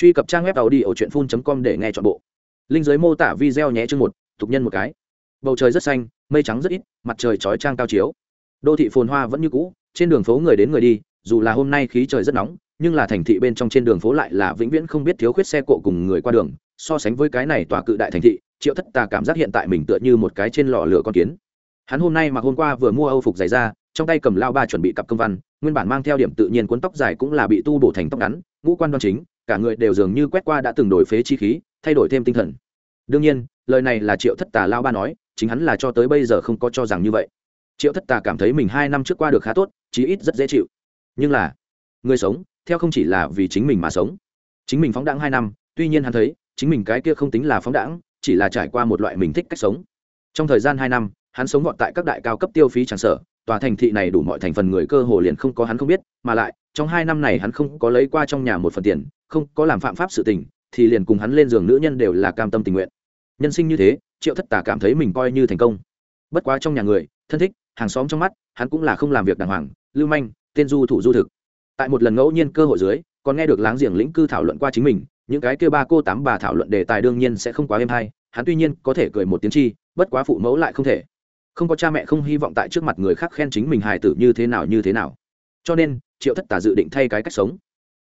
truy cập trang web tàu đi ở truyện phun com để nghe chọn bộ. Linh giới mô tả video nhé chương một, tục nhân một cái. Bầu trời rất xanh, mây trắng rất ít, mặt trời chói trang cao chiếu. Đô thị phồn hoa vẫn như cũ, trên đường phố người đến người đi, dù là hôm nay khí trời rất nóng, nhưng là thành thị bên trong trên đường phố lại là vĩnh viễn không biết thiếu khuyết xe cộ cùng người qua đường. So sánh với cái này tòa cự đại thành thị, triệu thất tà cảm giác hiện tại mình tựa như một cái trên lò lửa con kiến. Hắn hôm nay mặc hôm qua vừa mua âu phục giày ra trong tay cầm lao ba chuẩn bị cặp công văn, nguyên bản mang theo điểm tự nhiên cuốn tóc dài cũng là bị tu bổ thành tóc ngắn, ngũ quan đoan chính cả người đều dường như quét qua đã từng đổi phế chi khí, thay đổi thêm tinh thần. Đương nhiên, lời này là triệu thất tà lao ba nói, chính hắn là cho tới bây giờ không có cho rằng như vậy. Triệu thất tà cảm thấy mình hai năm trước qua được khá tốt, chí ít rất dễ chịu. Nhưng là, người sống, theo không chỉ là vì chính mình mà sống. Chính mình phóng đãng hai năm, tuy nhiên hắn thấy, chính mình cái kia không tính là phóng đãng, chỉ là trải qua một loại mình thích cách sống. Trong thời gian hai năm, hắn sống gọn tại các đại cao cấp tiêu phí tràn sở, tòa thành thị này đủ mọi thành phần người cơ hồ liền không có hắn không biết, mà lại, trong hai năm này hắn không có lấy qua trong nhà một phần tiền không có làm phạm pháp sự tình, thì liền cùng hắn lên giường nữ nhân đều là cam tâm tình nguyện. Nhân sinh như thế, triệu thất tả cảm thấy mình coi như thành công. Bất quá trong nhà người, thân thích, hàng xóm trong mắt, hắn cũng là không làm việc đàng hoàng, lưu manh, tên du thủ du thực. Tại một lần ngẫu nhiên cơ hội dưới, còn nghe được láng giềng lĩnh cư thảo luận qua chính mình, những cái kêu ba cô tám bà thảo luận đề tài đương nhiên sẽ không quá êm hay, hắn tuy nhiên có thể cười một tiếng chi, bất quá phụ mẫu lại không thể. Không có cha mẹ không hy vọng tại trước mặt người khác khen chính mình hài tử như thế nào như thế nào. Cho nên, triệu thất tả dự định thay cái cách sống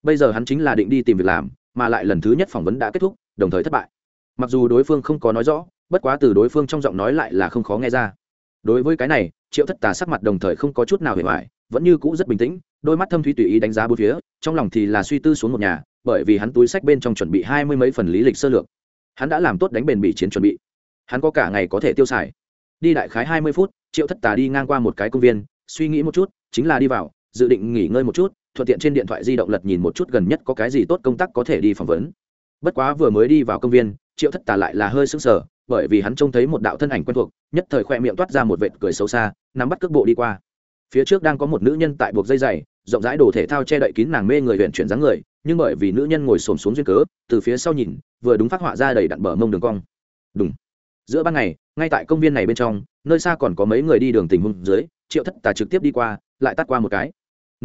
bây giờ hắn chính là định đi tìm việc làm, mà lại lần thứ nhất phỏng vấn đã kết thúc, đồng thời thất bại. Mặc dù đối phương không có nói rõ, bất quá từ đối phương trong giọng nói lại là không khó nghe ra. Đối với cái này, triệu thất tà sắc mặt đồng thời không có chút nào hề hoài, vẫn như cũ rất bình tĩnh, đôi mắt thâm thúy tùy ý đánh giá bốn phía, trong lòng thì là suy tư xuống một nhà, bởi vì hắn túi sách bên trong chuẩn bị hai mươi mấy phần lý lịch sơ lược. Hắn đã làm tốt đánh bền bỉ chiến chuẩn bị. Hắn có cả ngày có thể tiêu xài. Đi đại khái hai mươi phút, triệu thất tà đi ngang qua một cái công viên, suy nghĩ một chút, chính là đi vào, dự định nghỉ ngơi một chút thuận tiện trên điện thoại di động lật nhìn một chút gần nhất có cái gì tốt công tác có thể đi phỏng vấn. Bất quá vừa mới đi vào công viên, triệu thất tà lại là hơi sững sờ, bởi vì hắn trông thấy một đạo thân ảnh quen thuộc, nhất thời khoe miệng toát ra một vệt cười xấu xa, nắm bắt cước bộ đi qua. Phía trước đang có một nữ nhân tại buộc dây dày rộng rãi đồ thể thao che đậy kín nàng mê người huyện chuyển dáng người, nhưng bởi vì nữ nhân ngồi xổm xuống duyên cớ, từ phía sau nhìn, vừa đúng phát họa ra đầy đặn bờ mông đường cong. Đúng giữa ban ngày, ngay tại công viên này bên trong, nơi xa còn có mấy người đi đường tình huống dưới, triệu thất tà trực tiếp đi qua, lại tắt qua một cái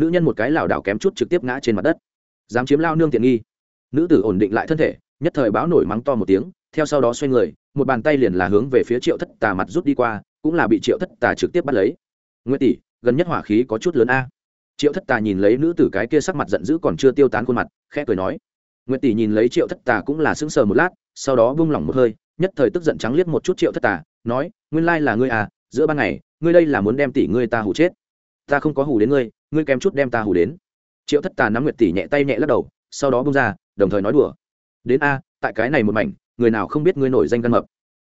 nữ nhân một cái lảo đảo kém chút trực tiếp ngã trên mặt đất. Dám chiếm lao nương tiện nghi. Nữ tử ổn định lại thân thể, nhất thời báo nổi mắng to một tiếng, theo sau đó xoay người, một bàn tay liền là hướng về phía triệu thất tà mặt rút đi qua, cũng là bị triệu thất tà trực tiếp bắt lấy. Nguyễn tỷ, gần nhất hỏa khí có chút lớn a. Triệu thất tà nhìn lấy nữ tử cái kia sắc mặt giận dữ còn chưa tiêu tán khuôn mặt, khẽ cười nói. Nguyễn tỷ nhìn lấy triệu thất tà cũng là sững sờ một lát, sau đó bung lỏng một hơi, nhất thời tức giận trắng liếc một chút triệu thất tà, nói, nguyên lai là ngươi à giữa ban ngày, ngươi đây là muốn đem tỷ ngươi ta hủ chết. Ta không có hủ đến ngươi ngươi kém chút đem ta hù đến. Triệu thất tà nắm nguyệt tỷ nhẹ tay nhẹ lắc đầu, sau đó bung ra, đồng thời nói đùa. Đến a, tại cái này một mảnh, người nào không biết ngươi nổi danh gan mập.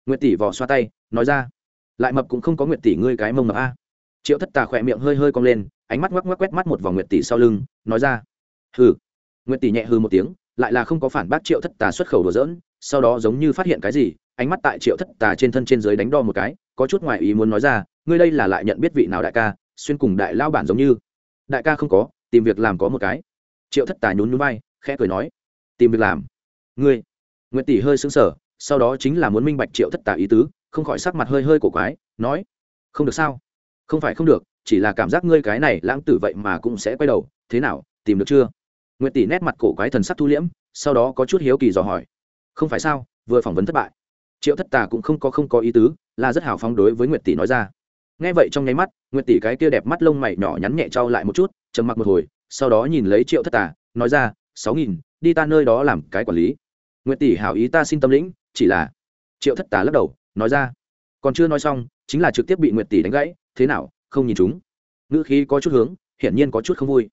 Nguyệt tỷ vò xoa tay, nói ra, lại mập cũng không có nguyệt tỷ ngươi cái mông mập a. Triệu thất tà khỏe miệng hơi hơi cong lên, ánh mắt ngoắc ngoắc quét mắt một vòng nguyệt tỷ sau lưng, nói ra, hừ. Nguyệt tỷ nhẹ hư một tiếng, lại là không có phản bác triệu thất tà xuất khẩu đùa dỡn sau đó giống như phát hiện cái gì, ánh mắt tại triệu thất tà trên thân trên dưới đánh đo một cái, có chút ngoại ý muốn nói ra, ngươi đây là lại nhận biết vị nào đại ca, xuyên cùng đại lao bản giống như đại ca không có, tìm việc làm có một cái. Triệu thất tà nhún nhún vai, khẽ cười nói, tìm việc làm. Ngươi, nguyệt tỷ hơi sững sờ, sau đó chính là muốn minh bạch triệu thất tà ý tứ, không khỏi sắc mặt hơi hơi cổ quái, nói, không được sao? Không phải không được, chỉ là cảm giác ngươi cái này lãng tử vậy mà cũng sẽ quay đầu, thế nào, tìm được chưa? Nguyệt tỷ nét mặt cổ quái thần sắc thu liễm, sau đó có chút hiếu kỳ dò hỏi, không phải sao, vừa phỏng vấn thất bại. Triệu thất tà cũng không có không có ý tứ, là rất hào phóng đối với nguyệt tỷ nói ra nghe vậy trong nháy mắt, nguyệt tỷ cái kia đẹp mắt lông mày nhỏ nhắn nhẹ trao lại một chút, trầm mặc một hồi, sau đó nhìn lấy triệu thất tà, nói ra, sáu nghìn, đi ta nơi đó làm cái quản lý. Nguyệt tỷ hảo ý ta xin tâm lĩnh, chỉ là triệu thất tà lắc đầu, nói ra, còn chưa nói xong, chính là trực tiếp bị nguyệt tỷ đánh gãy, thế nào, không nhìn chúng. Ngữ khí có chút hướng, hiển nhiên có chút không vui.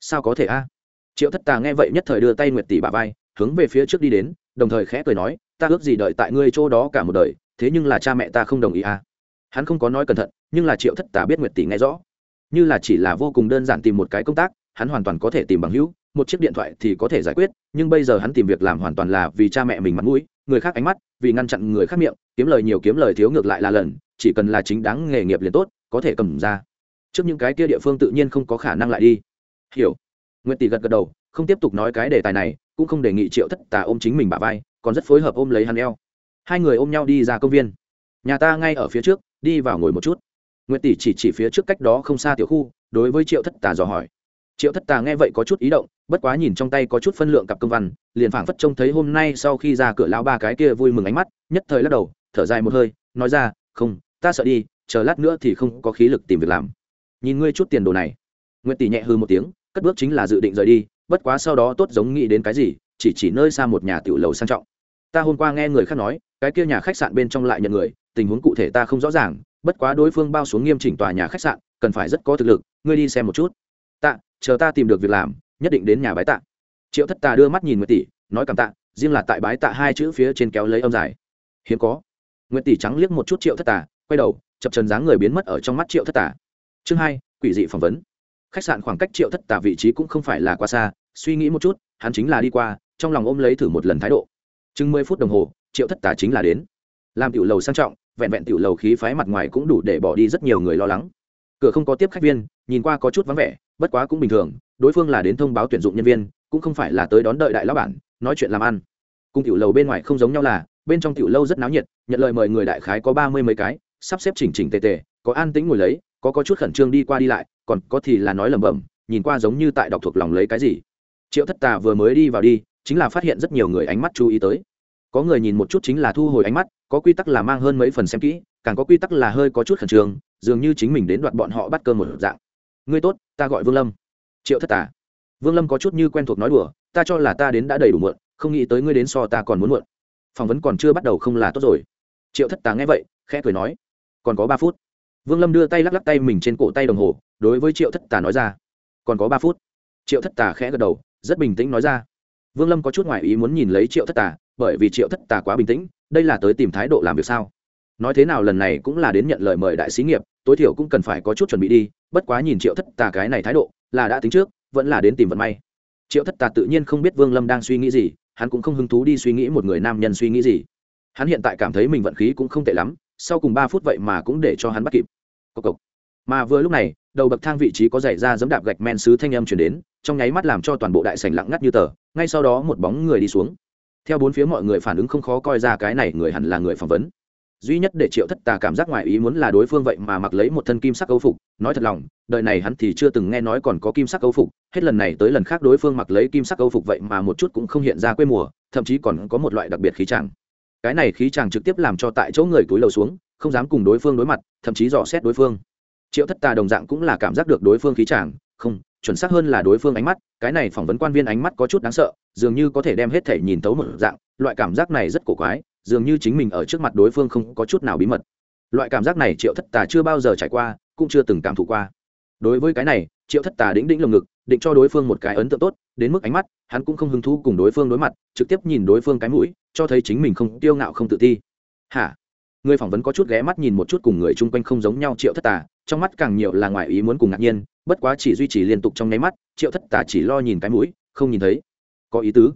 Sao có thể a? Triệu thất tà nghe vậy nhất thời đưa tay nguyệt tỷ bà vai, hướng về phía trước đi đến, đồng thời khẽ cười nói, ta ước gì đợi tại ngươi chỗ đó cả một đời, thế nhưng là cha mẹ ta không đồng ý à hắn không có nói cẩn thận, nhưng là triệu thất tả biết nguyệt tỷ nghe rõ. Như là chỉ là vô cùng đơn giản tìm một cái công tác, hắn hoàn toàn có thể tìm bằng hữu, một chiếc điện thoại thì có thể giải quyết, nhưng bây giờ hắn tìm việc làm hoàn toàn là vì cha mẹ mình mặt mũi, người khác ánh mắt, vì ngăn chặn người khác miệng, kiếm lời nhiều kiếm lời thiếu ngược lại là lần, chỉ cần là chính đáng nghề nghiệp liền tốt, có thể cầm ra. Trước những cái kia địa phương tự nhiên không có khả năng lại đi. Hiểu. Nguyệt tỷ gật gật đầu, không tiếp tục nói cái đề tài này, cũng không đề nghị triệu thất tà ôm chính mình bà vai, còn rất phối hợp ôm lấy hắn eo. Hai người ôm nhau đi ra công viên. Nhà ta ngay ở phía trước đi vào ngồi một chút. Nguyễn tỷ chỉ chỉ phía trước cách đó không xa tiểu khu, đối với triệu thất tà dò hỏi. Triệu thất tà nghe vậy có chút ý động, bất quá nhìn trong tay có chút phân lượng cặp công văn, liền phảng phất trông thấy hôm nay sau khi ra cửa lão ba cái kia vui mừng ánh mắt, nhất thời lắc đầu, thở dài một hơi, nói ra, không, ta sợ đi, chờ lát nữa thì không có khí lực tìm việc làm. Nhìn ngươi chút tiền đồ này. Nguyệt tỷ nhẹ hư một tiếng, cất bước chính là dự định rời đi, bất quá sau đó tốt giống nghĩ đến cái gì, chỉ chỉ nơi xa một nhà tiểu lầu sang trọng. Ta hôm qua nghe người khác nói cái kia nhà khách sạn bên trong lại nhận người, tình huống cụ thể ta không rõ ràng, bất quá đối phương bao xuống nghiêm chỉnh tòa nhà khách sạn, cần phải rất có thực lực, ngươi đi xem một chút. Tạ, chờ ta tìm được việc làm, nhất định đến nhà bái tạ. Triệu thất tà đưa mắt nhìn nguyệt tỷ, nói cảm tạ, riêng là tại bái tạ hai chữ phía trên kéo lấy âm dài hiếm có. Nguyệt tỷ trắng liếc một chút triệu thất tà, quay đầu, chập trần dáng người biến mất ở trong mắt triệu thất tà. Chương hai, quỷ dị phỏng vấn. Khách sạn khoảng cách triệu thất tà vị trí cũng không phải là quá xa, suy nghĩ một chút, hắn chính là đi qua, trong lòng ôm lấy thử một lần thái độ. Chừng mười phút đồng hồ triệu thất tà chính là đến. Làm tiểu lầu sang trọng, vẹn vẹn tiểu lầu khí phái mặt ngoài cũng đủ để bỏ đi rất nhiều người lo lắng. Cửa không có tiếp khách viên, nhìn qua có chút vắng vẻ, bất quá cũng bình thường, đối phương là đến thông báo tuyển dụng nhân viên, cũng không phải là tới đón đợi đại lão bản, nói chuyện làm ăn. Cùng tiểu lầu bên ngoài không giống nhau là, bên trong tiểu lâu rất náo nhiệt, nhận lời mời người đại khái có ba mươi mấy cái, sắp xếp chỉnh chỉnh tề tề, có an tĩnh ngồi lấy, có có chút khẩn trương đi qua đi lại, còn có thì là nói lẩm bẩm, nhìn qua giống như tại đọc thuộc lòng lấy cái gì. Triệu thất tà vừa mới đi vào đi, chính là phát hiện rất nhiều người ánh mắt chú ý tới có người nhìn một chút chính là thu hồi ánh mắt, có quy tắc là mang hơn mấy phần xem kỹ, càng có quy tắc là hơi có chút khẩn trương, dường như chính mình đến đoạt bọn họ bắt cơm một dạng. Ngươi tốt, ta gọi vương lâm. Triệu thất Tả. vương lâm có chút như quen thuộc nói đùa, ta cho là ta đến đã đầy đủ muộn, không nghĩ tới ngươi đến so ta còn muốn muộn. Phỏng vấn còn chưa bắt đầu không là tốt rồi. Triệu thất Tả nghe vậy, khẽ cười nói. Còn có ba phút. Vương lâm đưa tay lắc lắc tay mình trên cổ tay đồng hồ, đối với triệu thất Tả nói ra. Còn có ba phút. Triệu thất Tả khẽ gật đầu, rất bình tĩnh nói ra vương lâm có chút ngoại ý muốn nhìn lấy triệu thất tà, bởi vì triệu thất tà quá bình tĩnh, đây là tới tìm thái độ làm việc sao? Nói thế nào lần này cũng là đến nhận lời mời đại sĩ nghiệp, tối thiểu cũng cần phải có chút chuẩn bị đi, bất quá nhìn triệu thất tà cái này thái độ, là đã tính trước, vẫn là đến tìm vận may. Triệu thất tà tự nhiên không biết vương lâm đang suy nghĩ gì, hắn cũng không hứng thú đi suy nghĩ một người nam nhân suy nghĩ gì. Hắn hiện tại cảm thấy mình vận khí cũng không tệ lắm, sau cùng ba phút vậy mà cũng để cho hắn bắt kịp. Cộc cộc. mà vừa lúc này, đầu bậc thang vị trí có dày ra giấm đạp gạch men sứ thanh âm chuyển đến, trong nháy mắt làm cho toàn bộ đại sảnh lặng ngắt như tờ ngay sau đó một bóng người đi xuống. Theo bốn phía mọi người phản ứng không khó coi ra cái này người hẳn là người phỏng vấn. Duy nhất để triệu thất tà cảm giác ngoài ý muốn là đối phương vậy mà mặc lấy một thân kim sắc câu phục, nói thật lòng, đời này hắn thì chưa từng nghe nói còn có kim sắc câu phục, hết lần này tới lần khác đối phương mặc lấy kim sắc câu phục vậy mà một chút cũng không hiện ra quê mùa, thậm chí còn có một loại đặc biệt khí tràng cái này khí chàng trực tiếp làm cho tại chỗ người túi lầu xuống, không dám cùng đối phương đối mặt, thậm chí dò xét đối phương. Triệu thất tà đồng dạng cũng là cảm giác được đối phương khí chàng, không chuẩn xác hơn là đối phương ánh mắt, cái này phỏng vấn quan viên ánh mắt có chút đáng sợ, dường như có thể đem hết thể nhìn tấu một dạng, loại cảm giác này rất cổ quái, dường như chính mình ở trước mặt đối phương không có chút nào bí mật. Loại cảm giác này triệu thất tà chưa bao giờ trải qua, cũng chưa từng cảm thụ qua. Đối với cái này, triệu thất tà đĩnh đĩnh lồng ngực, định cho đối phương một cái ấn tượng tốt, đến mức ánh mắt, hắn cũng không hứng thú cùng đối phương đối mặt, trực tiếp nhìn đối phương cái mũi, cho thấy chính mình không tiêu ngạo không tự ti. Hả? Người phỏng vấn có chút ghé mắt nhìn một chút cùng người chung quanh không giống nhau triệu thất tà, trong mắt càng nhiều là ngoài ý muốn cùng ngạc nhiên bất quá chỉ duy trì liên tục trong nháy mắt, triệu thất tà chỉ lo nhìn cái mũi, không nhìn thấy. Có ý tứ.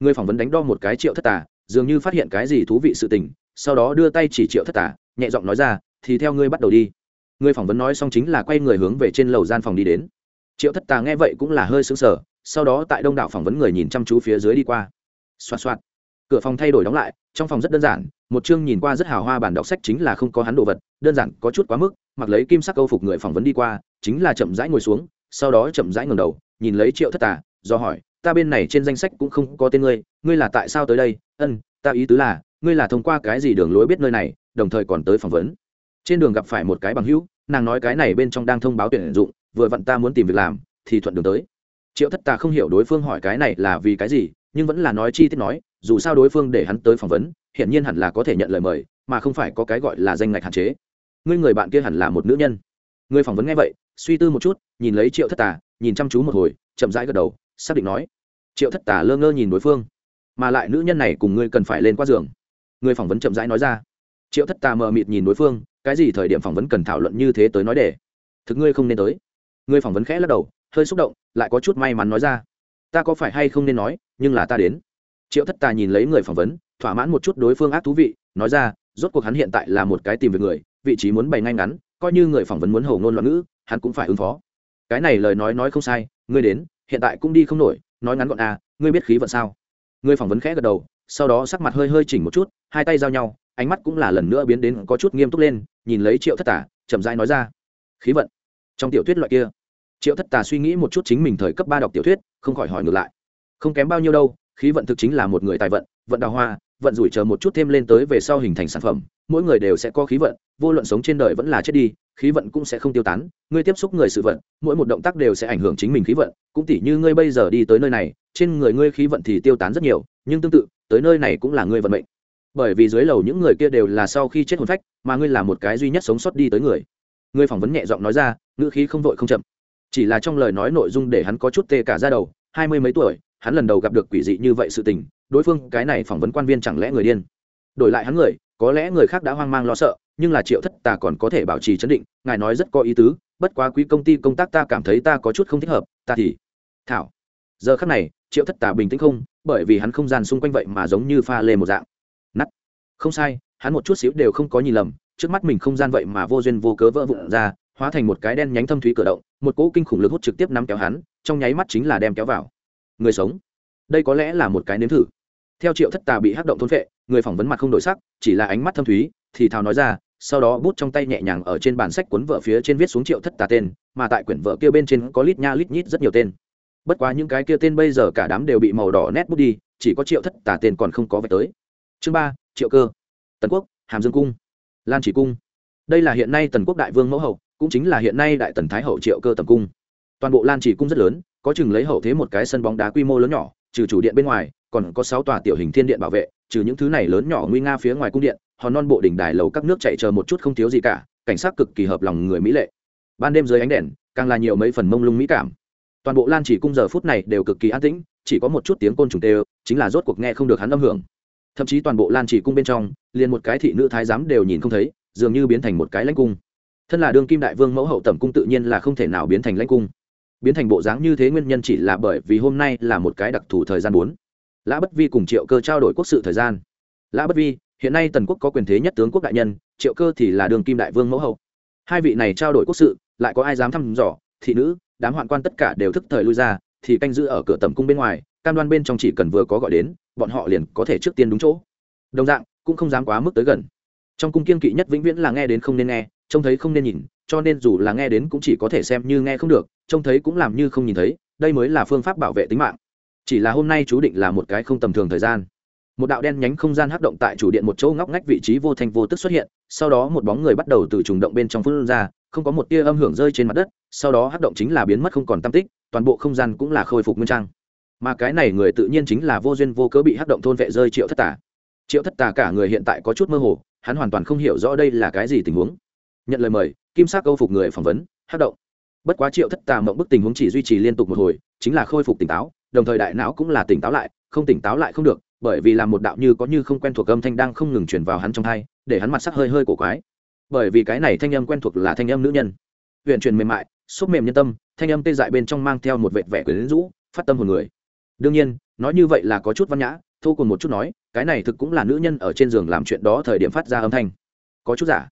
Người phỏng vấn đánh đo một cái triệu thất tà, dường như phát hiện cái gì thú vị sự tình, sau đó đưa tay chỉ triệu thất tà, nhẹ giọng nói ra, thì theo ngươi bắt đầu đi. Người phỏng vấn nói xong chính là quay người hướng về trên lầu gian phòng đi đến. Triệu thất tà nghe vậy cũng là hơi xứng sở sau đó tại đông đảo phỏng vấn người nhìn chăm chú phía dưới đi qua. Xoạt xoạt. Cửa phòng thay đổi đóng lại, trong phòng rất đơn giản một chương nhìn qua rất hào hoa bản đọc sách chính là không có hắn đồ vật, đơn giản có chút quá mức, mặc lấy kim sắc câu phục người phỏng vấn đi qua, chính là chậm rãi ngồi xuống, sau đó chậm rãi ngầm đầu, nhìn lấy triệu thất tà, do hỏi, ta bên này trên danh sách cũng không có tên ngươi ngươi là tại sao tới đây? Ân ta ý tứ là, ngươi là thông qua cái gì đường lối biết nơi này, đồng thời còn tới phỏng vấn? Trên đường gặp phải một cái bằng hữu, nàng nói cái này bên trong đang thông báo tuyển dụng, vừa vặn ta muốn tìm việc làm, thì thuận đường tới. Triệu thất tà không hiểu đối phương hỏi cái này là vì cái gì, nhưng vẫn là nói chi tiết nói, dù sao đối phương để hắn tới phỏng vấn hiển nhiên hẳn là có thể nhận lời mời, mà không phải có cái gọi là danh ngạch hạn chế. Ngươi người bạn kia hẳn là một nữ nhân. Người phỏng vấn nghe vậy, suy tư một chút, nhìn lấy triệu thất tà, nhìn chăm chú một hồi, chậm rãi gật đầu, xác định nói. Triệu thất tà lơ ngơ nhìn đối phương, mà lại nữ nhân này cùng ngươi cần phải lên qua giường. Người phỏng vấn chậm rãi nói ra. Triệu thất tà mờ mịt nhìn đối phương, cái gì thời điểm phỏng vấn cần thảo luận như thế tới nói để? Thực ngươi không nên tới. Người phỏng vấn khẽ lắc đầu, hơi xúc động, lại có chút may mắn nói ra. Ta có phải hay không nên nói, nhưng là ta đến. Triệu thất tà nhìn lấy người phỏng vấn thỏa mãn một chút đối phương ác thú vị, nói ra, rốt cuộc hắn hiện tại là một cái tìm về người, vị trí muốn bày ngay ngắn, coi như người phỏng vấn muốn hầu ngôn loạn ngữ, hắn cũng phải ứng phó. Cái này lời nói nói không sai, ngươi đến, hiện tại cũng đi không nổi, nói ngắn gọn à ngươi biết khí vận sao? Ngươi phỏng vấn khẽ gật đầu, sau đó sắc mặt hơi hơi chỉnh một chút, hai tay giao nhau, ánh mắt cũng là lần nữa biến đến có chút nghiêm túc lên, nhìn lấy triệu thất tả chậm rãi nói ra, khí vận? Trong tiểu thuyết loại kia, triệu thất tà suy nghĩ một chút chính mình thời cấp ba đọc tiểu thuyết, không khỏi hỏi ngược lại, không kém bao nhiêu đâu, khí vận thực chính là một người tài vận vận đào hoa vận rủi chờ một chút thêm lên tới về sau hình thành sản phẩm, mỗi người đều sẽ có khí vận, vô luận sống trên đời vẫn là chết đi, khí vận cũng sẽ không tiêu tán, ngươi tiếp xúc người sự vận mỗi một động tác đều sẽ ảnh hưởng chính mình khí vận, cũng tỉ như ngươi bây giờ đi tới nơi này, trên người ngươi khí vận thì tiêu tán rất nhiều, nhưng tương tự, tới nơi này cũng là ngươi vận mệnh. Bởi vì dưới lầu những người kia đều là sau khi chết hồn phách, mà ngươi là một cái duy nhất sống sót đi tới người. Ngươi phỏng vấn nhẹ giọng nói ra, ngữ khí không vội không chậm. Chỉ là trong lời nói nội dung để hắn có chút tê cả ra đầu, hai mươi mấy tuổi, hắn lần đầu gặp được quỷ dị như vậy sự tình đối phương cái này phỏng vấn quan viên chẳng lẽ người điên? Đổi lại hắn người, có lẽ người khác đã hoang mang lo sợ, nhưng là triệu thất tà còn có thể bảo trì chấn định, ngài nói rất có ý tứ, bất quá quý công ty công tác ta cảm thấy ta có chút không thích hợp, ta thì thảo. Giờ khắc này, triệu thất tà bình tĩnh không, bởi vì hắn không gian xung quanh vậy mà giống như pha lê một dạng. Nắt không sai, hắn một chút xíu đều không có nhìn lầm, trước mắt mình không gian vậy mà vô duyên vô cớ vỡ vụn ra, hóa thành một cái đen nhánh thâm thúy cửa động, một cỗ kinh khủng lực hút trực tiếp nắm kéo hắn, trong nháy mắt chính là đem kéo vào. Người sống. Đây có lẽ là một cái nếm thử theo triệu thất tà bị hắc động thôn phệ, người phỏng vấn mặt không đổi sắc, chỉ là ánh mắt thâm thúy, thì thào nói ra, sau đó bút trong tay nhẹ nhàng ở trên bản sách cuốn vợ phía trên viết xuống triệu thất tà tên, mà tại quyển vợ kia bên trên có lít nha lít nhít rất nhiều tên. Bất quá những cái kia tên bây giờ cả đám đều bị màu đỏ nét bút đi, chỉ có triệu thất tà tên còn không có vạch tới. Chương ba, triệu cơ. Tần quốc, hàm dương cung. Lan chỉ cung. Đây là hiện nay tần quốc đại vương mẫu hậu, cũng chính là hiện nay đại tần thái hậu triệu cơ tầm cung. Toàn bộ lan chỉ cung rất lớn, có chừng lấy hậu thế một cái sân bóng đá quy mô lớn nhỏ, trừ chủ điện bên ngoài còn có sáu tòa tiểu hình thiên điện bảo vệ, trừ những thứ này lớn nhỏ nguy nga phía ngoài cung điện, hòn non bộ đỉnh đài lầu các nước chạy chờ một chút không thiếu gì cả, cảnh sát cực kỳ hợp lòng người mỹ lệ. Ban đêm dưới ánh đèn, càng là nhiều mấy phần mông lung mỹ cảm. Toàn bộ lan chỉ cung giờ phút này đều cực kỳ an tĩnh, chỉ có một chút tiếng côn trùng tê chính là rốt cuộc nghe không được hắn âm hưởng. Thậm chí toàn bộ lan chỉ cung bên trong, liền một cái thị nữ thái giám đều nhìn không thấy, dường như biến thành một cái lãnh cung. Thân là đương kim đại vương mẫu hậu tẩm cung tự nhiên là không thể nào biến thành lãnh cung. Biến thành bộ dáng như thế nguyên nhân chỉ là bởi vì hôm nay là một cái đặc thù thời gian bốn lã bất vi cùng triệu cơ trao đổi quốc sự thời gian. Lã bất vi, hiện nay tần quốc có quyền thế nhất tướng quốc đại nhân, triệu cơ thì là đường kim đại vương mẫu hậu. Hai vị này trao đổi quốc sự, lại có ai dám thăm dò? Thị nữ, đám hoạn quan tất cả đều thức thời lui ra, thì canh giữ ở cửa tầm cung bên ngoài, cam đoan bên trong chỉ cần vừa có gọi đến, bọn họ liền có thể trước tiên đúng chỗ. Đồng dạng, cũng không dám quá mức tới gần. Trong cung kiên kỵ nhất vĩnh viễn là nghe đến không nên nghe, trông thấy không nên nhìn, cho nên dù là nghe đến cũng chỉ có thể xem như nghe không được, trông thấy cũng làm như không nhìn thấy, đây mới là phương pháp bảo vệ tính mạng chỉ là hôm nay chú định là một cái không tầm thường thời gian. Một đạo đen nhánh không gian hắc động tại chủ điện một chỗ ngóc ngách vị trí vô thanh vô tức xuất hiện, sau đó một bóng người bắt đầu từ trùng động bên trong phương ra, không có một tia âm hưởng rơi trên mặt đất, sau đó hắc động chính là biến mất không còn tam tích, toàn bộ không gian cũng là khôi phục nguyên trang mà cái này người tự nhiên chính là vô duyên vô cớ bị hắc động thôn vệ rơi triệu thất tả triệu thất tả cả người hiện tại có chút mơ hồ, hắn hoàn toàn không hiểu rõ đây là cái gì tình huống. Nhận lời mời, kim sắc câu phục người phỏng vấn, hắc động. Bất quá triệu thất tà mộng bức tình huống chỉ duy trì liên tục một hồi, chính là khôi phục tỉnh táo đồng thời đại não cũng là tỉnh táo lại, không tỉnh táo lại không được, bởi vì là một đạo như có như không quen thuộc âm thanh đang không ngừng chuyển vào hắn trong thai, để hắn mặt sắc hơi hơi cổ quái. Bởi vì cái này thanh âm quen thuộc là thanh âm nữ nhân. Huyện truyền mềm mại, xúc mềm nhân tâm, thanh âm tê dại bên trong mang theo một vệt vẻ quyến rũ, phát tâm hồn người. Đương nhiên, nói như vậy là có chút văn nhã thu cùng một chút nói, cái này thực cũng là nữ nhân ở trên giường làm chuyện đó thời điểm phát ra âm thanh. Có chút giả.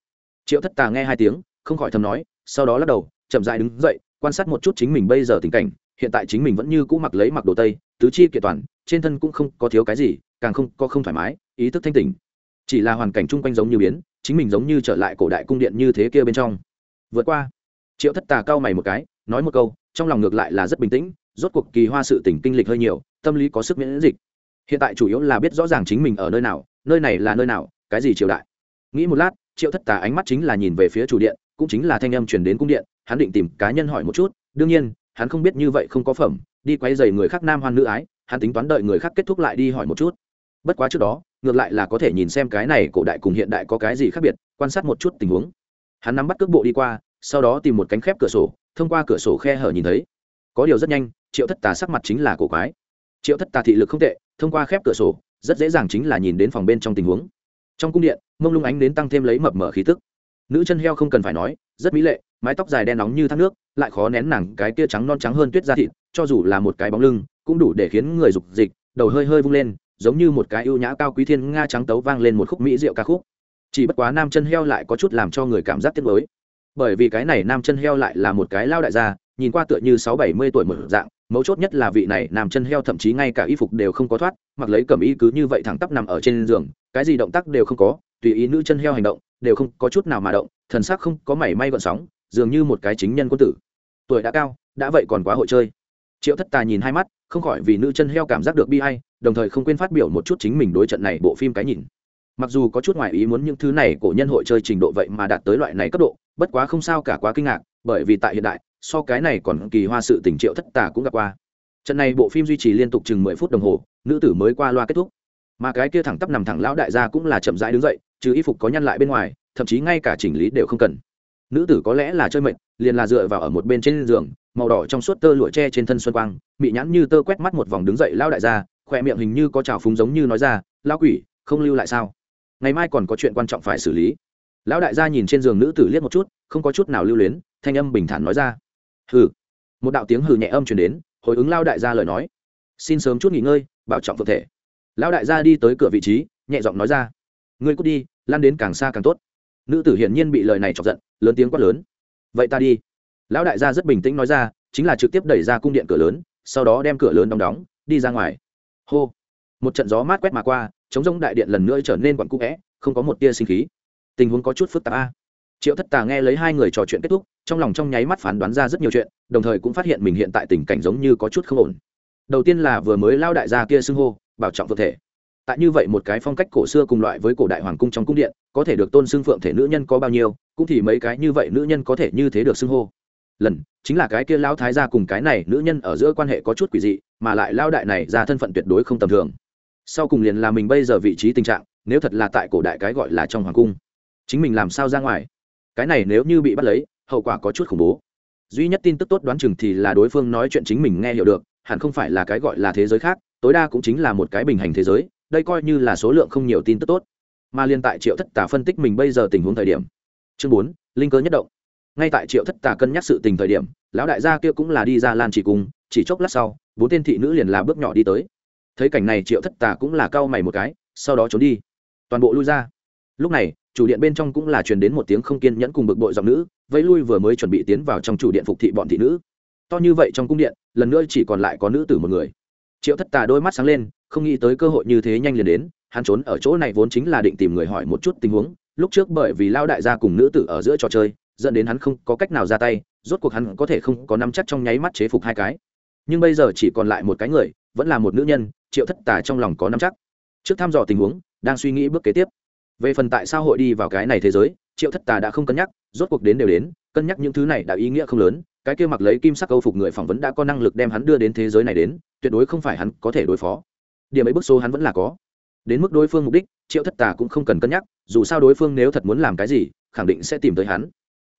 Triệu thất tà nghe hai tiếng, không khỏi thầm nói, sau đó lắc đầu, chậm dại đứng dậy, quan sát một chút chính mình bây giờ tình cảnh hiện tại chính mình vẫn như cũ mặc lấy mặc đồ tây, tứ chi kiện toàn, trên thân cũng không có thiếu cái gì, càng không có không thoải mái, ý thức thanh tỉnh. Chỉ là hoàn cảnh chung quanh giống như biến, chính mình giống như trở lại cổ đại cung điện như thế kia bên trong. Vượt qua. Triệu thất tà cao mày một cái, nói một câu, trong lòng ngược lại là rất bình tĩnh, rốt cuộc kỳ hoa sự tỉnh kinh lịch hơi nhiều, tâm lý có sức miễn dịch. Hiện tại chủ yếu là biết rõ ràng chính mình ở nơi nào, nơi này là nơi nào, cái gì triều đại. Nghĩ một lát, triệu thất tà ánh mắt chính là nhìn về phía chủ điện, cũng chính là thanh âm chuyển đến cung điện, hắn định tìm cá nhân hỏi một chút, đương nhiên hắn không biết như vậy không có phẩm, đi quay dày người khác nam hoan nữ ái, hắn tính toán đợi người khác kết thúc lại đi hỏi một chút. Bất quá trước đó, ngược lại là có thể nhìn xem cái này cổ đại cùng hiện đại có cái gì khác biệt, quan sát một chút tình huống. Hắn nắm bắt cước bộ đi qua, sau đó tìm một cánh khép cửa sổ, thông qua cửa sổ khe hở nhìn thấy. Có điều rất nhanh, triệu thất tà sắc mặt chính là cổ quái. Triệu thất tà thị lực không tệ, thông qua khép cửa sổ, rất dễ dàng chính là nhìn đến phòng bên trong tình huống. Trong cung điện, mông lung ánh đến tăng thêm lấy mập mở khí tức. Nữ chân heo không cần phải nói, rất mỹ lệ mái tóc dài đen nóng như thác nước, lại khó nén nàng cái tia trắng non trắng hơn tuyết da thịt, cho dù là một cái bóng lưng, cũng đủ để khiến người dục dịch, đầu hơi hơi vung lên, giống như một cái ưu nhã cao quý thiên nga trắng tấu vang lên một khúc mỹ rượu ca khúc. Chỉ bất quá nam chân heo lại có chút làm cho người cảm giác tiếc mới bởi vì cái này nam chân heo lại là một cái lao đại gia, nhìn qua tựa như sáu bảy mươi tuổi một dạng, mấu chốt nhất là vị này nam chân heo thậm chí ngay cả y phục đều không có thoát, mặc lấy cẩm y cứ như vậy thẳng tắp nằm ở trên giường, cái gì động tác đều không có, tùy ý nữ chân heo hành động, đều không có chút nào mà động, thần sắc không có mảy may gọn sóng dường như một cái chính nhân quân tử. Tuổi đã cao, đã vậy còn quá hội chơi. Triệu thất tà nhìn hai mắt, không khỏi vì nữ chân heo cảm giác được bi hay đồng thời không quên phát biểu một chút chính mình đối trận này bộ phim cái nhìn. Mặc dù có chút ngoại ý muốn những thứ này cổ nhân hội chơi trình độ vậy mà đạt tới loại này cấp độ, bất quá không sao cả quá kinh ngạc, bởi vì tại hiện đại, so cái này còn kỳ hoa sự tình triệu thất tà cũng gặp qua. Trận này bộ phim duy trì liên tục chừng mười phút đồng hồ, nữ tử mới qua loa kết thúc. Mà cái kia thẳng tắp nằm thẳng lão đại gia cũng là chậm rãi đứng dậy, trừ y phục có nhăn lại bên ngoài, thậm chí ngay cả chỉnh lý đều không cần nữ tử có lẽ là chơi mệt, liền là dựa vào ở một bên trên giường, màu đỏ trong suốt tơ lụa tre trên thân xuân quang, mị nhãn như tơ quét mắt một vòng đứng dậy lao đại gia, khỏe miệng hình như có trào phúng giống như nói ra lao quỷ, không lưu lại sao? Ngày mai còn có chuyện quan trọng phải xử lý. Lão đại gia nhìn trên giường nữ tử liếc một chút, không có chút nào lưu luyến, thanh âm bình thản nói ra. Hừ. Một đạo tiếng hừ nhẹ âm truyền đến, hồi ứng lao đại gia lời nói. Xin sớm chút nghỉ ngơi, bảo trọng cơ thể. Lão đại gia đi tới cửa vị trí, nhẹ giọng nói ra. Ngươi cút đi lan đến càng xa càng tốt. Nữ tử hiển nhiên bị lời này chọc giận lớn tiếng quát lớn. Vậy ta đi. Lão đại gia rất bình tĩnh nói ra, chính là trực tiếp đẩy ra cung điện cửa lớn, sau đó đem cửa lớn đóng đóng, đi ra ngoài. Hô! Một trận gió mát quét mà qua chống rông đại điện lần nữa trở nên quặn cũ vẽ, không có một tia sinh khí. Tình huống có chút phức tạp a. Triệu thất tà nghe lấy hai người trò chuyện kết thúc, trong lòng trong nháy mắt phán đoán ra rất nhiều chuyện, đồng thời cũng phát hiện mình hiện tại tình cảnh giống như có chút không ổn. Đầu tiên là vừa mới lao đại gia kia xưng hô, bảo trọng cơ thể tại như vậy một cái phong cách cổ xưa cùng loại với cổ đại hoàng cung trong cung điện, có thể được tôn xưng phượng thể nữ nhân có bao nhiêu, cũng thì mấy cái như vậy nữ nhân có thể như thế được xưng hô. Lần, chính là cái kia lao thái gia cùng cái này nữ nhân ở giữa quan hệ có chút quỷ dị, mà lại lao đại này ra thân phận tuyệt đối không tầm thường. Sau cùng liền là mình bây giờ vị trí tình trạng, nếu thật là tại cổ đại cái gọi là trong hoàng cung, chính mình làm sao ra ngoài? Cái này nếu như bị bắt lấy, hậu quả có chút khủng bố. Duy nhất tin tức tốt đoán chừng thì là đối phương nói chuyện chính mình nghe hiểu được, hẳn không phải là cái gọi là thế giới khác, tối đa cũng chính là một cái bình hành thế giới đây coi như là số lượng không nhiều tin tức tốt. Mà liên tại triệu thất tà phân tích mình bây giờ tình huống thời điểm. Chương bốn linh cơ nhất động. Ngay tại triệu thất tà cân nhắc sự tình thời điểm lão đại gia kia cũng là đi ra lan chỉ cùng, chỉ chốc lát sau bốn tên thị nữ liền là bước nhỏ đi tới. Thấy cảnh này triệu thất tà cũng là cau mày một cái sau đó trốn đi. Toàn bộ lui ra. Lúc này chủ điện bên trong cũng là truyền đến một tiếng không kiên nhẫn cùng bực bội giọng nữ vẫy lui vừa mới chuẩn bị tiến vào trong chủ điện phục thị bọn thị nữ. To như vậy trong cung điện lần nữa chỉ còn lại có nữ tử một người. Triệu thất tà đôi mắt sáng lên không nghĩ tới cơ hội như thế nhanh liền đến, hắn trốn ở chỗ này vốn chính là định tìm người hỏi một chút tình huống, lúc trước bởi vì lao đại gia cùng nữ tử ở giữa trò chơi, dẫn đến hắn không có cách nào ra tay, rốt cuộc hắn có thể không có nắm chắc trong nháy mắt chế phục hai cái. Nhưng bây giờ chỉ còn lại một cái người, vẫn là một nữ nhân, triệu thất Tả trong lòng có nắm chắc. Trước thăm dò tình huống, đang suy nghĩ bước kế tiếp. Về phần tại sao hội đi vào cái này thế giới, triệu thất tà đã không cân nhắc, rốt cuộc đến đều đến, cân nhắc những thứ này đã ý nghĩa không lớn, cái kia mặc lấy kim sắc câu phục người phỏng vấn đã có năng lực đem hắn đưa đến thế giới này đến, tuyệt đối không phải hắn có thể đối phó điểm ấy bức số hắn vẫn là có. Đến mức đối phương mục đích, triệu thất tà cũng không cần cân nhắc, dù sao đối phương nếu thật muốn làm cái gì, khẳng định sẽ tìm tới hắn.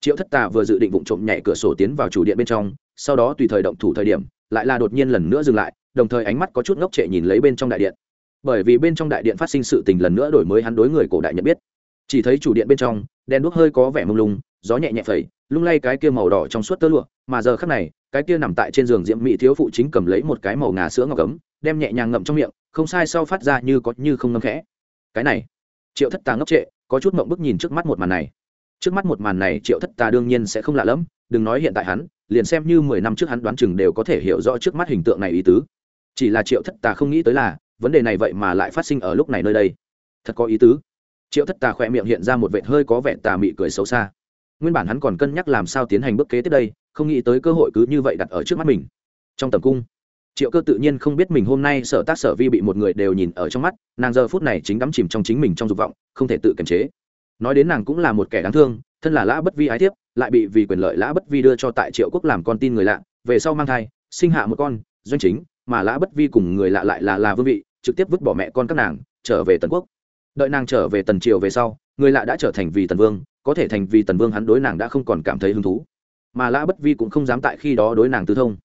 Triệu thất tà vừa dự định vụ trộm nhảy cửa sổ tiến vào chủ điện bên trong, sau đó tùy thời động thủ thời điểm, lại là đột nhiên lần nữa dừng lại, đồng thời ánh mắt có chút ngốc trệ nhìn lấy bên trong đại điện. Bởi vì bên trong đại điện phát sinh sự tình lần nữa đổi mới hắn đối người cổ đại nhận biết. Chỉ thấy chủ điện bên trong, đèn đuốc hơi có vẻ mông lung, gió nhẹ nhẹ phẩy, lung lay cái kia màu đỏ trong suốt tơ lụa, mà giờ khắc này cái kia nằm tại trên giường diễm mỹ thiếu phụ chính cầm lấy một cái màu ngà sữa ngọc cấm đem nhẹ nhàng ngậm trong miệng, không sai sau phát ra như có như không ngâm khẽ. Cái này, triệu thất tà ngốc trệ, có chút mộng bức nhìn trước mắt một màn này. Trước mắt một màn này, triệu thất tà đương nhiên sẽ không lạ lẫm, đừng nói hiện tại hắn, liền xem như mười năm trước hắn đoán chừng đều có thể hiểu rõ trước mắt hình tượng này ý tứ. Chỉ là triệu thất tà không nghĩ tới là, vấn đề này vậy mà lại phát sinh ở lúc này nơi đây. Thật có ý tứ. Triệu thất tà khỏe miệng hiện ra một vệt hơi có vẻ tà mị cười xấu xa. Nguyên bản hắn còn cân nhắc làm sao tiến hành bước kế tiếp đây không nghĩ tới cơ hội cứ như vậy đặt ở trước mắt mình. Trong tầm cung, triệu cơ tự nhiên không biết mình hôm nay sở tác sở vi bị một người đều nhìn ở trong mắt, nàng giờ phút này chính đắm chìm trong chính mình trong dục vọng, không thể tự kiềm chế. Nói đến nàng cũng là một kẻ đáng thương, thân là lã bất vi ái thiếp, lại bị vì quyền lợi lã bất vi đưa cho tại triệu quốc làm con tin người lạ, về sau mang thai, sinh hạ một con, doanh chính, mà lã bất vi cùng người lạ lại là là vương vị, trực tiếp vứt bỏ mẹ con các nàng, trở về tần quốc. Đợi nàng trở về tần triều về sau, người lạ đã trở thành vì tần vương, có thể thành vì tần vương hắn đối nàng đã không còn cảm thấy hứng thú mà lã bất vi cũng không dám tại khi đó đối nàng tư thông.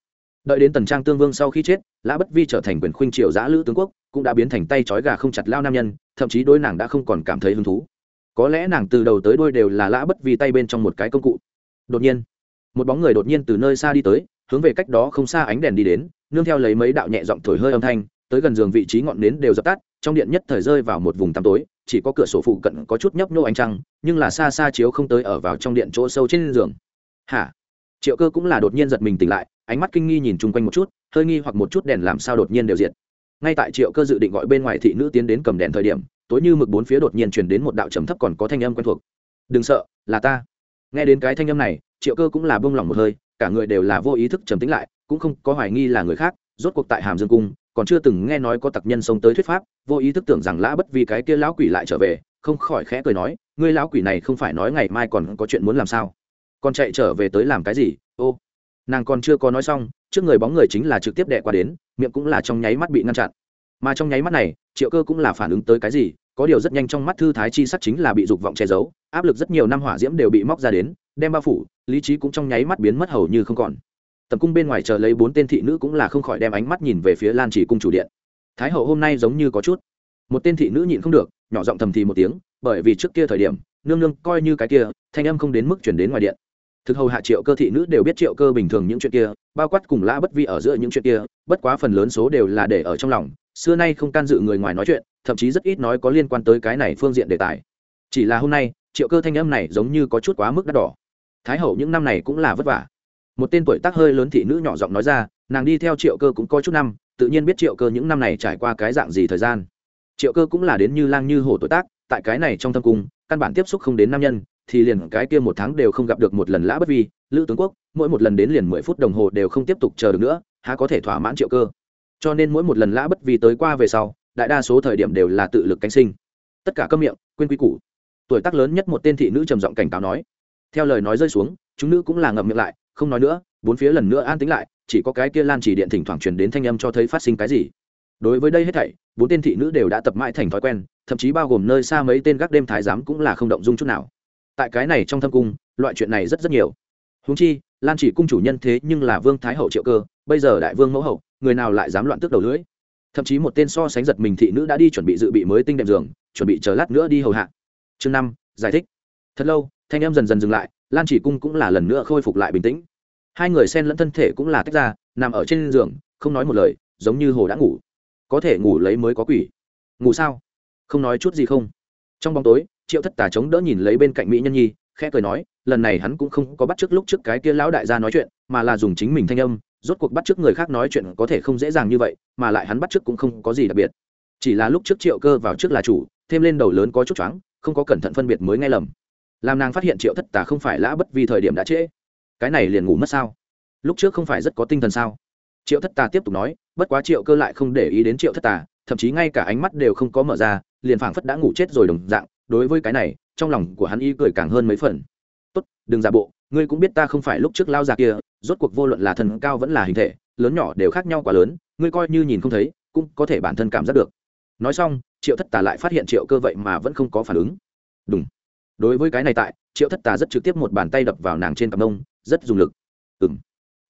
Đợi đến tần trang tương vương sau khi chết, lã bất vi trở thành quyền khuynh triều giã lữ tướng quốc, cũng đã biến thành tay trói gà không chặt lao nam nhân, thậm chí đối nàng đã không còn cảm thấy hứng thú. Có lẽ nàng từ đầu tới đôi đều là lã bất vi tay bên trong một cái công cụ. Đột nhiên, một bóng người đột nhiên từ nơi xa đi tới, hướng về cách đó không xa ánh đèn đi đến, nương theo lấy mấy đạo nhẹ giọng thổi hơi âm thanh, tới gần giường vị trí ngọn nến đều dập tắt, trong điện nhất thời rơi vào một vùng tăm tối, chỉ có cửa sổ phụ cận có chút nhấp nhô ánh trăng, nhưng là xa xa chiếu không tới ở vào trong điện chỗ sâu trên giường. Hả? Triệu cơ cũng là đột nhiên giật mình tỉnh lại, ánh mắt kinh nghi nhìn chung quanh một chút, hơi nghi hoặc một chút đèn làm sao đột nhiên đều diệt. Ngay tại triệu cơ dự định gọi bên ngoài thị nữ tiến đến cầm đèn thời điểm, tối như mực bốn phía đột nhiên truyền đến một đạo trầm thấp còn có thanh âm quen thuộc. Đừng sợ, là ta. Nghe đến cái thanh âm này, triệu cơ cũng là bông lỏng một hơi, cả người đều là vô ý thức trầm tính lại, cũng không có hoài nghi là người khác, rốt cuộc tại hàm dương cung, còn chưa từng nghe nói có tặc nhân sống tới thuyết pháp, vô ý thức tưởng rằng lã bất vì cái kia lão quỷ lại trở về, không khỏi khẽ cười nói, ngươi lão quỷ này không phải nói ngày mai còn có chuyện muốn làm sao? Còn chạy trở về tới làm cái gì? Ô, nàng còn chưa có nói xong, trước người bóng người chính là trực tiếp đệ qua đến, miệng cũng là trong nháy mắt bị ngăn chặn. Mà trong nháy mắt này, triệu cơ cũng là phản ứng tới cái gì, có điều rất nhanh trong mắt thư thái chi sắc chính là bị dục vọng che giấu, áp lực rất nhiều năm hỏa diễm đều bị móc ra đến, đem bao phủ, lý trí cũng trong nháy mắt biến mất hầu như không còn. Tầm cung bên ngoài chờ lấy bốn tên thị nữ cũng là không khỏi đem ánh mắt nhìn về phía lan chỉ cung chủ điện. Thái hậu hôm nay giống như có chút. Một tên thị nữ nhịn không được, nhỏ giọng thầm thì một tiếng, bởi vì trước kia thời điểm, nương nương coi như cái kia, thanh âm không đến mức chuyển đến ngoài điện thực hầu hạ triệu cơ thị nữ đều biết triệu cơ bình thường những chuyện kia, bao quát cùng lã bất vi ở giữa những chuyện kia, bất quá phần lớn số đều là để ở trong lòng, xưa nay không can dự người ngoài nói chuyện, thậm chí rất ít nói có liên quan tới cái này phương diện đề tài. Chỉ là hôm nay, triệu cơ thanh âm này giống như có chút quá mức đắt đỏ. Thái hậu những năm này cũng là vất vả. Một tên tuổi tác hơi lớn thị nữ nhỏ giọng nói ra, nàng đi theo triệu cơ cũng có chút năm, tự nhiên biết triệu cơ những năm này trải qua cái dạng gì thời gian. Triệu cơ cũng là đến như lang như hổ tuổi tác, tại cái này trong thâm cung, căn bản tiếp xúc không đến nam nhân thì liền cái kia một tháng đều không gặp được một lần lã bất vi, lữ tướng quốc, mỗi một lần đến liền mười phút đồng hồ đều không tiếp tục chờ được nữa, há có thể thỏa mãn triệu cơ. Cho nên mỗi một lần lã bất vi tới qua về sau, đại đa số thời điểm đều là tự lực cánh sinh. Tất cả cơm miệng, quên quy củ. Tuổi tác lớn nhất một tên thị nữ trầm giọng cảnh cáo nói. Theo lời nói rơi xuống, chúng nữ cũng là ngậm miệng lại, không nói nữa, bốn phía lần nữa an tính lại, chỉ có cái kia lan chỉ điện thỉnh thoảng truyền đến thanh âm cho thấy phát sinh cái gì. Đối với đây hết thảy, bốn tên thị nữ đều đã tập mãi thành thói quen, thậm chí bao gồm nơi xa mấy tên gác đêm thái giám cũng là không động dung chút nào tại cái này trong thâm cung, loại chuyện này rất rất nhiều. Húng chi, lan chỉ cung chủ nhân thế nhưng là vương thái hậu triệu cơ, bây giờ đại vương mẫu hậu, người nào lại dám loạn tước đầu lưỡi? Thậm chí một tên so sánh giật mình thị nữ đã đi chuẩn bị dự bị mới tinh đệm giường, chuẩn bị chờ lát nữa đi hầu hạ. Chương năm, giải thích. Thật lâu, thanh em dần dần dừng lại, lan chỉ cung cũng là lần nữa khôi phục lại bình tĩnh. Hai người xen lẫn thân thể cũng là tách ra, nằm ở trên giường, không nói một lời, giống như hồ đã ngủ. Có thể ngủ lấy mới có quỷ. Ngủ sao? Không nói chút gì không? Trong bóng tối triệu thất tà chống đỡ nhìn lấy bên cạnh mỹ nhân nhi, khẽ cười nói, lần này hắn cũng không có bắt trước lúc trước cái kia lão đại gia nói chuyện, mà là dùng chính mình thanh âm, rốt cuộc bắt trước người khác nói chuyện có thể không dễ dàng như vậy, mà lại hắn bắt trước cũng không có gì đặc biệt. Chỉ là lúc trước triệu cơ vào trước là chủ, thêm lên đầu lớn có chút choáng, không có cẩn thận phân biệt mới nghe lầm. Làm nàng phát hiện triệu thất tà không phải lã bất vì thời điểm đã trễ. Cái này liền ngủ mất sao? Lúc trước không phải rất có tinh thần sao? Triệu thất tà tiếp tục nói, bất quá triệu cơ lại không để ý đến triệu thất tà, thậm chí ngay cả ánh mắt đều không có mở ra, liền phảng phất đã ngủ chết rồi đồng dạng đối với cái này, trong lòng của hắn y cười càng hơn mấy phần. Tốt, đừng giả bộ, ngươi cũng biết ta không phải lúc trước lao già kia, rốt cuộc vô luận là thần cao vẫn là hình thể, lớn nhỏ đều khác nhau quá lớn, ngươi coi như nhìn không thấy, cũng có thể bản thân cảm giác được. Nói xong, triệu thất tà lại phát hiện triệu cơ vậy mà vẫn không có phản ứng. Đúng đối với cái này tại, triệu thất tà rất trực tiếp một bàn tay đập vào nàng trên cặp nông rất dùng lực. Ừng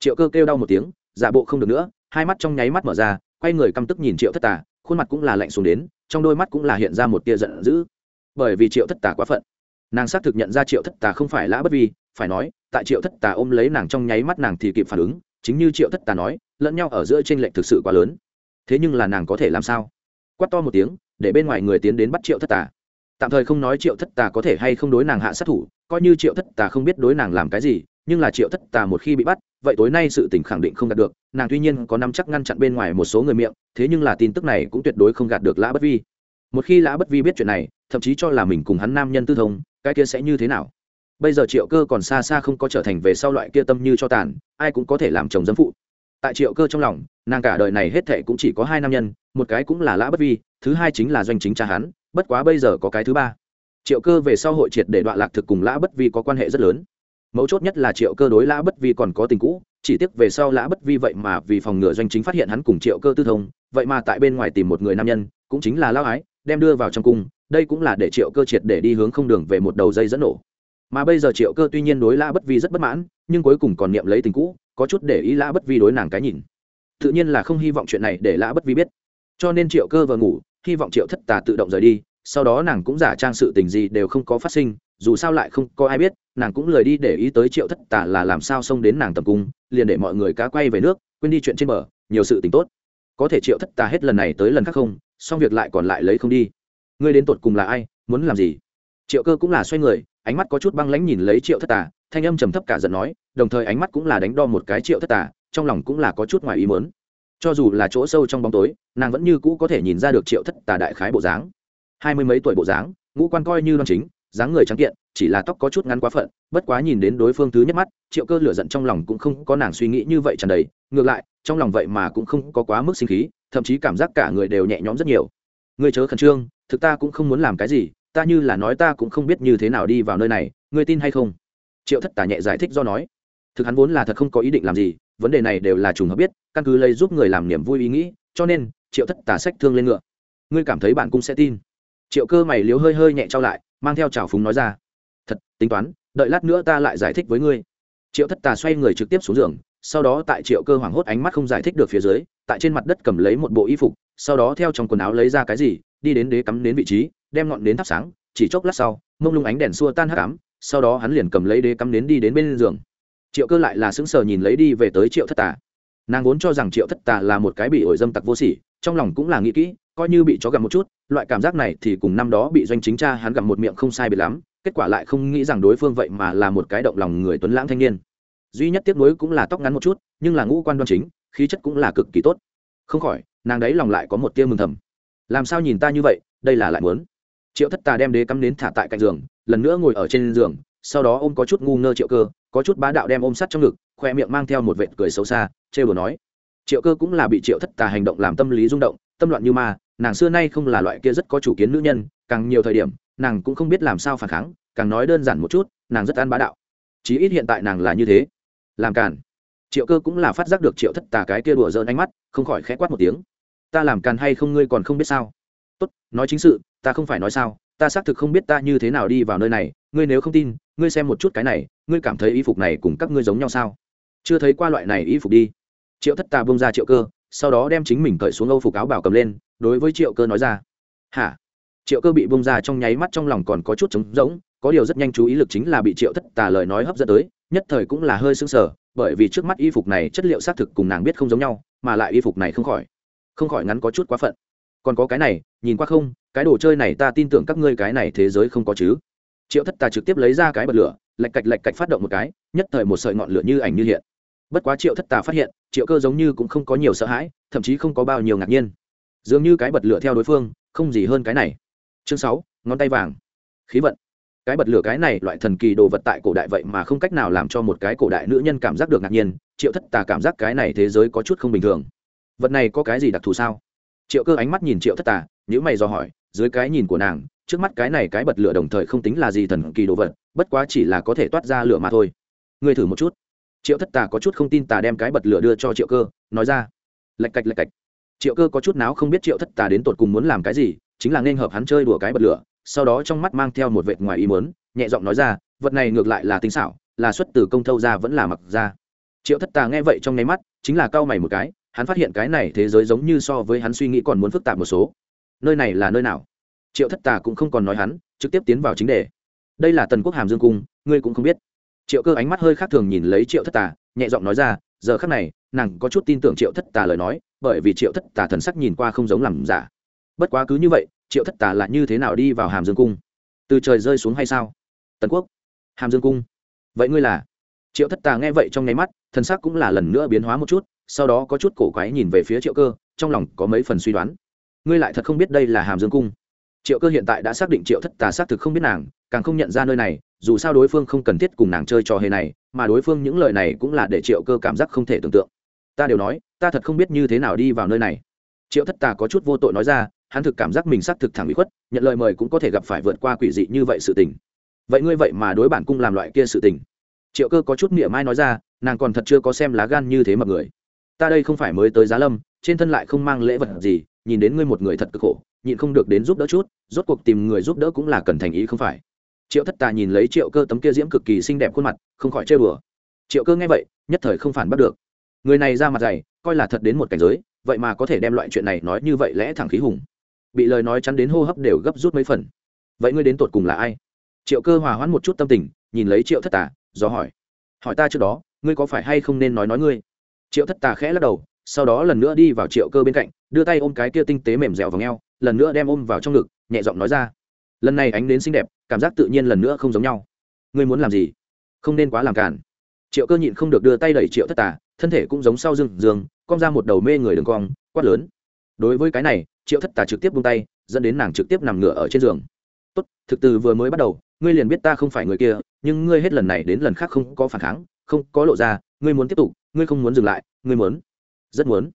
triệu cơ kêu đau một tiếng, giả bộ không được nữa, hai mắt trong nháy mắt mở ra, quay người căm tức nhìn triệu thất tà, khuôn mặt cũng là lạnh xuống đến, trong đôi mắt cũng là hiện ra một tia giận dữ bởi vì triệu thất tà quá phận. Nàng xác thực nhận ra triệu thất tà không phải lã bất vi, phải nói, tại triệu thất tà ôm lấy nàng trong nháy mắt nàng thì kịp phản ứng, chính như triệu thất tà nói, lẫn nhau ở giữa t r ê n lệch thực sự quá lớn. Thế nhưng là nàng có thể làm sao? Quát to một tiếng, để bên ngoài người tiến đến bắt triệu thất tà. Tạm thời không nói triệu thất tà có thể hay không đối nàng hạ sát thủ, coi như triệu thất tà không biết đối nàng làm cái gì, nhưng là triệu thất tà một khi bị bắt, vậy tối nay sự tình khẳng định không đạt được, nàng tuy nhiên có nắm chắc ngăn chặn bên ngoài một số người miệng, thế nhưng là tin tức này cũng tuyệt đối không gạt được lã bất vi. Một khi lã bất vi biết chuyện này thậm chí cho là mình cùng hắn nam nhân tư thông, cái kia sẽ như thế nào? Bây giờ triệu cơ còn xa xa không có trở thành về sau loại kia tâm như cho tàn, ai cũng có thể làm chồng dâm phụ. Tại triệu cơ trong lòng, nàng cả đời này hết thệ cũng chỉ có hai nam nhân, một cái cũng là lã bất vi, thứ hai chính là doanh chính cha hắn, bất quá bây giờ có cái thứ ba. Triệu cơ về sau hội triệt để đoạn lạc thực cùng lã bất vi có quan hệ rất lớn. Mấu chốt nhất là triệu cơ đối lã bất vi còn có tình cũ, chỉ tiếc về sau lã bất vi vậy mà vì phòng ngừa doanh chính phát hiện hắn cùng triệu cơ tư thông, vậy mà tại bên ngoài tìm một người nam nhân, cũng chính là lao ái, đem đưa vào trong cung đây cũng là để triệu cơ triệt để đi hướng không đường về một đầu dây dẫn nổ. Mà bây giờ triệu cơ tuy nhiên đối lã bất vi rất bất mãn, nhưng cuối cùng còn niệm lấy tình cũ, có chút để ý lã bất vi đối nàng cái nhìn. Tự nhiên là không hy vọng chuyện này để lã bất vi biết. Cho nên triệu cơ vừa ngủ, hy vọng triệu thất tà tự động rời đi, sau đó nàng cũng giả trang sự tình gì đều không có phát sinh, dù sao lại không có ai biết, nàng cũng lời đi để ý tới triệu thất tà là làm sao xông đến nàng tầm cung, liền để mọi người cá quay về nước, quên đi chuyện trên bờ, nhiều sự tình tốt. Có thể triệu thất tà hết lần này tới lần khác không, xong việc lại còn lại lấy không đi ngươi đến tột cùng là ai, muốn làm gì? Triệu cơ cũng là xoay người, ánh mắt có chút băng lãnh nhìn lấy triệu thất tà, thanh âm trầm thấp cả giận nói, đồng thời ánh mắt cũng là đánh đo một cái triệu thất tà, trong lòng cũng là có chút ngoài ý mớn cho dù là chỗ sâu trong bóng tối, nàng vẫn như cũ có thể nhìn ra được triệu thất tà đại khái bộ dáng. Hai mươi mấy tuổi bộ dáng, ngũ quan coi như đoan chính, dáng người trắng kiện, chỉ là tóc có chút ngắn quá phận, bất quá nhìn đến đối phương thứ nhất mắt, triệu cơ lửa giận trong lòng cũng không có nàng suy nghĩ như vậy tràn đầy. Ngược lại, trong lòng vậy mà cũng không có quá mức sinh khí, thậm chí cảm giác cả người đều nhẹ nhõm rất nhiều ngươi chớ khẩn trương, thực ta cũng không muốn làm cái gì, ta như là nói ta cũng không biết như thế nào đi vào nơi này, ngươi tin hay không? Triệu thất tả nhẹ giải thích do nói. Thực hắn vốn là thật không có ý định làm gì, vấn đề này đều là trùng hợp biết, căn cứ lấy giúp người làm niềm vui ý nghĩ, cho nên, triệu thất tả sách thương lên ngựa. Ngươi cảm thấy bạn cũng sẽ tin. Triệu cơ mày liếu hơi hơi nhẹ trao lại, mang theo trào phúng nói ra. Thật, tính toán, đợi lát nữa ta lại giải thích với ngươi. Triệu thất tà xoay người trực tiếp xuống giường sau đó tại triệu cơ hoảng hốt ánh mắt không giải thích được phía dưới, tại trên mặt đất cầm lấy một bộ y phục, sau đó theo trong quần áo lấy ra cái gì, đi đến đế cắm đến vị trí, đem ngọn đến thắp sáng, chỉ chốc lát sau, mông lung ánh đèn xua tan hắc ám, sau đó hắn liền cầm lấy đế cắm đến đi đến bên giường. Triệu cơ lại là sững sờ nhìn lấy đi về tới triệu thất tà. Nàng vốn cho rằng triệu thất tà là một cái bị ổi dâm tặc vô sỉ, trong lòng cũng là nghĩ kỹ, coi như bị chó gặm một chút, loại cảm giác này thì cùng năm đó bị doanh chính cha hắn gặm một miệng không sai bị lắm, kết quả lại không nghĩ rằng đối phương vậy mà là một cái động lòng người tuấn lãng thanh niên duy nhất tiếc nuối cũng là tóc ngắn một chút, nhưng là ngũ quan đoan chính, khí chất cũng là cực kỳ tốt. Không khỏi, nàng đấy lòng lại có một tia mừng thầm. Làm sao nhìn ta như vậy, đây là lại muốn. Triệu thất tà đem đế cắm nến thả tại cạnh giường, lần nữa ngồi ở trên giường, sau đó ôm có chút ngu ngơ triệu cơ, có chút bá đạo đem ôm sắt trong ngực, khoe miệng mang theo một vệt cười xấu xa chê bừa nói. Triệu cơ cũng là bị triệu thất tà hành động làm tâm lý rung động, tâm loạn như ma, nàng xưa nay không là loại kia rất có chủ kiến nữ nhân, càng nhiều thời điểm, nàng cũng không biết làm sao phản kháng, càng nói đơn giản một chút, nàng rất ăn bá đạo. Chí ít hiện tại nàng là như thế làm càn. Triệu cơ cũng là phát giác được triệu thất tà cái kia đùa dỡn ánh mắt, không khỏi khẽ quát một tiếng. Ta làm càn hay không ngươi còn không biết sao? Tốt, nói chính sự, ta không phải nói sao, ta xác thực không biết ta như thế nào đi vào nơi này, ngươi nếu không tin, ngươi xem một chút cái này, ngươi cảm thấy y phục này cùng các ngươi giống nhau sao? Chưa thấy qua loại này y phục đi. Triệu thất tà bông ra triệu cơ, sau đó đem chính mình cởi xuống âu phục áo bảo cầm lên, đối với triệu cơ nói ra. Hả? Triệu cơ bị bung ra trong nháy mắt trong lòng còn có chút trống rỗng, có điều rất nhanh chú ý lực chính là bị triệu thất tà lời nói hấp dẫn tới, nhất thời cũng là hơi sưng sờ, bởi vì trước mắt y phục này chất liệu xác thực cùng nàng biết không giống nhau, mà lại y phục này không khỏi không khỏi ngắn có chút quá phận. Còn có cái này, nhìn qua không, cái đồ chơi này ta tin tưởng các ngươi cái này thế giới không có chứ. Triệu thất tà trực tiếp lấy ra cái bật lửa, lạch cạch lạch cạch phát động một cái, nhất thời một sợi ngọn lửa như ảnh như hiện. Bất quá triệu thất tà phát hiện, triệu cơ giống như cũng không có nhiều sợ hãi, thậm chí không có bao nhiêu ngạc nhiên. Dường như cái bật lửa theo đối phương, không gì hơn cái này chương sáu, ngón tay vàng. Khí vận. Cái bật lửa cái này, loại thần kỳ đồ vật tại cổ đại vậy mà không cách nào làm cho một cái cổ đại nữ nhân cảm giác được ngạc nhiên, triệu thất tà cảm giác cái này thế giới có chút không bình thường. Vật này có cái gì đặc thù sao? Triệu cơ ánh mắt nhìn triệu thất tà nhữ mày dò hỏi, dưới cái nhìn của nàng, trước mắt cái này cái bật lửa đồng thời không tính là gì thần kỳ đồ vật, bất quá chỉ là có thể toát ra lửa mà thôi. Ngươi thử một chút. Triệu thất tà có chút không tin tà đem cái bật lửa đưa cho triệu cơ, nói ra. Lạch cạch lạch cạch. Triệu cơ có chút nào không biết triệu thất tà đến tột cùng muốn làm cái gì chính là nên hợp hắn chơi đùa cái bật lửa, sau đó trong mắt mang theo một vệt ngoài ý muốn, nhẹ giọng nói ra, vật này ngược lại là tinh xảo, là xuất từ công thâu ra vẫn là mặc ra. Triệu thất tà nghe vậy trong nháy mắt, chính là cau mày một cái, hắn phát hiện cái này thế giới giống như so với hắn suy nghĩ còn muốn phức tạp một số. Nơi này là nơi nào? Triệu thất tà cũng không còn nói hắn, trực tiếp tiến vào chính đề. Đây là tần quốc hàm dương cung, ngươi cũng không biết. Triệu cơ ánh mắt hơi khác thường nhìn lấy triệu thất tà, nhẹ giọng nói ra, giờ khác này, nàng có chút tin tưởng triệu thất tà lời nói, bởi vì triệu thất tà thần sắc nhìn qua không giống làm giả bất quá cứ như vậy, triệu thất tà là như thế nào đi vào hàm dương cung? Từ trời rơi xuống hay sao? Tần quốc, hàm dương cung. Vậy ngươi là? Triệu thất tà nghe vậy trong nháy mắt, thần sắc cũng là lần nữa biến hóa một chút, sau đó có chút cổ quái nhìn về phía triệu cơ, trong lòng có mấy phần suy đoán. Ngươi lại thật không biết đây là hàm dương cung. Triệu cơ hiện tại đã xác định triệu thất tà xác thực không biết nàng, càng không nhận ra nơi này, dù sao đối phương không cần thiết cùng nàng chơi trò hề này, mà đối phương những lời này cũng là để triệu cơ cảm giác không thể tưởng tượng. Ta đều nói, ta thật không biết như thế nào đi vào nơi này. Triệu thất tà có chút vô tội nói ra hắn thực cảm giác mình xác thực thẳng bị khuất, nhận lời mời cũng có thể gặp phải vượt qua quỷ dị như vậy sự tình. Vậy ngươi vậy mà đối bản cung làm loại kia sự tình. Triệu cơ có chút miệng mai nói ra, nàng còn thật chưa có xem lá gan như thế mà người. Ta đây không phải mới tới giá lâm, trên thân lại không mang lễ vật gì, nhìn đến ngươi một người thật cực khổ, nhịn không được đến giúp đỡ chút, rốt cuộc tìm người giúp đỡ cũng là cần thành ý không phải. Triệu thất tà nhìn lấy triệu cơ tấm kia diễm cực kỳ xinh đẹp khuôn mặt, không khỏi chơi bừa triệu cơ nghe vậy, nhất thời không phản bắt được. Người này ra mặt dày, coi là thật đến một cảnh giới, vậy mà có thể đem loại chuyện này nói như vậy lẽ thẳng khí hùng bị lời nói chắn đến hô hấp đều gấp rút mấy phần. Vậy ngươi đến tột cùng là ai? Triệu cơ hòa hoãn một chút tâm tình, nhìn lấy triệu thất tà, do hỏi. Hỏi ta trước đó, ngươi có phải hay không nên nói nói ngươi? Triệu thất tà khẽ lắc đầu, sau đó lần nữa đi vào triệu cơ bên cạnh, đưa tay ôm cái kia tinh tế mềm dẻo vào ngheo lần nữa đem ôm vào trong ngực, nhẹ giọng nói ra. Lần này ánh đến xinh đẹp, cảm giác tự nhiên lần nữa không giống nhau. Ngươi muốn làm gì? Không nên quá làm cản triệu cơ nhịn không được đưa tay đẩy triệu thất tà, thân thể cũng giống sau rừng giường cong ra một đầu mê người đường cong, quát lớn. Đối với cái này triệu thất tà trực tiếp buông tay, dẫn đến nàng trực tiếp nằm ngửa ở trên giường. Tốt, thực từ vừa mới bắt đầu, ngươi liền biết ta không phải người kia, nhưng ngươi hết lần này đến lần khác không có phản kháng, không có lộ ra, ngươi muốn tiếp tục, ngươi không muốn dừng lại, ngươi muốn, rất muốn.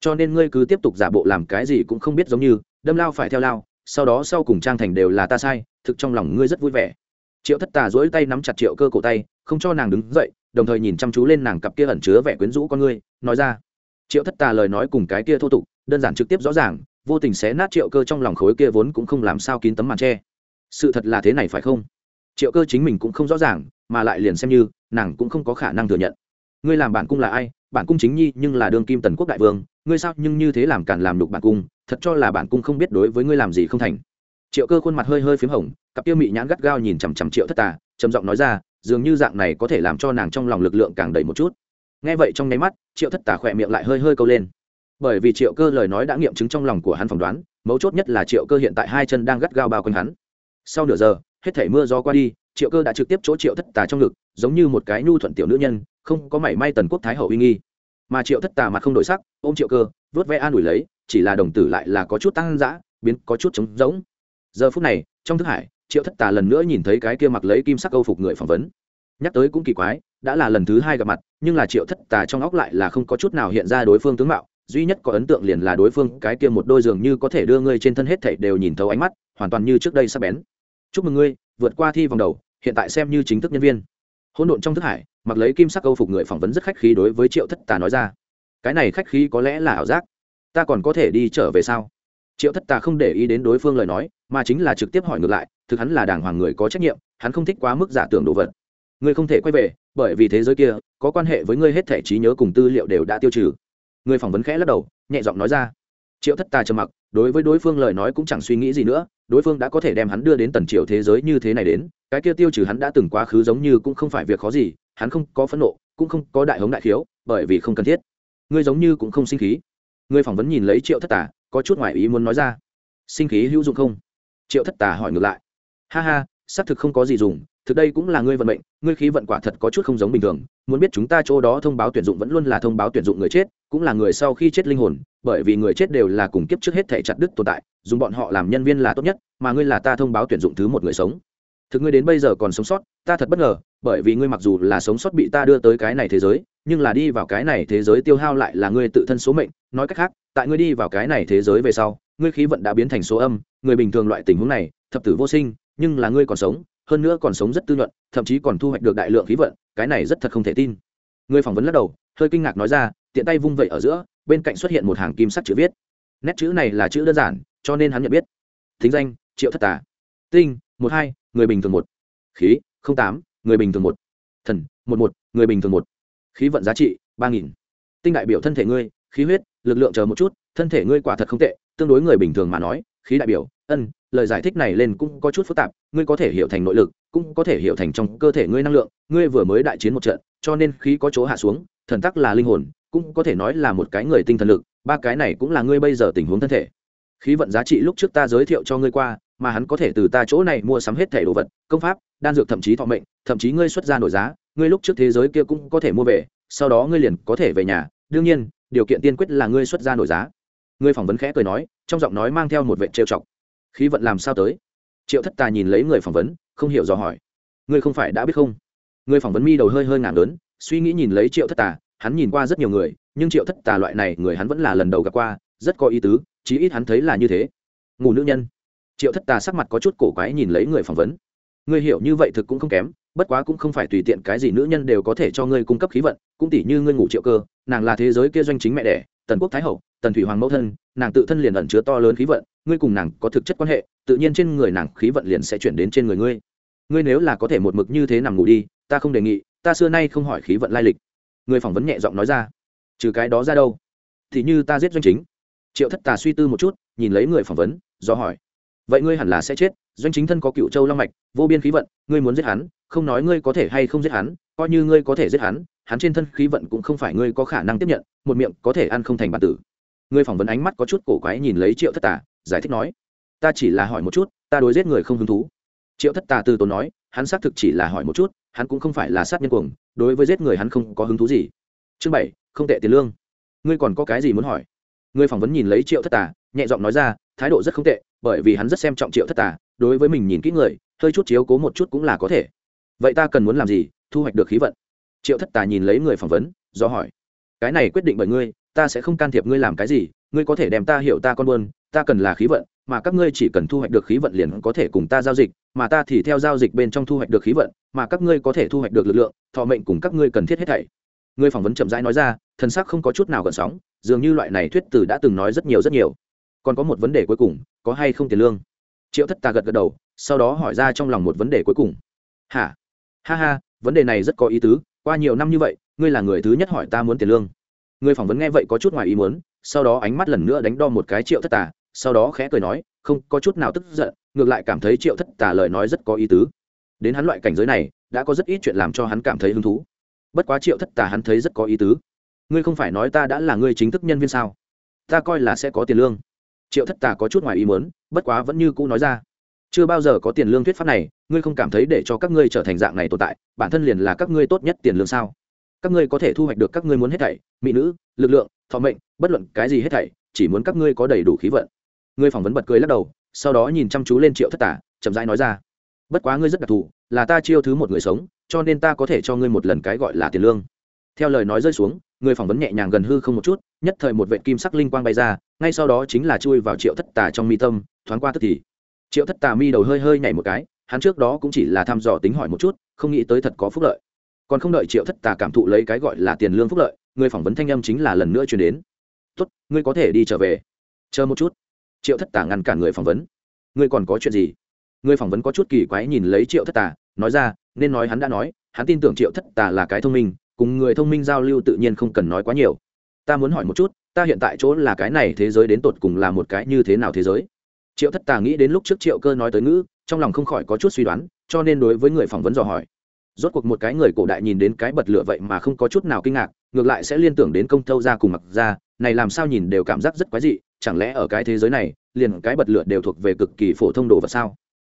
Cho nên ngươi cứ tiếp tục giả bộ làm cái gì cũng không biết giống như, đâm lao phải theo lao, sau đó sau cùng trang thành đều là ta sai, thực trong lòng ngươi rất vui vẻ. Triệu thất tà dỗi tay nắm chặt triệu cơ cổ tay, không cho nàng đứng dậy, đồng thời nhìn chăm chú lên nàng cặp kia ẩn chứa vẻ quyến rũ con ngươi, nói ra. Triệu thất tà lời nói cùng cái kia thô tục, đơn giản trực tiếp rõ ràng vô tình xé nát triệu cơ trong lòng khối kia vốn cũng không làm sao kín tấm màn tre. Sự thật là thế này phải không? Triệu cơ chính mình cũng không rõ ràng, mà lại liền xem như, nàng cũng không có khả năng thừa nhận. Ngươi làm bản cung là ai? Bản cung chính nhi nhưng là đương kim tần quốc đại vương, ngươi sao nhưng như thế làm càn làm đục bản cung? Thật cho là bản cung không biết đối với ngươi làm gì không thành. Triệu cơ khuôn mặt hơi hơi p h í m hồng, cặp tiêu mị nhãn gắt gao nhìn chằm chằm triệu thất tà, trầm giọng nói ra, dường như dạng này có thể làm cho nàng trong lòng lực lượng càng đầy một chút. Nghe vậy trong nháy mắt, triệu thất tà khỏe miệng lại hơi hơi câu lên bởi vì triệu cơ lời nói đã nghiệm chứng trong lòng của hắn phỏng đoán, mấu chốt nhất là triệu cơ hiện tại hai chân đang gắt gao bao quanh hắn. Sau nửa giờ, hết thể mưa gió qua đi, triệu cơ đã trực tiếp chỗ triệu thất tà trong ngực, giống như một cái nhu thuận tiểu nữ nhân, không có mảy may tần quốc thái hậu uy nghi. Mà triệu thất tà mặt không đổi sắc, ôm triệu cơ, vớt ve an ủi lấy, chỉ là đồng tử lại là có chút tăng dã, biến có chút trống rỗng. Giờ phút này, trong thức hải, triệu thất tà lần nữa nhìn thấy cái kia mặc lấy kim sắc câu phục người phỏng vấn. Nhắc tới cũng kỳ quái, đã là lần thứ hai gặp mặt, nhưng là triệu thất tà trong óc lại là không có chút nào hiện ra đối phương tướng mạo duy nhất có ấn tượng liền là đối phương, cái kia một đôi giường như có thể đưa ngươi trên thân hết thảy đều nhìn thấu ánh mắt, hoàn toàn như trước đây sắp bén. Chúc mừng ngươi, vượt qua thi vòng đầu, hiện tại xem như chính thức nhân viên. Hỗn độn trong thức hải, mặc lấy kim sắc câu phục người phỏng vấn rất khách khí đối với triệu thất tà nói ra. Cái này khách khí có lẽ là ảo giác. Ta còn có thể đi trở về sao? Triệu thất tà không để ý đến đối phương lời nói, mà chính là trực tiếp hỏi ngược lại, thực hắn là đàng hoàng người có trách nhiệm, hắn không thích quá mức giả tưởng đồ vật. Ngươi không thể quay về, bởi vì thế giới kia, có quan hệ với ngươi hết thể trí nhớ cùng tư liệu đều đã tiêu trừ người phỏng vấn khẽ lắc đầu, nhẹ giọng nói ra. Triệu thất tà trầm mặc, đối với đối phương lời nói cũng chẳng suy nghĩ gì nữa, đối phương đã có thể đem hắn đưa đến tần triều thế giới như thế này đến, cái kia tiêu trừ hắn đã từng quá khứ giống như cũng không phải việc khó gì, hắn không có phẫn nộ, cũng không có đại hống đại khiếu, bởi vì không cần thiết. Ngươi giống như cũng không sinh khí. Ngươi phỏng vấn nhìn lấy triệu thất tà có chút ngoại ý muốn nói ra. Sinh khí hữu dụng không? Triệu thất tà hỏi ngược lại. Ha ha, xác thực không có gì dùng thực đây cũng là ngươi vận mệnh, ngươi khí vận quả thật có chút không giống bình thường. Muốn biết chúng ta chỗ đó thông báo tuyển dụng vẫn luôn là thông báo tuyển dụng người chết, cũng là người sau khi chết linh hồn, bởi vì người chết đều là cùng kiếp trước hết thể chặt đứt tồn tại, dùng bọn họ làm nhân viên là tốt nhất, mà ngươi là ta thông báo tuyển dụng thứ một người sống. Thực ngươi đến bây giờ còn sống sót, ta thật bất ngờ, bởi vì ngươi mặc dù là sống sót bị ta đưa tới cái này thế giới, nhưng là đi vào cái này thế giới tiêu hao lại là ngươi tự thân số mệnh. Nói cách khác, tại ngươi đi vào cái này thế giới về sau, ngươi khí vận đã biến thành số âm, người bình thường loại tình huống này, thập tử vô sinh, nhưng là ngươi còn sống hơn nữa còn sống rất tư nhuận, thậm chí còn thu hoạch được đại lượng khí vận, cái này rất thật không thể tin. Người phỏng vấn lắc đầu, hơi kinh ngạc nói ra, tiện tay vung vẩy ở giữa, bên cạnh xuất hiện một hàng kim sắc chữ viết. Nét chữ này là chữ đơn giản, cho nên hắn nhận biết. Thính danh, triệu thất tà. Tinh, một hai, người bình thường một. Khí, không tám, người bình thường một. Thần, một một, người bình thường một. Khí vận giá trị, ba nghìn. Tinh đại biểu thân thể ngươi, khí huyết, lực lượng chờ một chút, thân thể ngươi quả thật không tệ, tương đối người bình thường mà nói, khí đại biểu, ân lời giải thích này lên cũng có chút phức tạp, ngươi có thể hiểu thành nội lực, cũng có thể hiểu thành trong cơ thể ngươi năng lượng, ngươi vừa mới đại chiến một trận, cho nên khí có chỗ hạ xuống, thần tắc là linh hồn, cũng có thể nói là một cái người tinh thần lực, ba cái này cũng là ngươi bây giờ tình huống thân thể. Khí vận giá trị lúc trước ta giới thiệu cho ngươi qua, mà hắn có thể từ ta chỗ này mua sắm hết thẻ đồ vật, công pháp, đan dược thậm chí thọ mệnh, thậm chí ngươi xuất ra nổi giá, ngươi lúc trước thế giới kia cũng có thể mua về, sau đó ngươi liền có thể về nhà. Đương nhiên, điều kiện tiên quyết là ngươi xuất ra nổi giá. Ngươi phỏng vấn khẽ cười nói, trong giọng nói mang theo một vệ trêu chọc khí vận làm sao tới? Triệu thất tà nhìn lấy người phỏng vấn, không hiểu dò hỏi. Ngươi không phải đã biết không? Người phỏng vấn mi đầu hơi hơi ngàn lớn, suy nghĩ nhìn lấy triệu thất tà, hắn nhìn qua rất nhiều người, nhưng triệu thất tà loại này người hắn vẫn là lần đầu gặp qua, rất có ý tứ, chí ít hắn thấy là như thế. Ngủ nữ nhân. Triệu thất tà sắc mặt có chút cổ quái nhìn lấy người phỏng vấn. Ngươi hiểu như vậy thực cũng không kém, bất quá cũng không phải tùy tiện cái gì nữ nhân đều có thể cho ngươi cung cấp khí vận, cũng tỷ như ngươi ngủ triệu cơ, nàng là thế giới kia doanh chính mẹ đẻ, tần quốc thái hậu, tần thủy hoàng mẫu thân, nàng tự thân liền ẩn chứa to lớn khí vận ngươi cùng nàng có thực chất quan hệ, tự nhiên trên người nàng khí vận liền sẽ chuyển đến trên người ngươi. Ngươi nếu là có thể một mực như thế nằm ngủ đi, ta không đề nghị, ta xưa nay không hỏi khí vận lai lịch. Người phỏng vấn nhẹ giọng nói ra. Trừ cái đó ra đâu? Thì như ta giết doanh chính. Triệu thất tà suy tư một chút, nhìn lấy người phỏng vấn, do hỏi. Vậy ngươi hẳn là sẽ chết, doanh chính thân có cựu châu long mạch, vô biên khí vận, ngươi muốn giết hắn, không nói ngươi có thể hay không giết hắn, coi như ngươi có thể giết hắn hắn trên thân khí vận cũng không phải ngươi có khả năng tiếp nhận, một miệng có thể ăn không thành bản tử. Ngươi phỏng vấn ánh mắt có chút cổ quái nhìn lấy triệu thất tà giải thích nói, ta chỉ là hỏi một chút, ta đối giết người không hứng thú. Triệu thất tà từ tốn nói, hắn xác thực chỉ là hỏi một chút, hắn cũng không phải là sát nhân cuồng, đối với giết người hắn không có hứng thú gì. Chương bảy, không tệ tiền lương. Ngươi còn có cái gì muốn hỏi? Ngươi phỏng vấn nhìn lấy triệu thất tà, nhẹ giọng nói ra, thái độ rất không tệ, bởi vì hắn rất xem trọng triệu thất tà, đối với mình nhìn kỹ người, hơi chút chiếu cố một chút cũng là có thể. Vậy ta cần muốn làm gì, thu hoạch được khí vận? Triệu thất tà nhìn lấy người phỏng vấn, do hỏi, cái này quyết định bởi ngươi, ta sẽ không can thiệp ngươi làm cái gì, ngươi có thể đem ta hiểu ta con buôn ta cần là khí vận, mà các ngươi chỉ cần thu hoạch được khí vận liền có thể cùng ta giao dịch, mà ta thì theo giao dịch bên trong thu hoạch được khí vận, mà các ngươi có thể thu hoạch được lực lượng, thọ mệnh cùng các ngươi cần thiết hết thảy. Ngươi phỏng vấn chậm rãi nói ra thân sắc không có chút nào gần sóng, dường như loại này thuyết tử đã từng nói rất nhiều rất nhiều. Còn có một vấn đề cuối cùng, có hay không tiền lương? Triệu thất tà gật gật đầu, sau đó hỏi ra trong lòng một vấn đề cuối cùng. Hả? Ha ha, vấn đề này rất có ý tứ, qua nhiều năm như vậy, ngươi là người thứ nhất hỏi ta muốn tiền lương. Người phỏng vấn nghe vậy có chút ngoài ý muốn, sau đó ánh mắt lần nữa đánh đo một cái triệu thất tà sau đó khẽ cười nói, không có chút nào tức giận, ngược lại cảm thấy triệu thất tà lời nói rất có ý tứ. Đến hắn loại cảnh giới này, đã có rất ít chuyện làm cho hắn cảm thấy hứng thú. Bất quá triệu thất tà hắn thấy rất có ý tứ. Ngươi không phải nói ta đã là ngươi chính thức nhân viên sao? Ta coi là sẽ có tiền lương. Triệu thất tà có chút ngoài ý muốn, bất quá vẫn như cũ nói ra. Chưa bao giờ có tiền lương thuyết pháp này, ngươi không cảm thấy để cho các ngươi trở thành dạng này tồn tại, bản thân liền là các ngươi tốt nhất tiền lương sao? Các ngươi có thể thu hoạch được các ngươi muốn hết thảy, mỹ nữ, lực lượng, thọ mệnh, bất luận cái gì hết thảy, chỉ muốn các ngươi có đầy đủ khí vận ngươi phỏng vấn bật cười lắc đầu, sau đó nhìn chăm chú lên triệu thất tả, chậm rãi nói ra. Bất quá ngươi rất đặc thù, là ta chiêu thứ một người sống, cho nên ta có thể cho ngươi một lần cái gọi là tiền lương. Theo lời nói rơi xuống, người phỏng vấn nhẹ nhàng gần hư không một chút, nhất thời một vệ kim sắc linh quang bay ra, ngay sau đó chính là chui vào triệu thất tà trong mi tâm, thoáng qua tức thì. Triệu thất tà mi đầu hơi hơi nhảy một cái, hắn trước đó cũng chỉ là thăm dò tính hỏi một chút, không nghĩ tới thật có phúc lợi. Còn không đợi triệu thất tà cảm thụ lấy cái gọi là tiền lương phúc lợi, người phỏng vấn thanh âm chính là lần nữa chuyển đến. Tốt, ngươi có thể đi trở về. Chờ một chút triệu thất Tả ngăn cản người phỏng vấn. Ngươi còn có chuyện gì? Người phỏng vấn có chút kỳ quái nhìn lấy triệu thất Tả, nói ra nên nói hắn đã nói hắn tin tưởng triệu thất Tả là cái thông minh cùng người thông minh giao lưu tự nhiên không cần nói quá nhiều. Ta muốn hỏi một chút ta hiện tại chỗ là cái này thế giới đến tột cùng là một cái như thế nào thế giới? Triệu thất tà nghĩ đến lúc trước triệu cơ nói tới ngữ trong lòng không khỏi có chút suy đoán cho nên đối với người phỏng vấn dò hỏi. Rốt cuộc một cái người cổ đại nhìn đến cái bật lửa vậy mà không có chút nào kinh ngạc ngược lại sẽ liên tưởng đến công thâu ra cùng mặc ra này làm sao nhìn đều cảm giác rất quái dị chẳng lẽ ở cái thế giới này, liền cái bật lửa đều thuộc về cực kỳ phổ thông đồ vật sao?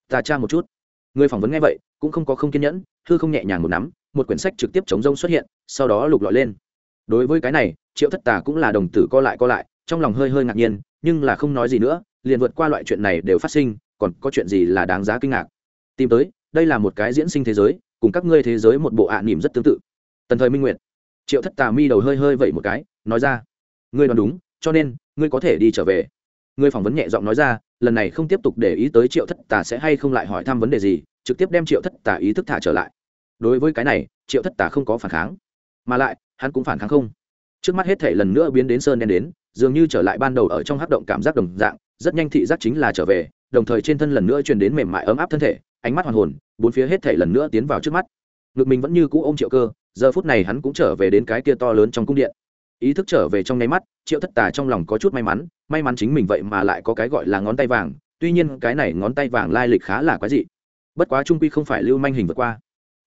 Ta tra một chút. Người phỏng vấn nghe vậy, cũng không có không kiên nhẫn thư không nhẹ nhàng một nắm, một quyển sách trực tiếp chống rông xuất hiện, sau đó lục lọi lên. Đối với cái này, triệu thất tà cũng là đồng tử co lại co lại, trong lòng hơi hơi ngạc nhiên, nhưng là không nói gì nữa, liền vượt qua loại chuyện này đều phát sinh, còn có chuyện gì là đáng giá kinh ngạc? Tìm tới, đây là một cái diễn sinh thế giới, cùng các ngươi thế giới một bộ ạ à nỉm rất tương tự. Tần thời minh nguyệt. Triệu thất tà mi đầu hơi hơi vậy một cái, nói ra. Ngươi đoán đúng, cho nên ngươi có thể đi trở về. Ngươi phỏng vấn nhẹ giọng nói ra, lần này không tiếp tục để ý tới triệu thất tà sẽ hay không lại hỏi thăm vấn đề gì, trực tiếp đem triệu thất tà ý thức thả trở lại. Đối với cái này, triệu thất tà không có phản kháng. Mà lại, hắn cũng phản kháng không. Trước mắt hết thể lần nữa biến đến sơn đen đến, dường như trở lại ban đầu ở trong hát động cảm giác đồng dạng, rất nhanh thị giác chính là trở về, đồng thời trên thân lần nữa truyền đến mềm mại ấm áp thân thể, ánh mắt hoàn hồn, bốn phía hết thể lần nữa tiến vào trước mắt. Ngực mình vẫn như cũ ôm triệu cơ, giờ phút này hắn cũng trở về đến cái kia to lớn trong cung điện ý thức trở về trong nháy mắt triệu thất tà trong lòng có chút may mắn may mắn chính mình vậy mà lại có cái gọi là ngón tay vàng tuy nhiên cái này ngón tay vàng lai lịch khá là quái dị. Bất quá trung quy không phải lưu manh hình vượt qua.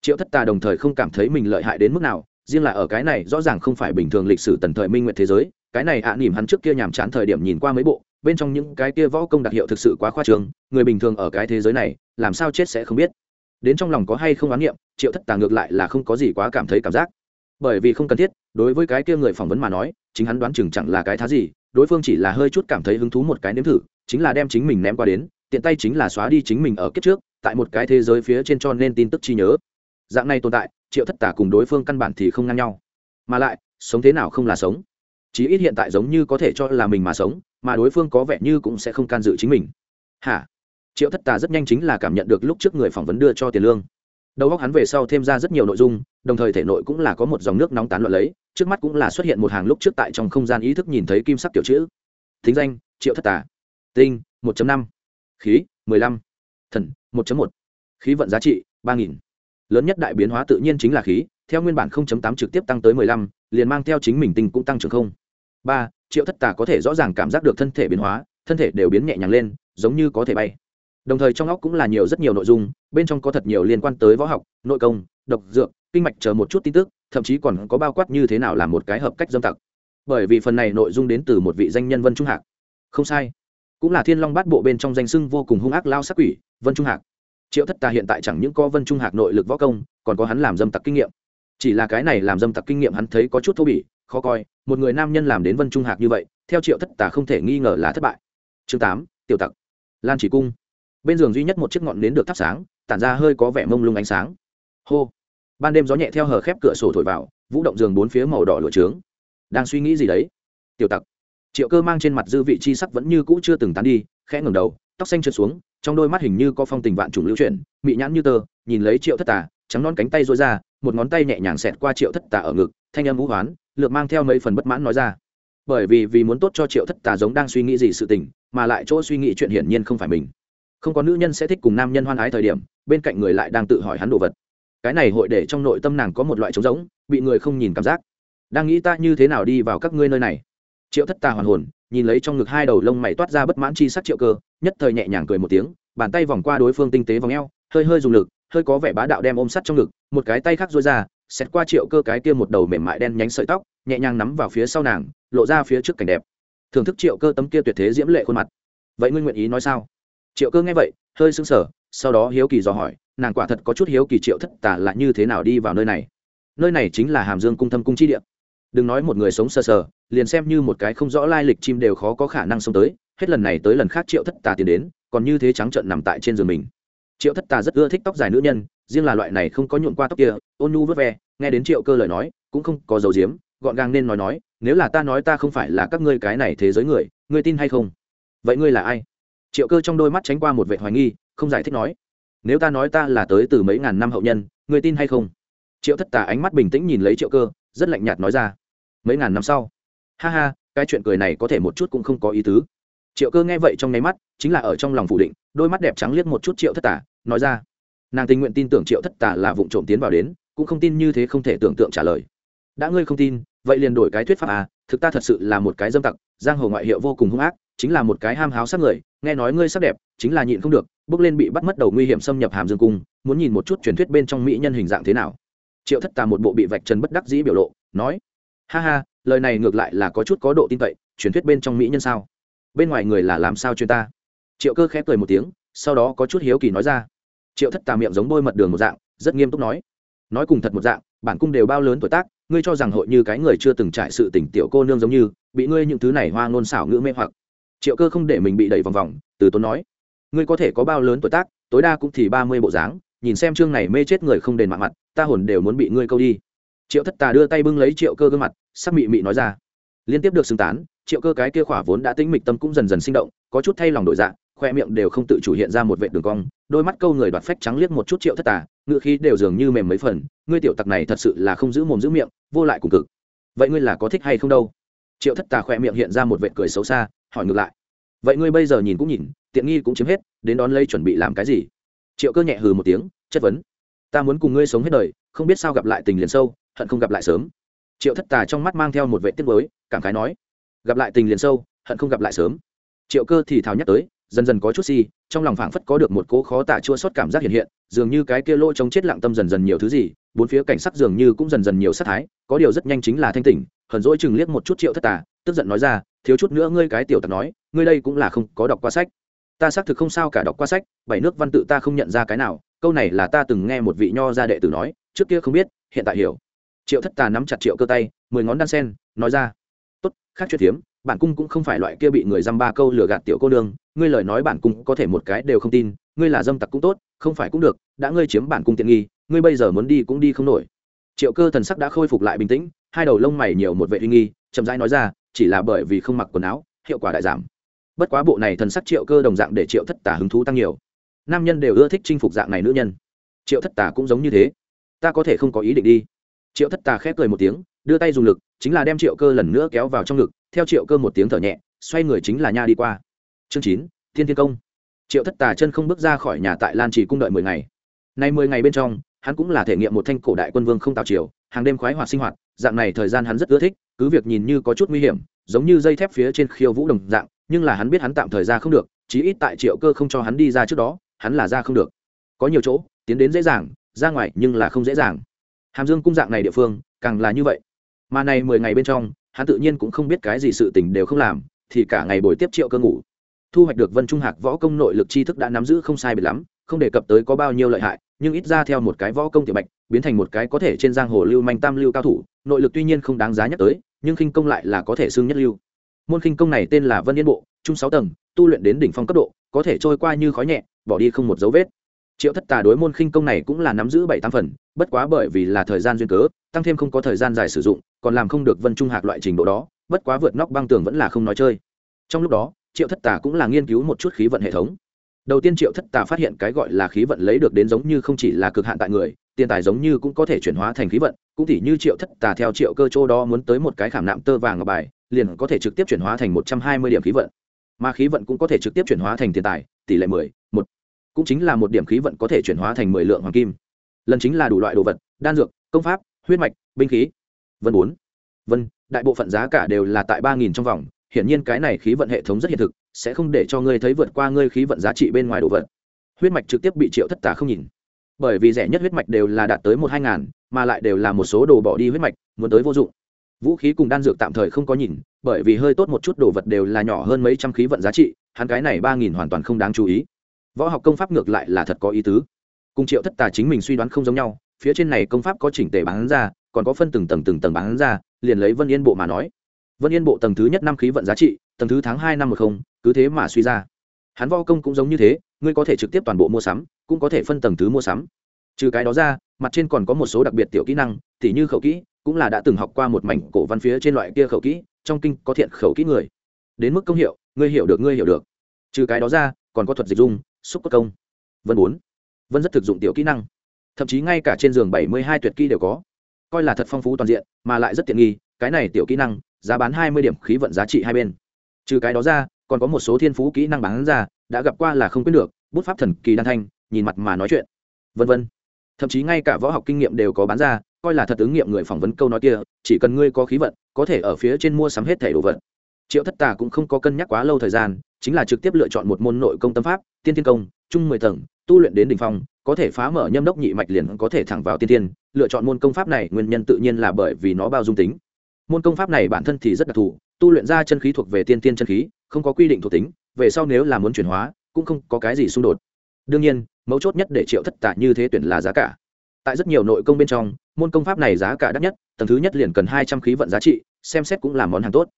Triệu thất tà đồng thời không cảm thấy mình lợi hại đến mức nào riêng là ở cái này rõ ràng không phải bình thường lịch sử tần thời minh nguyện thế giới cái này ạ à, nỉm hắn trước kia nhàm chán thời điểm nhìn qua mấy bộ bên trong những cái kia võ công đặc hiệu thực sự quá khoa trương người bình thường ở cái thế giới này làm sao chết sẽ không biết. Đến trong lòng có hay không oán niệm triệu thất tà ngược lại là không có gì quá cảm thấy cảm giác bởi vì không cần thiết, đối với cái kia người phỏng vấn mà nói, chính hắn đoán chừng chẳng là cái thá gì, đối phương chỉ là hơi chút cảm thấy hứng thú một cái nếm thử, chính là đem chính mình ném qua đến, tiện tay chính là xóa đi chính mình ở kiếp trước, tại một cái thế giới phía trên cho nên tin tức chi nhớ. Dạng này tồn tại, triệu thất tả cùng đối phương căn bản thì không ngăn nhau. Mà lại, sống thế nào không là sống. Chí ít hiện tại giống như có thể cho là mình mà sống, mà đối phương có vẻ như cũng sẽ không can dự chính mình. Hả? Triệu thất tà rất nhanh chính là cảm nhận được lúc trước người phỏng vấn đưa cho tiền lương đầu góc hắn về sau thêm ra rất nhiều nội dung đồng thời thể nội cũng là có một dòng nước nóng tán loạn lấy trước mắt cũng là xuất hiện một hàng lúc trước tại trong không gian ý thức nhìn thấy kim sắc tiểu chữ. Thính danh triệu thất tà. Tinh 1 năm. Khí 15. thần 1 một. Khí vận giá trị 3.000. lớn nhất đại biến hóa tự nhiên chính là khí theo nguyên bản 0.8 trực tiếp tăng tới 15, liền mang theo chính mình tinh cũng tăng trưởng không. Ba triệu thất tà có thể rõ ràng cảm giác được thân thể biến hóa thân thể đều biến nhẹ nhàng lên giống như có thể bay đồng thời trong óc cũng là nhiều rất nhiều nội dung, bên trong có thật nhiều liên quan tới võ học, nội công, độc dược, kinh mạch chờ một chút tin tức, thậm chí còn có bao quát như thế nào làm một cái hợp cách dâm tặc. Bởi vì phần này nội dung đến từ một vị danh nhân vân trung hạc. Không sai. Cũng là thiên long bát bộ bên trong danh sưng vô cùng hung ác lao sắc quỷ, vân trung hạc. Triệu thất tà hiện tại chẳng những có vân trung hạc nội lực võ công, còn có hắn làm dâm tặc kinh nghiệm. Chỉ là cái này làm dâm tặc kinh nghiệm hắn thấy có chút thô bỉ, khó coi, một người nam nhân làm đến vân trung hạc như vậy, theo triệu thất tà không thể nghi ngờ là thất bại. Chương tám, tiểu tặc. Lan chỉ cung bên giường duy nhất một chiếc ngọn nến được thắp sáng, tản ra hơi có vẻ mông lung ánh sáng. Hô! Ban đêm gió nhẹ theo hờ khép cửa sổ thổi vào, vũ động giường bốn phía màu đỏ lụa trướng. Đang suy nghĩ gì đấy? Tiểu tặc! Triệu cơ mang trên mặt dư vị chi sắc vẫn như cũ chưa từng tán đi, khẽ ngẩng đầu, tóc xanh trượt xuống, trong đôi mắt hình như có phong tình vạn trùng lưu chuyển, mị nhãn như tơ, nhìn lấy triệu thất tà, trắng non cánh tay rối ra, một ngón tay nhẹ nhàng xẹt qua triệu thất tà ở ngực, thanh âm vũ hoán, lược mang theo mấy phần bất mãn nói ra. Bởi vì vì muốn tốt cho triệu thất tà giống đang suy nghĩ gì sự tình, mà lại chỗ suy nghĩ chuyện hiển nhiên không phải mình không có nữ nhân sẽ thích cùng nam nhân hoan ái thời điểm, bên cạnh người lại đang tự hỏi hắn đồ vật. Cái này hội để trong nội tâm nàng có một loại trống rỗng, bị người không nhìn cảm giác. Đang nghĩ ta như thế nào đi vào các ngươi nơi này? Triệu thất tà hoàn hồn, nhìn lấy trong ngực hai đầu lông mày toát ra bất mãn chi sắc triệu cơ, nhất thời nhẹ nhàng cười một tiếng, bàn tay vòng qua đối phương tinh tế vòng eo, hơi hơi dùng lực, hơi có vẻ bá đạo đem ôm sắt trong ngực, một cái tay khác dối ra xét qua triệu cơ cái kia một đầu mềm mại đen nhánh sợi tóc, nhẹ nhàng nắm vào phía sau nàng, lộ ra phía trước cảnh đẹp. Thưởng thức triệu cơ tấm kia tuyệt thế diễm lệ khuôn mặt. Vậy ngươi nguyện ý nói sao? Triệu cơ nghe vậy, hơi sững sờ, sau đó hiếu kỳ dò hỏi, nàng quả thật có chút hiếu kỳ triệu thất tà là như thế nào đi vào nơi này? Nơi này chính là hàm dương cung thâm cung chi địa. Đừng nói một người sống sờ sờ, liền xem như một cái không rõ lai lịch chim đều khó có khả năng sống tới, hết lần này tới lần khác triệu thất tà tiến đến, còn như thế trắng trợn nằm tại trên giường mình. Triệu thất tà rất ưa thích tóc dài nữ nhân, riêng là loại này không có nhuộn qua tóc kia, ôn nhu vớt ve, nghe đến triệu cơ lời nói, cũng không có dầu diếm gọn gàng nên nói nói, nếu là ta nói ta không phải là các ngươi cái này thế giới người, ngươi tin hay không? Vậy ngươi là ai? Triệu cơ trong đôi mắt tránh qua một vệ hoài nghi, không giải thích nói, nếu ta nói ta là tới từ mấy ngàn năm hậu nhân người tin hay không? Triệu thất tà ánh mắt bình tĩnh nhìn lấy triệu cơ, rất lạnh nhạt nói ra, mấy ngàn năm sau. Ha ha, cái chuyện cười này có thể một chút cũng không có ý tứ. Triệu cơ nghe vậy trong nháy mắt, chính là ở trong lòng phủ định, đôi mắt đẹp trắng liếc một chút triệu thất tà, nói ra, nàng tình nguyện tin tưởng triệu thất tà là vụ trộm tiến vào đến, cũng không tin như thế không thể tưởng tượng trả lời. Đã ngươi không tin, vậy liền đổi cái thuyết pháp à thực ta thật sự là một cái dâm tặc, giang hồ ngoại hiệu vô cùng hung ác, chính là một cái ham háo sát người nghe nói ngươi sắc đẹp, chính là nhịn không được, bước lên bị bắt mất đầu nguy hiểm xâm nhập hàm dương cung, muốn nhìn một chút truyền thuyết bên trong mỹ nhân hình dạng thế nào. Triệu thất tà một bộ bị vạch trần bất đắc dĩ biểu lộ, nói, ha ha, lời này ngược lại là có chút có độ tin cậy, truyền thuyết bên trong mỹ nhân sao? Bên ngoài người là làm sao chuyên ta? Triệu cơ khẽ cười một tiếng, sau đó có chút hiếu kỳ nói ra. Triệu thất tà miệng giống bôi mật đường một dạng, rất nghiêm túc nói nói cùng thật một dạng, bản cung đều bao lớn tuổi tác, ngươi cho rằng hội như cái người chưa từng trải sự tỉnh tiểu cô nương giống như, bị ngươi những thứ này hoa ngôn xảo ngữ mê hoặc triệu cơ không để mình bị đẩy vòng vòng, từ tốn nói, ngươi có thể có bao lớn tuổi tác, tối đa cũng thì ba mươi bộ dáng, nhìn xem chương này mê chết người không đền mạng mặt, ta hồn đều muốn bị ngươi câu đi. Triệu thất tà đưa tay bưng lấy triệu cơ gương mặt, sắc mị mị nói ra. Liên tiếp được xưng tán, triệu cơ cái kia khỏa vốn đã tĩnh mịch tâm cũng dần dần sinh động, có chút thay lòng đổi dạng khoe miệng đều không tự chủ hiện ra một vệ đường cong, đôi mắt câu người đoạt phách trắng liếc một chút triệu thất tà, ngựa khí đều dường như mềm mấy phần, ngươi tiểu tặc này thật sự là không giữ mồm giữ miệng, vô lại cùng cực. Vậy ngươi là có thích hay không đâu? Triệu thất tà khoe miệng hiện ra một vệ cười xấu xa hỏi ngược lại. Vậy ngươi bây giờ nhìn cũng nhìn, tiện nghi cũng chiếm hết, đến đón lấy chuẩn bị làm cái gì? Triệu cơ nhẹ hừ một tiếng, chất vấn. Ta muốn cùng ngươi sống hết đời, không biết sao gặp lại tình liền sâu, hận không gặp lại sớm. Triệu thất tà trong mắt mang theo một vệ tiết mới cảm khái nói. Gặp lại tình liền sâu, hận không gặp lại sớm. Triệu cơ thì thào nhắc tới, dần dần có chút si, trong lòng phảng phất có được một cố khó tả chua xót cảm giác hiện hiện, dường như cái kia lỗ chống chết lặng tâm dần dần nhiều thứ gì, bốn phía cảnh sắc dường như cũng dần dần nhiều sát thái, có điều rất nhanh chính là thanh tỉnh, hờn dỗi chừng liếc một chút triệu thất tà, tức giận nói ra thiếu chút nữa ngươi cái tiểu tặc nói, ngươi đây cũng là không có đọc qua sách. Ta xác thực không sao cả đọc qua sách, bảy nước văn tự ta không nhận ra cái nào, câu này là ta từng nghe một vị nho gia đệ tử nói, trước kia không biết, hiện tại hiểu. Triệu thất tà nắm chặt triệu cơ tay, mười ngón đan sen, nói ra. Tốt, khác chuyện thiếm bản cung cũng không phải loại kia bị người dăm ba câu lừa gạt tiểu cô nương, ngươi lời nói bản cung có thể một cái đều không tin, ngươi là dâm tặc cũng tốt, không phải cũng được, đã ngươi chiếm bản cung tiện nghi, ngươi bây giờ muốn đi cũng đi không nổi. Triệu cơ thần sắc đã khôi phục lại bình tĩnh, hai đầu lông mày nhiều một vệ uy nghi chậm rãi nói ra, chỉ là bởi vì không mặc quần áo, hiệu quả đại giảm. Bất quá bộ này thần sắc triệu cơ đồng dạng để triệu thất tả hứng thú tăng nhiều. Nam nhân đều ưa thích chinh phục dạng này nữ nhân. Triệu thất tả cũng giống như thế. Ta có thể không có ý định đi. Triệu thất tà khép cười một tiếng, đưa tay dùng lực, chính là đem triệu cơ lần nữa kéo vào trong ngực, theo triệu cơ một tiếng thở nhẹ, xoay người chính là nha đi qua. Chương chín, thiên thiên công. Triệu thất tà chân không bước ra khỏi nhà tại lan trì cung đợi mười ngày. Nay mười ngày bên trong, hắn cũng là thể nghiệm một thanh cổ đại quân vương không tạo chiều hàng đêm khoái hoạt sinh hoạt dạng này thời gian hắn rất ưa thích, cứ việc nhìn như có chút nguy hiểm, giống như dây thép phía trên khiêu vũ đồng dạng, nhưng là hắn biết hắn tạm thời ra không được, chí ít tại triệu cơ không cho hắn đi ra trước đó, hắn là ra không được. Có nhiều chỗ, tiến đến dễ dàng, ra ngoài nhưng là không dễ dàng. Hàm dương cung dạng này địa phương, càng là như vậy. Mà này mười ngày bên trong, hắn tự nhiên cũng không biết cái gì sự tình đều không làm, thì cả ngày buổi tiếp triệu cơ ngủ. Thu hoạch được vân trung hạc võ công nội lực tri thức đã nắm giữ không sai biệt lắm không đề cập tới có bao nhiêu lợi hại, nhưng ít ra theo một cái võ công tiểu bạch, biến thành một cái có thể trên giang hồ lưu manh tam lưu cao thủ, nội lực tuy nhiên không đáng giá nhắc tới, nhưng khinh công lại là có thể xưng nhất lưu. Môn khinh công này tên là vân yên bộ chung sáu tầng, tu luyện đến đỉnh phong cấp độ, có thể trôi qua như khói nhẹ, bỏ đi không một dấu vết. Triệu thất tà đối môn khinh công này cũng là nắm giữ bảy tám phần, bất quá bởi vì là thời gian duyên cớ, tăng thêm không có thời gian dài sử dụng, còn làm không được vân trung hạc loại trình độ đó, bất quá vượt nóc băng tường vẫn là không nói chơi. Trong lúc đó, triệu thất tà cũng là nghiên cứu một chút khí vận hệ thống đầu tiên triệu thất tà phát hiện cái gọi là khí vận lấy được đến giống như không chỉ là cực hạn tại người, tiền tài giống như cũng có thể chuyển hóa thành khí vận, cũng tỉ như triệu thất tà theo triệu cơ châu đó muốn tới một cái khảm nạm tơ vàng ở bài, liền có thể trực tiếp chuyển hóa thành một trăm hai mươi điểm khí vận. Mà khí vận cũng có thể trực tiếp chuyển hóa thành tiền tài, tỷ lệ mười, một. Cũng chính là một điểm khí vận có thể chuyển hóa thành mười lượng hoàng kim. Lần chính là đủ loại đồ vật, đan dược, công pháp, huyết mạch, binh khí. Vân bốn. Vân, đại bộ phận giá cả đều là tại ba nghìn trong vòng hiển nhiên cái này khí vận hệ thống rất hiện thực, sẽ không để cho ngươi thấy vượt qua ngươi khí vận giá trị bên ngoài đồ vật. Huyết mạch trực tiếp bị triệu thất tà không nhìn. Bởi vì rẻ nhất huyết mạch đều là đạt tới một hai ngàn, mà lại đều là một số đồ bỏ đi huyết mạch, muốn tới vô dụng. Vũ khí cùng đan dược tạm thời không có nhìn, bởi vì hơi tốt một chút đồ vật đều là nhỏ hơn mấy trăm khí vận giá trị, hắn cái này ba nghìn hoàn toàn không đáng chú ý. Võ học công pháp ngược lại là thật có ý tứ. Cùng triệu thất tà chính mình suy đoán không giống nhau, phía trên này công pháp có chỉnh tề bán ra, còn có phân từng tầng từng tầng bán ra, liền lấy vân yên bộ mà nói vân yên bộ tầng thứ nhất năm khí vận giá trị, tầng thứ tháng hai năm một không, cứ thế mà suy ra. Hắn võ công cũng giống như thế, ngươi có thể trực tiếp toàn bộ mua sắm, cũng có thể phân tầng thứ mua sắm. Trừ cái đó ra, mặt trên còn có một số đặc biệt tiểu kỹ năng t h như khẩu kỹ, cũng là đã từng học qua một mảnh cổ văn phía trên loại kia khẩu kỹ, trong kinh có thiện khẩu kỹ người. Đến mức công hiệu, ngươi hiểu được, ngươi hiểu được. Trừ cái đó ra, còn có thuật dịch dung, xúc cốt công. Vân bốn. Vân rất thực dụng tiểu kỹ năng. Thậm chí ngay cả trên giường bảy mươi hai tuyệt kỹ đều có. Coi là thật phong phú toàn diện, mà lại rất tiện nghi, cái này tiểu kỹ năng giá bán hai mươi điểm khí vận giá trị hai bên. Trừ cái đó ra, còn có một số thiên phú kỹ năng bán ra, đã gặp qua là không quyết được, bút pháp thần kỳ đan thanh, nhìn mặt mà nói chuyện. Vân vân. Thậm chí ngay cả võ học kinh nghiệm đều có bán ra, coi là thật ứng nghiệm người phỏng vấn câu nói kia, chỉ cần ngươi có khí vận, có thể ở phía trên mua sắm hết thẻ đồ vật. Triệu thất tà cũng không có cân nhắc quá lâu thời gian, chính là trực tiếp lựa chọn một môn nội công tâm pháp, tiên tiên công chung mười tầng, tu luyện đến đ ỉ n h phong, có thể phá mở nhâm đốc nhị mạch liền có thể thẳng vào tiên tiên lựa chọn môn công pháp này nguyên nhân tự nhiên là bởi vì nó bao dung tính môn công pháp này bản thân thì rất đặc thù, tu luyện ra chân khí thuộc về tiên tiên chân khí, không có quy định thuộc tính, về sau nếu là muốn chuyển hóa, cũng không có cái gì xung đột. Đương nhiên, mấu chốt nhất để triệu thất tạ như thế tuyển là giá cả. Tại rất nhiều nội công bên trong, môn công pháp này giá cả đắt nhất, tầng thứ nhất liền cần hai trăm khí vận giá trị, xem xét cũng là món hàng tốt.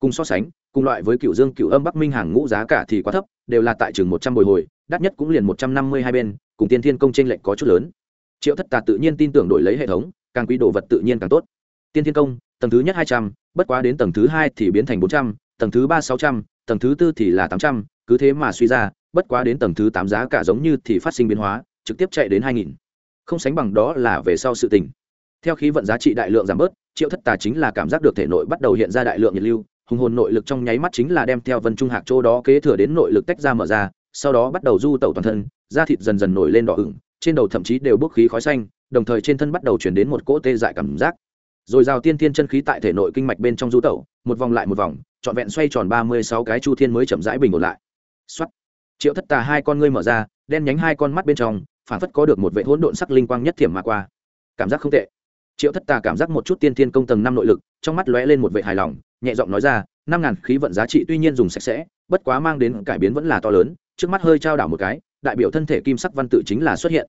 Cùng so sánh, cùng loại với cựu dương, cựu âm bắc minh hàng ngũ giá cả thì quá thấp, đều là tại chừng một trăm bồi hồi, đắt nhất cũng liền một trăm năm mươi hai bên, cùng tiên thiên công t r ê n lệch có chút lớn. Triệu thất tà tự nhiên tin tưởng đổi lấy hệ thống, càng quý đồ vật tự nhiên càng tốt. Tiên thiên công tầng thứ nhất hai trăm, bất quá đến tầng thứ hai thì biến thành bốn trăm, tầng thứ ba sáu trăm, tầng thứ tư thì là tám trăm, cứ thế mà suy ra, bất quá đến tầng thứ tám giá cả giống như thì phát sinh biến hóa, trực tiếp chạy đến hai nghìn. Không sánh bằng đó là về sau sự tình. Theo khí vận giá trị đại lượng giảm bớt, triệu thất tà chính là cảm giác được thể nội bắt đầu hiện ra đại lượng nhiệt lưu, hùng hồn nội lực trong nháy mắt chính là đem theo vân trung hạc chỗ đó kế thừa đến nội lực tách ra mở ra, sau đó bắt đầu du tẩu toàn thân, da thịt dần dần nổi lên đỏ ửng, trên đầu thậm chí đều bốc khí khói xanh, đồng thời trên thân bắt đầu chuyển đến một cỗ tê dại cảm giác rồi rào tiên thiên chân khí tại thể nội kinh mạch bên trong du tẩu, một vòng lại một vòng, trọn vẹn xoay tròn ba mươi sáu cái chu thiên mới chậm rãi bình ổn lại. Xuất triệu thất tà hai con ngươi mở ra, đen nhánh hai con mắt bên trong phản phất có được một vệ hỗn độn sắc linh quang nhất thiểm mà qua. Cảm giác không tệ. Triệu thất tà cảm giác một chút tiên thiên công tầng năm nội lực, trong mắt lóe lên một vệ hài lòng, nhẹ giọng nói ra, năm ngàn khí vận giá trị tuy nhiên dùng sạch sẽ, bất quá mang đến cải biến vẫn là to lớn, trước mắt hơi trao đảo một cái, đại biểu thân thể kim sắc văn tự chính là xuất hiện.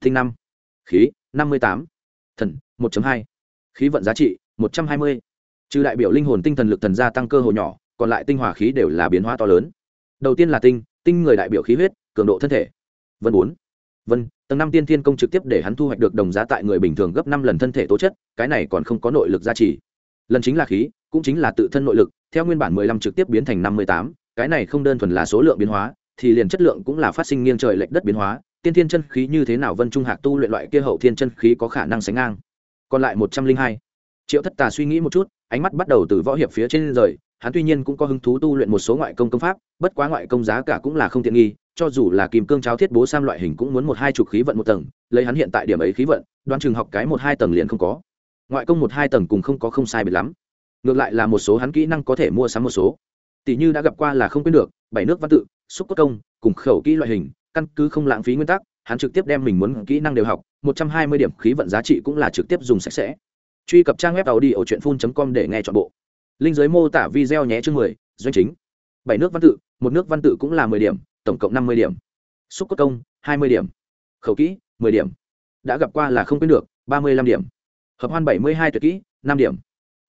Thinh năm. Khí, năm mươi tám. Thần, một hai khí vận giá trị, một trăm hai mươi. Trừ đại biểu linh hồn tinh thần lực thần gia tăng cơ hồ nhỏ, còn lại tinh hỏa khí đều là biến hóa to lớn. Đầu tiên là tinh tinh người đại biểu khí huyết, cường độ thân thể. Vân bốn. Vân, tầng năm tiên thiên công trực tiếp để hắn thu hoạch được đồng giá tại người bình thường gấp năm lần thân thể tố chất, cái này còn không có nội lực gia trì. Lần chính là khí, cũng chính là tự thân nội lực, theo nguyên bản mười lăm trực tiếp biến thành năm mươi tám, cái này không đơn thuần là số lượng biến hóa, thì liền chất lượng cũng là phát sinh nghiêng trời lệch đất biến hóa, tiên thiên chân khí như thế nào vân trung hạc tu luyện loại kia hậu thiên chân khí có khả năng sánh ngang còn lại một trăm linh hai. Triệu thất tà suy nghĩ một chút, ánh mắt bắt đầu từ võ hiệp phía trên rời, hắn tuy nhiên cũng có hứng thú tu luyện một số ngoại công công pháp, bất quá ngoại công giá cả cũng là không tiện nghi, cho dù là kim cương cháo thiết bố sam loại hình cũng muốn một hai chục khí vận một tầng, lấy hắn hiện tại điểm ấy khí vận đoan chừng học cái một hai tầng liền không có. Ngoại công một hai tầng cùng không có không sai biệt lắm. Ngược lại là một số hắn kỹ năng có thể mua sắm một số. Tỷ như đã gặp qua là không quên được, bảy nước văn tự, xúc cốt công, cùng khẩu kỹ loại hình, căn cứ không lãng phí nguyên tắc hắn trực tiếp đem mình muốn kỹ năng đều học, một trăm hai mươi điểm khí vận giá trị cũng là trực tiếp dùng sạch sẽ. Truy cập trang web tàu đi ở truyện phun com để nghe chọn bộ. Linh giới mô tả video nhé chương mười, doanh chính. Bảy nước văn tự, một nước văn tự cũng là mười điểm, tổng cộng năm mươi điểm. Xúc cốt công, hai mươi điểm. Khẩu kỹ, mười điểm. Đã gặp qua là không quên được, ba mươi lăm điểm. Hợp hoan bảy mươi hai tuyệt kỹ, năm điểm.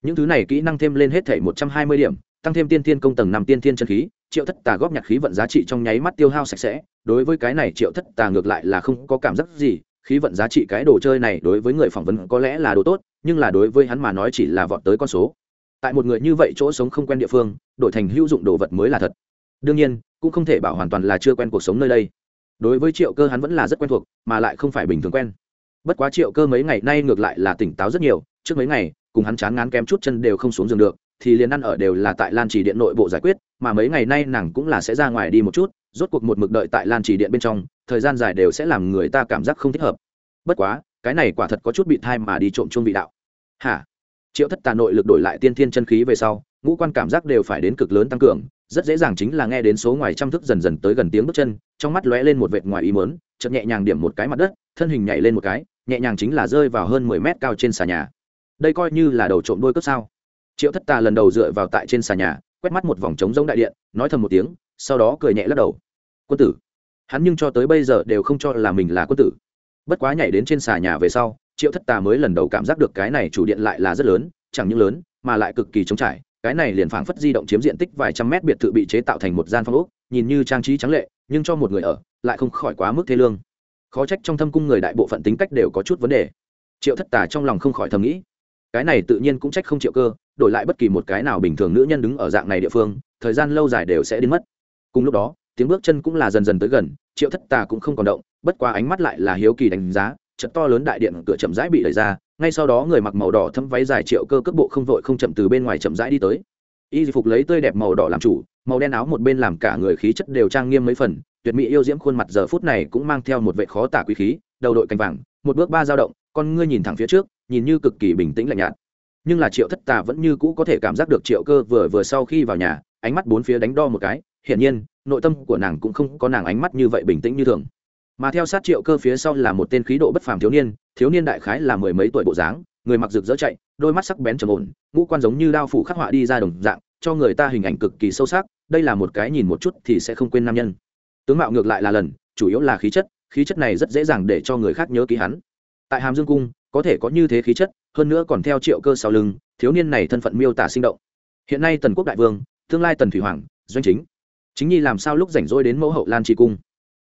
Những thứ này kỹ năng thêm lên hết thể một trăm hai mươi điểm, tăng thêm tiên tiên công tầng năm tiên tiên chân khí, triệu thất tà góp nhặt khí vận giá trị trong nháy mắt tiêu hao sạch sẽ đối với cái này triệu thất tà ngược lại là không có cảm giác gì, khí vận giá trị cái đồ chơi này đối với người phỏng vấn có lẽ là đồ tốt, nhưng là đối với hắn mà nói chỉ là vọt tới con số. Tại một người như vậy chỗ sống không quen địa phương, đổi thành hữu dụng đồ vật mới là thật. Đương nhiên, cũng không thể bảo hoàn toàn là chưa quen cuộc sống nơi đây. Đối với triệu cơ hắn vẫn là rất quen thuộc, mà lại không phải bình thường quen. Bất quá triệu cơ mấy ngày nay ngược lại là tỉnh táo rất nhiều, trước mấy ngày, cùng hắn chán ngán kém chút chân đều không xuống giường được, thì liền ăn ở đều là tại lan trì điện nội bộ giải quyết, mà mấy ngày nay nàng cũng là sẽ ra ngoài đi một chút rốt cuộc một mực đợi tại lan trì điện bên trong, thời gian dài đều sẽ làm người ta cảm giác không thích hợp. Bất quá, cái này quả thật có chút bị thai mà đi trộm chung vị đạo. Hả? Triệu thất tà nội lực đổi lại tiên thiên chân khí về sau, ngũ quan cảm giác đều phải đến cực lớn tăng cường, rất dễ dàng chính là nghe đến số ngoài trăm thức dần dần tới gần tiếng bước chân, trong mắt lóe lên một vệt ngoài ý mớn chậm nhẹ nhàng điểm một cái mặt đất, thân hình nhảy lên một cái, nhẹ nhàng chính là rơi vào hơn mười mét cao trên xà nhà. Đây coi như là đầu trộm đôi cướp sao? Triệu thất tà lần đầu dựa vào tại trên xà nhà, quét mắt một vòng trống giống đại điện, nói thầm một tiếng sau đó cười nhẹ lắc đầu. Quân tử, hắn nhưng cho tới bây giờ đều không cho là mình là quân tử. Bất quá nhảy đến trên xà nhà về sau, triệu thất tà mới lần đầu cảm giác được cái này chủ điện lại là rất lớn, chẳng những lớn, mà lại cực kỳ trống trải. Cái này liền phảng phất di động chiếm diện tích vài trăm mét biệt thự bị chế tạo thành một gian phong ốc, nhìn như trang trí trắng lệ, nhưng cho một người ở, lại không khỏi quá mức thê lương. Khó trách trong thâm cung người đại bộ phận tính cách đều có chút vấn đề. Triệu thất tà trong lòng không khỏi thầm nghĩ. Cái này tự nhiên cũng trách không triệu cơ, đổi lại bất kỳ một cái nào bình thường nữ nhân đứng ở dạng này địa phương, thời gian lâu dài đều sẽ đến mất cùng lúc đó, tiếng bước chân cũng là dần dần tới gần, triệu thất tà cũng không còn động, bất quá ánh mắt lại là hiếu kỳ đánh giá, trận to lớn đại điện cửa chậm rãi bị đẩy ra, ngay sau đó người mặc màu đỏ thâm váy dài triệu cơ cước bộ không vội không chậm từ bên ngoài chậm rãi đi tới. Y phục lấy tươi đẹp màu đỏ làm chủ, màu đen áo một bên làm cả người khí chất đều trang nghiêm mấy phần, tuyệt mỹ yêu diễm khuôn mặt giờ phút này cũng mang theo một vệ khó tả quý khí, đầu đội cành vàng, một bước ba dao động, con ngươi nhìn thẳng phía trước, nhìn như cực kỳ bình tĩnh lạnh nhạt. Nhưng là triệu thất tà vẫn như cũ có thể cảm giác được triệu cơ vừa vừa sau khi vào nhà, ánh mắt bốn phía đánh đo một cái hiển nhiên, nội tâm của nàng cũng không có nàng ánh mắt như vậy bình tĩnh như thường. Mà theo sát triệu cơ phía sau là một tên khí độ bất phàm thiếu niên thiếu niên đại khái là mười mấy tuổi bộ dáng, người mặc rực rỡ chạy, đôi mắt sắc bén trầm ổn, ngũ quan giống như đao phủ khắc họa đi ra đồng dạng, cho người ta hình ảnh cực kỳ sâu sắc, đây là một cái nhìn một chút thì sẽ không quên nam nhân. Tướng mạo ngược lại là lần, chủ yếu là khí chất khí chất này rất dễ dàng để cho người khác nhớ ký hắn. Tại hàm dương cung, có thể có như thế khí chất, hơn nữa còn theo triệu cơ sau lưng, thiếu niên này thân phận miêu tả sinh động. Hiện nay tần quốc đại vương, tương lai tần thủy hoàng, doanh chính chính nhi làm sao lúc rảnh rỗi đến mẫu hậu lan trì cung?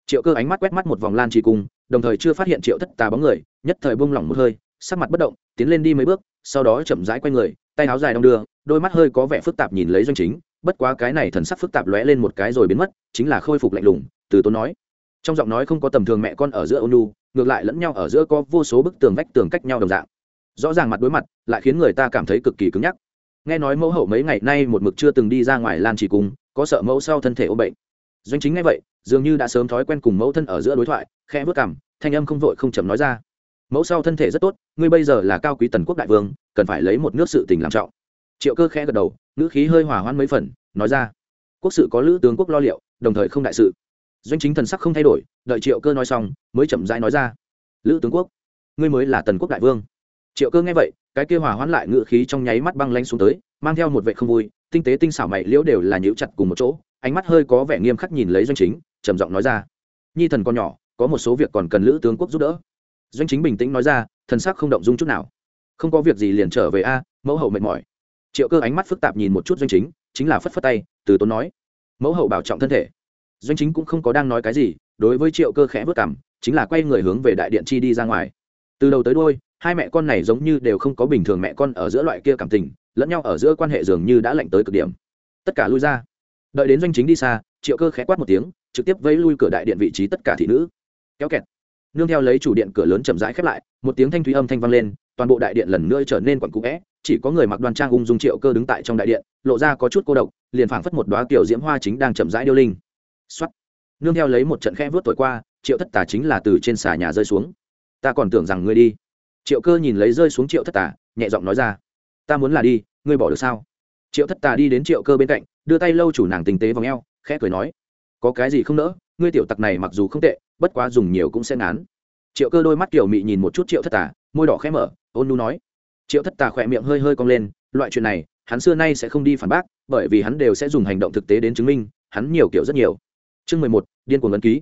Triệu cơ ánh mắt quét mắt một vòng lan trì cung, đồng thời chưa phát hiện triệu thất tà bóng người, nhất thời bông lỏng một hơi, sắc mặt bất động, tiến lên đi mấy bước, sau đó chậm rãi q u a y người, tay áo dài đong đưa, đôi mắt hơi có vẻ phức tạp nhìn lấy doanh chính, bất quá cái này thần sắc phức tạp lóe lên một cái rồi biến mất, chính là khôi phục lạnh lùng, từ tốn nói. Trong giọng nói không có tầm thường mẹ con ở giữa ônu ngược lại lẫn nhau ở giữa có vô số bức tường vách tường cách nhau đồng dạng. Rõ ràng mặt đối mặt, lại khiến người ta cảm thấy cực kỳ cứng nhắc nghe nói mẫu hậu mấy ngày nay một mực chưa từng đi ra ngoài lan chỉ cùng có sợ mẫu sau thân thể ôm bệnh. Doanh chính nghe vậy, dường như đã sớm thói quen cùng mẫu thân ở giữa đối thoại, khẽ vớt cảm thanh âm không vội không chậm nói ra. Mẫu sau thân thể rất tốt, ngươi bây giờ là cao quý tần quốc đại vương, cần phải lấy một nước sự tình làm trọng. Triệu cơ khẽ gật đầu, ngữ khí hơi hỏa hoãn mấy phần, nói ra. Quốc sự có lữ tướng quốc lo liệu, đồng thời không đại sự. Doanh chính thần sắc không thay đổi, đợi triệu cơ nói xong, mới chậm rãi nói ra. Lữ tướng quốc, ngươi mới là tần quốc đại vương. Triệu cơ nghe vậy cái kia hòa hoãn lại ngựa khí trong nháy mắt băng lanh xuống tới, mang theo một vệ không vui, tinh tế tinh xảo mày liễu đều là nhíu chặt cùng một chỗ, ánh mắt hơi có vẻ nghiêm khắc nhìn lấy doanh chính, trầm giọng nói ra. Nhi thần con nhỏ, có một số việc còn cần lữ tướng quốc giúp đỡ. Doanh chính bình tĩnh nói ra, thần sắc không động dung chút nào. Không có việc gì liền trở về a, mẫu hậu mệt mỏi. Triệu cơ ánh mắt phức tạp nhìn một chút doanh chính chính là phất phất tay, từ tốn nói. Mẫu hậu bảo trọng thân thể. Doanh chính cũng không có đang nói cái gì, đối với triệu cơ khẽ vất cảm chính là quay người hướng về đại điện chi đi ra ngoài. Từ đầu tới đôi hai mẹ con này giống như đều không có bình thường mẹ con ở giữa loại kia cảm tình, lẫn nhau ở giữa quan hệ dường như đã lạnh tới cực điểm. Tất cả lui ra. Đợi đến doanh chính đi xa, triệu cơ khẽ quát một tiếng, trực tiếp vẫy lui cửa đại điện vị trí tất cả thị nữ. Kéo kẹt. Nương theo lấy chủ điện cửa lớn chậm rãi khép lại, một tiếng thanh thúy âm thanh vang lên, toàn bộ đại điện lần nữa trở nên quặn cũ vẽ, chỉ có người mặc đoan trang ung dung triệu cơ đứng tại trong đại điện, lộ ra có chút cô độc, liền phảng phất một đoá kiểu diễm hoa chính đang chậm rãi điêu linh. Xuất nương theo lấy một trận khe vớt thổi qua, triệu thất tà chính là từ trên xà nhà rơi xuống. Ta còn tưởng rằng ngươi đi triệu cơ nhìn lấy rơi xuống triệu thất tà, nhẹ giọng nói ra, ta muốn là đi, ngươi bỏ được sao? Triệu thất tà đi đến triệu cơ bên cạnh, đưa tay lâu chủ nàng tình tế vào ngheo khẽ cười nói, có cái gì không nỡ, ngươi tiểu tặc này mặc dù không tệ, bất quá dùng nhiều cũng sẽ ngán. Triệu cơ đôi mắt kiểu mị nhìn một chút triệu thất tà, môi đỏ khẽ mở, ôn nu nói, triệu thất tà khỏe miệng hơi hơi cong lên, loại chuyện này, hắn xưa nay sẽ không đi phản bác, bởi vì hắn đều sẽ dùng hành động thực tế đến chứng minh, hắn nhiều kiểu rất nhiều. Chương mười một, điên cuồng ấn ký.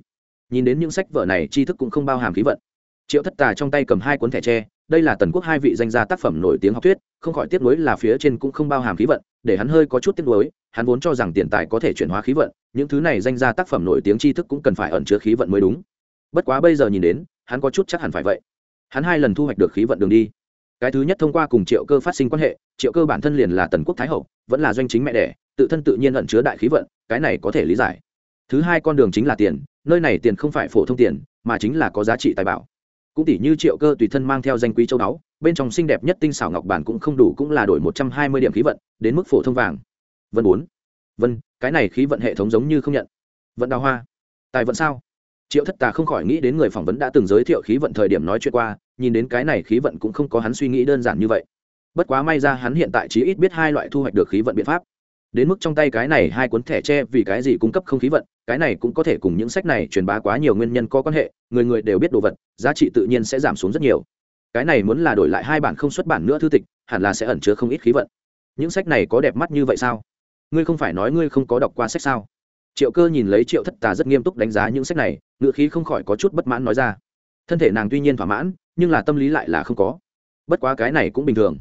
Nhìn đến những sách vở này, tri thức cũng không bao hàm khí vận. Triệu thất tà trong tay cầm hai cuốn thẻ tre đây là tần quốc hai vị danh gia tác phẩm nổi tiếng học thuyết, không khỏi tiếc nuối là phía trên cũng không bao hàm khí vận, để hắn hơi có chút tiếc nuối, hắn vốn cho rằng tiền tài có thể chuyển hóa khí vận, những thứ này danh gia tác phẩm nổi tiếng tri thức cũng cần phải ẩn chứa khí vận mới đúng. Bất quá bây giờ nhìn đến, hắn có chút chắc hẳn phải vậy. Hắn hai lần thu hoạch được khí vận đường đi. Cái thứ nhất thông qua cùng triệu cơ phát sinh quan hệ, triệu cơ bản thân liền là tần quốc thái hậu, vẫn là doanh chính mẹ đẻ, tự thân tự nhiên ẩn chứa đại khí vận, cái này có thể lý giải. Thứ hai con đường chính là tiền, nơi này tiền không phải phổ thông tiền, mà chính là có giá trị tài bảo cũng tỷ như triệu cơ tùy thân mang theo danh quý châu đáo bên trong xinh đẹp nhất tinh xảo ngọc bản cũng không đủ cũng là đổi một trăm hai mươi điểm khí vận, đến mức phổ thông vàng. Vân bốn. Vân, cái này khí vận hệ thống giống như không nhận. Vận đào hoa. Tài vận sao? Triệu thất tà không khỏi nghĩ đến người phỏng vấn đã từng giới thiệu khí vận thời điểm nói chuyện qua, nhìn đến cái này khí vận cũng không có hắn suy nghĩ đơn giản như vậy. Bất quá may ra hắn hiện tại chỉ ít biết hai loại thu hoạch được khí vận biện pháp đến mức trong tay cái này hai cuốn thẻ tre vì cái gì cung cấp không khí vận, cái này cũng có thể cùng những sách này truyền bá quá nhiều nguyên nhân có quan hệ, người người đều biết đồ vật, giá trị tự nhiên sẽ giảm xuống rất nhiều. Cái này muốn là đổi lại hai bản không xuất bản nữa thư tịch, hẳn là sẽ ẩn chứa không ít khí vận. Những sách này có đẹp mắt như vậy sao? Ngươi không phải nói ngươi không có đọc qua sách sao? Triệu cơ nhìn lấy triệu thất tà rất nghiêm túc đánh giá những sách này ngựa khí không khỏi có chút bất mãn nói ra. Thân thể nàng tuy nhiên thỏa mãn, nhưng là tâm lý lại là không có. Bất quá cái này cũng bình thường.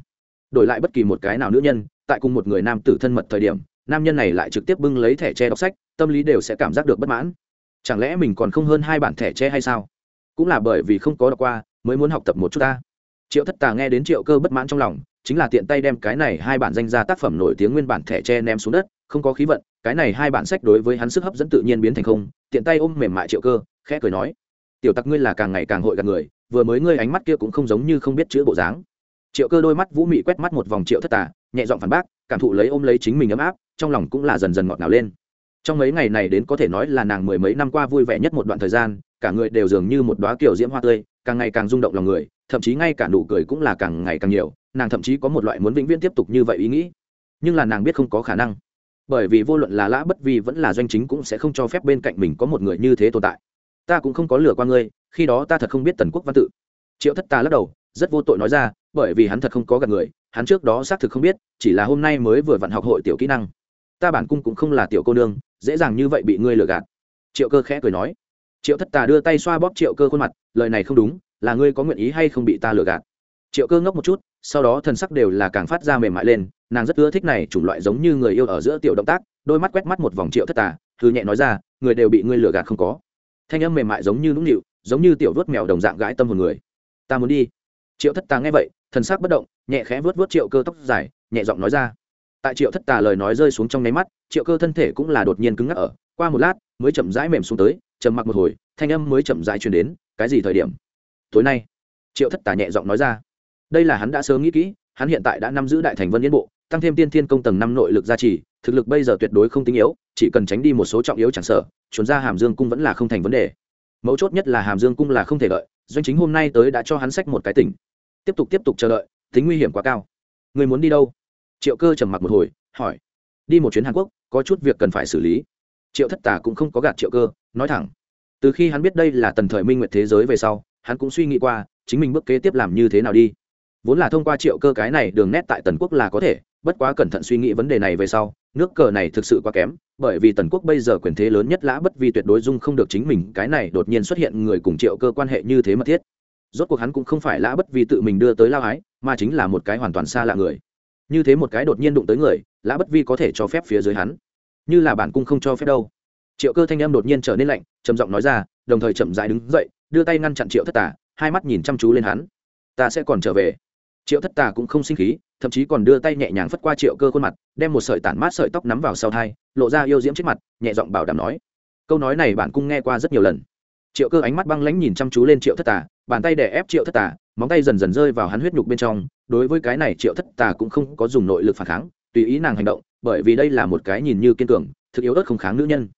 Đổi lại bất kỳ một cái nào nữ nhân tại cùng một người nam tử thân mật thời điểm, nam nhân này lại trực tiếp bưng lấy thẻ tre đọc sách, tâm lý đều sẽ cảm giác được bất mãn. Chẳng lẽ mình còn không hơn hai bản thẻ tre hay sao? Cũng là bởi vì không có đọc qua, mới muốn học tập một chút ta. Triệu thất tà nghe đến triệu cơ bất mãn trong lòng, chính là tiện tay đem cái này hai bản danh ra tác phẩm nổi tiếng nguyên bản thẻ tre ném xuống đất, không có khí vận, cái này hai bản sách đối với hắn sức hấp dẫn tự nhiên biến thành không, tiện tay ôm mềm mại triệu cơ, khẽ cười nói, tiểu tặc ngươi là càng ngày càng hội gạt người, vừa mới ngươi ánh mắt kia cũng không giống như không biết chữ bộ dáng. Triệu cơ đôi mắt vũ mị quét mắt một vòng triệu thất tà nhẹ giọng phản bác, cảm thụ lấy ôm lấy chính mình ấm áp, trong lòng cũng là dần dần ngọt ngào lên. Trong mấy ngày này đến có thể nói là nàng mười mấy năm qua vui vẻ nhất một đoạn thời gian, cả người đều dường như một đoá kiểu diễm hoa tươi, càng ngày càng rung động lòng người, thậm chí ngay cả nụ cười cũng là càng ngày càng nhiều, nàng thậm chí có một loại muốn vĩnh viễn tiếp tục như vậy ý nghĩ. Nhưng là nàng biết không có khả năng. Bởi vì vô luận là lã bất vi vẫn là doanh chính cũng sẽ không cho phép bên cạnh mình có một người như thế tồn tại. Ta cũng không có lừa qua ngươi, khi đó ta thật không biết tần quốc văn tự. Triệu thất ta lắc đầu, rất vô tội nói ra, bởi vì hắn thật không có gặp người hắn trước đó xác thực không biết, chỉ là hôm nay mới vừa vặn học hội tiểu kỹ năng. Ta bản cung cũng không là tiểu cô nương, dễ dàng như vậy bị ngươi lừa gạt. Triệu cơ khẽ cười nói. Triệu thất tà đưa tay xoa bóp triệu cơ khuôn mặt, lời này không đúng, là ngươi có nguyện ý hay không bị ta lừa gạt? Triệu cơ ngốc một chút, sau đó thần sắc đều là càng phát ra mềm mại lên, nàng rất ưa thích này chủng loại giống như người yêu ở giữa tiểu động tác, đôi mắt quét mắt một vòng triệu thất tà thư nhẹ nói ra, người đều bị ngươi lừa gạt không có. Thanh âm mềm mại giống như nũng nịu, giống như tiểu vớt mèo đồng dạng gãi tâm hồn người. Ta muốn đi. Triệu thất tà nghe vậy thần sắc bất động, nhẹ khẽ vớt vớt triệu cơ tóc dài, nhẹ giọng nói ra. Tại triệu thất tà lời nói rơi xuống trong nháy mắt, triệu cơ thân thể cũng là đột nhiên cứng ngắc ở, qua một lát, mới chậm rãi mềm xuống tới, trầm mặc một hồi, thanh âm mới chậm rãi truyền đến, cái gì thời điểm? Tối nay. Triệu thất tà nhẹ giọng nói ra. Đây là hắn đã sớm nghĩ kỹ, hắn hiện tại đã nắm giữ đại thành vân yên bộ, tăng thêm tiên thiên công tầng năm nội lực gia trì, thực lực bây giờ tuyệt đối không tinh yếu, chỉ cần tránh đi một số trọng yếu chẳng sợ, chuẩn ra hàm dương cung vẫn là không thành vấn đề. Mấu chốt nhất là hàm dương cung là không thể lợi doanh chính hôm nay tới đã cho hắn sách một cái tỉnh tiếp tục tiếp tục chờ đợi, tính nguy hiểm quá cao. Người muốn đi đâu? Triệu cơ trầm mặc một hồi, hỏi. Đi một chuyến hàn quốc, có chút việc cần phải xử lý. Triệu thất tà cũng không có gạt triệu cơ, nói thẳng. Từ khi hắn biết đây là tần thời minh nguyện thế giới về sau, hắn cũng suy nghĩ qua, chính mình bước kế tiếp làm như thế nào đi. Vốn là thông qua triệu cơ cái này đường nét tại tần quốc là có thể, bất quá cẩn thận suy nghĩ vấn đề này về sau, nước cờ này thực sự quá kém, bởi vì tần quốc bây giờ quyền thế lớn nhất lã bất vi tuyệt đối dung không được chính mình, cái này đột nhiên xuất hiện người cùng triệu cơ quan hệ như thế mật thiết rốt cuộc hắn cũng không phải lã bất vi tự mình đưa tới lao ái mà chính là một cái hoàn toàn xa lạ người. Như thế một cái đột nhiên đụng tới người, lã bất vi có thể cho phép phía dưới hắn. Như là bản cung không cho phép đâu. Triệu cơ thanh em đột nhiên trở nên lạnh, trầm giọng nói ra, đồng thời chậm dãi đứng dậy, đưa tay ngăn chặn triệu thất tà, hai mắt nhìn chăm chú lên hắn. Ta sẽ còn trở về. Triệu thất tà cũng không sinh khí, thậm chí còn đưa tay nhẹ nhàng phất qua triệu cơ khuôn mặt, đem một sợi tản mát sợi tóc nắm vào sau thai, lộ ra yêu diễm trước mặt, nhẹ giọng bảo đảm nói. Câu nói này bản cung nghe qua rất nhiều lần. Triệu cơ ánh mắt băng lãnh nhìn chăm chú lên triệu thất tà bàn tay đè ép triệu thất tà, móng tay dần dần rơi vào hắn huyết nhục bên trong, đối với cái này triệu thất tà cũng không có dùng nội lực phản kháng, tùy ý nàng hành động, bởi vì đây là một cái nhìn như kiên cường, thực yếu ớt không kháng nữ nhân.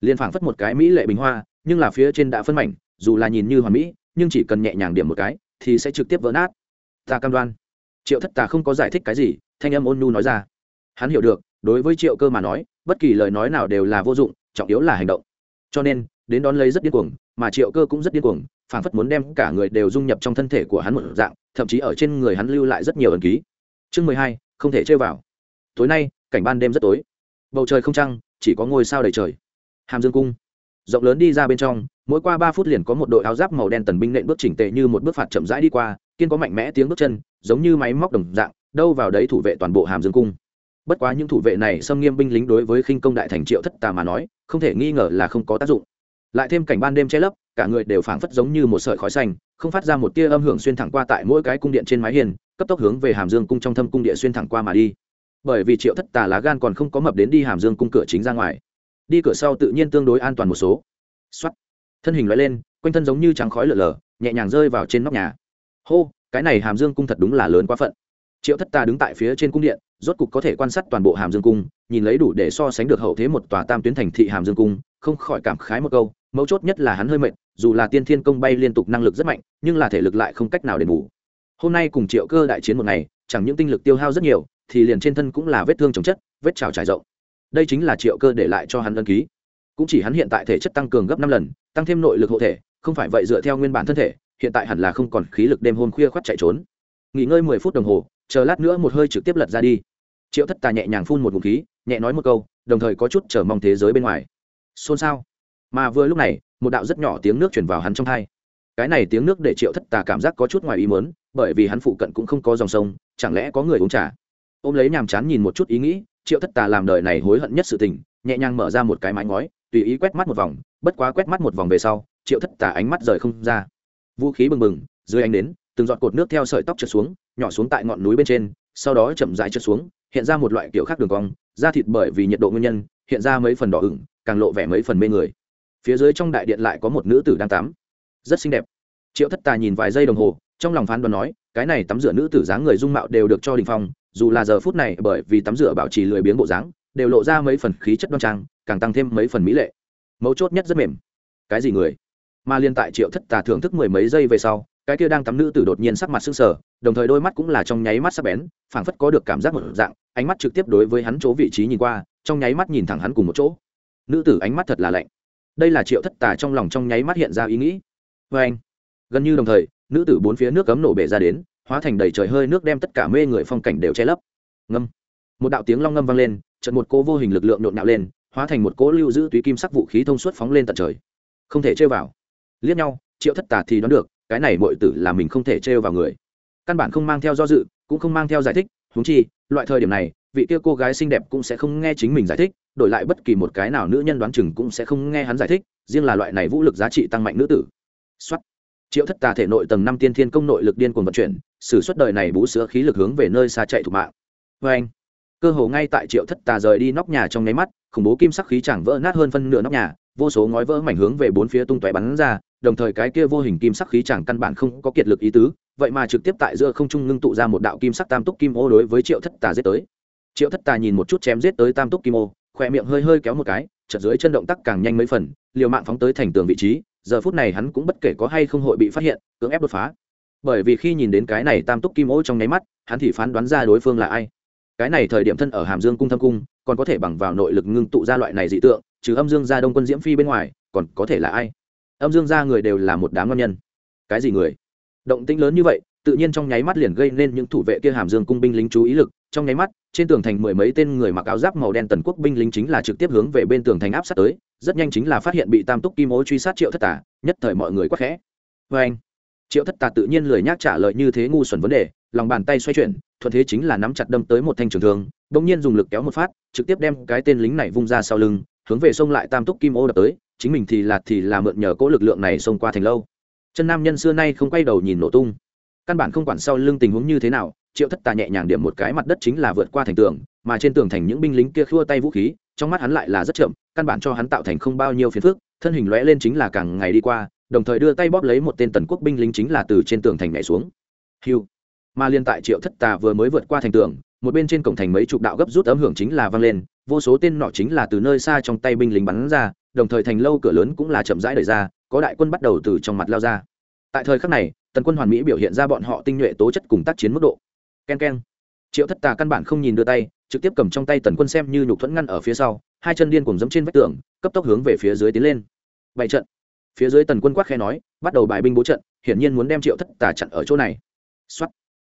Liền phảng phất một cái mỹ lệ bình hoa, nhưng là phía trên đã phân mảnh, dù là nhìn như hoàn mỹ, nhưng chỉ cần nhẹ nhàng điểm một cái, thì sẽ trực tiếp vỡ nát. Ta cam đoan. Triệu thất tà không có giải thích cái gì, thanh âm ôn nhu nói ra. Hắn hiểu được, đối với triệu cơ mà nói, bất kỳ lời nói nào đều là vô dụng, trọng yếu là hành động. Cho nên đến đón lấy rất điên cuồng, mà triệu cơ cũng rất điên cuồng, phảng phất muốn đem cả người đều dung nhập trong thân thể của hắn một dạng, thậm chí ở trên người hắn lưu lại rất nhiều ẩn ký. Chương mười hai, không thể chơi vào. Tối nay, cảnh ban đêm rất tối. Bầu trời không trăng, chỉ có ngôi sao đầy trời. Hàm dương cung. Rộng lớn đi ra bên trong, mỗi qua ba phút liền có một đội áo giáp màu đen tần binh nện bước chỉnh tề như một bước phạt chậm rãi đi qua, kiên có mạnh mẽ tiếng bước chân, giống như máy móc đồng dạng, đâu vào đấy thủ vệ toàn bộ hàm dương cung. Bất quá những thủ vệ này xâm nghiêm binh lính đối với khinh công đại thành triệu thất tà mà nói, không thể nghi ngờ là không có tác dụng lại thêm cảnh ban đêm che lấp, cả người đều phảng phất giống như một sợi khói xanh, không phát ra một tia âm hưởng xuyên thẳng qua tại mỗi cái cung điện trên mái hiền cấp tốc hướng về hàm dương cung trong thâm cung địa xuyên thẳng qua mà đi. Bởi vì triệu thất tà lá gan còn không có mập đến đi hàm dương cung cửa chính ra ngoài. Đi cửa sau tự nhiên tương đối an toàn một số. Xuất thân hình loại lên, quanh thân giống như trắng khói lở lở, nhẹ nhàng rơi vào trên nóc nhà. Hô, cái này hàm dương cung thật đúng là lớn quá phận. Triệu thất tà đứng tại phía trên cung điện, rốt cục có thể quan sát toàn bộ hàm dương cung, nhìn lấy đủ để so sánh được hậu thế một tòa tam tuyến thành thị hàm dương cung, không khỏi cảm khái một câu mấu chốt nhất là hắn hơi mệt, dù là tiên thiên công bay liên tục năng lực rất mạnh, nhưng là thể lực lại không cách nào đền bù. Hôm nay cùng triệu cơ đại chiến một ngày, chẳng những tinh lực tiêu hao rất nhiều, thì liền trên thân cũng là vết thương chồng chất, vết trào trải rộng. Đây chính là triệu cơ để lại cho hắn ân ký. Cũng chỉ hắn hiện tại thể chất tăng cường gấp năm lần, tăng thêm nội lực hộ thể, không phải vậy dựa theo nguyên bản thân thể, hiện tại hẳn là không còn khí lực đêm hôm khuya khoắt chạy trốn. Nghỉ ngơi mười phút đồng hồ, chờ lát nữa một hơi trực tiếp lật ra đi. Triệu thất tà nhẹ nhàng phun một ngụm khí, nhẹ nói một câu, đồng thời có chút chờ mong thế giới bên ngoài. Xôn xao mà vừa lúc này, một đạo rất nhỏ tiếng nước chuyển vào hắn trong thai. Cái này tiếng nước để triệu thất tà cảm giác có chút ngoài ý mớn bởi vì hắn phụ cận cũng không có dòng sông, chẳng lẽ có người uống trà? Ôm lấy nhàm chán nhìn một chút ý nghĩ, triệu thất tà làm đời này hối hận nhất sự tình, nhẹ nhàng mở ra một cái mái ngói, tùy ý quét mắt một vòng, bất quá quét mắt một vòng về sau, triệu thất tà ánh mắt rời không ra. Vũ khí bừng bừng, dưới ánh đến từng giọt cột nước theo sợi tóc trượt xuống, nhỏ xuống tại ngọn núi bên trên, sau đó chậm rãi trượt xuống, hiện ra một loại kiểu khác đường cong, da thịt bởi vì nhiệt độ nguyên nhân, hiện ra mấy phần đỏ ửng, càng lộ vẻ mấy phần mê người phía dưới trong đại điện lại có một nữ tử đang tắm. Rất xinh đẹp. Triệu thất tà nhìn vài giây đồng hồ, trong lòng phán đoán nói, cái này tắm rửa nữ tử dáng người dung mạo đều được cho đình phong, dù là giờ phút này bởi vì tắm rửa bảo trì lười biếng bộ dáng, đều lộ ra mấy phần khí chất đoan trang, càng tăng thêm mấy phần mỹ lệ. Mấu chốt nhất rất mềm. Cái gì người? Mà liên tại triệu thất tà thưởng thức mười mấy giây về sau, cái kia đang tắm nữ tử đột nhiên sắc mặt sưng sờ, đồng thời đôi mắt cũng là trong nháy mắt sắc bén, phảng phất có được cảm giác một dạng, ánh mắt trực tiếp đối với hắn chỗ vị trí nhìn qua, trong nháy mắt nhìn thẳng hắn cùng một chỗ. Nữ tử ánh mắt thật là lạnh đây là triệu thất tà trong lòng trong nháy mắt hiện ra ý nghĩ. Vê anh, gần như đồng thời, nữ tử bốn phía nước cấm nổ bể ra đến, hóa thành đầy trời hơi nước đem tất cả mê người phong cảnh đều che lấp. Ngâm. Một đạo tiếng long ngâm vang lên trận một cô vô hình lực lượng nhộn nhạo lên, hóa thành một cỗ lưu giữ túy kim sắc vũ khí thông suốt phóng lên tận trời. Không thể chơi vào. Liếc nhau, triệu thất tà thì đoán được, cái này mọi tử là mình không thể trêu vào người. Căn bản không mang theo do dự, cũng không mang theo giải thích húng chi, loại thời điểm này vị kia cô gái xinh đẹp cũng sẽ không nghe chính mình giải thích, đổi lại bất kỳ một cái nào nữ nhân đoán chừng cũng sẽ không nghe hắn giải thích, riêng là loại này vũ lực giá trị tăng mạnh nữ tử. Xuất triệu thất tà thể nội tầng năm tiên thiên công nội lực điên cuồng vận chuyển, sử xuất đời này bú sữa khí lực hướng về nơi xa chạy thủ mạng. Vê anh cơ hồ ngay tại triệu thất tà rời đi nóc nhà trong nháy mắt, khủng bố kim sắc khí chẳng vỡ nát hơn phân nửa nóc nhà, vô số ngói vỡ mảnh hướng về bốn phía tung tóe bắn ra, đồng thời cái kia vô hình kim sắc khí chẳng căn bản không có kiệt lực ý tứ, vậy mà trực tiếp tại giữa không trung ngưng tụ ra một đạo kim sắc tam túc kim ô đối với triệu thất tà giết tới triệu thất tà nhìn một chút chém giết tới tam túc kim ô, khỏe miệng hơi hơi kéo một cái chật dưới chân động tác càng nhanh mấy phần, liều mạng phóng tới thành tường vị trí, giờ phút này hắn cũng bất kể có hay không hội bị phát hiện, cưỡng ép đột phá. Bởi vì khi nhìn đến cái này tam túc kim ô trong nháy mắt, hắn thì phán đoán ra đối phương là ai. Cái này thời điểm thân ở hàm dương cung thâm cung, còn có thể bằng vào nội lực ngưng tụ ra loại này dị tượng, trừ âm dương gia đông quân diễm phi bên ngoài, còn có thể là ai? Âm dương gia người đều là một đám ngon nhân. Cái gì người? Động tĩnh lớn như vậy, tự nhiên trong nháy mắt liền gây nên những thủ vệ kia hàm dương cung binh lính chú ý lực trong nháy mắt, trên tường thành mười mấy tên người mặc áo giáp màu đen tần quốc binh lính chính là trực tiếp hướng về bên tường thành áp sát tới, rất nhanh chính là phát hiện bị tam túc kim ô truy sát triệu thất tả nhất thời mọi người quắc khẽ. Vê anh, triệu thất tà tự nhiên lười nhác trả lời như thế ngu xuẩn vấn đề, lòng bàn tay xoay chuyển, thuận thế chính là nắm chặt đâm tới một thanh trường thương g nhiên dùng lực kéo một phát, trực tiếp đem cái tên lính này vung ra sau lưng, hướng về sông lại tam túc kim ô đập tới, chính mình thì là thì là mượn nhờ cỗ lực lượng này xông qua thành lâu. Chân nam nhân xưa nay không quay đầu nhìn nổ tung. Căn bản không quản sau lưng tình huống như thế nào triệu thất tà nhẹ nhàng điểm một cái mặt đất chính là vượt qua thành tường, mà trên tường thành những binh lính kia khua tay vũ khí, trong mắt hắn lại là rất chậm, căn bản cho hắn tạo thành không bao nhiêu phiền phức, thân hình lóe lên chính là càng ngày đi qua, đồng thời đưa tay bóp lấy một tên tần quốc binh lính chính là từ trên tường thành nhảy xuống. Hiu. Mà liên tại triệu thất tà vừa mới vượt qua thành tường, một bên trên cổng thành mấy chục đạo gấp rút ấm hưởng chính là vang lên, vô số tên nọ chính là từ nơi xa trong tay binh lính bắn ra, đồng thời thành lâu cửa lớn cũng là chậm rãi đẩy ra, có đại quân bắt đầu từ trong mặt lao ra. Tại thời khắc này, tần quân hoàn mỹ biểu hiện ra bọn họ tinh nhuệ tố chất cùng tác chiến mức độ. Ken ken. triệu thất tà căn bản không nhìn đưa tay, trực tiếp cầm trong tay tần quân xem như nhục thuẫn ngăn ở phía sau, hai chân điên cùng dẫm trên vách tường, cấp tốc hướng về phía dưới tiến lên. Bảy trận. Phía dưới tần quân quát khe nói, bắt đầu bài binh bố trận, hiển nhiên muốn đem triệu thất tà chặn ở chỗ này. Xuất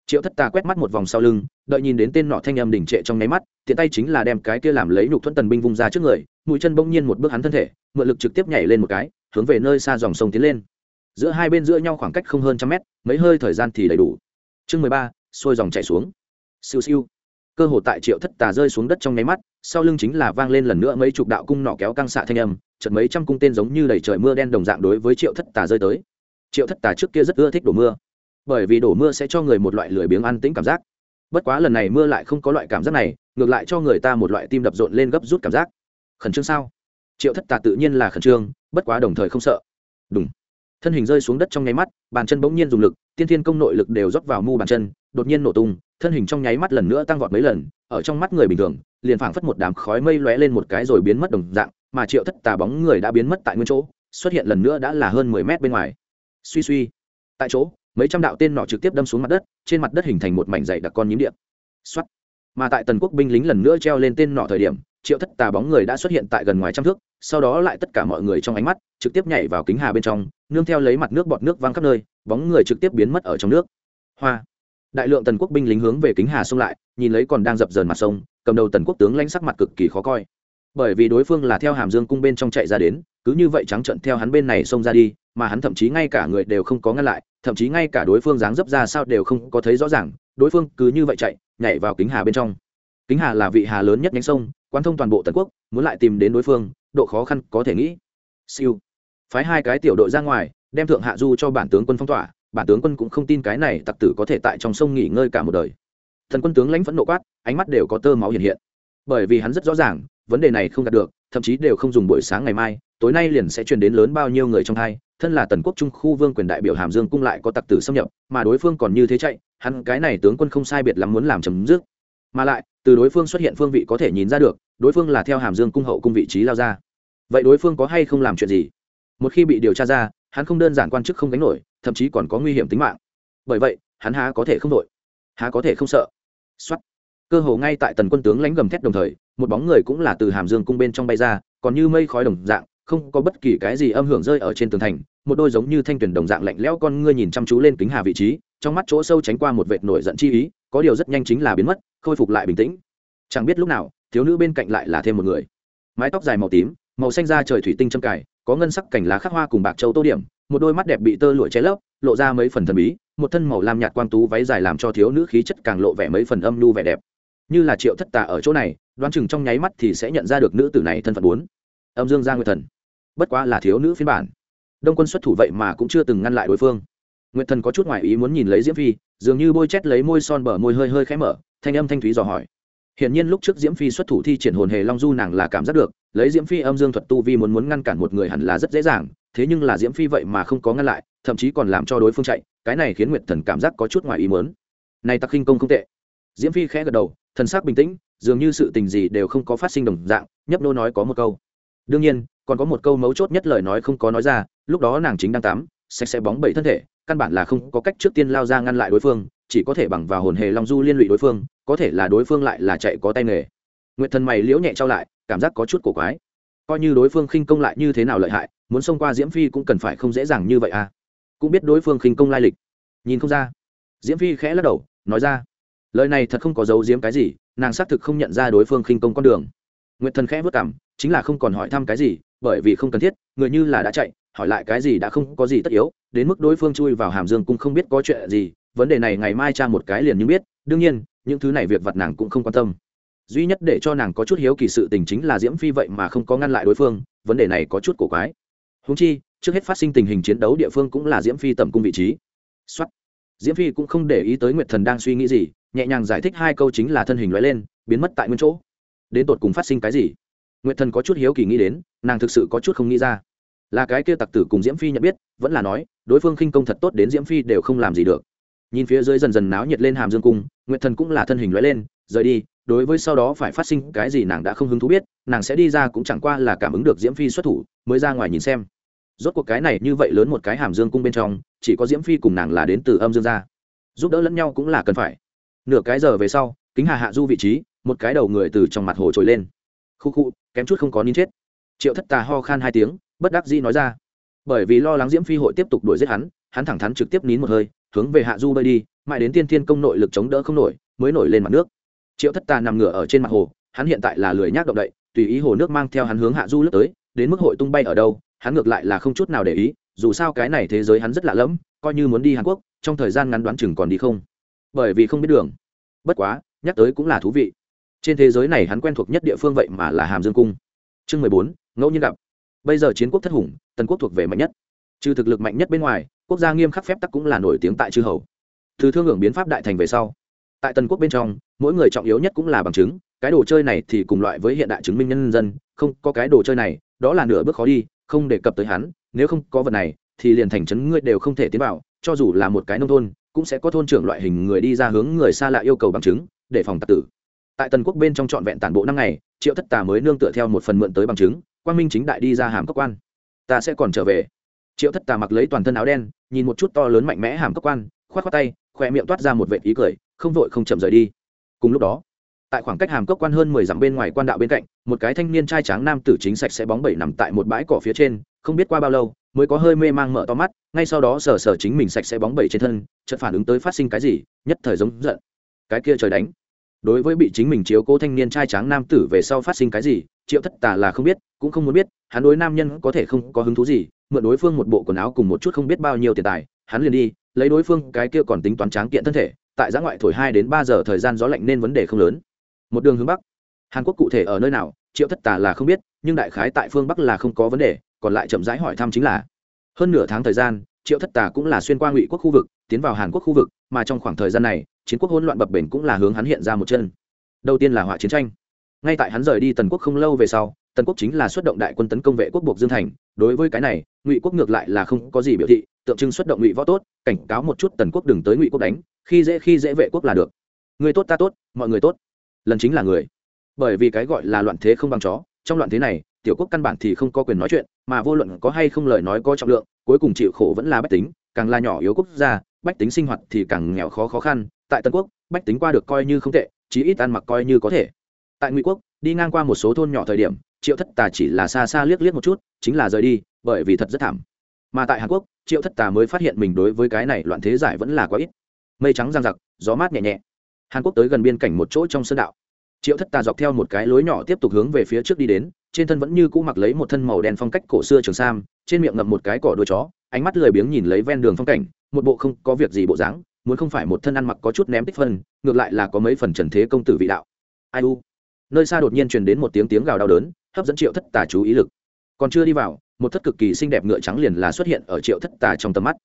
triệu thất tà quét mắt một vòng sau lưng, đợi nhìn đến tên nọ thanh âm đỉnh trệ trong nháy mắt, tiện tay chính là đem cái kia làm lấy nhục thuẫn tần binh vung ra trước người, mũi chân bỗng nhiên một bước hắn thân thể, mượn lực trực tiếp nhảy lên một cái, hướng về nơi xa dòng sông tiến lên. Giữa hai bên giữa nhau khoảng cách không hơn trăm mét, mấy hơi thời gian thì đầy đủ. Chương mười ba xuôi dòng chảy xuống. Siêu siêu. Cơ hồ tại triệu thất tà rơi xuống đất trong nháy mắt, sau lưng chính là vang lên lần nữa mấy chục đạo cung nọ kéo căng xạ thanh âm chật mấy trăm cung tên giống như đầy trời mưa đen đồng dạng đối với triệu thất tà rơi tới. Triệu thất tà trước kia rất ưa thích đổ mưa, bởi vì đổ mưa sẽ cho người một loại lười biếng ăn tĩnh cảm giác. Bất quá lần này mưa lại không có loại cảm giác này, ngược lại cho người ta một loại tim đập rộn lên gấp rút cảm giác. Khẩn trương sao? Triệu thất tà tự nhiên là khẩn trương, bất quá đồng thời không sợ. Đúng thân hình rơi xuống đất trong nháy mắt, bàn chân bỗng nhiên dùng lực, tiên thiên công nội lực đều rót vào mu bàn chân, đột nhiên nổ tung, thân hình trong nháy mắt lần nữa tăng vọt mấy lần, ở trong mắt người bình thường, liền phảng phất một đám khói mây lóe lên một cái rồi biến mất đồng dạng, mà triệu thất tà bóng người đã biến mất tại nguyên chỗ, xuất hiện lần nữa đã là hơn mười mét bên ngoài. Suy suy. Tại chỗ, mấy trăm đạo tên nọ trực tiếp đâm xuống mặt đất, trên mặt đất hình thành một mảnh dày đặc con nhím điện xuất mà tại tần quốc binh lính lần nữa treo lên tên nọ thời điểm triệu thất tà bóng người đã xuất hiện tại gần ngoài trăm thước, sau đó lại tất cả mọi người trong ánh mắt trực tiếp nhảy vào kính hà bên trong, nương theo lấy mặt nước bọt nước văng khắp nơi, bóng người trực tiếp biến mất ở trong nước. Hoa! Đại lượng tần quốc binh lính hướng về kính hà xông lại, nhìn lấy còn đang dập dờn mặt sông, cầm đầu tần quốc tướng lãnh sắc mặt cực kỳ khó coi. Bởi vì đối phương là theo hàm dương cung bên trong chạy ra đến, cứ như vậy trắng trận theo hắn bên này xông ra đi, mà hắn thậm chí ngay cả người đều không có ngăn lại, thậm chí ngay cả đối phương dáng dấp ra sao đều không có thấy rõ ràng, đối phương cứ như vậy chạy, nhảy vào kính hà bên trong. Kính hà là vị hà lớn nhất nhánh sông quan thông toàn bộ tần quốc, muốn lại tìm đến đối phương, độ khó khăn có thể nghĩ. Siêu. Phái hai cái tiểu đội ra ngoài, đem thượng hạ du cho bản tướng quân phong tỏa, bản tướng quân cũng không tin cái này tặc tử có thể tại trong sông nghỉ ngơi cả một đời. Thần quân tướng lãnh phẫn nộ quát, ánh mắt đều có tơ máu hiện hiện. Bởi vì hắn rất rõ ràng, vấn đề này không đạt được, thậm chí đều không dùng buổi sáng ngày mai, tối nay liền sẽ truyền đến lớn bao nhiêu người trong hai thân là tần quốc trung khu vương quyền đại biểu hàm dương cung lại có tặc tử xâm nhập, mà đối phương còn như thế chạy, hắn cái này tướng quân không sai biệt lắm muốn làm chấm dứt. Mà lại từ đối phương xuất hiện phương vị có thể nhìn ra được, đối phương là theo hàm dương cung hậu cung vị trí lao ra. Vậy đối phương có hay không làm chuyện gì? Một khi bị điều tra ra, hắn không đơn giản quan chức không đánh nổi, thậm chí còn có nguy hiểm tính mạng. Bởi vậy, hắn há có thể không đội? Há có thể không sợ? Xuất cơ hồ ngay tại tần quân tướng lãnh gầm thét đồng thời, một bóng người cũng là từ hàm dương cung bên trong bay ra, còn như mây khói đồng dạng, không có bất kỳ cái gì âm hưởng rơi ở trên tường thành, một đôi giống như thanh tuyển đồng dạng lạnh lẽo con ngươi nhìn chăm chú lên kính hà vị trí, trong mắt chỗ sâu tránh qua một vệt nổi giận chi ý, có điều rất nhanh chính là biến mất khôi phục lại bình tĩnh. Chẳng biết lúc nào, thiếu nữ bên cạnh lại là thêm một người. Mái tóc dài màu tím, màu xanh da trời thủy tinh châm cài, có ngân sắc cảnh lá khắc hoa cùng bạc châu tô điểm, một đôi mắt đẹp bị tơ lụa che lấp, lộ ra mấy phần thần bí, một thân màu lam nhạt quang tú váy dài làm cho thiếu nữ khí chất càng lộ vẻ mấy phần âm lưu vẻ đẹp. Như là triệu thất tà ở chỗ này, đoán chừng trong nháy mắt thì sẽ nhận ra được nữ tử này thân phận bốn. Âm dương gia nguyệt thần. Bất quá là thiếu nữ phiên bản. Đông quân xuất thủ vậy mà cũng chưa từng ngăn lại đối phương. Nguyệt thần có chút ngoại ý muốn nhìn lấy diễm phi dường như bôi chét lấy môi son bờ môi hơi hơi khẽ mở thanh âm thanh thúy dò hỏi Hiển nhiên lúc trước Diễm Phi xuất thủ thi triển hồn hề long du nàng là cảm giác được, lấy Diễm Phi âm dương thuật tu vi muốn muốn ngăn cản một người hẳn là rất dễ dàng, thế nhưng là Diễm Phi vậy mà không có ngăn lại, thậm chí còn làm cho đối phương chạy, cái này khiến Nguyệt Thần cảm giác có chút ngoài ý muốn. Này Tặc khinh công không tệ. Diễm Phi khẽ gật đầu, thần sắc bình tĩnh, dường như sự tình gì đều không có phát sinh đồng dạng, nhấp nô nói có một câu. Đương nhiên, còn có một câu mấu chốt nhất lời nói không có nói ra, lúc đó nàng chính đang tắm, sạch sẽ bóng bẩy thân thể, căn bản là không có cách trước tiên lao ra ngăn lại đối phương, chỉ có thể bằng vào hồn hề long du liên lụy đối phương, có thể là đối phương lại là chạy có tay nghề. Nguyệt thần mày liễu nhẹ trao lại cảm giác có chút cổ quái. Coi như đối phương khinh công lại như thế nào lợi hại muốn xông qua diễm phi cũng cần phải không dễ dàng như vậy à. Cũng biết đối phương khinh công lai lịch. Nhìn không ra. Diễm phi khẽ lắc đầu nói ra. Lời này thật không có dấu diếm cái gì nàng xác thực không nhận ra đối phương khinh công con đường. Nguyệt thần khẽ vất cảm chính là không còn hỏi thăm cái gì bởi vì không cần thiết người như là đã chạy hỏi lại cái gì đã không có gì tất yếu, đến mức đối phương chui vào hàm dương cũng không biết có chuyện gì, vấn đề này ngày mai tra một cái liền nhưng biết, đương nhiên, những thứ này việc vặt nàng cũng không quan tâm. Duy nhất để cho nàng có chút hiếu kỳ sự tình chính là diễm phi vậy mà không có ngăn lại đối phương, vấn đề này có chút cổ quái. Húng chi, trước hết phát sinh tình hình chiến đấu địa phương cũng là diễm phi tầm cung vị trí. Xuất diễm phi cũng không để ý tới nguyệt thần đang suy nghĩ gì, nhẹ nhàng giải thích hai câu chính là thân hình loại lên, biến mất tại nguyên chỗ. Đến tột cùng phát sinh cái gì? Nguyệt thần có chút hiếu kỳ nghĩ đến, nàng thực sự có chút không nghĩ ra là cái kia tặc tử cùng diễm phi nhận biết, vẫn là nói, đối phương khinh công thật tốt đến diễm phi đều không làm gì được. Nhìn phía dưới dần dần náo nhiệt lên hàm dương cung, nguyệt thần cũng là thân hình lóe lên, rời đi, đối với sau đó phải phát sinh cái gì nàng đã không hứng thú biết, nàng sẽ đi ra cũng chẳng qua là cảm ứng được diễm phi xuất thủ, mới ra ngoài nhìn xem. Rốt cuộc cái này như vậy lớn một cái hàm dương cung bên trong, chỉ có diễm phi cùng nàng là đến từ âm dương gia. Giúp đỡ lẫn nhau cũng là cần phải. Nửa cái giờ về sau, kính hà hạ du vị trí, một cái đầu người từ trong mặt hồ trồi lên. Khu khu, kém chút không có nín chết. Triệu thất tà ho khan hai tiếng bất đắc dĩ nói ra. Bởi vì lo lắng diễm phi hội tiếp tục đuổi giết hắn hắn thẳng thắn trực tiếp nín một hơi, hướng về hạ du bơi đi, mãi đến tiên thiên công nội lực chống đỡ không nổi, mới nổi lên mặt nước. Triệu thất tà nằm ngửa ở trên mặt hồ, hắn hiện tại là lười nhác động đậy, tùy ý hồ nước mang theo hắn hướng hạ du lướt tới, đến mức hội tung bay ở đâu, hắn ngược lại là không chút nào để ý, dù sao cái này thế giới hắn rất lạ lẫm, coi như muốn đi hàn quốc, trong thời gian ngắn đoán chừng còn đi không. Bởi vì không biết đường. Bất quá, nhắc tới cũng là thú vị. Trên thế giới này hắn quen thuộc nhất địa phương vậy mà là hàm dương cung. Chương mười bốn, ngẫu nhiên gặp bây giờ chiến quốc thất hùng, tần quốc thuộc về mạnh nhất. Trừ thực lực mạnh nhất bên ngoài, quốc gia nghiêm khắc phép tắc cũng là nổi tiếng tại chư hầu. Từ thương hưởng biến pháp đại thành về sau, tại tần quốc bên trong, mỗi người trọng yếu nhất cũng là bằng chứng, cái đồ chơi này thì cùng loại với hiện đại chứng minh nhân dân, không có cái đồ chơi này, đó là nửa bước khó đi, không đề cập tới hắn, nếu không có vật này, thì liền thành trấn ngươi đều không thể tiến vào, cho dù là một cái nông thôn, cũng sẽ có thôn trưởng loại hình người đi ra hướng người xa lạ yêu cầu bằng chứng, để phòng tạc tử. Tại tần quốc bên trong trọn vẹn tản bộ năm ngày, triệu thất tà mới nương tựa theo một phần mượn tới bằng chứng quang minh chính đại đi ra hàm cấp quan. Ta sẽ còn trở về. Triệu thất tà mặc lấy toàn thân áo đen, nhìn một chút to lớn mạnh mẽ hàm cấp quan k h o á t khoác tay khoe miệng toát ra một vệ ý cười, không vội không chậm rời đi. Cùng lúc đó, tại khoảng cách hàm cốc quan hơn mười dặm bên ngoài quan đạo bên cạnh, một cái thanh niên trai tráng nam tử chính sạch sẽ bóng bẩy nằm tại một bãi cỏ phía trên, không biết qua bao lâu, mới có hơi mê mang mở to mắt, ngay sau đó sờ sờ chính mình sạch sẽ bóng bẩy trên thân, chợt phản ứng tới phát sinh cái gì, nhất thời giống giận. Cái kia trời đánh đối với bị chính mình chiếu cố thanh niên trai tráng nam tử về sau phát sinh cái gì, triệu thất tà là không biết, cũng không muốn biết, hắn đối nam nhân có thể không có hứng thú gì, mượn đối phương một bộ quần áo cùng một chút không biết bao nhiêu tiền tài, hắn liền đi, lấy đối phương cái kia còn tính toán tráng kiện thân thể, tại giã ngoại thổi hai đến ba giờ thời gian gió lạnh nên vấn đề không lớn. Một đường hướng bắc, hàn quốc cụ thể ở nơi nào, triệu thất tà là không biết, nhưng đại khái tại phương bắc là không có vấn đề, còn lại chậm rãi hỏi thăm chính là. Hơn nửa tháng thời gian, triệu thất tà cũng là xuyên qua ngụy quốc khu vực, tiến vào hàn quốc khu vực, mà trong khoảng thời gian này chiến quốc hỗn loạn bập bềnh cũng là hướng hắn hiện ra một chân. Đầu tiên là hỏa chiến tranh. Ngay tại hắn rời đi tần quốc không lâu về sau, tần quốc chính là xuất động đại quân tấn công vệ quốc buộc dương thành. Đối với cái này, ngụy quốc ngược lại là không có gì biểu thị, tượng trưng xuất động ngụy võ tốt, cảnh cáo một chút tần quốc đừng tới ngụy quốc đánh, khi dễ khi dễ vệ quốc là được. Người tốt ta tốt, mọi người tốt. Lần chính là người. Bởi vì cái gọi là loạn thế không bằng chó, trong loạn thế này, tiểu quốc căn bản thì không có quyền nói chuyện, mà vô luận có hay không lời nói có trọng lượng, cuối cùng chịu khổ vẫn là bách tính, càng là nhỏ yếu quốc gia bách tính sinh hoạt thì càng nghèo khó khó khăn, tại tân quốc, bách tính qua được coi như không tệ, chí ít ăn mặc coi như có thể. Tại ngụy quốc, đi ngang qua một số thôn nhỏ thời điểm, triệu thất tà chỉ là xa xa liếc liếc một chút, chính là rời đi, bởi vì thật rất thảm. Mà tại hàn quốc, triệu thất tà mới phát hiện mình đối với cái này loạn thế giải vẫn là quá ít. Mây trắng giang giặc gió mát nhẹ nhẹ. Hàn quốc tới gần biên cảnh một chỗ trong sơn đạo. Triệu thất tà dọc theo một cái lối nhỏ tiếp tục hướng về phía trước đi đến, trên thân vẫn như cũ mặc lấy một thân màu đen phong cách cổ xưa trường sam, trên miệng ngậm một cái cỏ đuôi chó, ánh mắt lười biếng nhìn lấy ven đường phong cảnh một bộ không có việc gì bộ dáng, muốn không phải một thân ăn mặc có chút ném tích phân, ngược lại là có mấy phần trần thế công tử vị đạo. Ai u? Nơi xa đột nhiên truyền đến một tiếng tiếng gào đau đớn, hấp dẫn triệu thất tà chú ý lực. Còn chưa đi vào, một thất cực kỳ xinh đẹp ngựa trắng liền là xuất hiện ở triệu thất tà trong tầm mắt.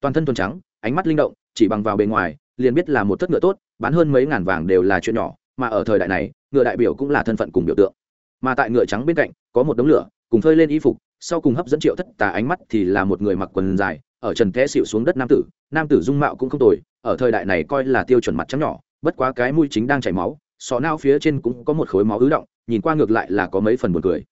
Toàn thân thuần trắng, ánh mắt linh động, chỉ bằng vào bề ngoài, liền biết là một thất ngựa tốt, bán hơn mấy ngàn vàng đều là chuyện nhỏ, mà ở thời đại này, ngựa đại biểu cũng là thân phận cùng biểu tượng. Mà tại ngựa trắng bên cạnh, có một đống lửa, cùng phơi lên y phục, sau cùng hấp dẫn triệu thất tà ánh mắt thì là một người mặc quần dài ở trần té xịu xuống đất nam tử nam tử dung mạo cũng không tồi, ở thời đại này coi là tiêu chuẩn mặt trắng nhỏ, bất quá cái mũi chính đang chảy máu, sọ nao phía trên cũng có một khối máu ứ động, nhìn qua ngược lại là có mấy phần buồn cười.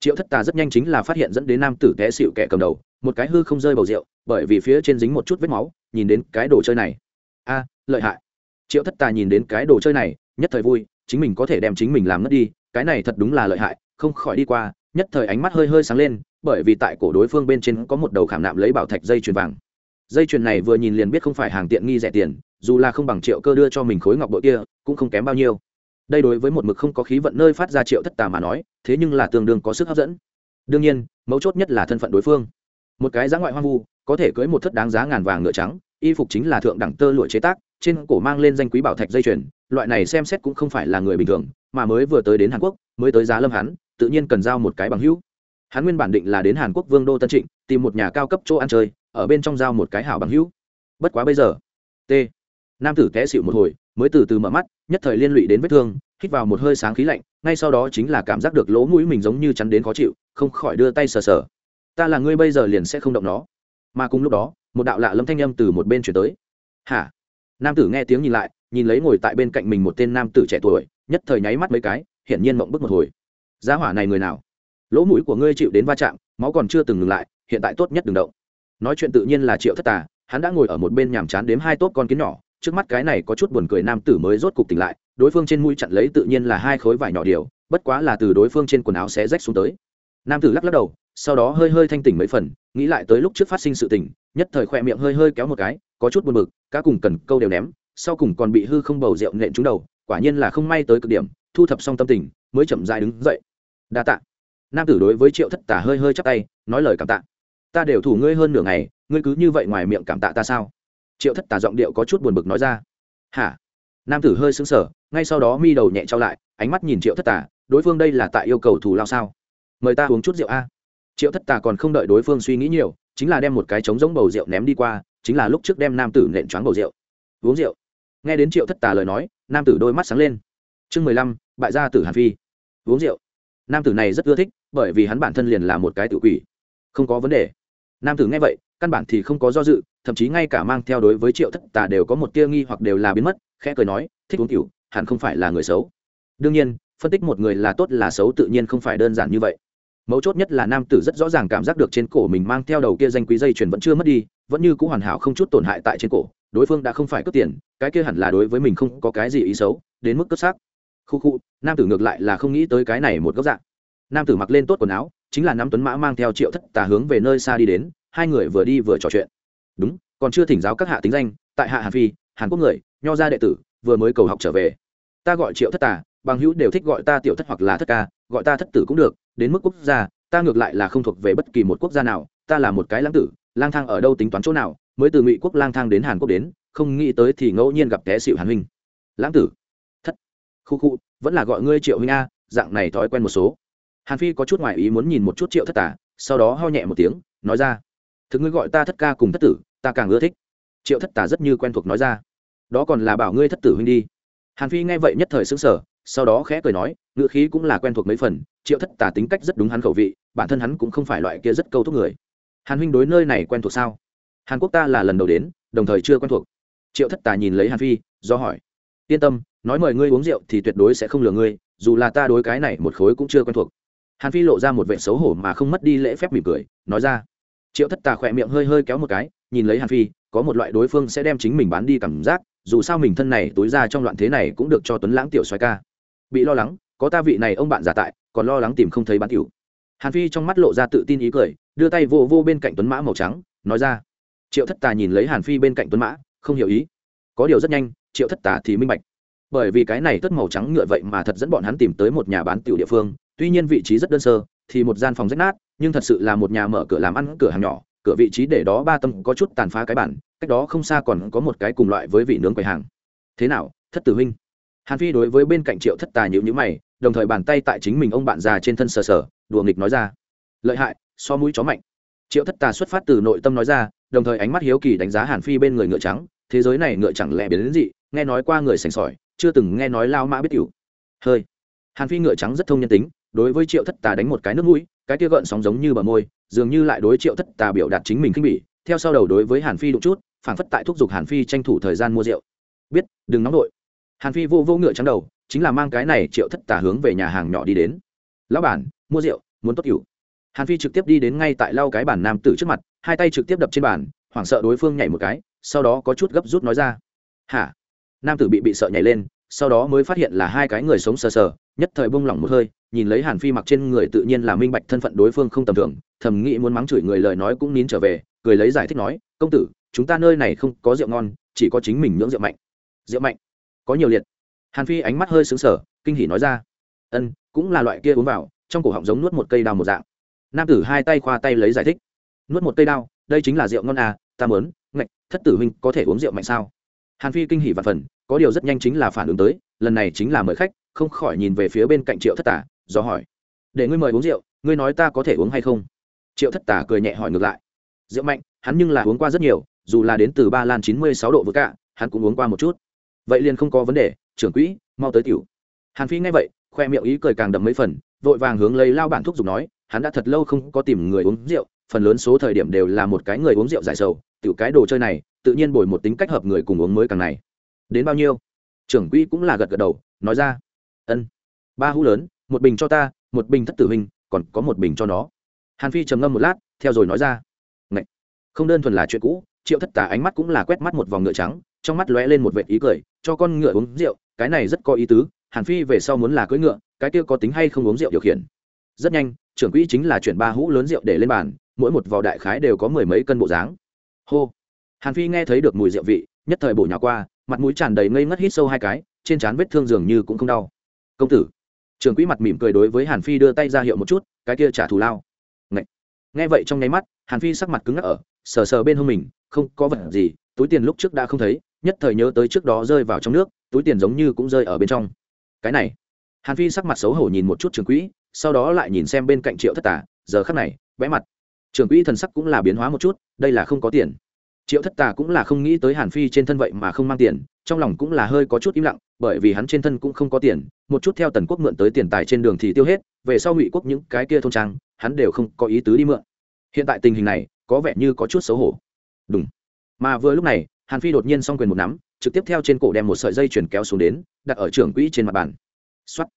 Triệu thất tà rất nhanh chính là phát hiện dẫn đến nam tử té xịu kẻ cầm đầu, một cái hư không rơi bầu rượu, bởi vì phía trên dính một chút vết máu, nhìn đến cái đồ chơi này. A, lợi hại. Triệu thất tà nhìn đến cái đồ chơi này, nhất thời vui, chính mình có thể đem chính mình làm mất đi, cái này thật đúng là lợi hại, không khỏi đi qua nhất thời ánh mắt hơi hơi sáng lên, bởi vì tại cổ đối phương bên trên có một đầu khảm nạm lấy bảo thạch dây chuyền vàng. Dây chuyền này vừa nhìn liền biết không phải hàng tiện nghi rẻ tiền, dù là không bằng triệu cơ đưa cho mình khối ngọc bội kia, cũng không kém bao nhiêu. Đây đối với một mực không có khí vận nơi phát ra triệu thất tà mà nói, thế nhưng là tương đương có sức hấp dẫn. Đương nhiên, mấu chốt nhất là thân phận đối phương. Một cái giá ngoại hoang vu, có thể cưới một thất đáng giá ngàn vàng ngựa trắng, y phục chính là thượng đẳng tơ lụa chế tác, trên cổ mang lên danh quý bảo thạch dây chuyền, loại này xem xét cũng không phải là người bình thường, mà mới vừa tới đến hàn quốc, mới tới giá lâm hắn tự nhiên cần giao một cái bằng hữu. Hắn nguyên bản định là đến hàn quốc vương đô tân trịnh, tìm một nhà cao cấp chỗ ăn chơi, ở bên trong giao một cái hảo bằng hữu. Bất quá bây giờ, t. Nam tử té xịu một hồi, mới từ từ mở mắt, nhất thời liên lụy đến vết thương, hít vào một hơi sáng khí lạnh, ngay sau đó chính là cảm giác được lỗ mũi mình giống như chắn đến khó chịu, không khỏi đưa tay sờ sờ. Ta là ngươi bây giờ liền sẽ không động nó. Mà cùng lúc đó, một đạo lạ lâm thanh âm từ một bên chuyển tới. Hả? Nam tử nghe tiếng nhìn lại, nhìn lấy ngồi tại bên cạnh mình một tên nam tử trẻ tuổi, nhất thời nháy mắt mấy cái, hiển nhiên mộng bức một hồi giá hỏa này người nào? Lỗ mũi của ngươi chịu đến va chạm, máu còn chưa từng ngừng lại, hiện tại tốt nhất đừng động. Nói chuyện tự nhiên là triệu thất tà, hắn đã ngồi ở một bên nhàm chán đếm hai tốt con kiến nhỏ, trước mắt cái này có chút buồn cười nam tử mới rốt cục tỉnh lại, đối phương trên mũi chặn lấy tự nhiên là hai khối vải nhỏ điều, bất quá là từ đối phương trên quần áo xé rách xuống tới. Nam tử lắc lắc đầu, sau đó hơi hơi thanh tỉnh mấy phần, nghĩ lại tới lúc trước phát sinh sự tình, nhất thời khoe miệng hơi hơi kéo một cái, có chút buồn bực, cá cùng cần câu đều ném, sau cùng còn bị hư không bầu rượu nện trúng đầu, quả nhiên là không may tới cực điểm, thu thập xong tâm tình, mới chậm dại đứng dậy đa tạ. Nam tử đối với triệu thất tả hơi hơi chắp tay, nói lời cảm tạ. Ta đều thủ ngươi hơn nửa ngày, ngươi cứ như vậy ngoài miệng cảm tạ ta sao? Triệu thất tả giọng điệu có chút buồn bực nói ra. Hả? Nam tử hơi sững sờ, ngay sau đó mi đầu nhẹ trao lại, ánh mắt nhìn triệu thất tà, đối phương đây là tại yêu cầu thù lao sao? Mời ta uống chút rượu a. Triệu thất tà còn không đợi đối phương suy nghĩ nhiều, chính là đem một cái trống giống bầu rượu ném đi qua, chính là lúc trước đem nam tử nện choáng bầu rượu. Uống rượu. Nghe đến triệu thất tà lời nói, nam tử đôi mắt sáng lên. Chương mười lăm, bại gia tử hàn phi. Uống rượu nam tử này rất ưa thích, bởi vì hắn bản thân liền là một cái tự quỷ. Không có vấn đề. Nam tử nghe vậy, căn bản thì không có do dự, thậm chí ngay cả mang theo đối với triệu thất tà đều có một tia nghi hoặc đều là biến mất, khẽ cười nói, thích uống cựu hẳn không phải là người xấu. Đương nhiên, phân tích một người là tốt là xấu tự nhiên không phải đơn giản như vậy. Mấu chốt nhất là nam tử rất rõ ràng cảm giác được trên cổ mình mang theo đầu kia danh quý dây chuyền vẫn chưa mất đi, vẫn như c ũ hoàn hảo không chút tổn hại tại trên cổ, đối phương đã không phải cướp tiền, cái kia hẳn là đối với mình không có cái gì ý xấu, đến mức cướp xác khu khu, nam tử ngược lại là không nghĩ tới cái này một góc dạng. Nam tử mặc lên tốt quần áo, chính là nam tuấn mã mang theo triệu thất tà hướng về nơi xa đi đến, hai người vừa đi vừa trò chuyện. Đúng, còn chưa thỉnh giáo các hạ tính danh, tại hạ hàn phi, hàn quốc người, nho gia đệ tử, vừa mới cầu học trở về. Ta gọi triệu thất tà, bằng hữu đều thích gọi ta tiểu thất hoặc là thất ca, gọi ta thất tử cũng được, đến mức quốc gia, ta ngược lại là không thuộc về bất kỳ một quốc gia nào, ta là một cái lãng tử, lang thang ở đâu tính toán chỗ nào, mới từ ngụy quốc lang thang đến hàn quốc đến, không nghĩ tới thì ngẫu nhiên gặp té xịu hàn huynh. Lãng tử khu khu, vẫn là gọi ngươi triệu huynh a, dạng này thói quen một số. Hàn phi có chút ngoại ý muốn nhìn một chút triệu thất tả, sau đó ho nhẹ một tiếng, nói ra. Thực ngươi gọi ta thất ca cùng thất tử, ta càng ưa thích. Triệu thất tả rất như quen thuộc nói ra. Đó còn là bảo ngươi thất tử huynh đi. Hàn phi nghe vậy nhất thời xứng sở sau đó khẽ cười nói ngựa khí cũng là quen thuộc mấy phần, triệu thất tả tính cách rất đúng hắn khẩu vị, bản thân hắn cũng không phải loại kia rất câu thúc người. Hàn huynh đối nơi này quen thuộc sao? Hàn quốc ta là lần đầu đến, đồng thời chưa quen thuộc. Triệu thất tà nhìn lấy hàn phi, do hỏi. Yên tâm nói mời ngươi uống rượu thì tuyệt đối sẽ không lừa ngươi, dù là ta đối cái này một khối cũng chưa quen thuộc. Hàn phi lộ ra một vẻ xấu hổ mà không mất đi lễ phép mỉm cười, nói ra. Triệu thất tà khỏe miệng hơi hơi kéo một cái, nhìn lấy hàn phi, có một loại đối phương sẽ đem chính mình bán đi cảm giác, dù sao mình thân này tối ra trong loạn thế này cũng được cho tuấn lãng tiểu xoay ca. Bị lo lắng, có ta vị này ông bạn giả tại, còn lo lắng tìm không thấy bán tiểu. Hàn phi trong mắt lộ ra tự tin ý cười, đưa tay vô vô bên cạnh tuấn mã màu trắng, nói ra. Triệu thất tà nhìn lấy hàn phi bên cạnh tuấn mã, không hiểu ý. Có điều rất nhanh, triệu thất tà thì minh bạch bởi vì cái này tất màu trắng ngựa vậy mà thật dẫn bọn hắn tìm tới một nhà bán tiểu địa phương, tuy nhiên vị trí rất đơn sơ, thì một gian phòng rách nát, nhưng thật sự là một nhà mở cửa làm ăn cửa hàng nhỏ, cửa vị trí để đó ba tâm có chút tàn phá cái bản, cách đó không xa còn có một cái cùng loại với vị nướng quầy hàng. Thế nào, thất tử huynh? Hàn phi đối với bên cạnh triệu thất tà nhữ nhữ mày, đồng thời bàn tay tại chính mình ông bạn già trên thân sờ sờ, đùa nghịch nói ra. Lợi hại, so mũi chó mạnh. Triệu thất tà xuất phát từ nội tâm nói ra, đồng thời ánh mắt hiếu kỳ đánh giá hàn phi bên người ngựa trắng, thế giới này ngựa chẳng lẽ biến đến dị, nghe nói qua người sành sỏi chưa từng nghe nói lao mã biết cửu hơi. Hàn phi ngựa trắng rất thông nhân tính, đối với triệu thất tà đánh một cái nước mũi, cái kia gợn sóng giống như bờ môi, dường như lại đối triệu thất tà biểu đạt chính mình khinh bỉ, theo sau đầu đối với hàn phi đụng chút phản phất tại thúc giục hàn phi tranh thủ thời gian mua rượu. Biết, đừng nóng đội hàn phi vô vô ngựa trắng đầu, chính là mang cái này triệu thất tà hướng về nhà hàng nhỏ đi đến. Lão bản, mua rượu, muốn tốt cửu hàn phi trực tiếp đi đến ngay tại lau cái bản nam tử trước mặt, hai tay trực tiếp đập trên bàn, hoảng sợ đối phương nhảy một cái, sau đó có chút gấp rút nói ra. Hả? Nam tử bị bị sợ nhảy lên, sau đó mới phát hiện là hai cái người sống sờ sờ, nhất thời bông lỏng một hơi, nhìn lấy hàn phi mặc trên người tự nhiên là minh bạch thân phận đối phương không tầm thường, thầm nghĩ muốn mắng chửi người lời nói cũng nín trở về, cười lấy giải thích nói, công tử, chúng ta nơi này không có rượu ngon, chỉ có chính mình nhưỡng rượu mạnh. Rượu mạnh? Có nhiều liệt. Hàn phi ánh mắt hơi xứng sở kinh hỉ nói ra, ân, cũng là loại kia uống vào, trong cổ họng giống nuốt một cây đào một dạng. Nam tử hai tay khoa tay lấy giải thích, nuốt một cây đao, đây chính là rượu ngon à ta mớn ngạch, thất tử huynh có thể uống rượu mạnh sao? Hàn phi kinh hỉ và phần, có điều rất nhanh chính là phản ứng tới, lần này chính là mời khách, không khỏi nhìn về phía bên cạnh triệu thất tả, do hỏi, để ngươi mời uống rượu, ngươi nói ta có thể uống hay không? Triệu thất tả cười nhẹ hỏi ngược lại, rượu mạnh, hắn nhưng là uống qua rất nhiều, dù là đến từ ba lan chín mươi sáu độ vừa cả, hắn cũng uống qua một chút. Vậy liền không có vấn đề, trưởng quỹ, mau tới tiểu. Hàn phi nghe vậy, khoe miệng ý cười càng đậm mấy phần, vội vàng hướng lấy lao bản thuốc dùng nói, hắn đã thật lâu không có tìm người uống rượu, phần lớn số thời điểm đều là một cái người uống rượu giải sầu, tiểu cái đồ chơi này tự nhiên bồi một tính cách hợp người cùng uống mới càng này. Đến bao nhiêu? Trưởng quỹ cũng là gật gật đầu, nói ra. Ân. Ba hũ lớn, một bình cho ta, một bình thất tử hình còn có một bình cho nó. Hàn phi trầm ngâm một lát, theo rồi nói ra. Ngậy! không đơn thuần là chuyện cũ, triệu thất tà ánh mắt cũng là quét mắt một vòng ngựa trắng, trong mắt lóe lên một vệt ý cười, cho con ngựa uống rượu, cái này rất có ý tứ, hàn phi về sau muốn là cưỡi ngựa, cái kia có tính hay không uống rượu điều khiển. Rất nhanh, trưởng quỹ chính là chuyển ba hũ lớn rượu để lên bàn, mỗi một vò đại khái đều có mười mấy cân bộ dáng. Hô hàn phi nghe thấy được mùi rượu vị, nhất thời bổ nhỏ qua, mặt mũi tràn đầy ngây ngất hít sâu hai cái, trên trán vết thương dường như cũng không đau. Công tử. Trưởng quỹ mặt mỉm cười đối với hàn phi đưa tay ra hiệu một chút, cái kia trả thù lao. Ngậy. nghe vậy trong nháy mắt, hàn phi sắc mặt cứng ngắc ở, sờ sờ bên hông mình, không, có vật gì, túi tiền lúc trước đã không thấy, nhất thời nhớ tới trước đó rơi vào trong nước, túi tiền giống như cũng rơi ở bên trong. Cái này. Hàn phi sắc mặt xấu hổ nhìn một chút trường quỹ, sau đó lại nhìn xem bên cạnh triệu thất tà, giờ khắc này, vẽ mặt. Trường quỹ thần sắc cũng là biến hóa một chút, đây là không có tiền triệu thất tà cũng là không nghĩ tới hàn phi trên thân vậy mà không mang tiền, trong lòng cũng là hơi có chút im lặng, bởi vì hắn trên thân cũng không có tiền, một chút theo tần quốc mượn tới tiền tài trên đường thì tiêu hết, về sau ngụy quốc những cái kia thôn trang, hắn đều không có ý tứ đi mượn. Hiện tại tình hình này, có vẻ như có chút xấu hổ. Đúng mà vừa lúc này, hàn phi đột nhiên s o n g quyền một nắm, trực tiếp theo trên cổ đem một sợi dây chuyển kéo xuống đến, đặt ở trưởng quỹ trên mặt bàn. X o á t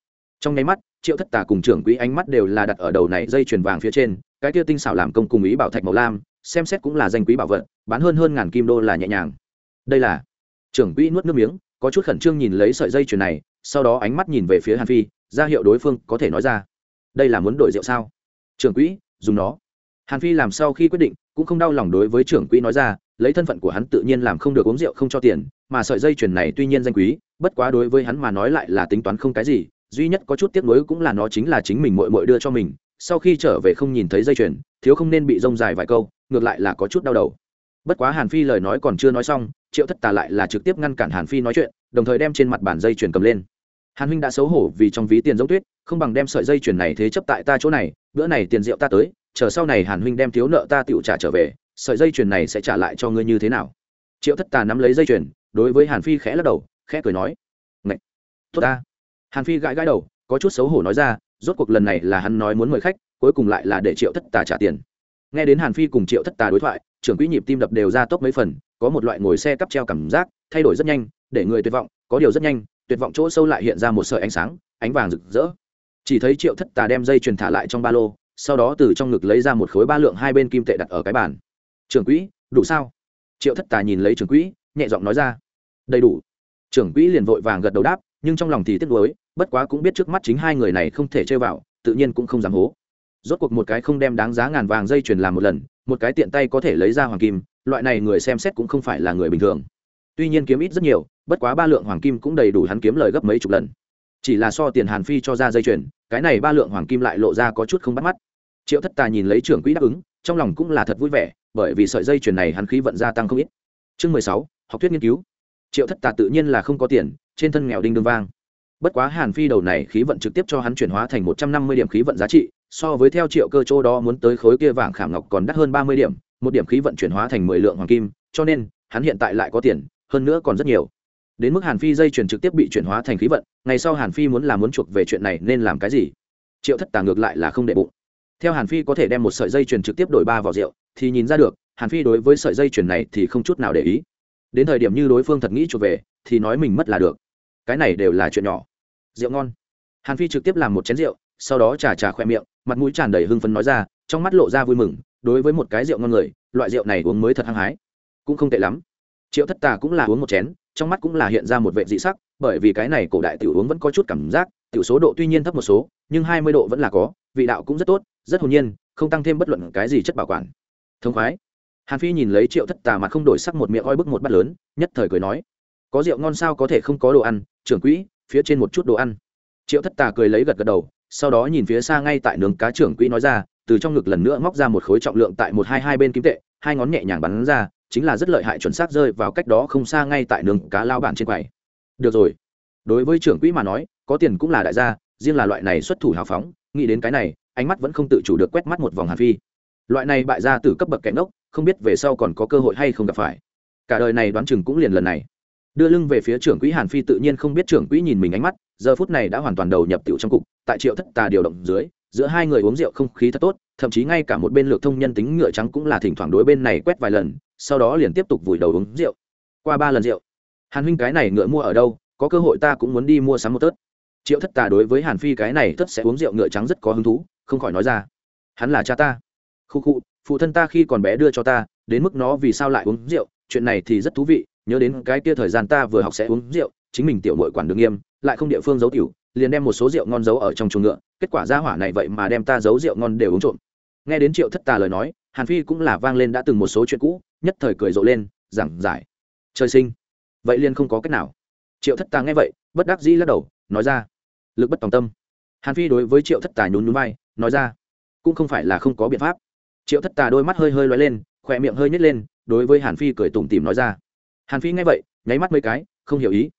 trong nháy mắt, triệu thất tà cùng trưởng quỹ ánh mắt đều là đặt ở đầu này dây chuyền vàng phía trên, cái kia tinh xảo làm công cùng ý bảo thạch màu lam xem xét cũng là danh quý bảo vật, bán hơn hơn ngàn kim đô là nhẹ nhàng. Đây là, trưởng quỹ nuốt nước miếng, có chút khẩn trương nhìn lấy sợi dây chuyền này, sau đó ánh mắt nhìn về phía hàn phi, ra hiệu đối phương có thể nói ra. Đây là muốn đổi rượu sao? Trưởng quỹ, dùng nó. Hàn phi làm sau khi quyết định, cũng không đau lòng đối với trưởng quỹ nói ra, lấy thân phận của hắn tự nhiên làm không được uống rượu không cho tiền, mà sợi dây chuyền này tuy nhiên danh quý, bất quá đối với hắn mà nói lại là tính toán không cái gì, duy nhất có chút tiếc nuối cũng là nó chính là chính mình mội mội đưa cho mình sau khi trở về không nhìn thấy dây chuyền, thiếu không nên bị rông dài vài câu, ngược lại là có chút đau đầu. Bất quá hàn phi lời nói còn chưa nói xong, triệu thất tà lại là trực tiếp ngăn cản hàn phi nói chuyện, đồng thời đem trên mặt bản dây chuyền cầm lên. Hàn huynh đã xấu hổ vì trong ví tiền giống tuyết, không bằng đem sợi dây chuyền này thế chấp tại ta chỗ này, bữa này tiền rượu ta tới, chờ sau này hàn huynh đem thiếu nợ ta tựu trả trở về, sợi dây chuyền này sẽ trả lại cho ngươi như thế nào? Triệu thất tà nắm lấy dây chuyền, đối với hàn phi khẽ lắc đầu, khẽ cười nói, Ngậy! tốt ta. Hàn phi gãi gãi đầu, có chút xấu hổ nói ra rốt cuộc lần này là hắn nói muốn mời khách, cuối cùng lại là để triệu thất tà trả tiền. Nghe đến hàn phi cùng triệu thất tà đối thoại, trưởng quỹ nhịp tim đập đều ra tốc mấy phần, có một loại ngồi xe cắp treo cảm giác, thay đổi rất nhanh, để người tuyệt vọng, có điều rất nhanh, tuyệt vọng chỗ sâu lại hiện ra một sợi ánh sáng, ánh vàng rực rỡ. Chỉ thấy triệu thất tà đem dây truyền thả lại trong ba lô, sau đó từ trong ngực lấy ra một khối ba lượng hai bên kim tệ đặt ở cái bàn. Trưởng quỹ, đủ sao? Triệu thất tà nhìn lấy trưởng quỹ, nhẹ giọng nói ra. Đầy đủ. Trưởng quỹ liền vội vàng gật đầu đáp, nhưng trong lòng thì tiếc nuối bất quá cũng biết trước mắt chính hai người này không thể chơi vào, tự nhiên cũng không dám hố. Rốt cuộc một cái không đem đáng giá ngàn vàng dây chuyền làm một lần, một cái tiện tay có thể lấy ra hoàng kim, loại này người xem xét cũng không phải là người bình thường. Tuy nhiên kiếm ít rất nhiều, bất quá ba lượng hoàng kim cũng đầy đủ hắn kiếm lời gấp mấy chục lần. Chỉ là so tiền hàn phi cho ra dây chuyền, cái này ba lượng hoàng kim lại lộ ra có chút không bắt mắt. Triệu thất tà nhìn lấy trưởng quỹ đáp ứng, trong lòng cũng là thật vui vẻ, bởi vì sợi dây chuyền này hắn khí vận gia tăng không ít. Chương mười sáu, học thuyết nghiên cứu. Triệu thất tà tự nhiên là không có tiền, trên thân nghèo đinh đương vang bất quá hàn phi đầu này khí vận trực tiếp cho hắn chuyển hóa thành một trăm năm mươi điểm khí vận giá trị, so với theo triệu cơ chỗ đó muốn tới khối kia vàng khảm ngọc còn đắt hơn ba mươi điểm, một điểm khí vận chuyển hóa thành mười lượng hoàng kim, cho nên, hắn hiện tại lại có tiền, hơn nữa còn rất nhiều. Đến mức hàn phi dây chuyển trực tiếp bị chuyển hóa thành khí vận, ngày sau hàn phi muốn làm muốn chuộc về chuyện này nên làm cái gì? Triệu thất tà ngược lại là không đệ bụng. Theo hàn phi có thể đem một sợi dây chuyền trực tiếp đổi ba vào rượu, thì nhìn ra được, hàn phi đối với sợi dây chuyền này thì không chút nào để ý. Đến thời điểm như đối phương thật nghĩ chuộc về, thì nói mình mất là được. Cái này đều là chuyện nhỏ rượu ngon. Hàn phi trực tiếp làm một chén rượu, sau đó trà trà khoe miệng, mặt mũi tràn đầy hưng phấn nói ra, trong mắt lộ ra vui mừng, đối với một cái rượu ngon người, loại rượu này uống mới thật hăng hái. Cũng không tệ lắm. Triệu thất tà cũng là uống một chén, trong mắt cũng là hiện ra một vệ dị sắc, bởi vì cái này cổ đại tiểu uống vẫn có chút cảm giác, tiểu số độ tuy nhiên thấp một số, nhưng hai mươi độ vẫn là có, vị đạo cũng rất tốt, rất hồn nhiên, không tăng thêm bất luận cái gì chất bảo quản. Thông khoái. Hàn phi nhìn lấy triệu thất tà mặt không đổi sắc một miệng oi bức một bát lớn, nhất thời cười nói, có rượu ngon sao có thể không có đồ ăn, trưởng quỹ phía trên một chút đồ ăn. Triệu thất tà cười lấy gật gật đầu, sau đó nhìn phía xa ngay tại nướng cá trưởng quỹ nói ra, từ trong ngực lần nữa móc ra một khối trọng lượng tại một hai hai bên kim tệ, hai ngón nhẹ nhàng bắn ra, chính là rất lợi hại chuẩn xác rơi vào cách đó không xa ngay tại nướng cá lao bản trên quầy. Được rồi. Đối với trưởng quỹ mà nói, có tiền cũng là đại gia, riêng là loại này xuất thủ hào phóng, nghĩ đến cái này, ánh mắt vẫn không tự chủ được quét mắt một vòng hàn phi. Loại này bại gia từ cấp bậc kẻ ngốc, không biết về sau còn có cơ hội hay không gặp phải. Cả đời này đoán chừng cũng liền lần này đưa lưng về phía trưởng quỹ hàn phi tự nhiên không biết trưởng quỹ nhìn mình ánh mắt, giờ phút này đã hoàn toàn đầu nhập tiểu trong cục, tại triệu thất tà điều động dưới, giữa hai người uống rượu không khí thật tốt, thậm chí ngay cả một bên lược thông nhân tính ngựa trắng cũng là thỉnh thoảng đối bên này quét vài lần, sau đó liền tiếp tục vùi đầu uống rượu. Qua ba lần rượu, hàn huynh cái này ngựa mua ở đâu, có cơ hội ta cũng muốn đi mua sắm một tớt. Triệu thất tà đối với hàn phi cái này thất sẽ uống rượu ngựa trắng rất có hứng thú, không khỏi nói ra. Hắn là cha ta. Khu khu, phụ thân ta khi còn bé đưa cho ta, đến mức nó vì sao lại uống rượu, chuyện này thì rất thú vị nhớ đến cái kia thời gian ta vừa học sẽ uống rượu, chính mình tiểu mội quản đường nghiêm, lại không địa phương giấu tiểu, liền đem một số rượu ngon giấu ở trong chuồng ngựa, kết quả ra hỏa này vậy mà đem ta giấu rượu ngon đều uống trộm. Nghe đến triệu thất tà lời nói, hàn phi cũng là vang lên đã từng một số chuyện cũ, nhất thời cười rộ lên, giảng giải. Trời sinh. Vậy liền không có cách nào. Triệu thất tà nghe vậy, bất đắc dĩ lắc đầu, nói ra, lực bất tòng tâm. Hàn phi đối với triệu thất tà nhún nhún vai, nói ra, cũng không phải là không có biện pháp. Triệu thất tà đôi mắt hơi hơi loay lên, khỏe miệng hơi nhét lên, đối với hàn phi cười tủm tỉm nói ra hàn phi nghe vậy, nháy mắt mấy cái, không hiểu ý.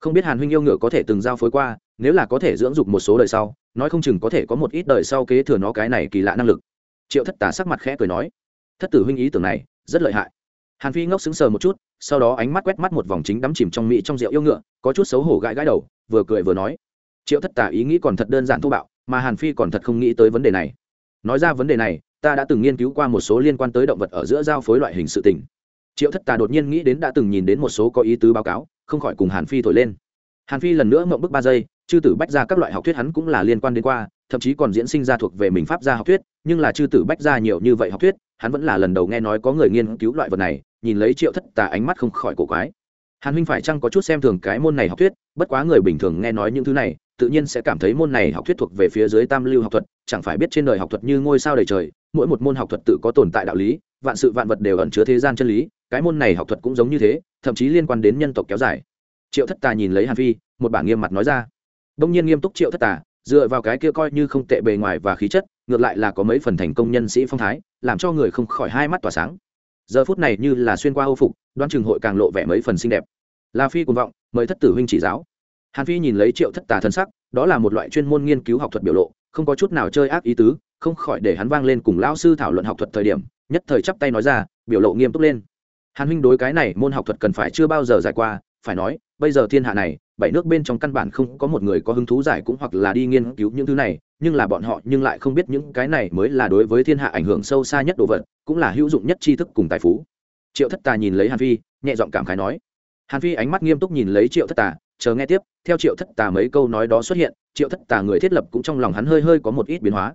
Không biết hàn huynh yêu ngựa có thể từng giao phối qua, nếu là có thể dưỡng dục một số đời sau, nói không chừng có thể có một ít đời sau kế thừa nó cái này kỳ lạ năng lực. Triệu thất Tả sắc mặt khẽ cười nói, thất tử huynh ý tưởng này, rất lợi hại. Hàn phi ngốc sững sờ một chút, sau đó ánh mắt quét mắt một vòng chính đắm chìm trong mỹ trong rượu yêu ngựa, có chút xấu hổ gãi gãi đầu, vừa cười vừa nói, triệu thất Tả ý nghĩ còn thật đơn giản thô bạo, mà hàn phi còn thật không nghĩ tới vấn đề này. Nói ra vấn đề này, ta đã từng nghiên cứu qua một số liên quan tới động vật ở giữa giao phối loại hình sự tình triệu thất tà đột nhiên nghĩ đến đã từng nhìn đến một số có ý tứ báo cáo, không khỏi cùng hàn phi thổi lên. Hàn phi lần nữa mộng bức ba giây, chư tử bách ra các loại học thuyết hắn cũng là liên quan đến qua, thậm chí còn diễn sinh ra thuộc về mình pháp gia học thuyết, nhưng là chư tử bách ra nhiều như vậy học thuyết, hắn vẫn là lần đầu nghe nói có người nghiên cứu loại vật này, nhìn lấy triệu thất tà ánh mắt không khỏi cổ quái. Hàn huynh phải chăng có chút xem thường cái môn này học thuyết, bất quá người bình thường nghe nói những thứ này, tự nhiên sẽ cảm thấy môn này học thuyết thuộc về phía dưới tam lưu học thuật, chẳng phải biết trên đời học thuật như ngôi sao đầy trời mỗi một môn học thuật tự có tồn tại đạo lý, vạn sự vạn vật đều ẩn chứa thế gian chân lý, cái môn này học thuật cũng giống như thế, thậm chí liên quan đến nhân tộc kéo dài. Triệu thất tà nhìn lấy hàn phi, một bản nghiêm mặt nói ra. Đông nhiên nghiêm túc triệu thất tà, dựa vào cái kia coi như không tệ bề ngoài và khí chất, ngược lại là có mấy phần thành công nhân sĩ phong thái, làm cho người không khỏi hai mắt tỏa sáng. Giờ phút này như là xuyên qua ô phục đoan trường hội càng lộ vẻ mấy phần xinh đẹp. La phi cuồng vọng, mời thất tử huynh chỉ giáo. Hàn phi nhìn lấy triệu thất tà thân sắc, đó là một loại chuyên môn nghiên cứu học thuật biểu lộ, không có chút nào chơi ác ý tứ không khỏi để hắn vang lên cùng lão sư thảo luận học thuật thời điểm, nhất thời chắp tay nói ra, biểu lộ nghiêm túc lên. Hàn huynh đối cái này môn học thuật cần phải chưa bao giờ giải qua, phải nói, bây giờ thiên hạ này, bảy nước bên trong căn bản không có một người có hứng thú giải cũng hoặc là đi nghiên cứu những thứ này, nhưng là bọn họ nhưng lại không biết những cái này mới là đối với thiên hạ ảnh hưởng sâu xa nhất đồ vật, cũng là hữu dụng nhất tri thức cùng tài phú. Triệu thất tà nhìn lấy hàn phi, nhẹ giọng cảm khái nói. Hàn phi ánh mắt nghiêm túc nhìn lấy triệu thất tà, chờ nghe tiếp, theo triệu thất tà mấy câu nói đó xuất hiện, triệu thất tà người thiết lập cũng trong lòng hắn hơi hơi có một ít biến hóa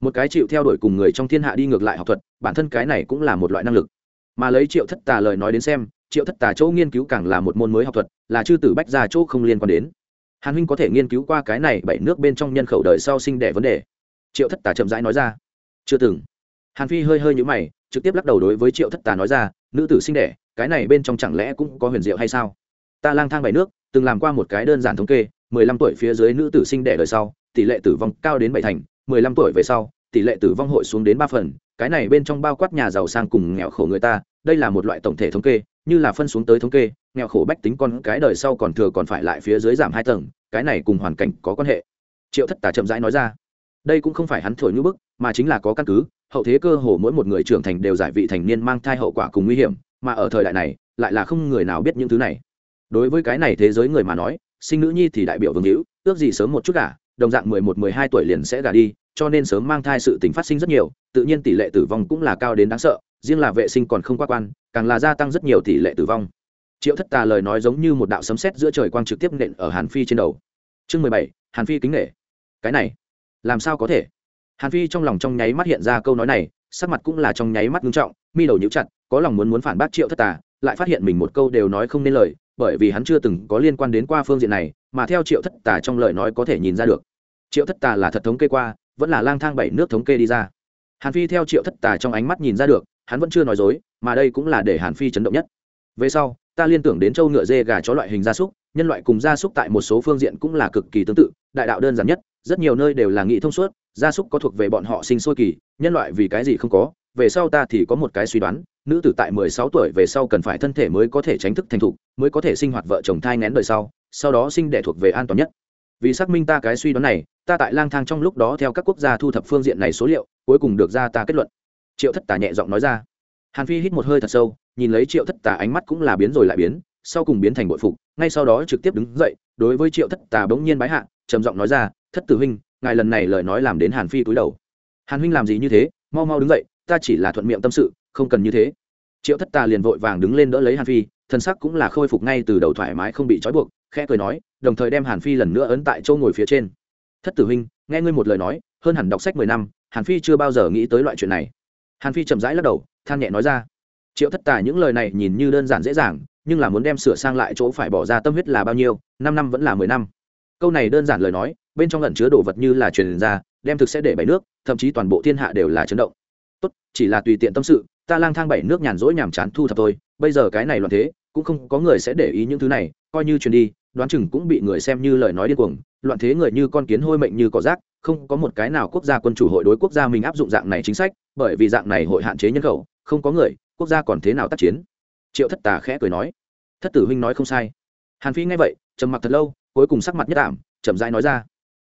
một cái chịu theo đuổi cùng người trong thiên hạ đi ngược lại học thuật, bản thân cái này cũng là một loại năng lực. Mà lấy triệu thất tà lời nói đến xem, triệu thất tà chỗ nghiên cứu càng là một môn mới học thuật, là chư tử bách ra chỗ không liên quan đến. Hàn huynh có thể nghiên cứu qua cái này bảy nước bên trong nhân khẩu đời sau sinh đẻ vấn đề. Triệu thất tà chậm rãi nói ra. Chưa từng. Hàn phi hơi hơi nhũ mày, trực tiếp lắc đầu đối với triệu thất tà nói ra, nữ tử sinh đẻ, cái này bên trong chẳng lẽ cũng có huyền diệu hay sao? Ta lang thang bảy nước, từng làm qua một cái đơn giản thống kê, mười lăm tuổi phía dưới nữ tử sinh đẻ đời sau, tỷ lệ tử vong cao đến bảy thành mười lăm tuổi về sau, tỷ lệ tử vong hội xuống đến ba phần, cái này bên trong bao quát nhà giàu sang cùng nghèo khổ người ta, đây là một loại tổng thể thống kê, như là phân xuống tới thống kê, nghèo khổ bách tính con cái đời sau còn thừa còn phải lại phía dưới giảm hai tầng, cái này cùng hoàn cảnh có quan hệ. Triệu thất tà chậm rãi nói ra, đây cũng không phải hắn thổi như bức, mà chính là có căn cứ, hậu thế cơ hồ mỗi một người trưởng thành đều giải vị thành niên mang thai hậu quả cùng nguy hiểm, mà ở thời đại này, lại là không người nào biết những thứ này. Đối với cái này thế giới người mà nói, sinh nữ nhi thì đại biểu vương hữu, ước gì sớm một chút cả đồng dạng mười một mười hai tuổi liền sẽ gả đi cho nên sớm mang thai sự tình phát sinh rất nhiều tự nhiên tỷ lệ tử vong cũng là cao đến đáng sợ riêng là vệ sinh còn không qua quan càng là gia tăng rất nhiều tỷ lệ tử vong. Triệu thất tà lời nói giống như một đạo sấm sét giữa trời quang trực tiếp nện ở hàn phi trên đầu. Chương mười bảy hàn phi kính nể, cái này làm sao có thể? Hàn phi trong lòng trong nháy mắt hiện ra câu nói này sắc mặt cũng là trong nháy mắt nghiêm trọng mi đầu nhíu chặt có lòng muốn muốn phản bác triệu thất tà lại phát hiện mình một câu đều nói không nên lời bởi vì hắn chưa từng có liên quan đến qua phương diện này mà theo triệu thất tà trong lời nói có thể nhìn ra được triệu thất tà là thật thống kê qua, vẫn là lang thang bảy nước thống kê đi ra. Hàn phi theo triệu thất tà trong ánh mắt nhìn ra được, hắn vẫn chưa nói dối, mà đây cũng là để hàn phi chấn động nhất. Về sau, ta liên tưởng đến châu ngựa dê gà chó loại hình gia súc, nhân loại cùng gia súc tại một số phương diện cũng là cực kỳ tương tự, đại đạo đơn giản nhất, rất nhiều nơi đều là nghị thông suốt, gia súc có thuộc về bọn họ sinh sôi kỳ, nhân loại vì cái gì không có, về sau ta thì có một cái suy đoán, nữ tử tại mười sáu tuổi về sau cần phải thân thể mới có thể tránh thức thành thục, mới có thể sinh hoạt vợ chồng thai ngén đời sau sau đó sinh đẻ thuộc về an toàn nhất. Vì xác minh ta cái suy đoán này ta tại lang thang trong lúc đó theo các quốc gia thu thập phương diện này số liệu, cuối cùng được ra ta kết luận. Triệu thất tà nhẹ giọng nói ra. Hàn phi hít một hơi thật sâu, nhìn lấy triệu thất tà ánh mắt cũng là biến rồi lại biến, sau cùng biến thành bội phục, ngay sau đó trực tiếp đứng dậy, đối với triệu thất tà bỗng nhiên bái hạ, trầm giọng nói ra, thất tử huynh, ngài lần này lời nói làm đến hàn phi cúi đầu. Hàn huynh làm gì như thế? Mau mau đứng dậy, ta chỉ là thuận miệng tâm sự, không cần như thế. Triệu thất tà liền vội vàng đứng lên đỡ lấy hàn phi thân sắc cũng là khôi phục ngay từ đầu thoải mái không bị trói buộc, khẽ cười nói, đồng thời đem hàn phi lần nữa ấn tại châu ngồi phía trên thất tử huynh, nghe ngươi một lời nói, hơn hẳn đọc sách mười năm, hàn phi chưa bao giờ nghĩ tới loại chuyện này. Hàn phi chậm rãi lắc đầu, than nhẹ nói ra. Triệu thất tà những lời này nhìn như đơn giản dễ dàng, nhưng là muốn đem sửa sang lại chỗ phải bỏ ra tâm huyết là bao nhiêu, năm năm vẫn là mười năm. Câu này đơn giản lời nói, bên trong lẩn chứa đồ vật như là truyền ra, đem thực sẽ để bảy nước, thậm chí toàn bộ thiên hạ đều là chấn động. Tốt, chỉ là tùy tiện tâm sự, ta lang thang bảy nước nhàn rỗi nhàm chán thu thập thôi, bây giờ cái này loạn thế, cũng không có người sẽ để ý những thứ này, coi như truyền đi đoán chừng cũng bị người xem như lời nói điên cuồng, loạn thế người như con kiến hôi mệnh như cỏ rác, không có một cái nào quốc gia quân chủ hội đối quốc gia mình áp dụng dạng này chính sách, bởi vì dạng này hội hạn chế nhân khẩu, không có người, quốc gia còn thế nào tác chiến? Triệu thất tà khẽ cười nói. Thất tử huynh nói không sai. Hàn phi nghe vậy, trầm mặc thật lâu, cuối cùng sắc mặt nhất ảm, chậm rãi nói ra.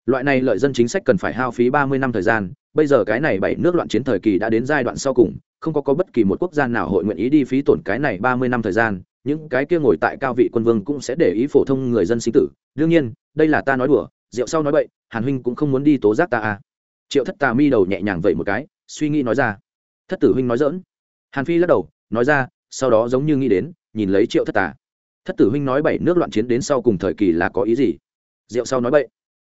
Loại này lợi dân chính sách cần phải hao phí ba mươi năm thời gian, bây giờ cái này bảy nước loạn chiến thời kỳ đã đến giai đoạn sau cùng, không có có bất kỳ một quốc gia nào hội nguyện ý đi phí tổn cái này ba mươi năm thời gian những cái kia ngồi tại cao vị quân vương cũng sẽ để ý phổ thông người dân sinh tử. Đương nhiên, đây là ta nói đùa, rượu sau nói bậy, hàn huynh cũng không muốn đi tố giác ta à triệu thất tà mi đầu nhẹ nhàng vậy một cái, suy nghĩ nói ra. Thất tử huynh nói dỡn hàn phi lắc đầu, nói ra, sau đó giống như nghĩ đến, nhìn lấy triệu thất tà. Thất tử huynh nói bảy nước loạn chiến đến sau cùng thời kỳ là có ý gì? Rượu sau nói bậy.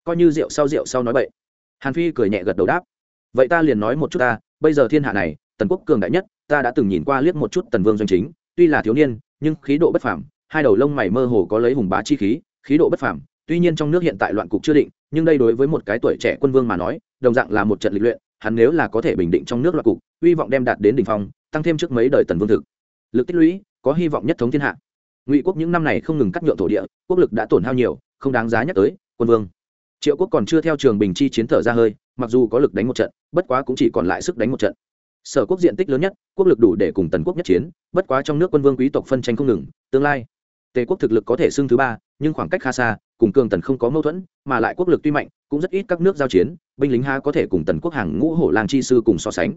Coi như rượu sau rượu sau nói bậy. Hàn phi cười nhẹ gật đầu đáp. Vậy ta liền nói một chút ta, bây giờ thiên hạ này, tần quốc cường đại nhất, ta đã từng nhìn qua liếc một chút tần vương doanh chính tuy là thiếu niên, nhưng khí độ bất phàm, hai đầu lông mày mơ hồ có lấy hùng bá chi khí khí độ bất phàm, tuy nhiên trong nước hiện tại loạn cục chưa định, nhưng đây đối với một cái tuổi trẻ quân vương mà nói, đồng dạng là một trận lịch luyện, hắn nếu là có thể bình định trong nước loạn cục, hy vọng đem đạt đến đỉnh phong, tăng thêm trước mấy đời tần vương thực. Lực tích lũy, có hy vọng nhất thống thiên hạ. Ngụy quốc những năm này không ngừng cắt nhượng thổ địa, quốc lực đã tổn hao nhiều, không đáng giá nhắc tới, quân vương. Triệu quốc còn chưa theo trường bình chi chiến thở ra hơi, mặc dù có lực đánh một trận, bất quá cũng chỉ còn lại sức đánh một trận sở quốc diện tích lớn nhất, quốc lực đủ để cùng tần quốc nhất chiến, bất quá trong nước quân vương quý tộc phân tranh không ngừng, tương lai, tề quốc thực lực có thể xưng thứ ba, nhưng khoảng cách khá xa, cùng cường tần không có mâu thuẫn, mà lại quốc lực tuy mạnh, cũng rất ít các nước giao chiến, binh lính ha có thể cùng tần quốc hàng ngũ hổ làng chi sư cùng so sánh.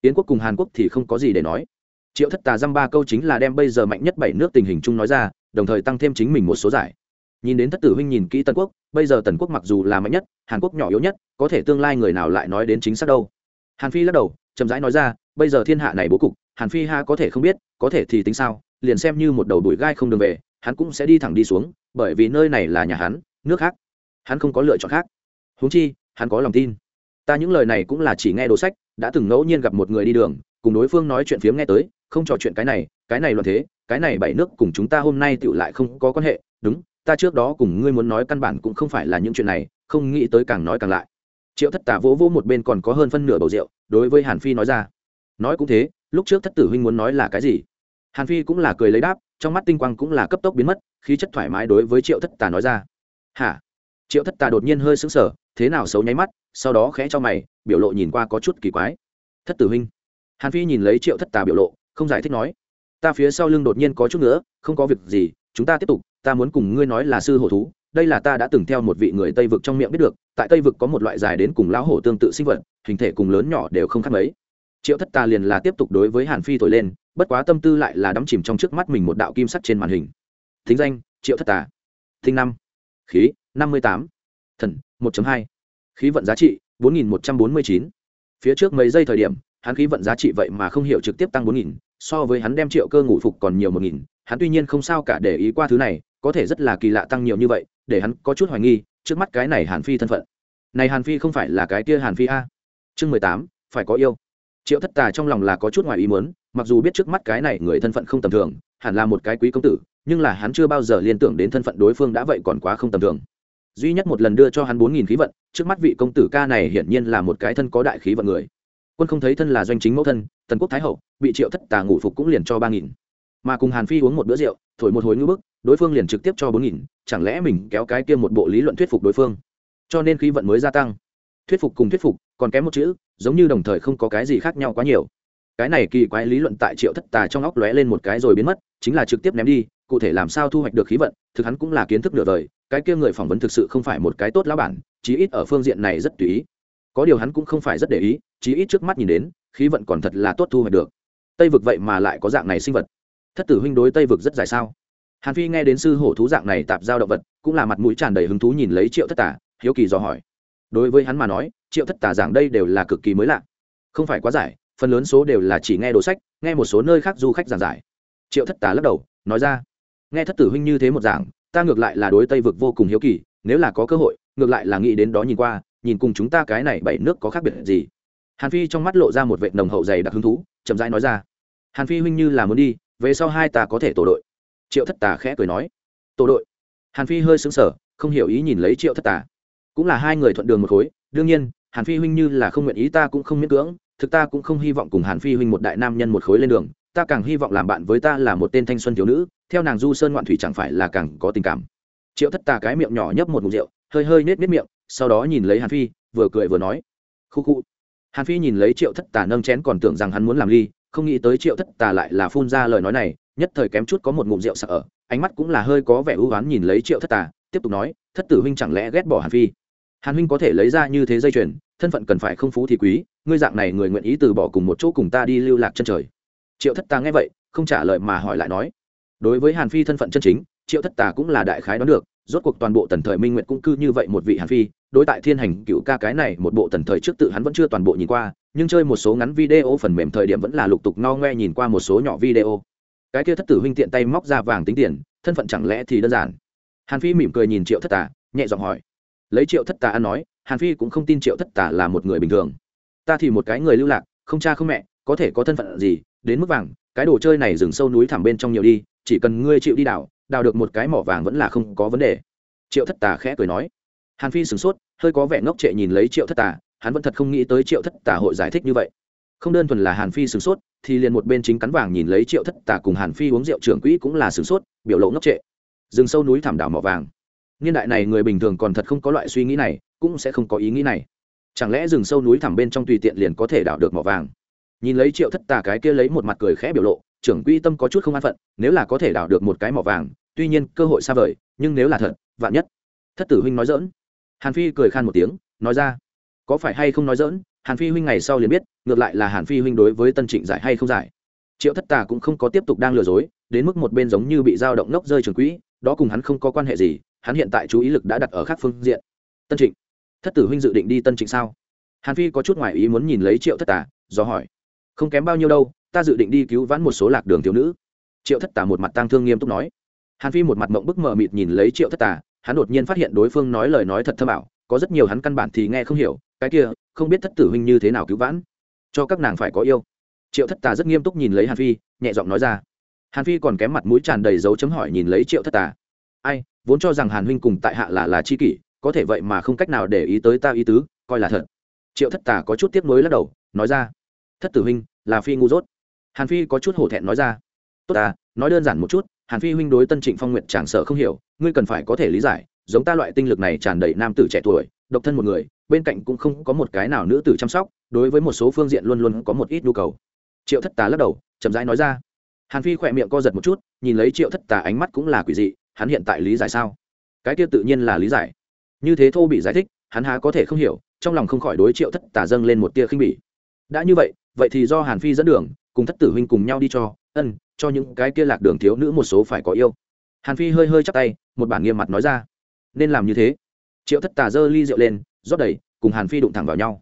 Yến quốc cùng hàn quốc thì không có gì để nói. Triệu thất tà dăm ba câu chính là đem bây giờ mạnh nhất bảy nước tình hình chung nói ra, đồng thời tăng thêm chính mình một số giải. Nhìn đến thất tử huynh nhìn kỹ tần quốc, bây giờ tần quốc mặc dù là mạnh nhất, hàn quốc nhỏ yếu nhất, có thể tương lai người nào lại nói đến chính xác đâu? Hàn phi lắc đầu chậm rãi nói ra, bây giờ thiên hạ này bố cục, hàn phi ha có thể không biết, có thể thì tính sao, liền xem như một đầu đùi gai không đường về, hắn cũng sẽ đi thẳng đi xuống, bởi vì nơi này là nhà hắn, nước khác. Hắn không có lựa chọn khác. Huống chi, hắn có lòng tin. Ta những lời này cũng là chỉ nghe đồ sách, đã từng ngẫu nhiên gặp một người đi đường, cùng đối phương nói chuyện phiếm nghe tới, không trò chuyện cái này cái này loạn thế, cái này bảy nước cùng chúng ta hôm nay tựu lại không có quan hệ, đúng, ta trước đó cùng ngươi muốn nói căn bản cũng không phải là những chuyện này, không nghĩ tới càng nói càng lại triệu thất tả vỗ vỗ một bên còn có hơn phân nửa bầu rượu, đối với hàn phi nói ra. Nói cũng thế, lúc trước thất tử huynh muốn nói là cái gì? Hàn phi cũng là cười lấy đáp, trong mắt tinh quang cũng là cấp tốc biến mất, khí chất thoải mái đối với triệu thất tà nói ra. Hả? Triệu thất tà đột nhiên hơi sững sờ, thế nào xấu nháy mắt, sau đó khẽ cho mày, biểu lộ nhìn qua có chút kỳ quái. Thất tử huynh. Hàn phi nhìn lấy triệu thất tà biểu lộ, không giải thích nói. Ta phía sau lưng đột nhiên có chút nữa, không có việc gì, chúng ta tiếp tục, ta muốn cùng ngươi nói là sư hổ thú đây là ta đã từng theo một vị người tây vực trong miệng biết được, tại tây vực có một loại dài đến cùng lão hổ tương tự sinh vật, hình thể cùng lớn nhỏ đều không khác mấy. Triệu thất tà liền là tiếp tục đối với hàn phi thổi lên, bất quá tâm tư lại là đắm chìm trong trước mắt mình một đạo kim sắt trên màn hình. Thính danh, triệu thất tà thinh năm. Khí, năm mươi tám. Thần, một hai. Khí vận giá trị, bốn nghìn một trăm bốn mươi chín. Phía trước mấy giây thời điểm, hắn khí vận giá trị vậy mà không hiểu trực tiếp tăng bốn nghìn, so với hắn đem triệu cơ ngủ phục còn nhiều một nghìn. Hắn tuy nhiên không sao cả để ý qua thứ này, có thể rất là kỳ lạ tăng nhiều như vậy để hắn có chút hoài nghi, trước mắt cái này hàn phi thân phận. Này hàn phi không phải là cái kia hàn phi a. Chương mười tám, phải có yêu. Triệu thất tà trong lòng là có chút ngoài ý muốn, mặc dù biết trước mắt cái này người thân phận không tầm thường, hẳn là một cái quý công tử, nhưng là hắn chưa bao giờ liên tưởng đến thân phận đối phương đã vậy còn quá không tầm thường. Duy nhất một lần đưa cho hắn bốn nghìn khí vận, trước mắt vị công tử ca này hiển nhiên là một cái thân có đại khí vận người. Quân không thấy thân là doanh chính mẫu thân, tần quốc thái hậu, bị triệu thất tà ngủ phục cũng liền cho ba nghìn. Mà cùng hàn phi uống một bữa rượu, thổi một hồi ngữ bức đối phương liền trực tiếp cho bốn nghìn, chẳng lẽ mình kéo cái kia một bộ lý luận thuyết phục đối phương? Cho nên khí vận mới gia tăng. Thuyết phục cùng thuyết phục, còn kém một chữ, giống như đồng thời không có cái gì khác nhau quá nhiều. Cái này kỳ quái lý luận tại triệu thất tà trong óc lóe lên một cái rồi biến mất, chính là trực tiếp ném đi, cụ thể làm sao thu hoạch được khí vận, thực hắn cũng là kiến thức nửa đời, cái kia người phỏng vấn thực sự không phải một cái tốt lão bản, chí ít ở phương diện này rất tùy ý. Có điều hắn cũng không phải rất để ý, chí ít trước mắt nhìn đến, khí vận còn thật là tốt thu hoạch được. Tây vực vậy mà lại có dạng này sinh vật. Thất tử huynh đối tây vực rất dài sao? Hàn phi nghe đến sư hổ thú dạng này tạp giao động vật, cũng là mặt mũi tràn đầy hứng thú nhìn lấy triệu thất tả hiếu kỳ dò hỏi. Đối với hắn mà nói, triệu thất tả giảng đây đều là cực kỳ mới lạ. Không phải quá giải, phần lớn số đều là chỉ nghe đồ sách, nghe một số nơi khác du khách giảng giải. Triệu thất tả lắc đầu, nói ra, nghe thất tử huynh như thế một giảng ta ngược lại là đối tây vực vô cùng hiếu kỳ, nếu là có cơ hội, ngược lại là nghĩ đến đó nhìn qua, nhìn cùng chúng ta cái này bảy nước có khác biệt gì. Hàn phi trong mắt lộ ra một vệ nồng hậu dày đặc hứng thú, chậm rãi nói ra, hàn phi huynh như là muốn đi, về sau hai ta có thể tổ đội triệu thất tà khẽ cười nói, tổ đội. Hàn phi hơi xứng sở không hiểu ý nhìn lấy triệu thất tà. Cũng là hai người thuận đường một khối, đương nhiên, hàn phi huynh như là không nguyện ý ta cũng không miễn cưỡng, thực ta cũng không hy vọng cùng hàn phi huynh một đại nam nhân một khối lên đường, ta càng hy vọng làm bạn với ta là một tên thanh xuân thiếu nữ, theo nàng du sơn ngoạn thủy chẳng phải là càng có tình cảm. Triệu thất tà cái miệng nhỏ nhấp một ngụm rượu, hơi hơi nết nết miệng, sau đó nhìn lấy hàn phi, vừa cười vừa nói, khu khu. Hàn phi nhìn lấy triệu thất tà nâng chén còn tưởng rằng hắn muốn làm ly không nghĩ tới triệu thất tà lại là phun ra lời nói này nhất thời kém chút có một ngụm rượu sợ, ở ánh mắt cũng là hơi có vẻ ưu oán nhìn lấy triệu thất tà tiếp tục nói thất tử huynh chẳng lẽ ghét bỏ hàn phi? Hàn huynh có thể lấy ra như thế dây chuyền thân phận cần phải không phú thì quý ngươi dạng này người nguyện ý từ bỏ cùng một chỗ cùng ta đi lưu lạc chân trời. Triệu thất tà nghe vậy không trả lời mà hỏi lại nói đối với hàn phi thân phận chân chính triệu thất tà cũng là đại khái đoán được rốt cuộc toàn bộ tần thời minh nguyện cũng cư như vậy một vị hàn phi đối tại thiên hành cựu ca cái này một bộ tần thời trước tự hắn vẫn chưa toàn bộ nhìn qua, nhưng chơi một số ngắn video phần mềm thời điểm vẫn là lục tục no ngoe nhìn qua một số nhỏ video. Cái kia thất tử huynh tiện tay móc ra vàng tính tiền, thân phận chẳng lẽ thì đơn giản? Hàn phi mỉm cười nhìn triệu thất tà, nhẹ giọng hỏi. Lấy triệu thất tà ăn nói, hàn phi cũng không tin triệu thất tà là một người bình thường. Ta thì một cái người lưu lạc, không cha không mẹ, có thể có thân phận gì, đến mức vàng, cái đồ chơi này rừng sâu núi thẳm bên trong nhiều đi, chỉ cần ngươi chịu đi đào đào được một cái mỏ vàng vẫn là không có vấn đề. Triệu thất tà khẽ cười nói hàn phi sửng sốt, hơi có vẻ ngốc trệ nhìn lấy triệu thất tà, hắn vẫn thật không nghĩ tới triệu thất tà hội giải thích như vậy. Không đơn thuần là hàn phi sửng sốt, thì liền một bên chính cắn vàng nhìn lấy triệu thất tà cùng hàn phi uống rượu trưởng quỹ cũng là sửng sốt, biểu lộ ngốc trệ. Rừng sâu núi thảm đảo mỏ vàng. Niên đại này người bình thường còn thật không có loại suy nghĩ này, cũng sẽ không có ý nghĩ này. Chẳng lẽ rừng sâu núi thẳm bên trong tùy tiện liền có thể đảo được mỏ vàng? Nhìn lấy triệu thất tà cái kia lấy một mặt cười khẽ biểu lộ, trưởng quỹ tâm có chút không an phận, nếu là có thể đảo được một cái mỏ vàng, tuy nhiên cơ hội xa vời, nhưng nếu là thật, vạn nhất. Thất tử huynh nói dỡn hàn phi cười khan một tiếng, nói ra, có phải hay không nói dỡn hàn phi huynh ngày sau liền biết, ngược lại là hàn phi huynh đối với tân trịnh giải hay không giải. Triệu thất tà cũng không có tiếp tục đang lừa dối, đến mức một bên giống như bị dao động nốc rơi trường quỹ, đó cùng hắn không có quan hệ gì, hắn hiện tại chú ý lực đã đặt ở khác phương diện. Tân trịnh, thất tử huynh dự định đi tân trịnh sao? Hàn phi có chút ngoại ý muốn nhìn lấy triệu thất tà, do hỏi, không kém bao nhiêu đâu, ta dự định đi cứu vãn một số lạc đường thiếu nữ. Triệu thất tà một mặt tang thương nghiêm túc nói. Hàn phi một mặt mộng bức mờ mịt nhìn lấy triệu thất tà hắn đột nhiên phát hiện đối phương nói lời nói thật thâm ảo, có rất nhiều hắn căn bản thì nghe không hiểu, cái kia, không biết thất tử huynh như thế nào cứu vãn. Cho các nàng phải có yêu. Triệu thất tà rất nghiêm túc nhìn lấy hàn phi, nhẹ giọng nói ra. Hàn phi còn kém mặt mũi tràn đầy dấu chấm hỏi nhìn lấy triệu thất tà. Ai, vốn cho rằng hàn huynh cùng tại hạ là là chi kỷ, có thể vậy mà không cách nào để ý tới ta ý tứ, coi là thật. Triệu thất tà có chút tiếp nối lắc đầu, nói ra. Thất tử huynh, là phi ngu dốt. Hàn phi có chút hổ thẹn nói ra. Tốt à nói đơn giản một chút, hàn phi huynh đối tân trịnh phong nguyện chẳng sợ không hiểu ngươi cần phải có thể lý giải, giống ta loại tinh lực này tràn đầy nam tử trẻ tuổi, độc thân một người, bên cạnh cũng không có một cái nào nữ tử chăm sóc, đối với một số phương diện luôn luôn có một ít nhu cầu. Triệu thất tà lắc đầu, chậm rãi nói ra. Hàn phi khỏe miệng co giật một chút, nhìn lấy triệu thất tà ánh mắt cũng là quỷ dị, hắn hiện tại lý giải sao? Cái kia tự nhiên là lý giải. Như thế thô bị giải thích, hắn há có thể không hiểu, trong lòng không khỏi đối triệu thất tà dâng lên một tia khinh bỉ. Đã như vậy vậy thì do hàn phi dẫn đường, cùng thất tử huynh cùng nhau đi cho, ân, cho những cái kia lạc đường thiếu nữ một số phải có yêu hàn phi hơi hơi chắc tay, một bản nghiêm mặt nói ra. Nên làm như thế. Triệu thất tà giơ ly rượu lên, rót đầy, cùng hàn phi đụng thẳng vào nhau.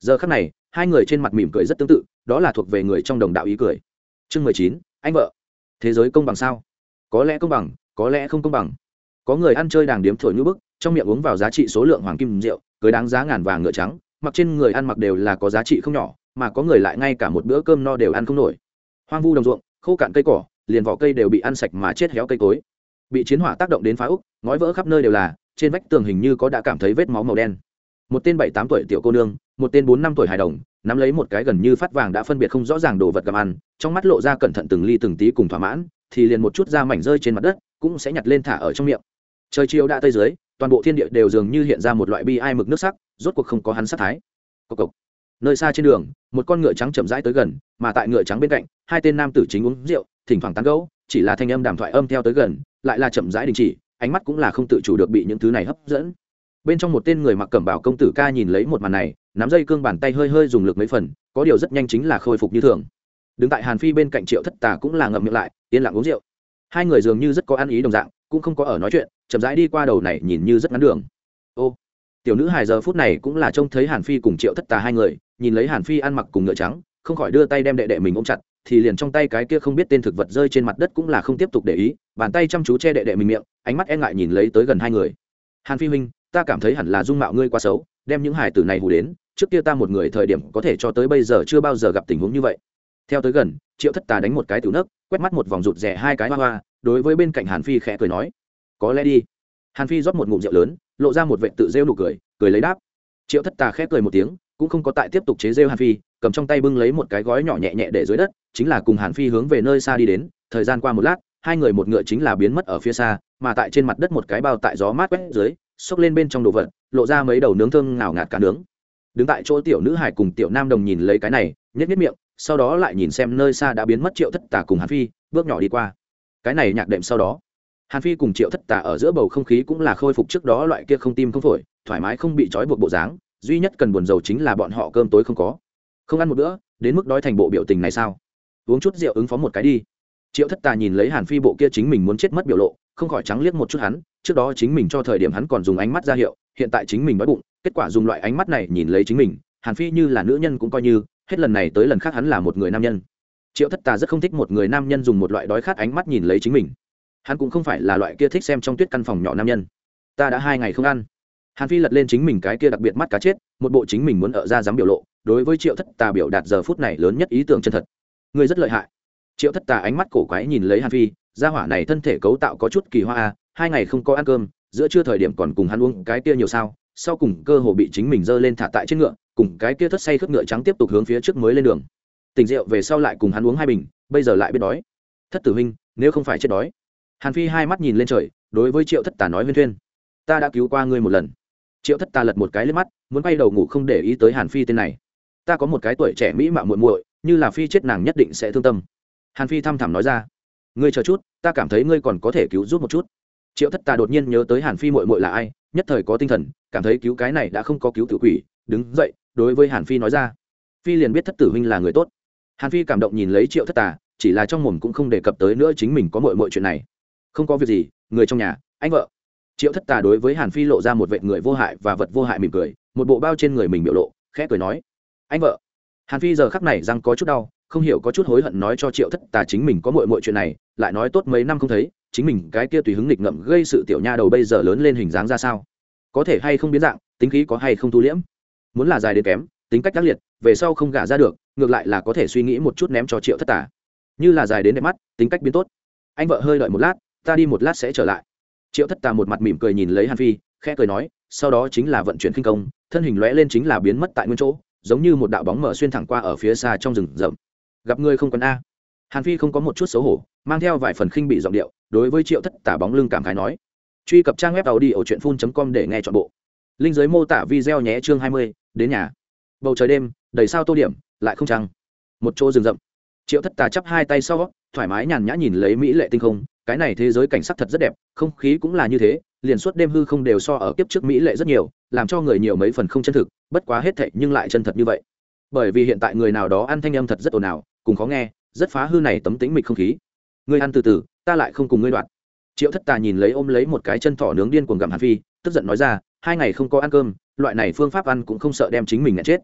Giờ khắc này, hai người trên mặt mỉm cười rất tương tự, đó là thuộc về người trong đồng đạo ý cười. Chương mười chín, anh vợ. Thế giới công bằng sao? Có lẽ công bằng, có lẽ không công bằng. Có người ăn chơi đàng điếm thổi ngữ bức, trong miệng uống vào giá trị số lượng hoàng kim rượu, cưới đáng giá ngàn vàng ngựa trắng, mặc trên người ăn mặc đều là có giá trị không nhỏ, mà có người lại ngay cả một bữa cơm no đều ăn không nổi. Hoang vu đồng ruộng, khô cạn cây cỏ, liền vỏ cây đều bị ăn sạch mà chết héo cây cối bị chiến hỏa tác động đến phá úc, ngói vỡ khắp nơi đều là, trên vách tường hình như có đã cảm thấy vết máu màu đen. Một tên bảy tám tuổi tiểu cô nương, một tên bốn năm tuổi hài đồng, nắm lấy một cái gần như phát vàng đã phân biệt không rõ ràng đồ vật gặm ăn, trong mắt lộ ra cẩn thận từng ly từng tí cùng thỏa mãn, thì liền một chút da mảnh rơi trên mặt đất, cũng sẽ nhặt lên thả ở trong miệng. Trời chiều đã tây dưới, toàn bộ thiên địa đều dường như hiện ra một loại bi ai mực nước sắc, rốt cuộc không có hắn sắc thái. Cộc cộc. nơi xa trên đường, một con ngựa trắng chậm rãi tới gần, mà tại ngựa trắng bên cạnh, hai tên nam tử chính uống rượu, thỉnh thoảng tán gẫu, chỉ là thanh âm đàm thoại âm theo tới gần lại là chậm rãi đình chỉ, ánh mắt cũng là không tự chủ được bị những thứ này hấp dẫn. Bên trong một tên người mặc cẩm bào công tử ca nhìn lấy một màn này, nắm dây cương bàn tay hơi hơi dùng lực mấy phần, có điều rất nhanh chính là khôi phục như thường. Đứng tại hàn phi bên cạnh triệu thất tà cũng là ngậm miệng lại, yên lặng uống rượu. Hai người dường như rất có ăn ý đồng dạng, cũng không có ở nói chuyện, chậm rãi đi qua đầu này nhìn như rất ngắn đường. Ô, tiểu nữ hài giờ phút này cũng là trông thấy hàn phi cùng triệu thất tà hai người, nhìn lấy hàn phi ăn mặc cùng ngựa trắng, không khỏi đưa tay đem đệ đệ mình ôm chặt thì liền trong tay cái kia không biết tên thực vật rơi trên mặt đất cũng là không tiếp tục để ý, bàn tay chăm chú che đệ đệ mình miệng, ánh mắt e ngại nhìn lấy tới gần hai người. Hàn phi huynh, ta cảm thấy hẳn là dung mạo ngươi quá xấu, đem những hài tử này hù đến, trước kia ta một người thời điểm có thể cho tới bây giờ chưa bao giờ gặp tình huống như vậy. Theo tới gần, triệu thất tà đánh một cái tử nấc, quét mắt một vòng rụt rè hai cái hoa hoa, đối với bên cạnh hàn phi khẽ cười nói, có lẽ đi. Hàn phi rót một ngụm rượu lớn, lộ ra một vệ tự rêu nụ cười cười lấy đáp. Triệu thất tà khẽ cười một tiếng, cũng không có tại tiếp tục chế rêu hàn phi cầm trong tay bưng lấy một cái gói nhỏ nhẹ nhẹ để dưới đất, chính là cùng hàn phi hướng về nơi xa đi đến, thời gian qua một lát, hai người một ngựa chính là biến mất ở phía xa, mà tại trên mặt đất một cái bao tại gió mát quét dưới, xốc lên bên trong đồ vật, lộ ra mấy đầu nướng thơm ngào ngạt cá nướng. Đứng tại chỗ tiểu nữ hải cùng tiểu nam đồng nhìn lấy cái này nhất nhất miệng, sau đó lại nhìn xem nơi xa đã biến mất triệu thất tà cùng hàn phi, bước nhỏ đi qua. Cái này nhạc đệm sau đó. Hàn phi cùng triệu thất tà ở giữa bầu không khí cũng là khôi phục trước đó loại kia không tim không phổi, thoải mái không bị trói buộc bộ dáng, duy nhất cần buồn rầu chính là bọn họ cơm tối không có không ăn một bữa, đến mức đói thành bộ biểu tình này sao? Uống chút rượu ứng phó một cái đi. Triệu thất tà nhìn lấy hàn phi bộ kia chính mình muốn chết mất biểu lộ, không khỏi trắng liếc một chút hắn, trước đó chính mình cho thời điểm hắn còn dùng ánh mắt ra hiệu, hiện tại chính mình đói bụng, kết quả dùng loại ánh mắt này nhìn lấy chính mình, hàn phi như là nữ nhân cũng coi như, hết lần này tới lần khác hắn là một người nam nhân. Triệu thất tà rất không thích một người nam nhân dùng một loại đói khát ánh mắt nhìn lấy chính mình. Hắn cũng không phải là loại kia thích xem trong tuyết căn phòng nhỏ nam nhân. Ta đã hai ngày không ăn. Hàn phi lật lên chính mình cái kia đặc biệt mắt cá chết, một bộ chính mình muốn ở ra dám biểu lộ đối với triệu thất tà biểu đạt giờ phút này lớn nhất ý tưởng chân thật. Ngươi rất lợi hại. Triệu thất tà ánh mắt cổ quái nhìn lấy hàn phi, gia hỏa này thân thể cấu tạo có chút kỳ hoa a hai ngày không có ăn cơm, giữa trưa thời điểm còn cùng hắn uống cái kia nhiều sao, sau cùng cơ hồ bị chính mình dơ lên thả tại trên ngựa, cùng cái kia thất say khất ngựa trắng tiếp tục hướng phía trước mới lên đường. Tỉnh rượu về sau lại cùng hắn uống hai bình, bây giờ lại biết đói. Thất tử huynh, nếu không phải chết đói. Hàn phi hai mắt nhìn lên trời, đối với triệu thất tà nói huyên thuyên. Ta đã cứu qua ngươi một lần. Triệu thất tà lật một cái lên mắt, muốn bay đầu ngủ không để ý tới hàn phi tên này ta có một cái tuổi trẻ mỹ mạo muội muội, như là phi chết nàng nhất định sẽ thương tâm. Hàn phi thăm thẳm nói ra. Ngươi chờ chút, ta cảm thấy ngươi còn có thể cứu giúp một chút. Triệu thất tà đột nhiên nhớ tới hàn phi muội muội là ai, nhất thời có tinh thần, cảm thấy cứu cái này đã không có cứu tự quỷ, đứng dậy, đối với hàn phi nói ra. Phi liền biết thất tử huynh là người tốt. Hàn phi cảm động nhìn lấy triệu thất tà, chỉ là trong mồm cũng không đề cập tới nữa chính mình có muội muội chuyện này. Không có việc gì, người trong nhà, anh vợ. Triệu thất tà đối với hàn phi lộ ra một vệ người vô hại và vật vô hại mỉm cười, một bộ bao trên người mình biểu lộ, khẽ cười nói anh vợ. Hàn phi giờ khắc này răng có chút đau, không hiểu có chút hối hận nói cho triệu thất tà chính mình có mội mội chuyện này, lại nói tốt mấy năm không thấy, chính mình cái kia tùy hứng nghịch ngậm gây sự tiểu nha đầu bây giờ lớn lên hình dáng ra sao? Có thể hay không biến dạng, tính khí có hay không thu liễm? Muốn là dài đến kém, tính cách tác liệt, về sau không gả ra được, ngược lại là có thể suy nghĩ một chút ném cho triệu thất tà. Như là dài đến đẹp mắt, tính cách biến tốt. Anh vợ hơi đợi một lát, ta đi một lát sẽ trở lại. Triệu thất tà một mặt mỉm cười nhìn lấy hàn phi, khẽ cười nói, sau đó chính là vận chuyển kinh công, thân hình lóe lên chính là biến mất tại nguyên chỗ giống như một đạo bóng mở xuyên thẳng qua ở phía xa trong rừng rậm. Gặp người không cần a. Hàn phi không có một chút xấu hổ, mang theo vài phần khinh bị giọng điệu, đối với triệu thất tả bóng lưng cảm khái nói. Truy cập trang web tàu đi ở truyện phun com để nghe chọn bộ. Linh giới mô tả video nhé chương hai mươi, đến nhà. Bầu trời đêm, đầy sao tô điểm, lại không trăng. Một chỗ rừng rậm. Triệu thất tà chắp hai tay sau, thoải mái nhàn nhã nhìn lấy mỹ lệ tinh không, cái này thế giới cảnh sắc thật rất đẹp, không khí cũng là như thế, liền suốt đêm hư không đều so ở kiếp trước mỹ lệ rất nhiều làm cho người nhiều mấy phần không chân thực, bất quá hết thệ nhưng lại chân thật như vậy. Bởi vì hiện tại người nào đó ăn thanh âm thật rất ồn ào, cùng khó nghe, rất phá hư này tấm tính mịch không khí. Ngươi ăn từ từ, ta lại không cùng ngươi đoạn. Triệu thất tà nhìn lấy ôm lấy một cái chân thỏ nướng điên cuồng gặm hàn phi, tức giận nói ra, hai ngày không có ăn cơm, loại này phương pháp ăn cũng không sợ đem chính mình ngã chết.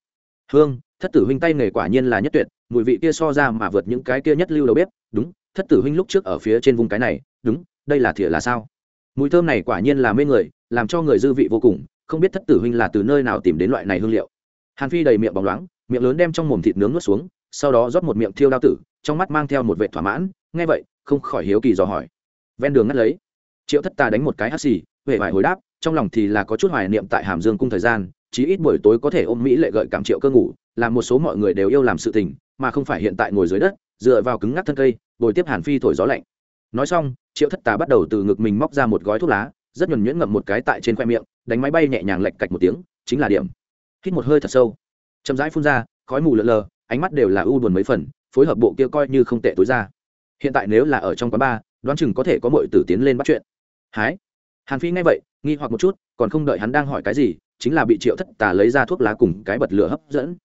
Hương, thất tử huynh tay nghề quả nhiên là nhất tuyệt, mùi vị kia so ra mà vượt những cái kia nhất lưu đầu bếp, đúng, thất tử huynh lúc trước ở phía trên vùng cái này, đúng, đây là thìa là sao? Mùi thơm này quả nhiên là mê người, làm cho người dư vị vô cùng không biết thất tử huynh là từ nơi nào tìm đến loại này hương liệu. Hàn phi đầy miệng bóng loáng, miệng lớn đem trong mồm thịt nướng nuốt xuống, sau đó rót một miệng thiêu đao tử, trong mắt mang theo một vệ thỏa mãn, nghe vậy, không khỏi hiếu kỳ dò hỏi. Ven đường ngắt lấy, triệu thất tà đánh một cái hắt xì huệ vải hồi đáp, trong lòng thì là có chút hoài niệm tại hàm dương cung thời gian, chí ít buổi tối có thể ôm mỹ lệ gợi cảm triệu cơ ngủ, làm một số mọi người đều yêu làm sự tình, mà không phải hiện tại ngồi dưới đất, dựa vào cứng ngắc thân cây, bồi tiếp hàn phi thổi gió lạnh. Nói xong, triệu thất tà bắt đầu từ ngực mình móc ra một gói thuốc lá, rất nhuẩn nhuyễn ngậm một cái tại trên khoe miệng đánh máy bay nhẹ nhàng lạch cạch một tiếng, chính là điểm. Hít một hơi thật sâu. Chậm rãi phun ra, khói mù lợn lờ, ánh mắt đều là u buồn mấy phần, phối hợp bộ kia coi như không tệ tối ra. Hiện tại nếu là ở trong quán bar đoán chừng có thể có mọi tử tiến lên bắt chuyện. Hái. Hàn phi nghe vậy, nghi hoặc một chút, còn không đợi hắn đang hỏi cái gì, chính là bị triệu thất tà lấy ra thuốc lá cùng cái bật lửa hấp dẫn.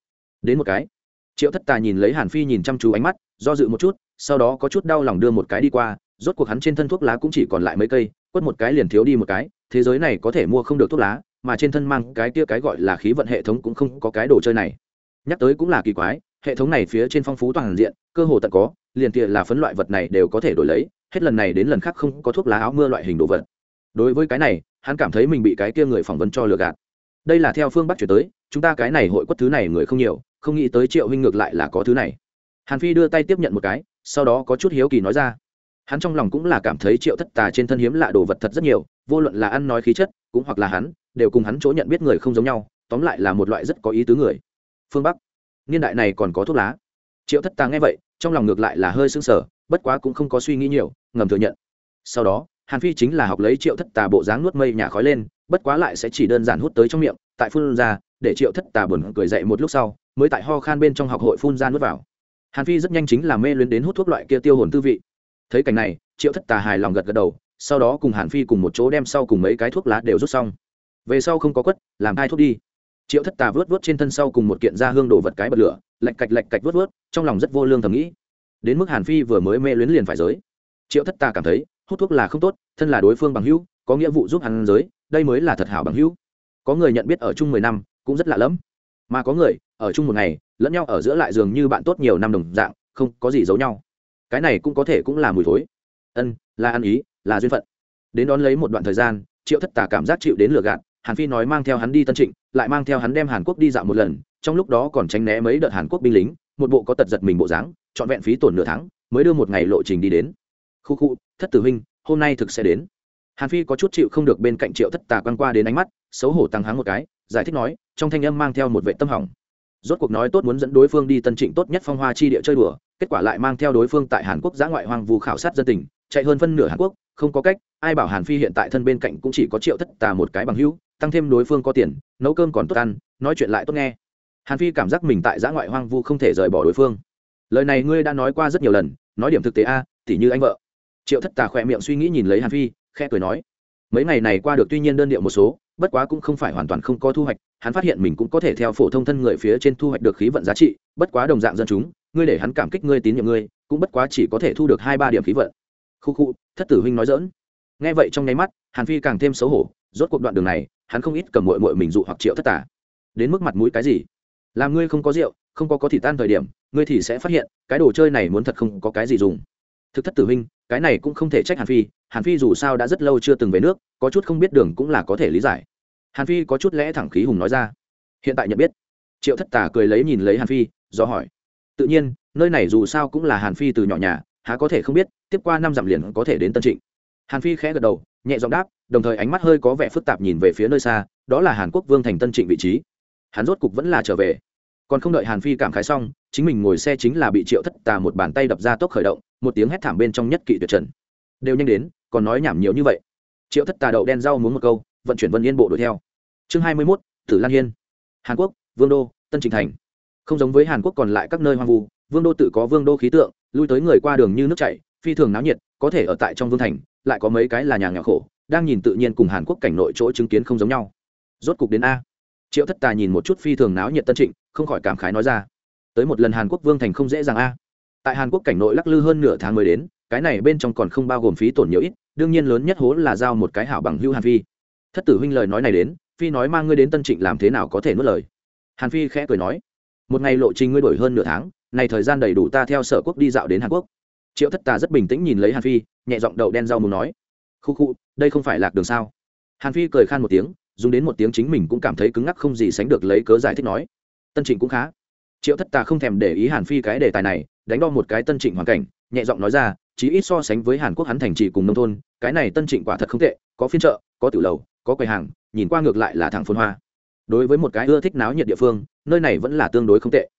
Đến một cái. Triệu thất tà nhìn lấy hàn phi nhìn chăm chú ánh mắt, do dự một chút, sau đó có chút đau lòng đưa một cái đi qua, rốt cuộc hắn trên thân thuốc lá cũng chỉ còn lại mấy cây, quất một cái liền thiếu đi một cái thế giới này có thể mua không được thuốc lá, mà trên thân mang cái kia cái gọi là khí vận hệ thống cũng không có cái đồ chơi này. Nhắc tới cũng là kỳ quái, hệ thống này phía trên phong phú toàn diện, cơ hồ tận có, liền kia là phấn loại vật này đều có thể đổi lấy, hết lần này đến lần khác không có thuốc lá áo mưa loại hình đồ vật. Đối với cái này, hắn cảm thấy mình bị cái kia người phỏng vấn cho lừa gạt. Đây là theo phương bắc chuyển tới, chúng ta cái này hội quất thứ này người không nhiều, không nghĩ tới triệu huynh ngược lại là có thứ này. Hàn phi đưa tay tiếp nhận một cái, sau đó có chút hiếu kỳ nói ra hắn trong lòng cũng là cảm thấy triệu thất tà trên thân hiếm lạ đồ vật thật rất nhiều, vô luận là ăn nói khí chất, cũng hoặc là hắn, đều cùng hắn chỗ nhận biết người không giống nhau, tóm lại là một loại rất có ý tứ người. Phương bắc, niên đại này còn có thuốc lá. Triệu thất tà nghe vậy, trong lòng ngược lại là hơi sưng sở bất quá cũng không có suy nghĩ nhiều, ngầm thừa nhận. Sau đó, hàn phi chính là học lấy triệu thất tà bộ dáng nuốt mây nhà khói lên, bất quá lại sẽ chỉ đơn giản hút tới trong miệng, tại phun ra, để triệu thất tà buồn cười dậy một lúc sau, mới tại ho khan bên trong học hội phun ra nuốt vào. Hàn phi rất nhanh chính là mê luyến đến hút thuốc loại kia tiêu hồn tư vị thấy cảnh này, triệu thất tà hài lòng gật gật đầu, sau đó cùng hàn phi cùng một chỗ đem sau cùng mấy cái thuốc lá đều rút xong. Về sau không có quất, làm hai thuốc đi. Triệu thất tà vớt vớt trên thân sau cùng một kiện da hương đổ vật cái bật lửa, lạch cạch lạch cạch vớt vớt, trong lòng rất vô lương thầm nghĩ. Đến mức hàn phi vừa mới mê luyến liền phải giới. Triệu thất tà cảm thấy, hút thuốc là không tốt, thân là đối phương bằng hữu, có nghĩa vụ giúp hắn giới, đây mới là thật hảo bằng hữu. Có người nhận biết ở chung mười năm, cũng rất lạ lẫm. Mà có người, ở chung một ngày, lẫn nhau ở giữa lại dường như bạn tốt nhiều năm đồng dạng, không có gì giấu nhau cái này cũng có thể cũng là mùi thối. Ân, là ăn ý, là duyên phận. Đến đón lấy một đoạn thời gian, triệu thất tà cảm giác chịu đến lừa gạt, hàn phi nói mang theo hắn đi tân trịnh, lại mang theo hắn đem hàn quốc đi dạo một lần, trong lúc đó còn tránh né mấy đợt hàn quốc binh lính, một bộ có tật giật mình bộ dáng, trọn vẹn phí tổn nửa tháng, mới đưa một ngày lộ trình đi đến. Khu khu, thất tử huynh, hôm nay thực sẽ đến. Hàn phi có chút chịu không được bên cạnh triệu thất tà quan qua đến ánh mắt, xấu hổ tăng háng một cái, giải thích nói, trong thanh âm mang theo một vệ tâm hỏng. Rốt cuộc nói tốt muốn dẫn đối phương đi tân trịnh tốt nhất phong hoa chi địa chơi đùa kết quả lại mang theo đối phương tại hàn quốc giã ngoại hoang vu khảo sát dân tình, chạy hơn phân nửa hàn quốc, không có cách, ai bảo hàn phi hiện tại thân bên cạnh cũng chỉ có triệu thất tà một cái bằng hữu, tăng thêm đối phương có tiền, nấu cơm còn tốt ăn, nói chuyện lại tốt nghe. Hàn phi cảm giác mình tại giã ngoại hoang vu không thể rời bỏ đối phương. Lời này ngươi đã nói qua rất nhiều lần, nói điểm thực tế a, tỉ như anh vợ. Triệu thất tà khỏe miệng suy nghĩ nhìn lấy hàn phi, khẽ cười nói, mấy ngày này qua được tuy nhiên đơn điệu một số, bất quá cũng không phải hoàn toàn không có thu hoạch, hắn phát hiện mình cũng có thể theo phổ thông thân người phía trên thu hoạch được khí vận giá trị, bất quá đồng dạng dân chúng ngươi để hắn cảm kích ngươi tín nhiệm ngươi, cũng bất quá chỉ có thể thu được hai ba điểm khí vận. Khu khu, thất tử huynh nói dỡn nghe vậy trong nháy mắt, hàn phi càng thêm xấu hổ, rốt cuộc đoạn đường này, hắn không ít cầm mội mội mình dụ hoặc triệu thất tả đến mức mặt mũi cái gì? Làm ngươi không có rượu, không có có thì tan thời điểm, ngươi thì sẽ phát hiện, cái đồ chơi này muốn thật không có cái gì dùng. Thực thất tử huynh, cái này cũng không thể trách hàn phi hàn phi dù sao đã rất lâu chưa từng về nước, có chút không biết đường cũng là có thể lý giải. Hàn phi có chút lẽ thẳng khí hùng nói ra. Hiện tại nhận biết. Triệu thất tà cười lấy nhìn lấy hàn phi, do hỏi tự nhiên, nơi này dù sao cũng là hàn phi từ nhỏ nhà, há có thể không biết, tiếp qua năm dặm liền có thể đến tân trịnh. Hàn phi khẽ gật đầu, nhẹ giọng đáp, đồng thời ánh mắt hơi có vẻ phức tạp nhìn về phía nơi xa, đó là hàn quốc vương thành tân trịnh vị trí. Hắn rốt cục vẫn là trở về. Còn không đợi hàn phi cảm khái xong, chính mình ngồi xe chính là bị triệu thất tà một bàn tay đập ra tốc khởi động, một tiếng hét thảm bên trong nhất kỵ tuyệt trần. Đều nhanh đến, còn nói nhảm nhiều như vậy. Triệu thất tà đậu đen rau muốn một câu, vận chuyển vân yên bộ đuổi theo. Chương hai mươi mốt, tử lan hiên. Hàn quốc, vương đô, tân trịnh thành không giống với hàn quốc còn lại các nơi hoang vu, vương đô tự có vương đô khí tượng, lui tới người qua đường như nước chảy, phi thường náo nhiệt, có thể ở tại trong vương thành, lại có mấy cái là nhà nghèo khổ, đang nhìn tự nhiên cùng hàn quốc cảnh nội chỗ chứng kiến không giống nhau. Rốt cục đến a. Triệu thất tà nhìn một chút phi thường náo nhiệt tân trịnh, không khỏi cảm khái nói ra. Tới một lần hàn quốc vương thành không dễ dàng a. Tại hàn quốc cảnh nội lắc lư hơn nửa tháng mới đến, cái này bên trong còn không bao gồm phí tổn nhiều ít, đương nhiên lớn nhất hố là giao một cái hảo bằng hưu hàn phi. Thất tử huynh lời nói này đến, phi nói mang ngươi đến tân trịnh làm thế nào có thể nuốt lời. Hàn phi khẽ cười nói một ngày lộ trình ngươi đổi hơn nửa tháng, này thời gian đầy đủ ta theo sở quốc đi dạo đến hàn quốc. Triệu thất tà rất bình tĩnh nhìn lấy hàn phi, nhẹ giọng đậu đen rau mù nói, khu khu, đây không phải lạc đường sao? Hàn phi cười khan một tiếng, dùng đến một tiếng chính mình cũng cảm thấy cứng ngắc không gì sánh được lấy cớ giải thích nói, tân trịnh cũng khá. Triệu thất tà không thèm để ý hàn phi cái đề tài này, đánh đo một cái tân trịnh hoàn cảnh, nhẹ giọng nói ra, chí ít so sánh với hàn quốc hắn thành trì cùng nông thôn, cái này tân trịnh quả thật không tệ, có phiên chợ, có tử lầu, có quầy hàng, nhìn qua ngược lại là thẳng phôn hoa đối với một cái ưa thích náo nhiệt địa phương, nơi này vẫn là tương đối không tệ.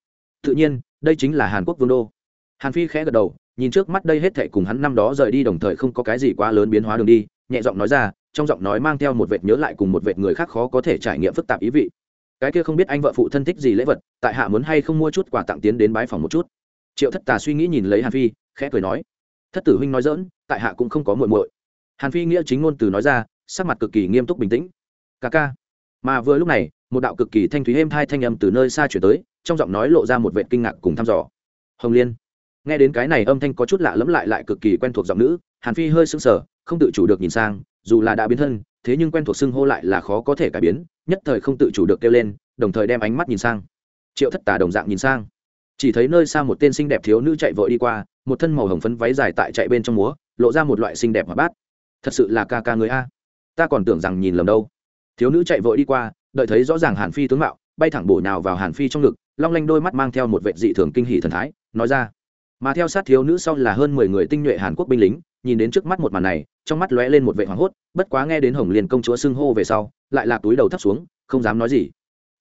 Tự nhiên, đây chính là hàn quốc vương đô. Hàn phi khẽ gật đầu, nhìn trước mắt đây hết thệ cùng hắn năm đó rời đi đồng thời không có cái gì quá lớn biến hóa đường đi, nhẹ giọng nói ra, trong giọng nói mang theo một vệt nhớ lại cùng một vệt người khác khó có thể trải nghiệm phức tạp ý vị. Cái kia không biết anh vợ phụ thân thích gì lễ vật, tại hạ muốn hay không mua chút quà tặng tiến đến bái phòng một chút. Triệu thất tà suy nghĩ nhìn lấy hàn phi, khẽ cười nói. Thất tử huynh nói dỡn tại hạ cũng không có muội muội. Hàn phi nghĩa chính ngôn từ nói ra, sắc mặt cực kỳ nghiêm túc bình tĩnh. Ca ca mà vừa lúc này, một đạo cực kỳ thanh thúy êm thai thanh âm từ nơi xa chuyển tới, trong giọng nói lộ ra một vệ kinh ngạc cùng thăm dò. Hồng liên, nghe đến cái này âm thanh có chút lạ lẫm lại lại cực kỳ quen thuộc giọng nữ, hàn phi hơi sững sờ, không tự chủ được nhìn sang, dù là đã biến thân, thế nhưng quen thuộc xưng hô lại là khó có thể cải biến, nhất thời không tự chủ được kêu lên, đồng thời đem ánh mắt nhìn sang. Triệu thất tà đồng dạng nhìn sang. Chỉ thấy nơi xa một tên xinh đẹp thiếu nữ chạy vội đi qua, một thân màu hồng phấn váy dài tại chạy bên trong múa, lộ ra một loại xinh đẹp hoạt bát. Thật sự là ca ca người a. Ta còn tưởng rằng nhìn lầm đâu thiếu nữ chạy vội đi qua, đợi thấy rõ ràng hàn phi tướng mạo, bay thẳng bổ nhào vào hàn phi trong ngực, long lanh đôi mắt mang theo một vệ dị thường kinh hỷ thần thái, nói ra. Mà theo sát thiếu nữ sau là hơn mười người tinh nhuệ hàn quốc binh lính, nhìn đến trước mắt một màn này, trong mắt lóe lên một vệ hoảng hốt, bất quá nghe đến hồng liền công chúa xưng hô về sau, lại là túi đầu thấp xuống, không dám nói gì.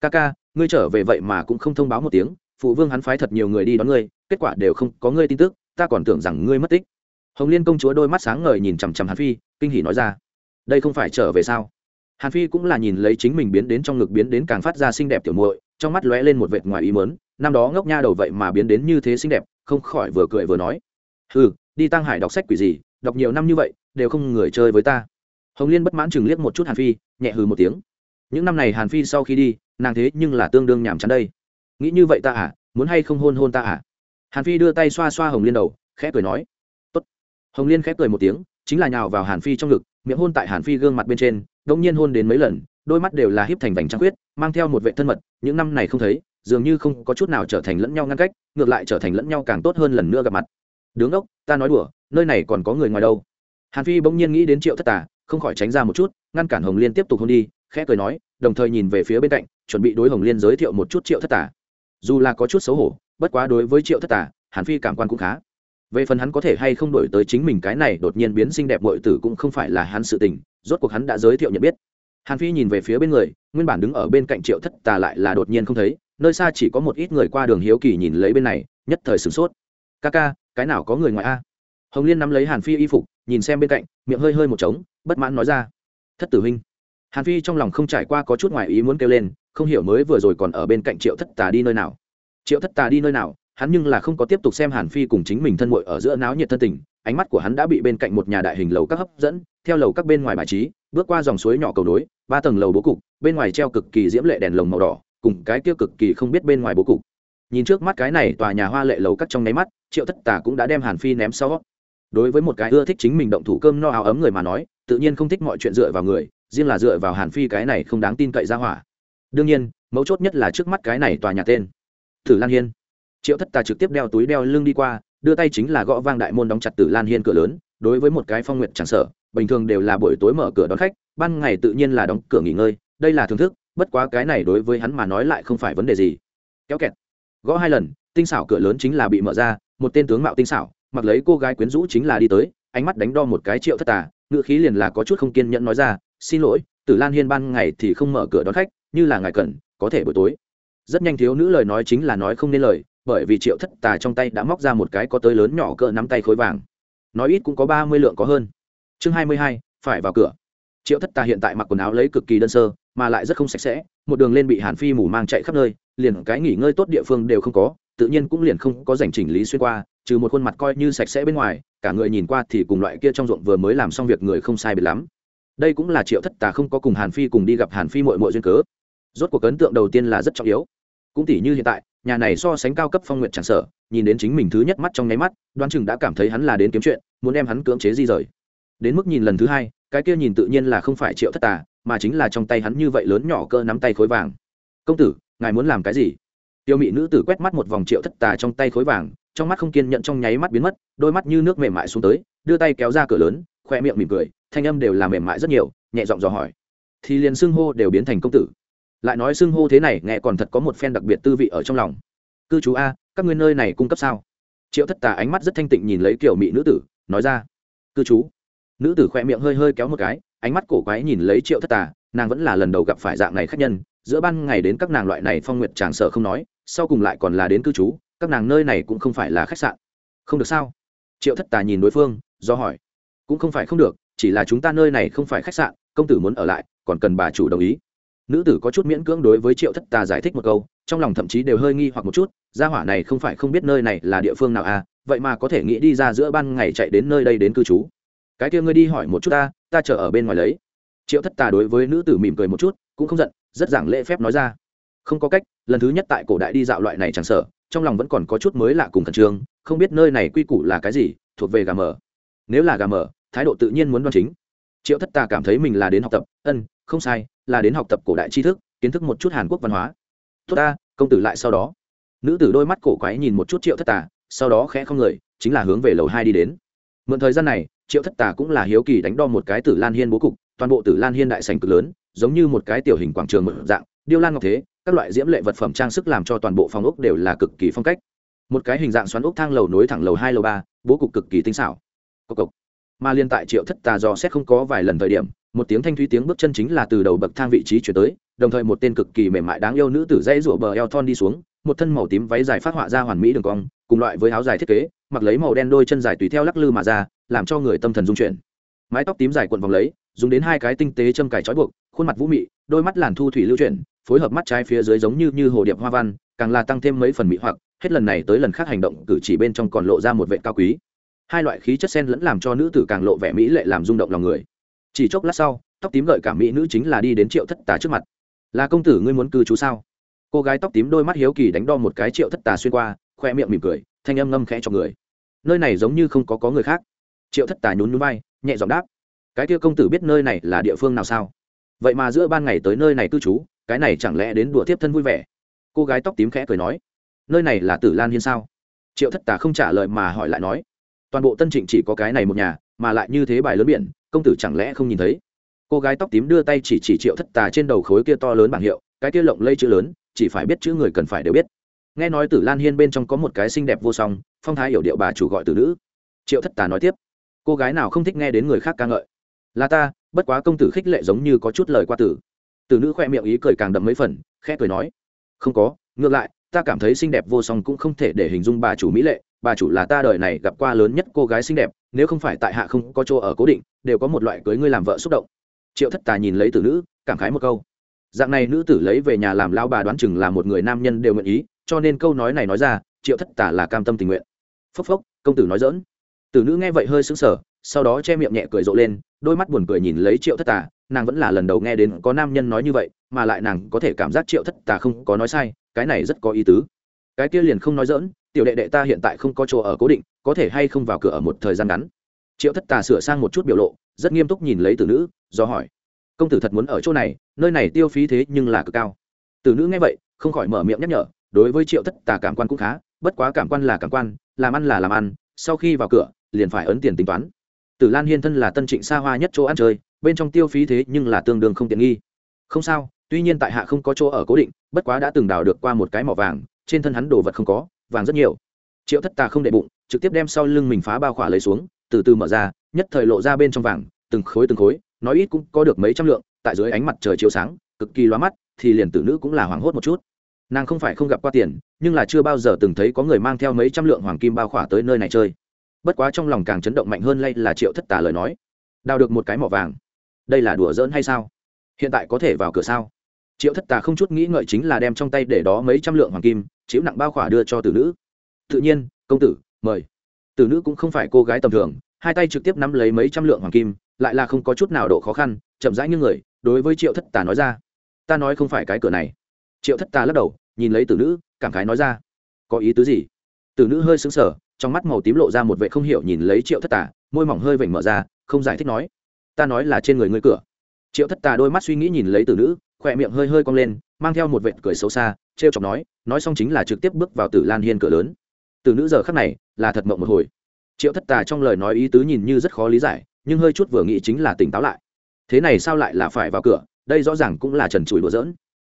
Ca ca, ngươi trở về vậy mà cũng không thông báo một tiếng, phụ vương hắn phái thật nhiều người đi đón ngươi, kết quả đều không có ngươi tin tức, ta còn tưởng rằng ngươi mất tích. Hồng liên công chúa đôi mắt sáng ngời nhìn chằm chằm hàn phi, kinh hỉ nói ra. Đây không phải trở về sao? Hàn phi cũng là nhìn lấy chính mình biến đến trong ngực biến đến càng phát ra xinh đẹp tiểu muội, trong mắt lóe lên một vệt ngoài ý mớn năm đó ngốc nha đầu vậy mà biến đến như thế xinh đẹp, không khỏi vừa cười vừa nói. Ừ đi tăng hải đọc sách quỷ gì, đọc nhiều năm như vậy, đều không người chơi với ta. Hồng liên bất mãn chừng liếc một chút hàn phi, nhẹ hừ một tiếng. Những năm này hàn phi sau khi đi, nàng thế nhưng là tương đương nhàm chán đây. Nghĩ như vậy ta à muốn hay không hôn hôn ta à? Hàn phi đưa tay xoa xoa hồng liên đầu, khẽ cười nói. Tốt. hồng liên khẽ cười một tiếng chính là nhào vào hàn phi trong ngực, miệng hôn tại hàn phi gương mặt bên trên đông nhiên hôn đến mấy lần, đôi mắt đều là híp thành vành trăng quyết mang theo một vệ thân mật, những năm này không thấy, dường như không có chút nào trở thành lẫn nhau ngăn cách, ngược lại trở thành lẫn nhau càng tốt hơn lần nữa gặp mặt. Đứng đốc, ta nói đùa, nơi này còn có người ngoài đâu? Hàn phi bỗng nhiên nghĩ đến triệu thất tà, không khỏi tránh ra một chút, ngăn cản hồng liên tiếp tục hôn đi, khẽ cười nói, đồng thời nhìn về phía bên cạnh, chuẩn bị đối hồng liên giới thiệu một chút triệu thất tà. Dù là có chút xấu hổ, bất quá đối với triệu thất tà, hàn phi cảm quan cũng khá về phần hắn có thể hay không đổi tới chính mình cái này đột nhiên biến xinh đẹp bội tử cũng không phải là hắn sự tình, rốt cuộc hắn đã giới thiệu nhận biết. Hàn phi nhìn về phía bên người, nguyên bản đứng ở bên cạnh triệu thất tà lại là đột nhiên không thấy, nơi xa chỉ có một ít người qua đường hiếu kỳ nhìn lấy bên này, nhất thời sửng sốt. Ca ca, cái nào có người ngoài a? Hồng liên nắm lấy hàn phi y phục, nhìn xem bên cạnh, miệng hơi hơi một trống, bất mãn nói ra, thất tử huynh. Hàn phi trong lòng không trải qua có chút ngoài ý muốn kêu lên, không hiểu mới vừa rồi còn ở bên cạnh triệu thất tà đi nơi nào. Triệu thất tà đi nơi nào? Hắn nhưng là không có tiếp tục xem hàn phi cùng chính mình thân muội ở giữa náo nhiệt thân tình, ánh mắt của hắn đã bị bên cạnh một nhà đại hình lầu các hấp dẫn, theo lầu các bên ngoài bài trí, bước qua dòng suối nhỏ cầu nối, ba tầng lầu bố cục, bên ngoài treo cực kỳ diễm lệ đèn lồng màu đỏ, cùng cái kia cực kỳ không biết bên ngoài bố cục. Nhìn trước mắt cái này tòa nhà hoa lệ lầu các trong nháy mắt, triệu thất tà cũng đã đem hàn phi ném sau. Đối với một cái ưa thích chính mình động thủ cơm no áo ấm người mà nói, tự nhiên không thích mọi chuyện dựa vào người, riêng là dựa vào hàn phi cái này không đáng tin cậy ra hỏa. Đương nhiên, mấu chốt nhất là trước mắt cái này tòa nhà tên. Thử lan hiên triệu thất tà trực tiếp đeo túi đeo lưng đi qua, đưa tay chính là gõ vang đại môn đóng chặt tử lan hiên cửa lớn, đối với một cái phong nguyện tràn sở bình thường đều là buổi tối mở cửa đón khách, ban ngày tự nhiên là đóng cửa nghỉ ngơi, đây là thưởng thức, bất quá cái này đối với hắn mà nói lại không phải vấn đề gì. Kéo kẹt. Gõ hai lần, tinh xảo cửa lớn chính là bị mở ra, một tên tướng mạo tinh xảo, mặc lấy cô gái quyến rũ chính là đi tới, ánh mắt đánh đo một cái triệu thất tà ngựa khí liền là có chút không kiên nhẫn nói ra, xin lỗi tử lan hiên ban ngày thì không mở cửa đón khách, như là ngài cần, có thể buổi tối. Rất nhanh thiếu nữ lời nói chính là nói không nên lời bởi vì triệu thất tà trong tay đã móc ra một cái có tới lớn nhỏ cỡ nắm tay khối vàng. Nói ít cũng có ba mươi lượng có hơn. Chương hai mươi hai, phải vào cửa. Triệu thất tà hiện tại mặc quần áo lấy cực kỳ đơn sơ, mà lại rất không sạch sẽ, một đường lên bị hàn phi mù mang chạy khắp nơi, liền cái nghỉ ngơi tốt địa phương đều không có, tự nhiên cũng liền không có dành chỉnh lý xuyên qua, trừ một khuôn mặt coi như sạch sẽ bên ngoài, cả người nhìn qua thì cùng loại kia trong ruộng vừa mới làm xong việc người không sai biệt lắm. Đây cũng là triệu thất tà không có cùng hàn phi cùng đi gặp hàn phi mội mội duyên cớ. Rốt cuộc ấn tượng đầu tiên là rất trọng yếu cũng tỷ như hiện tại, nhà này so sánh cao cấp phong nguyện tràn sở nhìn đến chính mình thứ nhất mắt trong nháy mắt, đoán chừng đã cảm thấy hắn là đến kiếm chuyện, muốn đem hắn cưỡng chế di rời. Đến mức nhìn lần thứ hai, cái kia nhìn tự nhiên là không phải triệu thất tà, mà chính là trong tay hắn như vậy lớn nhỏ cơ nắm tay khối vàng. Công tử, ngài muốn làm cái gì? Tiêu mị nữ tử quét mắt một vòng triệu thất tà trong tay khối vàng, trong mắt không kiên nhận trong nháy mắt biến mất, đôi mắt như nước mềm mại xuống tới, đưa tay kéo ra cửa lớn, khoe miệng mỉm cười, thanh âm đều là mềm mại rất nhiều, nhẹ giọng dò hỏi. Thì liền xưng hô đều biến thành công tử lại nói xưng hô thế này nghe còn thật có một phen đặc biệt tư vị ở trong lòng. Cư chú a, các ngươi nơi này cung cấp sao? Triệu thất tà ánh mắt rất thanh tịnh nhìn lấy kiểu mỹ nữ tử, nói ra. Cư chú. Nữ tử khoe miệng hơi hơi kéo một cái, ánh mắt cổ quái nhìn lấy triệu thất tà, nàng vẫn là lần đầu gặp phải dạng này khác nhân, giữa ban ngày đến các nàng loại này phong nguyệt tràng sợ không nói, sau cùng lại còn là đến cư trú các nàng nơi này cũng không phải là khách sạn. Không được sao? Triệu thất tà nhìn đối phương, do hỏi. Cũng không phải không được, chỉ là chúng ta nơi này không phải khách sạn, công tử muốn ở lại, còn cần bà chủ đồng ý nữ tử có chút miễn cưỡng đối với triệu thất tà giải thích một câu, trong lòng thậm chí đều hơi nghi hoặc một chút, gia hỏa này không phải không biết nơi này là địa phương nào à vậy mà có thể nghĩ đi ra giữa ban ngày chạy đến nơi đây đến cư trú. Cái kia ngươi đi hỏi một chút ta ta chờ ở bên ngoài lấy. Triệu thất tà đối với nữ tử mỉm cười một chút, cũng không giận, rất giảng lễ phép nói ra. Không có cách, lần thứ nhất tại cổ đại đi dạo loại này chẳng sợ, trong lòng vẫn còn có chút mới lạ cùng khẩn trương, không biết nơi này quy củ là cái gì, thuộc về gà mờ. Nếu là gà mờ, thái độ tự nhiên muốn đoan chính. Triệu thất tà cảm thấy mình là đến học tập, ân, không sai là đến học tập cổ đại tri thức, kiến thức một chút hàn quốc văn hóa. Tốt ta, công tử lại sau đó. Nữ tử đôi mắt cổ quái nhìn một chút triệu thất tà, sau đó khẽ không người, chính là hướng về lầu hai đi đến. Mượn thời gian này, triệu thất tà cũng là hiếu kỳ đánh đo một cái tử lan hiên bố cục, toàn bộ tử lan hiên đại sành cực lớn, giống như một cái tiểu hình quảng trường một dạng, điêu lan ngọc thế, các loại diễm lệ vật phẩm trang sức làm cho toàn bộ phòng ốc đều là cực kỳ phong cách. Một cái hình dạng xoắn ốc thang lầu nối thẳng lầu hai, lầu ba, bố cục cực kỳ tinh xảo. Cốc cốc. mà liên tại triệu thất tà do xét không có vài lần thời điểm một tiếng thanh thúy tiếng bước chân chính là từ đầu bậc thang vị trí chuyển tới, đồng thời một tên cực kỳ mềm mại đáng yêu nữ tử dây rủa bờ eo thon đi xuống, một thân màu tím váy dài phát họa ra hoàn mỹ đường cong, cùng loại với áo dài thiết kế, mặc lấy màu đen đôi chân dài tùy theo lắc lư mà ra, làm cho người tâm thần dung chuyển. Mái tóc tím dài cuộn vòng lấy, dùng đến hai cái tinh tế châm cài trói buộc, khuôn mặt vũ mị, đôi mắt làn thu thủy lưu chuyển, phối hợp mắt trái phía dưới giống như như hồ điệp hoa văn, càng là tăng thêm mấy phần mỹ hoặc, hết lần này tới lần khác hành động cử chỉ bên trong còn lộ ra một vệ cao quý. Hai loại khí chất sen lẫn làm cho nữ tử càng lộ vẻ mỹ lệ làm rung động lòng người chỉ chốc lát sau, tóc tím gợi cả mỹ nữ chính là đi đến triệu thất tà trước mặt. Là công tử, ngươi muốn cư trú sao? Cô gái tóc tím đôi mắt hiếu kỳ đánh đo một cái triệu thất tà xuyên qua, khoe miệng mỉm cười, thanh âm ngâm khẽ cho người. Nơi này giống như không có có người khác. Triệu thất tà nhún núi bay nhẹ giọng đáp. Cái kia công tử biết nơi này là địa phương nào sao? Vậy mà giữa ban ngày tới nơi này cư trú, cái này chẳng lẽ đến đùa tiếp thân vui vẻ? Cô gái tóc tím khẽ cười nói. Nơi này là tử lan hiên sao? Triệu thất tà không trả lời mà hỏi lại nói. Toàn bộ tân trịnh chỉ có cái này một nhà, mà lại như thế bài lớn biển công tử chẳng lẽ không nhìn thấy? Cô gái tóc tím đưa tay chỉ chỉ triệu thất tà trên đầu khối kia to lớn bảng hiệu, cái kia lộng lây chữ lớn, chỉ phải biết chữ người cần phải đều biết. Nghe nói tử lan hiên bên trong có một cái xinh đẹp vô song, phong thái hiểu điệu bà chủ gọi từ nữ. Triệu thất tà nói tiếp, cô gái nào không thích nghe đến người khác ca ngợi? Là ta, bất quá công tử khích lệ giống như có chút lời qua tử. Từ nữ khoe miệng ý cười càng đậm mấy phần, khẽ cười nói, không có, ngược lại, ta cảm thấy xinh đẹp vô song cũng không thể để hình dung bà chủ mỹ lệ, bà chủ là ta đời này gặp qua lớn nhất cô gái xinh đẹp nếu không phải tại hạ không có chỗ ở cố định, đều có một loại cưới ngươi làm vợ xúc động. Triệu thất tà nhìn lấy tử nữ, cảm khái một câu. Dạng này nữ tử lấy về nhà làm lao bà đoán chừng là một người nam nhân đều nguyện ý, cho nên câu nói này nói ra, triệu thất tà là cam tâm tình nguyện. Phốc phốc, công tử nói dỡn tử nữ nghe vậy hơi sững sờ, sau đó che miệng nhẹ cười rộ lên, đôi mắt buồn cười nhìn lấy triệu thất tà nàng vẫn là lần đầu nghe đến có nam nhân nói như vậy, mà lại nàng có thể cảm giác triệu thất tà không có nói sai, cái này rất có ý tứ. Cái kia liền không nói dỡn tiểu đệ đệ ta hiện tại không có chỗ ở cố định có thể hay không vào cửa ở một thời gian ngắn. Triệu thất tà sửa sang một chút biểu lộ, rất nghiêm túc nhìn lấy tử nữ, do hỏi. Công tử thật muốn ở chỗ này, nơi này tiêu phí thế nhưng là cực cao. Tử nữ nghe vậy, không khỏi mở miệng nhắc nhở, đối với triệu thất tà cảm quan cũng khá, bất quá cảm quan là cảm quan, làm ăn là làm ăn, sau khi vào cửa, liền phải ấn tiền tính toán. Tử lan hiên thân là tân trịnh xa hoa nhất chỗ ăn chơi, bên trong tiêu phí thế nhưng là tương đương không tiện nghi. Không sao, tuy nhiên tại hạ không có chỗ ở cố định, bất quá đã từng đào được qua một cái mỏ vàng, trên thân hắn đồ vật không có, vàng rất nhiều triệu thất tà không đệ bụng, trực tiếp đem sau lưng mình phá bao khỏa lấy xuống, từ từ mở ra, nhất thời lộ ra bên trong vàng, từng khối từng khối, nói ít cũng có được mấy trăm lượng, tại dưới ánh mặt trời chiếu sáng, cực kỳ loa mắt, thì liền tử nữ cũng là hoảng hốt một chút. Nàng không phải không gặp qua tiền, nhưng là chưa bao giờ từng thấy có người mang theo mấy trăm lượng hoàng kim bao khỏa tới nơi này chơi. Bất quá trong lòng càng chấn động mạnh hơn lay là triệu thất tà lời nói. Đào được một cái mỏ vàng. Đây là đùa giỡn hay sao? Hiện tại có thể vào cửa sao? Triệu thất tà không chút nghĩ ngợi chính là đem trong tay để đó mấy trăm lượng hoàng kim chịu nặng bao khỏa đưa cho tử nữ tự nhiên, công tử, mời. Tử nữ cũng không phải cô gái tầm thường, hai tay trực tiếp nắm lấy mấy trăm lượng hoàng kim, lại là không có chút nào độ khó khăn, chậm rãi như người, đối với triệu thất tà nói ra. Ta nói không phải cái cửa này. Triệu thất tà lắc đầu, nhìn lấy tử nữ, cảm khái nói ra. Có ý tứ gì? Tử nữ hơi xứng sở trong mắt màu tím lộ ra một vệ không hiểu nhìn lấy triệu thất tà, môi mỏng hơi vểnh mở ra, không giải thích nói. Ta nói là trên người ngươi cửa. Triệu thất tà đôi mắt suy nghĩ nhìn lấy tử nữ, khỏe miệng hơi hơi cong lên, mang theo một vệt cười xấu xa t r e o chọc nói nói xong chính là trực tiếp bước vào tử lan hiên cửa lớn từ nữ giờ khắc này là thật mộng một hồi. Triệu thất tà trong lời nói ý tứ nhìn như rất khó lý giải, nhưng hơi chút vừa nghĩ chính là tỉnh táo lại. Thế này sao lại là phải vào cửa? Đây rõ ràng cũng là trần trụi đùa giỡn.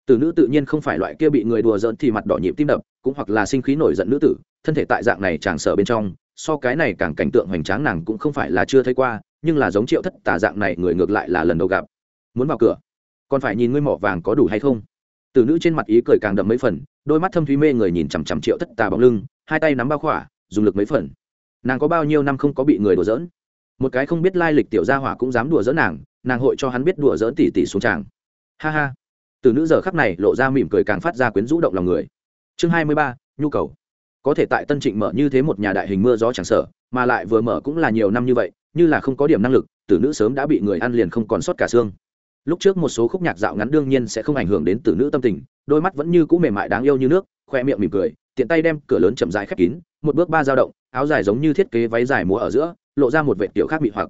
Từ nữ tự nhiên không phải loại kia bị người đùa giỡn thì mặt đỏ nhịp tim đập, cũng hoặc là sinh khí nổi giận nữ tử, thân thể tại dạng này chàng sở bên trong, so cái này càng cảnh tượng hoành tráng nàng cũng không phải là chưa thấy qua, nhưng là giống triệu thất tà dạng này người ngược lại là lần đầu gặp. Muốn vào cửa, còn phải nhìn ngươi mỏ vàng có đủ hay không? Tử nữ trên mặt ý cười càng đậm mấy phần, đôi mắt thâm thúy mê người nhìn chằm chằm triệu thất tà bóng lưng, hai tay nắm bao khỏa, dùng lực mấy phần. Nàng có bao nhiêu năm không có bị người đùa giỡn? Một cái không biết lai lịch tiểu gia hỏa cũng dám đùa giỡn nàng nàng hội cho hắn biết đùa giỡn tỉ tỉ xuống tràng. Ha ha. Từ nữ giờ khắc này lộ ra mỉm cười càng phát ra quyến rũ động lòng người. Chương hai mươi ba, nhu cầu. Có thể tại tân trịnh mở như thế một nhà đại hình mưa gió chẳng sở mà lại vừa mở cũng là nhiều năm như vậy, như là không có điểm năng lực, tử nữ sớm đã bị người ăn liền không còn sót cả xương lúc trước một số khúc nhạc dạo ngắn đương nhiên sẽ không ảnh hưởng đến tử nữ tâm tình, đôi mắt vẫn như cũ mềm mại đáng yêu như nước, khoe miệng mỉm cười, tiện tay đem cửa lớn chậm rãi khép kín, một bước ba dao động, áo dài giống như thiết kế váy dài múa ở giữa, lộ ra một vệ tiểu khác bị hoặc.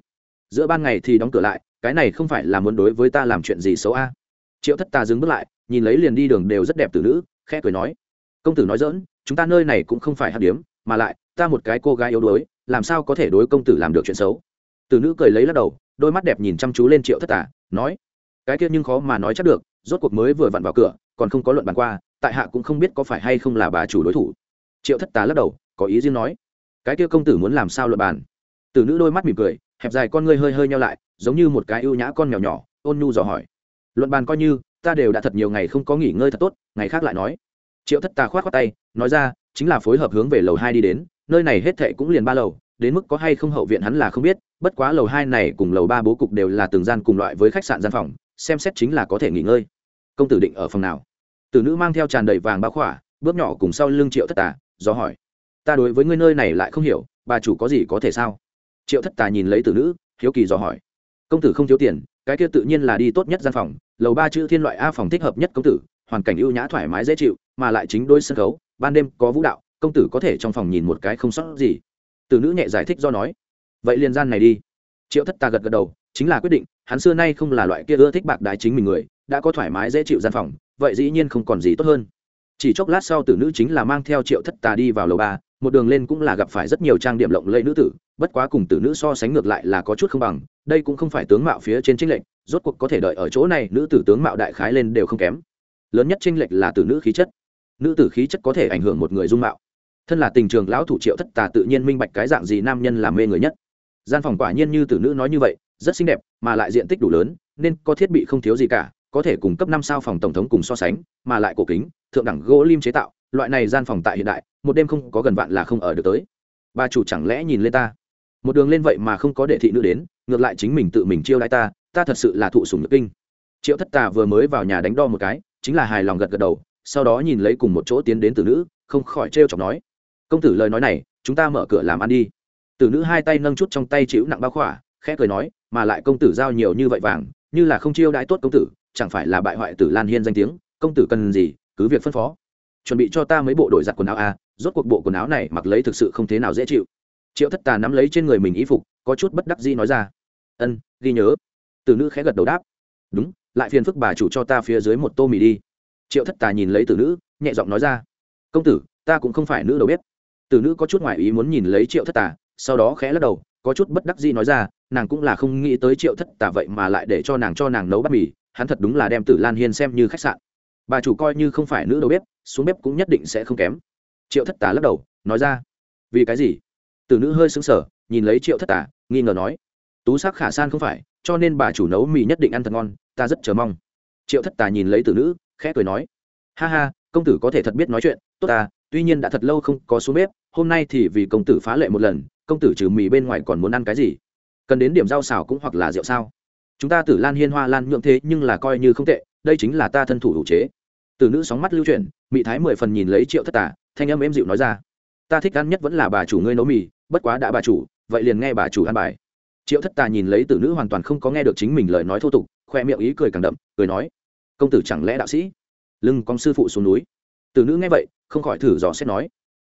Giữa ban ngày thì đóng cửa lại, cái này không phải là muốn đối với ta làm chuyện gì xấu a? Triệu thất ta dừng bước lại, nhìn lấy liền đi đường đều rất đẹp tử nữ, khẽ cười nói, công tử nói dỡn chúng ta nơi này cũng không phải hát điếm, mà lại, ta một cái cô gái yếu đuối, làm sao có thể đối công tử làm được chuyện xấu? Tử nữ cười lấy lắc đầu, đôi mắt đẹp nhìn chăm chú lên triệu thất tả nói cái kia nhưng khó mà nói chắc được, rốt cuộc mới vừa vặn vào cửa, còn không có luận bàn qua, tại hạ cũng không biết có phải hay không là bà chủ đối thủ. Triệu thất tá lắc đầu, có ý riêng nói. Cái kia công tử muốn làm sao luận bàn? Tử nữ đôi mắt mỉm cười, hẹp dài con ngươi hơi hơi nhau lại, giống như một cái ưu nhã con mèo nhỏ, ôn nhu dò hỏi. Luận bàn coi như, ta đều đã thật nhiều ngày không có nghỉ ngơi thật tốt, ngày khác lại nói. Triệu thất tà khoát khoát tay, nói ra, chính là phối hợp hướng về lầu hai đi đến, nơi này hết thệ cũng liền ba lầu, đến mức có hay không hậu viện hắn là không biết, bất quá lầu hai này cùng lầu ba bố cục đều là từng gian cùng loại với khách sạn gian phòng xem xét chính là có thể nghỉ ngơi. Công tử định ở phòng nào? Tử nữ mang theo tràn đầy vàng bao khỏa, bước nhỏ cùng sau lưng triệu thất tà, do hỏi. Ta đối với ngươi nơi này lại không hiểu, bà chủ có gì có thể sao? Triệu thất tà nhìn lấy tử nữ, hiếu kỳ dò hỏi. Công tử không thiếu tiền, cái kia tự nhiên là đi tốt nhất gian phòng, lầu ba chữ thiên loại a phòng thích hợp nhất công tử, hoàn cảnh ưu nhã thoải mái dễ chịu, mà lại chính đôi sân khấu, ban đêm có vũ đạo, công tử có thể trong phòng nhìn một cái không sót gì. Tử nữ nhẹ giải thích do nói. Vậy liền gian này đi. Triệu thất tà gật gật đầu chính là quyết định, hắn xưa nay không là loại kia ưa thích bạc đái chính mình người, đã có thoải mái dễ chịu gian phòng, vậy dĩ nhiên không còn gì tốt hơn. Chỉ chốc lát sau tử nữ chính là mang theo triệu thất tà đi vào lầu ba, một đường lên cũng là gặp phải rất nhiều trang điểm lộng lẫy nữ tử, bất quá cùng tử nữ so sánh ngược lại là có chút không bằng, đây cũng không phải tướng mạo phía trên trinh lệnh rốt cuộc có thể đợi ở chỗ này, nữ tử tướng mạo đại khái lên đều không kém. Lớn nhất trinh lệch là tử nữ khí chất. Nữ tử khí chất có thể ảnh hưởng một người dung mạo. Thân là tình trường lão thủ triệu thất tà tự nhiên minh bạch cái dạng gì nam nhân làm mê người nhất. Gian phòng quả nhiên như tử nữ nói như vậy rất xinh đẹp, mà lại diện tích đủ lớn, nên có thiết bị không thiếu gì cả, có thể cung cấp năm sao phòng tổng thống cùng so sánh, mà lại cổ kính, thượng đẳng gỗ lim chế tạo, loại này gian phòng tại hiện đại, một đêm không có gần vạn là không ở được tới. Bà chủ chẳng lẽ nhìn lên ta? Một đường lên vậy mà không có đệ thị nữ đến, ngược lại chính mình tự mình chiêu đãi ta ta thật sự là thụ sùng nhược kinh. Triệu thất tà vừa mới vào nhà đánh đo một cái, chính là hài lòng gật gật đầu, sau đó nhìn lấy cùng một chỗ tiến đến từ nữ, không khỏi trêu chọc nói, công tử lời nói này, chúng ta mở cửa làm ăn đi. Từ nữ hai tay nâng chút trong tay chịu nặng bao khỏa, khẽ cười nói mà lại công tử giao nhiều như vậy vàng như là không chiêu đãi tốt công tử chẳng phải là bại hoại tử lan hiên danh tiếng công tử cần gì cứ việc phân phó. Chuẩn bị cho ta mấy bộ đổi giặt quần áo a à, rốt cuộc bộ quần áo này mặc lấy thực sự không thế nào dễ chịu. Triệu thất tà nắm lấy trên người mình y phục có chút bất đắc dĩ nói ra. Ân ghi nhớ. Từ nữ khẽ gật đầu đáp. Đúng lại phiền phức bà chủ cho ta phía dưới một tô mì đi. Triệu thất tà nhìn lấy từ nữ nhẹ giọng nói ra. Công tử ta cũng không phải nữ đầu bếp. Từ nữ có chút ngoại ý muốn nhìn lấy triệu thất tà sau đó khẽ lắc đầu có chút bất đắc dĩ nói ra nàng cũng là không nghĩ tới triệu thất tà vậy mà lại để cho nàng cho nàng nấu bát mì, hắn thật đúng là đem tử lan hiên xem như khách sạn. Bà chủ coi như không phải nữ đầu bếp, xuống bếp cũng nhất định sẽ không kém. Triệu thất tà lắc đầu, nói ra, vì cái gì? Tử nữ hơi xứng sở nhìn lấy triệu thất tà, nghi ngờ nói, tú sắc khả san không phải, cho nên bà chủ nấu mì nhất định ăn thật ngon, ta rất chờ mong. Triệu thất tà nhìn lấy tử nữ, khẽ cười nói, ha ha, công tử có thể thật biết nói chuyện, tốt ta, tuy nhiên đã thật lâu không có xuống bếp, hôm nay thì vì công tử phá lệ một lần, công tử trừ mì bên ngoài còn muốn ăn cái gì? Cần đến điểm rau xào cũng hoặc là rượu sao? Chúng ta tử lan hiên hoa lan nhượng thế nhưng là coi như không tệ, đây chính là ta thân thủ hữu chế. Từ nữ sóng mắt lưu chuyển, mị thái mười phần nhìn lấy triệu thất tà, thanh âm êm dịu nói ra. Ta thích ăn nhất vẫn là bà chủ ngươi nấu mì, bất quá đã bà chủ, vậy liền nghe bà chủ ăn bài. Triệu thất tà nhìn lấy tử nữ hoàn toàn không có nghe được chính mình lời nói thô tục, khoe miệng ý cười càng đậm, cười nói, công tử chẳng lẽ đạo sĩ? Lưng con sư phụ xuống núi. Tử nữ nghe vậy, không khỏi thử dò xét nói,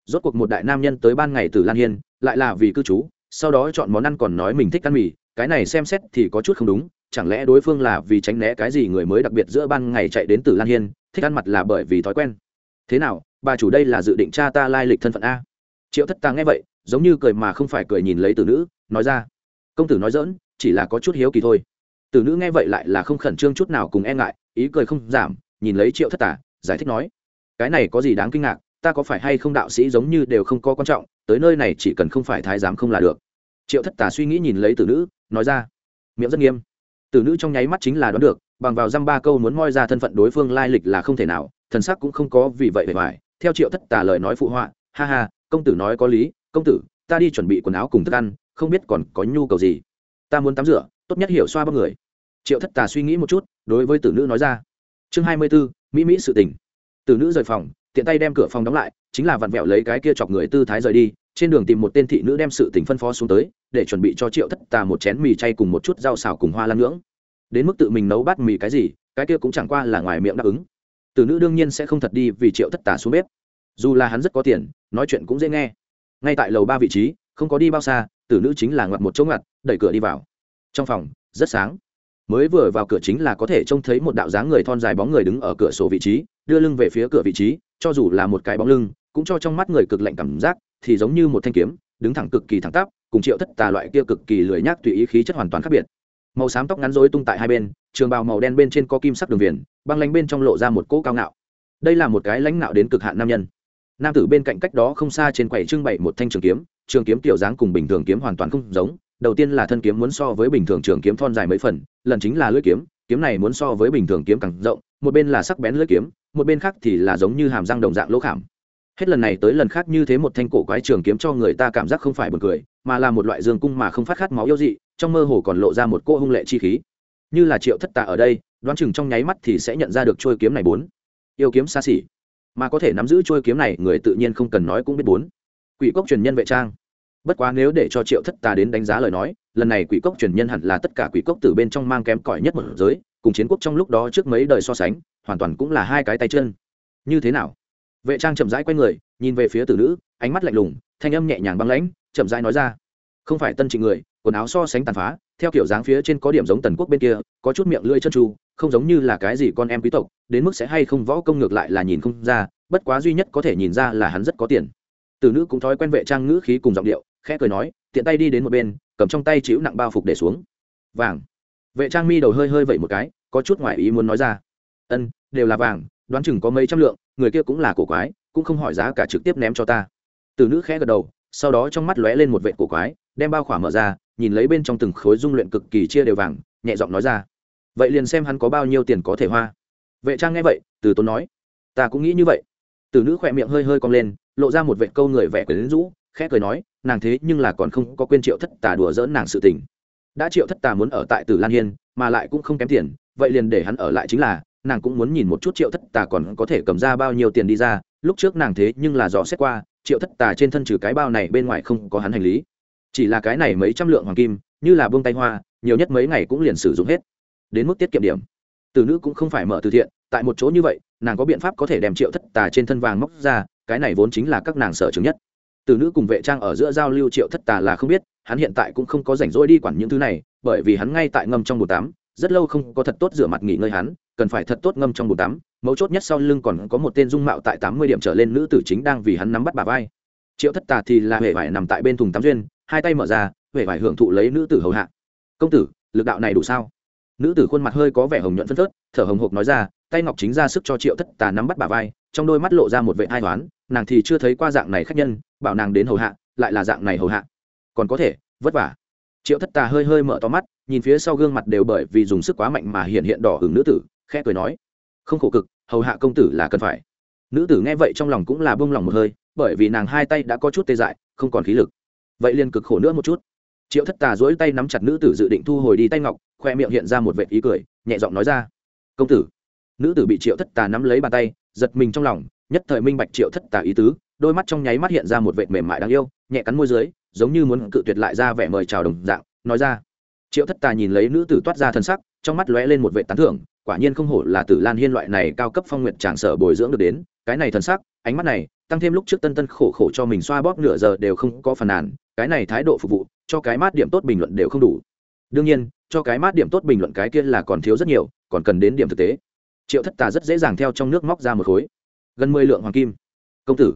rốt cuộc một đại nam nhân tới ban ngày tử lan hiên, lại là vì cư trú sau đó chọn món ăn còn nói mình thích ăn mì, cái này xem xét thì có chút không đúng, chẳng lẽ đối phương là vì tránh né cái gì người mới đặc biệt giữa ban ngày chạy đến từ lan hiên, thích ăn mặt là bởi vì thói quen. Thế nào, bà chủ đây là dự định cha ta lai lịch thân phận a? Triệu thất ta nghe vậy, giống như cười mà không phải cười nhìn lấy từ nữ, nói ra. Công tử nói dỡn chỉ là có chút hiếu kỳ thôi. Từ nữ nghe vậy lại là không khẩn trương chút nào cùng e ngại, ý cười không giảm, nhìn lấy triệu thất tả giải thích nói. Cái này có gì đáng kinh ngạc? Ta có phải hay không đạo sĩ giống như đều không có quan trọng, tới nơi này chỉ cần không phải thái giám không là được. Triệu thất tà suy nghĩ nhìn lấy tử nữ, nói ra, miệng rất nghiêm. Tử nữ trong nháy mắt chính là đoán được, bằng vào dăm ba câu muốn moi ra thân phận đối phương lai lịch là không thể nào, thần sắc cũng không có vì vậy bề vải theo triệu thất tà lời nói phụ họa, ha ha, công tử nói có lý, công tử, ta đi chuẩn bị quần áo cùng thức ăn, không biết còn có nhu cầu gì. Ta muốn tắm rửa, tốt nhất hiểu xoa bóc người. Triệu thất tà suy nghĩ một chút, đối với tử nữ nói ra. Chương hai mươi b ố mỹ mỹ sự tình. Tử nữ rời phòng tiện tay đem cửa phòng đóng lại, chính là vặn vẹo lấy cái kia chọc người tư thái rời đi, trên đường tìm một tên thị nữ đem sự tình phân phó xuống tới, để chuẩn bị cho triệu thất tà một chén mì chay cùng một chút rau xào cùng hoa lan ngưỡng. Đến mức tự mình nấu bát mì cái gì, cái kia cũng chẳng qua là ngoài miệng đáp ứng. Từ nữ đương nhiên sẽ không thật đi vì triệu thất tà xuống bếp. Dù là hắn rất có tiền, nói chuyện cũng dễ nghe. Ngay tại lầu ba vị trí, không có đi bao xa tử nữ chính là ngoặt một chỗ ngặt đẩy cửa đi vào. Trong phòng, rất sáng. Mới vừa vào cửa chính là có thể trông thấy một đạo dáng người thon dài bóng người đứng ở cửa sổ vị trí, đưa lưng về phía cửa vị trí cho dù là một cái bóng lưng, cũng cho trong mắt người cực lạnh cảm giác, thì giống như một thanh kiếm, đứng thẳng cực kỳ thẳng tắp, cùng triệu thất tà loại kia cực kỳ lười nhác tùy ý khí chất hoàn toàn khác biệt. Màu xám tóc ngắn rối tung tại hai bên, trường bào màu đen bên trên có kim sắc đường viền, băng lánh bên trong lộ ra một cỗ cao ngạo. Đây là một cái lãnh ngạo đến cực hạn nam nhân. Nam tử bên cạnh cách đó không xa trên quầy trưng bày một thanh trường kiếm trường kiếm tiểu dáng cùng bình thường kiếm hoàn toàn không giống, đầu tiên là thân kiếm muốn so với bình thường trường kiếm thon dài mấy phần, lần chính là lưỡi kiếm kiếm này muốn so với bình thường kiếm càng rộng, một bên là sắc bén lưỡi kiếm một bên khác thì là giống như hàm răng đồng dạng lỗ khảm. Hết lần này tới lần khác như thế một thanh cổ quái trường kiếm cho người ta cảm giác không phải buồn cười, mà là một loại dương cung mà không phát khát máu yêu dị, trong mơ hồ còn lộ ra một cô hung lệ chi khí. Như là triệu thất tà ở đây, đoán chừng trong nháy mắt thì sẽ nhận ra được trôi kiếm này bốn. Yêu kiếm xa xỉ. Mà có thể nắm giữ trôi kiếm này, người tự nhiên không cần nói cũng biết bốn. Quỷ cốc truyền nhân vệ trang. Bất quá nếu để cho triệu thất tà đến đánh giá lời nói, lần này quỷ cốc truyền nhân hẳn là tất cả quỷ cốc từ bên trong mang kém cỏi nhất một giới, cùng chiến quốc trong lúc đó trước mấy đời so sánh hoàn toàn cũng là hai cái tay chân. Như thế nào? Vệ trang chậm rãi q u a y người, nhìn về phía tử nữ, ánh mắt lạnh lùng, thanh âm nhẹ nhàng băng lãnh, chậm rãi nói ra. Không phải tân trị người, quần áo so sánh tàn phá, theo kiểu dáng phía trên có điểm giống tần quốc bên kia, có chút miệng lưỡi chân tru, không giống như là cái gì con em quý tộc, đến mức sẽ hay không võ công ngược lại là nhìn không ra, bất quá duy nhất có thể nhìn ra là hắn rất có tiền. Tử nữ cũng thói quen vệ trang ngữ khí cùng giọng điệu, khẽ cười nói, tiện tay đi đến một bên, cầm trong tay chịu nặng bao phục để xuống. Vàng. Vệ trang mi đầu hơi hơi vẩy một cái, có chút ngoại ý muốn nói ra ân, đều là vàng, đoán chừng có mấy trăm lượng, người kia cũng là cổ quái, cũng không hỏi giá cả trực tiếp ném cho ta. Từ nữ khẽ gật đầu, sau đó trong mắt lóe lên một vệ cổ quái, đem bao khỏa mở ra, nhìn lấy bên trong từng khối dung luyện cực kỳ chia đều vàng, nhẹ giọng nói ra. Vậy liền xem hắn có bao nhiêu tiền có thể hoa. Vệ trang nghe vậy, từ tốn nói, ta cũng nghĩ như vậy. Từ nữ khỏe miệng hơi hơi cong lên, lộ ra một vệ câu người vẻ quyến rũ, khẽ cười nói, nàng thế nhưng là còn không có quên triệu thất tà đùa dỡn nàng sự tình. Đã triệu thất tà muốn ở tại tử lan hiên, mà lại cũng không kém tiền, vậy liền để hắn ở lại chính là nàng cũng muốn nhìn một chút triệu thất tà còn có thể cầm ra bao nhiêu tiền đi ra, lúc trước nàng thế nhưng là rõ xét qua, triệu thất tà trên thân trừ cái bao này bên ngoài không có hắn hành lý. Chỉ là cái này mấy trăm lượng hoàng kim, như là bông tay hoa, nhiều nhất mấy ngày cũng liền sử dụng hết. Đến mức tiết kiệm điểm. Từ nữ cũng không phải mở từ thiện, tại một chỗ như vậy, nàng có biện pháp có thể đem triệu thất tà trên thân vàng móc ra, cái này vốn chính là các nàng sở chứng nhất. Từ nữ cùng vệ trang ở giữa giao lưu triệu thất tà là không biết, hắn hiện tại cũng không có rảnh rỗi đi quản những thứ này, bởi vì hắn ngay tại ngâm trong bồn tắm rất lâu không có thật tốt rửa mặt nghỉ ngơi hắn, cần phải thật tốt ngâm trong bồn tắm, mấu chốt nhất sau lưng còn có một tên dung mạo tại tám mươi điểm trở lên nữ tử chính đang vì hắn nắm bắt bà vai. Triệu thất tà thì là huệ vải nằm tại bên thùng tắm duyên, hai tay mở ra, huệ vải hưởng thụ lấy nữ tử hầu hạ. Công tử, lực đạo này đủ sao? Nữ tử khuôn mặt hơi có vẻ hồng nhuận phân phớt, thở hồng hộc nói ra, tay ngọc chính ra sức cho triệu thất tà nắm bắt bà vai, trong đôi mắt lộ ra một vệ hai toán nàng thì chưa thấy qua dạng này khách nhân, bảo nàng đến hầu hạ, lại là dạng này hầu hạ. Còn có thể, vất vả. Triệu thất tà hơi hơi mở to mắt nhìn phía sau gương mặt đều bởi vì dùng sức quá mạnh mà hiện hiện đỏ hứng nữ tử, khẽ cười nói, không khổ cực, hầu hạ công tử là cần phải. Nữ tử nghe vậy trong lòng cũng là bông lòng một hơi, bởi vì nàng hai tay đã có chút tê dại, không còn khí lực. Vậy liền cực khổ nữa một chút. Triệu thất tà dỗi tay nắm chặt nữ tử dự định thu hồi đi tay ngọc, khoe miệng hiện ra một vệ ý cười, nhẹ giọng nói ra, công tử. Nữ tử bị triệu thất tà nắm lấy bàn tay, giật mình trong lòng, nhất thời minh bạch triệu thất tà ý tứ, đôi mắt trong nháy mắt hiện ra một vệ mềm mại đáng yêu, nhẹ cắn môi dưới, giống như muốn cự tuyệt lại ra vẻ mời chào đồng dạng, nói ra triệu thất tà nhìn lấy nữ tử toát ra thân sắc, trong mắt lóe lên một vệ tán thưởng, quả nhiên không hổ là tử lan hiên loại này cao cấp phong nguyện tràng sở bồi dưỡng được đến, cái này thần sắc, ánh mắt này, tăng thêm lúc trước tân tân khổ khổ cho mình xoa bóp nửa giờ đều không có phần nàn, cái này thái độ phục vụ, cho cái mát điểm tốt bình luận đều không đủ. Đương nhiên, cho cái mát điểm tốt bình luận cái kia là còn thiếu rất nhiều, còn cần đến điểm thực tế. Triệu thất tà rất dễ dàng theo trong nước móc ra một khối. Gần mười lượng hoàng kim. Công tử.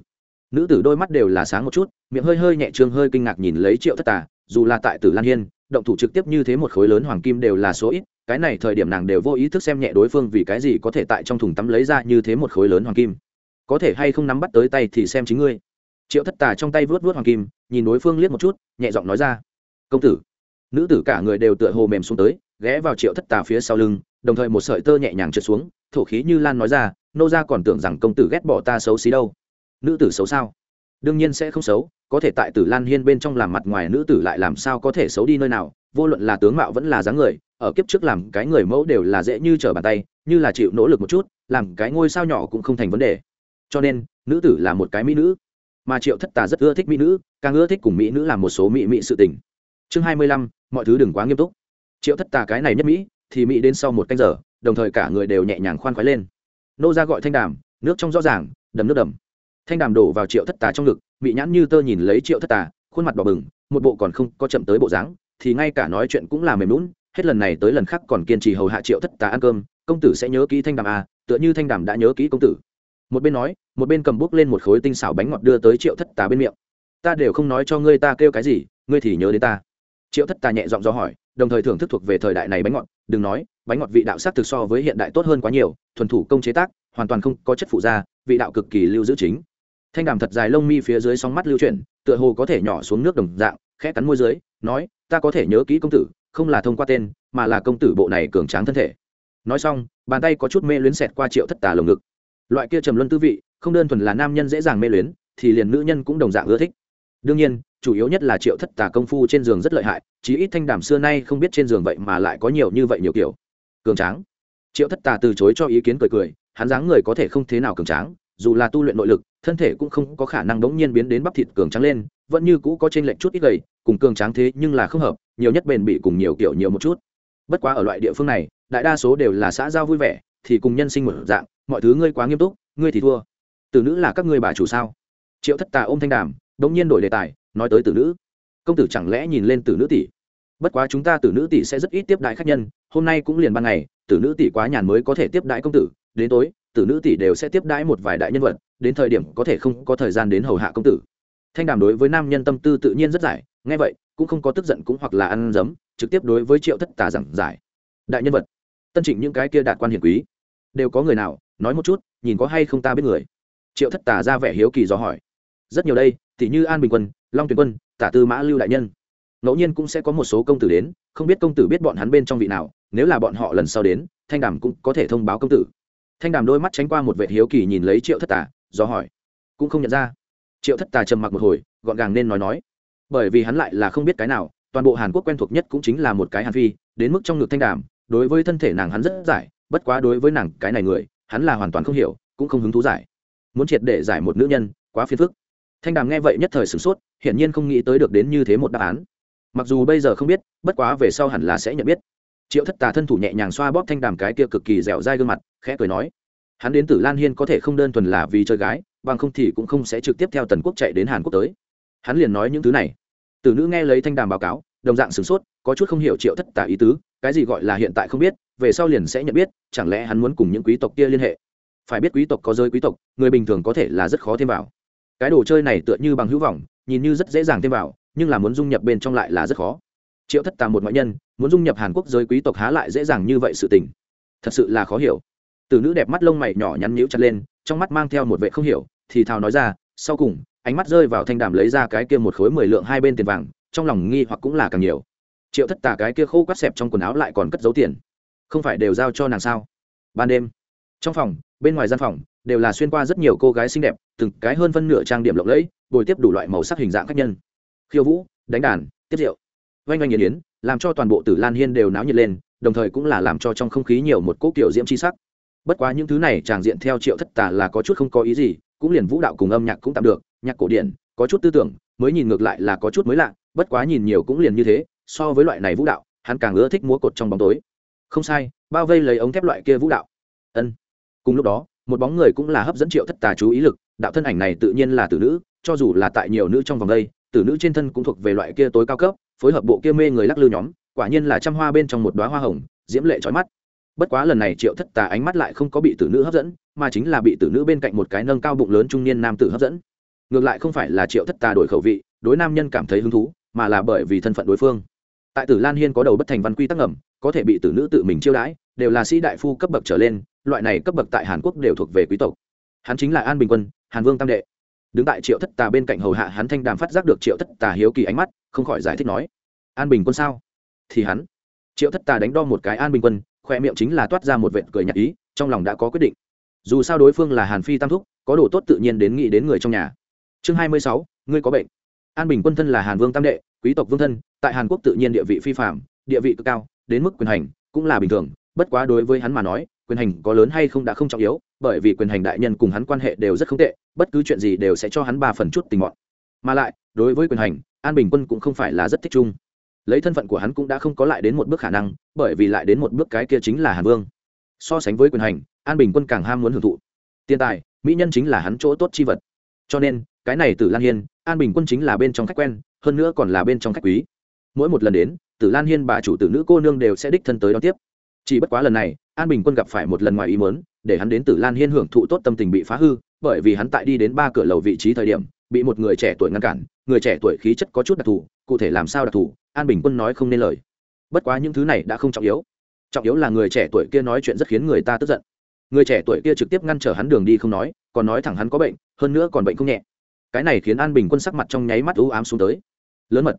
Nữ tử đôi mắt đều là sáng một chút, miệng hơi hơi nhẹ trương hơi kinh ngạc nhìn lấy triệu thất tà dù là tại tử lan hiên động thủ trực tiếp như thế một khối lớn hoàng kim đều là số ít, cái này thời điểm nàng đều vô ý thức xem nhẹ đối phương vì cái gì có thể tại trong thùng tắm lấy ra như thế một khối lớn hoàng kim. Có thể hay không nắm bắt tới tay thì xem chính ngươi. Triệu thất tà trong tay vớt vớt hoàng kim, nhìn đối phương liếc một chút, nhẹ giọng nói ra, công tử. Nữ tử cả người đều tựa hồ mềm xuống tới, ghé vào triệu thất tà phía sau lưng, đồng thời một sợi tơ nhẹ nhàng trượt xuống, thổ khí như lan nói ra, nô ra còn tưởng rằng công tử ghét bỏ ta xấu xí đâu. Nữ tử xấu sao? Đương nhiên sẽ không xấu có thể tại tử lan hiên bên trong làm mặt ngoài nữ tử lại làm sao có thể xấu đi nơi nào, vô luận là tướng mạo vẫn là dáng người, ở kiếp trước làm cái người mẫu đều là dễ như trở bàn tay, như là chịu nỗ lực một chút, làm cái ngôi sao nhỏ cũng không thành vấn đề. Cho nên, nữ tử là một cái mỹ nữ, mà triệu thất tà rất ưa thích mỹ nữ, càng ưa thích cùng mỹ nữ làm một số mỹ mỹ sự tình. Chương hai mươi lăm, mọi thứ đừng quá nghiêm túc. Triệu thất tà cái này nhất mỹ, thì mỹ đến sau một canh giờ, đồng thời cả người đều nhẹ nhàng khoan khoái lên. Nô ra gọi thanh đàm, nước trong rõ ràng, đầm nước đầm. Thanh đàm đổ vào triệu thất tà trong ngực bị nhãn như tơ nhìn lấy triệu thất tà, khuôn mặt đỏ bừng, một bộ còn không có chậm tới bộ dáng, thì ngay cả nói chuyện cũng là mềm lún hết lần này tới lần khác còn kiên trì hầu hạ triệu thất tà ăn cơm, công tử sẽ nhớ kỹ thanh đàm à tựa như thanh đàm đã nhớ kỹ công tử. Một bên nói, một bên cầm bút lên một khối tinh xảo bánh ngọt đưa tới triệu thất tà bên miệng. Ta đều không nói cho ngươi ta kêu cái gì, ngươi thì nhớ đến ta. Triệu thất tà nhẹ giọng do hỏi, đồng thời thưởng thức thuộc về thời đại này bánh ngọt, đừng nói, bánh ngọt vị đạo sắc thực so với hiện đại tốt hơn quá nhiều, thuần thủ công chế tác, hoàn toàn không có chất phụ da vị đạo cực kỳ lưu giữ chính thanh đàm thật dài lông mi phía dưới sóng mắt lưu chuyển, tựa hồ có thể nhỏ xuống nước đồng dạng, khẽ cắn môi dưới, nói, ta có thể nhớ kỹ công tử, không là thông qua tên, mà là công tử bộ này cường tráng thân thể. Nói xong, bàn tay có chút mê luyến xẹt qua triệu thất tà lồng ngực. Loại kia trầm luân tư vị, không đơn thuần là nam nhân dễ dàng mê luyến, thì liền nữ nhân cũng đồng dạng ưa thích. Đương nhiên, chủ yếu nhất là triệu thất tà công phu trên giường rất lợi hại, chí ít thanh đàm xưa nay không biết trên giường vậy mà lại có nhiều như vậy nhiều kiểu. Cường tráng. Triệu thất tà từ chối cho ý kiến cười cười, hắn dáng người có thể không thế nào cường tráng dù là tu luyện nội lực, thân thể cũng không có khả năng đống nhiên biến đến bắp thịt cường trắng lên, vẫn như cũ có trên lệnh chút ít gầy, cùng cường tráng thế nhưng là không hợp, nhiều nhất bền bị cùng nhiều kiểu nhiều một chút. Bất quá ở loại địa phương này, đại đa số đều là xã giao vui vẻ, thì cùng nhân sinh một dạng, mọi thứ ngươi quá nghiêm túc, ngươi thì thua. Tử nữ là các ngươi bà chủ sao? Triệu thất tà ôm thanh đàm, đống nhiên đổi đề tài, nói tới tử nữ. Công tử chẳng lẽ nhìn lên tử nữ tỷ? Bất quá chúng ta tử nữ tỷ sẽ rất ít tiếp đại khách nhân, hôm nay cũng liền ban ngày, tử nữ tỷ quá nhàn mới có thể tiếp đại công tử, đến tối tử nữ tỷ đều sẽ tiếp đãi một vài đại nhân vật, đến thời điểm có thể không có thời gian đến hầu hạ công tử. Thanh đàm đối với nam nhân tâm tư tự nhiên rất giải, nghe vậy, cũng không có tức giận cũng hoặc là ăn dấm, trực tiếp đối với triệu thất tà giảng giải. Đại nhân vật, tân trịnh những cái kia đạt quan hiền quý, đều có người nào, nói một chút, nhìn có hay không ta biết người? Triệu thất tà ra vẻ hiếu kỳ do hỏi. Rất nhiều đây thì như an bình quân, long tuyền quân, tả tư mã lưu đại nhân. Ngẫu nhiên cũng sẽ có một số công tử đến, không biết công tử biết bọn hắn bên trong vị nào, nếu là bọn họ lần sau đến, thanh đàm cũng có thể thông báo công tử thanh đàm đôi mắt tránh qua một vệ hiếu kỳ nhìn lấy triệu thất tà, do hỏi. Cũng không nhận ra. Triệu thất tà trầm mặc một hồi, gọn gàng nên nói nói. Bởi vì hắn lại là không biết cái nào, toàn bộ hàn quốc quen thuộc nhất cũng chính là một cái hàn phi, đến mức trong ngực thanh đàm, đối với thân thể nàng hắn rất giải, bất quá đối với nàng cái này người, hắn là hoàn toàn không hiểu, cũng không hứng thú giải. Muốn triệt để giải một nữ nhân, quá phiền phức. Thanh đàm nghe vậy nhất thời sửng sốt, hiển nhiên không nghĩ tới được đến như thế một đáp án. Mặc dù bây giờ không biết, bất quá về sau hẳn là sẽ nhận biết triệu thất tà thân thủ nhẹ nhàng xoa bóp thanh đàm cái kia cực kỳ dẻo dai gương mặt, khẽ cười nói, hắn đến từ lan hiên có thể không đơn thuần là vì chơi gái, bằng không thì cũng không sẽ trực tiếp theo tần quốc chạy đến hàn quốc tới. Hắn liền nói những thứ này. Tử nữ nghe lấy thanh đàm báo cáo, đồng dạng sửng sốt, có chút không hiểu triệu thất tà ý tứ, cái gì gọi là hiện tại không biết, về sau liền sẽ nhận biết, chẳng lẽ hắn muốn cùng những quý tộc kia liên hệ? Phải biết quý tộc có giới quý tộc, người bình thường có thể là rất khó thêm vào. Cái đồ chơi này tựa như bằng hữu vọng, nhìn như rất dễ dàng thêm vào, nhưng là muốn dung nhập bên trong lại là rất khó. Triệu thất tà một ngoại nhân muốn dung nhập hàn quốc giới quý tộc há lại dễ dàng như vậy sự tình. Thật sự là khó hiểu. Từ nữ đẹp mắt lông mày nhỏ nhắn nhíu chặt lên, trong mắt mang theo một vệ không hiểu, thì thào nói ra, sau cùng, ánh mắt rơi vào thanh đàm lấy ra cái kia một khối mười lượng hai bên tiền vàng, trong lòng nghi hoặc cũng là càng nhiều. Triệu thất tả cái kia khô quát xẹp trong quần áo lại còn cất giấu tiền. Không phải đều giao cho nàng sao? Ban đêm, trong phòng, bên ngoài gian phòng, đều là xuyên qua rất nhiều cô gái xinh đẹp, từng cái hơn phân nửa trang điểm lộng lẫy bồi tiếp đủ loại màu sắc hình dạng khác nhân. Khiêu vũ, đánh đàn, tiếp rượu oanh oanh nghiền yến làm cho toàn bộ tử lan hiên đều náo nhiệt lên, đồng thời cũng là làm cho trong không khí nhiều một cỗ kiểu diễm c h i sắc. Bất quá những thứ này tràng diện theo triệu thất tà là có chút không có ý gì, cũng liền vũ đạo cùng âm nhạc cũng tạm được, nhạc cổ điển, có chút tư tưởng, mới nhìn ngược lại là có chút mới lạ, bất quá nhìn nhiều cũng liền như thế, so với loại này vũ đạo, hắn càng ưa thích múa cột trong bóng tối. Không sai, bao vây lấy ống thép loại kia vũ đạo. Ân. Cùng lúc đó, một bóng người cũng là hấp dẫn triệu thất tà chú ý lực, đạo thân ảnh này tự nhiên là tử nữ, cho dù là tại nhiều nữ trong vòng đây, tử nữ trên thân cũng thuộc về loại kia tối cao cấp phối hợp bộ kia mê người lắc lư nhóm, quả nhiên là trăm hoa bên trong một đoá hoa hồng, diễm lệ trói mắt. Bất quá lần này triệu thất tà ánh mắt lại không có bị tử nữ hấp dẫn, mà chính là bị tử nữ bên cạnh một cái nâng cao bụng lớn trung niên nam tử hấp dẫn. Ngược lại không phải là triệu thất tà đổi khẩu vị, đối nam nhân cảm thấy hứng thú, mà là bởi vì thân phận đối phương. Tại tử lan hiên có đầu bất thành văn quy tắc ngầm, có thể bị tử nữ tự mình chiêu đãi, đều là sĩ đại phu cấp bậc trở lên, loại này cấp bậc tại hàn quốc đều thuộc về quý tộc. Hắn chính là an bình quân, hàn vương tam đệ đứng tại triệu thất tà bên cạnh hầu hạ hắn thanh đàm phát giác được triệu thất tà hiếu kỳ ánh mắt, không khỏi giải thích nói, an bình quân sao? Thì hắn, triệu thất tà đánh đo một cái an bình quân, khoe miệng chính là toát ra một vệt cười nhạt ý, trong lòng đã có quyết định. Dù sao đối phương là hàn phi tam thúc, có đồ tốt tự nhiên đến nghĩ đến người trong nhà. Chương hai mươi sáu, ngươi có bệnh. An bình quân thân là hàn vương tam đệ, quý tộc vương thân, tại hàn quốc tự nhiên địa vị phi phạm địa vị cực cao, đến mức quyền hành cũng là bình thường, bất quá đối với hắn mà nói, quyền hành có lớn hay không đã không trọng yếu bởi vì quyền hành đại nhân cùng hắn quan hệ đều rất không tệ, bất cứ chuyện gì đều sẽ cho hắn ba phần chút tình mọn. Mà lại, đối với quyền hành, an bình quân cũng không phải là rất thích chung. Lấy thân phận của hắn cũng đã không có lại đến một bước khả năng, bởi vì lại đến một bước cái kia chính là hàn vương. So sánh với quyền hành, an bình quân càng ham muốn hưởng thụ. Tiền tài, mỹ nhân chính là hắn chỗ tốt chi vật. Cho nên, cái này tử lan hiên, an bình quân chính là bên trong khách quen, hơn nữa còn là bên trong khách quý. Mỗi một lần đến, tử lan hiên bà chủ tử nữ cô nương đều sẽ đích thân tới đón tiếp. Chỉ bất quá lần này, an bình quân gặp phải một lần ngoài ý mớn để hắn đến tử lan hiên hưởng thụ tốt tâm tình bị phá hư, bởi vì hắn tại đi đến ba cửa lầu vị trí thời điểm, bị một người trẻ tuổi ngăn cản, người trẻ tuổi khí chất có chút đặc thù, cụ thể làm sao đặc thù, an bình quân nói không nên lời. Bất quá những thứ này đã không trọng yếu. Trọng yếu là người trẻ tuổi kia nói chuyện rất khiến người ta tức giận. Người trẻ tuổi kia trực tiếp ngăn trở hắn đường đi không nói, còn nói thẳng hắn có bệnh, hơn nữa còn bệnh không nhẹ. Cái này khiến an bình quân sắc mặt trong nháy mắt u ám xuống tới. Lớn mật.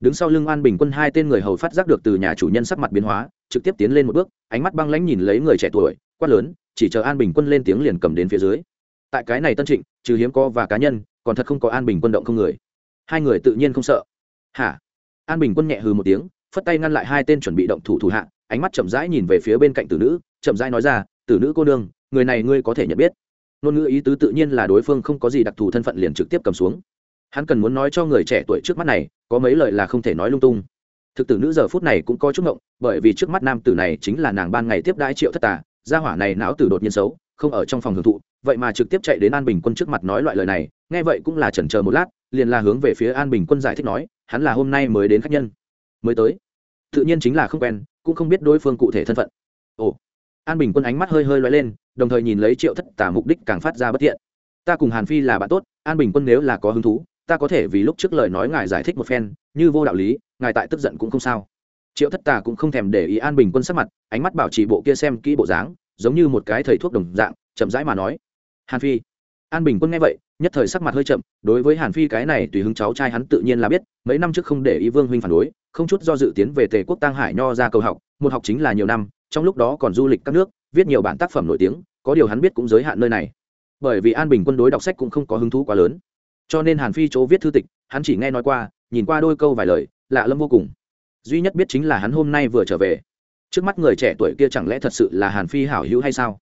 Đứng sau lưng an bình quân hai tên người hầu phát giác được từ nhà chủ nhân sắc mặt biến hóa, trực tiếp tiến lên một bước, ánh mắt băng lãnh nhìn lấy người trẻ tuổi quát lớn, chỉ chờ an bình quân lên tiếng liền cầm đến phía dưới. Tại cái này tân trịnh, trừ hiếm có và cá nhân, còn thật không có an bình quân động không người. Hai người tự nhiên không sợ. Hả? An bình quân nhẹ hừ một tiếng, phất tay ngăn lại hai tên chuẩn bị động thủ thủ hạ, ánh mắt chậm rãi nhìn về phía bên cạnh tử nữ, chậm rãi nói ra, tử nữ cô nương, người này ngươi có thể nhận biết. Ngôn ngữ ý tứ tự nhiên là đối phương không có gì đặc thù thân phận liền trực tiếp cầm xuống. Hắn cần muốn nói cho người trẻ tuổi trước mắt này, có mấy lời là không thể nói lung tung. Thực tử nữ giờ phút này cũng có chút ngộng, bởi vì trước mắt nam tử này chính là nàng ban ngày tiếp đãi triệu thất tà gia hỏa này não tử đột nhiên xấu, không ở trong phòng hưởng thụ, vậy mà trực tiếp chạy đến an bình quân trước mặt nói loại lời này, nghe vậy cũng là chần chờ một lát, liền là hướng về phía an bình quân giải thích nói, hắn là hôm nay mới đến khách nhân, mới tới. Tự nhiên chính là không quen, cũng không biết đối phương cụ thể thân phận. Ồ. An bình quân ánh mắt hơi hơi loay lên, đồng thời nhìn lấy triệu thất tả mục đích càng phát ra bất thiện ta cùng hàn phi là bạn tốt, an bình quân nếu là có hứng thú, ta có thể vì lúc trước lời nói ngài giải thích một phen, như vô đạo lý, ngài tại tức giận cũng không sao triệu thất tà cũng không thèm để ý an bình quân sắc mặt, ánh mắt bảo trì bộ kia xem kỹ bộ dáng, giống như một cái thầy thuốc đồng dạng, chậm rãi mà nói. Hàn phi. An bình quân nghe vậy, nhất thời sắc mặt hơi chậm, đối với hàn phi cái này tùy hứng cháu trai hắn tự nhiên là biết, mấy năm trước không để ý vương huynh phản đối, không chút do dự tiến về tề quốc tăng hải nho ra cầu học, một học chính là nhiều năm, trong lúc đó còn du lịch các nước, viết nhiều bản tác phẩm nổi tiếng, có điều hắn biết cũng giới hạn nơi này. Bởi vì an bình quân đối đọc sách cũng không có hứng thú quá lớn. Cho nên hàn phi chỗ viết thư tịch, hắn chỉ nghe nói qua, nhìn qua đôi câu vài lời, lạ lâm vô cùng duy nhất biết chính là hắn hôm nay vừa trở về. Trước mắt người trẻ tuổi kia chẳng lẽ thật sự là hàn phi hảo hữu hay sao?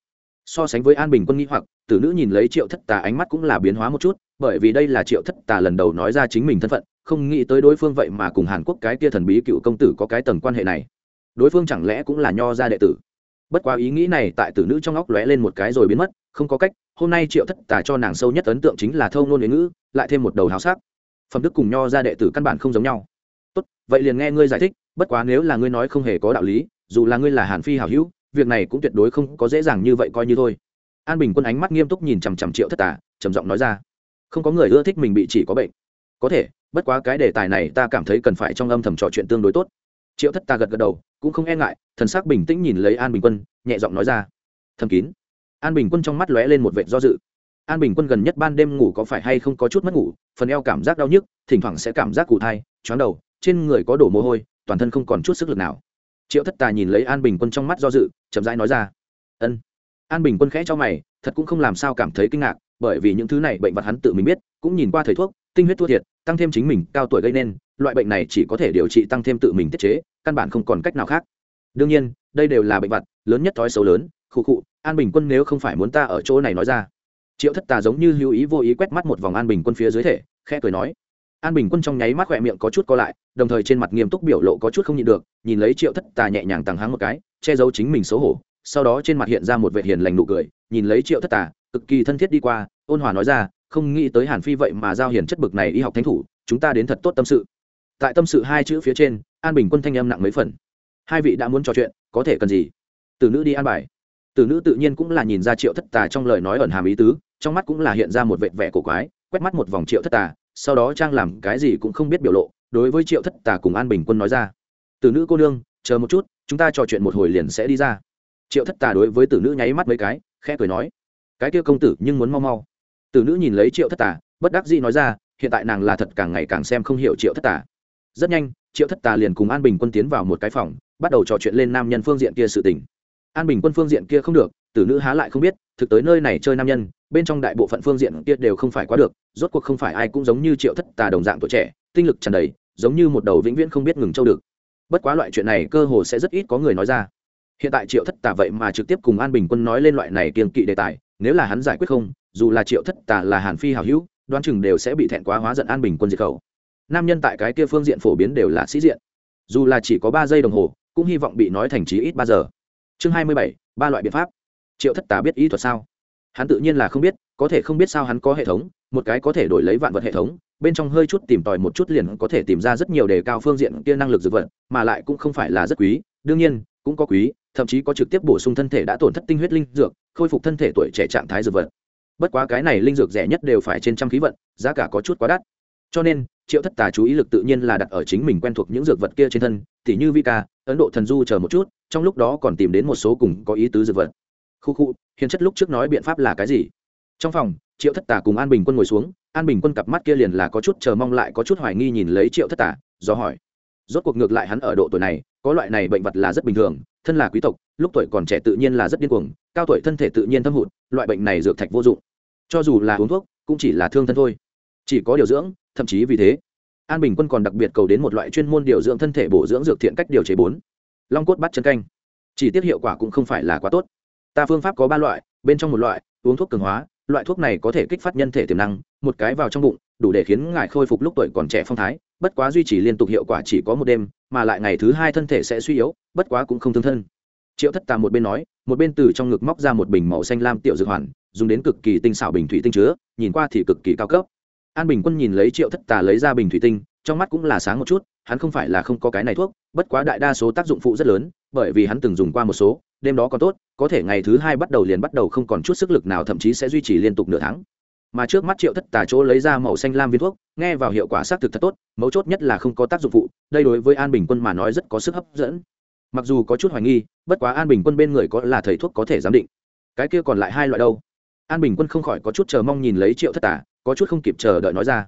So sánh với an bình quân nghĩ hoặc, tử nữ nhìn lấy triệu thất tà ánh mắt cũng là biến hóa một chút, bởi vì đây là triệu thất tà lần đầu nói ra chính mình thân phận, không nghĩ tới đối phương vậy mà cùng hàn quốc cái kia thần bí cựu công tử có cái tầng quan hệ này. Đối phương chẳng lẽ cũng là nho gia đệ tử? Bất quá ý nghĩ này tại tử nữ trong óc lóe lên một cái rồi biến mất, không có cách, hôm nay triệu thất tà cho nàng sâu nhất ấn tượng chính là thâu nôn ngữ, lại thêm một đầu háo sắc. Phẩm đức cùng nho gia đệ tử căn bản không giống nhau tốt, vậy liền nghe ngươi giải thích, bất quá nếu là ngươi nói không hề có đạo lý, dù là ngươi là hàn phi hảo hữu, việc này cũng tuyệt đối không có dễ dàng như vậy coi như thôi. An bình quân ánh mắt nghiêm túc nhìn chằm chằm triệu thất tả trầm giọng nói ra. Không có người ưa thích mình bị chỉ có bệnh. Có thể, bất quá cái đề tài này ta cảm thấy cần phải trong âm thầm trò chuyện tương đối tốt. Triệu thất ta gật gật đầu, cũng không e ngại, thần sắc bình tĩnh nhìn lấy an bình quân, nhẹ giọng nói ra. Thầm kín. An bình quân trong mắt lóe lên một vệt do dự. An bình quân gần nhất ban đêm ngủ có phải hay không có chút mất ngủ, phần eo cảm giác đau nhức, thỉnh thoảng sẽ cảm giác cụ thai, chóng đầu trên người có đổ mồ hôi, toàn thân không còn chút sức lực nào. Triệu thất tà nhìn lấy an bình quân trong mắt do dự, chậm rãi nói ra, ân. An bình quân khẽ cho mày, thật cũng không làm sao cảm thấy kinh ngạc, bởi vì những thứ này bệnh vật hắn tự mình biết, cũng nhìn qua thầy thuốc, tinh huyết thua thiệt, tăng thêm chính mình, cao tuổi gây nên, loại bệnh này chỉ có thể điều trị tăng thêm tự mình tiết chế, căn bản không còn cách nào khác. Đương nhiên, đây đều là bệnh vật, lớn nhất thói xấu lớn, khụ khụ, an bình quân nếu không phải muốn ta ở chỗ này nói ra. Triệu thất tà giống như hữu ý vô ý quét mắt một vòng an bình quân phía dưới thể, khẽ cười nói an bình quân trong nháy mắt khỏe miệng có chút co lại, đồng thời trên mặt nghiêm túc biểu lộ có chút không nhịn được, nhìn lấy triệu thất tà nhẹ nhàng tàng háng một cái, che giấu chính mình xấu hổ, sau đó trên mặt hiện ra một vệ hiền lành nụ cười, nhìn lấy triệu thất tà, cực kỳ thân thiết đi qua, ôn hòa nói ra, không nghĩ tới hàn phi vậy mà giao hiền chất bực này y học thánh thủ, chúng ta đến thật tốt tâm sự. Tại tâm sự hai chữ phía trên, an bình quân thanh âm nặng mấy phần. Hai vị đã muốn trò chuyện, có thể cần gì? Từ nữ đi an bài. Từ nữ tự nhiên cũng là nhìn ra triệu thất tà trong lời nói ẩn hàm ý tứ, trong mắt cũng là hiện ra một vệ vẻ cổ quái, quét mắt một vòng triệu thất tà sau đó trang làm cái gì cũng không biết biểu lộ, đối với triệu thất tà cùng an bình quân nói ra từ nữ cô nương, chờ một chút, chúng ta trò chuyện một hồi liền sẽ đi ra. Triệu thất tà đối với tử nữ nháy mắt mấy cái, khẽ cười nói, cái kia công tử nhưng muốn mau mau. Tử nữ nhìn lấy triệu thất tà, bất đắc dĩ nói ra, hiện tại nàng là thật càng ngày càng xem không hiểu triệu thất tà. Rất nhanh, triệu thất tà liền cùng an bình quân tiến vào một cái phòng, bắt đầu trò chuyện lên nam nhân phương diện kia sự tình. An bình quân phương diện kia không được, tử nữ há lại không biết, thực tới nơi này chơi nam nhân bên trong đại bộ phận phương diện kia đều không phải quá được, rốt cuộc không phải ai cũng giống như triệu thất tà đồng dạng tuổi trẻ, tinh lực tràn đầy, giống như một đầu vĩnh viễn không biết ngừng châu được. Bất quá loại chuyện này cơ hồ sẽ rất ít có người nói ra. Hiện tại triệu thất tà vậy mà trực tiếp cùng an bình quân nói lên loại này kiên kỵ đề tài, nếu là hắn giải quyết không, dù là triệu thất tà là hàn phi hào hữu, đoán chừng đều sẽ bị thẹn quá hóa giận an bình quân diệt khẩu. Nam nhân tại cái kia phương diện phổ biến đều là sĩ diện. Dù là chỉ có ba giây đồng hồ, cũng hy vọng bị nói thành trí ít ba giờ. Chương hai mươi bảy, ba loại biện pháp. Triệu thất tà biết ý thuật sao? Hắn tự nhiên là không biết, có thể không biết sao hắn có hệ thống, một cái có thể đổi lấy vạn vật hệ thống, bên trong hơi chút tìm tòi một chút liền có thể tìm ra rất nhiều đề cao phương diện kia năng lực dược vật, mà lại cũng không phải là rất quý. Đương nhiên, cũng có quý, thậm chí có trực tiếp bổ sung thân thể đã tổn thất tinh huyết linh dược, khôi phục thân thể tuổi trẻ trạng thái dược vật. Bất quá cái này linh dược rẻ nhất đều phải trên trăm khí vận, giá cả có chút quá đắt. Cho nên, triệu thất tà chú ý lực tự nhiên là đặt ở chính mình quen thuộc những dược vật kia trên thân, tỉ như vika ca ấn độ thần du chờ một chút, trong lúc đó còn tìm đến một số cùng có ý tứ dược vật khu khu, hiền chất lúc trước nói biện pháp là cái gì? Trong phòng, triệu thất tà cùng an bình quân ngồi xuống, an bình quân cặp mắt kia liền là có chút chờ mong lại có chút hoài nghi nhìn lấy triệu thất tà, do hỏi. Rốt cuộc ngược lại hắn ở độ tuổi này, có loại này bệnh vật là rất bình thường, thân là quý tộc, lúc tuổi còn trẻ tự nhiên là rất điên cuồng, cao tuổi thân thể tự nhiên thâm hụt, loại bệnh này dược thạch vô dụng. Cho dù là uống thuốc, cũng chỉ là thương thân thôi. Chỉ có điều dưỡng, thậm chí vì thế, an bình quân còn đặc biệt cầu đến một loại chuyên môn điều dưỡng thân thể bổ dưỡng dược thiện cách điều chế bốn. Long cốt bắt chân canh. Chỉ tiết hiệu quả cũng không phải là quá tốt ta phương pháp có ba loại, bên trong một loại, uống thuốc cường hóa, loại thuốc này có thể kích phát nhân thể tiềm năng, một cái vào trong bụng, đủ để khiến ngài khôi phục lúc tuổi còn trẻ phong thái, bất quá duy trì liên tục hiệu quả chỉ có một đêm, mà lại ngày thứ hai thân thể sẽ suy yếu, bất quá cũng không thương thân. Triệu thất tà một bên nói, một bên từ trong ngực móc ra một bình màu xanh lam tiểu dược hoàn, dùng đến cực kỳ tinh xảo bình thủy tinh chứa, nhìn qua thì cực kỳ cao cấp. An bình quân nhìn lấy triệu thất tà lấy ra bình thủy tinh, trong mắt cũng là sáng một chút, hắn không phải là không có cái này thuốc, bất quá đại đa số tác dụng phụ rất lớn, bởi vì hắn từng dùng qua một số đêm đó còn tốt, có thể ngày thứ hai bắt đầu liền bắt đầu không còn chút sức lực nào, thậm chí sẽ duy trì liên tục nửa tháng. Mà trước mắt triệu thất tà chỗ lấy ra màu xanh lam viên thuốc, nghe vào hiệu quả xác thực thật tốt, mấu chốt nhất là không có tác dụng phụ, đây đối với an bình quân mà nói rất có sức hấp dẫn. Mặc dù có chút hoài nghi, bất quá an bình quân bên người có là thầy thuốc có thể giám định. Cái kia còn lại hai loại đâu? An bình quân không khỏi có chút chờ mong nhìn lấy triệu thất tà, có chút không kịp chờ đợi nói ra.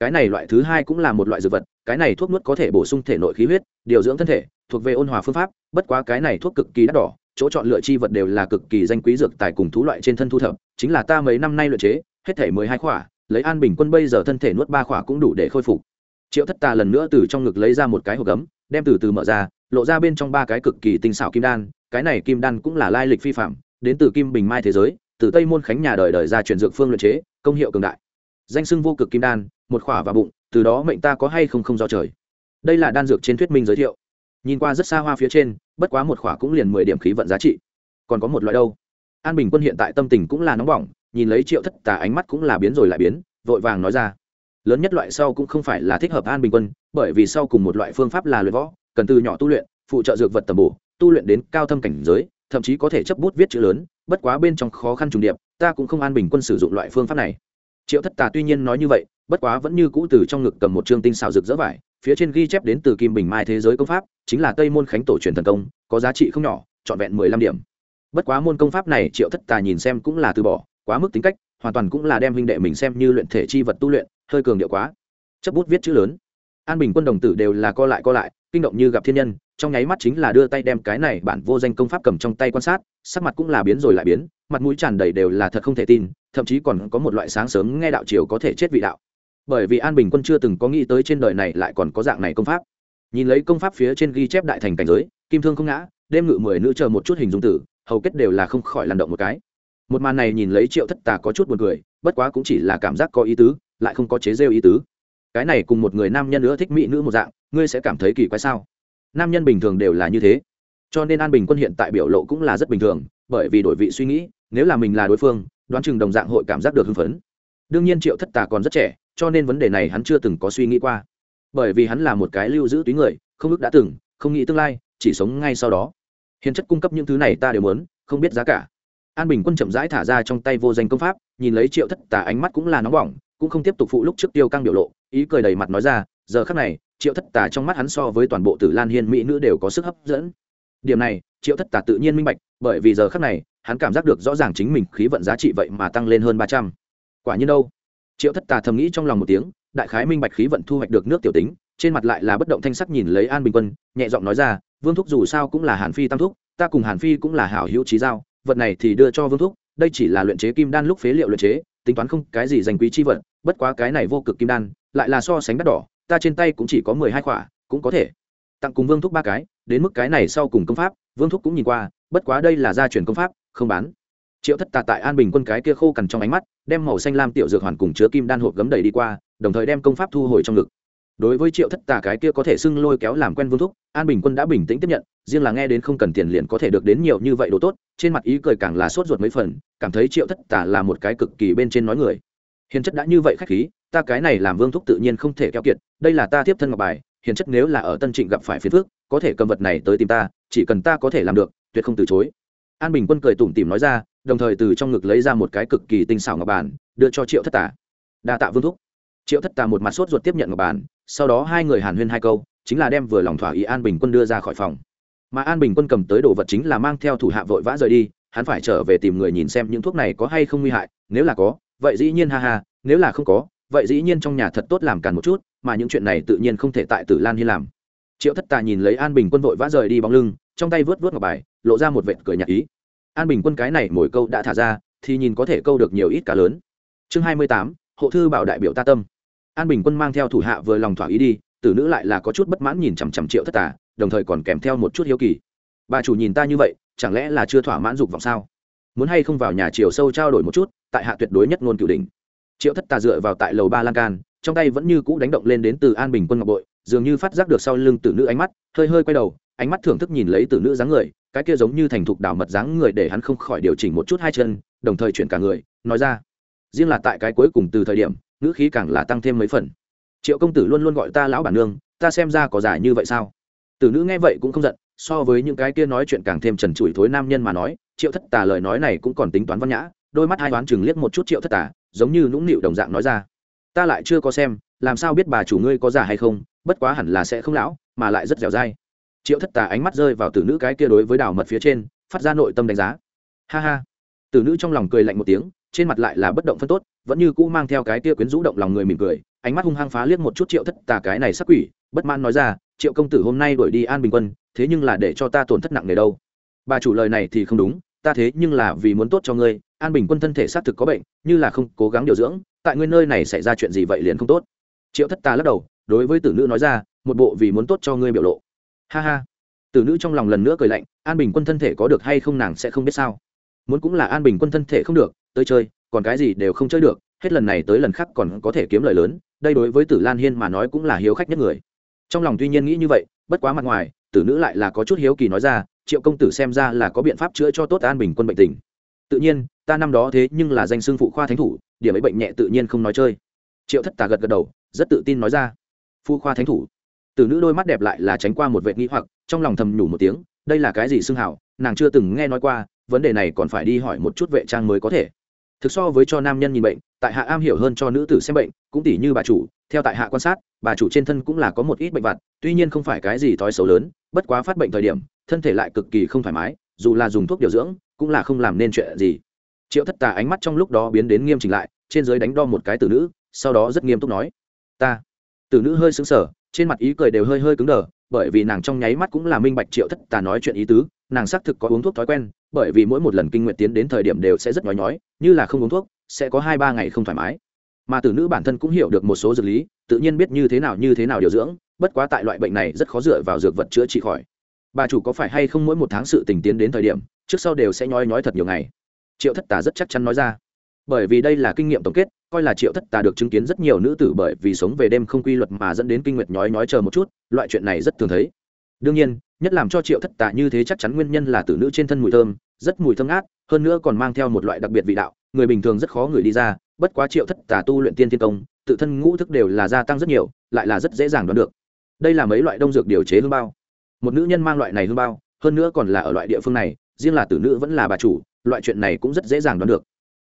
Cái này loại thứ hai cũng là một loại dược vật, cái này thuốc nuốt có thể bổ sung thể nội khí huyết, điều dưỡng thân thể, thuộc về ôn hòa phương pháp, bất quá cái này thuốc cực kỳ đắt đỏ chỗ chọn lựa chi vật đều là cực kỳ danh quý dược tài cùng thú loại trên thân thu thập, chính là ta mấy năm nay luyện chế, hết thể mười hai khỏa, lấy an bình quân bây giờ thân thể nuốt ba khỏa cũng đủ để khôi phục. Triệu thất tà lần nữa từ trong ngực lấy ra một cái hộp gấm, đem từ từ mở ra, lộ ra bên trong ba cái cực kỳ tinh xảo kim đan, cái này kim đan cũng là lai lịch phi phạm, đến từ kim bình mai thế giới, từ tây môn khánh nhà đời đời ra chuyển dược phương luyện chế, công hiệu cường đại. Danh sưng vô cực kim đan, một khỏa và bụng, từ đó mệnh ta có hay không không do trời. Đây là đan dược trên thuyết minh giới thiệu nhìn qua rất xa hoa phía trên, bất quá một khỏa cũng liền mười điểm khí vận giá trị. Còn có một loại đâu? An bình quân hiện tại tâm tình cũng là nóng bỏng, nhìn lấy triệu thất tà ánh mắt cũng là biến rồi lại biến, vội vàng nói ra. Lớn nhất loại sau cũng không phải là thích hợp an bình quân, bởi vì sau cùng một loại phương pháp là luyện võ, cần từ nhỏ tu luyện, phụ trợ dược vật tầm bổ, tu luyện đến cao thâm cảnh giới, thậm chí có thể chấp bút viết chữ lớn, bất quá bên trong khó khăn trùng điệp, ta cũng không an bình quân sử dụng loại phương pháp này. Triệu thất tà tuy nhiên nói như vậy bất quá vẫn như cũ từ trong ngực cầm một chương tinh xào rực rỡ vải, phía trên ghi chép đến từ kim bình mai thế giới công pháp, chính là tây môn khánh tổ truyền thần công, có giá trị không nhỏ, trọn vẹn mười lăm điểm. Bất quá môn công pháp này triệu thất tà nhìn xem cũng là từ bỏ, quá mức tính cách, hoàn toàn cũng là đem huynh đệ mình xem như luyện thể chi vật tu luyện, hơi cường điệu quá. Chấp bút viết chữ lớn. An bình quân đồng tử đều là co lại co lại, kinh động như gặp thiên nhân, trong nháy mắt chính là đưa tay đem cái này bản vô danh công pháp cầm trong tay quan sát, sắc mặt cũng là biến rồi lại biến, mặt mũi tràn đầy đều là thật không thể tin, thậm chí còn có một loại sáng sớm nghe đạo triều có thể chết vị đạo bởi vì an bình quân chưa từng có nghĩ tới trên đời này lại còn có dạng này công pháp. Nhìn lấy công pháp phía trên ghi chép đại thành cảnh giới, kim thương không ngã, đêm ngự mười nữ chờ một chút hình dung tử, hầu kết đều là không khỏi lăn động một cái. Một màn này nhìn lấy triệu thất tà có chút buồn cười, bất quá cũng chỉ là cảm giác có ý tứ, lại không có chế rêu ý tứ. Cái này cùng một người nam nhân nữa thích mỹ nữ một dạng, ngươi sẽ cảm thấy kỳ quái sao? Nam nhân bình thường đều là như thế. Cho nên an bình quân hiện tại biểu lộ cũng là rất bình thường, bởi vì đổi vị suy nghĩ, nếu là mình là đối phương, đoán chừng đồng dạng hội cảm giác được hưng phấn. Đương nhiên triệu thất tà còn rất trẻ cho nên vấn đề này hắn chưa từng có suy nghĩ qua. Bởi vì hắn là một cái lưu giữ túy người, không ước đã từng, không nghĩ tương lai, chỉ sống ngay sau đó. Hiền chất cung cấp những thứ này ta đều muốn, không biết giá cả. An bình quân chậm rãi thả ra trong tay vô danh công pháp, nhìn lấy triệu thất tà ánh mắt cũng là nóng bỏng, cũng không tiếp tục phụ lúc trước tiêu căng biểu lộ, ý cười đầy mặt nói ra, giờ khắc này, triệu thất tà trong mắt hắn so với toàn bộ tử lan hiên mỹ nữ đều có sức hấp dẫn. Điểm này, triệu thất tà tự nhiên minh bạch, bởi vì giờ khắc này, hắn cảm giác được rõ ràng chính mình khí vận giá trị vậy mà tăng lên hơn ba trăm. Quả nhiên đâu? Triệu thất tà thầm nghĩ trong lòng một tiếng, đại khái minh bạch khí vận thu hoạch được nước tiểu tính, trên mặt lại là bất động thanh sắc nhìn lấy an bình quân, nhẹ giọng nói ra, vương thúc dù sao cũng là hàn phi tam thúc, ta cùng hàn phi cũng là hảo hữu trí giao, vật này thì đưa cho vương thúc, đây chỉ là luyện chế kim đan lúc phế liệu luyện chế, tính toán không cái gì dành quý chi vật, bất quá cái này vô cực kim đan, lại là so sánh đắt đỏ, ta trên tay cũng chỉ có mười hai khỏa, cũng có thể tặng cùng vương thúc ba cái, đến mức cái này sau cùng công pháp, vương thúc cũng nhìn qua, bất quá đây là gia truyền công pháp, không bán triệu thất tà tại an bình quân cái kia khô cằn trong ánh mắt, đem màu xanh lam tiểu dược hoàn cùng chứa kim đan hộp gấm đầy đi qua, đồng thời đem công pháp thu hồi trong ngực. Đối với triệu thất tà cái kia có thể xưng lôi kéo làm quen vương thúc, an bình quân đã bình tĩnh tiếp nhận, riêng là nghe đến không cần tiền liền có thể được đến nhiều như vậy đồ tốt, trên mặt ý cười càng là sốt ruột mấy phần, cảm thấy triệu thất tà là một cái cực kỳ bên trên nói người. Hiền chất đã như vậy khách khí, ta cái này làm vương thúc tự nhiên không thể keo kiệt, đây là ta tiếp thân ngọc bài, hiền chất nếu là ở tân trịnh gặp phải phiền phước có thể cầm vật này tới tìm ta, chỉ cần ta có thể làm được, tuyệt không từ chối. An bình quân cười tủm tỉm nói ra đồng thời từ trong ngực lấy ra một cái cực kỳ tinh xảo ngọc bàn, đưa cho triệu thất tà. Đa tạ vương thúc. Triệu thất tà một mặt sốt ruột tiếp nhận ngọc bàn, sau đó hai người hàn huyên hai câu, chính là đem vừa lòng thỏa ý an bình quân đưa ra khỏi phòng. Mà an bình quân cầm tới đồ vật chính là mang theo thủ hạ vội vã rời đi, hắn phải trở về tìm người nhìn xem những thuốc này có hay không nguy hại, nếu là có, vậy dĩ nhiên ha ha, nếu là không có, vậy dĩ nhiên trong nhà thật tốt làm càn một chút, mà những chuyện này tự nhiên không thể tại tử lan hy làm. Triệu thất tà nhìn lấy an bình quân vội vã rời đi bóng lưng, trong tay vớt vớt ngọc bài, lộ ra một vệt cười nhạc ý an bình quân cái này mỗi câu đã thả ra, thì nhìn có thể câu được nhiều ít cá lớn. Chương hai mươi tám, hộ thư bảo đại biểu ta tâm. An bình quân mang theo thủ hạ vừa lòng thỏa ý đi, tử nữ lại là có chút bất mãn nhìn chằm chằm triệu thất tà, đồng thời còn kèm theo một chút hiếu kỳ. Bà chủ nhìn ta như vậy, chẳng lẽ là chưa thỏa mãn dục vọng sao? Muốn hay không vào nhà chiều sâu trao đổi một chút, tại hạ tuyệt đối nhất ngôn cửu đỉnh. Triệu thất tà dựa vào tại lầu ba lan can, trong tay vẫn như cũ đánh động lên đến từ an bình quân ngọc bội, dường như phát giác được sau lưng tử nữ ánh mắt, hơi hơi quay đầu, ánh mắt thưởng thức nhìn lấy tử nữ dáng người cái kia giống như thành thục đảo mật dáng người để hắn không khỏi điều chỉnh một chút hai chân, đồng thời chuyển cả người, nói ra. Riêng là tại cái cuối cùng từ thời điểm, ngữ khí càng là tăng thêm mấy phần. Triệu công tử luôn luôn gọi ta lão bản nương, ta xem ra có giải như vậy sao? Tử nữ nghe vậy cũng không giận, so với những cái kia nói chuyện càng thêm trần trụi thối nam nhân mà nói, triệu thất tà lời nói này cũng còn tính toán văn nhã, đôi mắt hai toán chừng liếc một chút triệu thất tà, giống như nũng nịu đồng dạng nói ra. Ta lại chưa có xem, làm sao biết bà chủ ngươi có già hay không, bất quá hẳn là sẽ không lão, mà lại rất dẻo dai triệu thất tà ánh mắt rơi vào tử nữ cái kia đối với đào mật phía trên, phát ra nội tâm đánh giá. Ha ha. Tử nữ trong lòng cười lạnh một tiếng, trên mặt lại là bất động phân tốt, vẫn như cũ mang theo cái kia quyến rũ động lòng người mỉm cười, ánh mắt hung hăng phá liếc một chút triệu thất tà cái này sắc quỷ, bất mãn nói ra, triệu công tử hôm nay đuổi đi an bình quân, thế nhưng là để cho ta tổn thất nặng nề đâu. Bà chủ lời này thì không đúng, ta thế nhưng là vì muốn tốt cho ngươi, an bình quân thân thể xác thực có bệnh, như là không cố gắng điều dưỡng, tại ngươi nơi này xảy ra chuyện gì vậy liền không tốt. Triệu thất tà lắc đầu, đối với tử nữ nói ra, một bộ vì muốn tốt cho ngươi biểu lộ ha ha. Tử nữ trong lòng lần nữa cười lạnh, an bình quân thân thể có được hay không nàng sẽ không biết sao. Muốn cũng là an bình quân thân thể không được, tới chơi, còn cái gì đều không chơi được, hết lần này tới lần khác còn có thể kiếm lời lớn, đây đối với tử lan hiên mà nói cũng là hiếu khách nhất người. Trong lòng tuy nhiên nghĩ như vậy, bất quá mặt ngoài, tử nữ lại là có chút hiếu kỳ nói ra, triệu công tử xem ra là có biện pháp chữa cho tốt an bình quân bệnh tình. Tự nhiên, ta năm đó thế nhưng là danh xưng phụ khoa thánh thủ, điểm ấy bệnh nhẹ tự nhiên không nói chơi. Triệu thất tà gật gật đầu, rất tự tin nói ra. Phu khoa thánh thủ tử nữ đôi mắt đẹp lại là tránh qua một vệ nghĩ hoặc, trong lòng thầm nhủ một tiếng, đây là cái gì xưng hảo, nàng chưa từng nghe nói qua, vấn đề này còn phải đi hỏi một chút vệ trang mới có thể. Thực so với cho nam nhân nhìn bệnh, tại hạ am hiểu hơn cho nữ tử xem bệnh, cũng tỷ như bà chủ, theo tại hạ quan sát, bà chủ trên thân cũng là có một ít bệnh vặt, tuy nhiên không phải cái gì thói xấu lớn, bất quá phát bệnh thời điểm, thân thể lại cực kỳ không thoải mái, dù là dùng thuốc điều dưỡng, cũng là không làm nên chuyện gì. Triệu thất tà ánh mắt trong lúc đó biến đến nghiêm chỉnh lại, trên giới đánh đo một cái từ nữ, sau đó rất nghiêm túc nói, ta. Từ nữ hơi xứng sở trên mặt ý cười đều hơi hơi cứng đờ, bởi vì nàng trong nháy mắt cũng là minh bạch triệu thất tà nói chuyện ý tứ, nàng xác thực có uống thuốc thói quen, bởi vì mỗi một lần kinh nguyện tiến đến thời điểm đều sẽ rất nhói nhói, như là không uống thuốc, sẽ có hai ba ngày không thoải mái. Mà tử nữ bản thân cũng hiểu được một số dược lý, tự nhiên biết như thế nào như thế nào điều dưỡng, bất quá tại loại bệnh này rất khó dựa vào dược vật chữa trị khỏi. Bà chủ có phải hay không mỗi một tháng sự tình tiến đến thời điểm, trước sau đều sẽ nhói nhói thật nhiều ngày? Triệu thất tà rất chắc chắn nói ra bởi vì đây là kinh nghiệm tổng kết, coi là triệu thất tà được chứng kiến rất nhiều nữ tử bởi vì sống về đêm không quy luật mà dẫn đến kinh nguyệt nhói nhói chờ một chút, loại chuyện này rất thường thấy. Đương nhiên, nhất làm cho triệu thất tà như thế chắc chắn nguyên nhân là tử nữ trên thân mùi thơm, rất mùi thơm ngát, hơn nữa còn mang theo một loại đặc biệt vị đạo, người bình thường rất khó người đi ra, bất quá triệu thất tà tu luyện tiên thiên công, tự thân ngũ thức đều là gia tăng rất nhiều, lại là rất dễ dàng đoán được. Đây là mấy loại đông dược điều chế hương bao. Một nữ nhân mang loại này hương bao, hơn nữa còn là ở loại địa phương này, riêng là tử nữ vẫn là bà chủ, loại chuyện này cũng rất dễ dàng đoán được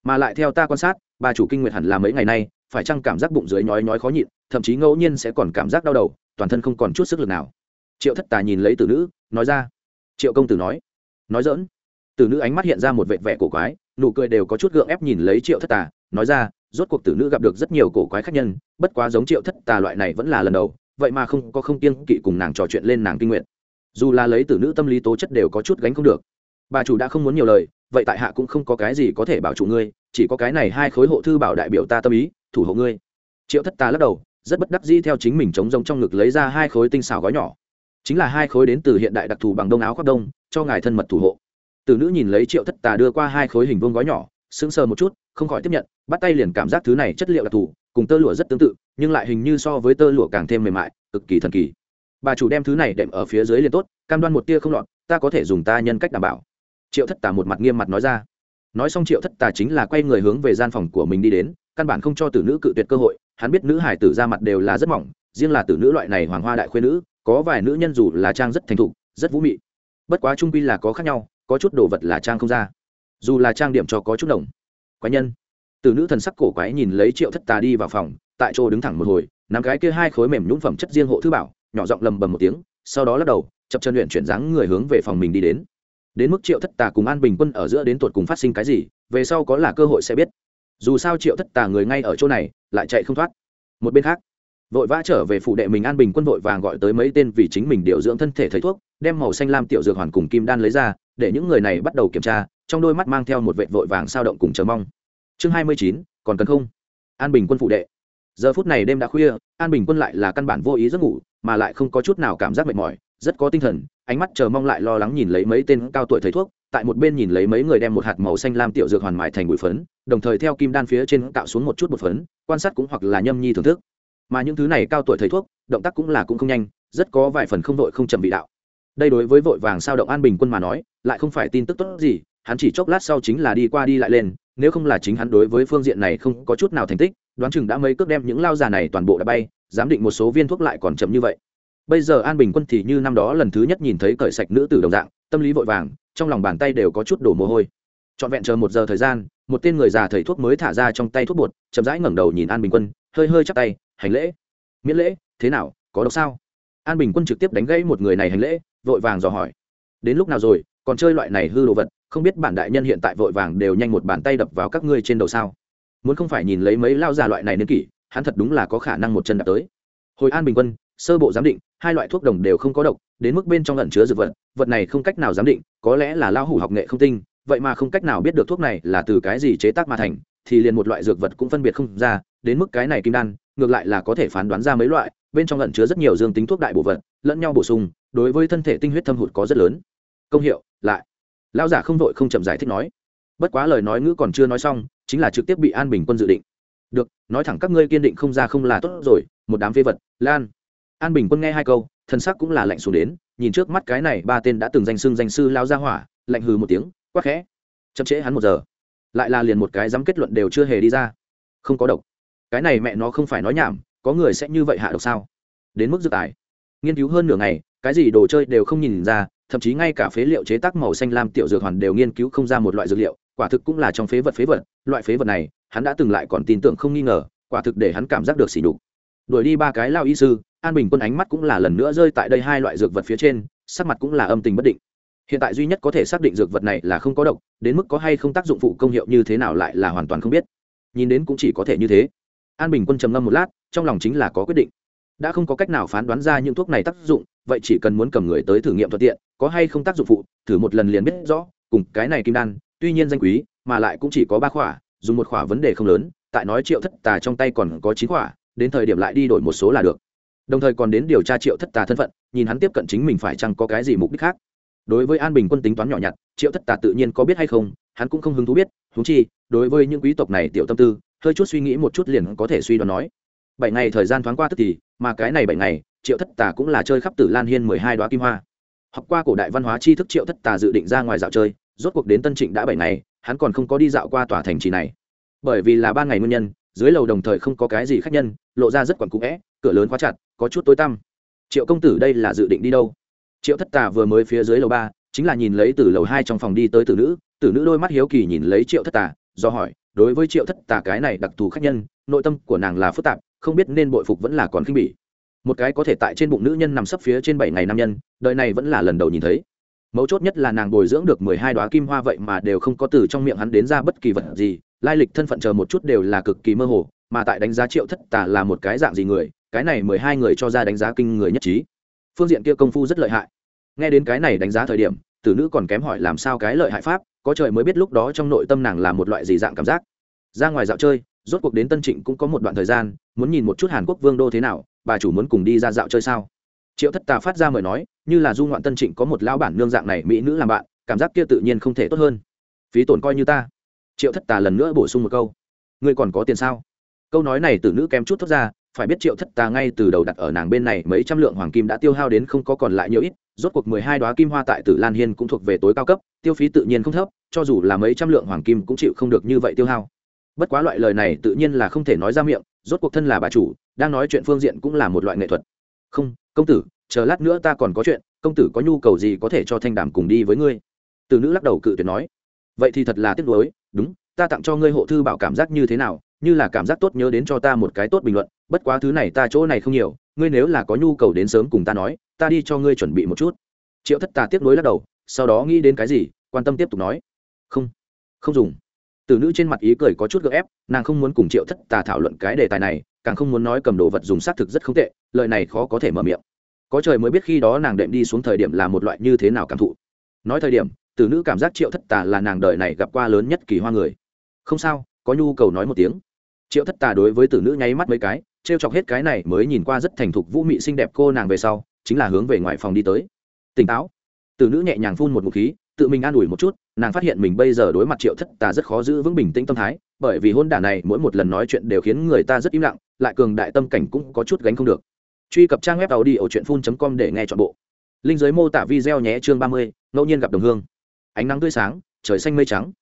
mà lại theo ta quan sát, bà chủ kinh nguyệt hẳn là mấy ngày nay, phải chăng cảm giác bụng dưới nhói nhói khó nhịn, thậm chí ngẫu nhiên sẽ còn cảm giác đau đầu, toàn thân không còn chút sức lực nào. Triệu thất tà nhìn lấy tử nữ, nói ra. Triệu công tử nói. Nói dỡn tử nữ ánh mắt hiện ra một vệt vẻ cổ quái, nụ cười đều có chút gượng ép nhìn lấy triệu thất tà, nói ra, rốt cuộc tử nữ gặp được rất nhiều cổ quái khác nhân, bất quá giống triệu thất tà loại này vẫn là lần đầu, vậy mà không có không kiêng kỵ cùng nàng trò chuyện lên nàng kinh nguyện dù là lấy tử nữ tâm lý tố chất đều có chút gánh không được bà chủ đã không muốn nhiều lời, vậy tại hạ cũng không có cái gì có thể bảo chủ ngươi, chỉ có cái này hai khối hộ thư bảo đại biểu ta tâm ý, thủ hộ ngươi. Triệu thất ta lắc đầu, rất bất đắc dĩ theo chính mình chống rông trong ngực lấy ra hai khối tinh xảo gói nhỏ. Chính là hai khối đến từ hiện đại đặc thù bằng đông áo khoác đông, cho ngài thân mật thủ hộ. Từ nữ nhìn lấy triệu thất tà đưa qua hai khối hình vuông gói nhỏ, sững sờ một chút, không khỏi tiếp nhận, bắt tay liền cảm giác thứ này chất liệu đặc thù, cùng tơ lụa rất tương tự, nhưng lại hình như so với tơ lụa càng thêm mềm mại, cực kỳ thần kỳ. Bà chủ đem thứ này đệm ở phía dưới liền tốt, cam đoan một tia không lọt, ta có thể dùng ta nhân cách đảm bảo triệu thất tà một mặt nghiêm mặt nói ra. Nói xong triệu thất tà chính là quay người hướng về gian phòng của mình đi đến, căn bản không cho tử nữ cự tuyệt cơ hội, hắn biết nữ hải tử ra mặt đều là rất mỏng, riêng là tử nữ loại này hoàng hoa đại khuyên nữ, có vài nữ nhân dù là trang rất thành thục, rất vũ mị. Bất quá trung quy là có khác nhau, có chút đồ vật là trang không ra. Dù là trang điểm cho có chút đồng. Quái nhân. Tử nữ thần sắc cổ quái nhìn lấy triệu thất tà đi vào phòng, tại chỗ đứng thẳng một hồi, nắm cái kia hai khối mềm nhũng phẩm chất riêng hộ thứ bảo, nhỏ giọng lầm bầm một tiếng, sau đó lắc đầu chập chân luyện chuyển dáng người hướng về phòng mình đi đến đến mức triệu thất tà cùng an bình quân ở giữa đến tột cùng phát sinh cái gì, về sau có là cơ hội sẽ biết. Dù sao triệu thất tà người ngay ở chỗ này, lại chạy không thoát. Một bên khác, vội vã trở về phụ đệ mình an bình quân vội vàng gọi tới mấy tên vì chính mình điều dưỡng thân thể thầy thuốc, đem màu xanh lam tiểu dược hoàn cùng kim đan lấy ra, để những người này bắt đầu kiểm tra, trong đôi mắt mang theo một vệ vội vàng sao động cùng chờ mong. Chương hai mươi chín, còn cần không? An bình quân phụ đệ. Giờ phút này đêm đã khuya, an bình quân lại là căn bản vô ý giấc ngủ, mà lại không có chút nào cảm giác mệt mỏi rất có tinh thần, ánh mắt chờ mong lại lo lắng nhìn lấy mấy tên cao tuổi thầy thuốc, tại một bên nhìn lấy mấy người đem một hạt màu xanh lam tiểu dược hoàn mại thành bụi phấn, đồng thời theo kim đan phía trên tạo xuống một chút bột phấn, quan sát cũng hoặc là nhâm nhi thưởng thức. Mà những thứ này cao tuổi thầy thuốc, động tác cũng là cũng không nhanh, rất có vài phần không vội không chậm vị đạo. Đây đối với vội vàng sao động an bình quân mà nói, lại không phải tin tức tốt gì, hắn chỉ chốc lát sau chính là đi qua đi lại lên, nếu không là chính hắn đối với phương diện này không có chút nào thành tích, đoán chừng đã mấy cước đem những lao già này toàn bộ đã bay, giám định một số viên thuốc lại còn chậm như vậy bây giờ an bình quân thì như năm đó lần thứ nhất nhìn thấy cởi sạch nữ tử đồng dạng, tâm lý vội vàng, trong lòng bàn tay đều có chút đổ mồ hôi. Trọn vẹn chờ một giờ thời gian, một tên người già thầy thuốc mới thả ra trong tay thuốc bột, chậm rãi ngẩng đầu nhìn an bình quân, hơi hơi chắp tay, hành lễ. Miễn lễ, thế nào, có độc sao? An bình quân trực tiếp đánh gãy một người này hành lễ, vội vàng dò hỏi. Đến lúc nào rồi, còn chơi loại này hư đồ vật, không biết bản đại nhân hiện tại vội vàng đều nhanh một bàn tay đập vào các ngươi trên đầu sao? Muốn không phải nhìn lấy mấy lao già loại này nên kỷ, hắn thật đúng là có khả năng một chân đạp tới. Hồi an bình quân sơ bộ giám định, hai loại thuốc đồng đều không có độc, đến mức bên trong lẩn chứa dược vật vật này không cách nào giám định, có lẽ là lao hủ học nghệ không tinh, vậy mà không cách nào biết được thuốc này là từ cái gì chế tác mà thành, thì liền một loại dược vật cũng phân biệt không ra, đến mức cái này kim đan, ngược lại là có thể phán đoán ra mấy loại, bên trong lẩn chứa rất nhiều dương tính thuốc đại bộ vật, lẫn nhau bổ sung, đối với thân thể tinh huyết thâm hụt có rất lớn. Công hiệu, lại. Lao giả không vội không chậm giải thích nói. Bất quá lời nói ngữ còn chưa nói xong, chính là trực tiếp bị an bình quân dự định. Được, nói thẳng các ngươi kiên định không ra không là tốt rồi, một đám phế vật, lan an bình quân nghe hai câu thân sắc cũng là lạnh xuống đến, nhìn trước mắt cái này ba tên đã từng danh xưng danh sư lao ra hỏa, lạnh hừ một tiếng quắc khẽ. Chậm trễ hắn một giờ. Lại là liền một cái dám kết luận đều chưa hề đi ra. Không có độc. Cái này mẹ nó không phải nói nhảm, có người sẽ như vậy hạ độc sao? Đến mức dự tài. Nghiên cứu hơn nửa ngày, cái gì đồ chơi đều không nhìn ra, thậm chí ngay cả phế liệu chế tác màu xanh lam tiểu dược hoàn đều nghiên cứu không ra một loại dược liệu, quả thực cũng là trong phế vật phế vật. Loại phế vật này, hắn đã từng lại còn tin tưởng không nghi ngờ, quả thực để hắn cảm giác được xỉ đục đuổi đi ba cái lao y sư, an bình quân ánh mắt cũng là lần nữa rơi tại đây hai loại dược vật phía trên, sắc mặt cũng là âm tình bất định. Hiện tại duy nhất có thể xác định dược vật này là không có độc, đến mức có hay không tác dụng phụ công hiệu như thế nào lại là hoàn toàn không biết. Nhìn đến cũng chỉ có thể như thế. An bình quân trầm ngâm một lát, trong lòng chính là có quyết định. Đã không có cách nào phán đoán ra những thuốc này tác dụng, vậy chỉ cần muốn cầm người tới thử nghiệm thuận tiện, có hay không tác dụng phụ, thử một lần liền biết rõ, cùng cái này kim đan, tuy nhiên danh quý, mà lại cũng chỉ có ba khỏa, dùng một khỏa vấn đề không lớn, tại nói triệu thất tà trong tay còn có chín khỏa đến thời điểm lại đi đổi một số là được. Đồng thời còn đến điều tra triệu thất tà thân phận, nhìn hắn tiếp cận chính mình phải chăng có cái gì mục đích khác. Đối với an bình quân tính toán nhỏ nhặt, triệu thất tà tự nhiên có biết hay không, hắn cũng không hứng thú biết húng chi, đối với những quý tộc này tiểu tâm tư, hơi chút suy nghĩ một chút liền có thể suy đoán nói. Bảy ngày thời gian thoáng qua tức thì, mà cái này bảy ngày, triệu thất tà cũng là chơi khắp tử lan hiên mười hai đoá kim hoa. Học qua cổ đại văn hóa tri thức triệu thất tà dự định ra ngoài dạo chơi, rốt cuộc đến tân trịnh đã bảy ngày, hắn còn không có đi dạo qua tòa thành trì này. Bởi vì là ba ngày nguyên nhân dưới lầu đồng thời không có cái gì khác nhân, lộ ra rất quặn cũ vẽ cửa lớn khóa chặt, có chút tối tăm. Triệu công tử đây là dự định đi đâu? Triệu thất tà vừa mới phía dưới lầu ba, chính là nhìn lấy từ lầu hai trong phòng đi tới tử nữ tử nữ đôi mắt hiếu kỳ nhìn lấy triệu thất tà, do hỏi, đối với triệu thất tà cái này đặc thù khác nhân, nội tâm của nàng là phức tạp, không biết nên bội phục vẫn là còn khinh bỉ. Một cái có thể tại trên bụng nữ nhân nằm sấp phía trên bảy ngày nam nhân, đời này vẫn là lần đầu nhìn thấy. Mấu chốt nhất là nàng bồi dưỡng được mười hai đoá kim hoa vậy mà đều không có từ trong miệng hắn đến ra bất kỳ vật gì lai lịch thân phận chờ một chút đều là cực kỳ mơ hồ, mà tại đánh giá triệu thất tà là một cái dạng gì người, cái này mười hai người cho ra đánh giá kinh người nhất trí. Phương diện kia công phu rất lợi hại. Nghe đến cái này đánh giá thời điểm, tử nữ còn kém hỏi làm sao cái lợi hại pháp, có trời mới biết lúc đó trong nội tâm nàng là một loại gì dạng cảm giác. Ra ngoài dạo chơi, rốt cuộc đến tân trịnh cũng có một đoạn thời gian, muốn nhìn một chút hàn quốc vương đô thế nào, bà chủ muốn cùng đi ra dạo chơi sao? Triệu thất tà phát ra mời nói, như là du ngoạn tân trịnh có một lão bản nương dạng này mỹ nữ làm bạn, cảm giác kia tự nhiên không thể tốt hơn. Phí tổn coi như ta triệu thất tà lần nữa bổ sung một câu. Ngươi còn có tiền sao? Câu nói này từ nữ kém chút thốt ra, phải biết triệu thất tà ngay từ đầu đặt ở nàng bên này mấy trăm lượng hoàng kim đã tiêu hao đến không có còn lại nhiều ít, rốt cuộc mười hai đoá kim hoa tại tử lan hiên cũng thuộc về tối cao cấp, tiêu phí tự nhiên không thấp, cho dù là mấy trăm lượng hoàng kim cũng chịu không được như vậy tiêu hao. Bất quá loại lời này tự nhiên là không thể nói ra miệng, rốt cuộc thân là bà chủ, đang nói chuyện phương diện cũng là một loại nghệ thuật. Không, công tử, chờ lát nữa ta còn có chuyện, công tử có nhu cầu gì có thể cho thanh đàm cùng đi với ngươi? Từ nữ lắc đầu cự tuyệt nói vậy thì thật là tiếc nuối, đúng, ta tặng cho ngươi hộ thư bảo cảm giác như thế nào, như là cảm giác tốt nhớ đến cho ta một cái tốt bình luận, bất quá thứ này ta chỗ này không nhiều, ngươi nếu là có nhu cầu đến sớm cùng ta nói, ta đi cho ngươi chuẩn bị một chút. Triệu thất tà tiếc nuối lắc đầu, sau đó nghĩ đến cái gì, quan tâm tiếp tục nói. Không không dùng. Từ nữ trên mặt ý cười có chút gợ ép, nàng không muốn cùng triệu thất tà thảo luận cái đề tài này, càng không muốn nói cầm đồ vật dùng xác thực rất không tệ, lời này khó có thể mở miệng. Có trời mới biết khi đó nàng đệm đi xuống thời điểm là một loại như thế nào cảm thụ. Nói thời điểm Tử nữ cảm giác triệu thất tà là nàng đời này gặp qua lớn nhất kỳ hoa người. Không sao, có nhu cầu nói một tiếng. Triệu thất tà đối với tử nữ nháy mắt mấy cái t r e o chọc hết cái này mới nhìn qua rất thành thục vũ mị xinh đẹp cô nàng về sau, chính là hướng về ngoài phòng đi tới. Tỉnh táo. Tử nữ nhẹ nhàng phun một ngụ khí, tự mình an ủi một chút, nàng phát hiện mình bây giờ đối mặt triệu thất tà rất khó giữ vững bình tĩnh tâm thái, bởi vì hôn đả này mỗi một lần nói chuyện đều khiến người ta rất im lặng, lại cường đại tâm cảnh cũng có chút gánh không được. Truy cập trang web tàu đi ở truyện phun com để nghe t h ọ n bộ. Linh giới mô tả video nhé, chương ba mươi, ngẫu nhiên gặp đồng hương ánh nắng tươi sáng, trời xanh mây trắng.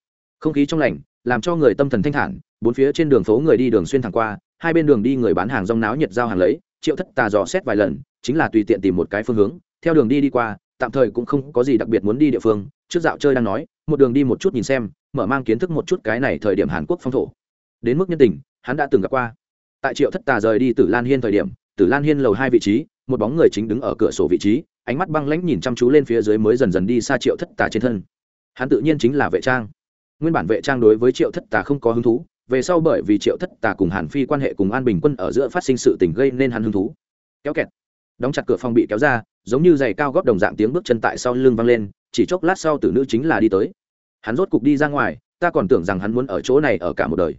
Không khí trong lành, làm cho người tâm thần thanh thản, bốn phía trên đường phố người đi đường xuyên thẳng qua, hai bên đường đi người bán hàng rong náo nhiệt giao hàng lấy, triệu thất tà dò xét vài lần, chính là tùy tiện tìm một cái phương hướng, theo đường đi đi qua, tạm thời cũng không có gì đặc biệt muốn đi địa phương, trước dạo chơi đang nói, một đường đi một chút nhìn xem, mở mang kiến thức một chút cái này thời điểm hàn quốc phong thổ. Đến mức nhân tình, hắn đã từng gặp qua. Tại triệu thất tà rời đi từ lan hiên thời điểm từ lan hiên lầu hai vị trí, một bóng người chính đứng ở cửa sổ vị trí, ánh mắt băng lãnh nhìn chăm chú lên phía dưới mới dần dần đi xa triệu thất tà trên thân hắn tự nhiên chính là vệ trang. Nguyên bản vệ trang đối với triệu thất tà không có hứng thú, về sau bởi vì triệu thất tà cùng hàn phi quan hệ cùng an bình quân ở giữa phát sinh sự tình gây nên hắn hứng thú. Kéo kẹt. Đóng chặt cửa phòng bị kéo ra, giống như giày cao góp đồng dạng tiếng bước chân tại sau lưng vang lên, chỉ chốc lát sau tử nữ chính là đi tới. Hắn rốt cục đi ra ngoài, ta còn tưởng rằng hắn muốn ở chỗ này ở cả một đời.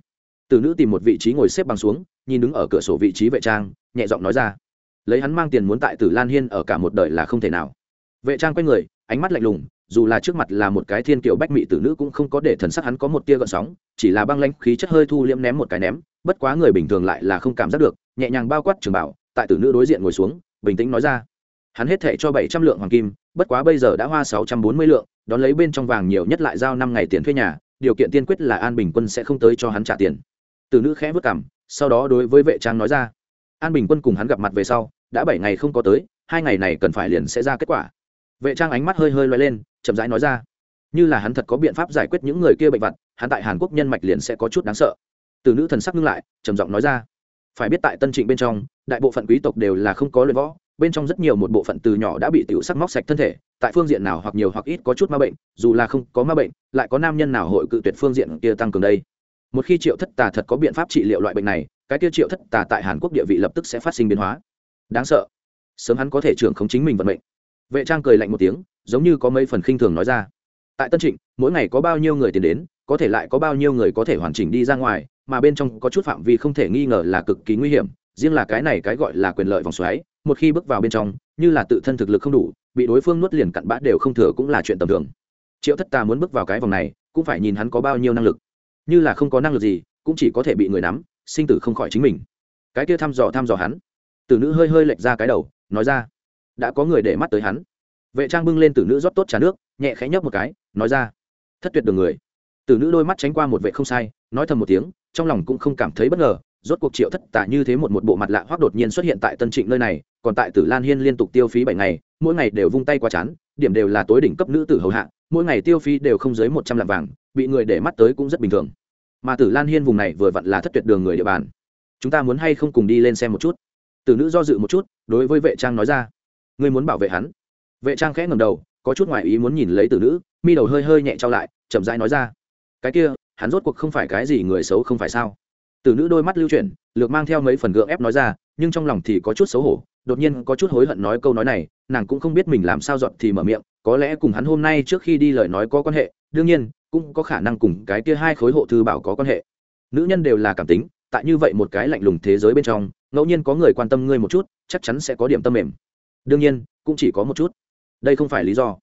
Tử nữ tìm một vị trí ngồi xếp bằng xuống, nhìn đứng ở cửa sổ vị trí vệ trang, nhẹ giọng nói ra. Lấy hắn mang tiền muốn tại tử lan hiên ở cả một đời là không thể nào. Vệ trang quay người, ánh mắt lạnh lùng dù là trước mặt là một cái thiên kiều bách mị tử nữ cũng không có để thần sắc hắn có một tia gợn sóng, chỉ là băng lãnh khí chất hơi thu liễm ném một cái ném, bất quá người bình thường lại là không cảm giác được, nhẹ nhàng bao quát trường bảo, tại tử nữ đối diện ngồi xuống, bình tĩnh nói ra. Hắn hết thệ cho bảy trăm lượng hoàng kim, bất quá bây giờ đã hoa sáu trăm bốn mươi lượng, đón lấy bên trong vàng nhiều nhất lại giao năm ngày tiền thuê nhà, điều kiện tiên quyết là an bình quân sẽ không tới cho hắn trả tiền. Tử nữ khẽ vất cảm sau đó đối với vệ trang nói ra. An bình quân cùng hắn gặp mặt về sau, đã bảy ngày không có tới, hai ngày này cần phải liền sẽ ra kết quả. Vệ trang ánh mắt hơi hơi loay lên chậm rãi nói ra. Như là hắn thật có biện pháp giải quyết những người kia bệnh vặt, hắn tại hàn quốc nhân mạch liền sẽ có chút đáng sợ. Từ nữ thần sắc ngưng lại, trầm giọng nói ra. Phải biết tại tân trịnh bên trong, đại bộ phận quý tộc đều là không có luyện võ, bên trong rất nhiều một bộ phận từ nhỏ đã bị tiểu sắc móc sạch thân thể, tại phương diện nào hoặc nhiều hoặc ít có chút ma bệnh, dù là không có ma bệnh, lại có nam nhân nào hội cự tuyệt phương diện kia tăng cường đây. Một khi triệu thất tà thật có biện pháp trị liệu loại bệnh này, cái kia triệu thất tà tại hàn quốc địa vị lập tức sẽ phát sinh biến hóa. Đáng sợ. Sớm hắn có thể trưởng không chính mình vận mệnh. Vệ trang cười lạnh một tiếng giống như có mấy phần khinh thường nói ra. Tại tân trịnh, mỗi ngày có bao nhiêu người tiền đến, có thể lại có bao nhiêu người có thể hoàn chỉnh đi ra ngoài, mà bên trong có chút phạm vi không thể nghi ngờ là cực kỳ nguy hiểm, riêng là cái này cái gọi là quyền lợi vòng xoáy, một khi bước vào bên trong, như là tự thân thực lực không đủ, bị đối phương nuốt liền cặn bã đều không thừa cũng là chuyện tầm thường. Triệu thất tà muốn bước vào cái vòng này, cũng phải nhìn hắn có bao nhiêu năng lực. Như là không có năng lực gì, cũng chỉ có thể bị người nắm, sinh tử không khỏi chính mình. Cái kia thăm dò thăm dò hắn. Từ nữ hơi hơi lệch ra cái đầu, nói ra, đã có người để mắt tới hắn vệ trang bưng lên tử nữ rót tốt trà nước, nhẹ khẽ nhấp một cái, nói ra, thất tuyệt đường người. Tử nữ đôi mắt tránh qua một vệ không sai, nói thầm một tiếng, trong lòng cũng không cảm thấy bất ngờ, rốt cuộc triệu thất tả như thế một một bộ mặt lạ hoác đột nhiên xuất hiện tại tân trịnh nơi này, còn tại tử lan hiên liên tục tiêu phí bảy ngày, mỗi ngày đều vung tay qua chán, điểm đều là tối đỉnh cấp nữ tử hầu hạ, mỗi ngày tiêu phí đều không dưới một trăm lạng vàng, bị người để mắt tới cũng rất bình thường. Mà tử lan hiên vùng này vừa vặn là thất tuyệt đường người địa bàn. Chúng ta muốn hay không cùng đi lên xem một chút? Tử nữ do dự một chút, đối với vệ trang nói ra, ngươi muốn bảo vệ hắn? Vệ trang khẽ ngầm đầu, có chút ngoại ý muốn nhìn lấy tử nữ, mi đầu hơi hơi nhẹ trao lại, chậm rãi nói ra. Cái kia, hắn rốt cuộc không phải cái gì người xấu không phải sao? Tử nữ đôi mắt lưu chuyển, lược mang theo mấy phần gượng ép nói ra, nhưng trong lòng thì có chút xấu hổ, đột nhiên có chút hối hận nói câu nói này, nàng cũng không biết mình làm sao dọn thì mở miệng, có lẽ cùng hắn hôm nay trước khi đi lời nói có quan hệ, đương nhiên, cũng có khả năng cùng cái kia hai khối hộ thư bảo có quan hệ. Nữ nhân đều là cảm tính, tại như vậy một cái lạnh lùng thế giới bên trong, ngẫu nhiên có người quan tâm ngươi một chút, chắc chắn sẽ có điểm tâm mềm. Đương nhiên, cũng chỉ có một chút đây không phải lý do.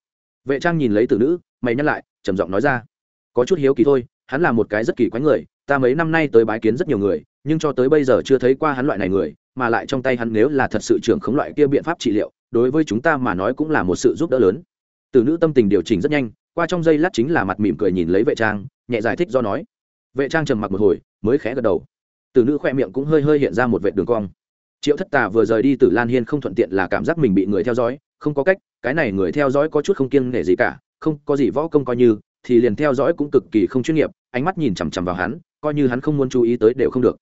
Vệ trang nhìn lấy tử nữ, mày nhắc lại, trầm giọng nói ra. Có chút hiếu kỳ thôi, hắn là một cái rất kỳ quái người, ta mấy năm nay tới bái kiến rất nhiều người, nhưng cho tới bây giờ chưa thấy qua hắn loại này người, mà lại trong tay hắn nếu là thật sự trưởng khống loại kia biện pháp trị liệu, đối với chúng ta mà nói cũng là một sự giúp đỡ lớn. Từ nữ tâm tình điều chỉnh rất nhanh, qua trong giây lát chính là mặt mỉm cười nhìn lấy vệ trang, nhẹ giải thích do nói. Vệ trang trầm mặc một hồi, mới khẽ gật đầu. Từ nữ khoe miệng cũng hơi hơi hiện ra một vệ đường cong. Triệu thất tà vừa rời đi từ lan hiên không thuận tiện là cảm giác mình bị người theo dõi không có cách, cái này người theo dõi có chút không kiêng nể gì cả, không, có gì võ công coi như, thì liền theo dõi cũng cực kỳ không chuyên nghiệp, ánh mắt nhìn chằm chằm vào hắn, coi như hắn không muốn chú ý tới đều không được.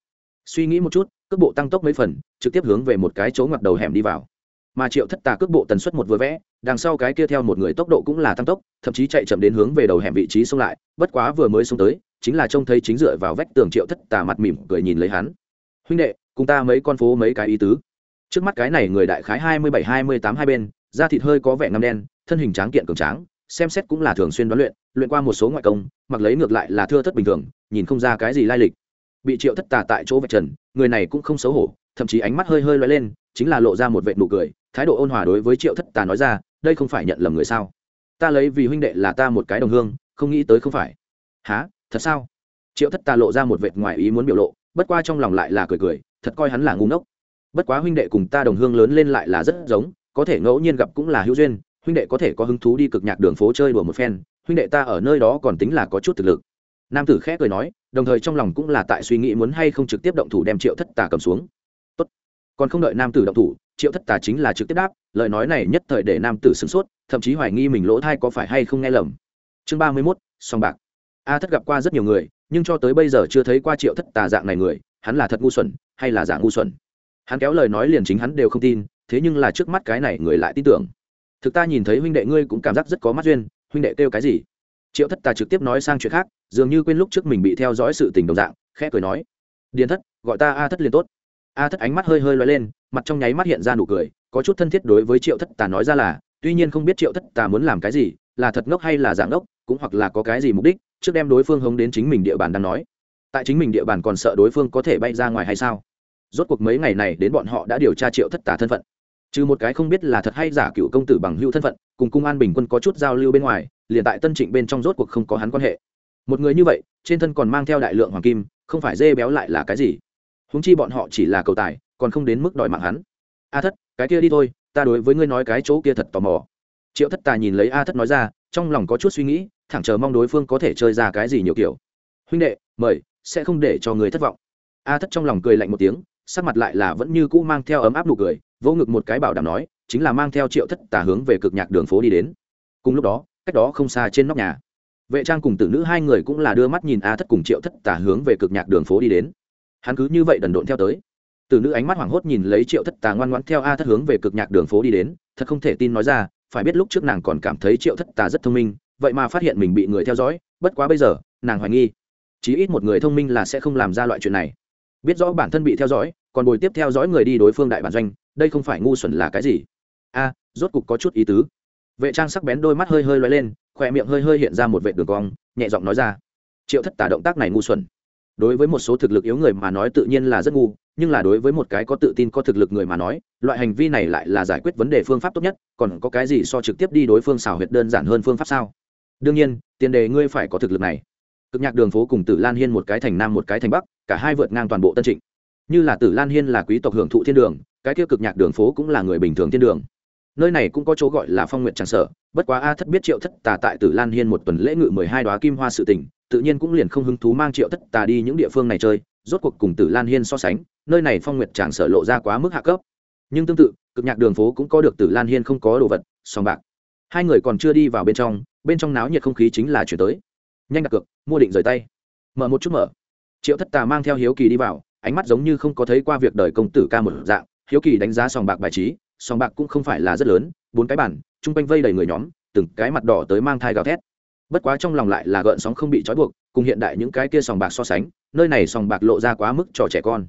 Suy nghĩ một chút, cước bộ tăng tốc mấy phần, trực tiếp hướng về một cái chỗ ngoặt đầu hẻm đi vào. Mà triệu thất tà cước bộ tần suất một vừa vẽ, đằng sau cái kia theo một người tốc độ cũng là tăng tốc, thậm chí chạy chậm đến hướng về đầu hẻm vị trí xông lại, bất quá vừa mới xông tới, chính là trông thấy chính dựa vào vách tường triệu thất tà mặt mỉm cười nhìn lấy hắn. Huynh đệ, cùng ta mấy con phố mấy cái ý tứ. Trước mắt cái này người đại khái hai mươi bảy, hai mươi tám hai bên da thịt hơi có vẻ ngăm đen, thân hình tráng kiện cường tráng, xem xét cũng là thường xuyên đoán luyện luyện qua một số ngoại công, mặc lấy ngược lại là thưa thất bình thường, nhìn không ra cái gì lai lịch. Bị triệu thất tà tại chỗ vạch trần, người này cũng không xấu hổ, thậm chí ánh mắt hơi hơi loay lên, chính là lộ ra một vệ nụ cười, thái độ ôn hòa đối với triệu thất tà nói ra, đây không phải nhận lầm người sao? Ta lấy vì huynh đệ là ta một cái đồng hương, không nghĩ tới không phải. Há thật sao? Triệu thất tà lộ ra một vệt ngoài ý muốn biểu lộ, bất qua trong lòng lại là cười cười, thật coi hắn là ngu ngốc. Bất quá huynh đệ cùng ta đồng hương lớn lên lại là rất giống có thể ngẫu nhiên gặp cũng là hữu duyên, huynh đệ có thể có hứng thú đi cực nhạc đường phố chơi đùa một phen, huynh đệ ta ở nơi đó còn tính là có chút thực lực. Nam tử khẽ cười nói, đồng thời trong lòng cũng là tại suy nghĩ muốn hay không trực tiếp động thủ đem triệu thất tà cầm xuống. Tốt. còn không đợi nam tử động thủ, triệu thất tà chính là trực tiếp đáp, lời nói này nhất thời để nam tử sửng sốt, thậm chí hoài nghi mình lỗ thai có phải hay không nghe lầm. Chương ba mươi mốt song bạc. A thất gặp qua rất nhiều người, nhưng cho tới bây giờ chưa thấy qua triệu thất tà dạng này người, hắn là thật ngu xuẩn, hay là giả ngu xuẩn? Hắn kéo lời nói liền chính hắn đều không tin thế nhưng là trước mắt cái này người lại tin tưởng. Thực ta nhìn thấy huynh đệ ngươi cũng cảm giác rất có mắt duyên, huynh đệ kêu cái gì? Triệu thất tà trực tiếp nói sang chuyện khác, dường như quên lúc trước mình bị theo dõi sự tình đồng dạng, khẽ cười nói, điền thất, gọi ta a thất liền tốt. A thất ánh mắt hơi hơi loay lên, mặt trong nháy mắt hiện ra nụ cười, có chút thân thiết đối với triệu thất tà nói ra là, tuy nhiên không biết triệu thất tà muốn làm cái gì, là thật ngốc hay là dạng ngốc, cũng hoặc là có cái gì mục đích, trước đem đối phương hống đến chính mình địa bàn đang nói. Tại chính mình địa bàn còn sợ đối phương có thể bay ra ngoài hay sao? Rốt cuộc mấy ngày này đến bọn họ đã điều tra triệu thất tà thân phận trừ một cái không biết là thật hay giả cựu công tử bằng hữu thân phận, cùng cung an bình quân có chút giao lưu bên ngoài, liền tại tân trịnh bên trong rốt cuộc không có hắn quan hệ. Một người như vậy, trên thân còn mang theo đại lượng hoàng kim, không phải dê béo lại là cái gì? Húng chi bọn họ chỉ là cầu tài, còn không đến mức đòi mạng hắn. A thất, cái kia đi thôi, ta đối với ngươi nói cái chỗ kia thật tò mò. Triệu thất tà nhìn lấy a thất nói ra, trong lòng có chút suy nghĩ, thẳng chờ mong đối phương có thể chơi ra cái gì nhiều kiểu. Huynh đệ, mời, sẽ không để cho người thất vọng. A thất trong lòng cười lạnh một tiếng, sắc mặt lại là vẫn như cũ mang theo ấm áp nụ cười vỗ ngực một cái bảo đảm nói, chính là mang theo triệu thất tà hướng về cực nhạc đường phố đi đến. Cùng lúc đó, cách đó không xa trên nóc nhà, vệ trang cùng tử nữ hai người cũng là đưa mắt nhìn a thất cùng triệu thất tà hướng về cực nhạc đường phố đi đến. Hắn cứ như vậy đần độn theo tới. Tử nữ ánh mắt hoảng hốt nhìn lấy triệu thất tà ngoan ngoãn theo a thất hướng về cực nhạc đường phố đi đến, thật không thể tin nói ra, phải biết lúc trước nàng còn cảm thấy triệu thất tà rất thông minh, vậy mà phát hiện mình bị người theo dõi, bất quá bây giờ, nàng hoài nghi. Chí ít một người thông minh là sẽ không làm ra loại chuyện này. Biết rõ bản thân bị theo dõi, còn bồi tiếp theo dõi người đi đối phương đại bản doanh đây không phải ngu xuẩn là cái gì? A, rốt cục có chút ý tứ. Vệ trang sắc bén đôi mắt hơi hơi loay lên khoe miệng hơi hơi hiện ra một vệ đường cong, nhẹ giọng nói ra. Triệu thất tả động tác này ngu xuẩn. Đối với một số thực lực yếu người mà nói tự nhiên là rất ngu, nhưng là đối với một cái có tự tin, có thực lực người mà nói, loại hành vi này lại là giải quyết vấn đề phương pháp tốt nhất, còn có cái gì so trực tiếp đi đối phương xào huyệt đơn giản hơn phương pháp sao? Đương nhiên, tiền đề ngươi phải có thực lực này. Cực nhạc đường phố cùng tử lan hiên một cái thành nam một cái thành bắc, cả hai vượt ngang toàn bộ tân trịnh. Như là tử lan hiên là quý tộc hưởng thụ thiên đường cái kia cực nhạc đường phố cũng là người bình thường thiên đường. Nơi này cũng có chỗ gọi là phong nguyện tràng sở, bất quá a thất biết triệu thất tà tại tử lan hiên một tuần lễ ngự mười hai đoá kim hoa sự tỉnh tự nhiên cũng liền không hứng thú mang triệu thất tà đi những địa phương này chơi, rốt cuộc cùng tử lan hiên so sánh, nơi này phong nguyện tràng sở lộ ra quá mức hạ cấp. Nhưng tương tự, cực nhạc đường phố cũng có được tử lan hiên không có đồ vật song bạc. Hai người còn chưa đi vào bên trong bên trong náo nhiệt không khí chính là chuyển tới. Nhanh đặt cược, mua định rời tay. Mở một chút mở. Triệu thất tà mang theo hiếu kỳ đi vào, ánh mắt giống như không có thấy qua việc đời công tử ca một dạng hiếu kỳ đánh giá sòng bạc bài trí, sòng bạc cũng không phải là rất lớn, bốn cái bản chung quanh vây đầy người nhóm, từng cái mặt đỏ tới mang thai gào thét. Bất quá trong lòng lại là gợn sóng không bị trói buộc, cùng hiện đại những cái kia sòng bạc so sánh, nơi này sòng bạc lộ ra quá mức cho trẻ con.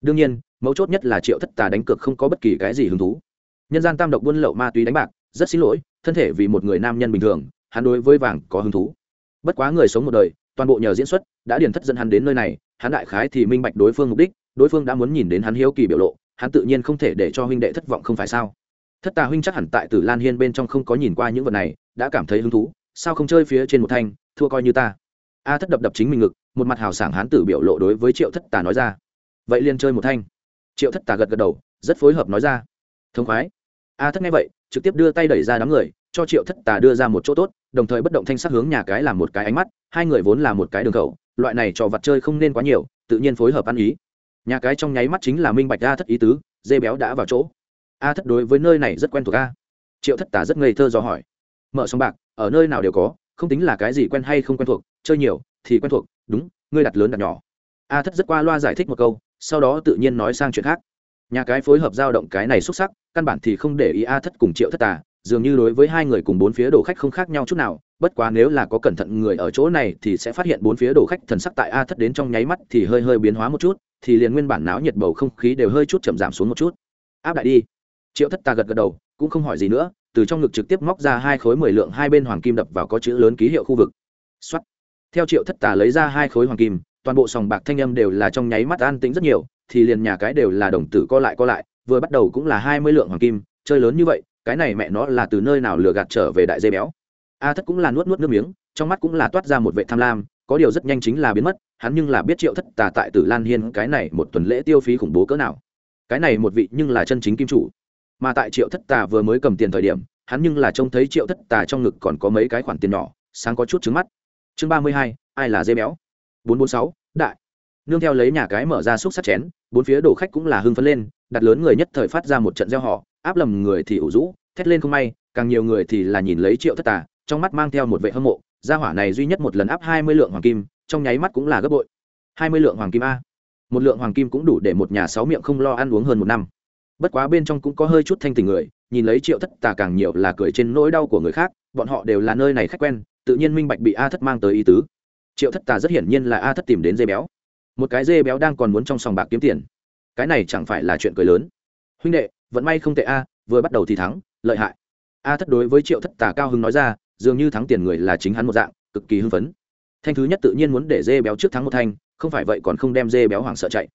Đương nhiên, mấu chốt nhất là triệu thất tà đánh cược không có bất kỳ cái gì hứng thú. Nhân gian tam độc buôn lậu ma túy đánh bạc, rất xin lỗi, thân thể vì một người nam nhân bình thường, hắn đối với vàng có hứng thú. Bất quá người sống một đời, toàn bộ nhờ diễn xuất, đã điền thất dẫn hắn đến nơi này, hắn đại khái thì minh bạch đối phương mục đích, đối phương đã muốn nhìn đến hắn hiếu kỳ biểu lộ hắn tự nhiên không thể để cho huynh đệ thất vọng không phải sao? Thất tà huynh chắc hẳn tại tử lan hiên bên trong không có nhìn qua những vật này, đã cảm thấy hứng thú, sao không chơi phía trên một thanh, thua coi như ta. A thất đập đập chính mình ngực, một mặt hào sảng hán tử biểu lộ đối với triệu thất tà nói ra. Vậy liền chơi một thanh. Triệu thất tà gật gật đầu, rất phối hợp nói ra. Thông khoái. A thất nghe vậy, trực tiếp đưa tay đẩy ra đám người, cho triệu thất tà đưa ra một chỗ tốt, đồng thời bất động thanh sắc hướng nhà cái làm một cái ánh mắt, hai người vốn là một cái đường khẩu, loại này trò vặt chơi không nên quá nhiều, tự nhiên phối hợp ăn ý nhà cái trong nháy mắt chính là minh bạch a thất ý tứ, dê béo đã vào chỗ. A thất đối với nơi này rất quen thuộc a. Triệu thất Tả rất ngây thơ do hỏi. Mở sòng bạc, ở nơi nào đều có, không tính là cái gì quen hay không quen thuộc, chơi nhiều, thì quen thuộc, đúng, ngươi đặt lớn đặt nhỏ. A thất rất qua loa giải thích một câu, sau đó tự nhiên nói sang chuyện khác. Nhà cái phối hợp giao động cái này xuất sắc, căn bản thì không để ý a thất cùng triệu thất tà dường như đối với hai người cùng bốn phía đồ khách không khác nhau chút nào, bất quá nếu là có cẩn thận người ở chỗ này thì sẽ phát hiện bốn phía đồ khách thần sắc tại a thất đến trong nháy mắt thì hơi hơi biến hóa một chút thì liền nguyên bản náo nhiệt bầu không khí đều hơi chút chậm giảm xuống một chút. Áp đại đi. Triệu thất tà gật gật đầu, cũng không hỏi gì nữa, từ trong ngực trực tiếp móc ra hai khối mười lượng hai bên hoàng kim đập vào có chữ lớn ký hiệu khu vực. Xuất theo triệu thất tà lấy ra hai khối hoàng kim, toàn bộ sòng bạc thanh âm đều là trong nháy mắt an tĩnh rất nhiều, thì liền nhà cái đều là đồng tử co lại co lại, vừa bắt đầu cũng là hai mươi lượng hoàng kim, chơi lớn như vậy, cái này mẹ nó là từ nơi nào lừa gạt trở về đại dây béo. A thất cũng là nuốt nuốt nước miếng, trong mắt cũng là toát ra một vệ tham lam có điều rất nhanh chính là biến mất, hắn nhưng là biết triệu thất tà tại tử lan hiên cái này một tuần lễ tiêu phí khủng bố cỡ nào. Cái này một vị nhưng là chân chính kim chủ. Mà tại triệu thất tà vừa mới cầm tiền thời điểm, hắn nhưng là trông thấy triệu thất tà trong ngực còn có mấy cái khoản tiền nhỏ, sáng có chút trứng mắt. Chương ba mươi hai, ai là dê béo? Bốn bốn sáu, đại. Nương theo lấy nhà cái mở ra xúc sắt chén, bốn phía đổ khách cũng là hưng phấn lên, đặt lớn người nhất thời phát ra một trận gieo họ áp lầm người thì ủ rũ, thét lên không may, càng nhiều người thì là nhìn lấy triệu thất tà, trong mắt mang theo một vệ hâm mộ gia hỏa này duy nhất một lần áp hai mươi lượng hoàng kim, trong nháy mắt cũng là gấp bội. Hai mươi lượng hoàng kim a. Một lượng hoàng kim cũng đủ để một nhà sáu miệng không lo ăn uống hơn một năm. Bất quá bên trong cũng có hơi chút thanh tình người, nhìn lấy triệu thất tà càng nhiều là cười trên nỗi đau của người khác, bọn họ đều là nơi này khách quen, tự nhiên minh bạch bị a thất mang tới ý tứ. Triệu thất tà rất hiển nhiên là a thất tìm đến dê béo. Một cái dê béo đang còn muốn trong sòng bạc kiếm tiền. Cái này chẳng phải là chuyện cười lớn. Huynh đệ vẫn may không tệ a, vừa bắt đầu thì thắng, lợi hại. A thất đối với triệu thất tà cao hưng nói ra dường như thắng tiền người là chính hắn một dạng, cực kỳ hưng phấn. Thanh thứ nhất tự nhiên muốn để dê béo trước thắng một thanh, không phải vậy còn không đem dê béo hoảng sợ chạy.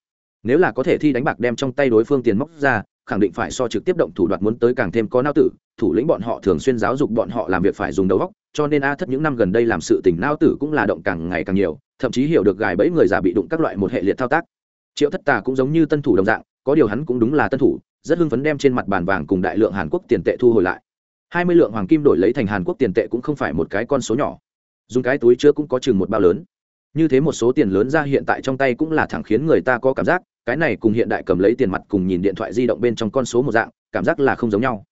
Nếu là có thể thi đánh bạc đem trong tay đối phương tiền móc ra, khẳng định phải so trực tiếp động thủ đoạt muốn tới càng thêm có nao tử, thủ lĩnh bọn họ thường xuyên giáo dục bọn họ làm việc phải dùng đầu óc, cho nên a thất những năm gần đây làm sự tình nao tử cũng là động càng ngày càng nhiều, thậm chí hiểu được gài bẫy người già bị đụng các loại một hệ liệt thao tác. Triệu thất tà cũng giống như tân thủ đồng dạng, có điều hắn cũng đúng là tân thủ, rất hưng phấn đem trên mặt bàn vàng cùng đại lượng hàn quốc tiền tệ thu hồi lại hai mươi lượng hoàng kim đổi lấy thành hàn quốc tiền tệ cũng không phải một cái con số nhỏ. Dùng cái túi chứa cũng có chừng một bao lớn. Như thế một số tiền lớn ra hiện tại trong tay cũng là thẳng khiến người ta có cảm giác, cái này cùng hiện đại cầm lấy tiền mặt cùng nhìn điện thoại di động bên trong con số một dạng, cảm giác là không giống nhau.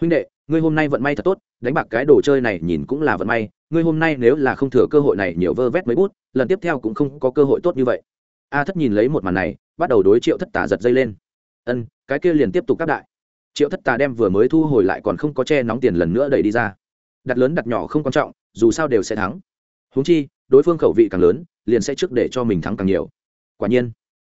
Huynh đệ, ngươi hôm nay vận may thật tốt, đánh bạc cái đồ chơi này nhìn cũng là vận may, ngươi hôm nay nếu là không thừa cơ hội này nhiều vơ vét mấy bút, lần tiếp theo cũng không có cơ hội tốt như vậy. A thất nhìn lấy một màn này, bắt đầu đối triệu thất tả giật dây lên. Ân, cái kia liền tiếp tục các đại triệu thất tà đem vừa mới thu hồi lại còn không có che nóng tiền lần nữa đẩy đi ra. Đặt lớn đặt nhỏ không quan trọng, dù sao đều sẽ thắng. Húng chi, đối phương khẩu vị càng lớn, liền sẽ trước để cho mình thắng càng nhiều. Quả nhiên,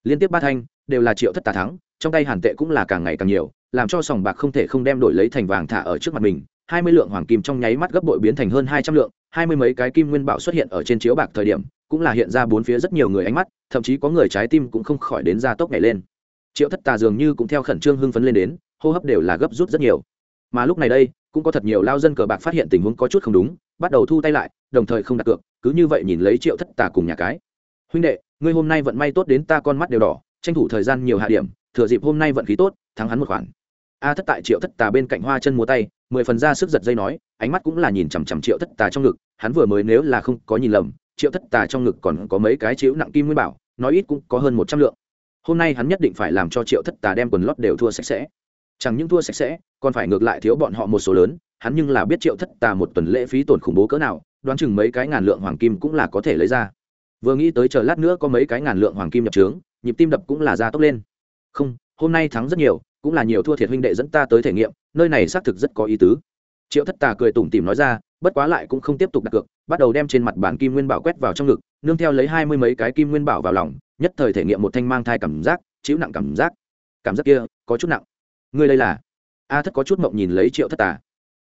liên tiếp ba thanh, đều là triệu thất tà thắng, trong tay hàn tệ cũng là càng ngày càng nhiều, làm cho sòng bạc không thể không đem đổi lấy thành vàng thả ở trước mặt mình. Hai mươi lượng hoàng kim trong nháy mắt gấp bội biến thành hơn hai trăm lượng, hai mươi mấy cái kim nguyên bảo xuất hiện ở trên chiếu bạc thời điểm, cũng là hiện ra bốn phía rất nhiều người ánh mắt, thậm chí có người trái tim cũng không khỏi đến ra tốc nhảy lên. Triệu thất tà dường như cũng theo khẩn trương hưng phấn lên đến hô hấp đều là gấp rút rất nhiều. Mà lúc này đây, cũng có thật nhiều lao dân cờ bạc phát hiện tình huống có chút không đúng, bắt đầu thu tay lại, đồng thời không đặt cược, cứ như vậy nhìn lấy triệu thất tà cùng nhà cái. Huynh đệ, ngươi hôm nay vận may tốt đến ta con mắt đều đỏ, tranh thủ thời gian nhiều hạ điểm, thừa dịp hôm nay vận khí tốt, thắng hắn một khoản. A thất tại triệu thất tà bên cạnh hoa chân múa tay, mười phần ra sức giật dây nói, ánh mắt cũng là nhìn chằm chằm triệu thất tà trong ngực, hắn vừa mới nếu là không có nhìn lầm, triệu thất tà trong ngực còn có mấy cái chiếu nặng kim nguyên bảo, nói ít cũng có hơn một trăm lượng. Hôm nay hắn nhất định phải làm cho triệu thất tà đem quần lót đều thua sạch sẽ chẳng những thua sạch sẽ, còn phải ngược lại thiếu bọn họ một số lớn, hắn nhưng là biết triệu thất tà một tuần lễ phí tổn khủng bố cỡ nào, đoán chừng mấy cái ngàn lượng hoàng kim cũng là có thể lấy ra. Vừa nghĩ tới chờ lát nữa có mấy cái ngàn lượng hoàng kim nhập trướng, nhịp tim đập cũng là ra tốc lên. Không, hôm nay thắng rất nhiều, cũng là nhiều thua thiệt huynh đệ dẫn ta tới thể nghiệm, nơi này xác thực rất có ý tứ. Triệu thất tà cười tủm tỉm nói ra, bất quá lại cũng không tiếp tục đặt cược, bắt đầu đem trên mặt bản kim nguyên bảo quét vào trong ngực, nương theo lấy hai mươi mấy cái kim nguyên bảo vào lòng, nhất thời thể nghiệm một thanh mang thai cảm giác, chịu nặng cảm giác. Cảm giác kia, có chút nặng ngươi đây là? A thất có chút mộng nhìn lấy triệu thất tà.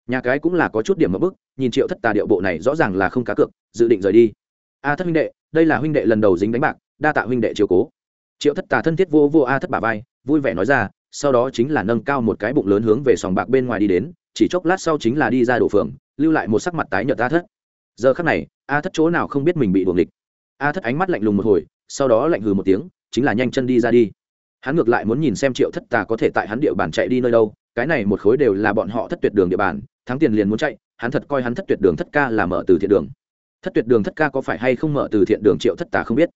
Nhà cái cũng là có chút điểm mậu bức, nhìn triệu thất tà điệu bộ này rõ ràng là không cá cược, dự định rời đi. A thất huynh đệ, đây là huynh đệ lần đầu dính đánh bạc, đa tạ huynh đệ chiều cố. Triệu thất tà thân thiết vô vô a thất bà vai, vui vẻ nói ra, sau đó chính là nâng cao một cái bụng lớn hướng về sòng bạc bên ngoài đi đến, chỉ chốc lát sau chính là đi ra đổ phường lưu lại một sắc mặt tái nhợt a thất. Giờ khắc này, a thất chỗ nào không biết mình bị buồng địch a thất ánh mắt lạnh lùng một hồi, sau đó lạnh hừ một tiếng, chính là nhanh chân đi ra đi hắn ngược lại muốn nhìn xem triệu thất tà có thể tại hắn địa bàn chạy đi nơi đâu, cái này một khối đều là bọn họ thất tuyệt đường địa bàn, thắng tiền liền muốn chạy, hắn thật coi hắn thất tuyệt đường thất ca là mở từ thiện đường. Thất tuyệt đường thất ca có phải hay không mở từ thiện đường triệu thất tà không biết.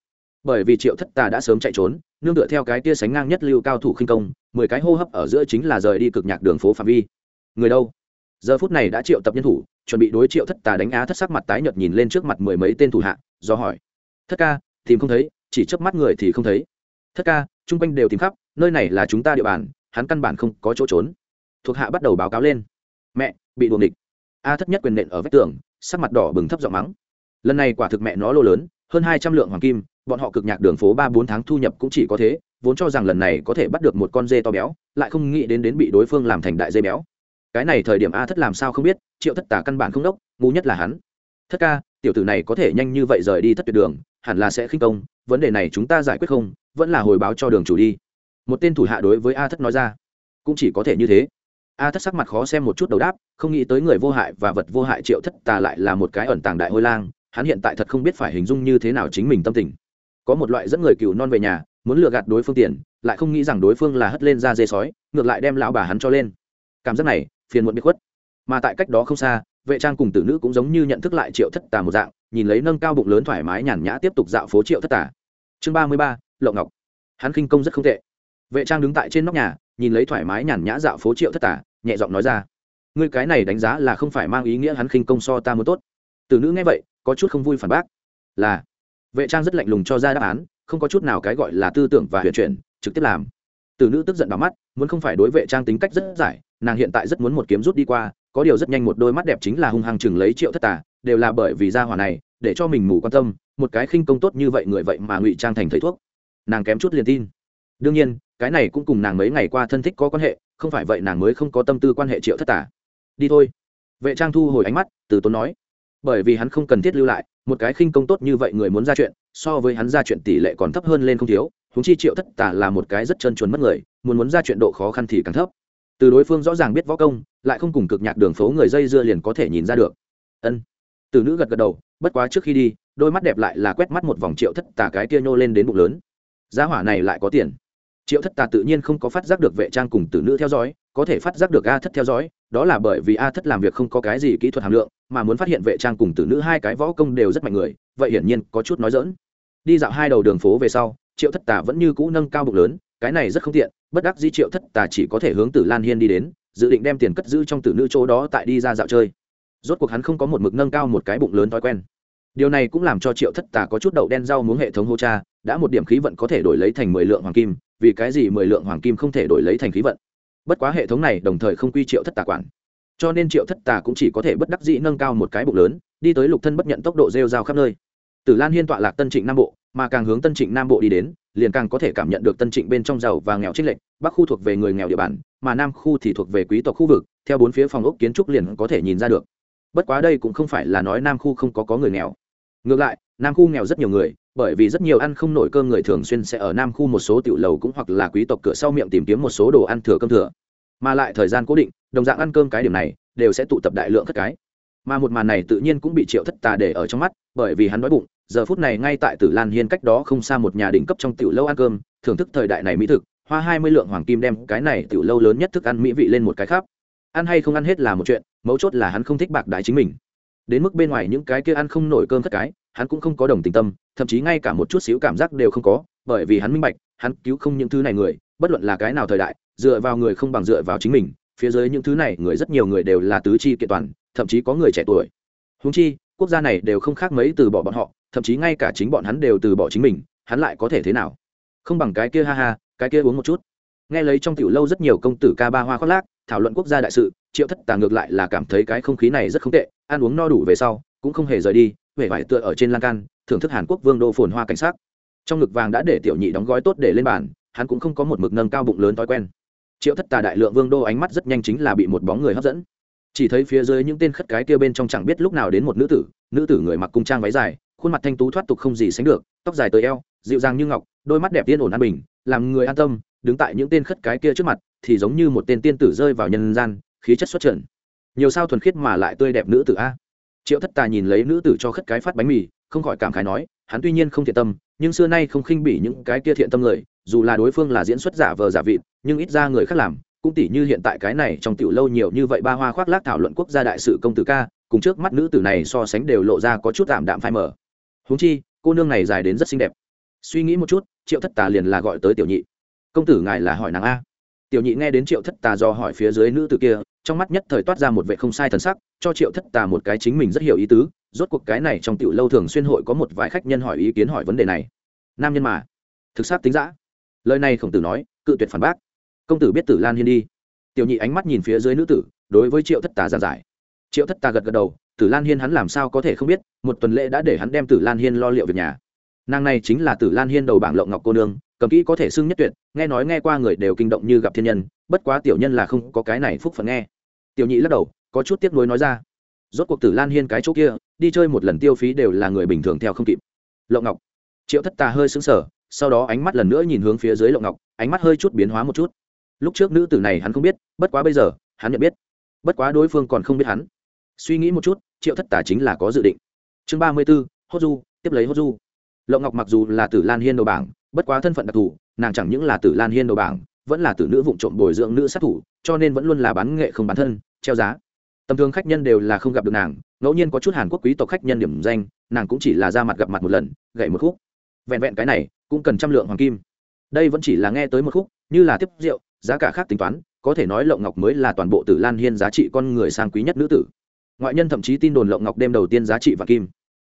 Bởi vì triệu thất tà đã sớm chạy trốn, nương tựa theo cái tia sánh ngang nhất lưu cao thủ khinh công, mười cái hô hấp ở giữa chính là rời đi cực nhạc đường phố phạm vi. Người đâu? Giờ phút này đã triệu tập nhân thủ, chuẩn bị đối triệu thất tà đánh á thất sắc mặt tái nhợt nhìn lên trước mặt mười mấy tên thủ hạ, do hỏi. Thất ca, tìm không thấy, chỉ chớp mắt người thì không thấy. Thất ca chung quanh đều tìm khắp, nơi này là chúng ta địa bàn, hắn căn bản không có chỗ trốn. Thuộc hạ bắt đầu báo cáo lên. Mẹ, bị đuồng địch a thất nhất quyền nện ở vách tường, sắc mặt đỏ bừng thấp giọng mắng. Lần này quả thực mẹ nó lô lớn, hơn hai trăm lượng hoàng kim, bọn họ cực nhạc đường phố ba bốn tháng thu nhập cũng chỉ có thế, vốn cho rằng lần này có thể bắt được một con dê to béo, lại không nghĩ đến đến bị đối phương làm thành đại dê béo. Cái này thời điểm a thất làm sao không biết, triệu thất tả căn bản không đốc, ngu nhất là hắn. Thất ca, tiểu tử này có thể nhanh như vậy rời đi thất tuyệt đường, hẳn là sẽ khinh công vấn đề này chúng ta giải quyết không, vẫn là hồi báo cho đường chủ đi. Một tên thủ hạ đối với a thất nói ra. Cũng chỉ có thể như thế. A thất sắc mặt khó xem một chút đầu đáp, không nghĩ tới người vô hại và vật vô hại triệu thất tà lại là một cái ẩn tàng đại hôi lang, hắn hiện tại thật không biết phải hình dung như thế nào chính mình tâm tình. Có một loại dẫn người cừu non về nhà, muốn lừa gạt đối phương tiền, lại không nghĩ rằng đối phương là hất lên ra dê sói, ngược lại đem lão bà hắn cho lên. Cảm giác này, phiền muộn bị khuất. Mà tại cách đó không xa, vệ trang cùng tử nữ cũng giống như nhận thức lại triệu thất tà một dạng nhìn lấy nâng cao bụng lớn thoải mái nhàn nhã tiếp tục dạo phố triệu thất tà. Chương ba mươi ba lộng ngọc. Hắn khinh công rất không tệ. Vệ trang đứng tại trên nóc nhà, nhìn lấy thoải mái nhàn nhã dạo phố triệu thất tà, nhẹ giọng nói ra. Ngươi cái này đánh giá là không phải mang ý nghĩa hắn khinh công so ta muốn tốt. Tử nữ nghe vậy, có chút không vui phản bác. Là. Vệ trang rất lạnh lùng cho ra đáp án, không có chút nào cái gọi là tư tưởng và huyền chuyển, trực tiếp làm. Tử nữ tức giận đỏ mắt, muốn không phải đối vệ trang tính cách rất giải, nàng hiện tại rất muốn một kiếm rút đi qua, có điều rất nhanh một đôi mắt đẹp chính là hung hăng chừng lấy triệu thất tà đều là bởi vì gia hỏa này, để cho mình mù quan tâm, một cái khinh công tốt như vậy người vậy mà ngụy trang thành thầy thuốc. Nàng kém chút liền tin. Đương nhiên, cái này cũng cùng nàng mấy ngày qua thân thích có quan hệ, không phải vậy nàng mới không có tâm tư quan hệ triệu thất tà đi thôi. Vệ trang thu hồi ánh mắt, từ tốn nói. Bởi vì hắn không cần thiết lưu lại, một cái khinh công tốt như vậy người muốn ra chuyện, so với hắn ra chuyện tỷ lệ còn thấp hơn lên không thiếu húng chi triệu thất tà là một cái rất chân chuồn mất người, muốn muốn ra chuyện độ khó khăn thì càng thấp. Từ đối phương rõ ràng biết võ công, lại không cùng cực nhạc đường phố người dây dưa liền có thể nhìn ra được. Ân từ nữ gật gật đầu, bất quá trước khi đi, đôi mắt đẹp lại là quét mắt một vòng triệu thất tà cái kia nhô lên đến bụng lớn. Giá hỏa này lại có tiền. Triệu thất tà tự nhiên không có phát giác được vệ trang cùng tử nữ theo dõi, có thể phát giác được a thất theo dõi, đó là bởi vì a thất làm việc không có cái gì kỹ thuật hàm lượng, mà muốn phát hiện vệ trang cùng tử nữ hai cái võ công đều rất mạnh người, vậy hiển nhiên có chút nói dỡn đi dạo hai đầu đường phố về sau, triệu thất tà vẫn như cũ nâng cao bụng lớn, cái này rất không tiện, bất đắc di triệu thất tà chỉ có thể hướng tử lan hiên đi đến, dự định đem tiền cất giữ trong tử nữ chỗ đó tại đi ra dạo chơi rốt cuộc hắn không có một mực nâng cao một cái bụng lớn thói quen. Điều này cũng làm cho triệu thất tà có chút đậu đen rau muống hệ thống hô cha, đã một điểm khí vận có thể đổi lấy thành mười lượng hoàng kim, vì cái gì mười lượng hoàng kim không thể đổi lấy thành khí vận? Bất quá hệ thống này đồng thời không quy triệu thất tà quản. Cho nên triệu thất tà cũng chỉ có thể bất đắc dĩ nâng cao một cái bụng lớn, đi tới lục thân bất nhận tốc độ rêu rao khắp nơi. Tử lan hiên tọa lạc tân trịnh nam bộ, mà càng hướng tân trịnh nam bộ đi đến, liền càng có thể cảm nhận được tân trịnh bên trong giàu và nghèo trích lệnh bắc khu thuộc về người nghèo địa bàn, mà nam khu thì thuộc về quý tộc khu vực, theo bốn phía phòng ốc kiến trúc liền có thể nhìn ra được bất quá đây cũng không phải là nói nam khu không có có người nghèo. Ngược lại, nam khu nghèo rất nhiều người, bởi vì rất nhiều ăn không nổi cơm người thường xuyên sẽ ở nam khu một số tiểu lầu cũng hoặc là quý tộc cửa sau miệng tìm kiếm một số đồ ăn thừa cơm thừa. Mà lại thời gian cố định, đồng dạng ăn cơm cái điểm này, đều sẽ tụ tập đại lượng các cái. Mà một màn này tự nhiên cũng bị triệu thất tà để ở trong mắt, bởi vì hắn đói bụng, giờ phút này ngay tại tử lan hiên cách đó không xa một nhà đỉnh cấp trong tiểu lâu ăn cơm, thưởng thức thời đại này mỹ thực, hoa hai mươi lượng hoàng kim đem cái này tiểu lâu lớn nhất thức ăn mỹ vị lên một cái khác ăn hay không ăn hết là một chuyện, mấu chốt là hắn không thích bạc đái chính mình. Đến mức bên ngoài những cái kia ăn không nổi cơm thất cái, hắn cũng không có đồng tình tâm, thậm chí ngay cả một chút xíu cảm giác đều không có, bởi vì hắn minh bạch, hắn cứu không những thứ này người, bất luận là cái nào thời đại, dựa vào người không bằng dựa vào chính mình, phía dưới những thứ này người rất nhiều người đều là tứ chi kiện toàn, thậm chí có người trẻ tuổi. Húng chi, quốc gia này đều không khác mấy từ bỏ bọn họ, thậm chí ngay cả chính bọn hắn đều từ bỏ chính mình, hắn lại có thể thế nào? Không bằng cái kia ha ha, cái kia uống một chút. Nghe lấy trong tiểu lâu rất nhiều công tử ca ba hoa khoác lác thảo luận quốc gia đại sự, triệu thất tà ngược lại là cảm thấy cái không khí này rất không tệ, ăn uống no đủ về sau, cũng không hề rời đi huệ vải tựa ở trên lan can, thưởng thức hàn quốc vương đô phồn hoa cảnh sát trong ngực vàng đã để tiểu nhị đóng gói tốt để lên bàn, hắn cũng không có một mực nâng cao bụng lớn thói quen. Triệu thất tà đại lượng vương đô ánh mắt rất nhanh chính là bị một bóng người hấp dẫn. Chỉ thấy phía dưới những tên khất cái kia bên trong chẳng biết lúc nào đến một nữ tử nữ tử người mặc cung trang váy dài, khuôn mặt thanh tú thoát tục không gì sánh được, tóc dài tới eo, dịu dàng như ngọc, đôi mắt đẹp tiên ổn an bình, làm người an tâm đứng tại những tên khất cái kia trước mặt, thì giống như một tên tiên tử rơi vào nhân gian, khí chất xuất trần. Nhiều sao thuần khiết mà lại tươi đẹp nữ tử a. Triệu thất tà nhìn lấy nữ tử cho khất cái phát bánh mì, không khỏi cảm khái nói, hắn tuy nhiên không thiện tâm, nhưng xưa nay không khinh bỉ những cái kia thiện tâm người, dù là đối phương là diễn xuất giả vờ giả vịt, nhưng ít ra người khác làm, cũng tỷ như hiện tại cái này trong tiểu lâu nhiều như vậy ba hoa khoác lác thảo luận quốc gia đại sự công tử ca, cùng trước mắt nữ tử này so sánh đều lộ ra có chút tạm đạm phai mở huống chi, cô nương này dài đến rất xinh đẹp. Suy nghĩ một chút, triệu thất tà liền là gọi tới tiểu nhị công tử ngài là hỏi nàng a. Tiểu nhị nghe đến triệu thất tà do hỏi phía dưới nữ tử kia, trong mắt nhất thời toát ra một vệ không sai thần sắc, cho triệu thất tà một cái chính mình rất hiểu ý tứ, rốt cuộc cái này trong tiểu lâu thường xuyên hội có một vài khách nhân hỏi ý kiến hỏi vấn đề này. Nam nhân mà. Thực xác tính giã lời này khổng tử nói, cự tuyệt phản bác. Công tử biết tử lan hiên đi. Tiểu nhị ánh mắt nhìn phía dưới nữ tử, đối với triệu thất tà giàn giải. Triệu thất tà gật gật đầu, tử lan hiên hắn làm sao có thể không biết, một tuần lễ đã để hắn đem tử lan hiên lo liệu việc nhà. Nàng này chính là tử lan hiên đầu bảng lộng ngọc cô nương cầm kỹ có thể xưng nhất tuyệt, nghe nói nghe qua người đều kinh động như gặp thiên nhân, bất quá tiểu nhân là không có cái này phúc phận nghe. Tiểu nhị lắc đầu, có chút tiếc nuối nói ra. Rốt cuộc tử lan hiên cái chỗ kia, đi chơi một lần tiêu phí đều là người bình thường theo không kịp. Lộng ngọc. Triệu thất tà hơi xứng sở sau đó ánh mắt lần nữa nhìn hướng phía dưới lộng ngọc, ánh mắt hơi chút biến hóa một chút. Lúc trước nữ tử này hắn không biết, bất quá bây giờ, hắn nhận biết. Bất quá đối phương còn không biết hắn. Suy nghĩ một chút, triệu thất tà chính là có dự định. Chương ba mươi b ố hốt du, tiếp lấy hốt du lộng ngọc mặc dù là tử lan hiên đầu bảng, bất quá thân phận đặc thù, nàng chẳng những là tử lan hiên đầu bảng, vẫn là tử nữ vụ trộm bồi dưỡng nữ sát thủ, cho nên vẫn luôn là bán nghệ không bán thân, treo giá. Tầm thường khách nhân đều là không gặp được nàng, ngẫu nhiên có chút hàn quốc quý tộc khách nhân điểm danh, nàng cũng chỉ là ra mặt gặp mặt một lần, gậy một khúc. Vẹn vẹn cái này, cũng cần trăm lượng hoàng kim. Đây vẫn chỉ là nghe tới một khúc, như là tiếp rượu, giá cả khác tính toán, có thể nói lộng ngọc mới là toàn bộ tử lan hiên giá trị con người sang quý nhất nữ tử. Ngoại nhân thậm chí tin đồn lộng ngọc đêm đầu tiên giá trị và kim.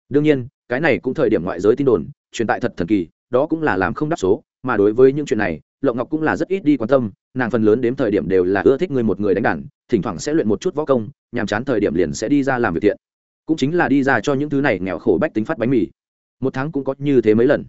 Đương nhiên cái này cũng thời điểm ngoại giới tin đồn, truyền tại thật thần kỳ, đó cũng là làm không đáp số, mà đối với những chuyện này lộng ngọc cũng là rất ít đi quan tâm, nàng phần lớn đến thời điểm đều là ưa thích người một người đánh đàn, thỉnh thoảng sẽ luyện một chút võ công, nhàm chán thời điểm liền sẽ đi ra làm việc thiện. Cũng chính là đi ra cho những thứ này nghèo khổ bách tính phát bánh mì. Một tháng cũng có như thế mấy lần.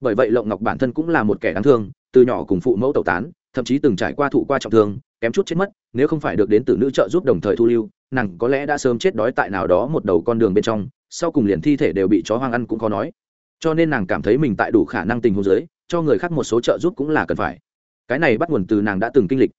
Bởi vậy lộng ngọc bản thân cũng là một kẻ đáng thương, từ nhỏ cùng phụ mẫu tẩu tán, thậm chí từng trải qua thụ qua trọng thương, kém chút chết mất, nếu không phải được đến từ nữ trợ giúp đồng thời thu lưu, nàng có lẽ đã sớm chết đói tại nào đó một đầu con đường bên trong sau cùng liền thi thể đều bị chó hoang ăn cũng khó nói. Cho nên nàng cảm thấy mình tại đủ khả năng tình huống giới cho người khác một số trợ giúp cũng là cần phải. Cái này bắt nguồn từ nàng đã từng kinh lịch.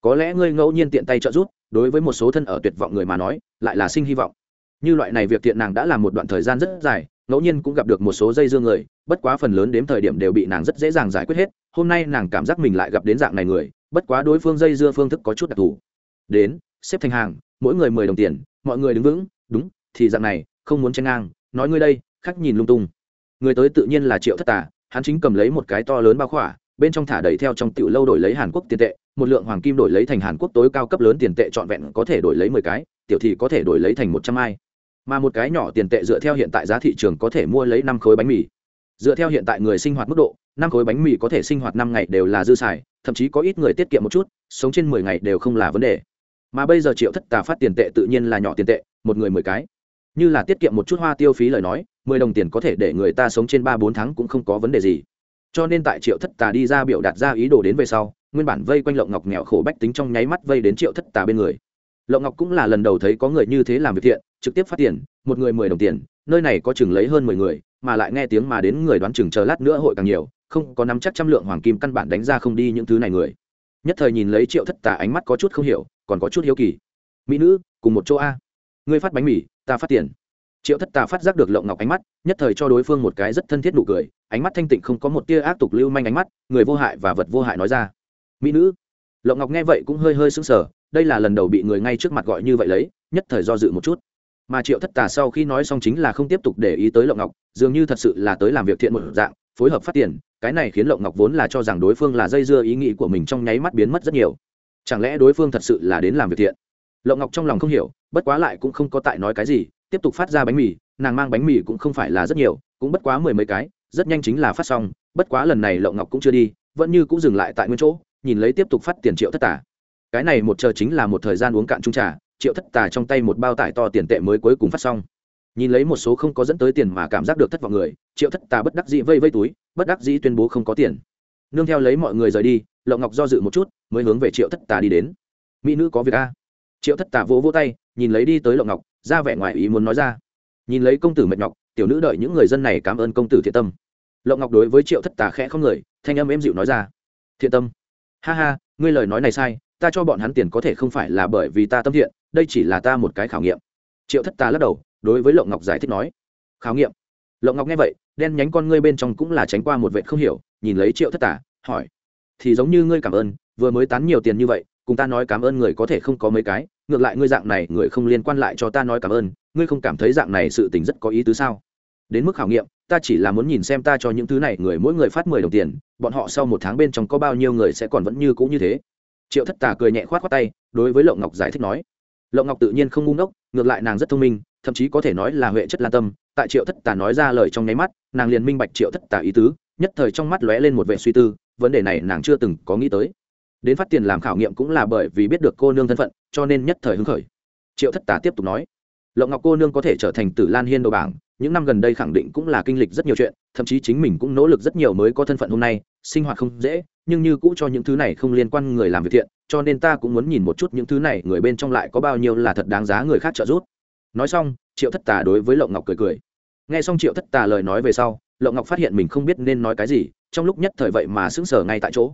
Có lẽ ngươi ngẫu nhiên tiện tay trợ giúp, đối với một số thân ở tuyệt vọng người mà nói, lại là sinh hy vọng. Như loại này việc tiện nàng đã làm một đoạn thời gian rất dài, ngẫu nhiên cũng gặp được một số dây dương người, bất quá phần lớn đến thời điểm đều bị nàng rất dễ dàng giải quyết hết, hôm nay nàng cảm giác mình lại gặp đến dạng này người, bất quá đối phương dây dưa phương thức có chút đặc thù. Đến, xếp thành hàng, mỗi người mười đồng tiền, mọi người đứng vững, đúng, thì dạng này không muốn chen ngang, nói ngươi đây, khắc nhìn lung tung. Người tới tự nhiên là triệu thất tà, hắn chính cầm lấy một cái to lớn bao khỏa, bên trong thả đầy theo trong tiểu lâu đổi lấy hàn quốc tiền tệ, một lượng hoàng kim đổi lấy thành hàn quốc tối cao cấp lớn tiền tệ trọn vẹn có thể đổi lấy mười cái, tiểu thì có thể đổi lấy thành một trăm ai. Mà một cái nhỏ tiền tệ dựa theo hiện tại giá thị trường có thể mua lấy năm khối bánh mì. Dựa theo hiện tại người sinh hoạt mức độ, năm khối bánh mì có thể sinh hoạt năm ngày đều là dư xài, thậm chí có ít người tiết kiệm một chút, sống trên mười ngày đều không là vấn đề. Mà bây giờ triệu thất tà phát tiền tệ tự nhiên là nhỏ tiền tệ, một người mười cái như là tiết kiệm một chút hoa tiêu phí lời nói, mười đồng tiền có thể để người ta sống trên ba bốn tháng cũng không có vấn đề gì. Cho nên tại triệu thất tà đi ra biểu đạt ra ý đồ đến về sau, nguyên bản vây quanh lộng ngọc nghèo khổ bách tính trong nháy mắt vây đến triệu thất tà bên người. Lộng ngọc cũng là lần đầu thấy có người như thế làm việc thiện, trực tiếp phát tiền, một người mười đồng tiền, nơi này có chừng lấy hơn mười người, mà lại nghe tiếng mà đến người đoán chừng chờ lát nữa hội càng nhiều, không có nắm chắc trăm lượng hoàng kim căn bản đánh ra không đi những thứ này người. Nhất thời nhìn lấy triệu thất tà ánh mắt có chút không hiểu, còn có chút hiếu kỳ. Mỹ nữ, cùng một chỗ a ngươi phát bánh mì, ta phát tiền. Triệu thất tà phát giác được lộng ngọc ánh mắt, nhất thời cho đối phương một cái rất thân thiết nụ cười, ánh mắt thanh tịnh không có một tia ác tục lưu manh ánh mắt, người vô hại và vật vô hại nói ra. Mỹ nữ. Lộng ngọc nghe vậy cũng hơi hơi sững sờ, đây là lần đầu bị người ngay trước mặt gọi như vậy lấy, nhất thời do dự một chút. Mà triệu thất tà sau khi nói xong chính là không tiếp tục để ý tới lộng ngọc, dường như thật sự là tới làm việc thiện một dạng, phối hợp phát tiền, cái này khiến lộng ngọc vốn là cho rằng đối phương là dây dưa ý nghĩ của mình trong nháy mắt biến mất rất nhiều. Chẳng lẽ đối phương thật sự là đến làm việc thiện? Lộng ngọc trong lòng không hiểu bất quá lại cũng không có tại nói cái gì tiếp tục phát ra bánh mì nàng mang bánh mì cũng không phải là rất nhiều cũng bất quá mười mấy cái rất nhanh chính là phát xong bất quá lần này lộng ngọc cũng chưa đi vẫn như cũng dừng lại tại nguyên chỗ nhìn lấy tiếp tục phát tiền triệu thất tà cái này một chờ chính là một thời gian uống cạn trung trà triệu thất tà trong tay một bao tải to tiền tệ mới cuối cùng phát xong nhìn lấy một số không có dẫn tới tiền mà cảm giác được thất vọng người triệu thất tà bất đắc dĩ vây vây túi bất đắc dĩ tuyên bố không có tiền nương theo lấy mọi người rời đi lộng ngọc do dự một chút mới hướng về triệu thất tà đi đến mỹ nữ có việc a triệu thất tà vỗ vỗ tay, nhìn lấy đi tới lộng ngọc, ra vẻ ngoài ý muốn nói ra. Nhìn lấy công tử mệt nhọc, tiểu nữ đợi những người dân này cảm ơn công tử thiện tâm. Lộng ngọc đối với triệu thất tà khẽ không người, thanh âm êm dịu nói ra. Thiện tâm. Ha ha, ngươi lời nói này sai, ta cho bọn hắn tiền có thể không phải là bởi vì ta tâm thiện, đây chỉ là ta một cái khảo nghiệm. Triệu thất tà lắc đầu, đối với lộng ngọc giải thích nói. Khảo nghiệm. Lộng ngọc nghe vậy, đen nhánh con ngươi bên trong cũng là tránh qua một vệ không hiểu, nhìn lấy triệu thất tà, hỏi. Thì giống như ngươi cảm ơn, vừa mới tán nhiều tiền như vậy cùng ta nói cảm ơn người có thể không có mấy cái, ngược lại ngươi dạng này người không liên quan lại cho ta nói cảm ơn, ngươi không cảm thấy dạng này sự tình rất có ý tứ sao? Đến mức khảo nghiệm, ta chỉ là muốn nhìn xem ta cho những thứ này người mỗi người phát mười đồng tiền, bọn họ sau một tháng bên trong có bao nhiêu người sẽ còn vẫn như cũ như thế. Triệu thất tà cười nhẹ khoát khoát tay, đối với lộng ngọc giải thích nói. Lộng ngọc tự nhiên không ngu ngốc, ngược lại nàng rất thông minh, thậm chí có thể nói là huệ chất lan tâm. Tại triệu thất tà nói ra lời trong nháy mắt, nàng liền minh bạch triệu thất tà ý tứ, nhất thời trong mắt lóe lên một vệ suy tư, vấn đề này nàng chưa từng có nghĩ tới đến phát tiền làm khảo nghiệm cũng là bởi vì biết được cô nương thân phận, cho nên nhất thời hứng khởi. Triệu thất tà tiếp tục nói, lộng ngọc cô nương có thể trở thành tử lan hiên đồ bảng, những năm gần đây khẳng định cũng là kinh lịch rất nhiều chuyện, thậm chí chính mình cũng nỗ lực rất nhiều mới có thân phận hôm nay, sinh hoạt không dễ, nhưng như cũ cho những thứ này không liên quan người làm việc thiện, cho nên ta cũng muốn nhìn một chút những thứ này người bên trong lại có bao nhiêu là thật đáng giá người khác trợ giúp. Nói xong, triệu thất tà đối với lộng ngọc cười cười. Nghe xong triệu thất tà lời nói về sau, lộng ngọc phát hiện mình không biết nên nói cái gì, trong lúc nhất thời vậy mà sững sờ ngay tại chỗ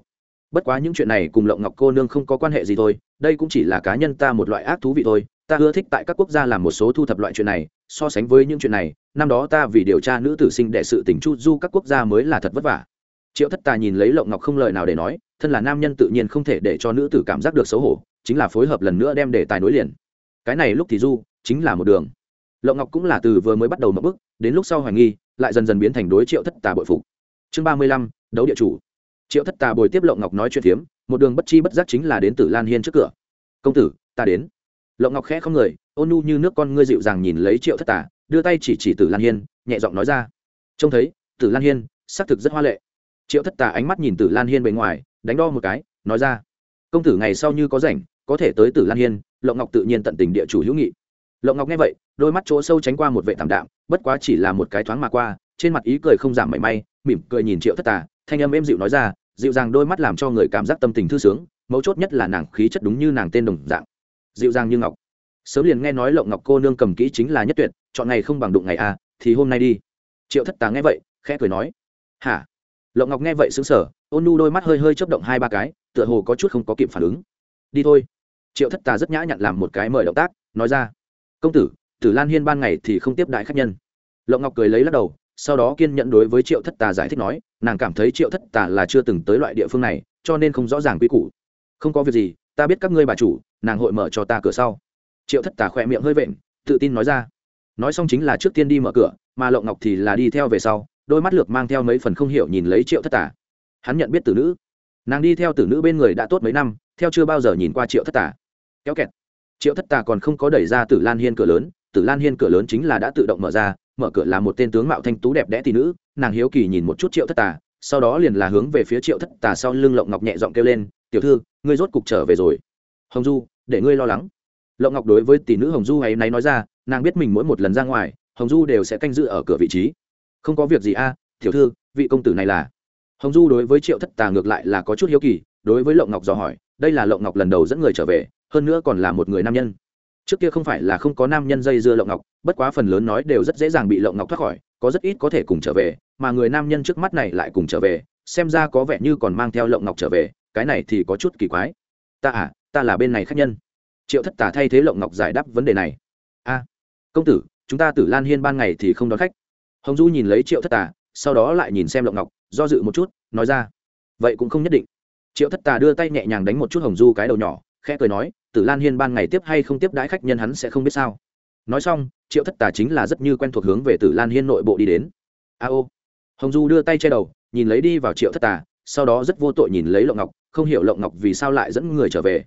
bất quá những chuyện này cùng lộng ngọc cô nương không có quan hệ gì thôi, đây cũng chỉ là cá nhân ta một loại ác thú vị thôi. Ta ưa thích tại các quốc gia làm một số thu thập loại chuyện này, so sánh với những chuyện này, năm đó ta vì điều tra nữ tử sinh đệ sự tình chu du các quốc gia mới là thật vất vả. Triệu thất tà nhìn lấy lộng ngọc không lời nào để nói, thân là nam nhân tự nhiên không thể để cho nữ tử cảm giác được xấu hổ, chính là phối hợp lần nữa đem đề tài nối liền. Cái này lúc thì du, chính là một đường. Lộng ngọc cũng là từ vừa mới bắt đầu mất bức đến lúc sau hoài nghi, lại dần dần biến thành đối triệu thất tà bội phục. Chương ba mươi lăm, đấu địa chủ triệu thất tà bồi tiếp lộng ngọc nói chuyện phiếm, một đường bất chi bất giác chính là đến tử lan hiên trước cửa. Công tử, ta đến. Lộng ngọc khẽ không người, ôn nu như nước con ngươi dịu dàng nhìn lấy triệu thất tà, đưa tay chỉ chỉ tử lan hiên, nhẹ giọng nói ra. Trông thấy, tử lan hiên, xác thực rất hoa lệ. Triệu thất tà ánh mắt nhìn tử lan hiên bề ngoài, đánh đo một cái, nói ra. Công tử ngày sau như có rảnh, có thể tới tử lan hiên, lộng ngọc tự nhiên tận tình địa chủ hữu nghị. Lộng ngọc nghe vậy, đôi mắt chỗ sâu tránh qua một vệ tảm đạm, bất quá chỉ là một cái thoáng mà qua, trên mặt ý cười không giảm mảy may, mỉm cười nhìn triệu thất tà thanh âm êm dịu nói ra, dịu dàng đôi mắt làm cho người cảm giác tâm tình thư sướng, mấu chốt nhất là nàng khí chất đúng như nàng tên đồng dạng. Dịu dàng như ngọc. Sớm liền nghe nói lộng ngọc cô nương cầm kỹ chính là nhất tuyệt, chọn ngày không bằng đụng ngày à thì hôm nay đi. Triệu thất tá nghe vậy, khẽ cười nói. Hả? Lộng ngọc nghe vậy xứng sở ôn nu đôi mắt hơi hơi chấp động hai ba cái, tựa hồ có chút không có kịp phản ứng. Đi thôi. Triệu thất tà rất nhã nhặn làm một cái mời động tác, nói ra. Công tử tử lan hiên ban ngày thì không tiếp đại khách nhân. Lộng ngọc cười lấy lắc đầu sau đó kiên nhẫn đối với triệu thất tà giải thích nói, nàng cảm thấy triệu thất tà là chưa từng tới loại địa phương này, cho nên không rõ ràng quy củ. Không có việc gì, ta biết các ngươi bà chủ, nàng hội mở cho ta cửa sau. Triệu thất tà khỏe miệng hơi vện, tự tin nói ra. Nói xong chính là trước tiên đi mở cửa, mà lộng ngọc thì là đi theo về sau, đôi mắt lược mang theo mấy phần không hiểu nhìn lấy triệu thất tà. Hắn nhận biết tử nữ. Nàng đi theo tử nữ bên người đã tốt mấy năm, theo chưa bao giờ nhìn qua triệu thất tà. Kéo kẹt. Triệu thất tà còn không có đẩy ra tử lan hiên cửa lớn, tử lan hiên cửa lớn chính là đã tự động mở ra mở cửa là một tên tướng mạo thanh tú đẹp đẽ tỷ nữ, nàng hiếu kỳ nhìn một chút triệu thất tà, sau đó liền là hướng về phía triệu thất tà sau lưng lộng ngọc nhẹ giọng kêu lên, tiểu thư, ngươi rốt cục trở về rồi. Hồng du, để ngươi lo lắng. Lộng ngọc đối với tỷ nữ hồng du ấy nay nói ra, nàng biết mình mỗi một lần ra ngoài, hồng du đều sẽ canh giữ ở cửa vị trí. Không có việc gì a, tiểu thư, vị công tử này là. Hồng du đối với triệu thất tà ngược lại là có chút hiếu kỳ, đối với lộng ngọc dò hỏi, đây là lộng ngọc lần đầu dẫn người trở về, hơn nữa còn là một người nam nhân trước kia không phải là không có nam nhân dây dưa lộng ngọc, bất quá phần lớn nói đều rất dễ dàng bị lộng ngọc thoát khỏi, có rất ít có thể cùng trở về, mà người nam nhân trước mắt này lại cùng trở về, xem ra có vẻ như còn mang theo lộng ngọc trở về, cái này thì có chút kỳ quái. Ta à ta là bên này khách nhân. Triệu thất tả thay thế lộng ngọc giải đáp vấn đề này. A, công tử, chúng ta tử lan hiên ban ngày thì không đón khách. Hồng du nhìn lấy triệu thất tả, sau đó lại nhìn xem lộng ngọc, do dự một chút, nói ra, vậy cũng không nhất định. Triệu thất tà đưa tay nhẹ nhàng đánh một chút hồng du cái đầu nhỏ, khẽ cười nói tử lan hiên ban ngày tiếp hay không tiếp đãi khách nhân hắn sẽ không biết sao. Nói xong, triệu thất tà chính là rất như quen thuộc hướng về tử lan hiên nội bộ đi đến. A ô. Hồng du đưa tay che đầu, nhìn lấy đi vào triệu thất tà, sau đó rất vô tội nhìn lấy lộng ngọc, không hiểu lộng ngọc vì sao lại dẫn người trở về.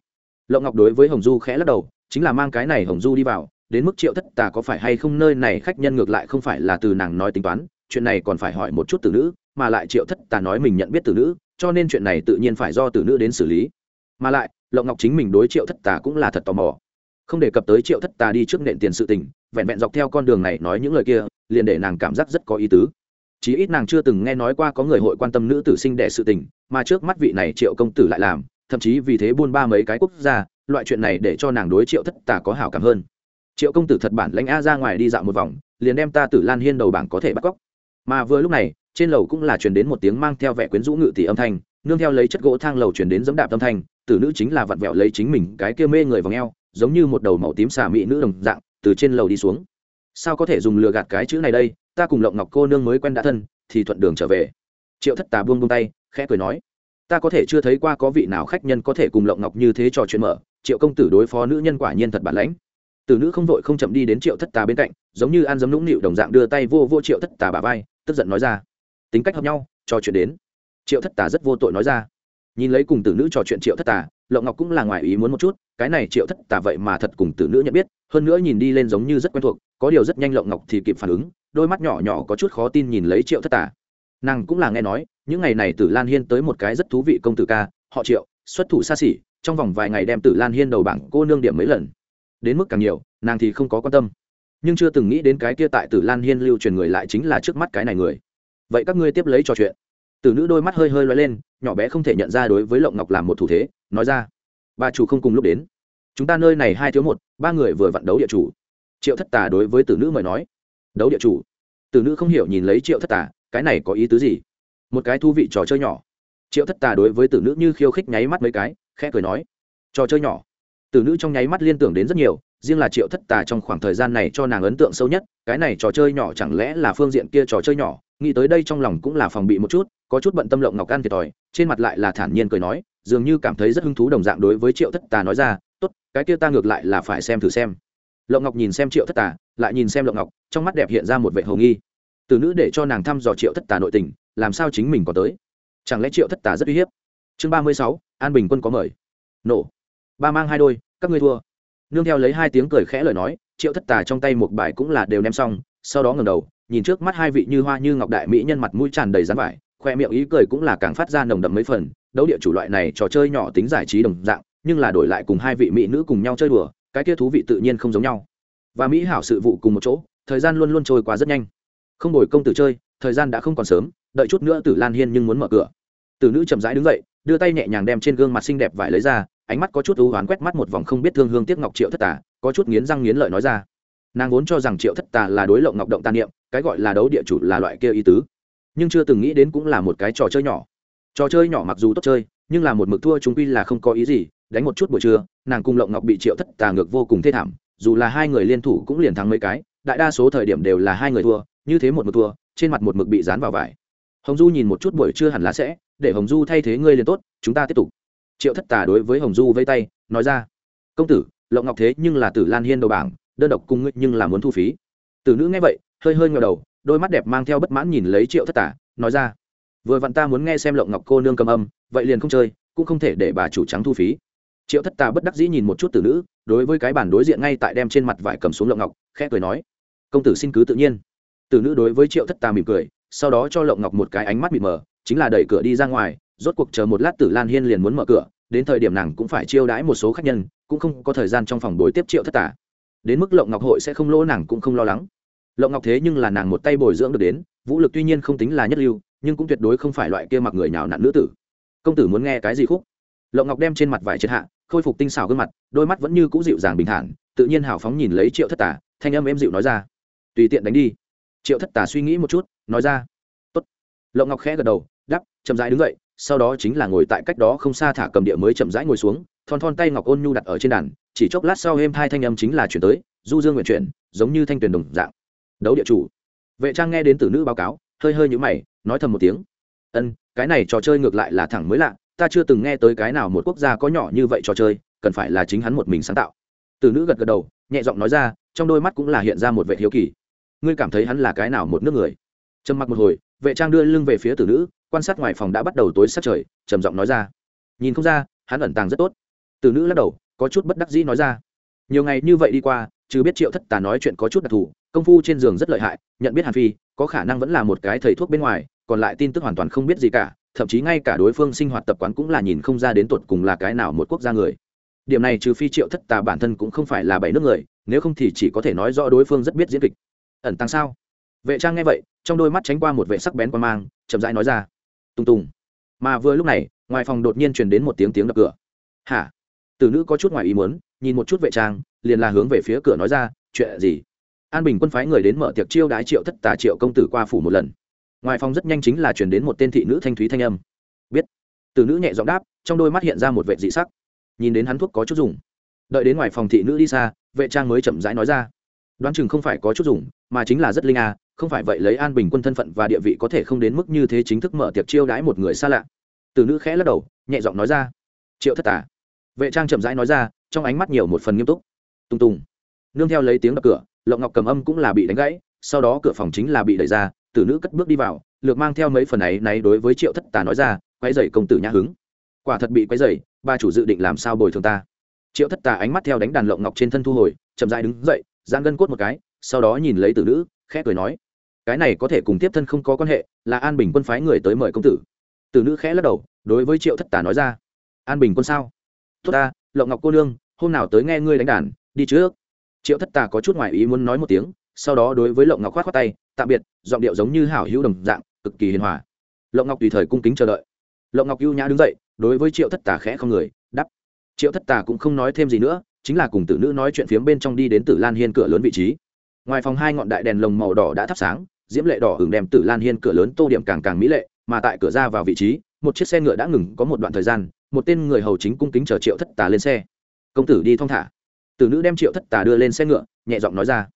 Lộng ngọc đối với hồng du khẽ lắc đầu, chính là mang cái này hồng du đi vào, đến mức triệu thất tà có phải hay không nơi này khách nhân ngược lại không phải là từ nàng nói tính toán, chuyện này còn phải hỏi một chút từ nữ, mà lại triệu thất tà nói mình nhận biết từ nữ, cho nên chuyện này tự nhiên phải do từ nữ đến xử lý. Mà lại lộng ngọc chính mình đối triệu thất tà cũng là thật tò mò. Không đề cập tới triệu thất tà đi trước nện tiền sự tình, vẹn vẹn dọc theo con đường này nói những lời kia, liền để nàng cảm giác rất có ý tứ. Chí ít nàng chưa từng nghe nói qua có người hội quan tâm nữ tử sinh đẻ sự tình, mà trước mắt vị này triệu công tử lại làm, thậm chí vì thế buôn ba mấy cái quốc gia, loại chuyện này để cho nàng đối triệu thất tà có hảo cảm hơn. Triệu công tử thật bản lãnh a ra ngoài đi dạo một vòng, liền đem ta tử lan hiên đầu bảng có thể bắt cóc. Mà vừa lúc này, trên lầu cũng là truyền đến một tiếng mang theo vẻ quyến rũ ngự tỷ âm thanh, nương theo lấy chất gỗ thang lầu truyền đến dẫm đạp âm thanh tử nữ chính là vặn vẹo lấy chính mình cái kia mê người vào ngheo giống như một đầu màu tím xà mỹ nữ đồng dạng, từ trên lầu đi xuống. Sao có thể dùng lừa gạt cái chữ này đây? Ta cùng lộng ngọc cô nương mới quen đã thân, thì thuận đường trở về. Triệu thất tà buông buông tay, khẽ cười nói, ta có thể chưa thấy qua có vị nào khách nhân có thể cùng lộng ngọc như thế trò chuyện mở, triệu công tử đối phó nữ nhân quả nhiên thật bản lãnh. Tử nữ không vội không chậm đi đến triệu thất tà bên cạnh, giống như ăn giấm nũng nịu đồng dạng đưa tay vô vô triệu thất tà bà vai, tức giận nói ra, tính cách hợp nhau, trò chuyện đến. Triệu thất tà rất vô tội nói ra nhìn lấy cùng tử nữ trò chuyện triệu thất tà, lộng ngọc cũng là ngoài ý muốn một chút, cái này triệu thất tà vậy mà thật cùng tử nữ nhận biết, hơn nữa nhìn đi lên giống như rất quen thuộc, có điều rất nhanh lộng ngọc thì kịp phản ứng, đôi mắt nhỏ nhỏ có chút khó tin nhìn lấy triệu thất tà. Nàng cũng là nghe nói, những ngày này tử lan hiên tới một cái rất thú vị công tử ca, họ triệu, xuất thủ xa xỉ, trong vòng vài ngày đem tử lan hiên đầu bảng cô nương điểm mấy lần. Đến mức càng nhiều, nàng thì không có quan tâm. Nhưng chưa từng nghĩ đến cái kia tại tử lan hiên lưu truyền người lại chính là trước mắt cái này người. Vậy các ngươi tiếp lấy trò chuyện. Tử nữ đôi mắt hơi hơi loay lên nhỏ bé không thể nhận ra đối với lộng ngọc làm một thủ thế, nói ra, bà chủ không cùng lúc đến. Chúng ta nơi này hai thiếu một, ba người vừa vặn đấu địa chủ. Triệu thất tà đối với tử nữ mời nói, đấu địa chủ? Tử nữ không hiểu nhìn lấy triệu thất tà, cái này có ý tứ gì? Một cái thú vị trò chơi nhỏ. Triệu thất tà đối với tử nữ như khiêu khích nháy mắt mấy cái, khẽ cười nói, trò chơi nhỏ. Tử nữ trong nháy mắt liên tưởng đến rất nhiều, riêng là triệu thất tà trong khoảng thời gian này cho nàng ấn tượng sâu nhất, cái này trò chơi nhỏ chẳng lẽ là phương diện kia trò chơi nhỏ, nghĩ tới đây trong lòng cũng là phòng bị một chút, có chút bận tâm lộng ngọc ăn thiệt thòi trên mặt lại là thản nhiên cười nói, dường như cảm thấy rất hứng thú đồng dạng đối với triệu thất tà nói ra, tốt, cái kia ta ngược lại là phải xem thử xem. Lộng ngọc nhìn xem triệu thất tà, lại nhìn xem lộng ngọc, trong mắt đẹp hiện ra một vệ hồng nghi. Từ nữ để cho nàng thăm dò triệu thất tà nội tình, làm sao chính mình có tới? Chẳng lẽ triệu thất tà rất uy hiếp? Chương ba mươi sáu, an bình quân có mời. Nổ. Ba mang hai đôi, các ngươi thua. Nương theo lấy hai tiếng cười khẽ lời nói, triệu thất tà trong tay một bài cũng là đều ném xong, sau đó ngầm đầu, nhìn trước mắt hai vị như hoa như ngọc đại mỹ nhân mặt mũi tràn đầy rán vải khoe miệng ý cười cũng là càng phát ra nồng đậm mấy phần, đấu địa chủ loại này trò chơi nhỏ tính giải trí đồng dạng, nhưng là đổi lại cùng hai vị mỹ nữ cùng nhau chơi đùa, cái kia thú vị tự nhiên không giống nhau. Và mỹ hảo sự vụ cùng một chỗ, thời gian luôn luôn trôi qua rất nhanh. Không đổi công tử chơi, thời gian đã không còn sớm, đợi chút nữa tử lan hiên nhưng muốn mở cửa. Tử nữ chậm rãi đứng dậy, đưa tay nhẹ nhàng đem trên gương mặt xinh đẹp vải lấy ra, ánh mắt có chút ưu hoán quét mắt một vòng không biết thương hương tiếc ngọc triệu thất tà, có chút nghiến răng nghiến lợi nói ra. Nàng vốn cho rằng triệu thất tà là đối lộng ngọc động tàn niệm, cái gọi là đấu địa chủ là loại kia ý tứ nhưng chưa từng nghĩ đến cũng là một cái trò chơi nhỏ. Trò chơi nhỏ mặc dù tốt chơi, nhưng là một mực thua chúng quy là không có ý gì, đánh một chút buổi trưa, nàng cùng lộng ngọc bị triệu thất tà ngược vô cùng thê thảm, dù là hai người liên thủ cũng liền thắng mấy cái, đại đa số thời điểm đều là hai người thua, như thế một mực thua, trên mặt một mực bị dán vào vải. Hồng du nhìn một chút buổi trưa hẳn là sẽ, để hồng du thay thế ngươi liền tốt, chúng ta tiếp tục. Triệu thất tà đối với hồng du vây tay, nói ra, công tử, lộng ngọc thế nhưng là tử lan hiên đầu bảng, đơn độc cùng ngươi nhưng là muốn thu phí. Tử nữ nghe vậy, hơi hơi ngờ đầu đôi mắt đẹp mang theo bất mãn nhìn lấy triệu thất tà nói ra, vừa vặn ta muốn nghe xem lộng ngọc cô nương cầm âm, vậy liền không chơi, cũng không thể để bà chủ trắng thu phí. Triệu thất tà bất đắc dĩ nhìn một chút tử nữ, đối với cái bản đối diện ngay tại đem trên mặt vải cầm xuống lộng ngọc, khẽ cười nói, công tử xin cứ tự nhiên. Tử nữ đối với triệu thất tà mỉm cười, sau đó cho lộng ngọc một cái ánh mắt mịt mờ, chính là đẩy cửa đi ra ngoài, rốt cuộc chờ một lát tử lan hiên liền muốn mở cửa, đến thời điểm nàng cũng phải chiêu đãi một số khách nhân, cũng không có thời gian trong phòng đối tiếp triệu thất tả. Đến mức lộng ngọc hội sẽ không lỗ nàng cũng không lo lắng lộng ngọc thế nhưng là nàng một tay bồi dưỡng được đến, vũ lực tuy nhiên không tính là nhất lưu, nhưng cũng tuyệt đối không phải loại kia mặc người nào nặn nữ tử. Công tử muốn nghe cái gì khúc? Lộng ngọc đem trên mặt vải triệt hạ, khôi phục tinh xảo gương mặt, đôi mắt vẫn như c ũ dịu dàng bình thản, tự nhiên hào phóng nhìn lấy triệu thất tả thanh âm em dịu nói ra. Tùy tiện đánh đi. Triệu thất tả suy nghĩ một chút, nói ra. Tốt. lộng ngọc khẽ gật đầu đắp chậm rãi đứng dậy, sau đó chính là ngồi tại cách đó không xa thả cầm địa mới chậm rãi ngồi xuống, thon thon tay ngọc ôn nhu đặt ở trên đàn, chỉ chốc lát sau êm hai thanh âm chính là chuyển tới, du dương nguyện chuyển, giống như thanh tuyền đồng dạng đấu địa chủ. Vệ trang nghe đến từ nữ báo cáo, hơi hơi nhũ mày, nói thầm một tiếng. Ân, cái này trò chơi ngược lại là thẳng mới lạ, ta chưa từng nghe tới cái nào một quốc gia có nhỏ như vậy trò chơi, cần phải là chính hắn một mình sáng tạo. Từ nữ gật gật đầu, nhẹ giọng nói ra, trong đôi mắt cũng là hiện ra một vệ thiếu kỳ. Ngươi cảm thấy hắn là cái nào một nước người? Trầm mặc một hồi, vệ trang đưa lưng về phía tử nữ, quan sát ngoài phòng đã bắt đầu tối sát trời, trầm giọng nói ra. Nhìn không ra, hắn ẩn tàng rất tốt. Tử nữ lắc đầu, có chút bất đắc dĩ nói ra. Nhiều ngày như vậy đi qua chứ biết triệu thất tà nói chuyện có chút đặc thù, công phu trên giường rất lợi hại, nhận biết hàn phi, có khả năng vẫn là một cái thầy thuốc bên ngoài, còn lại tin tức hoàn toàn không biết gì cả, thậm chí ngay cả đối phương sinh hoạt tập quán cũng là nhìn không ra đến tột cùng là cái nào một quốc gia người. Điểm này trừ phi triệu thất tà bản thân cũng không phải là bảy nước người, nếu không thì chỉ có thể nói rõ đối phương rất biết diễn kịch. Ẩn tăng sao? Vệ trang nghe vậy, trong đôi mắt tránh qua một vệ sắc bén quan mang, chậm rãi nói ra. Tùng tùng. Mà vừa lúc này, ngoài phòng đột nhiên truyền đến một tiếng tiếng đập cửa. Hả? Tử nữ có chút ngoài ý muốn nhìn một chút vệ trang, liền là hướng về phía cửa nói ra, chuyện gì? An bình quân phái người đến mở tiệc chiêu đái triệu thất tà triệu công tử qua phủ một lần. Ngoài phòng rất nhanh chính là chuyển đến một tên thị nữ thanh thúy thanh âm. Biết. Từ nữ nhẹ giọng đáp, trong đôi mắt hiện ra một vệ dị sắc. Nhìn đến hắn thuốc có chút dùng. Đợi đến ngoài phòng thị nữ đi xa, vệ trang mới chậm rãi nói ra, đoán chừng không phải có chút dùng, mà chính là rất linh à không phải vậy lấy an bình quân thân phận và địa vị có thể không đến mức như thế chính thức mở tiệc chiêu đãi một người xa lạ. Từ nữ khẽ lắc đầu, nhẹ giọng nói ra, triệu thất tả vệ trang chậm rãi nói ra trong ánh mắt nhiều một phần nghiêm túc. Tung tùng nương theo lấy tiếng đập cửa, lộng ngọc cầm âm cũng là bị đánh gãy, sau đó cửa phòng chính là bị đẩy ra, tử nữ cất bước đi vào, lược mang theo mấy phần ấy náy đối với triệu thất tà nói ra quay dày công tử nhã hứng. Quả thật bị quay dày ba chủ dự định làm sao bồi thường ta? Triệu thất tà ánh mắt theo đánh đàn lộng ngọc trên thân thu hồi, chậm dại đứng dậy, giang gân cốt một cái, sau đó nhìn lấy tử nữ, khẽ cười nói, cái này có thể cùng tiếp thân không có quan hệ, là an bình quân phái người tới mời công tử. Tử nữ khẽ lắc đầu, đối với triệu thất tà nói ra, an bình quân sao? Tốt ta lộng ngọc cô nương, hôm nào tới nghe ngươi đánh đàn, đi trước. Triệu thất tà có chút ngoài ý muốn nói một tiếng, sau đó đối với lộng ngọc khoát khoát tay, tạm biệt, giọng điệu giống như hảo hữu đồng dạng, cực kỳ hiền hòa. Lộng ngọc tùy thời cung kính chờ đợi. Lộng ngọc ưu nhã đứng dậy, đối với triệu thất tà khẽ không người đắp triệu thất tà cũng không nói thêm gì nữa, chính là cùng tử nữ nói chuyện phiếm bên trong đi đến tử lan hiên cửa lớn vị trí. Ngoài phòng hai ngọn đại đèn lồng màu đỏ đã thắp sáng, diễm lệ đỏ hưởng đem tử lan hiên cửa lớn tô điểm càng càng mỹ lệ, mà tại cửa ra vào vị trí, một chiếc xe ngựa đã ngừng có một đoạn thời gian một tên người hầu chính cung kính chờ triệu thất tà lên xe. Công tử đi thong thả. Tử nữ đem triệu thất tà đưa lên xe ngựa, nhẹ giọng nói ra.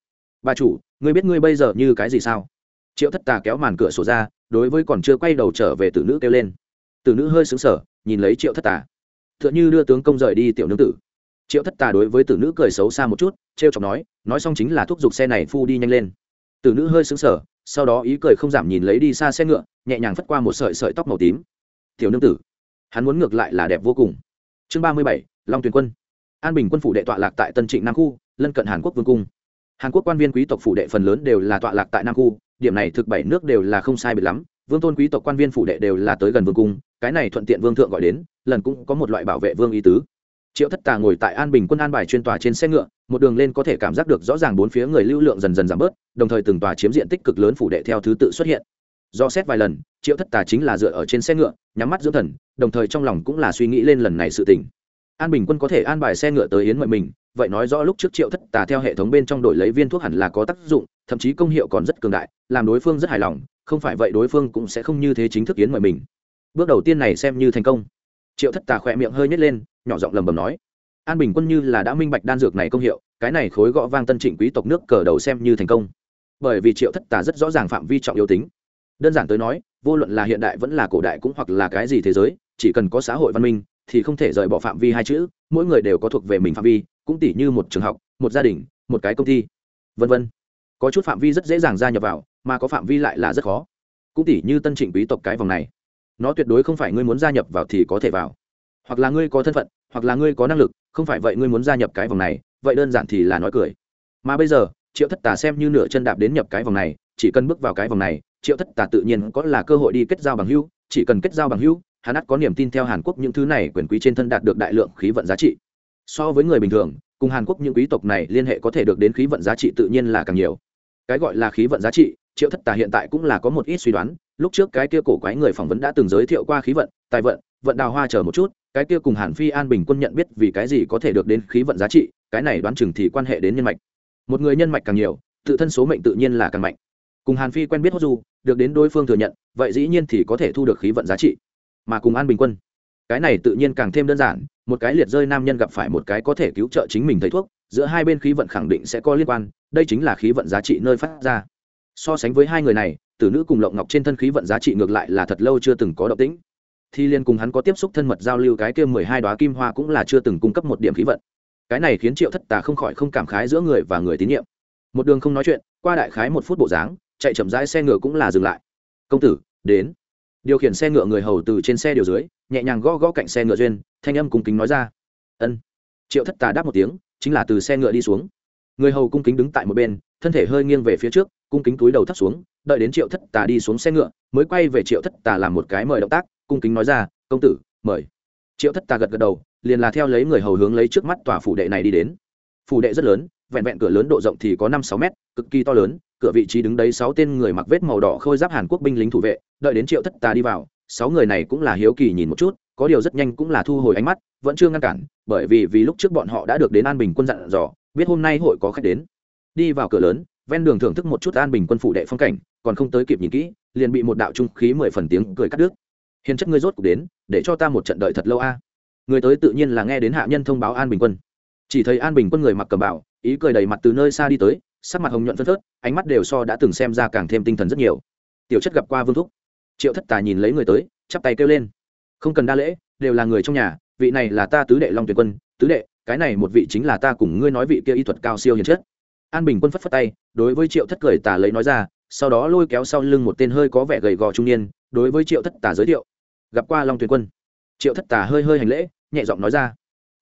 Bà chủ, ngươi biết ngươi bây giờ như cái gì sao? Triệu thất tà kéo màn cửa sổ ra, đối với còn chưa quay đầu trở về tử nữ kêu lên. Tử nữ hơi xứng sở nhìn lấy triệu thất tà. T h ư ợ n h ư đưa tướng công rời đi tiểu nương tử. Triệu thất tà đối với tử nữ cười xấu xa một chút t r e o chọc nói nói xong chính là thúc giục xe này phu đi nhanh lên. Tử nữ hơi xứng sở sau đó ý cười không giảm nhìn lấy đi xa xe ngựa, nhẹ nhàng phất qua một sợi sợi tóc màu tím. Tiểu nương tử hắn muốn ngược lại là đẹp vô cùng. Chương ba mươi bảy, long tuyền quân. An bình quân phủ đệ tọa lạc tại tân trịnh nam khu, lân cận hàn quốc vương cung. Hàn quốc quan viên quý tộc phủ đệ phần lớn đều là tọa lạc tại nam khu, điểm này thực bảy nước đều là không sai biệt lắm, vương tôn quý tộc quan viên phủ đệ đều là tới gần vương cung, cái này thuận tiện vương thượng gọi đến, lần cũng có một loại bảo vệ vương ý tứ. Triệu thất tà ngồi tại an bình quân an bài chuyên tòa trên xe ngựa, một đường lên có thể cảm giác được rõ ràng bốn phía người lưu lượng dần dần giảm bớt, đồng thời từng tòa chiếm diện tích cực lớn phủ đệ theo thứ tự xuất hiện do xét vài lần, triệu thất tà chính là dựa ở trên xe ngựa, nhắm mắt dưỡng thần, đồng thời trong lòng cũng là suy nghĩ lên lần này sự tình. An bình quân có thể an bài xe ngựa tới yến mời mình, vậy nói rõ lúc trước triệu thất tà theo hệ thống bên trong đổi lấy viên thuốc hẳn là có tác dụng, thậm chí công hiệu còn rất cường đại, làm đối phương rất hài lòng, không phải vậy đối phương cũng sẽ không như thế chính thức yến mời mình. Bước đầu tiên này xem như thành công. Triệu thất tà khỏe miệng hơi nhét lên, nhỏ giọng lầm bầm nói, an bình quân như là đã minh bạch đan dược này công hiệu, cái này khối gõ vang tân trịnh quý tộc nước cờ đầu xem như thành công. Bởi vì triệu thất tà rất rõ ràng phạm vi trọng yếu tính đơn giản tới nói, vô luận là hiện đại vẫn là cổ đại cũng hoặc là cái gì thế giới, chỉ cần có xã hội văn minh, thì không thể rời bỏ phạm vi hai chữ, mỗi người đều có thuộc về mình phạm vi, cũng tỉ như một trường học, một gia đình, một cái công ty, vân vân. Có chút phạm vi rất dễ dàng gia nhập vào, mà có phạm vi lại là rất khó. Cũng tỉ như tân trịnh quý tộc cái vòng này. Nó tuyệt đối không phải ngươi muốn gia nhập vào thì có thể vào. Hoặc là ngươi có thân phận, hoặc là ngươi có năng lực, không phải vậy ngươi muốn gia nhập cái vòng này, vậy đơn giản thì là nói cười. Mà bây giờ, triệu thất tà xem như nửa chân đạp đến nhập cái vòng này, chỉ cần bước vào cái vòng này triệu thất tà tự nhiên có là cơ hội đi kết giao bằng hữu, chỉ cần kết giao bằng hữu, hắn ắt có niềm tin theo hàn quốc những thứ này quyền quý trên thân đạt được đại lượng khí vận giá trị. So với người bình thường, cùng hàn quốc những quý tộc này liên hệ có thể được đến khí vận giá trị tự nhiên là càng nhiều. Cái gọi là khí vận giá trị, triệu thất tà hiện tại cũng là có một ít suy đoán, lúc trước cái kia cổ quái người phỏng vấn đã từng giới thiệu qua khí vận, tài vận vận đào hoa chờ một chút, cái kia cùng hàn phi an bình quân nhận biết vì cái gì có thể được đến khí vận giá trị, cái này đoán chừng thì quan hệ đến nhân mạch. Một người nhân mạch càng nhiều, tự thân số mệnh tự nhiên là càng mạnh cùng hàn phi quen biết hốt du, được đến đối phương thừa nhận, vậy dĩ nhiên thì có thể thu được khí vận giá trị. Mà cùng an bình quân, cái này tự nhiên càng thêm đơn giản, một cái liệt rơi nam nhân gặp phải một cái có thể cứu trợ chính mình thầy thuốc, giữa hai bên khí vận khẳng định sẽ có liên quan, đây chính là khí vận giá trị nơi phát ra. So sánh với hai người này, tử nữ cùng lộng ngọc trên thân khí vận giá trị ngược lại là thật lâu chưa từng có động tĩnh. Thi liên cùng hắn có tiếp xúc thân mật giao lưu cái kia mười hai đoá kim hoa cũng là chưa từng cung cấp một điểm khí vận. Cái này khiến triệu thất tà không khỏi không cảm khái giữa người và người tín nhiệm. Một đường không nói chuyện, qua đại khái một phút bộ dáng chạy chậm rãi xe ngựa cũng là dừng lại. Công tử, đến. Điều khiển xe ngựa người hầu từ trên xe điều dưới, nhẹ nhàng gõ gõ cạnh xe ngựa duyên, thanh âm cung kính nói ra. Ân. Triệu thất tà đáp một tiếng, chính là từ xe ngựa đi xuống. Người hầu cung kính đứng tại một bên, thân thể hơi nghiêng về phía trước, cung kính túi đầu thắt xuống, đợi đến triệu thất tà đi xuống xe ngựa, mới quay về triệu thất tà làm một cái mời động tác, cung kính nói ra, công tử, mời. Triệu thất tà gật gật đầu, liền là theo lấy người hầu hướng lấy trước mắt tòa phủ đệ này đi đến. Phủ đệ rất lớn, vẹn vẹn cửa lớn độ rộng thì có năm sáu mét cực kỳ to lớn, cửa vị trí đứng đấy sáu tên người mặc vết màu đỏ khôi giáp hàn quốc binh lính thủ vệ, đợi đến triệu thất tà đi vào, sáu người này cũng là hiếu kỳ nhìn một chút, có điều rất nhanh cũng là thu hồi ánh mắt, vẫn chưa ngăn cản, bởi vì vì lúc trước bọn họ đã được đến an bình quân dặn dò, biết hôm nay hội có khách đến. Đi vào cửa lớn, ven đường thưởng thức một chút an bình quân phủ đệ phong cảnh, còn không tới kịp nhìn kỹ, liền bị một đạo trung khí mười phần tiếng cười cắt đứt. Hiền chất ngươi rốt cuộc đến, để cho ta một trận đợi thật lâu a. Người tới tự nhiên là nghe đến hạ nhân thông báo an bình quân. Chỉ thấy an bình quân người mặc cầm bảo ý cười đầy mặt từ nơi xa đi tới sắc mặt hồng nhuận phân phớt, ánh mắt đều so đã từng xem ra càng thêm tinh thần rất nhiều. Tiểu chất gặp qua vương thúc. Triệu thất tà nhìn lấy người tới, chắp tay kêu lên. Không cần đa lễ, đều là người trong nhà, vị này là ta tứ đệ long tuyệt quân. Tứ đệ, cái này một vị chính là ta cùng ngươi nói vị kia y thuật cao siêu hiền chất. An bình quân phất phất tay, đối với triệu thất cười tà lấy nói ra, sau đó lôi kéo sau lưng một tên hơi có vẻ gầy gò trung niên, đối với triệu thất tà giới thiệu. Gặp qua long tuyệt quân. Triệu thất tà hơi hơi hành lễ, nhẹ giọng nói ra.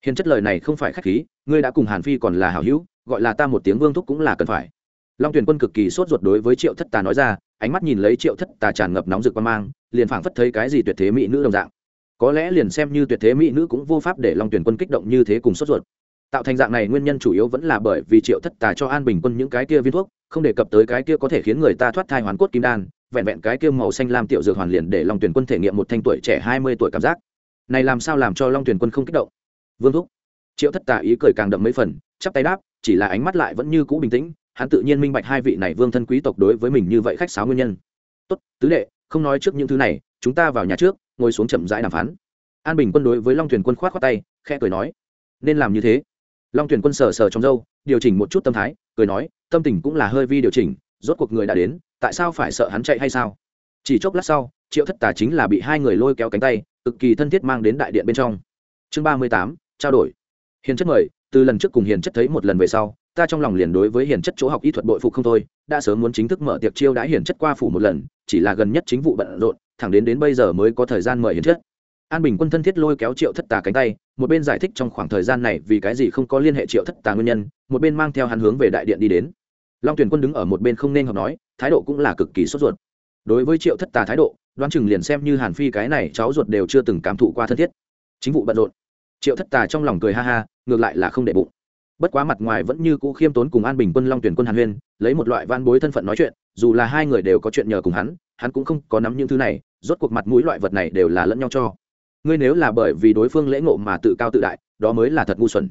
Hiền chất lời này không phải khách khí, ngươi đã cùng hàn phi còn là hảo hữu gọi là ta một tiếng vương thúc cũng là cần phải. Long tuyển quân cực kỳ sốt ruột đối với triệu thất tà nói ra, ánh mắt nhìn lấy triệu thất tà tràn ngập nóng rực quan mang, liền phảng phất thấy cái gì tuyệt thế mỹ nữ đồng dạng. Có lẽ liền xem như tuyệt thế mỹ nữ cũng vô pháp để long tuyển quân kích động như thế cùng sốt ruột. Tạo thành dạng này nguyên nhân chủ yếu vẫn là bởi vì triệu thất tà cho an bình quân những cái kia viên thuốc, không đề cập tới cái kia có thể khiến người ta thoát thai hoàn cốt kim đan, vẹn vẹn cái kia màu xanh lam tiểu dược hoàn liền để long tuyển quân thể nghiệm một thanh tuổi trẻ hai mươi tuổi cảm giác. Này làm sao làm cho long tuyển quân không kích động? Vương thúc. Triệu thất tà ý cười càng đậm mấy phần, chắp tay đáp chỉ là ánh mắt lại vẫn như cũ bình tĩnh, hắn tự nhiên minh bạch hai vị này vương thân quý tộc đối với mình như vậy khách sáo nguyên nhân. Tốt, tứ đệ, không nói trước những thứ này, chúng ta vào nhà trước, ngồi xuống chậm rãi đàm phán. An bình quân đối với long thuyền quân khoát khoát tay, khẽ cười nói, nên làm như thế. Long thuyền quân sờ sờ trong dâu điều chỉnh một chút tâm thái, cười nói, tâm tình cũng là hơi vi điều chỉnh, rốt cuộc người đã đến, tại sao phải sợ hắn chạy hay sao? Chỉ chốc lát sau, triệu thất tà chính là bị hai người lôi kéo cánh tay, cực kỳ thân thiết mang đến đại điện bên trong. Chương ba mươi tám, trao đổi hiền chất mời, từ lần trước cùng hiền chất thấy một lần về sau, ta trong lòng liền đối với hiền chất chỗ học y thuật bội phục không thôi, đã sớm muốn chính thức mở tiệc chiêu đãi hiền chất qua phủ một lần, chỉ là gần nhất chính vụ bận rộn, thẳng đến đến bây giờ mới có thời gian mời hiền chất. An bình quân thân thiết lôi kéo triệu thất tà cánh tay, một bên giải thích trong khoảng thời gian này vì cái gì không có liên hệ triệu thất tà nguyên nhân, một bên mang theo hắn hướng về đại điện đi đến. Long tuyển quân đứng ở một bên không nên hợp nói, thái độ cũng là cực kỳ sốt ruột. Đối với triệu thất tà thái độ, đoán chừng liền xem như hàn phi cái này cháu ruột đều chưa từng cảm thụ qua thân thiết. Chính vụ bận rộn triệu thất tà trong lòng cười ha ha, ngược lại là không để bụng. Bất quá mặt ngoài vẫn như cũ khiêm tốn cùng an bình quân, long tuyển quân, hàn huyên, lấy một loại van bối thân phận nói chuyện, dù là hai người đều có chuyện nhờ cùng hắn hắn cũng không có nắm những thứ này, rốt cuộc mặt mũi loại vật này đều là lẫn nhau cho. Ngươi nếu là bởi vì đối phương lễ ngộ mà tự cao tự đại, đó mới là thật ngu xuẩn.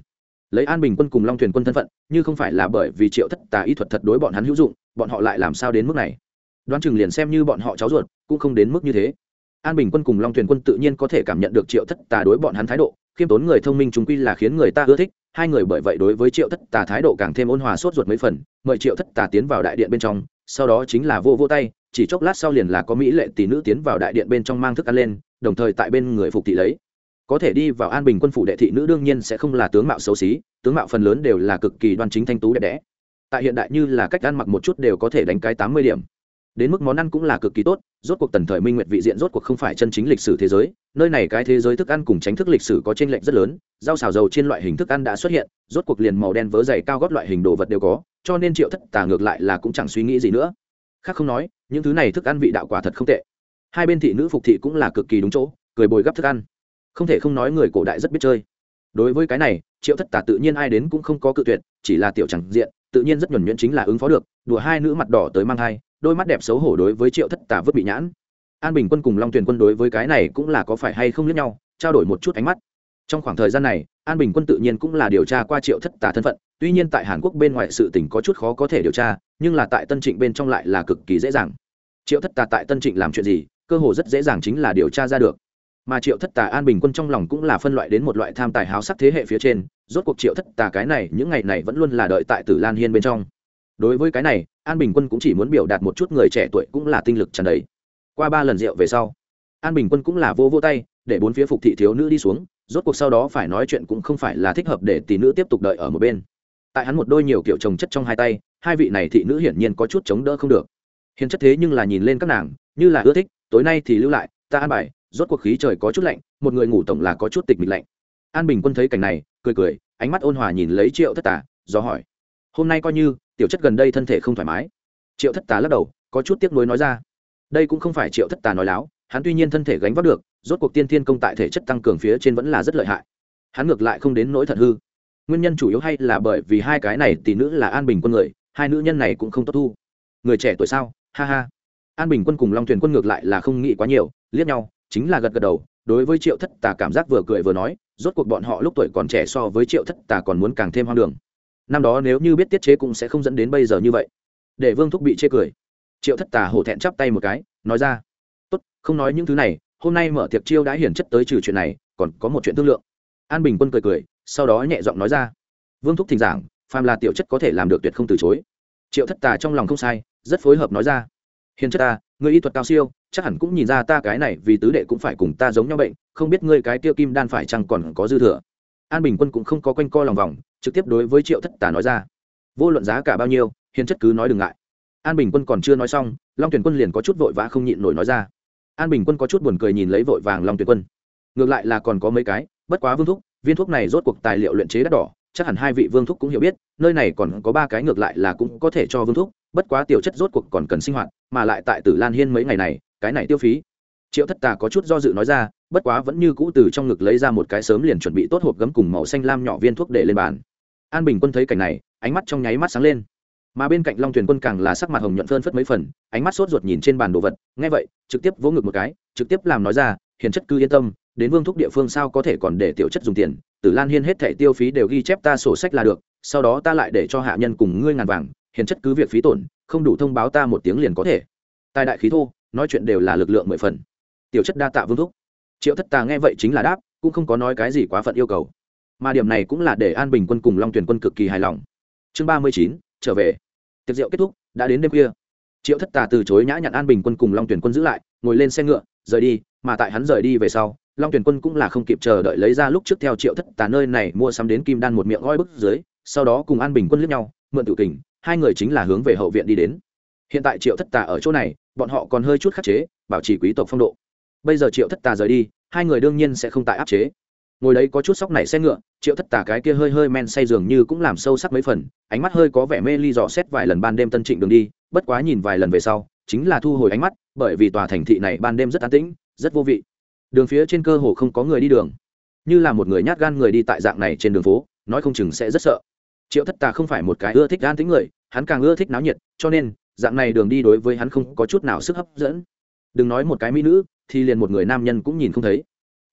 Lấy an bình quân cùng long thuyền quân thân phận, như không phải là bởi vì triệu thất tà y thuật thật đối bọn hắn hữu dụng, bọn họ lại làm sao đến mức này? Đoán chừng liền xem như bọn họ cháu ruột, cũng không đến mức như thế. An bình quân cùng long thuyền quân tự nhiên có thể cảm nhận được triệu thất tà đối bọn hắn thái độ khiêm tốn người thông minh chúng quy là khiến người ta ưa thích, hai người bởi vậy đối với triệu thất tà thái độ càng thêm ôn hòa sốt ruột mấy phần, mời triệu thất tà tiến vào đại điện bên trong, sau đó chính là vô vô tay, chỉ chốc lát sau liền là có mỹ lệ tỷ nữ tiến vào đại điện bên trong mang thức ăn lên, đồng thời tại bên người phục thị lấy. Có thể đi vào an bình quân phủ đệ thị nữ đương nhiên sẽ không là tướng mạo xấu xí, tướng mạo phần lớn đều là cực kỳ đoan chính thanh tú đẹp đẽ. Tại hiện đại như là cách ăn mặc một chút đều có thể đánh cái tám mươi điểm đến mức món ăn cũng là cực kỳ tốt, rốt cuộc tần thời minh nguyệt vị diện rốt cuộc không phải chân chính lịch sử thế giới, nơi này cái thế giới thức ăn cùng tránh thức lịch sử có t r ê n lệch rất lớn, rau xào dầu trên loại hình thức ăn đã xuất hiện, rốt cuộc liền màu đen vớ dày cao gót loại hình đồ vật đều có, cho nên triệu thất tà ngược lại là cũng chẳng suy nghĩ gì nữa. Khác không nói, những thứ này thức ăn vị đạo quả thật không tệ. Hai bên thị nữ phục thị cũng là cực kỳ đúng chỗ, cười bồi gấp thức ăn. Không thể không nói người cổ đại rất biết chơi. Đối với cái này, triệu thất tà tự nhiên ai đến cũng không có cự tuyệt, chỉ là tiểu chẳng diện, tự nhiên rất nhuẩn nhuyễn chính là ứng phó được, đùa hai nữ mặt đỏ tới mang hai đôi mắt đẹp xấu hổ đối với triệu thất tà vứt bị nhãn. An bình quân cùng long tuyền quân đối với cái này cũng là có phải hay không lẫn nhau, trao đổi một chút ánh mắt. Trong khoảng thời gian này, an bình quân tự nhiên cũng là điều tra qua triệu thất tà thân phận, tuy nhiên tại hàn quốc bên ngoài sự tỉnh có chút khó có thể điều tra, nhưng là tại tân trịnh bên trong lại là cực kỳ dễ dàng. Triệu thất tà tại tân trịnh làm chuyện gì, cơ hồ rất dễ dàng chính là điều tra ra được. Mà triệu thất tà an bình quân trong lòng cũng là phân loại đến một loại tham tài háo sắc thế hệ phía trên, rốt cuộc triệu thất tà cái này, những ngày này vẫn luôn là đợi tại tử lan hiên bên trong. Đối với cái này an bình quân cũng chỉ muốn biểu đạt một chút người trẻ tuổi cũng là tinh lực tràn đầy. Qua ba lần rượu về sau, an bình quân cũng là vô vô tay, để bốn phía phục thị thiếu nữ đi xuống, rốt cuộc sau đó phải nói chuyện cũng không phải là thích hợp để tỷ nữ tiếp tục đợi ở một bên. Tại hắn một đôi nhiều kiểu trồng chất trong hai tay, hai vị này thị nữ hiển nhiên có chút chống đỡ không được. Hiền chất thế nhưng là nhìn lên các nàng, như là ưa thích, tối nay thì lưu lại, ta an bài. Rốt cuộc khí trời có chút lạnh, một người ngủ tổng là có chút tịch mịch lạnh. An bình quân thấy cảnh này, cười cười, ánh mắt ôn hòa nhìn lấy triệu thất tả do hỏi hôm nay coi như tiểu chất gần đây thân thể không thoải mái. Triệu thất tà lắc đầu, có chút tiếc nuối nói ra. Đây cũng không phải triệu thất tà nói láo, hắn tuy nhiên thân thể gánh vác được, rốt cuộc tiên thiên công tại thể chất tăng cường phía trên vẫn là rất lợi hại. Hắn ngược lại không đến nỗi thật hư. Nguyên nhân chủ yếu hay là bởi vì hai cái này tỷ nữ là an bình quân người, hai nữ nhân này cũng không tốt thu. Người trẻ tuổi sao? Ha ha. An bình quân cùng long thuyền quân ngược lại là không nghĩ quá nhiều, liếc nhau, chính là gật gật đầu, đối với triệu thất tà cảm giác vừa cười vừa nói, rốt cuộc bọn họ lúc tuổi còn trẻ so với triệu thất tà còn muốn càng thêm hoang đường năm đó nếu như biết tiết chế cũng sẽ không dẫn đến bây giờ như vậy. Để vương thúc bị chê cười. Triệu thất tà hổ thẹn chắp tay một cái, nói ra, tốt, không nói những thứ này, hôm nay mở tiệc chiêu đã hiển chất tới trừ chuyện này, còn có một chuyện thương lượng. An bình quân cười cười, sau đó nhẹ giọng nói ra, vương thúc thỉnh giảng, phàm là tiểu chất có thể làm được tuyệt không từ chối. Triệu thất tà trong lòng không sai, rất phối hợp nói ra hiền chất ta người y thuật cao siêu, chắc hẳn cũng nhìn ra ta cái này vì tứ đệ cũng phải cùng ta giống nhau bệnh, không biết ngươi cái tiêu kim đan phải chăng còn có dư thừa an bình quân cũng không có quanh co lòng vòng, trực tiếp đối với triệu thất tà nói ra. Vô luận giá cả bao nhiêu, hiền chất cứ nói đừng ngại. An bình quân còn chưa nói xong, long tuyển quân liền có chút vội vã không nhịn nổi nói ra. An bình quân có chút buồn cười nhìn lấy vội vàng long tuyển quân. Ngược lại là còn có mấy cái, bất quá vương thúc, viên thuốc này rốt cuộc tài liệu luyện chế đắt đỏ, chắc hẳn hai vị vương thúc cũng hiểu biết, nơi này còn có ba cái ngược lại là cũng có thể cho vương thúc, bất quá tiểu chất rốt cuộc còn cần sinh hoạt, mà lại tại tử lan hiên mấy ngày này, cái này tiêu phí triệu thất tà có chút do dự nói ra, bất quá vẫn như cũ từ trong ngực lấy ra một cái sớm liền chuẩn bị tốt hộp gấm cùng màu xanh lam nhỏ viên thuốc để lên bàn. An bình quân thấy cảnh này, ánh mắt trong nháy mắt sáng lên. Mà bên cạnh long thuyền quân càng là sắc mặt hồng nhuận phơn phất mấy phần, ánh mắt sốt ruột nhìn trên bàn đồ vật, nghe vậy, trực tiếp vỗ ngực một cái, trực tiếp làm nói ra, hiền chất cứ yên tâm, đến vương thúc địa phương sao có thể còn để tiểu chất dùng tiền, tử lan hiên hết thẻ tiêu phí đều ghi chép ta sổ sách là được, sau đó ta lại để cho hạ nhân cùng ngươi ngàn vàng, hiền chất cứ việc phí tổn, không đủ thông báo ta một tiếng liền có thể. Tài đại khí thô, nói chuyện đều là lực lượng mười phần tiểu chất đa tạ vương thúc. Triệu thất tà nghe vậy chính là đáp, cũng không có nói cái gì quá phận yêu cầu. Mà điểm này cũng là để an bình quân cùng long tuyển quân cực kỳ hài lòng. Chương ba mươi chín, trở về. Tiệc rượu kết thúc, đã đến đêm khuya. Triệu thất tà từ chối nhã nhặn an bình quân cùng long tuyển quân giữ lại, ngồi lên xe ngựa, rời đi, mà tại hắn rời đi về sau, long tuyển quân cũng là không kịp chờ đợi lấy ra lúc trước theo triệu thất tà nơi này mua sắm đến kim đan một miệng gói bức dưới, sau đó cùng an bình quân lướt nhau, mượn tự kình, hai người chính là hướng về hậu viện đi đến. Hiện tại triệu thất tà ở chỗ này, bọn họ còn hơi chút khắc chế, bảo trì quý tộc phong độ bây giờ triệu thất tà rời đi, hai người đương nhiên sẽ không tại áp chế. Ngồi đấy có chút sóc này xe ngựa, triệu thất tà cái kia hơi hơi men say dường như cũng làm sâu sắc mấy phần, ánh mắt hơi có vẻ mê ly dò xét vài lần ban đêm tân trịnh đường đi, bất quá nhìn vài lần về sau, chính là thu hồi ánh mắt, bởi vì tòa thành thị này ban đêm rất an tĩnh, rất vô vị. Đường phía trên cơ hồ không có người đi đường. Như là một người nhát gan người đi tại dạng này trên đường phố, nói không chừng sẽ rất sợ. Triệu thất tà không phải một cái ưa thích gan tính người, hắn càng ưa thích náo nhiệt, cho nên, dạng này đường đi đối với hắn không có chút nào sức hấp dẫn. Đừng nói một cái mỹ nữ thì liền một người nam nhân cũng nhìn không thấy.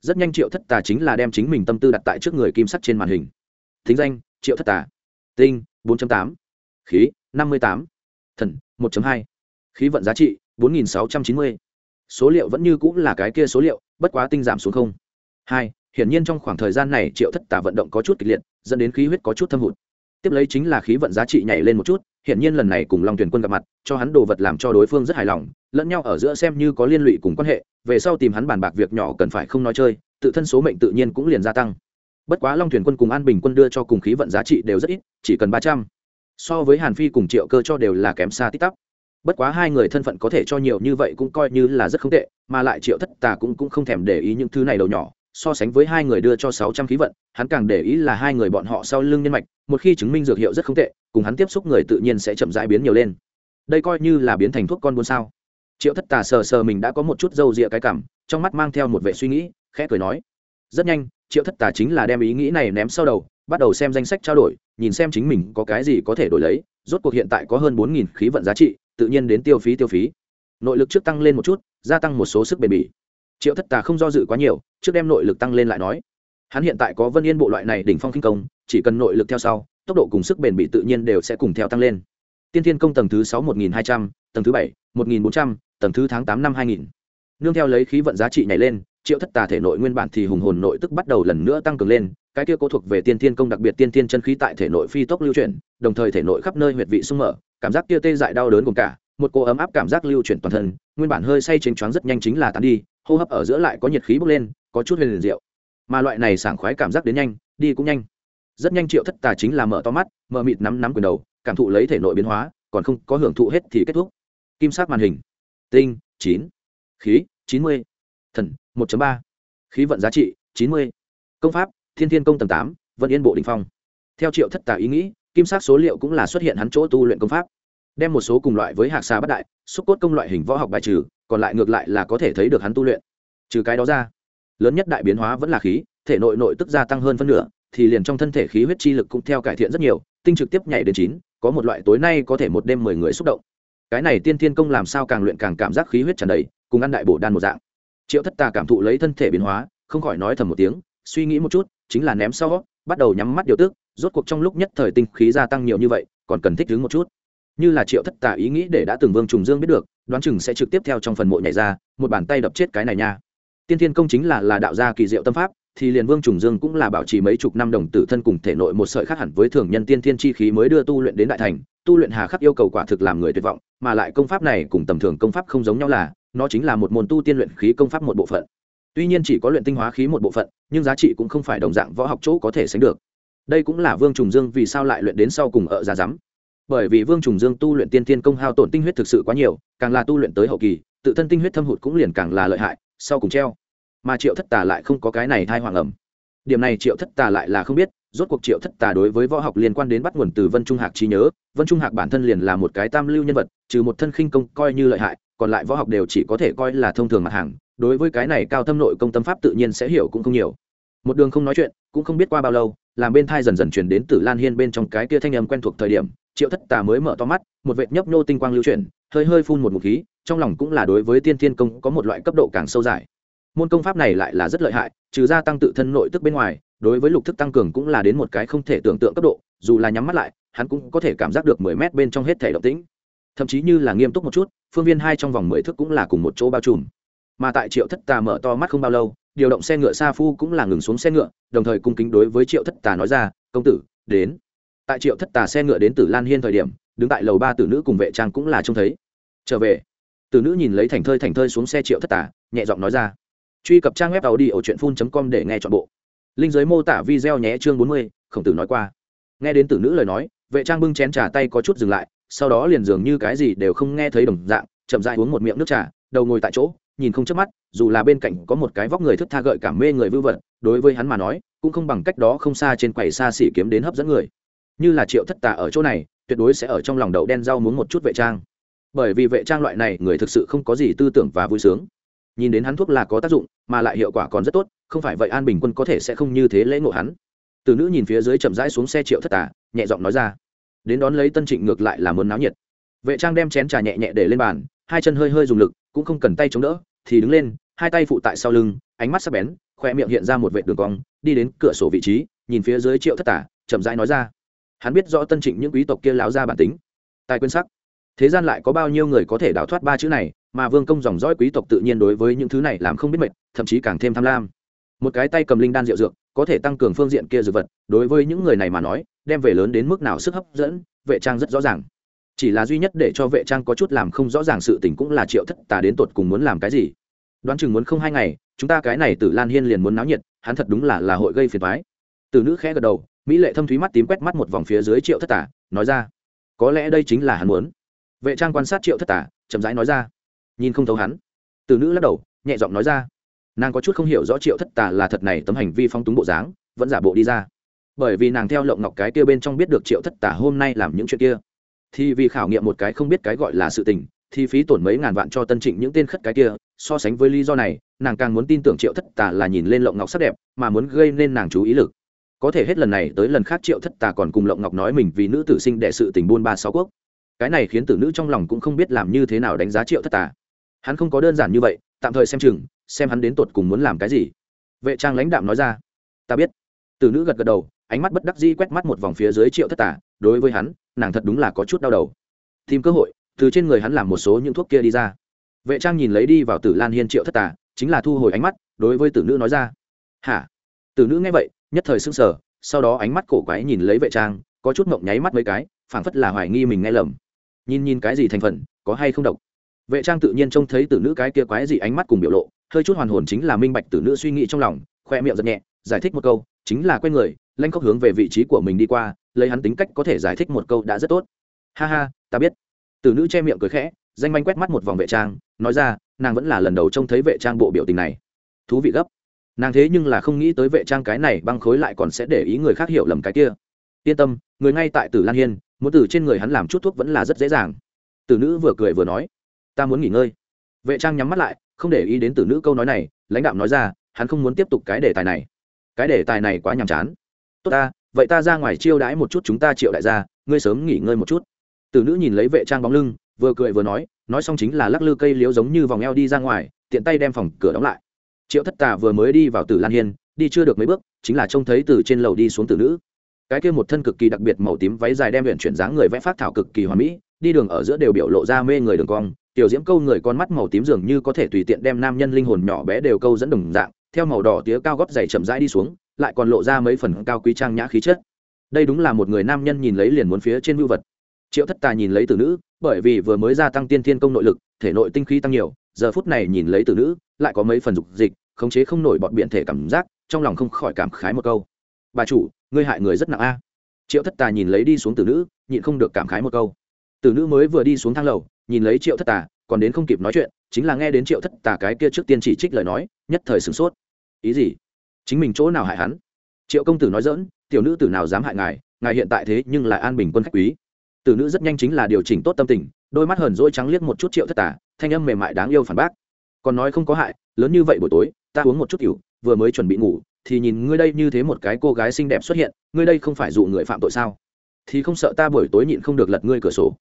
Rất nhanh triệu thất tà chính là đem chính mình tâm tư đặt tại trước người kim sắt trên màn hình. Thính danh, triệu thất tà. Tinh 4 tám. Khí 58 thần 1 hai. Khí vận giá trị 4.690 số liệu vẫn như cũng là cái kia số liệu, bất quá tinh giảm xuống không. Hai, hiển nhiên trong khoảng thời gian này triệu thất tà vận động có chút kịch liệt, dẫn đến khí huyết có chút thâm hụt. Tiếp lấy chính là khí vận giá trị nhảy lên một chút, hiển nhiên lần này cùng long tuyển quân gặp mặt, cho hắn đồ vật làm cho đối phương rất hài lòng lẫn nhau ở giữa xem như có liên lụy cùng quan hệ, về sau tìm hắn bàn bạc việc nhỏ cần phải không nói chơi, tự thân số mệnh tự nhiên cũng liền gia tăng. Bất quá long Thuyền quân cùng an bình quân đưa cho cùng khí vận giá trị đều rất ít, chỉ cần ba trăm. So với hàn phi cùng triệu cơ cho đều là kém xa tích tắp. Bất quá hai người thân phận có thể cho nhiều như vậy cũng coi như là rất không tệ, mà lại triệu thất tà cũng cũng không thèm để ý những thứ này đầu nhỏ, so sánh với hai người đưa cho sáu trăm khí vận, hắn càng để ý là hai người bọn họ sau lưng nhân mạch, một khi chứng minh dược hiệu rất không tệ, cùng hắn tiếp xúc người tự nhiên sẽ chậm rãi biến nhiều lên. Đây coi như là biến thành thuốc con buôn sao triệu thất tà sờ sờ mình đã có một chút dâu rịa cái cảm, trong mắt mang theo một vệ suy nghĩ, khẽ cười nói, rất nhanh, triệu thất tà chính là đem ý nghĩ này ném sau đầu, bắt đầu xem danh sách trao đổi, nhìn xem chính mình có cái gì có thể đổi lấy, rốt cuộc hiện tại có hơn bốn nghìn khí vận giá trị, tự nhiên đến tiêu phí tiêu phí. Nội lực trước tăng lên một chút, gia tăng một số sức bền bỉ. Triệu thất tà không do dự quá nhiều, trước đem nội lực tăng lên lại nói, hắn hiện tại có vân yên bộ loại này đỉnh phong kinh công, chỉ cần nội lực theo sau, tốc độ cùng sức bền bỉ tự nhiên đều sẽ cùng theo tăng lên. Tiên thiên công tầng thứ sáu một nghìn hai trăm, tầng thứ bảy, một nghìn bốn trăm tầng thứ tháng tám năm hai nghìn. Nương theo lấy khí vận giá trị nhảy lên, triệu thất tà thể nội nguyên bản thì hùng hồn nội tức bắt đầu lần nữa tăng cường lên, cái kia cố thuộc về tiên thiên công đặc biệt tiên thiên chân khí tại thể nội phi tốc lưu chuyển, đồng thời thể nội khắp nơi huyệt vị sung mở, cảm giác kia tê dại đau đớn cùng cả, một cô ấm áp cảm giác lưu chuyển toàn thân, nguyên bản hơi say chênh choáng rất nhanh chính là tán đi, hô hấp ở giữa lại có nhiệt khí bốc lên, có chút huyền liền rượu mà loại này sảng khoái cảm giác đến nhanh, đi cũng nhanh. Rất nhanh triệu thất tà chính là mở to mắt, mở mịt nắm nắm quyền đầu, cảm thụ lấy thể nội biến hóa, còn không có hưởng thụ hết thì kết thúc. Kim sắc màn hình tinh, chín. Khí, chín mươi. Thần, một ba. Khí vận giá trị, chín mươi. Công pháp, thiên thiên công tầng tám vận yên bộ đình phong. Theo triệu thất tả ý nghĩ, kim sắc số liệu cũng là xuất hiện hắn chỗ tu luyện công pháp. Đem một số cùng loại với hạc xa bất đại, xúc cốt công loại hình võ học bài trừ, còn lại ngược lại là có thể thấy được hắn tu luyện. Trừ cái đó ra, lớn nhất đại biến hóa vẫn là khí, thể nội nội tức gia tăng hơn phân nửa, thì liền trong thân thể khí huyết chi lực cũng theo cải thiện rất nhiều, tinh trực tiếp nhảy đến chín, có một loại tối nay có thể một đêm mười người xúc động cái này tiên thiên công làm sao càng luyện càng cảm giác khí huyết tràn đầy, cùng ăn đại bổ đan một dạng. Triệu thất tà cảm thụ lấy thân thể biến hóa, không khỏi nói thầm một tiếng, suy nghĩ một chút, chính là ném sau, bắt đầu nhắm mắt điều tức, rốt cuộc trong lúc nhất thời tinh khí gia tăng nhiều như vậy, còn cần thích ứng một chút. Như là triệu thất tà ý nghĩ để đã từng vương trùng dương biết được, đoán chừng sẽ trực tiếp theo trong phần mộ nhảy ra, một bàn tay đập chết cái này nha. Tiên thiên công chính là là đạo gia kỳ diệu tâm pháp thì liền vương trùng dương cũng là bảo trì mấy chục năm đồng tử thân cùng thể nội một sợi khác hẳn với thường nhân tiên thiên chi khí mới đưa tu luyện đến đại thành. Tu luyện hà khắc yêu cầu quả thực làm người tuyệt vọng, mà lại công pháp này cùng tầm thường công pháp không giống nhau là, nó chính là một môn tu tiên luyện khí công pháp một bộ phận. Tuy nhiên chỉ có luyện tinh hóa khí một bộ phận, nhưng giá trị cũng không phải đồng dạng võ học chỗ có thể sánh được. Đây cũng là vương trùng dương vì sao lại luyện đến sau cùng ở giá rắm bởi vì vương trùng dương tu luyện tiên tiên công hao tổn tinh huyết thực sự quá nhiều, càng là tu luyện tới hậu kỳ, tự thân tinh huyết thâm hụt cũng liền càng là lợi hại, sau cùng treo mà triệu thất tà lại không có cái này thai hoàng ẩm. Điểm này triệu thất tà lại là không biết, rốt cuộc triệu thất tà đối với võ học liên quan đến bắt nguồn từ vân trung hạc trí nhớ. Vân trung hạc bản thân liền là một cái tam lưu nhân vật, trừ một thân khinh công coi như lợi hại, còn lại võ học đều chỉ có thể coi là thông thường mặt hàng. Đối với cái này cao thâm nội công tâm pháp tự nhiên sẽ hiểu cũng không nhiều. Một đường không nói chuyện, cũng không biết qua bao lâu, làm bên thai dần dần chuyển đến từ lan hiên bên trong cái kia thanh âm quen thuộc thời điểm, triệu thất tà mới mở to mắt, một vệt nhấp nô tinh quang lưu chuyển, hơi hơi phun một mục khí, trong lòng cũng là đối với tiên thiên công có một loại cấp độ càng sâu dài môn công pháp này lại là rất lợi hại, trừ gia tăng tự thân nội tức bên ngoài, đối với lục thức tăng cường cũng là đến một cái không thể tưởng tượng cấp độ, dù là nhắm mắt lại, hắn cũng có thể cảm giác được mười mét bên trong hết thể động tĩnh. Thậm chí như là nghiêm túc một chút, phương viên hai trong vòng mười thước cũng là cùng một chỗ bao trùm. Mà tại triệu thất tà mở to mắt không bao lâu, điều động xe ngựa sa phu cũng là ngừng xuống xe ngựa, đồng thời cung kính đối với triệu thất tà nói ra, công tử, đến. Tại triệu thất tà xe ngựa đến tử lan hiên thời điểm, đứng tại lầu ba tử nữ cùng vệ trang cũng là trông thấy. Trở về. Tử nữ nhìn lấy thành thơi thành thơi xuống xe triệu thất tà, nhẹ giọng nói ra truy cập trang web tàu đi ở truyện phun com để nghe chọn bộ. Linh giới mô tả video nhé chương bốn mươi, khổng tử nói qua. Nghe đến tử nữ lời nói, vệ trang bưng chén trà tay có chút dừng lại, sau đó liền dường như cái gì đều không nghe thấy đồng dạng, chậm dại uống một miệng nước trà, đầu ngồi tại chỗ, nhìn không chớp mắt, dù là bên cạnh có một cái vóc người thức tha gợi cảm mê người vưu vật, đối với hắn mà nói, cũng không bằng cách đó không xa trên quầy xa xỉ kiếm đến hấp dẫn người. Như là triệu thất tà ở chỗ này, tuyệt đối sẽ ở trong lòng đậu đen rau muốn một chút vệ trang. Bởi vì vệ trang loại này người thực sự không có gì tư tưởng và vui sướng nhìn đến hắn thuốc là có tác dụng, mà lại hiệu quả còn rất tốt, không phải vậy an bình quân có thể sẽ không như thế lễ ngộ hắn. Từ nữ nhìn phía dưới chậm rãi xuống xe triệu thất tà, nhẹ giọng nói ra, đến đón lấy tân trịnh ngược lại là muốn náo nhiệt. Vệ trang đem chén trà nhẹ nhẹ để lên bàn, hai chân hơi hơi dùng lực, cũng không cần tay chống đỡ, thì đứng lên, hai tay phụ tại sau lưng, ánh mắt sắc bén, khoe miệng hiện ra một vệ đường cong, đi đến cửa sổ vị trí, nhìn phía dưới triệu thất tả chậm rãi nói ra, hắn biết rõ tân trịnh những quý tộc kia láo ra bản tính, tài quyên sắc. Thế gian lại có bao nhiêu người có thể đào thoát ba chữ này mà vương công dòng dõi quý tộc tự nhiên đối với những thứ này làm không biết mệt, thậm chí càng thêm tham lam. Một cái tay cầm linh đan rượu dược, có thể tăng cường phương diện kia dược vật, đối với những người này mà nói, đem về lớn đến mức nào sức hấp dẫn, vệ trang rất rõ ràng. Chỉ là duy nhất để cho vệ trang có chút làm không rõ ràng sự tình cũng là triệu thất tà đến tột cùng muốn làm cái gì. Đoán chừng muốn không hai ngày, chúng ta cái này tử lan hiên liền muốn náo nhiệt, hắn thật đúng là là hội gây phiền thoái từ nữ khẽ gật đầu, mỹ lệ thâm thúy mắt tím quét mắt một vòng phía dưới triệu thất tà, nói ra, có lẽ đây chính là hắn muốn. Vệ trang quan sát triệu thất tà, chậm rãi nói ra nhìn không thấu hắn. Từ nữ lắc đầu, nhẹ giọng nói ra. Nàng có chút không hiểu rõ triệu thất tà là thật này tấm hành vi phong túng bộ dáng, vẫn giả bộ đi ra. Bởi vì nàng theo lộng ngọc cái kia bên trong biết được triệu thất tà hôm nay làm những chuyện kia, thì vì khảo nghiệm một cái không biết cái gọi là sự tình, thì phí tổn mấy ngàn vạn cho tân trịnh những tên khất cái kia, so sánh với lý do này, nàng càng muốn tin tưởng triệu thất tà là nhìn lên lộng ngọc sắc đẹp, mà muốn gây nên nàng chú ý lực. Có thể hết lần này tới lần khác triệu thất tà còn cùng lộng ngọc nói mình vì nữ tử sinh đệ sự tình buôn ba sáu quốc. Cái này khiến tử nữ trong lòng cũng không biết làm như thế nào đánh giá triệu thất tà hắn không có đơn giản như vậy, tạm thời xem chừng, xem hắn đến tột cùng muốn làm cái gì. Vệ trang lãnh đạm nói ra. Ta biết. Tử nữ gật gật đầu, ánh mắt bất đắc dĩ quét mắt một vòng phía dưới triệu thất tà, đối với hắn, nàng thật đúng là có chút đau đầu. Tìm cơ hội, từ trên người hắn làm một số những thuốc kia đi ra. Vệ trang nhìn lấy đi vào tử lan hiên triệu thất tà, chính là thu hồi ánh mắt, đối với tử nữ nói ra. Hả? Tử nữ nghe vậy, nhất thời sững sờ, sau đó ánh mắt cổ quái nhìn lấy vệ trang, có chút mộng nháy mắt mấy cái, phảng phất là hoài nghi mình nghe lầm. Nhìn nhìn cái gì thành phần, có hay không độc? Vệ trang tự nhiên trông thấy tử nữ cái kia quái gì ánh mắt cùng biểu lộ, hơi chút hoàn hồn chính là minh bạch tử nữ suy nghĩ trong lòng, khoe miệng giật nhẹ, giải thích một câu, chính là quen người, lanh khóc hướng về vị trí của mình đi qua, lấy hắn tính cách có thể giải thích một câu đã rất tốt. Ha ha, ta biết. Tử nữ che miệng cười khẽ, danh manh quét mắt một vòng vệ trang, nói ra, nàng vẫn là lần đầu trông thấy vệ trang bộ biểu tình này. Thú vị gấp. Nàng thế nhưng là không nghĩ tới vệ trang cái này băng khối lại còn sẽ để ý người khác hiểu lầm cái kia. Yên tâm, người ngay tại tử lan hiên, muốn từ trên người hắn làm chút thuốc vẫn là rất dễ dàng. Tử nữ vừa cười vừa nói ta muốn nghỉ ngơi. Vệ trang nhắm mắt lại, không để ý đến tử nữ câu nói này, lãnh đạo nói ra, hắn không muốn tiếp tục cái đề tài này. Cái đề tài này quá nhàm chán. Tốt ta, vậy ta ra ngoài chiêu đãi một chút chúng ta triệu đại gia, ngươi sớm nghỉ ngơi một chút. Tử nữ nhìn lấy vệ trang bóng lưng, vừa cười vừa nói nói xong chính là lắc lư cây liếu giống như vòng eo đi ra ngoài, tiện tay đem phòng cửa đóng lại. Triệu thất tà vừa mới đi vào tử lan hiên, đi chưa được mấy bước, chính là trông thấy từ trên lầu đi xuống tử nữ. Cái kia một thân cực kỳ đặc biệt màu tím váy dài đem luyện chuyển dáng người vẽ phát thảo cực kỳ hoàn mỹ, đi đường ở giữa đều biểu lộ ra mê người đường cong tiểu diễm câu người con mắt màu tím dường như có thể tùy tiện đem nam nhân linh hồn nhỏ bé đều câu dẫn đồng dạng, theo màu đỏ tía cao gót dày chậm rãi đi xuống, lại còn lộ ra mấy phần cao quý trang nhã khí chất. Đây đúng là một người nam nhân nhìn lấy liền muốn phía trên vưu vật. Triệu thất tà nhìn lấy tử nữ, bởi vì vừa mới gia tăng tiên thiên công nội lực, thể nội tinh khí tăng nhiều, giờ phút này nhìn lấy tử nữ, lại có mấy phần dục dịch, khống chế không nổi bọn biện thể cảm giác, trong lòng không khỏi cảm khái một câu. Bà chủ, ngươi hại người rất nặng a. Triệu thất tà nhìn lấy đi xuống tử nữ, nhịn không được cảm khái một câu. Tử nữ mới vừa đi xuống thang lầu nhìn lấy triệu thất tà, còn đến không kịp nói chuyện, chính là nghe đến triệu thất tà cái kia trước tiên chỉ trích lời nói, nhất thời sửng sốt. Ý gì? Chính mình chỗ nào hại hắn? Triệu công tử nói dỡn tiểu nữ tử nào dám hại ngài ngài hiện tại thế nhưng lại an bình quân khách quý. Tử nữ rất nhanh chính là điều chỉnh tốt tâm tình, đôi mắt hờn dỗi trắng liếc một chút triệu thất tà, thanh âm mềm mại đáng yêu phản bác. Còn nói không có hại, lớn như vậy buổi tối, ta uống một chút cựu vừa mới chuẩn bị ngủ, thì nhìn ngươi đây như thế một cái cô gái xinh đẹp xuất hiện, ngươi đây không phải dụ người phạm tội sao? Thì không sợ ta buổi tối nhịn không được lật ngươi cửa sổ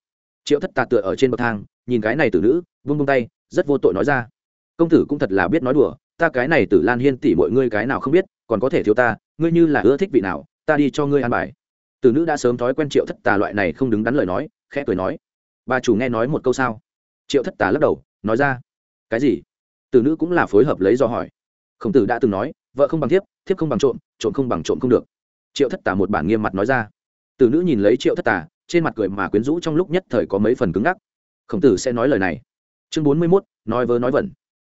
triệu thất tà tựa ở trên bậc thang, nhìn cái này tử nữ, vung vung tay, rất vô tội nói ra. Công tử cũng thật là biết nói đùa, ta cái này tử lan hiên tỉ mọi ngươi cái nào không biết, còn có thể thiếu ta, ngươi như là ưa thích vị nào, ta đi cho ngươi ăn bài. Tử nữ đã sớm thói quen triệu thất tà loại này không đứng đắn lời nói, khẽ cười nói. Bà chủ nghe nói một câu sao? Triệu thất tà lắc đầu, nói ra. Cái gì? Tử nữ cũng là phối hợp lấy do hỏi. Khổng tử đã từng nói, vợ không bằng thiếp thiếp không bằng trộm trộm không bằng trộm không được. Triệu thất tà một bản nghiêm mặt nói ra. Từ nữ nhìn lấy triệu thất tà trên mặt cười mà quyến rũ trong lúc nhất thời có mấy phần cứng ngắc. Khổng tử sẽ nói lời này. Chương bốn mươi mốt, nói vớ nói vẩn.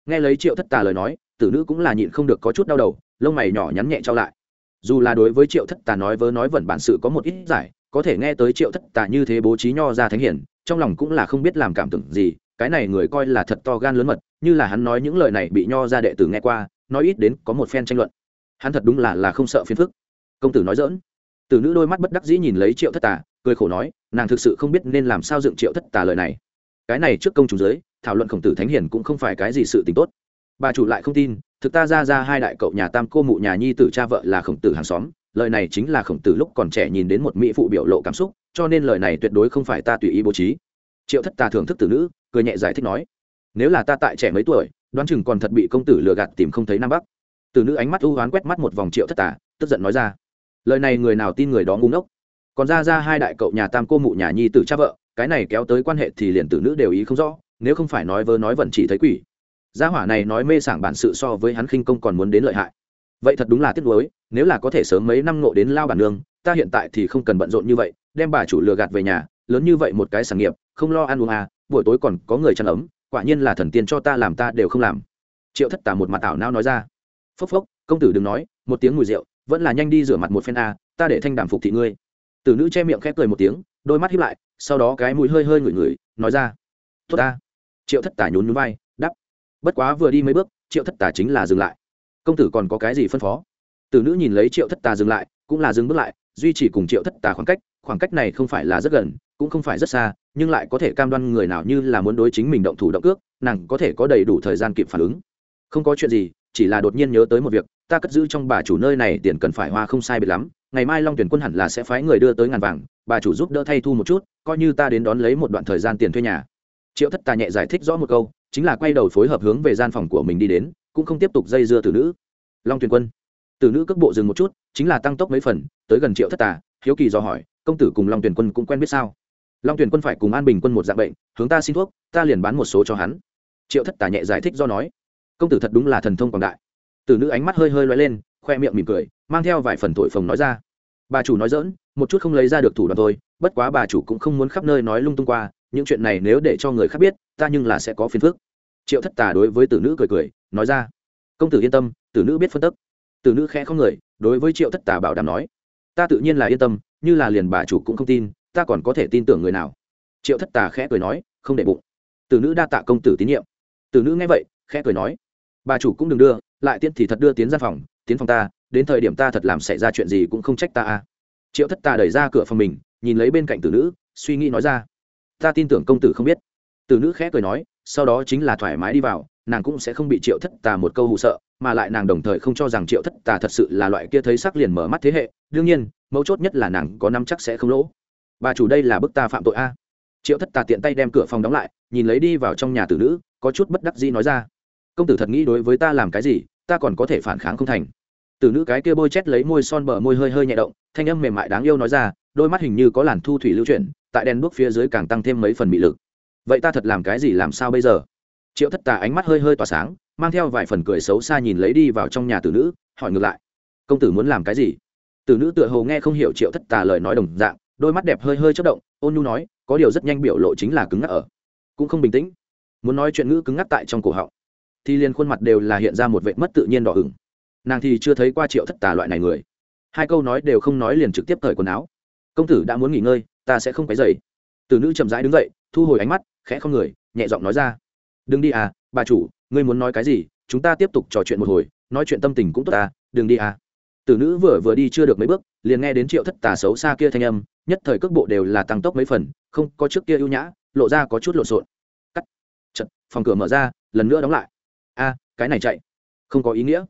Nghe lấy triệu thất tà lời nói, tử nữ cũng là nhịn không được có chút đau đầu, lông mày nhỏ nhắn nhẹ trao lại. Dù là đối với triệu thất tà nói vớ nói vẩn bản sự có một ít giải, có thể nghe tới triệu thất tà như thế bố trí nho ra thánh hiển, trong lòng cũng là không biết làm cảm tưởng gì, cái này người coi là thật to gan lớn mật, như là hắn nói những lời này bị nho ra đệ tử nghe qua, nói ít đến có một phen tranh luận. Hắn thật đúng là là không sợ phiền phức. Công tử nói dỡn tử nữ đôi mắt bất đắc dĩ nhìn lấy triệu thất tà cười khổ nói, nàng thực sự không biết nên làm sao dựng triệu thất tà lời này. Cái này trước công chúng giới, thảo luận khổng tử thánh hiền cũng không phải cái gì sự t ì n h tốt. Bà chủ lại không tin, thực ta ra ra hai đại cậu nhà tam cô mụ nhà nhi tử cha vợ là khổng tử hàng xóm, lời này chính là khổng tử lúc còn trẻ nhìn đến một mỹ phụ biểu lộ cảm xúc, cho nên lời này tuyệt đối không phải ta tùy ý bố trí. Triệu thất tà thưởng thức tử nữ, cười nhẹ giải thích nói, nếu là ta tại trẻ mấy tuổi, đoán chừng còn thật bị công tử lừa gạt tìm không thấy nam bắc. Tử nữ ánh mắt u hoán quét mắt một vòng triệu thất tà, tức giận nói ra, lời này người nào tin người đó ngu ngốc còn ra ra hai đại cậu nhà tam cô mụ nhà nhi tử cha vợ, cái này kéo tới quan hệ thì liền tử nữ đều ý không rõ, nếu không phải nói vớ nói vẫn chỉ thấy quỷ. Gia hỏa này nói mê sảng bản sự so với hắn khinh công còn muốn đến lợi hại. Vậy thật đúng là tiếc nuối, nếu là có thể sớm mấy năm ngộ đến lao bản nương, ta hiện tại thì không cần bận rộn như vậy, đem bà chủ lừa gạt về nhà, lớn như vậy một cái sản nghiệp, không lo ăn uống à buổi tối còn có người chăn ấm, quả nhiên là thần tiên cho ta làm ta đều không làm. Triệu thất tả một mặt ảo nao nói ra. Phốc phốc, công tử đừng nói, một tiếng mùi rượu, vẫn là nhanh đi rửa mặt một phen a ta để thanh đảm phục thị ngươi tử nữ che miệng khép cười một tiếng, đôi mắt hiếp lại, sau đó cái mũi hơi hơi ngửi ngửi, nói ra, tốt ta. Triệu thất tả nhún nhún vai đắp bất quá vừa đi mấy bước, triệu thất tả chính là dừng lại. Công tử còn có cái gì phân phó? Tử nữ nhìn lấy triệu thất tà dừng lại, cũng là dừng bước lại, duy trì cùng triệu thất tà khoảng cách khoảng cách này không phải là rất gần, cũng không phải rất xa, nhưng lại có thể cam đoan người nào như là muốn đối chính mình động thủ động cước, nàng có thể có đầy đủ thời gian kịp phản ứng. Không có chuyện gì, chỉ là đột nhiên nhớ tới một việc, ta cất giữ trong bà chủ nơi này tiền cần phải hoa không sai biệt lắm ngày mai long tuyển quân hẳn là sẽ phái người đưa tới ngàn vàng, bà chủ giúp đỡ thay thu một chút, coi như ta đến đón lấy một đoạn thời gian tiền thuê nhà. Triệu thất tà nhẹ giải thích rõ một câu, chính là quay đầu phối hợp hướng về gian phòng của mình đi đến, cũng không tiếp tục dây dưa từ nữ. Long tuyển quân từ nữ cước bộ dừng một chút, chính là tăng tốc mấy phần, tới gần triệu thất tà, hiếu kỳ do hỏi, công tử cùng long tuyển quân cũng quen biết sao? Long tuyển quân phải cùng an bình quân một dạng bệnh, hướng ta xin thuốc, ta liền bán một số cho hắn. Triệu thất tà nhẹ giải thích do nói, công tử thật đúng là thần thông quảng đại. Từ nữ ánh mắt hơi hơi loay lên khoe miệng mỉm cười, mang theo vài phần thổi phồng nói ra. Bà chủ nói dỡn một chút không lấy ra được thủ đoạn thôi, bất quá bà chủ cũng không muốn khắp nơi nói lung tung qua, những chuyện này nếu để cho người khác biết, ta nhưng là sẽ có phiền phức. Triệu thất tà đối với tử nữ cười cười, nói ra. Công tử yên tâm, tử nữ biết phân tức. Tử nữ khẽ không người, đối với triệu thất tà bảo đảm nói. Ta tự nhiên là yên tâm, như là liền bà chủ cũng không tin, ta còn có thể tin tưởng người nào. Triệu thất tà khẽ cười nói, không để bụng. Tử nữ đa tạ công tử tín nhiệm. Tử nữ nghe vậy, khẽ cười nói. Bà chủ cũng đừng đưa, lại tiên thì thật đưa tiến ra phòng tiến phòng ta, đến thời điểm ta thật làm xảy ra chuyện gì cũng không trách ta a. Triệu thất tà đẩy ra cửa phòng mình, nhìn lấy bên cạnh tử nữ, suy nghĩ nói ra. Ta tin tưởng công tử không biết. Tử nữ khẽ cười nói, sau đó chính là thoải mái đi vào, nàng cũng sẽ không bị triệu thất tà một câu hụ sợ, mà lại nàng đồng thời không cho rằng triệu thất tà thật sự là loại kia thấy sắc liền mở mắt thế hệ. Đương nhiên, mấu chốt nhất là nàng có năm chắc sẽ không lỗ. Bà chủ đây là bức ta phạm tội a. Triệu thất tà tiện tay đem cửa phòng đóng lại, nhìn lấy đi vào trong nhà tử nữ, có chút bất đắc dĩ nói ra. Công tử thật nghĩ đối với ta làm cái gì? Ta còn có thể phản kháng không thành. Từ nữ cái kia bôi chét lấy môi son bờ môi hơi hơi nhẹ động, thanh âm mềm mại đáng yêu nói ra, đôi mắt hình như có làn thu thủy lưu chuyển, tại đèn đuốc phía dưới càng tăng thêm mấy phần mị lực. Vậy ta thật làm cái gì làm sao bây giờ? Triệu thất tà ánh mắt hơi hơi tỏa sáng, mang theo vài phần cười xấu xa nhìn lấy đi vào trong nhà tử nữ, hỏi ngược lại. Công tử muốn làm cái gì? Tử nữ tựa hồ nghe không hiểu triệu thất tà lời nói đồng dạng, đôi mắt đẹp hơi hơi chất động, ôn nhu nói, có điều rất nhanh biểu lộ chính là cứng ngắc ở. Cũng không bình tĩnh. Muốn nói chuyện ngữ cứng ngắc tại trong cổ họng thì liền khuôn mặt đều là hiện ra một vệ mất tự nhiên đỏ ửng. Nàng thì chưa thấy qua triệu thất tà loại này người. Hai câu nói đều không nói liền trực tiếp cởi quần áo. Công tử đã muốn nghỉ ngơi, ta sẽ không cái dày từ nữ chậm rãi đứng dậy, thu hồi ánh mắt, khẽ không người, nhẹ giọng nói ra. Đừng đi à bà chủ, ngươi muốn nói cái gì, chúng ta tiếp tục trò chuyện một hồi, nói chuyện tâm tình cũng tốt à đừng đi à. Tử nữ vừa vừa đi chưa được mấy bước, liền nghe đến triệu thất tà xấu xa kia thanh âm, nhất thời cước bộ đều là tăng tốc mấy phần, không có trước kia ưu nhã, lộ ra có chút lộn xộn. Cắt. Chật phòng cửa mở ra, lần nữa đóng lại cái này chạy. Không có ý nghĩa.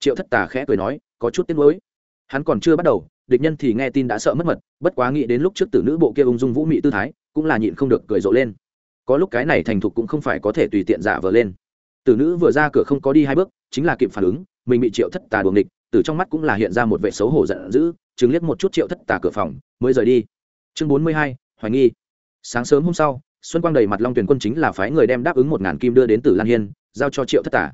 Triệu thất tà khẽ cười nói, có chút tiếc nuối. Hắn còn chưa bắt đầu, địch nhân thì nghe tin đã sợ mất mật, bất quá nghĩ đến lúc trước tử nữ bộ kia ung dung vũ mị tư thái, cũng là nhịn không được cười rộ lên. Có lúc cái này thành thục cũng không phải có thể tùy tiện giả vờ lên. Tử nữ vừa ra cửa không có đi hai bước, chính là kịp phản ứng, mình bị triệu thất tà đuồng địch từ trong mắt cũng là hiện ra một vệ xấu hổ giận dữ chứng liếc một chút triệu thất tà cửa phòng, mới rời đi. Chương bốn mươi hai, hoài nghi. Sáng sớm hôm sau, xuân quang đầy mặt long tuyển quân chính là phái người đem đáp ứng một ngàn kim đưa đến tử lan hiên, giao cho triệu thất tà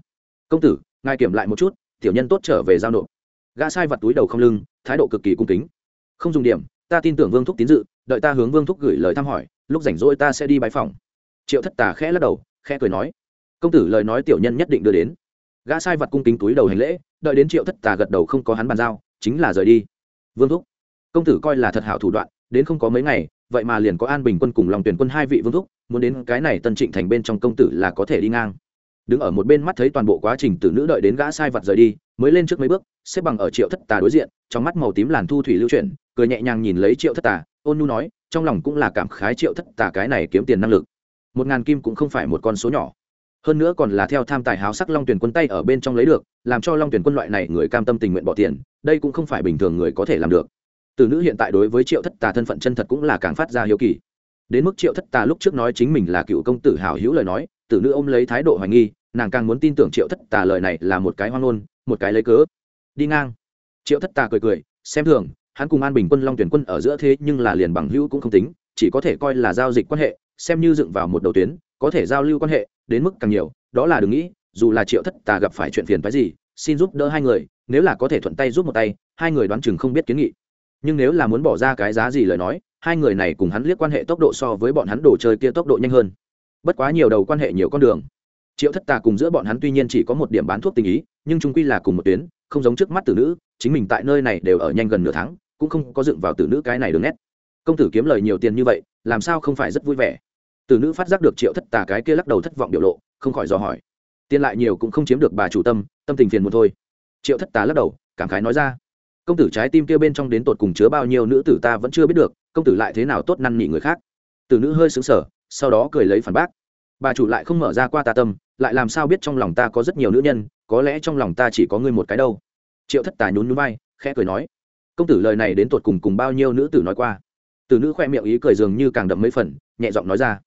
công tử, ngài kiểm lại một chút, tiểu nhân tốt trở về giao nộp. Gã sai vặt túi đầu không lưng, thái độ cực kỳ cung kính. Không dùng điểm, ta tin tưởng vương thúc tín dự, đợi ta hướng vương thúc gửi lời thăm hỏi, lúc rảnh rỗi ta sẽ đi bãi phòng triệu thất tà khẽ lắc đầu, khẽ cười nói, công tử, lời nói tiểu nhân nhất định đưa đến. Gã sai vật cung kính túi đầu hành lễ, đợi đến triệu thất tà gật đầu không có hắn bàn giao, chính là rời đi. Vương thúc, công tử coi là thật hảo thủ đoạn, đến không có mấy ngày, vậy mà liền có an bình quân cùng lòng tuyển quân hai vị vương thúc, muốn đến cái này tân trịnh thành bên trong công tử là có thể đi ngang đứng ở một bên mắt thấy toàn bộ quá trình từ nữ đợi đến gã sai vật rời đi, mới lên trước mấy bước, xếp bằng ở triệu thất tà đối diện, trong mắt màu tím làn thu thủy lưu chuyển, cười nhẹ nhàng nhìn lấy triệu thất tà, ôn nu nói, trong lòng cũng là cảm khái triệu thất tà cái này kiếm tiền năng lực. Một ngàn kim cũng không phải một con số nhỏ. Hơn nữa còn là theo tham tài háo sắc long tuyển quân tay ở bên trong lấy được, làm cho long tuyển quân loại này người cam tâm tình nguyện bỏ tiền, đây cũng không phải bình thường người có thể làm được. Từ nữ hiện tại đối với triệu thất tà thân phận chân thật cũng là càng phát ra hiếu kỳ. Đến mức triệu thất tà lúc trước nói chính mình là cựu công tử hảo hữu lời nói tử nữ ôm lấy thái độ hoài nghi, nàng càng muốn tin tưởng triệu thất tà lời này là một cái hoang ngôn, một cái lấy cớ. Đi ngang. Triệu thất tà cười cười, xem thường, hắn cùng an bình quân, long tuyển quân ở giữa thế nhưng là liền bằng hữu cũng không tính, chỉ có thể coi là giao dịch quan hệ, xem như dựng vào một đầu tuyến, có thể giao lưu quan hệ, đến mức càng nhiều, đó là đừng nghĩ, dù là triệu thất tà gặp phải chuyện phiền phái gì, xin giúp đỡ hai người, nếu là có thể thuận tay giúp một tay, hai người đoán chừng không biết kiến nghị. Nhưng nếu là muốn bỏ ra cái giá gì lời nói, hai người này cùng hắn liếc quan hệ tốc độ so với bọn hắn đồ chơi kia tốc độ nhanh hơn bất quá nhiều đầu quan hệ nhiều con đường. Triệu thất tà cùng giữa bọn hắn tuy nhiên chỉ có một điểm bán thuốc tình ý, nhưng chúng quy là cùng một tuyến, không giống trước mắt tử nữ, chính mình tại nơi này đều ở nhanh gần nửa tháng, cũng không có dựng vào tử nữ cái này đường nét. Công tử kiếm lời nhiều tiền như vậy, làm sao không phải rất vui vẻ? Tử nữ phát giác được triệu thất tà cái kia lắc đầu thất vọng biểu lộ, không khỏi dò hỏi. Tiền lại nhiều cũng không chiếm được bà chủ tâm tâm tình phiền một thôi. Triệu thất tà lắc đầu, cảm khái nói ra. Công tử trái tim kia bên trong đến tột cùng chứa bao nhiêu nữ tử ta vẫn chưa biết được, công tử lại thế nào tốt năn nỉ người khác? Tử nữ hơi xứng sở sau đó cười lấy phản bác. Bà chủ lại không mở ra qua ta tâm, lại làm sao biết trong lòng ta có rất nhiều nữ nhân, có lẽ trong lòng ta chỉ có ngươi một cái đâu. Triệu thất tà nhún nhún vai, khẽ cười nói, công tử lời này đến tột cùng cùng bao nhiêu nữ tử nói qua? Từ nữ khoe miệng ý cười dường như càng đậm mấy phần, nhẹ giọng nói ra,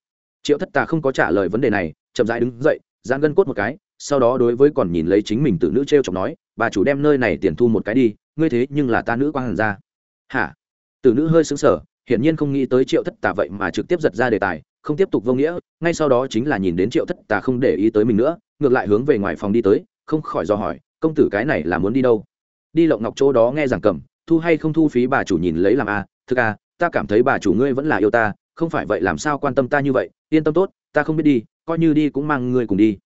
triệu thất tà không có trả lời vấn đề này, chậm rãi đứng dậy, giang gân cốt một cái, sau đó đối với còn nhìn lấy chính mình từ nữ t r e o chọc nói, bà chủ đem nơi này tiền thu một cái đi, ngươi thế nhưng là ta nữ quang hàn ra hả? Từ nữ hơi xứng sở hiển nhiên không nghĩ tới triệu thất tà vậy mà trực tiếp giật ra đề tài không tiếp tục vô nghĩa ngay sau đó chính là nhìn đến triệu thất tà không để ý tới mình nữa ngược lại hướng về ngoài phòng đi tới không khỏi do hỏi công tử cái này là muốn đi đâu? Đi lộng ngọc chỗ đó nghe giảng cầm thu hay không thu phí bà chủ nhìn lấy làm a à, thực a à, ta cảm thấy bà chủ ngươi vẫn là yêu ta không phải vậy làm sao quan tâm ta như vậy yên tâm tốt ta không biết đi coi như đi cũng mang ngươi cùng đi.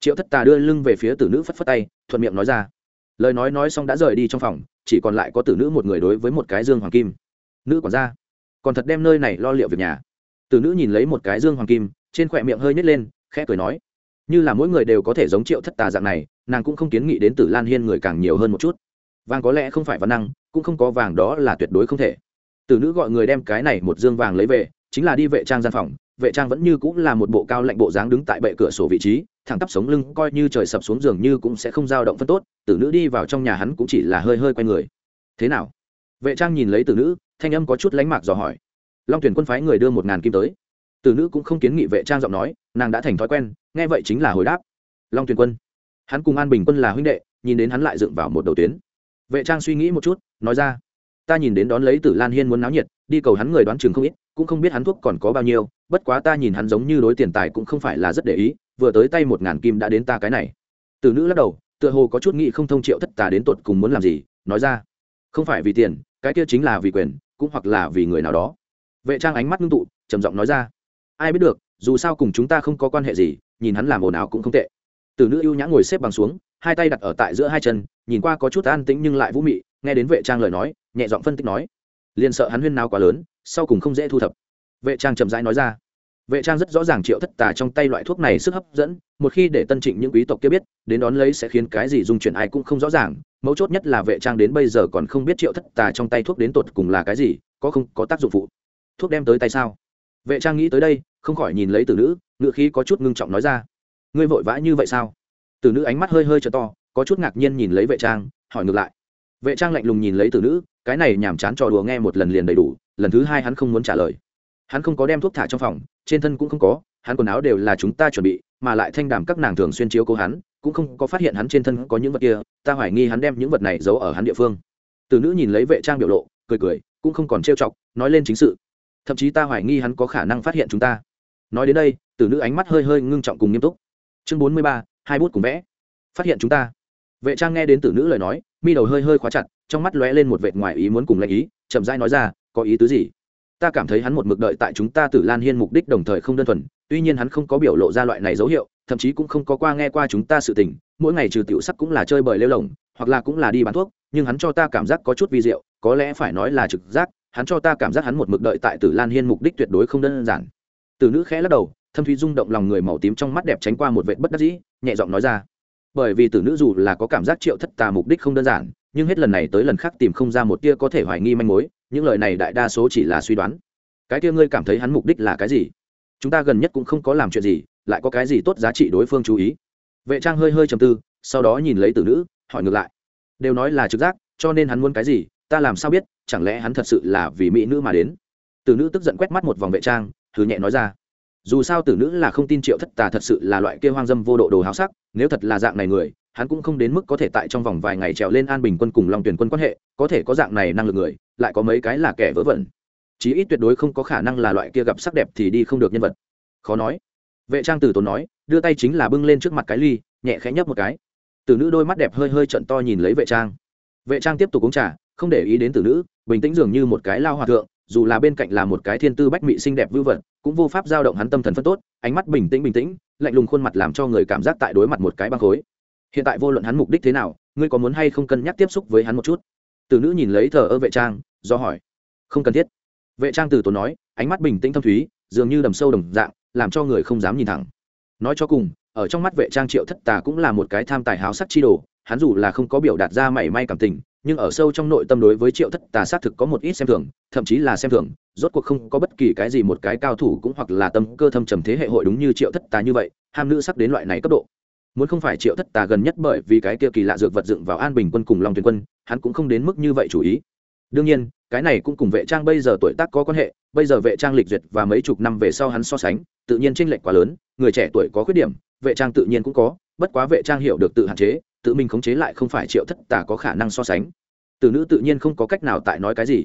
Triệu thất tà đưa lưng về phía tử nữ phất phất tay thuận miệng nói ra. Lời nói nói xong đã rời đi trong phòng chỉ còn lại có tử nữ một người đối với một cái dương hoàng kim. Nữ còn ra còn thật đem nơi này lo liệu việc nhà tử nữ nhìn lấy một cái dương hoàng kim, trên khỏe miệng hơi nhét lên, khẽ cười nói, như là mỗi người đều có thể giống triệu thất tà dạng này, nàng cũng không kiến nghị đến tử lan hiên người càng nhiều hơn một chút. Vàng có lẽ không phải văn năng, cũng không có vàng đó là tuyệt đối không thể. Tử nữ gọi người đem cái này một dương vàng lấy về, chính là đi vệ trang gian phòng, vệ trang vẫn như cũng là một bộ cao lạnh bộ dáng đứng tại bệ cửa sổ vị trí, thẳng tắp sống lưng coi như trời sập xuống giường như cũng sẽ không dao động phân tốt tử nữ đi vào trong nhà hắn cũng chỉ là hơi hơi quay người. Thế nào? Vệ trang nhìn lấy tử nữ, thanh âm có chút lánh mạc dò hỏi long tuyển quân phái người đưa một ngàn kim tới. Tử nữ cũng không kiến nghị vệ trang giọng nói, nàng đã thành thói quen, nghe vậy chính là hồi đáp. Long tuyển quân, hắn cùng an bình quân là huynh đệ, nhìn đến hắn lại dựng vào một đầu tuyến. Vệ trang suy nghĩ một chút, nói ra, ta nhìn đến đón lấy tử lan hiên muốn náo nhiệt, đi cầu hắn người đoán chừng không ít, cũng không biết hắn thuốc còn có bao nhiêu, bất quá ta nhìn hắn giống như đối tiền tài cũng không phải là rất để ý, vừa tới tay một ngàn kim đã đến ta cái này. Từ nữ lắc đầu, tựa hồ có chút nghĩ không thông triệu thất tà đến tột cùng muốn làm gì, nói ra, không phải vì tiền, cái kia chính là vì quyền, cũng hoặc là vì người nào đó vệ trang ánh mắt ngưng tụ, trầm giọng nói ra. Ai biết được, dù sao cùng chúng ta không có quan hệ gì, nhìn hắn làm ồn ào cũng không tệ. Từ nữ ưu nhã ngồi xếp bằng xuống, hai tay đặt ở tại giữa hai chân, nhìn qua có chút an tĩnh nhưng lại vũ mị, nghe đến vệ trang lời nói, nhẹ giọng phân tích nói. Liền sợ hắn huyên nào quá lớn, sau cùng không dễ thu thập. Vệ trang chậm rãi nói ra. Vệ trang rất rõ ràng triệu thất tà trong tay loại thuốc này sức hấp dẫn, một khi để tân trịnh những quý tộc kia biết, đến đón lấy sẽ khiến cái gì dung chuyển ai cũng không rõ ràng, mấu chốt nhất là vệ trang đến bây giờ còn không biết triệu thất tà trong tay thuốc đến tột cùng là cái gì, có không có tác dụng phụ thuốc đem tới tay sao? Vệ trang nghĩ tới đây, không khỏi nhìn lấy tử nữ ngựa khí có chút ngưng trọng nói ra. Ngươi vội vã như vậy sao? Tử nữ ánh mắt hơi hơi t to, có chút ngạc nhiên nhìn lấy vệ trang, hỏi ngược lại. Vệ trang lạnh lùng nhìn lấy tử nữ, cái này nhàm chán trò đùa nghe một lần liền đầy đủ, lần thứ hai hắn không muốn trả lời. Hắn không có đem thuốc thả trong phòng, trên thân cũng không có, hắn quần áo đều là chúng ta chuẩn bị, mà lại thanh đàm các nàng thường xuyên chiếu cố hắn, cũng không có phát hiện hắn trên thân có những vật kia, ta hoài nghi hắn đem những vật này giấu ở hắn địa phương. Từ nữ nhìn lấy vệ trang biểu lộ, cười cười, cũng không còn trêu chọc, nói lên chính sự thậm chí ta hoài nghi hắn có khả năng phát hiện chúng ta. Nói đến đây, tử nữ ánh mắt hơi hơi ngưng trọng cùng nghiêm túc. Chương bốn mươi ba, hai bút cùng vẽ. Phát hiện chúng ta. Vệ trang nghe đến tử nữ lời nói, mi đầu hơi hơi khóa chặt, trong mắt lóe lên một vệt ngoài ý muốn cùng lệnh ý, chậm rãi nói ra, có ý tứ gì? Ta cảm thấy hắn một mực đợi tại chúng ta tử lan hiên mục đích đồng thời không đơn thuần, tuy nhiên hắn không có biểu lộ ra loại này dấu hiệu, thậm chí cũng không có qua nghe qua chúng ta sự tình, mỗi ngày trừ tiểu sắc cũng là chơi bời lêu lồng, hoặc là cũng là đi bán thuốc, nhưng hắn cho ta cảm giác có chút vi diệu, có lẽ phải nói là trực giác hắn cho ta cảm giác hắn một mực đợi tại tử lan hiên mục đích tuyệt đối không đơn giản. Tử nữ khẽ lắc đầu, thâm thúy rung động lòng người màu tím trong mắt đẹp tránh qua một vệ bất đắc dĩ, nhẹ giọng nói ra. Bởi vì tử nữ dù là có cảm giác triệu thất tà mục đích không đơn giản, nhưng hết lần này tới lần khác tìm không ra một tia có thể hoài nghi manh mối, những lời này đại đa số chỉ là suy đoán. Cái tia ngươi cảm thấy hắn mục đích là cái gì? Chúng ta gần nhất cũng không có làm chuyện gì, lại có cái gì tốt giá trị đối phương chú ý? Vệ trang hơi hơi trầm tư, sau đó nhìn lấy tử nữ, hỏi ngược lại. Đều nói là trực giác, cho nên hắn muốn cái gì ta làm sao biết, chẳng lẽ hắn thật sự là vì mỹ nữ mà đến? Tử nữ tức giận quét mắt một vòng vệ trang thứ nhẹ nói ra. Dù sao tử nữ là không tin triệu thất tà thật sự là loại kia hoang dâm vô độ đồ háo sắc, nếu thật là dạng này người, hắn cũng không đến mức có thể tại trong vòng vài ngày trèo lên an bình quân cùng lòng tuyển quân quan hệ, có thể có dạng này năng lực người, lại có mấy cái là kẻ vớ vẩn. Chí ít tuyệt đối không có khả năng là loại kia gặp sắc đẹp thì đi không được nhân vật. Khó nói. Vệ trang tử tốn nói, đưa tay chính là bưng lên trước mặt cái ly, nhẹ khẽ nhấp một cái. Tử nữ đôi mắt đẹp hơi hơi trận to nhìn lấy vệ trang. Vệ trang tiếp tục uống trà không để ý đến tử nữ, bình tĩnh dường như một cái lao hòa thượng, dù là bên cạnh là một cái thiên tư bách mị xinh đẹp vư vật, cũng vô pháp giao động hắn tâm thần phân tốt, ánh mắt bình tĩnh bình tĩnh, lạnh lùng khuôn mặt làm cho người cảm giác tại đối mặt một cái băng khối. Hiện tại vô luận hắn mục đích thế nào, ngươi có muốn hay không cân nhắc tiếp xúc với hắn một chút? Tử nữ nhìn lấy thờ ơ vệ trang, do hỏi. Không cần thiết. Vệ trang từ tốn nói, ánh mắt bình tĩnh thâm thúy, dường như đầm sâu đồng dạng, làm cho người không dám nhìn thẳng. Nói cho cùng, ở trong mắt vệ trang triệu thất tà cũng là một cái tham tài háo sắc chi đồ, hắn dù là không có biểu đạt ra mảy may cảm tình nhưng ở sâu trong nội tâm đối với triệu thất tà xác thực có một ít xem thường, thậm chí là xem thường, rốt cuộc không có bất kỳ cái gì một cái cao thủ cũng hoặc là tâm cơ thâm trầm thế hệ hội đúng như triệu thất tà như vậy, ham nữ sắc đến loại này cấp độ. Muốn không phải triệu thất tà gần nhất bởi vì cái kia kỳ lạ dược vật dựng vào an bình quân cùng long tuyển quân, hắn cũng không đến mức như vậy chủ ý. Đương nhiên, cái này cũng cùng vệ trang bây giờ tuổi tác có quan hệ, bây giờ vệ trang lịch duyệt và mấy chục năm về sau hắn so sánh, tự nhiên tranh lệch quá lớn, người trẻ tuổi có khuyết điểm, vệ trang tự nhiên cũng có, bất quá vệ trang hiểu được tự hạn chế tự mình khống chế lại không phải triệu thất tà có khả năng so sánh. Tử nữ tự nhiên không có cách nào tại nói cái gì.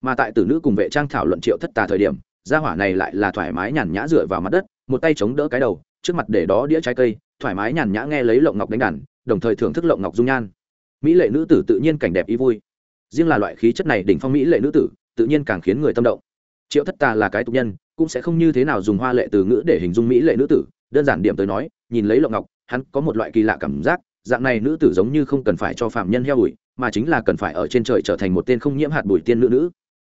Mà tại tử nữ cùng vệ trang thảo luận triệu thất tà thời điểm, gia hỏa này lại là thoải mái nhàn nhã dựa vào mặt đất, một tay chống đỡ cái đầu, trước mặt để đó đĩa trái cây, thoải mái nhàn nhã nghe lấy lộng ngọc đánh đàn, đồng thời thưởng thức lộng ngọc dung nhan. Mỹ lệ nữ tử tự nhiên cảnh đẹp ý vui. Riêng là loại khí chất này đỉnh phong mỹ lệ nữ tử, tự nhiên càng khiến người tâm động. Triệu thất tà là cái tục nhân, cũng sẽ không như thế nào dùng hoa lệ từ ngữ để hình dung mỹ lệ nữ tử. Đơn giản điểm tới nói, nhìn lấy lộng ngọc, hắn có một loại kỳ lạ cảm giác dạng này nữ tử giống như không cần phải cho phạm nhân heo ủi, mà chính là cần phải ở trên trời trở thành một tên không nhiễm hạt bụi tiên nữ nữ.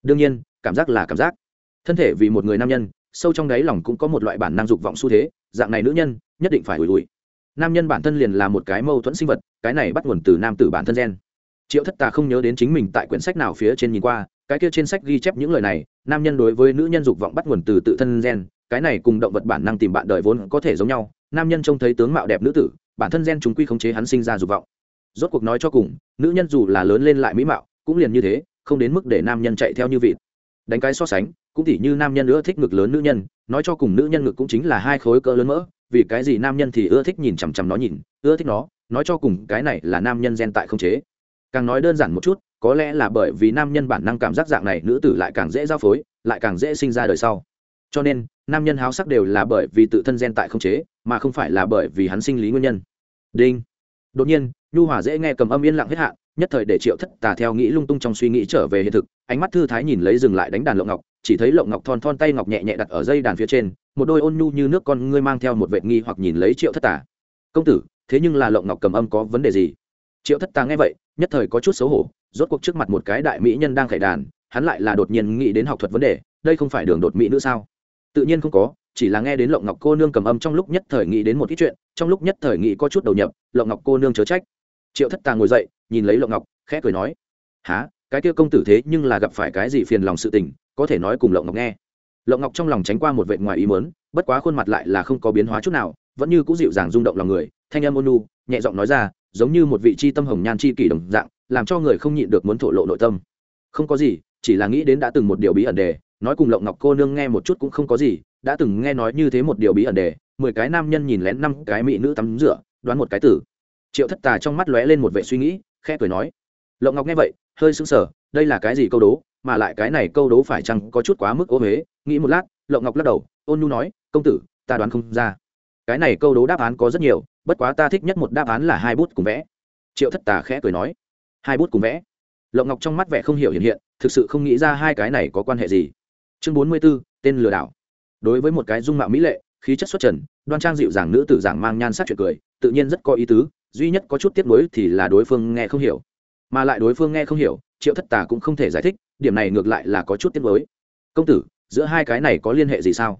Đương nhiên, cảm giác là cảm giác. Thân thể vì một người nam nhân, sâu trong đáy lòng cũng có một loại bản năng dục vọng xu thế, dạng này nữ nhân, nhất định phải ủi ủi. Nam nhân bản thân liền là một cái mâu thuẫn sinh vật, cái này bắt nguồn từ nam tử bản thân gen. Triệu thất tà không nhớ đến chính mình tại quyển sách nào phía trên nhìn qua, cái kia trên sách ghi chép những lời này, nam nhân đối với nữ nhân dục vọng bắt nguồn từ tự thân gen, cái này cùng động vật bản năng tìm bạn đời vốn có thể giống nhau, nam nhân trông thấy tướng mạo đẹp nữ tử bản thân gen chúng quy khống chế hắn sinh ra dục vọng. Rốt cuộc nói cho cùng, nữ nhân dù là lớn lên lại mỹ mạo, cũng liền như thế, không đến mức để nam nhân chạy theo như vịt. Đánh cái so sánh, cũng tỉ như nam nhân nữa thích ngực lớn nữ nhân, nói cho cùng nữ nhân ngực cũng chính là hai khối cỡ lớn mỡ, vì cái gì nam nhân thì ưa thích nhìn chằm chằm nó nhìn, ưa thích nó, nói cho cùng cái này là nam nhân gen tại không chế. Càng nói đơn giản một chút, có lẽ là bởi vì nam nhân bản năng cảm giác dạng này nữ tử lại càng dễ giao phối, lại càng dễ sinh ra đời sau cho nên, nam nhân háo sắc đều là bởi vì tự thân gen tại không chế, mà không phải là bởi vì hắn sinh lý nguyên nhân. Đinh. Đột nhiên, nhu hòa dễ nghe cầm âm yên lặng hết hạn, nhất thời để triệu thất tà theo nghĩ lung tung trong suy nghĩ trở về hiện thực, ánh mắt thư thái nhìn lấy dừng lại đánh đàn lộng ngọc, chỉ thấy lộng ngọc thon thon tay ngọc nhẹ nhẹ đặt ở dây đàn phía trên, một đôi ôn nhu như nước con ngươi mang theo một vệ nghi hoặc nhìn lấy triệu thất tà. Công tử, thế nhưng là lộng ngọc cầm âm có vấn đề gì? Triệu thất tà nghe vậy, nhất thời có chút xấu hổ, rốt cuộc trước mặt một cái đại mỹ nhân đang khải đàn, hắn lại là đột nhiên nghĩ đến học thuật vấn đề, đây không phải đường đột mỹ nữa sao? Tự nhiên không có, chỉ là nghe đến lộng ngọc cô nương cầm âm trong lúc nhất thời nghĩ đến một ít chuyện, trong lúc nhất thời nghĩ có chút đầu nhập, lộng ngọc cô nương chớ trách. Triệu thất tà ngồi dậy, nhìn lấy lộng ngọc, khẽ cười nói há cái kia công tử thế nhưng là gặp phải cái gì phiền lòng sự tình, có thể nói cùng lộng ngọc nghe. Lộng ngọc trong lòng tránh qua một vệ ngoài ý mớn bất quá khuôn mặt lại là không có biến hóa chút nào, vẫn như cũng dịu dàng rung động lòng người, thanh âm ôn nu nhẹ giọng nói ra, giống như một vị chi tâm hồng nhan chi kỷ đồng dạng, làm cho người không nhịn được muốn thổ lộ nội tâm. Không có gì, chỉ là nghĩ đến đã từng một điều bí ẩn đề nói cùng lộng ngọc cô nương nghe một chút cũng không có gì, đã từng nghe nói như thế một điều bí ẩn đề, mười cái nam nhân nhìn lén năm cái mỹ nữ tắm rửa, đoán một cái tử. Triệu thất tà trong mắt lóe lên một vệ suy nghĩ, khẽ cười nói, lộng ngọc nghe vậy, hơi sững sờ, đây là cái gì câu đố, mà lại cái này câu đố phải chăng có chút quá mức ô huế nghĩ một lát, lộng ngọc lắc đầu, ôn nhu nói, công tử, ta đoán không ra. Cái này câu đố đáp án có rất nhiều, bất quá ta thích nhất một đáp án là hai bút cùng vẽ. Triệu thất tà khẽ cười nói, hai bút cùng vẽ. Lộng ngọc trong mắt vẻ không hiểu hiện hiện, thực sự không nghĩ ra hai cái này có quan hệ gì chương bốn mươi b ố tên lừa đảo. Đối với một cái dung mạo mỹ lệ, khí chất xuất trần, đoan trang dịu dàng nữ tử giảng mang nhan sắc chuyện cười, tự nhiên rất có ý tứ, duy nhất có chút tiếc nuối thì là đối phương nghe không hiểu. Mà lại đối phương nghe không hiểu, triệu thất tà cũng không thể giải thích, điểm này ngược lại là có chút tiếc nuối. Công tử, giữa hai cái này có liên hệ gì sao?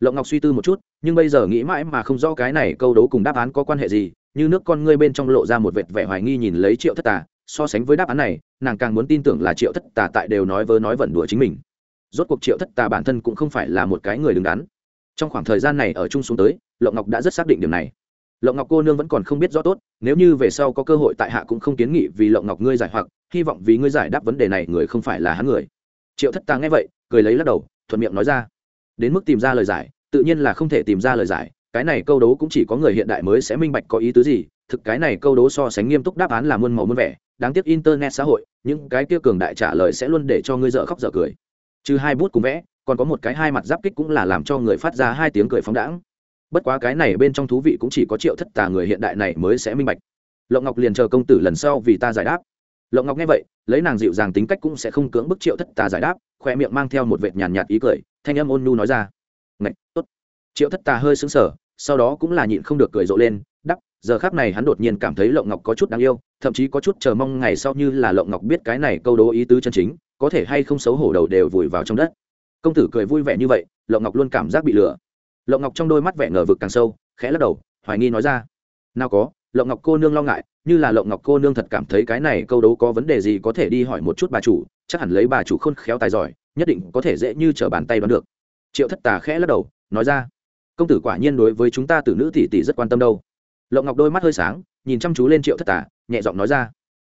Lộng ngọc suy tư một chút, nhưng bây giờ nghĩ mãi mà không rõ cái này câu đố cùng đáp án có quan hệ gì, như nước con ngươi bên trong lộ ra một vệt vẻ hoài nghi nhìn lấy triệu thất tà, so sánh với đáp án này, nàng càng muốn tin tưởng là triệu thất tà tại đều nói vớ nói vẩn đùa chính mình rốt cuộc triệu thất tà bản thân cũng không phải là một cái người đứng đắn. Trong khoảng thời gian này ở chung xuống tới, lộng ngọc đã rất xác định điểm này. Lộng ngọc cô nương vẫn còn không biết rõ tốt, nếu như về sau có cơ hội tại hạ cũng không kiến nghị vì lộng ngọc ngươi giải hoặc, hy vọng vì ngươi giải đáp vấn đề này người không phải là hắn người. Triệu thất tà nghe vậy, cười lấy lắc đầu, thuận miệng nói ra. Đến mức tìm ra lời giải, tự nhiên là không thể tìm ra lời giải, cái này câu đố cũng chỉ có người hiện đại mới sẽ minh bạch có ý tứ gì, thực cái này câu đố so sánh nghiêm túc đáp án là muôn màu muôn vẻ, đáng tiếc internet xã hội, những cái kia cường đại trả lời sẽ luôn để cho ngươi dở khóc dở cười trừ hai bút cùng vẽ còn có một cái hai mặt giáp kích cũng là làm cho người phát ra hai tiếng cười phóng đãng. Bất quá cái này bên trong thú vị cũng chỉ có triệu thất tà người hiện đại này mới sẽ minh bạch. Lộng ngọc liền chờ công tử lần sau vì ta giải đáp. Lộng ngọc nghe vậy lấy nàng dịu dàng tính cách cũng sẽ không cưỡng bức triệu thất tà giải đáp khoe miệng mang theo một vệt nhàn nhạt, nhạt ý cười thanh âm ôn nhu nói ra. Ngạch tốt. Triệu thất tà hơi xứng sở sau đó cũng là nhịn không được cười rộ lên đắp giờ khác này hắn đột nhiên cảm thấy lộng ngọc có chút đáng yêu thậm chí có chút chờ mong ngày sau như là lộng ngọc biết cái này câu đố ý tứ chân chính có thể hay không xấu hổ đầu đều vùi vào trong đất. Công tử cười vui vẻ như vậy lộng ngọc luôn cảm giác bị lừa. Lộng ngọc trong đôi mắt vẻ ngờ vực càng sâu, khẽ lắc đầu, hoài nghi nói ra. Nào có lộng ngọc cô nương lo ngại, như là lộng ngọc cô nương thật cảm thấy cái này câu đấu có vấn đề gì có thể đi hỏi một chút bà chủ, chắc hẳn lấy bà chủ khôn khéo tài giỏi, nhất định có thể dễ như t r ở bàn tay đoán được. Triệu thất tà khẽ lắc đầu, nói ra. Công tử quả nhiên đối với chúng ta từ nữ tỷ tỷ rất quan tâm đâu. Lộng ngọc đôi mắt hơi sáng, nhìn chăm chú lên triệu thất tà, nhẹ giọng nói ra.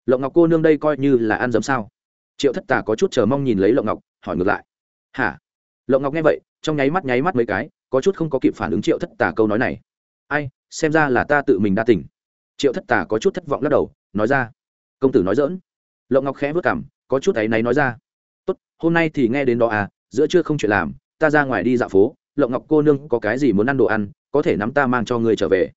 Lộng ngọc cô nương đây coi như là ăn dấm sao? Triệu thất tà có chút chờ mong nhìn lấy lộng ngọc, hỏi ngược lại. Hả? Lộng ngọc nghe vậy, trong nháy mắt nháy mắt mấy cái, có chút không có kịp phản ứng triệu thất tà câu nói này. Ai, xem ra là ta tự mình đa tỉnh triệu thất tà có chút thất vọng lắc đầu, nói ra. Công tử nói dỡn lộng ngọc khẽ vất cảm có chút áy náy nói ra. Tốt, hôm nay thì nghe đến đó à giữa trưa không chuyện làm, ta ra ngoài đi dạo phố, lộng ngọc cô nương có cái gì muốn ăn đồ ăn, có thể nắm ta mang cho người trở về.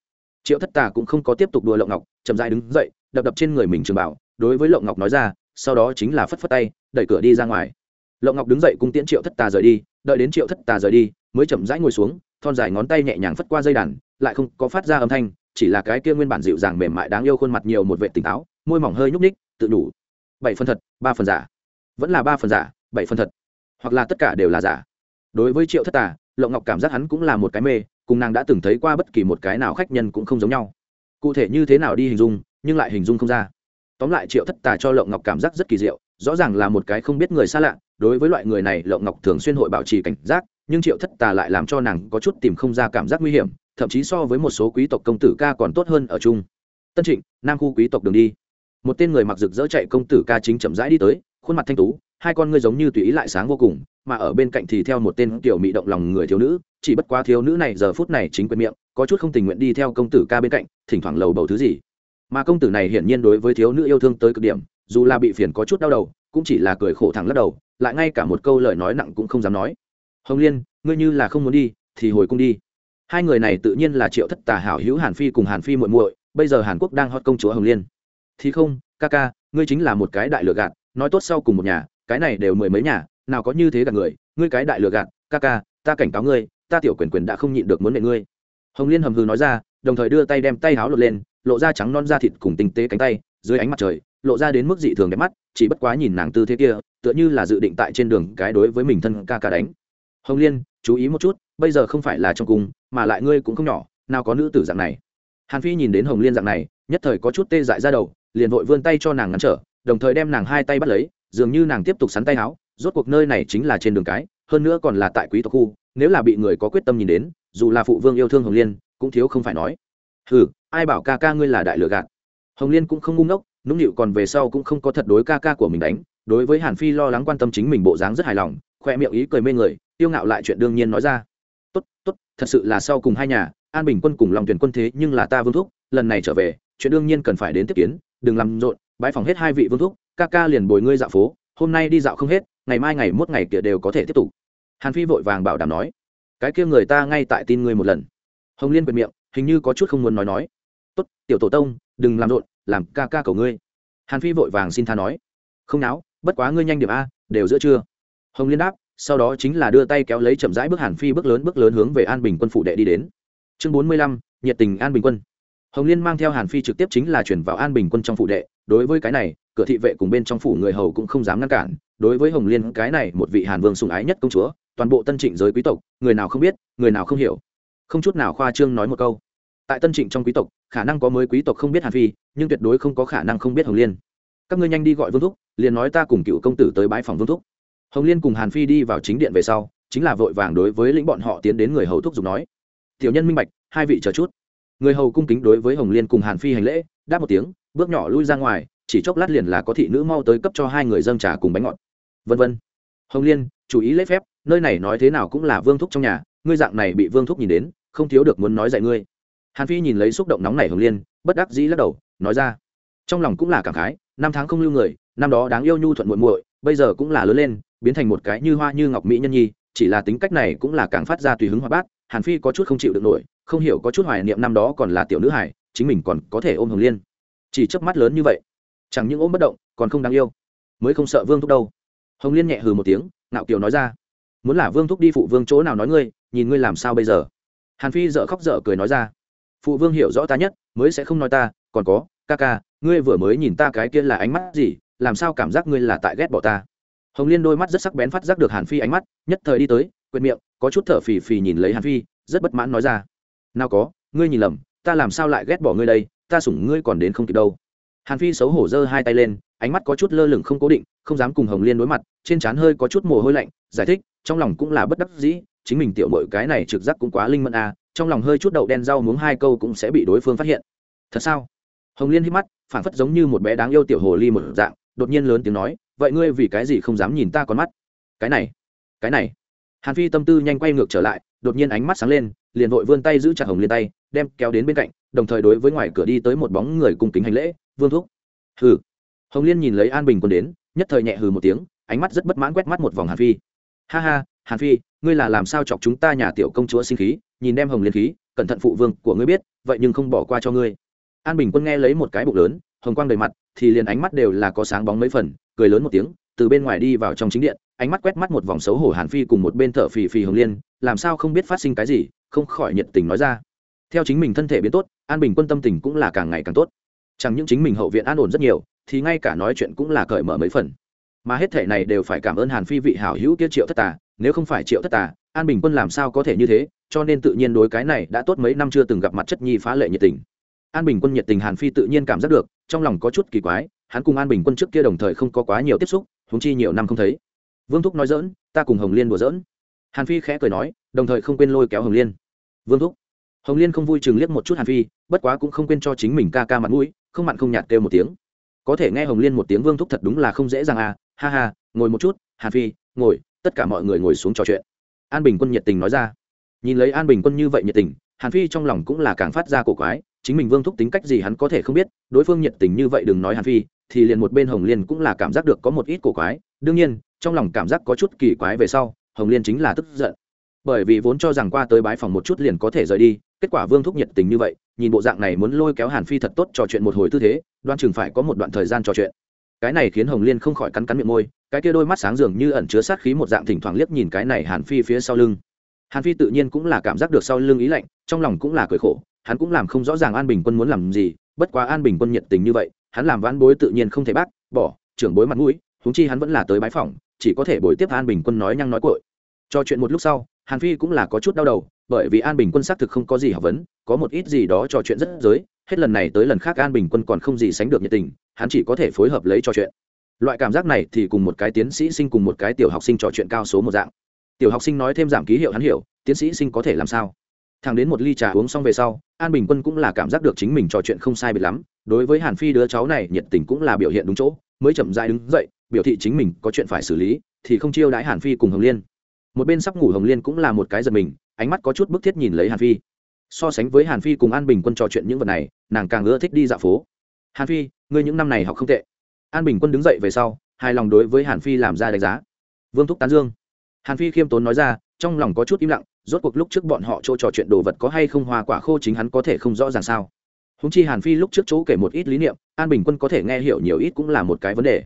Triệu thất tà cũng không có tiếp tục đùa lộng ngọc, chậm dại đứng dậy, đập đập trên người mình trường bảo, đối với lộng ngọc nói ra sau đó chính là phất phất tay, đẩy cửa đi ra ngoài. Lộng ngọc đứng dậy cung tiễn triệu thất tà rời đi, đợi đến triệu thất tà rời đi, mới chậm rãi ngồi xuống, thon dài ngón tay nhẹ nhàng phất qua dây đàn, lại không có phát ra âm thanh, chỉ là cái kia nguyên bản dịu dàng mềm mại đáng yêu khuôn mặt nhiều một vệ tỉnh táo, môi mỏng hơi nhúc ních tự đủ. Bảy phần thật, ba phần giả. Vẫn là ba phần giả, bảy phần thật. Hoặc là tất cả đều là giả. Đối với triệu thất tà lộng ngọc cảm giác hắn cũng là một cái mê, cùng nàng đã từng thấy qua bất kỳ một cái nào khách nhân cũng không giống nhau. Cụ thể như thế nào đi hình dung, nhưng lại hình dung không ra tóm lại triệu thất tà cho lộng ngọc cảm giác rất kỳ diệu, rõ ràng là một cái không biết người xa lạ, đối với loại người này lộng ngọc thường xuyên hội bảo trì cảnh giác, nhưng triệu thất tà lại làm cho nàng có chút tìm không ra cảm giác nguy hiểm, thậm chí so với một số quý tộc công tử ca còn tốt hơn ở chung. Tân trịnh, nam khu quý tộc đường đi. Một tên người mặc rực rỡ chạy công tử ca chính chậm rãi đi tới, khuôn mặt thanh tú, hai con ngươi giống như tùy ý lại sáng vô cùng, mà ở bên cạnh thì theo một tên tiểu mỹ động lòng người thiếu nữ, chỉ bất quá thiếu nữ này giờ phút này chính quyền miệng, có chút không tình nguyện đi theo công tử ca bên cạnh, thỉnh thoảng lầu bầu thứ gì mà công tử này hiển nhiên đối với thiếu nữ yêu thương tới cực điểm, dù là bị phiền có chút đau đầu, cũng chỉ là cười khổ thẳng lắc đầu, lại ngay cả một câu lời nói nặng cũng không dám nói. Hồng liên, ngươi như là không muốn đi, thì hồi cung đi. Hai người này tự nhiên là triệu thất tà hảo hữu hàn phi cùng hàn phi muội muội, bây giờ hàn quốc đang hot công chúa hồng liên. Thì không, ca ca, ngươi chính là một cái đại lừa gạt, nói tốt sau cùng một nhà, cái này đều mười mấy nhà, nào có như thế gạt người, ngươi cái đại lừa gạt, ca ca, ta cảnh cáo ngươi, ta tiểu quyền quyền đã không nhịn được muốn mẹ ngươi. Hồng liên hầm hừ nói ra đồng thời đưa tay đem tay háo lột lên, lộ ra trắng non da thịt cùng tinh tế cánh tay, dưới ánh mặt trời, lộ ra đến mức dị thường đẹp mắt, chỉ bất quá nhìn nàng tư thế kia, tựa như là dự định tại trên đường cái đối với mình thân ca ca đánh. Hồng liên, chú ý một chút, bây giờ không phải là trong cung, mà lại ngươi cũng không nhỏ, nào có nữ tử dạng này. Hàn phi nhìn đến hồng liên dạng này, nhất thời có chút tê dại ra đầu, liền vội vươn tay cho nàng ngăn trở, đồng thời đem nàng hai tay bắt lấy, dường như nàng tiếp tục sắn tay áo rốt cuộc nơi này chính là trên đường cái, hơn nữa còn là tại quý tộc khu, nếu là bị người có quyết tâm nhìn đến, dù là phụ vương yêu thương hồng liên cũng thiếu không phải nói. Hừ, ai bảo ca ca ngươi là đại lừa gạt. Hồng liên cũng không ngu ngốc, nũng nịu còn về sau cũng không có thật đối ca ca của mình đánh. Đối với hàn phi lo lắng quan tâm chính mình bộ dáng rất hài lòng, khoe miệng ý cười mê người, tiêu ngạo lại chuyện đương nhiên nói ra. Tốt tốt, thật sự là sau cùng hai nhà, an bình quân cùng lòng tuyển quân thế nhưng là ta vương thúc, lần này trở về, chuyện đương nhiên cần phải đến tiếp kiến, đừng làm rộn, bãi phòng hết hai vị vương thúc, ca ca liền bồi ngươi dạo phố, hôm nay đi dạo không hết, ngày mai ngày mốt ngày kia đều có thể tiếp tục. Hàn phi vội vàng bảo đảm nói. Cái kia người ta ngay tại tin ngươi một lần hồng liên quyền miệng, hình như có chút không muốn nói nói. Tốt, tiểu tổ tông, đừng làm rộn, làm ca ca cầu ngươi. Hàn phi vội vàng xin tha nói. Không náo, bất quá ngươi nhanh điểm a, đều giữa trưa. Hồng liên đáp, sau đó chính là đưa tay kéo lấy chậm rãi bước hàn phi bước lớn bước lớn hướng về an bình quân phụ đệ đi đến. Chương bốn mươi lăm, nhiệt tình an bình quân. Hồng liên mang theo hàn phi trực tiếp chính là chuyển vào an bình quân trong phụ đệ. Đối với cái này, cửa thị vệ cùng bên trong phủ người hầu cũng không dám ngăn cản. Đối với hồng liên, cái này một vị hàn vương sùng ái nhất công chúa, toàn bộ tân trịnh giới quý tộc, người nào không biết, người nào không hiểu không chút nào khoa trương nói một câu. Tại tân trịnh trong quý tộc, khả năng có mới quý tộc không biết hàn phi, nhưng tuyệt đối không có khả năng không biết hồng liên. Các ngươi nhanh đi gọi vương thúc, liền nói ta cùng cựu công tử tới bãi phòng vương thúc. Hồng liên cùng hàn phi đi vào chính điện về sau, chính là vội vàng đối với lĩnh bọn họ tiến đến người hầu thúc giục nói. Tiểu nhân minh bạch, hai vị chờ chút. Người hầu cung kính đối với hồng liên cùng hàn phi hành lễ, đáp một tiếng, bước nhỏ lui ra ngoài, chỉ chốc lát liền là có thị nữ mau tới cấp cho hai người dâng trà cùng bánh ngọt. Vân vân. Hồng liên, chú ý lễ phép nơi này nói thế nào cũng là vương thúc trong nhà, ngươi dạng này bị vương thúc nhìn đến, không thiếu được muốn nói dạy ngươi. Hàn phi nhìn lấy xúc động nóng này hồng liên, bất đắc dĩ lắc đầu, nói ra, trong lòng cũng là cảm khái, năm tháng không lưu người, năm đó đáng yêu nhu thuận muộn muội, bây giờ cũng là lớn lên, biến thành một cái như hoa như ngọc mỹ nhân nhi, chỉ là tính cách này cũng là càng phát ra tùy hứng hoa bát, hàn phi có chút không chịu được nổi, không hiểu có chút hoài niệm năm đó còn là tiểu nữ hải chính mình còn có thể ôm hồng liên. Chỉ chớp mắt lớn như vậy, chẳng những ôm bất động, còn không đáng yêu, mới không sợ vương thúc đâu. Hồng liên nhẹ hừ một tiếng, ngạo kiều nói ra muốn là vương thúc đi phụ vương chỗ nào nói ngươi, nhìn ngươi làm sao bây giờ? Hàn phi dợ khóc dở cười nói ra. Phụ vương hiểu rõ ta nhất, mới sẽ không nói ta, còn có, ca ca, ngươi vừa mới nhìn ta cái kia là ánh mắt gì, làm sao cảm giác ngươi là tại ghét bỏ ta? Hồng liên đôi mắt rất sắc bén phát giác được hàn phi ánh mắt, nhất thời đi tới, quệt miệng, có chút thở phì phì nhìn lấy hàn phi, rất bất mãn nói ra. Nào có, ngươi nhìn lầm, ta làm sao lại ghét bỏ ngươi đây, ta sủng ngươi còn đến không kịp đâu. Hàn phi xấu hổ giơ hai tay lên ánh mắt có chút lơ lửng không cố định, không dám cùng hồng liên đối mặt, trên trán hơi có chút mồ hôi lạnh, giải thích, trong lòng cũng là bất đắc dĩ, chính mình tiểu mội cái này trực giác cũng quá linh mẫn à trong lòng hơi chút đậu đen rau muống hai câu cũng sẽ bị đối phương phát hiện. Thật sao? Hồng liên hít mắt phản phất giống như một bé đáng yêu tiểu hồ ly một dạng, đột nhiên lớn tiếng nói, vậy ngươi vì cái gì không dám nhìn ta con mắt? Cái này cái này. Hàn phi tâm tư nhanh quay ngược trở lại, đột nhiên ánh mắt sáng lên, liền vội vươn tay giữ chặt hồng liên tay, đem kéo đến bên cạnh, đồng thời đối với ngoài cửa đi tới một bóng người cùng kính hành lễ, vương thúc. Hừ hồng liên nhìn lấy an bình quân đến, nhất thời nhẹ hừ một tiếng, ánh mắt rất bất mãn quét mắt một vòng hàn phi. Ha ha, hàn phi, ngươi là làm sao chọc chúng ta nhà tiểu công chúa sinh khí, nhìn đem hồng liên khí, cẩn thận phụ vương của ngươi biết, vậy nhưng không bỏ qua cho ngươi. An bình quân nghe lấy một cái bụng lớn, hồng quang đầy mặt, thì liền ánh mắt đều là có sáng bóng mấy phần, cười lớn một tiếng, từ bên ngoài đi vào trong chính điện, ánh mắt quét mắt một vòng xấu hổ hàn phi cùng một bên thợ phì phì hồng liên, làm sao không biết phát sinh cái gì, không khỏi nhiệt tình nói ra. Theo chính mình thân thể biến tốt, an bình quân tâm tình cũng là càng ngày càng tốt chẳng những chính mình hậu viện an ổn rất nhiều, thì ngay cả nói chuyện cũng là cởi mở mấy phần. Mà hết thể này đều phải cảm ơn hàn phi vị hảo hữu kia triệu thất tà, nếu không phải triệu thất tà, an bình quân làm sao có thể như thế, cho nên tự nhiên đối cái này đã tốt mấy năm chưa từng gặp mặt chất nhi phá lệ nhiệt tình. An bình quân nhiệt tình hàn phi tự nhiên cảm giác được, trong lòng có chút kỳ quái, hắn cùng an bình quân trước kia đồng thời không có quá nhiều tiếp xúc húng chi nhiều năm không thấy. Vương thúc nói dỡn ta cùng hồng liên đùa dỡn hàn phi khẽ cười nói, đồng thời không quên lôi kéo hồng liên. Vương thúc. Hồng liên không vui chừng liếc một chút hàn phi, bất quá cũng không quên cho chính mình ca ca mặt mũi không mặn không nhạt kêu một tiếng. Có thể nghe hồng liên một tiếng vương thúc thật đúng là không dễ dàng à. Ha ha, ngồi một chút, hàn phi, ngồi, tất cả mọi người ngồi xuống trò chuyện. An bình quân nhiệt tình nói ra. Nhìn lấy an bình quân như vậy nhiệt tình, hàn phi trong lòng cũng là càng phát ra cổ quái, chính mình vương thúc tính cách gì hắn có thể không biết, đối phương nhiệt tình như vậy đừng nói hàn phi, thì liền một bên hồng liên cũng là cảm giác được có một ít cổ quái. Đương nhiên, trong lòng cảm giác có chút kỳ quái về sau, hồng liên chính là tức giận. Bởi vì vốn cho rằng qua tới bái phòng một chút liền có thể rời đi, kết quả vương thúc nhiệt tình như vậy nhìn bộ dạng này muốn lôi kéo hàn phi thật tốt trò chuyện một hồi tư thế, đoan chừng phải có một đoạn thời gian trò chuyện. Cái này khiến hồng liên không khỏi cắn cắn miệng môi, cái kia đôi mắt sáng dường như ẩn chứa sát khí một dạng thỉnh thoảng liếc nhìn cái này hàn phi phía sau lưng. Hàn phi tự nhiên cũng là cảm giác được sau lưng ý lạnh, trong lòng cũng là cười khổ, hắn cũng làm không rõ ràng an bình quân muốn làm gì, bất quá an bình quân nhiệt tình như vậy, hắn làm vãn bối tự nhiên không thể bác, bỏ, trưởng bối mặt mũi húng chi hắn vẫn là tới bái phỏng, chỉ có thể bồi tiếp an bình quân nói nhăng nói cội cho chuyện một lúc sau, hàn phi cũng là có chút đau đầu bởi vì an bình quân xác thực không có gì học vấn, có một ít gì đó trò chuyện rất giới, hết lần này tới lần khác an bình quân còn không gì sánh được nhiệt tình, hắn chỉ có thể phối hợp lấy trò chuyện. Loại cảm giác này thì cùng một cái tiến sĩ sinh cùng một cái tiểu học sinh trò chuyện cao số một dạng. Tiểu học sinh nói thêm giảm ký hiệu hắn hiểu, tiến sĩ sinh có thể làm sao? Thằng đến một ly trà uống xong về sau, an bình quân cũng là cảm giác được chính mình trò chuyện không sai biệt lắm, đối với hàn phi đứa cháu này nhiệt tình cũng là biểu hiện đúng chỗ, mới chậm dại đứng dậy, biểu thị chính mình có chuyện phải xử lý, thì không chiêu đãi hàn phi cùng hồng liên. Một bên sắp ngủ hồng liên cũng là một cái giật mình ánh mắt có chút bức thiết nhìn lấy hàn phi. So sánh với hàn phi cùng an bình quân trò chuyện những vật này, nàng càng ưa thích đi dạo phố. Hàn phi, ngươi những năm này học không tệ. An bình quân đứng dậy về sau, hài lòng đối với hàn phi làm ra đánh giá. Vương thúc tán dương. Hàn phi khiêm tốn nói ra, trong lòng có chút im lặng, rốt cuộc lúc trước bọn họ chỗ trò chuyện đồ vật có hay không hoa quả khô chính hắn có thể không rõ ràng sao. Húng chi hàn phi lúc trước chỗ kể một ít lý niệm, an bình quân có thể nghe hiểu nhiều ít cũng là một cái vấn đề.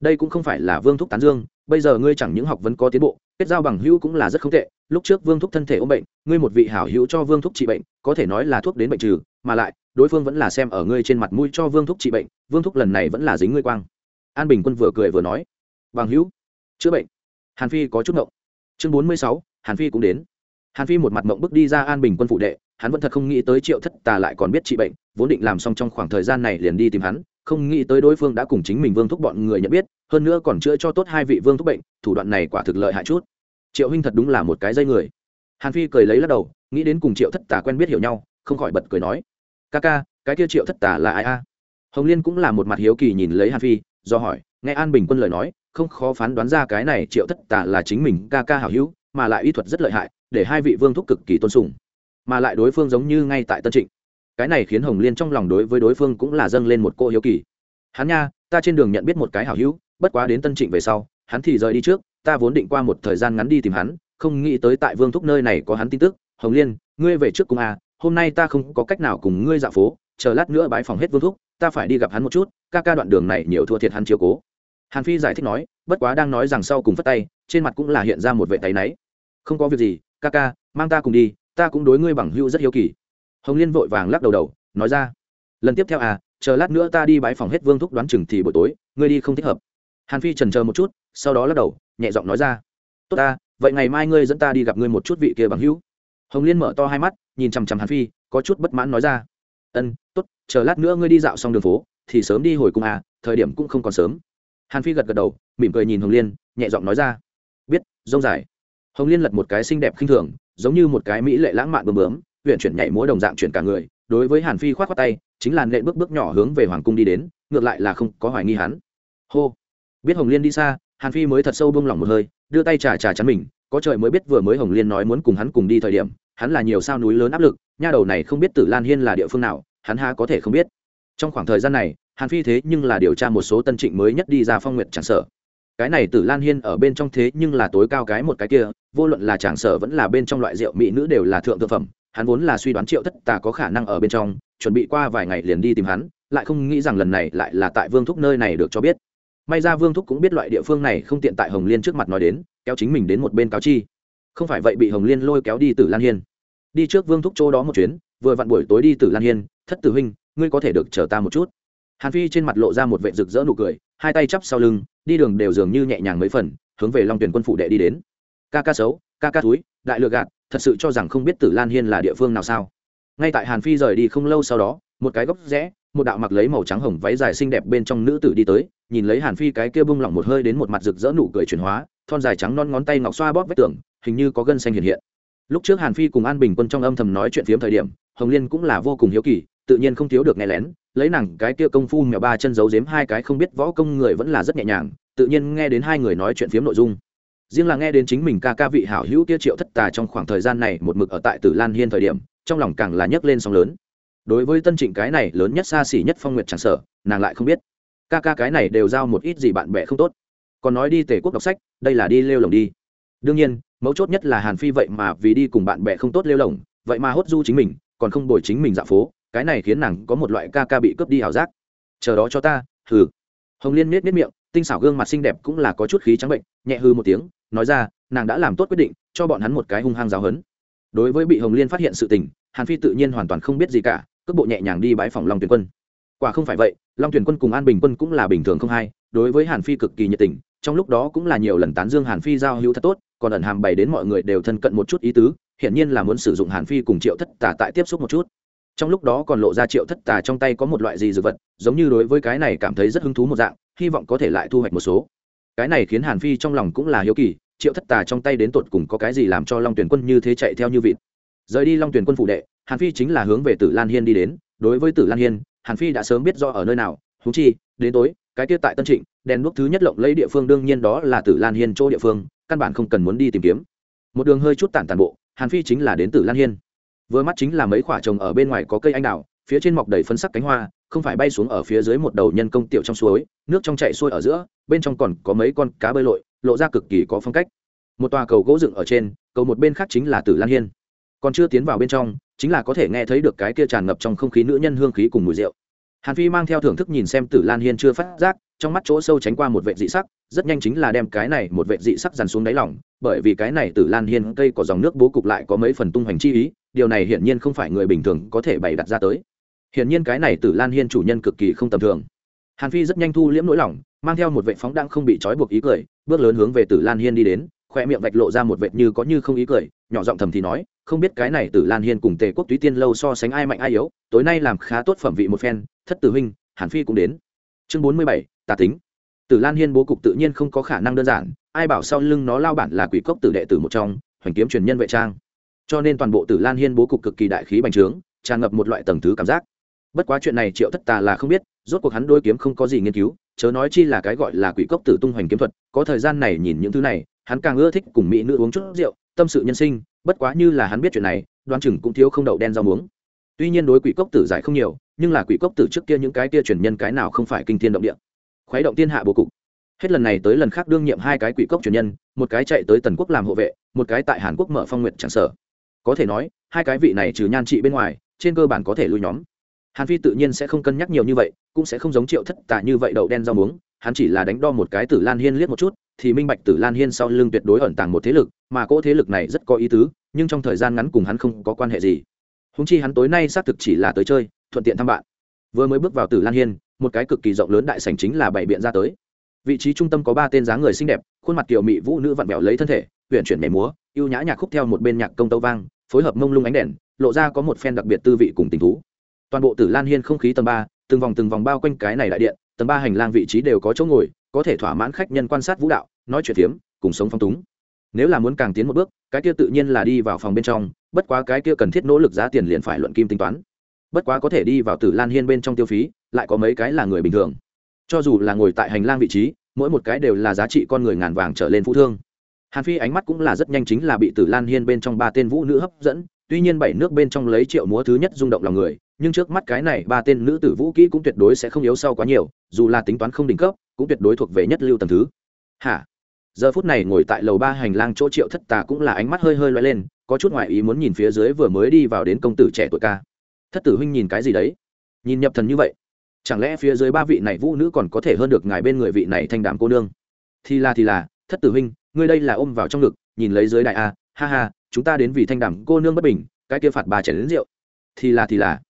Đây cũng không phải là vương thúc tán dương bây giờ ngươi chẳng những học vẫn có tiến bộ, kết giao bằng hữu cũng là rất không tệ. Lúc trước vương thúc thân thể ốm bệnh, ngươi một vị hảo hữu cho vương thúc trị bệnh, có thể nói là thuốc đến bệnh trừ, mà lại, đối phương vẫn là xem ở ngươi trên mặt mũi cho vương thúc trị bệnh, vương thúc lần này vẫn là dính ngươi quang. An bình quân vừa cười vừa nói, bằng hữu, chữa bệnh. Hàn phi có chút ngộng. Chương bốn mươi sáu, hàn phi cũng đến. Hàn phi một mặt mộng bước đi ra an bình quân phụ đệ, hắn vẫn thật không nghĩ tới triệu thất tà lại còn biết trị bệnh, vốn định làm xong trong khoảng thời gian này liền đi tìm hắn không nghĩ tới đối phương đã cùng chính mình vương thúc bọn người nhận biết, hơn nữa còn chữa cho tốt hai vị vương thúc bệnh, thủ đoạn này quả thực lợi hại chút. Triệu huynh thật đúng là một cái dây người. Hàn phi cười lấy lắc đầu, nghĩ đến cùng triệu thất tà quen biết hiểu nhau, không khỏi bật cười nói, ca ca, cái kia triệu thất tà là ai a? Hồng liên cũng là một mặt hiếu kỳ nhìn lấy hàn phi, do hỏi, nghe an bình quân lời nói, không khó phán đoán ra cái này triệu thất tà là chính mình ca ca hảo hữu, mà lại y thuật rất lợi hại, để hai vị vương thúc cực kỳ tôn sùng. Mà lại đối phương giống như ngay tại tân trịnh cái này khiến hồng liên trong lòng đối với đối phương cũng là dâng lên một cô hiếu kỳ. Hắn nha, ta trên đường nhận biết một cái hảo hữu, bất quá đến tân trịnh về sau, hắn thì rời đi trước, ta vốn định qua một thời gian ngắn đi tìm hắn, không nghĩ tới tại vương thúc nơi này có hắn tin tức. Hồng liên, ngươi về trước cùng à hôm nay ta không có cách nào cùng ngươi dạo phố, chờ lát nữa bãi phòng hết vương thúc, ta phải đi gặp hắn một chút, ca ca đoạn đường này nhiều thua thiệt hắn chiều cố. Hàn phi giải thích nói, bất quá đang nói rằng sau cùng phất tay, trên mặt cũng là hiện ra một vệ tay náy. Không có việc gì, ca ca, mang ta cùng đi, ta cũng đối ngươi bằng hữu rất hiếu kỳ hồng liên vội vàng lắc đầu đầu, nói ra, lần tiếp theo à chờ lát nữa ta đi bãi phòng hết vương thúc đoán chừng thì buổi tối, ngươi đi không thích hợp. Hàn phi trần chờ một chút, sau đó lắc đầu, nhẹ giọng nói ra, tốt ta, vậy ngày mai ngươi dẫn ta đi gặp ngươi một chút vị kia bằng hữu. Hồng liên mở to hai mắt, nhìn chằm chằm hàn phi, có chút bất mãn nói ra, ân, tốt, chờ lát nữa ngươi đi dạo xong đường phố, thì sớm đi hồi cung à thời điểm cũng không còn sớm. Hàn phi gật gật đầu, mỉm cười nhìn hồng liên, nhẹ giọng nói ra, biết, rông dài. Hồng liên lật một cái xinh đẹp khinh thường, giống như một cái mỹ lệ lãng mạn bướm bướm huyện chuyển nhảy múa đồng dạng chuyển cả người, đối với hàn phi k h o á t khoác tay, chính là nện bước bước nhỏ hướng về hoàng cung đi đến, ngược lại là không có hoài nghi hắn. Hô. Biết hồng liên đi xa, hàn phi mới thật sâu bông lỏng một hơi, đưa tay trà trà chắn mình, có trời mới biết vừa mới hồng liên nói muốn cùng hắn cùng đi thời điểm, hắn là nhiều sao núi lớn áp lực, nha đầu này không biết tử lan hiên là địa phương nào, hắn há có thể không biết. Trong khoảng thời gian này, hàn phi thế nhưng là điều tra một số tân trịnh mới nhất đi ra phong nguyện tràn sở. Cái này tử lan hiên ở bên trong thế nhưng là tối cao cái một cái kia, vô luận là tràng sở vẫn là bên trong loại rượu mỹ nữ đều là thượng thực phẩm hắn vốn là suy đoán triệu thất tà có khả năng ở bên trong, chuẩn bị qua vài ngày liền đi tìm hắn, lại không nghĩ rằng lần này lại là tại vương thúc nơi này được cho biết. May ra vương thúc cũng biết loại địa phương này không tiện tại hồng liên trước mặt nói đến, kéo chính mình đến một bên cáo chi. Không phải vậy bị hồng liên lôi kéo đi từ lan hiên. Đi trước vương thúc chỗ đó một chuyến, vừa vặn buổi tối đi từ lan hiên, thất tử huynh, ngươi có thể được chờ ta một chút. Hàn phi trên mặt lộ ra một vệ rực rỡ nụ cười, hai tay chắp sau lưng, đi đường đều dường như nhẹ nhàng mấy phần, hướng về long tuyển quân phụ đệ đi đến. Ca ca xấu, ca ca túi đại lừa gạt thật sự cho rằng không biết tử lan hiên là địa phương nào sao? Ngay tại hàn phi rời đi không lâu sau đó, một cái góc rẽ, một đạo mặc lấy màu trắng hồng váy dài xinh đẹp bên trong nữ tử đi tới, nhìn lấy hàn phi cái kia bung lỏng một hơi đến một mặt rực rỡ nụ cười chuyển hóa, thon dài trắng non ngón tay ngọc xoa bóp vách tường, hình như có gân xanh hiện hiện. Lúc trước hàn phi cùng an bình quân trong âm thầm nói chuyện phiếm thời điểm, hồng liên cũng là vô cùng hiếu kỳ, tự nhiên không thiếu được nghe lén, lấy nàng cái kia công phu mèo ba chân giấu giếm hai cái không biết võ công người vẫn là rất nhẹ nhàng, tự nhiên nghe đến hai người nói chuyện phiếm nội dung riêng là nghe đến chính mình ca ca vị hảo hữu kia triệu thất tà trong khoảng thời gian này một mực ở tại tử lan hiên thời điểm, trong lòng càng là nhấc lên sóng lớn. Đối với tân trịnh cái này lớn nhất xa xỉ nhất phong nguyệt chẳng sở nàng lại không biết. Ca ca cái này đều giao một ít gì bạn bè không tốt. Còn nói đi tể quốc đọc sách, đây là đi lêu lồng đi. Đương nhiên, mấu chốt nhất là hàn phi vậy mà vì đi cùng bạn bè không tốt lêu lồng, vậy mà hốt du chính mình, còn không bồi chính mình dạo phố, cái này khiến nàng có một loại ca ca bị cướp đi ảo giác. Chờ đó cho ta thử hồng liên miết miết miệng tinh xảo gương mặt xinh đẹp cũng là có chút khí trắng bệnh, nhẹ hư một tiếng, nói ra, nàng đã làm tốt quyết định, cho bọn hắn một cái hung hăng giáo hấn đối với bị hồng liên phát hiện sự tình, hàn phi tự nhiên hoàn toàn không biết gì cả, cước bộ nhẹ nhàng đi bãi phòng long tuyển quân. Quả không phải vậy, long tuyển quân cùng an bình quân cũng là bình thường không hay đối với hàn phi cực kỳ nhiệt tình, trong lúc đó cũng là nhiều lần tán dương hàn phi giao hữu thật tốt, còn ẩn hàm bày đến mọi người đều thân cận một chút ý tứ, hiển nhiên là muốn sử dụng hàn phi cùng triệu thất tà tại tiếp xúc một chút. Trong lúc đó còn lộ ra triệu thất tà trong tay có một loại gì dược vật, giống như đối với cái này cảm thấy rất hứng thú một dạng hy vọng có thể lại thu hoạch một số. Cái này khiến hàn phi trong lòng cũng là hiếu kỳ, triệu thất tà trong tay đến tột cùng có cái gì làm cho long tuyển quân như thế chạy theo như vịt. Rời đi long tuyển quân phụ đệ, hàn phi chính là hướng về tử lan hiên đi đến. Đối với tử lan hiên, hàn phi đã sớm biết do ở nơi nào. Thú chi, đến tối, cái tiết tại tân trịnh, đèn đuốc thứ nhất lộng lấy địa phương đương nhiên đó là tử lan hiên chỗ địa phương, căn bản không cần muốn đi tìm kiếm. Một đường hơi chút tản tàn bộ, hàn phi chính là đến tử lan hiên. Vừa mắt chính là mấy khoả trồng ở bên ngoài có cây anh đào, phía trên mọc đầy phấn sắc cánh hoa không phải bay xuống ở phía dưới một đầu nhân công tiểu trong suối, nước trong chạy xuôi ở giữa, bên trong còn có mấy con cá bơi lội, lộ ra cực kỳ có phong cách. Một tòa cầu gỗ dựng ở trên, cầu một bên khác chính là tử lan hiên. Còn chưa tiến vào bên trong, chính là có thể nghe thấy được cái kia tràn ngập trong không khí nữ nhân hương khí cùng mùi rượu. Hàn phi mang theo thưởng thức nhìn xem tử lan hiên chưa phát giác, trong mắt chỗ sâu tránh qua một vệ dị sắc, rất nhanh chính là đem cái này một vệ dị sắc dằn xuống đáy lòng, bởi vì cái này tử lan hiên cây có dòng nước bố cục lại có mấy phần tung hoành chi ý, điều này hiển nhiên không phải người bình thường có thể bày đặt ra tới hiển nhiên cái này tử lan hiên chủ nhân cực kỳ không tầm thường. Hàn phi rất nhanh thu liễm nỗi lòng, mang theo một vệ phóng đang không bị trói buộc ý cười, bước lớn hướng về tử lan hiên đi đến, khoe miệng vạch lộ ra một vệt như có như không ý cười, nhỏ giọng thầm thì nói, không biết cái này tử lan hiên cùng tề quốc túy tiên lâu so sánh ai mạnh ai yếu, tối nay làm khá tốt phẩm vị một phen, thất tử huynh, hàn phi cũng đến. Chương bốn mươi bảy, tà tính. Tử lan hiên bố cục tự nhiên không có khả năng đơn giản, ai bảo sau lưng nó lao bản là quỷ cốc tử đệ tử một trong, hoành kiếm truyền nhân vệ trang. Cho nên toàn bộ tử lan hiên bố cục cực kỳ đại khí bành trướng, tràn ngập một loại tầng thứ cảm giác bất quá chuyện này triệu thất tà là không biết, rốt cuộc hắn đôi kiếm không có gì nghiên cứu, chớ nói chi là cái gọi là quỷ cốc tử tung hoành kiếm thuật, có thời gian này nhìn những thứ này, hắn càng ưa thích cùng mỹ nữ uống chút rượu, tâm sự nhân sinh, bất quá như là hắn biết chuyện này, đoan chừng cũng thiếu không đậu đen rau muống. Tuy nhiên đối quỷ cốc tử giải không nhiều, nhưng là quỷ cốc tử trước kia những cái kia truyền nhân cái nào không phải kinh thiên động địa. Khuấy động thiên hạ bố cục. Hết lần này tới lần khác đương nhiệm hai cái quỷ cốc truyền nhân, một cái chạy tới tần quốc làm hộ vệ, một cái tại hàn quốc mở phong nguyện tràng sở. Có thể nói, hai cái vị này trừ nhan trị bên ngoài, trên cơ bản có thể lui nhóm hàn phi tự nhiên sẽ không cân nhắc nhiều như vậy, cũng sẽ không giống triệu thất tả như vậy đậu đen rau muống, hắn chỉ là đánh đo một cái tử lan hiên liếc một chút, thì minh bạch tử lan hiên sau lưng tuyệt đối ẩn tàng một thế lực, mà cỗ thế lực này rất có ý tứ, nhưng trong thời gian ngắn cùng hắn không có quan hệ gì. Húng chi hắn tối nay xác thực chỉ là tới chơi, thuận tiện thăm bạn. Vừa mới bước vào tử lan hiên, một cái cực kỳ rộng lớn đại sảnh chính là bảy biện ra tới. Vị trí trung tâm có ba tên dáng người xinh đẹp, khuôn mặt kiều mị vũ nữ vặn vẹo lấy thân thể huyện chuyển mẻ múa, ưu nhã nhạc khúc theo một bên nhạc công tấu vang, phối hợp mông lung ánh đèn, lộ ra có một phen đặc biệt tư vị cùng tình thú toàn bộ tử lan hiên không khí tầng ba, từng vòng từng vòng bao quanh cái này đại điện, tầng ba hành lang vị trí đều có chỗ ngồi, có thể thỏa mãn khách nhân quan sát vũ đạo, nói chuyện phiếm, cùng sống phong túng. Nếu là muốn càng tiến một bước, cái kia tự nhiên là đi vào phòng bên trong, bất quá cái kia cần thiết nỗ lực giá tiền liền phải luận kim tính toán. Bất quá có thể đi vào tử lan hiên bên trong tiêu phí, lại có mấy cái là người bình thường. Cho dù là ngồi tại hành lang vị trí, mỗi một cái đều là giá trị con người ngàn vàng trở lên phụ thương. Hàn phi ánh mắt cũng là rất nhanh chính là bị tử lan hiên bên trong ba tên vũ nữ hấp dẫn, tuy nhiên bảy nước bên trong lấy triệu múa thứ nhất rung động lòng người nhưng trước mắt cái này ba tên nữ tử vũ kỹ cũng tuyệt đối sẽ không yếu sau quá nhiều, dù là tính toán không đỉnh cấp, cũng tuyệt đối thuộc về nhất lưu tầm thứ. Hả? Giờ phút này ngồi tại lầu ba hành lang chỗ triệu thất tà cũng là ánh mắt hơi hơi loay lên, có chút ngoại ý muốn nhìn phía dưới vừa mới đi vào đến công tử trẻ tuổi ca. Thất tử huynh nhìn cái gì đấy? Nhìn nhập thần như vậy, chẳng lẽ phía dưới ba vị này vũ nữ còn có thể hơn được ngài bên người vị này thanh đảm cô nương? Thì là thì là, thất tử huynh, ngươi đây là ôm vào trong ngực, nhìn lấy dưới đại a, ha ha, chúng ta đến vì thanh đảm cô nương bất bình, cái kia phạt bà chảy đến rượu. Thì là thì là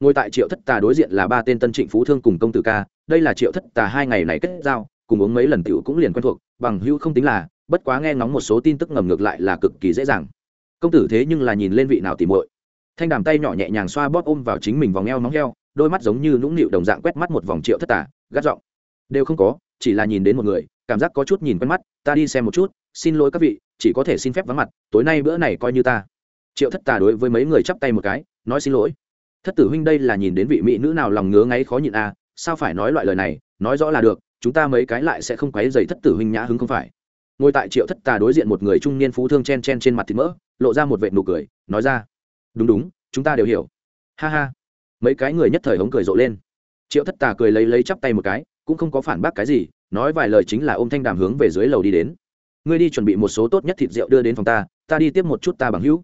ngồi tại triệu thất tà đối diện là ba tên tân trịnh phú thương cùng công tử ca, đây là triệu thất tà hai ngày này kết giao, cùng uống mấy lần tiểu cũng liền quen thuộc, bằng hữu không tính là, bất quá nghe ngóng một số tin tức ngầm ngược lại là cực kỳ dễ dàng. Công tử thế nhưng là nhìn lên vị nào tìm muội. Thanh đàm tay nhỏ nhẹ nhàng xoa bóp ôm vào chính mình vòng eo nóng heo đôi mắt giống như nũng nịu đồng dạng quét mắt một vòng triệu thất tà, gắt giọng. Đều không có, chỉ là nhìn đến một người, cảm giác có chút nhìn quen mắt, ta đi xem một chút, xin lỗi các vị, chỉ có thể xin phép vắng mặt, tối nay bữa này coi như ta. Triệu thất tà đối với mấy người chắp tay một cái, nói xin lỗi thất tử huynh đây là nhìn đến vị mỹ nữ nào lòng ngứa ngáy khó nhịn à sao phải nói loại lời này, nói rõ là được, chúng ta mấy cái lại sẽ không quấy dày thất tử huynh nhã hứng không phải. Ngồi tại triệu thất tà đối diện một người trung niên phú thương chen chen trên mặt thịt mỡ, lộ ra một vệ nụ cười, nói ra. Đúng đúng, chúng ta đều hiểu. Ha ha. Mấy cái người nhất thời hống cười rộ lên. Triệu thất tà cười lấy lấy chắp tay một cái, cũng không có phản bác cái gì, nói vài lời chính là ôm thanh đàm hướng về dưới lầu đi đến. Ngươi đi chuẩn bị một số tốt nhất thịt rượu đưa đến phòng ta ta đi tiếp một chút ta bằng hữu.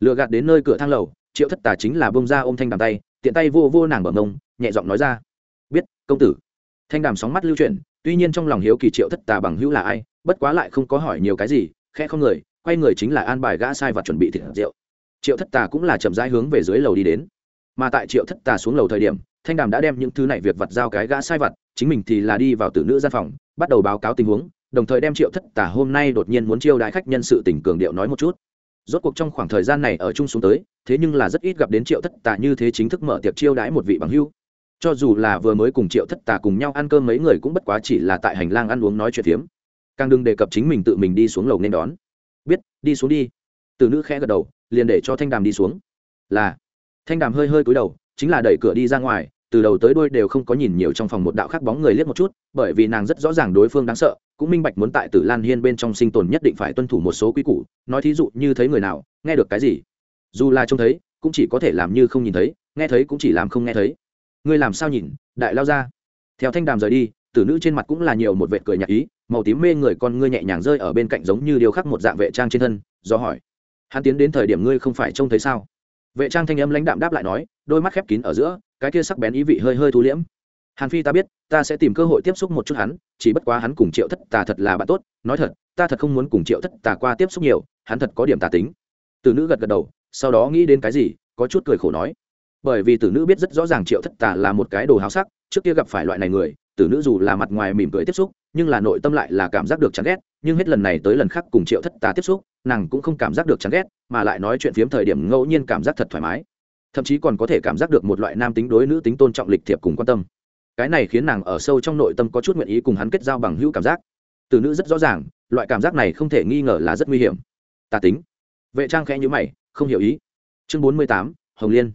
Lựa gạt đến nơi cửa thang lầu triệu thất tà chính là bông ra ôm thanh đàm tay, tiện tay vô vô nàng bờ mông, nhẹ giọng nói ra, biết, công tử. Thanh đàm sóng mắt lưu chuyển, tuy nhiên trong lòng hiếu kỳ triệu thất tà bằng hữu là ai, bất quá lại không có hỏi nhiều cái gì khe không người, quay người chính là an bài gã sai và chuẩn bị thịt rượu. Triệu thất tà cũng là chậm rãi hướng về dưới lầu đi đến. Mà tại triệu thất tà xuống lầu thời điểm, thanh đàm đã đem những thứ này việc vặt giao cái gã sai vặt chính mình thì là đi vào tử nữ gian phòng, bắt đầu báo cáo tình huống, đồng thời đem triệu thất tà hôm nay đột nhiên muốn chiêu đãi khách nhân sự tình cường điệu nói một chút rốt cuộc trong khoảng thời gian này ở chung xuống tới, thế nhưng là rất ít gặp đến triệu thất tà như thế chính thức mở tiệc chiêu đãi một vị bằng hưu. Cho dù là vừa mới cùng triệu thất tà cùng nhau ăn cơm mấy người cũng bất quá chỉ là tại hành lang ăn uống nói chuyện phiếm. Càng đừng đề cập chính mình tự mình đi xuống lầu nên đón. Biết, đi xuống đi. Từ nữ khẽ gật đầu, liền để cho thanh đàm đi xuống. Là. Thanh đàm hơi hơi cúi đầu, chính là đẩy cửa đi ra ngoài từ đầu tới đuôi đều không có nhìn nhiều trong phòng một đạo khác bóng người liếc một chút, bởi vì nàng rất rõ ràng đối phương đáng sợ, cũng minh bạch muốn tại tử lan hiên bên trong sinh tồn nhất định phải tuân thủ một số quy củ, nói thí dụ như thấy người nào, nghe được cái gì. Dù là trông thấy, cũng chỉ có thể làm như không nhìn thấy, nghe thấy cũng chỉ làm không nghe thấy. Ngươi làm sao nhìn, đại lao ra? Theo thanh đàm rời đi, tử nữ trên mặt cũng là nhiều một vệt cười nhạt ý, màu tím mê người con ngươi nhẹ nhàng rơi ở bên cạnh giống như điều khắc một dạng vệ trang trên thân, do hỏi. Hắn tiến đến thời điểm ngươi không phải trông thấy sao? Vệ trang thanh âm lãnh đạm đáp lại nói, đôi mắt khép kín ở giữa, cái kia sắc bén ý vị hơi hơi thu liễm. Hàn phi ta biết, ta sẽ tìm cơ hội tiếp xúc một chút hắn, chỉ bất quá hắn cùng triệu thất tà thật là bạn tốt, nói thật, ta thật không muốn cùng triệu thất tà qua tiếp xúc nhiều, hắn thật có điểm tà tính. Từ nữ gật gật đầu, sau đó nghĩ đến cái gì, có chút cười khổ nói. Bởi vì tử nữ biết rất rõ ràng triệu thất tà là một cái đồ háo sắc, trước kia gặp phải loại này người, tử nữ dù là mặt ngoài mỉm cười tiếp xúc, nhưng là nội tâm lại là cảm giác được chán ghét, nhưng hết lần này tới lần khác cùng triệu thất tà tiếp xúc nàng cũng không cảm giác được chán ghét, mà lại nói chuyện phiếm thời điểm ngẫu nhiên cảm giác thật thoải mái. Thậm chí còn có thể cảm giác được một loại nam tính đối nữ tính tôn trọng lịch thiệp cùng quan tâm. Cái này khiến nàng ở sâu trong nội tâm có chút nguyện ý cùng hắn kết giao bằng hữu cảm giác. Từ nữ rất rõ ràng, loại cảm giác này không thể nghi ngờ là rất nguy hiểm. Tà tính. Vệ trang khẽ nhữ mày, không hiểu ý. Chương bốn mươi tám, hồng liên.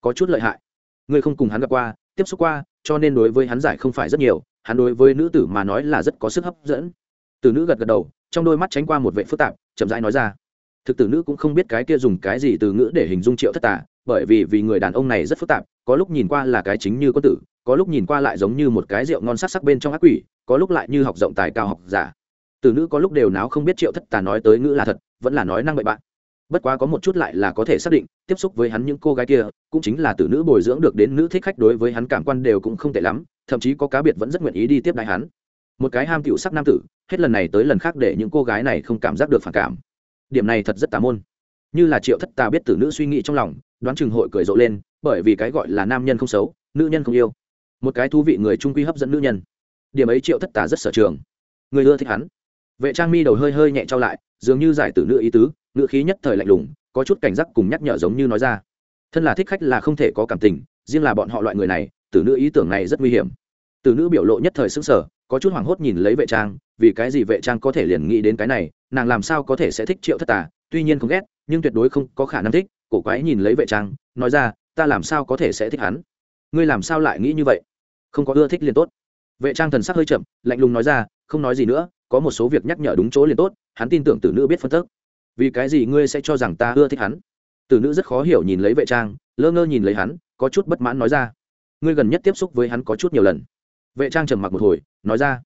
Có chút lợi hại. Ngươi không cùng hắn gặp qua, tiếp xúc qua, cho nên đối với hắn giải không phải rất nhiều, hắn đối với nữ tử mà nói là rất có sức hấp dẫn. Từ nữ gật gật đầu, trong đôi mắt tránh qua một vệ phức tạp chậm rãi nói ra. Thực tử nữ cũng không biết cái kia dùng cái gì từ ngữ để hình dung triệu thất tà, bởi vì vì người đàn ông này rất phức tạp, có lúc nhìn qua là cái chính như có tử, có lúc nhìn qua lại giống như một cái rượu ngon sắc sắc bên trong ác quỷ, có lúc lại như học rộng tài cao học giả. Từ nữ có lúc đều náo không biết triệu thất tà nói tới ngữ là thật, vẫn là nói năng bậy bạn. Bất quá có một chút lại là có thể xác định, tiếp xúc với hắn những cô gái kia, cũng chính là từ nữ bồi dưỡng được đến nữ thích khách đối với hắn cảm quan đều cũng không tệ lắm, thậm chí có cá biệt vẫn rất nguyện ý đi tiếp đại hắn một cái ham cựu sắc nam tử, hết lần này tới lần khác để những cô gái này không cảm giác được phản cảm. Điểm này thật rất tà môn. Như là triệu thất tà biết tử nữ suy nghĩ trong lòng, đoán chừng hội cười rộ lên, bởi vì cái gọi là nam nhân không xấu, nữ nhân không yêu. Một cái thú vị người trung quy hấp dẫn nữ nhân. Điểm ấy triệu thất tà rất sở trường. Người ưa thích hắn. Vệ trang mi đầu hơi hơi nhẹ trao lại, dường như giải tử nữ ý tứ nữ khí nhất thời lạnh lùng, có chút cảnh giác cùng nhắc nhở giống như nói ra. Thân là thích khách là không thể có cảm tình, riêng là bọn họ loại người này, tử nữ ý tưởng này rất nguy hiểm. Tử nữ biểu lộ nhất thời xứng sở có chút hoảng hốt nhìn lấy vệ trang, vì cái gì vệ trang có thể liền nghĩ đến cái này, nàng làm sao có thể sẽ thích triệu thất tà, tuy nhiên không ghét, nhưng tuyệt đối không có khả năng thích, cổ quái nhìn lấy vệ trang, nói ra, ta làm sao có thể sẽ thích hắn? Ngươi làm sao lại nghĩ như vậy? Không có ưa thích liền tốt. Vệ trang thần sắc hơi chậm, lạnh lùng nói ra, không nói gì nữa, có một số việc nhắc nhở đúng chỗ liền tốt, hắn tin tưởng tử nữ biết phân tức vì cái gì ngươi sẽ cho rằng ta ưa thích hắn? Tử nữ rất khó hiểu nhìn lấy vệ trang, lơ ngơ nhìn lấy hắn, có chút bất mãn nói ra, ngươi gần nhất tiếp xúc với hắn có chút nhiều lần vệ trang trầm mặc một hồi, nói ra,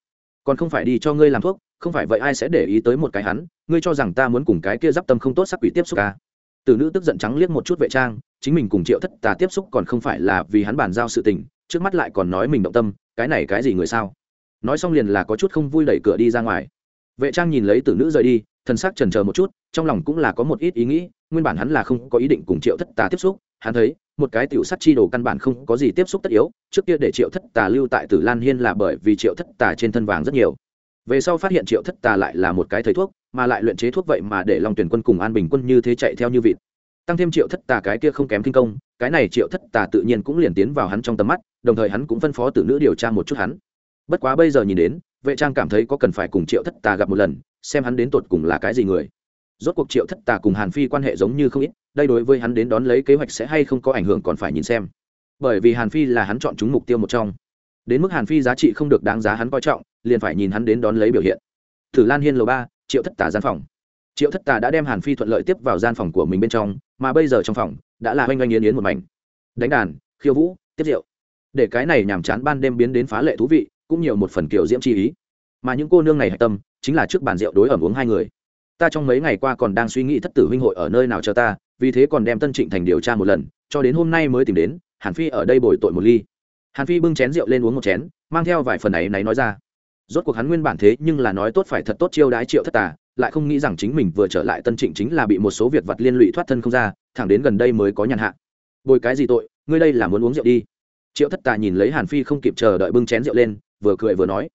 còn không phải đi cho ngươi làm thuốc, không phải vậy ai sẽ để ý tới một cái hắn? Ngươi cho rằng ta muốn cùng cái kia d i p tâm không tốt sắc quỷ tiếp xúc à. Từ nữ tức giận trắng liếc một chút vệ trang, chính mình cùng triệu thất tà tiếp xúc còn không phải là vì hắn bàn giao sự tình, trước mắt lại còn nói mình động tâm, cái này cái gì người sao? Nói xong liền là có chút không vui đẩy cửa đi ra ngoài. Vệ trang nhìn lấy tử nữ rời đi thân sắc trần chờ một chút, trong lòng cũng là có một ít ý nghĩ, nguyên bản hắn là không có ý định cùng triệu thất tà tiếp xúc, hắn thấy một cái tiểu sắt chi đồ căn bản không có gì tiếp xúc tất yếu, trước kia để triệu thất tà lưu tại tử lan hiên là bởi vì triệu thất tà trên thân vàng rất nhiều. Về sau phát hiện triệu thất tà lại là một cái thầy thuốc, mà lại luyện chế thuốc vậy mà để lòng tuyển quân cùng an bình quân như thế chạy theo như vịt. Tăng thêm triệu thất tà cái kia không kém kinh công, cái này triệu thất tà tự nhiên cũng liền tiến vào hắn trong tầm mắt, đồng thời hắn cũng phân phó tử nữ điều tra một chút hắn. Bất quá bây giờ nhìn đến, vệ trang cảm thấy có cần phải cùng triệu thất tà gặp một lần, xem hắn đến tột cùng là cái gì người rốt cuộc triệu thất tà cùng hàn phi quan hệ giống như không ít, đây đối với hắn đến đón lấy kế hoạch sẽ hay không có ảnh hưởng còn phải nhìn xem. Bởi vì hàn phi là hắn chọn chúng mục tiêu một trong. Đến mức hàn phi giá trị không được đáng giá hắn coi trọng, liền phải nhìn hắn đến đón lấy biểu hiện. Thử lan hiên lầu ba, triệu thất tà gian phòng. Triệu thất tà đã đem hàn phi thuận lợi tiếp vào gian phòng của mình bên trong, mà bây giờ trong phòng đã là oanh oanh yến yến một mảnh. Đánh đàn, khiêu vũ, tiếp rượu. Để cái này nhàm chán ban đêm biến đến phá lệ thú vị, cũng nhiều một phần kiểu diễm chi ý. Mà những cô nương này hạch tâm, chính là trước bàn rượu đối ẩm uống hai người ta trong mấy ngày qua còn đang suy nghĩ thất tử huynh hội ở nơi nào cho ta, vì thế còn đem tân trịnh thành điều tra một lần, cho đến hôm nay mới tìm đến, hàn phi ở đây bồi tội một ly. Hàn phi bưng chén rượu lên uống một chén, mang theo vài phần ấy náy nói ra. Rốt cuộc hắn nguyên bản thế nhưng là nói tốt phải thật tốt chiêu đái triệu thất tà, lại không nghĩ rằng chính mình vừa trở lại tân trịnh chính là bị một số việc vặt liên lụy thoát thân không ra, thẳng đến gần đây mới có nhàn hạ. Bồi cái gì tội, ngươi đây là muốn uống rượu đi. Triệu thất tà nhìn lấy hàn phi không kịp chờ đợi bưng chén rượu lên, vừa cười vừa nói,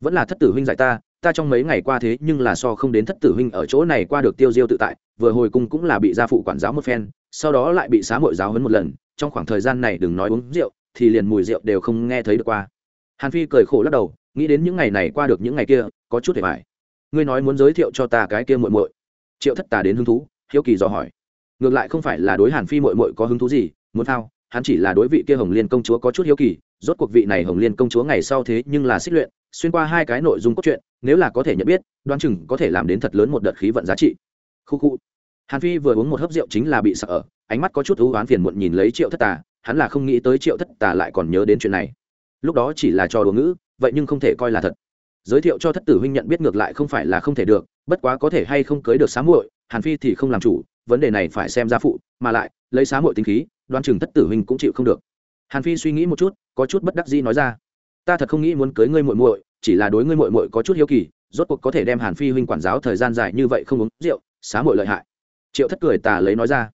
vẫn là thất tử huynh dạy ta ta trong mấy ngày qua thế nhưng là so không đến thất tử huynh ở chỗ này qua được tiêu diêu tự tại, vừa hồi cung cũng là bị gia phụ quản giáo một phen, sau đó lại bị xá mội giáo hấn một lần, trong khoảng thời gian này đừng nói uống rượu, thì liền mùi rượu đều không nghe thấy được qua. Hàn phi cười khổ lắc đầu, nghĩ đến những ngày này qua được những ngày kia, có chút để phải ngươi nói muốn giới thiệu cho ta cái kia muội muội. Triệu thất tà đến hứng thú, hiếu kỳ dò hỏi. Ngược lại không phải là đối hàn phi muội muội có hứng thú gì, muốn thao, hắn chỉ là đối vị kia hồng liên công chúa có chút hiếu kỳ, rốt cuộc vị này hồng liên công chúa ngày sau thế nhưng là xích luyện xuyên qua hai cái nội dung cốt truyện, nếu là có thể nhận biết, đoán chừng có thể làm đến thật lớn một đợt khí vận giá trị. Khu khu. Hàn phi vừa uống một hớp rượu chính là bị sợ ánh mắt có chút ưu oán phiền muộn nhìn lấy triệu thất tà, hắn là không nghĩ tới triệu thất tà lại còn nhớ đến chuyện này. Lúc đó chỉ là trò đùa ngữ, vậy nhưng không thể coi là thật. Giới thiệu cho thất tử huynh nhận biết ngược lại không phải là không thể được, bất quá có thể hay không cưới được xá muội, hàn phi thì không làm chủ, vấn đề này phải xem gia phụ, mà lại, lấy xá muội tính khí đoan chừng thất tử huynh cũng chịu không được. Hàn phi suy nghĩ một chút, có chút bất đắc dĩ nói ra ta thật không nghĩ muốn cưới ngươi muội muội, chỉ là đối ngươi muội muội có chút hiếu kỳ, rốt cuộc có thể đem hàn phi huynh quản giáo thời gian dài như vậy không uống rượu, xá muội lợi hại. Triệu thất cười tà lấy nói ra.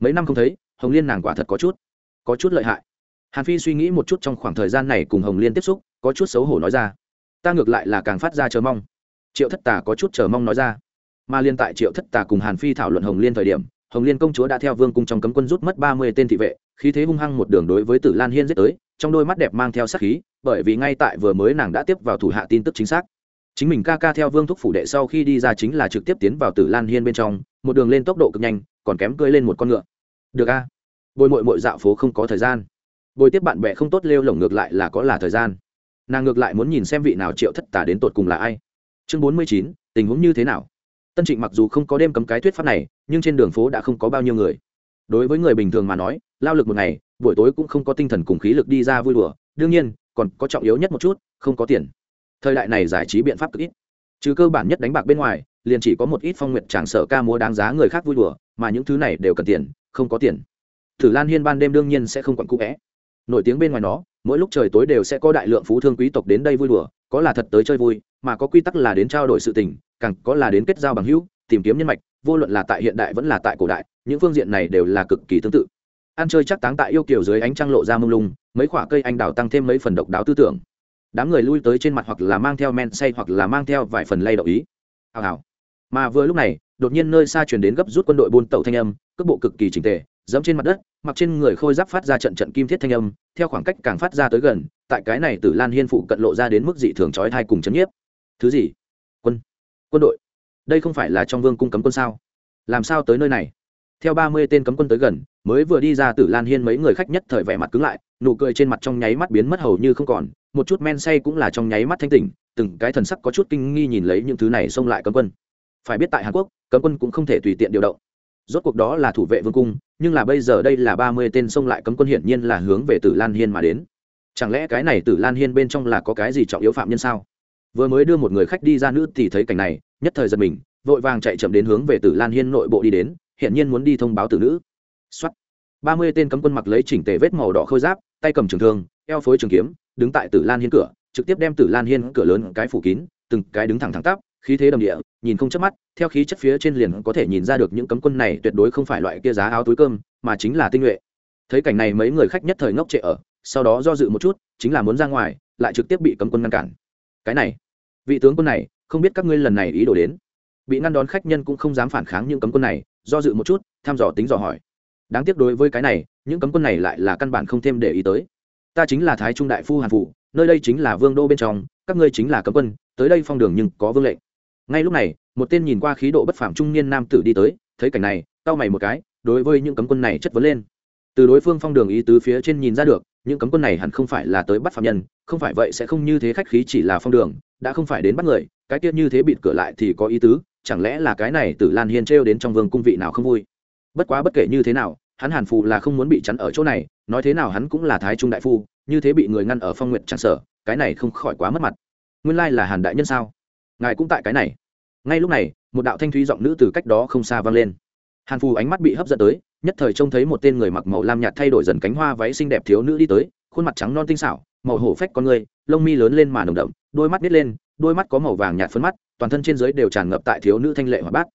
Mấy năm không thấy, hồng liên nàng quả thật có chút có chút lợi hại. Hàn phi suy nghĩ một chút trong khoảng thời gian này cùng hồng liên tiếp xúc, có chút xấu hổ nói ra. Ta ngược lại là càng phát ra chờ mong. Triệu thất tà có chút chờ mong nói ra. Mà liên tại triệu thất tà cùng hàn phi thảo luận hồng liên thời điểm hồng liên công chúa đã theo vương cung trong cấm quân rút mất ba mươi tên thị vệ, khí thế hung hăng một đường đối với tử lan hiên giết tới, trong đôi mắt đẹp mang theo sát khí, bởi vì ngay tại vừa mới nàng đã tiếp vào thủ hạ tin tức chính xác. Chính mình ca ca theo vương thúc phủ đệ sau khi đi ra chính là trực tiếp tiến vào tử lan hiên bên trong, một đường lên tốc độ cực nhanh, còn kém cưỡi lên một con ngựa. Được a. Bồi mội mội dạo phố không có thời gian. Bồi tiếp bạn bè không tốt lêu lổng ngược lại là có là thời gian. Nàng ngược lại muốn nhìn xem vị nào triệu thất tả đến tột cùng là ai. Chương bốn mươi chín, tình huống như thế nào? Tân trịnh mặc dù không có đêm cấm cái thuyết pháp này nhưng trên đường phố đã không có bao nhiêu người. Đối với người bình thường mà nói lao lực một ngày buổi tối cũng không có tinh thần cùng khí lực đi ra vui đùa. Đương nhiên còn có trọng yếu nhất một chút không có tiền. Thời đại này giải trí biện pháp cực ít. Trừ cơ bản nhất đánh bạc bên ngoài liền chỉ có một ít phong nguyện tràng sở ca múa đáng giá người khác vui đùa mà những thứ này đều cần tiền không có tiền. Thử Lan Hiên ban đêm đương nhiên sẽ không quặn cũ vẽ. Nổi tiếng bên ngoài nó, mỗi lúc trời tối đều sẽ có đại lượng phú thương quý tộc đến đây vui đùa, có là thật tới chơi vui, mà có quy tắc là đến trao đổi sự tình, càng có là đến kết giao bằng hữu, tìm kiếm nhân mạch, vô luận là tại hiện đại vẫn là tại cổ đại, những phương diện này đều là cực kỳ tương tự. Ăn chơi chắc táng tại yêu kiều dưới ánh trăng lộ ra mông lung, mấy quả cây anh đào tăng thêm mấy phần độc đáo tư tưởng. Đám người lui tới trên mặt hoặc là mang theo men say hoặc là mang theo vài phần lay động ý. Hào hào. Mà vừa lúc này, đột nhiên nơi xa truyền đến gấp rút quân đội buôn tàu thanh âm, cước bộ cực kỳ chỉnh tề, dẫm trên mặt đất mặc trên người khôi giáp phát ra trận trận kim thiết thanh âm theo khoảng cách càng phát ra tới gần tại cái này tử lan hiên phụ cận lộ ra đến mức dị thường trói thai cùng chấn nhiếp thứ gì quân quân đội. Đây không phải là trong vương cung cấm quân sao? Làm sao tới nơi này? Theo ba mươi tên cấm quân tới gần, mới vừa đi ra tử lan hiên mấy người khách nhất thời vẻ mặt cứng lại, nụ cười trên mặt trong nháy mắt biến mất hầu như không còn, một chút men say cũng là trong nháy mắt thanh tỉnh, từng cái thần sắc có chút kinh nghi nhìn lấy những thứ này xông lại cấm quân. Phải biết tại hàn quốc, cấm quân cũng không thể tùy tiện điều động. Rốt cuộc đó là thủ vệ vương cung, nhưng là bây giờ đây là ba mươi tên xông lại cấm quân hiển nhiên là hướng về tử lan hiên mà đến. Chẳng lẽ cái này tử lan hiên bên trong là có cái gì trọng yếu phạm nhân sao? Vừa mới đưa một người khách đi ra nữ thì thấy cảnh này, nhất thời giật mình, vội vàng chạy chậm đến hướng về tử lan hiên nội bộ đi đến, hiển nhiên muốn đi thông báo tử nữ. Xuất ba mươi tên cấm quân mặc lấy chỉnh tề vết màu đỏ khôi giáp, tay cầm trường thương, eo phối trường kiếm, đứng tại tử lan hiên cửa, trực tiếp đem tử lan hiên cửa lớn cái phủ kín, từng cái đứng thẳng thẳng tắp, khí thế đồng địa, nhìn không chớp mắt, theo khí chất phía trên liền có thể nhìn ra được những cấm quân này tuyệt đối không phải loại kia giá áo túi cơm, mà chính là tinh nhuệ. Thấy cảnh này mấy người khách nhất thời ngốc trệ ở, sau đó do dự một chút, chính là muốn ra ngoài, lại trực tiếp bị cấm quân ngăn cản. Cái này vị tướng quân này không biết các ngươi lần này ý đồ đến. Bị ngăn đón khách nhân cũng không dám phản kháng những cấm quân này, do dự một chút, thăm dò tính dò hỏi. Đáng tiếc đối với cái này, những cấm quân này lại là căn bản không thêm để ý tới. Ta chính là thái trung đại phu hàn phụ nơi đây chính là vương đô bên trong, các ngươi chính là cấm quân, tới đây phong đường nhưng có vương lệnh. Ngay lúc này, một tên nhìn qua khí độ bất phàm trung niên nam tử đi tới, thấy cảnh này tao mày một cái, đối với những cấm quân này chất vấn lên. Từ đối phương phong đường ý tứ phía trên nhìn ra được những cấm quân này hẳn không phải là tới bắt phạm nhân, không phải vậy sẽ không như thế khách khí chỉ là phong đường, đã không phải đến bắt người, cái tiết như thế bịt cửa lại thì có ý tứ, chẳng lẽ là cái này từ lan hiên trêu đến trong vương cung vị nào không vui? Bất quá bất kể như thế nào, hắn hàn phù là không muốn bị chắn ở chỗ này, nói thế nào hắn cũng là thái trung đại phu, như thế bị người ngăn ở phong nguyện chẳng sở cái này không khỏi quá mất mặt. Nguyên lai là hàn đại nhân sao? Ngài cũng tại cái này. Ngay lúc này, một đạo thanh thúy giọng nữ từ cách đó không xa vang lên. Hàn phù ánh mắt bị hấp dẫn tới nhất thời trông thấy một tên người mặc màu lam nhạt thay đổi dần cánh hoa váy xinh đẹp thiếu nữ đi tới, khuôn mặt trắng non tinh xảo, màu hổ phách con người, lông mi lớn lên mà nồng đậm, đôi mắt nít lên, đôi mắt có màu vàng nhạt phấn mắt, toàn thân trên dưới đều tràn ngập tại thiếu nữ thanh lệ hoạt bát.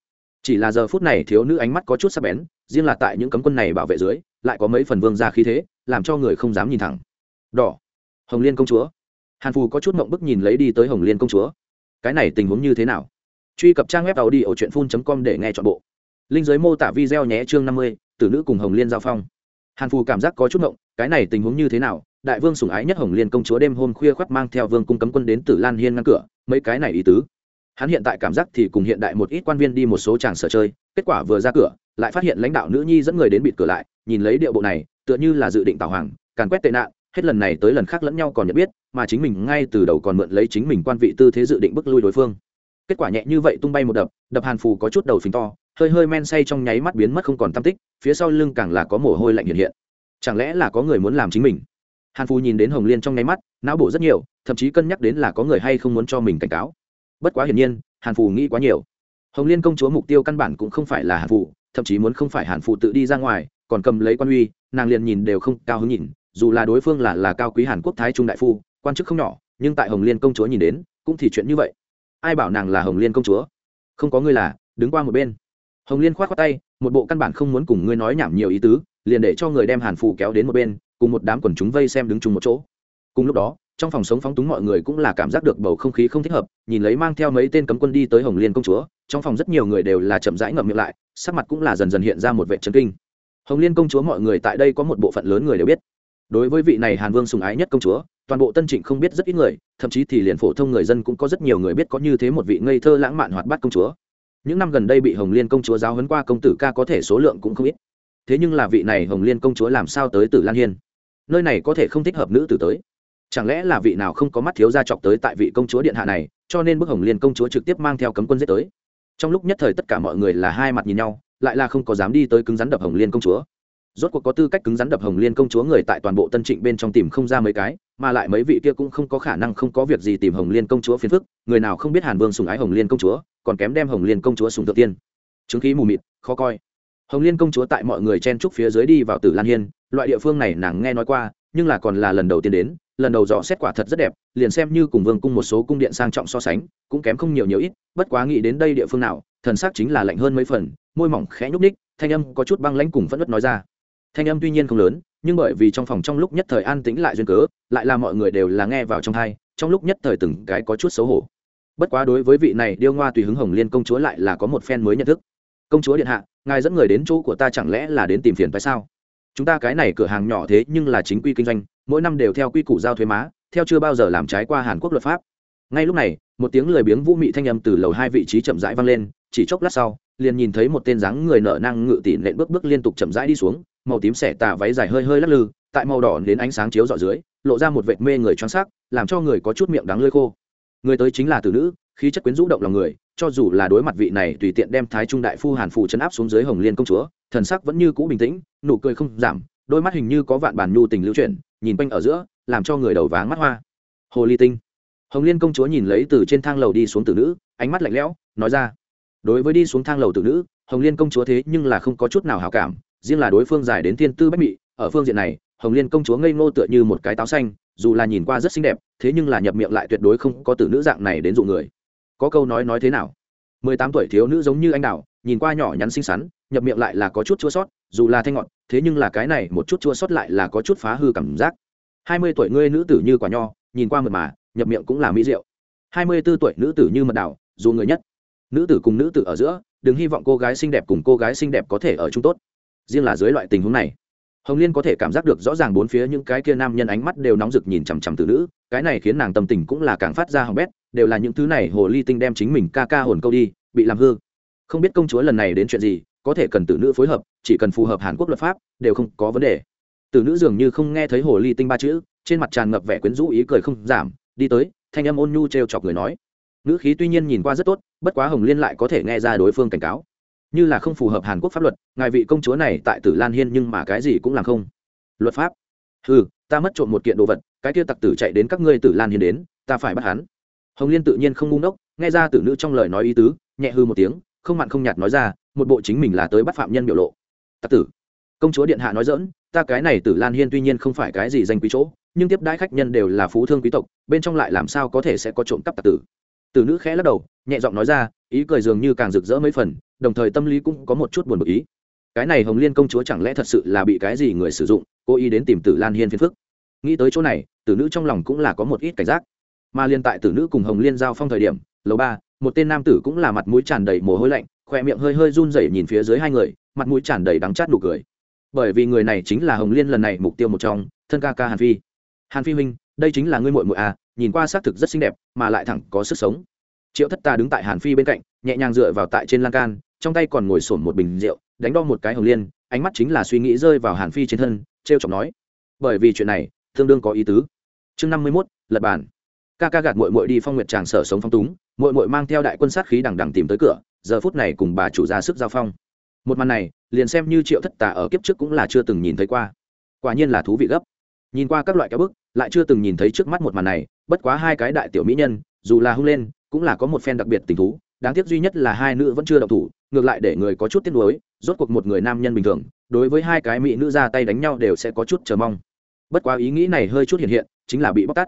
Chỉ là giờ phút này thiếu nữ ánh mắt có chút sắc bén, riêng là tại những cấm quân này bảo vệ dưới, lại có mấy phần vương ra khí thế, làm cho người không dám nhìn thẳng. Đỏ. Hồng liên công chúa. Hàn phù có chút mộng bức nhìn lấy đi tới hồng liên công chúa. Cái này tình huống như thế nào? Truy cập trang web tàu đi ở truyện phun com để nghe t h ọ n bộ. Linh giới mô tả video nhé chương năm mươi tử nữ cùng hồng liên giao phong. Hàn phù cảm giác có chút ngộng, cái này tình huống như thế nào? Đại vương sủng ái nhất hồng liên công chúa đêm hôm khuya khoác mang theo vương cung cấm quân đến tử lan hiên ngăn cửa, mấy cái này ý tứ. Hắn hiện tại cảm giác thì cùng hiện đại một ít quan viên đi một số tràng sở chơi, kết quả vừa ra cửa, lại phát hiện lãnh đạo nữ nhi dẫn người đến bịt cửa lại, nhìn lấy điệu bộ này, tựa như là dự định tào hoàng, càn quét tệ nạn, hết lần này tới lần khác lẫn nhau còn nhận biết, mà chính mình ngay từ đầu còn mượn lấy chính mình quan vị tư thế dự định bức lui đối phương. Kết quả nhẹ như vậy tung bay một đập đập hàn phù có chút đầu phình to hơi hơi men say trong nháy mắt biến mất không còn tam tích, phía sau lưng càng là có mồ hôi lạnh hiện hiện. Chẳng lẽ là có người muốn làm chính mình? Hàn phù nhìn đến hồng liên trong nháy mắt, não bộ rất nhiều, thậm chí cân nhắc đến là có người hay không muốn cho mình cảnh cáo. Bất quá hiển nhiên, hàn phù nghĩ quá nhiều. Hồng liên công chúa mục tiêu căn bản cũng không phải là hàn phù thậm chí muốn không phải hàn Phù tự đi ra ngoài, còn cầm lấy quan uy, nàng liền nhìn đều không cao hứng nhìn, dù là đối phương là là cao quý hàn quốc thái trung đại phu, quan chức không nhỏ, nhưng tại hồng liên công chúa nhìn đến, cũng thì chuyện như vậy. Ai bảo nàng là hồng liên công chúa? Không có ngươi là, đứng qua một bên hồng liên k h o á t khoác tay, một bộ căn bản không muốn cùng ngươi nói nhảm nhiều ý tứ, liền để cho người đem hàn phụ kéo đến một bên, cùng một đám quần chúng vây xem đứng chung một chỗ. Cùng lúc đó, trong phòng sống phóng túng mọi người cũng là cảm giác được bầu không khí không thích hợp, nhìn lấy mang theo mấy tên cấm quân đi tới hồng liên công chúa, trong phòng rất nhiều người đều là chậm rãi ngậm miệng lại, sắc mặt cũng là dần dần hiện ra một vệ trấn kinh. Hồng liên công chúa mọi người tại đây có một bộ phận lớn người đều biết. Đối với vị này hàn vương sùng ái nhất công chúa, toàn bộ tân trịnh không biết rất ít người, thậm chí thì liền phổ thông người dân cũng có rất nhiều người biết có như thế một vị ngây thơ lãng mạn hoạt bát công chúa những năm gần đây bị hồng liên công chúa giáo hấn qua công tử ca có thể số lượng cũng không ít. Thế nhưng là vị này hồng liên công chúa làm sao tới tử lan hiên? Nơi này có thể không thích hợp nữ tử tới. Chẳng lẽ là vị nào không có mắt thiếu gia chọc tới tại vị công chúa điện hạ này, cho nên bức hồng liên công chúa trực tiếp mang theo cấm quân giết tới. Trong lúc nhất thời tất cả mọi người là hai mặt nhìn nhau, lại là không có dám đi tới cứng rắn đập hồng liên công chúa. Rốt cuộc có tư cách cứng rắn đập hồng liên công chúa người tại toàn bộ tân trịnh bên trong tìm không ra mấy cái mà lại mấy vị kia cũng không có khả năng không có việc gì tìm hồng liên công chúa phiền phức, người nào không biết hàn vương sùng ái hồng liên công chúa, còn kém đem hồng liên công chúa sùng tự tiên. Chứng khí mù mịt, khó coi. Hồng liên công chúa tại mọi người chen trúc phía dưới đi vào tử lan hiên, loại địa phương này nàng nghe nói qua, nhưng là còn là lần đầu tiên đến, lần đầu dò xét quả thật rất đẹp, liền xem như cùng vương cung một số cung điện sang trọng so sánh, cũng kém không nhiều nhiều ít, bất quá nghĩ đến đây địa phương nào, thần sắc chính là lạnh hơn mấy phần, môi mỏng khẽ nhúc ních thanh âm có chút băng lãnh cùng phẫn nứt nói ra. Thanh âm tuy nhiên không lớn, nhưng bởi vì trong phòng trong lúc nhất thời an tĩnh lại duyên cớ lại là mọi người đều là nghe vào trong thai, trong lúc nhất thời từng cái có chút xấu hổ. Bất quá đối với vị này điêu ngoa tùy hứng hồng liên công chúa lại là có một phen mới nhận thức. Công chúa điện hạ, ngài dẫn người đến chỗ của ta chẳng lẽ là đến tìm phiền tại sao? Chúng ta cái này cửa hàng nhỏ thế nhưng là chính quy kinh doanh, mỗi năm đều theo quy củ giao thuế má, theo chưa bao giờ làm trái qua hàn quốc luật pháp. Ngay lúc này, một tiếng lười biếng vũ mị thanh âm từ lầu hai vị trí chậm rãi vang lên, chỉ chốc lát sau, liền nhìn thấy một tên dáng người nở năng ngự tỉ nện bước bước liên tục chậm rãi đi xuống, màu tím xẻ tà váy dài hơi hơi lắc lư, tại màu đỏ đến ánh sáng chiếu dọ dưới lộ ra một vệt mê người choáng sắc, làm cho người có chút miệng đắng lơi khô. Người tới chính là tử nữ, khí chất quyến rũ động lòng người, cho dù là đối mặt vị này tùy tiện đem thái trung đại phu hàn phụ chấn áp xuống dưới hồng liên công chúa, thần sắc vẫn như cũ bình tĩnh, nụ cười không giảm, đôi mắt hình như có vạn bản nhu tình lưu chuyển, nhìn quanh ở giữa, làm cho người đầu váng mắt hoa. Hồ ly tinh. Hồng liên công chúa nhìn lấy từ trên thang lầu đi xuống tử nữ, ánh mắt lạnh lẽo, nói ra, đối với đi xuống thang lầu tử nữ, hồng liên công chúa thế nhưng là không có chút nào hào cảm, riêng là đối phương dài đến thiên tư bách mị, ở phương diện này hồng liên công chúa ngây ngô tựa như một cái táo xanh dù là nhìn qua rất xinh đẹp thế nhưng là nhập miệng lại tuyệt đối không có tử nữ dạng này đến dụ người. Có câu nói nói thế nào? Mười tám tuổi thiếu nữ giống như anh đào nhìn qua nhỏ nhắn xinh xắn nhập miệng lại là có chút chua sót dù là thanh ngọt thế nhưng là cái này một chút chua sót lại là có chút phá hư cảm giác. Hai mươi tuổi ngươi nữ tử như quả nho nhìn qua mật mà nhập miệng cũng là mỹ rượu hai mươi b ố tuổi nữ tử như mật đào, dù người nhất. Nữ tử cùng nữ tử ở giữa đừng hy vọng cô gái xinh đẹp cùng cô gái xinh đẹp có thể ở chung tốt. Riêng là dưới loại tình huống này hồng liên có thể cảm giác được rõ ràng bốn phía những cái kia nam nhân ánh mắt đều nóng rực nhìn chằm chằm từ nữ, cái này khiến nàng tâm tình cũng là càng phát ra hỏng bét, đều là những thứ này hồ ly tinh đem chính mình ca ca hồn câu đi, bị làm hư. Không biết công chúa lần này đến chuyện gì, có thể cần tử nữ phối hợp, chỉ cần phù hợp hàn quốc luật pháp, đều không có vấn đề. Tử nữ dường như không nghe thấy hồ ly tinh ba chữ, trên mặt tràn ngập vẻ quyến rũ ý cười không giảm, đi tới, thanh âm ôn nhu t r e o chọc người nói. Nữ khí tuy nhiên nhìn qua rất tốt, bất quá hồng liên lại có thể nghe ra đối phương cảnh cáo như là không phù hợp hàn quốc pháp luật, ngài vị công chúa này tại tử lan hiên nhưng mà cái gì cũng làm không. Luật pháp? Ừ ta mất trộm một kiện đồ vật, cái kia tặc tử chạy đến các ngươi tử lan hiên đến, ta phải bắt hắn. Hồng liên tự nhiên không ngu ngốc, nghe ra tử nữ trong lời nói ý tứ, nhẹ hư một tiếng, không mặn không nhạt nói ra, một bộ chính mình là tới bắt phạm nhân biểu lộ. Tặc tử. Công chúa điện hạ nói dỡn ta cái này tử lan hiên tuy nhiên không phải cái gì danh quý chỗ, nhưng tiếp đãi khách nhân đều là phú thương quý tộc, bên trong lại làm sao có thể sẽ có trộm cắp tặc tử. Tử nữ khẽ lắc đầu nhẹ giọng nói ra, ý cười dường như càng rực rỡ mấy phần, đồng thời tâm lý cũng có một chút buồn bực ý. Cái này hồng liên công chúa chẳng lẽ thật sự là bị cái gì người sử dụng, cố ý đến tìm tử lan hiên phiền phức? Nghĩ tới chỗ này, tử nữ trong lòng cũng là có một ít cảnh giác. Mà liên tại tử nữ cùng hồng liên giao phong thời điểm, lầu ba, một tên nam tử cũng là mặt mũi tràn đầy mồ hôi lạnh, khoe miệng hơi hơi run rẩy nhìn phía dưới hai người, mặt mũi tràn đầy đắng chát nụ cười. Bởi vì người này chính là hồng liên lần này mục tiêu một trong, thân ca ca hàn phi. Hàn phi huynh, đây chính là ngươi muội muội à nhìn qua xác thực rất xinh đẹp, mà lại thẳng có sức sống triệu thất ta đứng tại hàn phi bên cạnh, nhẹ nhàng dựa vào tại trên lan can, trong tay còn ngồi sổm một bình rượu, đánh đo một cái hồng liên, ánh mắt chính là suy nghĩ rơi vào hàn phi trên thân t r e o chọc nói, bởi vì chuyện này, tương đương có ý tứ. Chương năm mươi mốt, lật bản. ca ca gạt mội mội đi phong nguyệt tràng sở sống phong túng mội mội mang theo đại quân sát khí đằng đằng tìm tới cửa, giờ phút này cùng bà chủ ra sức giao phong. Một màn này, liền xem như triệu thất tà ở kiếp trước cũng là chưa từng nhìn thấy qua. Quả nhiên là thú vị gấp. Nhìn qua các loại kéo bức, lại chưa từng nhìn thấy trước mắt một màn này, bất quá hai cái đại tiểu mỹ nhân, dù là hung lên cũng là có một phen đặc biệt tình thú, đáng tiếc duy nhất là hai nữ vẫn chưa động thủ, ngược lại để người có chút tiếc nuối, rốt cuộc một người nam nhân bình thường, đối với hai cái mỹ nữ ra tay đánh nhau đều sẽ có chút chờ mong. Bất quá ý nghĩ này hơi chút hiện hiện, chính là bị bóc tát.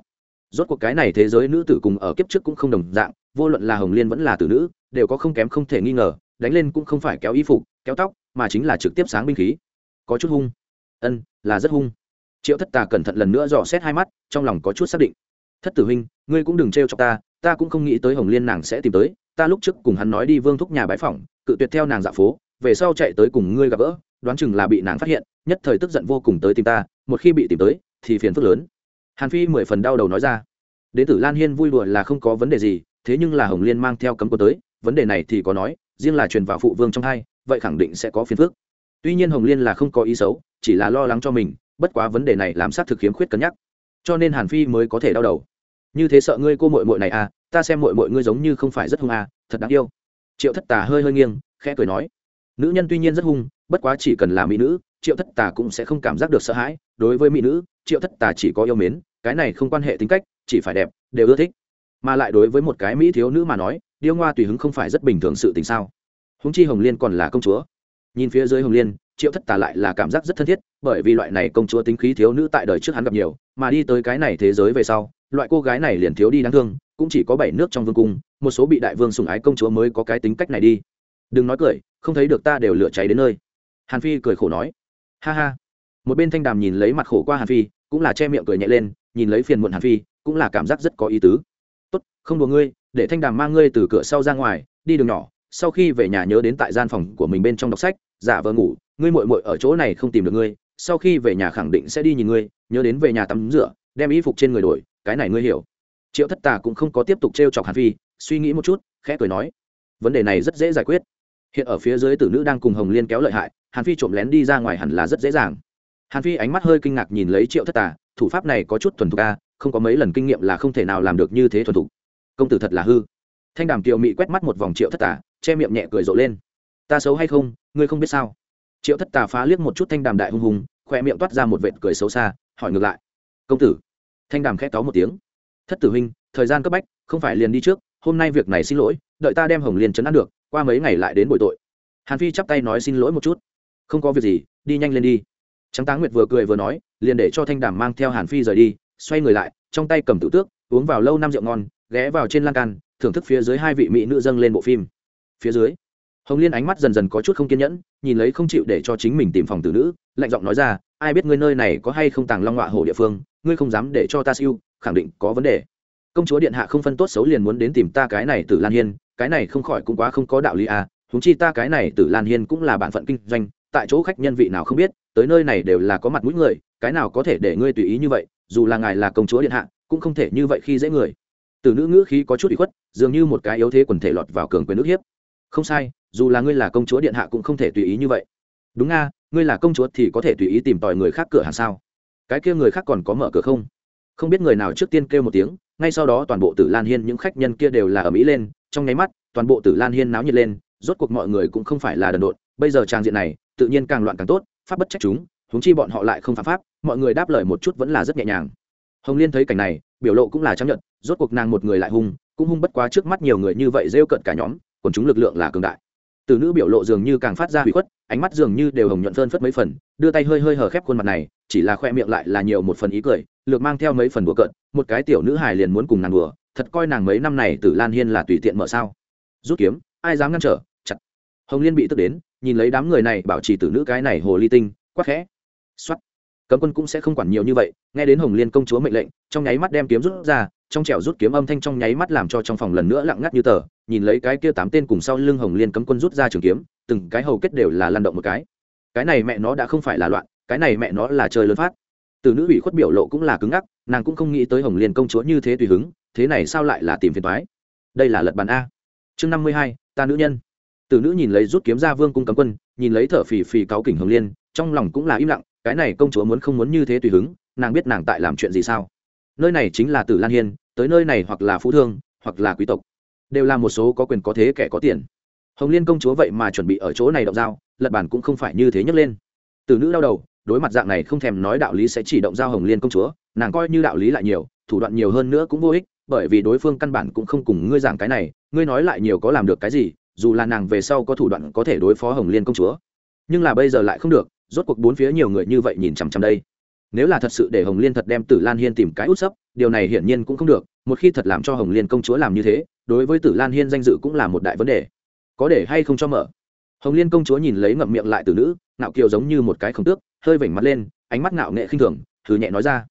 Rốt cuộc cái này thế giới nữ tử cùng ở kiếp trước cũng không đồng dạng, vô luận là hồng liên vẫn là tử nữ, đều có không kém không thể nghi ngờ, đánh lên cũng không phải kéo y phục, kéo tóc, mà chính là trực tiếp sáng binh khí. Có chút hung. Ân, là rất hung. Triệu thất tà cẩn thận lần nữa dò xét hai mắt, trong lòng có chút xác định thất tử huynh, ngươi cũng đừng trêu cho ta ta cũng không nghĩ tới hồng liên nàng sẽ tìm tới, ta lúc trước cùng hắn nói đi vương thúc nhà bãi phỏng, cự tuyệt theo nàng dạ phố, về sau chạy tới cùng ngươi gặp gỡ, đoán chừng là bị nàng phát hiện, nhất thời tức giận vô cùng tới tìm ta, một khi bị tìm tới, thì phiền phức lớn. Hàn phi mười phần đau đầu nói ra. Đến tử lan hiên vui đùa là không có vấn đề gì, thế nhưng là hồng liên mang theo cấm cô tới, vấn đề này thì có nói, riêng là truyền vào phụ vương trong hai, vậy khẳng định sẽ có phiền phức. Tuy nhiên hồng liên là không có ý xấu, chỉ là lo lắng cho mình, bất quá vấn đề này làm sát thực khiếm khuyết cân nhắc cho nên hàn phi mới có thể đau đầu. Như thế sợ ngươi cô mội mội này à ta xem mội mội ngươi giống như không phải rất hung à thật đáng yêu. Triệu thất tà hơi hơi nghiêng, khẽ cười nói. Nữ nhân tuy nhiên rất hung, bất quá chỉ cần là mỹ nữ, triệu thất tà cũng sẽ không cảm giác được sợ hãi. Đối với mỹ nữ, triệu thất tà chỉ có yêu mến, cái này không quan hệ tính cách, chỉ phải đẹp, đều ưa thích. Mà lại đối với một cái mỹ thiếu nữ mà nói, điêu ngoa tùy hứng không phải rất bình thường sự tình sao. Húng chi hồng liên còn là công chúa. Nhìn phía dưới hồng liên triệu thất tà lại là cảm giác rất thân thiết, bởi vì loại này công chúa tính khí thiếu nữ tại đời trước hắn gặp nhiều, mà đi tới cái này thế giới về sau, loại cô gái này liền thiếu đi đáng thương, cũng chỉ có bảy nước trong vương cung, một số bị đại vương sùng ái công chúa mới có cái tính cách này đi. Đừng nói cười, không thấy được ta đều lửa cháy đến nơi. Hàn phi cười khổ nói. Ha ha. Một bên thanh đàm nhìn lấy mặt khổ qua hàn phi, cũng là che miệng cười nhẹ lên, nhìn lấy phiền muộn hàn phi, cũng là cảm giác rất có ý tứ. Tốt, không đùa ngươi, để thanh đàm mang ngươi từ cửa sau ra ngoài, đi đường nhỏ, sau khi về nhà nhớ đến tại gian phòng của mình bên trong đọc sách giả vờ ngủ, ngươi mội mội ở chỗ này không tìm được ngươi, sau khi về nhà khẳng định sẽ đi nhìn ngươi, nhớ đến về nhà tắm rửa, đem y phục trên người đổi, cái này ngươi hiểu. Triệu thất tà cũng không có tiếp tục t r e o chọc hàn phi, suy nghĩ một chút, khẽ cười nói, vấn đề này rất dễ giải quyết. Hiện ở phía dưới tử nữ đang cùng hồng liên kéo lợi hại, hàn phi trộm lén đi ra ngoài hẳn là rất dễ dàng. Hàn phi ánh mắt hơi kinh ngạc nhìn lấy triệu thất tà, thủ pháp này có chút thuần thục a, không có mấy lần kinh nghiệm là không thể nào làm được như thế thuần thục. Công tử thật là hư. Thanh đàm kiều mị quét mắt một vòng triệu thất tà, che miệng nhẹ cười rộ lên ta xấu hay không, ngươi không biết sao? Triệu thất tà phá liếc một chút thanh đàm đại hung hùng khoe miệng toát ra một vệt cười xấu xa, hỏi ngược lại. Công tử? Thanh đàm khẽ cáu một tiếng. Thất tử huynh, thời gian cấp bách, không phải liền đi trước, hôm nay việc này xin lỗi, đợi ta đem hồng liền chấn an được, qua mấy ngày lại đến bội tội. Hàn phi chắp tay nói xin lỗi một chút. Không có việc gì, đi nhanh lên đi. Trắng tá nguyệt vừa cười vừa nói, liền để cho thanh đàm mang theo hàn phi rời đi, xoay người lại, trong tay cầm tử tước, uống vào lâu năm rượu ngon, ghé vào trên lan can, thưởng thức phía dưới hai vị mỹ nữ dâng lên bộ phim. Phía dưới hồng liên ánh mắt dần dần có chút không kiên nhẫn, nhìn lấy không chịu để cho chính mình tìm phòng tử nữ, lạnh giọng nói ra, ai biết ngươi nơi này có hay không tàng long họa hổ địa phương, ngươi không dám để cho ta siêu, khẳng định có vấn đề. Công chúa điện hạ không phân tốt xấu liền muốn đến tìm ta cái này tử lan hiên, cái này không khỏi cũng quá không có đạo lý à húng chi ta cái này tử lan hiên cũng là bản phận kinh doanh, tại chỗ khách nhân vị nào không biết, tới nơi này đều là có mặt mũi người, cái nào có thể để ngươi tùy ý như vậy, dù là ngài là công chúa điện hạ, cũng không thể như vậy khi dễ người. Từ nữ ngữ khí có chút bị khuất, dường như một cái yếu thế quần thể lọt vào cường quyền nước hiếp. Không sai dù là ngươi là công chúa điện hạ cũng không thể tùy ý như vậy. Đúng nga, ngươi là công chúa thì có thể tùy ý tìm tòi người khác cửa hàng sao? Cái kia người khác còn có mở cửa không? Không biết người nào trước tiên kêu một tiếng, ngay sau đó toàn bộ tử lan hiên những khách nhân kia đều là ở mỹ lên, trong nháy mắt, toàn bộ tử lan hiên náo nhiệt lên, rốt cuộc mọi người cũng không phải là đần độn. Bây giờ trang diện này, tự nhiên càng loạn càng tốt, pháp bất trách chúng, huống chi bọn họ lại không phạm pháp, mọi người đáp lời một chút vẫn là rất nhẹ nhàng. Hồng liên thấy cảnh này, biểu lộ cũng là chấp nhận, rốt cuộc nàng một người lại hung, cũng hung bất quá trước mắt nhiều người như vậy rêu cận cả nhóm còn chúng lực lượng là cường đại từ nữ biểu lộ dường như càng phát ra hủy khuất, ánh mắt dường như đều hồng nhuận phơn phất mấy phần, đưa tay hơi hơi hở khép khuôn mặt này, chỉ là khoe miệng lại là nhiều một phần ý cười, lược mang theo mấy phần đùa cợt, một cái tiểu nữ hài liền muốn cùng nàng đùa, thật coi nàng mấy năm này từ lan hiên là tùy tiện mở sao. Rút kiếm, ai dám ngăn trở, chặt. Hồng liên bị tức đến, nhìn lấy đám người này bảo trì tử nữ cái này hồ ly tinh quắc khẽ. Xuất cấm quân cũng sẽ không quản nhiều như vậy, nghe đến hồng liên công chúa mệnh lệnh, trong nháy mắt đem kiếm rút ra trong trẻo rút kiếm âm thanh trong nháy mắt làm cho trong phòng lần nữa lặng ngắt như tờ, nhìn lấy cái kia tám tên cùng sau lưng hồng liên cấm quân rút ra trường kiếm, từng cái hầu kết đều là lăn động một cái. Cái này mẹ nó đã không phải là loạn, cái này mẹ nó là chơi lớn phát. Từ nữ ủy khuất biểu lộ cũng là cứng ngắc, nàng cũng không nghĩ tới hồng liên công chúa như thế tùy hứng, thế này sao lại là tìm phiền thoái đây là lật bàn a. Chương năm mươi hai, ta nữ nhân. Từ nữ nhìn lấy rút kiếm ra vương cung cấm quân, nhìn lấy thở phì phì cáu kỉnh hồng liên, trong lòng cũng là im lặng, cái này công chúa muốn không muốn như thế tùy hứng, nàng biết nàng tại làm chuyện gì sao? Nơi này chính là tử lan hiên, tới nơi này hoặc là phú thương, hoặc là quý tộc, đều là một số có quyền có thế kẻ có tiền. Hồng liên công chúa vậy mà chuẩn bị ở chỗ này động dao lật bản cũng không phải như thế nhấc lên. Từ nữ đau đầu, đối mặt dạng này không thèm nói đạo lý sẽ chỉ động dao hồng liên công chúa, nàng coi như đạo lý lại nhiều, thủ đoạn nhiều hơn nữa cũng vô ích, bởi vì đối phương căn bản cũng không cùng ngươi giảng cái này, ngươi nói lại nhiều có làm được cái gì, dù là nàng về sau có thủ đoạn có thể đối phó hồng liên công chúa. Nhưng là bây giờ lại không được, rốt cuộc bốn phía nhiều người như vậy nhìn chằm chằm đây nếu là thật sự để hồng liên thật đem tử lan hiên tìm cái út sấp, điều này hiển nhiên cũng không được, một khi thật làm cho hồng liên công chúa làm như thế, đối với tử lan hiên danh dự cũng là một đại vấn đề. Có để hay không cho mở? Hồng liên công chúa nhìn lấy ngậm miệng lại từ nữ nạo kiều giống như một cái khổng tước, hơi vểnh mặt lên, ánh mắt ngạo nghệ khinh thường thử nhẹ nói ra.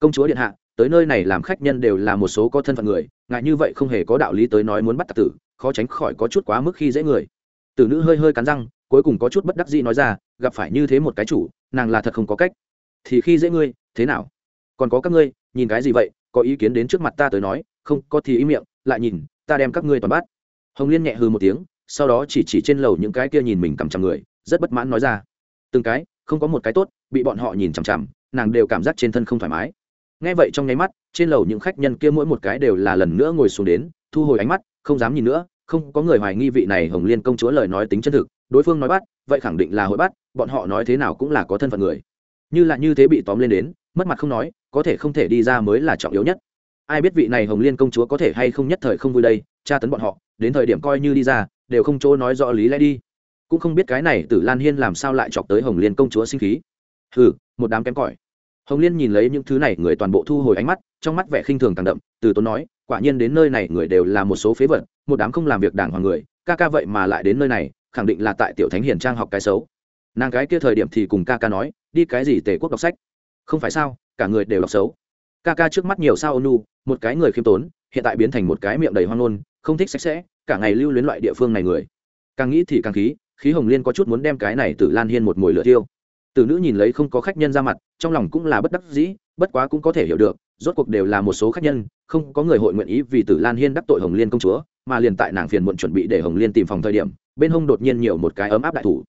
Công chúa điện hạ, tới nơi này làm khách nhân đều là một số có thân phận người, ngại như vậy không hề có đạo lý tới nói muốn bắt tặc tử, khó tránh khỏi có chút quá mức khi dễ người. Tử nữ hơi hơi cắn răng, cuối cùng có chút bất đắc dĩ nói ra, gặp phải như thế một cái chủ, nàng là thật không có cách thì khi dễ ngươi, thế nào? Còn có các ngươi, nhìn cái gì vậy? Có ý kiến đến trước mặt ta tới nói, không, có thì ý miệng, lại nhìn, ta đem các ngươi toàn bắt. Hồng liên nhẹ hư một tiếng, sau đó chỉ chỉ trên lầu những cái kia nhìn mình cầm chằm người, rất bất mãn nói ra. Từng cái, không có một cái tốt, bị bọn họ nhìn chằm chằm, nàng đều cảm giác trên thân không thoải mái. Nghe vậy trong nháy mắt, trên lầu những khách nhân kia mỗi một cái đều là lần nữa ngồi xuống đến, thu hồi ánh mắt, không dám nhìn nữa, không có người hoài nghi vị này hồng liên công chúa lời nói tính chân thực, đối phương nói bắt, vậy khẳng định là hội bắt, bọn họ nói thế nào cũng là có thân phận người như là như thế bị tóm lên đến, mất mặt không nói, có thể không thể đi ra mới là trọng yếu nhất. Ai biết vị này hồng liên công chúa có thể hay không nhất thời không vui đây, tra tấn bọn họ, đến thời điểm coi như đi ra, đều không chỗ nói rõ lý lẽ đi. Cũng không biết cái này tử lan hiên làm sao lại chọc tới hồng liên công chúa sinh khí. Hừ, một đám kém cỏi. Hồng liên nhìn lấy những thứ này, người toàn bộ thu hồi ánh mắt, trong mắt vẻ khinh thường càng đậm, từ tốn nói, quả nhiên đến nơi này người đều là một số phế vật, một đám không làm việc đảng hoàng người, ca ca vậy mà lại đến nơi này, khẳng định là tại tiểu thánh hiền trang học cái xấu nàng cái kia thời điểm thì cùng ca ca nói, đi cái gì tề quốc đọc sách? Không phải sao, cả người đều đọc xấu. Ca ca trước mắt nhiều sao ônu một cái người khiêm tốn, hiện tại biến thành một cái miệng đầy hoang nôn không thích sạch sẽ, cả ngày lưu luyến loại địa phương này người. Càng nghĩ thì càng khí khí hồng liên có chút muốn đem cái này từ lan hiên một mồi lửa tiêu từ nữ nhìn lấy không có khách nhân ra mặt, trong lòng cũng là bất đắc dĩ, bất quá cũng có thể hiểu được, rốt cuộc đều là một số khách nhân, không có người hội nguyện ý vì tử lan hiên đắc tội hồng liên công chúa, mà liền tại nàng phiền muộn chuẩn bị để hồng liên tìm phòng thời điểm, bên hông đột nhiên nhiều một cái ấm áp đại thủ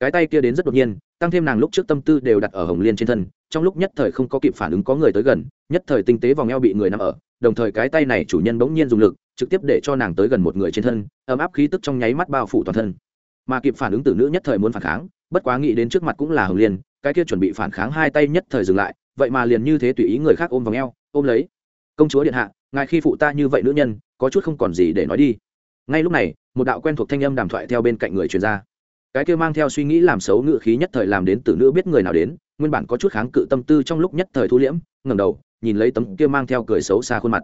cái tay kia đến rất đột nhiên, tăng thêm nàng lúc trước tâm tư đều đặt ở hồng liên trên thân, trong lúc nhất thời không có kịp phản ứng có người tới gần, nhất thời tinh tế vòng eo bị người nằm ở, đồng thời cái tay này chủ nhân bỗng nhiên dùng lực, trực tiếp để cho nàng tới gần một người trên thân, ấm áp khí tức trong nháy mắt bao phủ toàn thân. Mà kịp phản ứng tử nữ nhất thời muốn phản kháng, bất quá nghĩ đến trước mặt cũng là hồng liên, cái kia chuẩn bị phản kháng hai tay nhất thời dừng lại, vậy mà liền như thế tùy ý người khác ôm vòng eo, ôm lấy. Công chúa điện hạ, ngài khi phụ ta như vậy nữ nhân, có chút không còn gì để nói đi. Ngay lúc này, một đạo quen thuộc thanh âm đàm thoại theo bên cạnh người truyền ra cái kia mang theo suy nghĩ làm xấu ngự khí nhất thời làm đến tử nữ biết người nào đến, nguyên bản có chút kháng cự tâm tư trong lúc nhất thời thu liễm, ngẩng đầu, nhìn lấy tấm kia mang theo cười xấu xa khuôn mặt.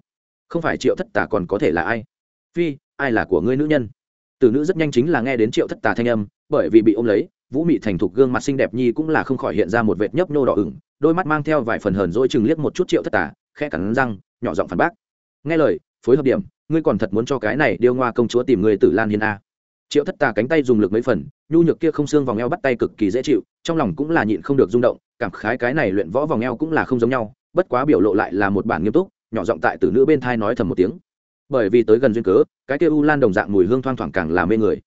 Không phải triệu thất tà còn có thể là ai? Phi, ai là của ngươi nữ nhân? Tử nữ rất nhanh chính là nghe đến triệu thất tà thanh âm, bởi vì bị ôm lấy, vũ mị thành thục gương mặt xinh đẹp nhi cũng là không khỏi hiện ra một vệt nhấp nhô đỏ ửng, đôi mắt mang theo vài phần hờn dỗi chừng liếc một chút triệu thất tà, khẽ cắn răng, nhỏ giọng phản bác. Nghe lời, phối hợp điểm, ngươi còn thật muốn cho cái này điêu ngoa công chúa tìm người tử lan hiên a. Triệu thất tà cánh tay dùng lực mấy phần nhu nhược kia không xương vòng eo bắt tay cực kỳ dễ chịu, trong lòng cũng là nhịn không được rung động, cảm khái cái này luyện võ vòng eo cũng là không giống nhau, bất quá biểu lộ lại là một bản nghiêm túc, nhỏ giọng tại tử nữ bên thai nói thầm một tiếng. Bởi vì tới gần duyên cớ, cái kia u lan đồng dạng mùi hương thoang thoảng càng là mê người.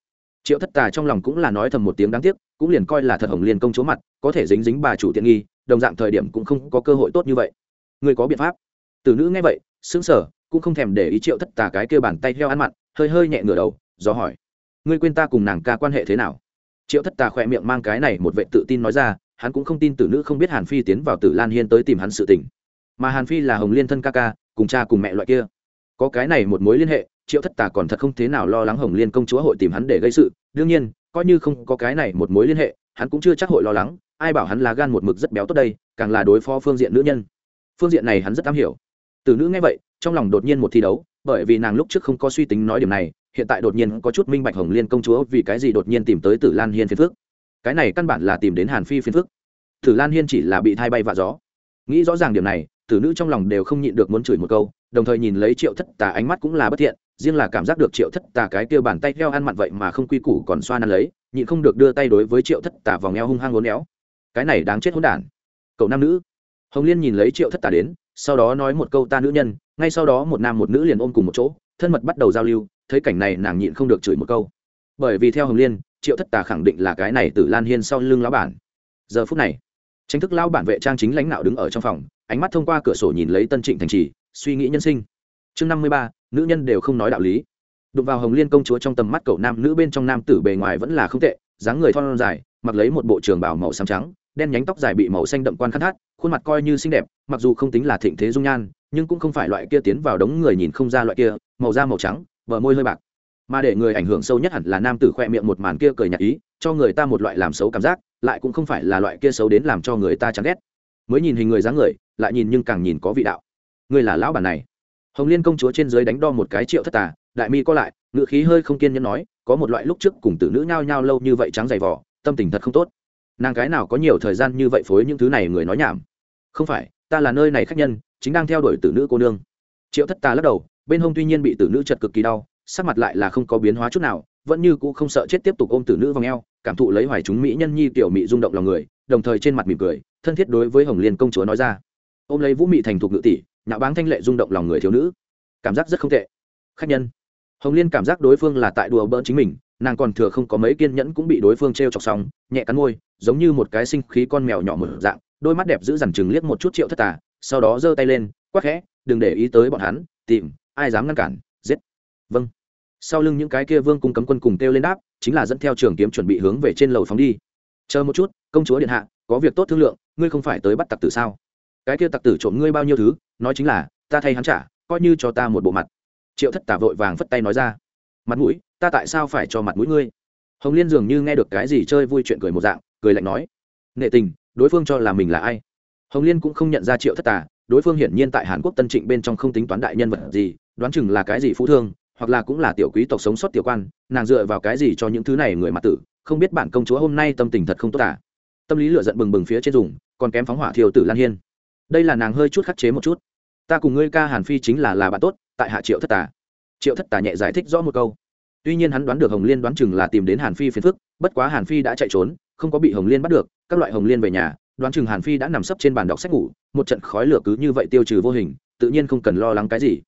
Triệu thất tà trong lòng cũng là nói thầm một tiếng đáng tiếc, cũng liền coi là thật hồng liên công chúa mặt, có thể dính dính bà chủ tiện nghi, đồng dạng thời điểm cũng không có cơ hội tốt như vậy. Người có biện pháp. Tử nữ nghe vậy, sững sờ, cũng không thèm để ý triệu thất tà cái kia bàn tay heo ăn mặn, hơi hơi nhẹ ngửa đầu, do hỏi, ngươi quên ta cùng nàng ca quan hệ thế nào? Triệu thất tà khỏe miệng mang cái này một vệ tự tin nói ra, hắn cũng không tin tử nữ không biết hàn phi tiến vào tử lan hiên tới tìm hắn sự tình. Mà hàn phi là hồng liên thân ca ca, cùng cha cùng mẹ loại kia. Có cái này một mối liên hệ, triệu thất tà còn thật không thế nào lo lắng hồng liên công chúa hội tìm hắn để gây sự. Đương nhiên, coi như không có cái này một mối liên hệ, hắn cũng chưa chắc hội lo lắng, ai bảo hắn là gan một mực rất béo tốt đây, càng là đối phó phương diện nữ nhân. Phương diện này hắn rất am hiểu. Từ nữ nghe vậy, trong lòng đột nhiên một thi đấu, bởi vì nàng lúc trước không có suy tính nói điểm này hiện tại đột nhiên có chút minh bạch hồng liên công chúa vì cái gì đột nhiên tìm tới tử lan hiên phiền phước cái này căn bản là tìm đến hàn phi phiền phước tử lan hiên chỉ là bị thai bay vạ gió. Nghĩ rõ ràng điểm này, tử nữ trong lòng đều không nhịn được muốn chửi một câu, đồng thời nhìn lấy triệu thất tà ánh mắt cũng là bất thiện, riêng là cảm giác được triệu thất tà cái kia bàn tay theo ăn mặn vậy mà không quy củ còn xoa năn lấy, nhịn không được đưa tay đối với triệu thất tà vòng eo hung hăng ngốn éo. Cái này đáng chết hỗn đản. Cậu nam nữ. Hồng liên nhìn lấy triệu thất tà đến, sau đó nói một câu ta nữ nhân, ngay sau đó một nam một nữ liền ôm cùng một chỗ, thân mật bắt đầu giao lưu thấy cảnh này nàng nhịn không được chửi một câu. Bởi vì theo hồng liên, triệu thất tà khẳng định là cái này từ lan hiên sau lưng lão bản. Giờ phút này tranh thức lão bản vệ trang chính lãnh đạo đứng ở trong phòng, ánh mắt thông qua cửa sổ nhìn lấy tân trịnh thành trì, suy nghĩ nhân sinh. Chương năm mươi ba, nữ nhân đều không nói đạo lý. Đụng vào hồng liên công chúa trong tầm mắt cậu nam nữ bên trong nam tử bề ngoài vẫn là không tệ, dáng người thon dài, mặc lấy một bộ trường bảo màu xám trắng, đen nhánh tóc dài bị màu xanh đậm quan khăn hát khuôn mặt coi như xinh đẹp, mặc dù không tính là thịnh thế dung nhan, nhưng cũng không phải loại kia tiến vào đống người nhìn không ra loại kia, màu da màu trắng bờ môi hơi bạc. Mà để người ảnh hưởng sâu nhất hẳn là nam tử khoe miệng một màn kia cười nhạt ý, cho người ta một loại làm xấu cảm giác, lại cũng không phải là loại kia xấu đến làm cho người ta chán ghét. Mới nhìn hình người dáng người, lại nhìn nhưng càng nhìn có vị đạo. Người là lão bản này. Hồng liên công chúa trên dưới đánh đo một cái triệu thất tà, đại mi có lại ngự khí hơi không kiên nhẫn nói, có một loại lúc trước cùng tử nữ nhao nhao lâu như vậy trắng dày vỏ tâm tình thật không tốt. Nàng cái nào có nhiều thời gian như vậy phối những thứ này người nói nhảm. Không phải, ta là nơi này khách nhân, chính đang theo đuổi tử nữ cô nương. Triệu thất tà lắc đầu bên hông tuy nhiên bị tử nữ chật cực kỳ đau sắc mặt lại là không có biến hóa chút nào vẫn như cũ không sợ chết tiếp tục ôm tử nữ vòng eo cảm thụ lấy hoài chúng mỹ nhân nhi tiểu mỹ rung động lòng người đồng thời trên mặt mỉm cười thân thiết đối với hồng liên công chúa nói ra. Ôm lấy vũ mị thành thục nữ tỷ nhạo báng thanh lệ rung động lòng người thiếu nữ. Cảm giác rất không tệ. Khách nhân. Hồng liên cảm giác đối phương là tại đùa bỡn chính mình nàng còn thừa không có mấy kiên nhẫn cũng bị đối phương t r e o chọc sóng, nhẹ cắn môi giống như một cái sinh khí con mèo nhỏ mở dạng đôi mắt đẹp giữ dằn chừng liếc một chút triệu thất tà sau đó giơ tay lên quắc khẽ đừng để ý tới bọn hắn tìm ai dám ngăn cản? Giết. Vâng. Sau lưng những cái kia vương cung cấm quân cùng kêu lên đáp, chính là dẫn theo trường kiếm chuẩn bị hướng về trên lầu phóng đi. Chờ một chút, công chúa điện hạ, có việc tốt thương lượng, ngươi không phải tới bắt tặc tử sao? Cái kia tặc tử trộm ngươi bao nhiêu thứ, nói chính là, ta thay hắn trả, coi như cho ta một bộ mặt. Triệu thất tả vội vàng phất tay nói ra. Mặt mũi, ta tại sao phải cho mặt mũi ngươi? Hồng liên dường như nghe được cái gì chơi vui chuyện cười một dạng, cười lạnh nói. Nệ tình, đối phương cho là mình là ai? Hồng liên cũng không nhận ra triệu thất tà đối phương hiển nhiên tại hàn quốc tân trịnh bên trong không tính toán đại nhân vật gì đoán chừng là cái gì phú thương, hoặc là cũng là tiểu quý tộc sống sót tiểu quan, nàng dựa vào cái gì cho những thứ này người mặt tử, không biết bản công chúa hôm nay tâm tình thật không tốt à? Tâm lý lựa giận bừng bừng phía trên dùng, còn kém phóng hỏa thiêu tử lan hiên. Đây là nàng hơi chút khắc chế một chút. Ta cùng ngươi ca hàn phi chính là là bạn tốt, tại hạ triệu thất tà. Triệu thất tà nhẹ giải thích rõ một câu. Tuy nhiên hắn đoán được hồng liên đoán chừng là tìm đến hàn phi phiền phức, bất quá hàn phi đã chạy trốn, không có bị hồng liên bắt được, các loại hồng liên về nhà, đoán chừng hàn phi đã nằm sấp trên bàn đọc sách ngủ, một trận khói lửa cứ như vậy tiêu trừ vô hình, tự nhiên không cần lo lắng cái gì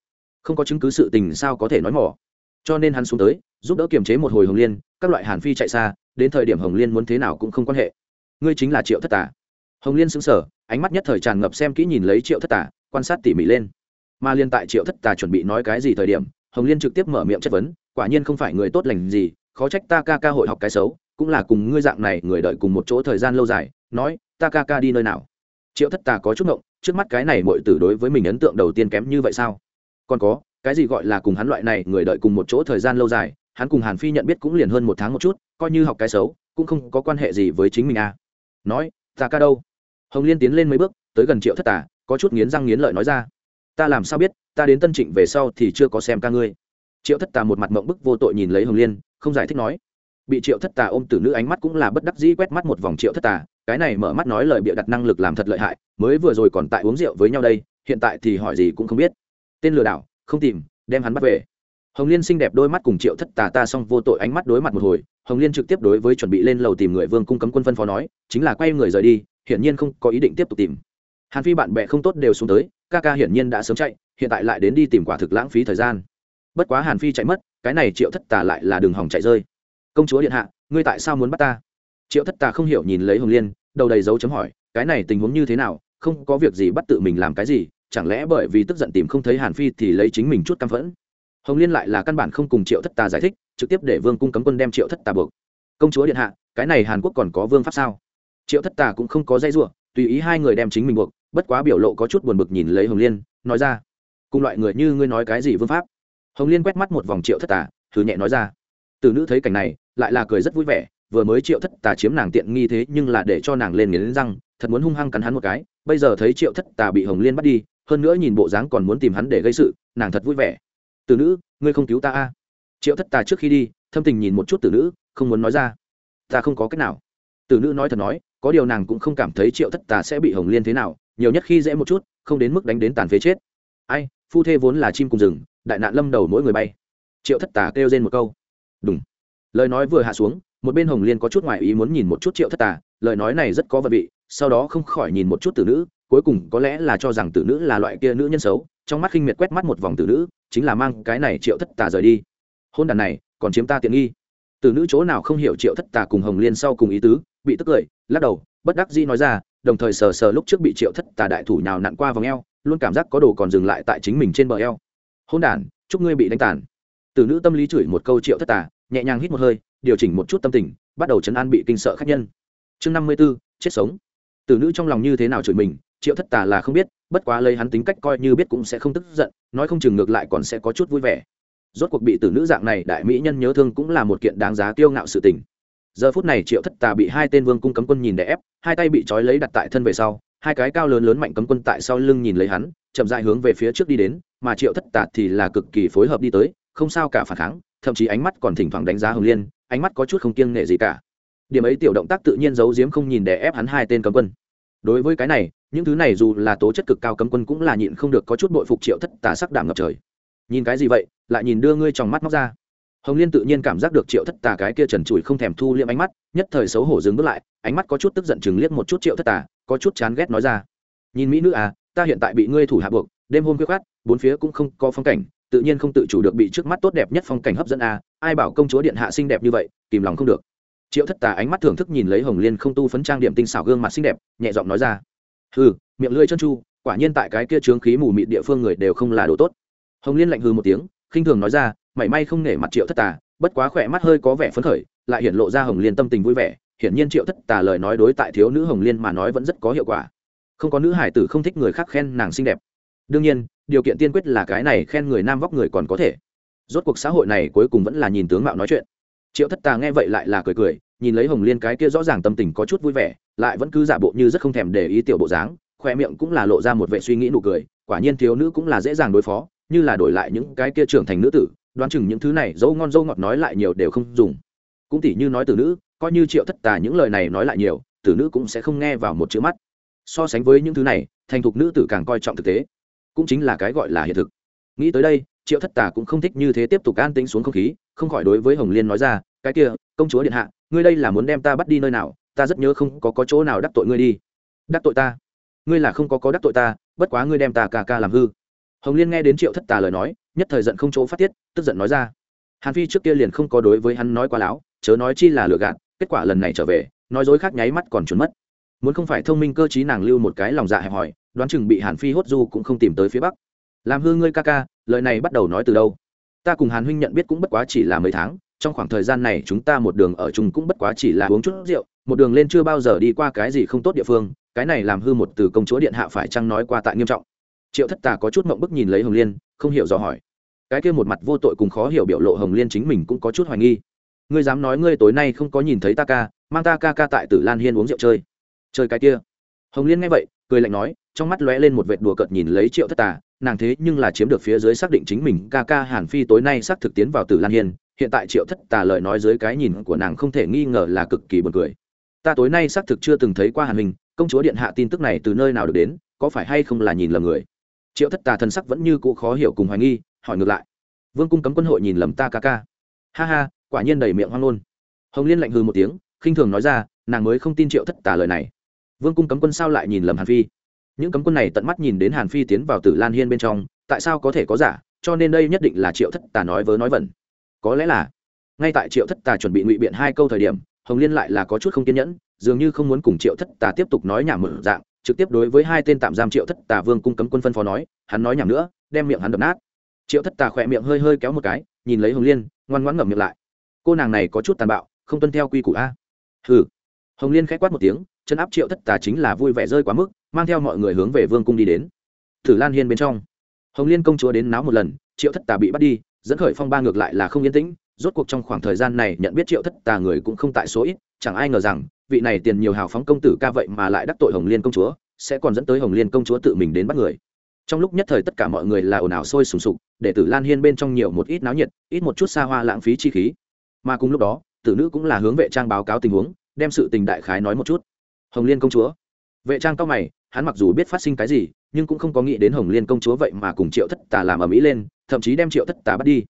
không có chứng cứ sự tình sao có thể nói mỏ. Cho nên hắn xuống tới giúp đỡ kiềm chế một hồi hồng liên các loại hàn phi chạy xa đến thời điểm hồng liên muốn thế nào cũng không quan hệ. Ngươi chính là triệu thất Tả. hồng liên xứng sở ánh mắt nhất thời tràn ngập xem kỹ nhìn lấy triệu thất Tả, quan sát tỉ mỉ lên. Mà liên tại triệu thất tà chuẩn bị nói cái gì thời điểm hồng liên trực tiếp mở miệng chất vấn quả nhiên không phải người tốt lành gì khó trách ta ca ca hội học cái xấu cũng là cùng ngươi dạng này người đợi cùng một chỗ thời gian lâu dài nói ta ca ca đi nơi nào? Triệu thất tà có chút ngộng trước mắt cái này mọi tử đối với mình ấn tượng đầu tiên kém như vậy sao? Còn có, cái gì gọi là cùng hắn loại này người đợi cùng một chỗ thời gian lâu dài, hắn cùng hàn phi nhận biết cũng liền hơn một tháng một chút, coi như học cái xấu, cũng không có quan hệ gì với chính mình à. Nói, ta ca đâu? Hồng liên tiến lên mấy bước, tới gần triệu thất tà có chút nghiến răng nghiến lợi nói ra, ta làm sao biết, ta đến tân trịnh về sau thì chưa có xem ca ngươi. Triệu thất tà một mặt mộng bức vô tội nhìn lấy hồng liên, không giải thích nói. Bị triệu thất tà ôm tử nữ ánh mắt cũng là bất đắc dĩ quét mắt một vòng triệu thất tà cái này mở mắt nói lời bịa đặt năng lực làm thật lợi hại, mới vừa rồi còn tại uống rượu với nhau đây, hiện tại thì hỏi gì cũng không biết tên lừa đảo, không tìm, đem hắn bắt về. Hồng liên xinh đẹp đôi mắt cùng triệu thất tà ta xong vô tội ánh mắt đối mặt một hồi, hồng liên trực tiếp đối với chuẩn bị lên lầu tìm người vương cung cấm quân phân phó nói, chính là quay người rời đi, hiển nhiên không có ý định tiếp tục tìm. Hàn phi bạn bè không tốt đều xuống tới, ca ca hiển nhiên đã sớm chạy, hiện tại lại đến đi tìm quả thực lãng phí thời gian. Bất quá hàn phi chạy mất, cái này triệu thất tà lại là đường hỏng chạy rơi. Công chúa điện hạ, ngươi tại sao muốn bắt ta? Triệu thất tà không hiểu nhìn lấy hồng liên, đầu đầy dấu chấm hỏi, cái này tình huống như thế nào, không có việc gì bắt tự mình làm cái gì chẳng lẽ bởi vì tức giận tìm không thấy hàn phi thì lấy chính mình chút căm phẫn? Hồng liên lại là căn bản không cùng triệu thất tà giải thích, trực tiếp để vương cung cấm quân đem triệu thất tà buộc. Công chúa điện hạ, cái này hàn quốc còn có vương pháp sao? Triệu thất tà cũng không có dây r tùy ý hai người đem chính mình buộc, bất quá biểu lộ có chút buồn bực nhìn lấy hồng liên, nói ra, cùng loại người như ngươi nói cái gì vương pháp? Hồng liên quét mắt một vòng triệu thất tà thử nhẹ nói ra, từ nữ thấy cảnh này, lại là cười rất vui vẻ, vừa mới triệu thất tà chiếm nàng tiện nghi thế nhưng là để cho nàng lên nghiến răng, thật muốn hung hăng cắn hắn một cái, bây giờ thấy triệu thất tà bị hồng liên bắt đi hơn nữa nhìn bộ dáng còn muốn tìm hắn để gây sự, nàng thật vui vẻ. Từ nữ, ngươi không cứu ta a? Triệu thất tà trước khi đi, thâm tình nhìn một chút từ nữ, không muốn nói ra. Ta không có cách nào. Từ nữ nói thật nói, có điều nàng cũng không cảm thấy triệu thất tà sẽ bị hồng liên thế nào, nhiều nhất khi dễ một chút, không đến mức đánh đến tàn phế chết. Ai, phu thê vốn là chim cùng rừng, đại nạn lâm đầu mỗi người bay. Triệu thất tà kêu lên một câu. Đúng lời nói vừa hạ xuống, một bên hồng liên có chút ngoại ý muốn nhìn một chút triệu thất tà, lời nói này rất có vật vị, sau đó không khỏi nhìn một chút tử nữ cuối cùng có lẽ là cho rằng tử nữ là loại kia nữ nhân xấu, trong mắt khinh miệt quét mắt một vòng tử nữ, chính là mang cái này triệu thất tà rời đi. Hôn đàn này, còn chiếm ta tiện nghi. Tử nữ chỗ nào không hiểu triệu thất tà cùng hồng liên sau cùng ý tứ, bị tức cười, lắc đầu, bất đắc dĩ nói ra, đồng thời sờ sờ lúc trước bị triệu thất tà đại thủ nhào nặn qua vòng eo, luôn cảm giác có đồ còn dừng lại tại chính mình trên bờ eo. Hôn đàn, chúc ngươi bị đánh tàn. Tử nữ tâm lý chửi một câu triệu thất tà, nhẹ nhàng hít một hơi, điều chỉnh một chút tâm tình, bắt đầu chấn an bị kinh sợ khách nhân. Chương năm mươi b ố chết sống. Tử nữ trong lòng như thế nào chửi mình triệu thất tà là không biết, bất quá lấy hắn tính cách coi như biết cũng sẽ không tức giận, nói không chừng ngược lại còn sẽ có chút vui vẻ. Rốt cuộc bị tử nữ dạng này, đại mỹ nhân nhớ thương cũng là một kiện đáng giá tiêu ngạo sự tình. Giờ phút này triệu thất tà bị hai tên vương cung cấm quân nhìn đè ép, hai tay bị trói lấy đặt tại thân về sau, hai cái cao lớn lớn mạnh cấm quân tại sau lưng nhìn lấy hắn, chậm dại hướng về phía trước đi đến, mà triệu thất tà thì là cực kỳ phối hợp đi tới, không sao cả phản kháng, thậm chí ánh mắt còn thỉnh thoảng đánh giá hồng liên, ánh mắt có chút không kiêng nệ gì cả. Điểm ấy tiểu động tác tự nhiên giấu giếm không nhìn để ép hắn hai tên cấm quân. Đối với cái này những thứ này dù là tố chất cực cao cấm quân cũng là nhịn không được có chút bội phục triệu thất tà sắc đảm ngập trời. Nhìn cái gì vậy, lại nhìn đưa ngươi trong mắt móc ra. Hồng liên tự nhiên cảm giác được triệu thất tà cái kia trần trụi không thèm thu liệm ánh mắt, nhất thời xấu hổ dừng bước lại, ánh mắt có chút tức giận chừng liếc một chút triệu thất tà, có chút chán ghét nói ra. Nhìn mỹ nữ à ta hiện tại bị ngươi thủ hạ buộc, đêm hôm khuya khát bốn phía cũng không có phong cảnh, tự nhiên không tự chủ được bị trước mắt tốt đẹp nhất phong cảnh hấp dẫn à ai bảo công chúa điện hạ xinh đẹp như vậy, kìm lòng không được. Triệu thất tà ánh mắt thưởng thức nhìn lấy hồng liên không tu phấn trang điểm tinh xảo gương mặt xinh đẹp, nhẹ giọng nói ra hừ, miệng lưỡi chân chu, quả nhiên tại cái kia trướng khí mù mịt địa phương người đều không là đồ tốt. Hồng liên lạnh hừ một tiếng, khinh thường nói ra, mảy may không nể mặt triệu thất tà, bất quá khỏe mắt hơi có vẻ phấn khởi, lại hiện lộ ra hồng liên tâm tình vui vẻ, hiển nhiên triệu thất tà lời nói đối tại thiếu nữ hồng liên mà nói vẫn rất có hiệu quả. Không có nữ hải tử không thích người khác khen nàng xinh đẹp. Đương nhiên, điều kiện tiên quyết là cái này khen người nam vóc người còn có thể. Rốt cuộc xã hội này cuối cùng vẫn là nhìn tướng mạo nói chuyện. Triệu thất tà nghe vậy lại là cười cười nhìn lấy hồng liên cái kia rõ ràng tâm tình có chút vui vẻ, lại vẫn cứ giả bộ như rất không thèm để ý tiểu bộ dáng, khoe miệng cũng là lộ ra một vệ suy nghĩ nụ cười, quả nhiên thiếu nữ cũng là dễ dàng đối phó, như là đổi lại những cái kia trưởng thành nữ tử, đoán chừng những thứ này dâu ngon dâu ngọt nói lại nhiều đều không dùng. Cũng tỉ như nói từ nữ, coi như triệu thất tà những lời này nói lại nhiều tử nữ cũng sẽ không nghe vào một chữ mắt. So sánh với những thứ này, thành thục nữ tử càng coi trọng thực tế, cũng chính là cái gọi là hiện thực. Nghĩ tới đây, triệu thất tà cũng không thích như thế tiếp tục an tính xuống không khí, không khỏi đối với hồng liên nói ra, cái kia, công chúa điện hạ ngươi đây là muốn đem ta bắt đi nơi nào ta rất nhớ không có, có chỗ nào đắc tội ngươi đi. Đắc tội ta? Ngươi là không có có đắc tội ta bất quá ngươi đem ta ca ca làm hư. Hồng liên nghe đến triệu thất tà lời nói nhất thời giận không chỗ phát tiết tức giận nói ra. Hàn phi trước kia liền không có đối với hắn nói quá láo chớ nói chi là lừa gạt kết quả lần này trở về nói dối khác nháy mắt còn trốn mất. Muốn không phải thông minh cơ t nàng lưu một cái lòng dạ hẹp hòi đoán chừng bị hàn phi hốt du cũng không tìm tới phía bắc. Làm hư ngươi ca ca lời này bắt đầu nói từ đâu? Ta cùng hàn huynh nhận biết cũng bất quá chỉ là mấy tháng trong khoảng thời gian này chúng ta một đường ở chung cũng bất quá chỉ là uống chút rượu, một đường lên chưa bao giờ đi qua cái gì không tốt địa phương, cái này làm hư một từ công chúa điện hạ phải chăng nói qua tại nghiêm trọng. Triệu thất tà có chút mộng bức nhìn lấy hồng liên, không hiểu rõ hỏi. Cái kia một mặt vô tội cùng khó hiểu biểu lộ hồng liên chính mình cũng có chút hoài nghi. Ngươi dám nói ngươi tối nay không có nhìn thấy ta ca, mang ta ca ca tại tử lan hiên uống rượu chơi. Chơi cái kia. Hồng liên nghe vậy, cười lạnh nói, trong mắt lóe lên một vệt đùa cợt nhìn lấy triệu thất tà, nàng thế nhưng là chiếm được phía dưới xác định chính mình ca ca hàn phi tối nay xác thực tiến vào tử lan hiên hiện tại triệu thất tà lời nói dưới cái nhìn của nàng không thể nghi ngờ là cực kỳ buồn cười. Ta tối nay xác thực chưa từng thấy qua hàn hình công chúa điện hạ tin tức này từ nơi nào được đến, có phải hay không là nhìn lầm người? Triệu thất tà thân sắc vẫn như cũ khó hiểu cùng hoài nghi, hỏi ngược lại. Vương cung cấm quân hội nhìn lầm ta ca ca. Ha ha, quả nhiên đầy miệng hoang ngôn. Hồng liên lạnh hư một tiếng, khinh thường nói ra, nàng mới không tin triệu thất tà lời này. Vương cung cấm quân sao lại nhìn lầm hàn phi? Những cấm quân này tận mắt nhìn đến hàn phi tiến vào tử lan hiên bên trong, tại sao có thể có giả? Cho nên đây nhất định là triệu thất tà nói vớ nói vẩn có lẽ là. Ngay tại triệu thất tà chuẩn bị ngụy biện hai câu thời điểm, hồng liên lại là có chút không kiên nhẫn, dường như không muốn cùng triệu thất tà tiếp tục nói nhảm mở dạng, trực tiếp đối với hai tên tạm giam triệu thất tà vương cung cấm quân phân phó nói, hắn nói nhảm nữa, đem miệng hắn đập nát. Triệu thất tà khỏe miệng hơi hơi kéo một cái, nhìn lấy hồng liên, ngoan ngoãn ngậm miệng lại. Cô nàng này có chút tàn bạo, không tuân theo quy củ a. Hừ. Hồng liên k h á c quát một tiếng, chân áp triệu thất tà chính là vui vẻ rơi quá mức, mang theo mọi người hướng về vương cung đi đến. Thử lan hiên bên trong. Hồng liên công chúa đến náo một lần, triệu thất tà bị bắt đi dẫn khởi phong ba ngược lại là không yên tĩnh, rốt cuộc trong khoảng thời gian này nhận biết triệu thất tà người cũng không tại số ít, chẳng ai ngờ rằng, vị này tiền nhiều hào phóng công tử ca vậy mà lại đắc tội hồng liên công chúa, sẽ còn dẫn tới hồng liên công chúa tự mình đến bắt người. Trong lúc nhất thời tất cả mọi người là ồn ào sôi sùng sục, để tử lan hiên bên trong nhiều một ít náo nhiệt, ít một chút xa hoa lãng phí chi khí. Mà cùng lúc đó, tử nữ cũng là hướng vệ trang báo cáo tình huống, đem sự tình đại khái nói một chút. Hồng liên công chúa. Vệ trang cao mày hắn mặc dù biết phát sinh cái gì, nhưng cũng không có nghĩ đến hồng liên công chúa vậy mà cùng triệu thất tà làm ở mỹ lên, thậm chí đem triệu thất tà bắt đi.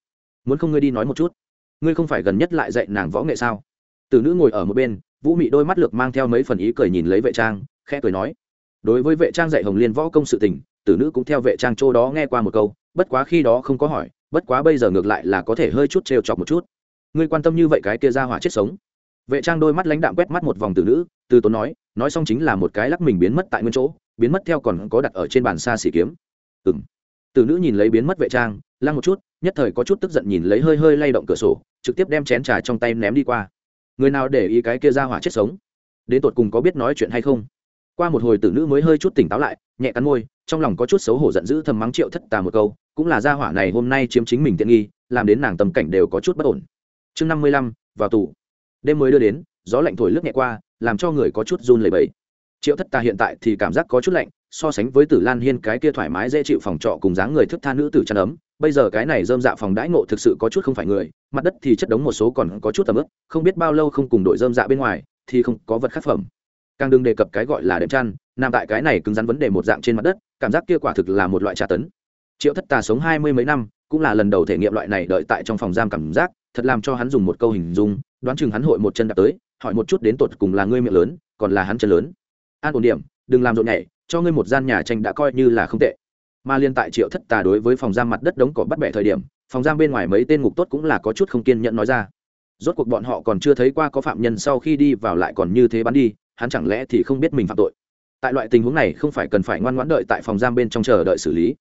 Muốn không ngươi đi nói một chút? Ngươi không phải gần nhất lại dạy nàng võ nghệ sao? Từ nữ ngồi ở một bên, vũ mị đôi mắt lược mang theo mấy phần ý cười nhìn lấy vệ trang, khẽ cười nói. Đối với vệ trang dạy hồng liên võ công sự tình, tử nữ cũng theo vệ trang châu đó nghe qua một câu, bất quá khi đó không có hỏi, bất quá bây giờ ngược lại là có thể hơi chút trêu chọc một chút. Ngươi quan tâm như vậy cái kia ra hỏa chết sống. Vệ trang đôi mắt lãnh đạm quét mắt một vòng tử nữ từ tốn nói nói xong chính là một cái lắc mình biến mất tại nguyên chỗ, biến mất theo còn có đặt ở trên bàn xa xỉ kiếm. Ừ m từ nữ nhìn lấy biến mất vệ trang, lăng một chút, nhất thời có chút tức giận nhìn lấy hơi hơi lay động cửa sổ, trực tiếp đem chén trà trong tay ném đi qua. Người nào để ý cái kia ra hỏa chết sống? Đến tột cùng có biết nói chuyện hay không? Qua một hồi tử nữ mới hơi chút tỉnh táo lại, nhẹ cắn môi, trong lòng có chút xấu hổ giận dữ thầm mắng triệu thất tà một câu, cũng là gia hỏa này hôm nay chiếm chính mình tiện nghi, làm đến nàng tâm cảnh đều có chút bất ổn. Chương năm mươi lăm, vào tù. Đêm mới đưa đến, gió lạnh thổi lướt nhẹ qua làm cho người có chút run lẩy bẩy. Triệu thất tà hiện tại thì cảm giác có chút lạnh, so sánh với tử lan hiên cái kia thoải mái dễ chịu phòng trọ cùng dáng người thức tha nữ tử chăn ấm, bây giờ cái này dơm dạ phòng đãi ngộ thực sự có chút không phải người, mặt đất thì chất đống một số còn có chút tầm ướp không biết bao lâu không cùng đội dơm dạ bên ngoài thì không có vật khắc phẩm. Càng đừng đề cập cái gọi là đệm chăn, nằm tại cái này cứng rắn vấn đề một dạng trên mặt đất, cảm giác kia quả thực là một loại tra tấn. Triệu thất tà sống hai mươi mấy năm, cũng là lần đầu thể nghiệm loại này đợi tại trong phòng giam cảm giác, thật làm cho hắn dùng một câu hình dung, đoán chừng hắn hội một chân đạp tới hỏi một chút đến tột cùng là ngươi miệng lớn, còn là hắn chân lớn. An ổn điểm, đừng làm rộn nhảy, cho ngươi một gian nhà tranh đã coi như là không tệ. Mà liên tại triệu thất tà đối với phòng giam mặt đất đống cỏ bắt bẻ thời điểm, phòng giam bên ngoài mấy tên ngục tốt cũng là có chút không kiên nhẫn nói ra. Rốt cuộc bọn họ còn chưa thấy qua có phạm nhân sau khi đi vào lại còn như thế bắn đi, hắn chẳng lẽ thì không biết mình phạm tội. Tại loại tình huống này không phải cần phải ngoan ngoãn đợi tại phòng giam bên trong chờ đợi xử lý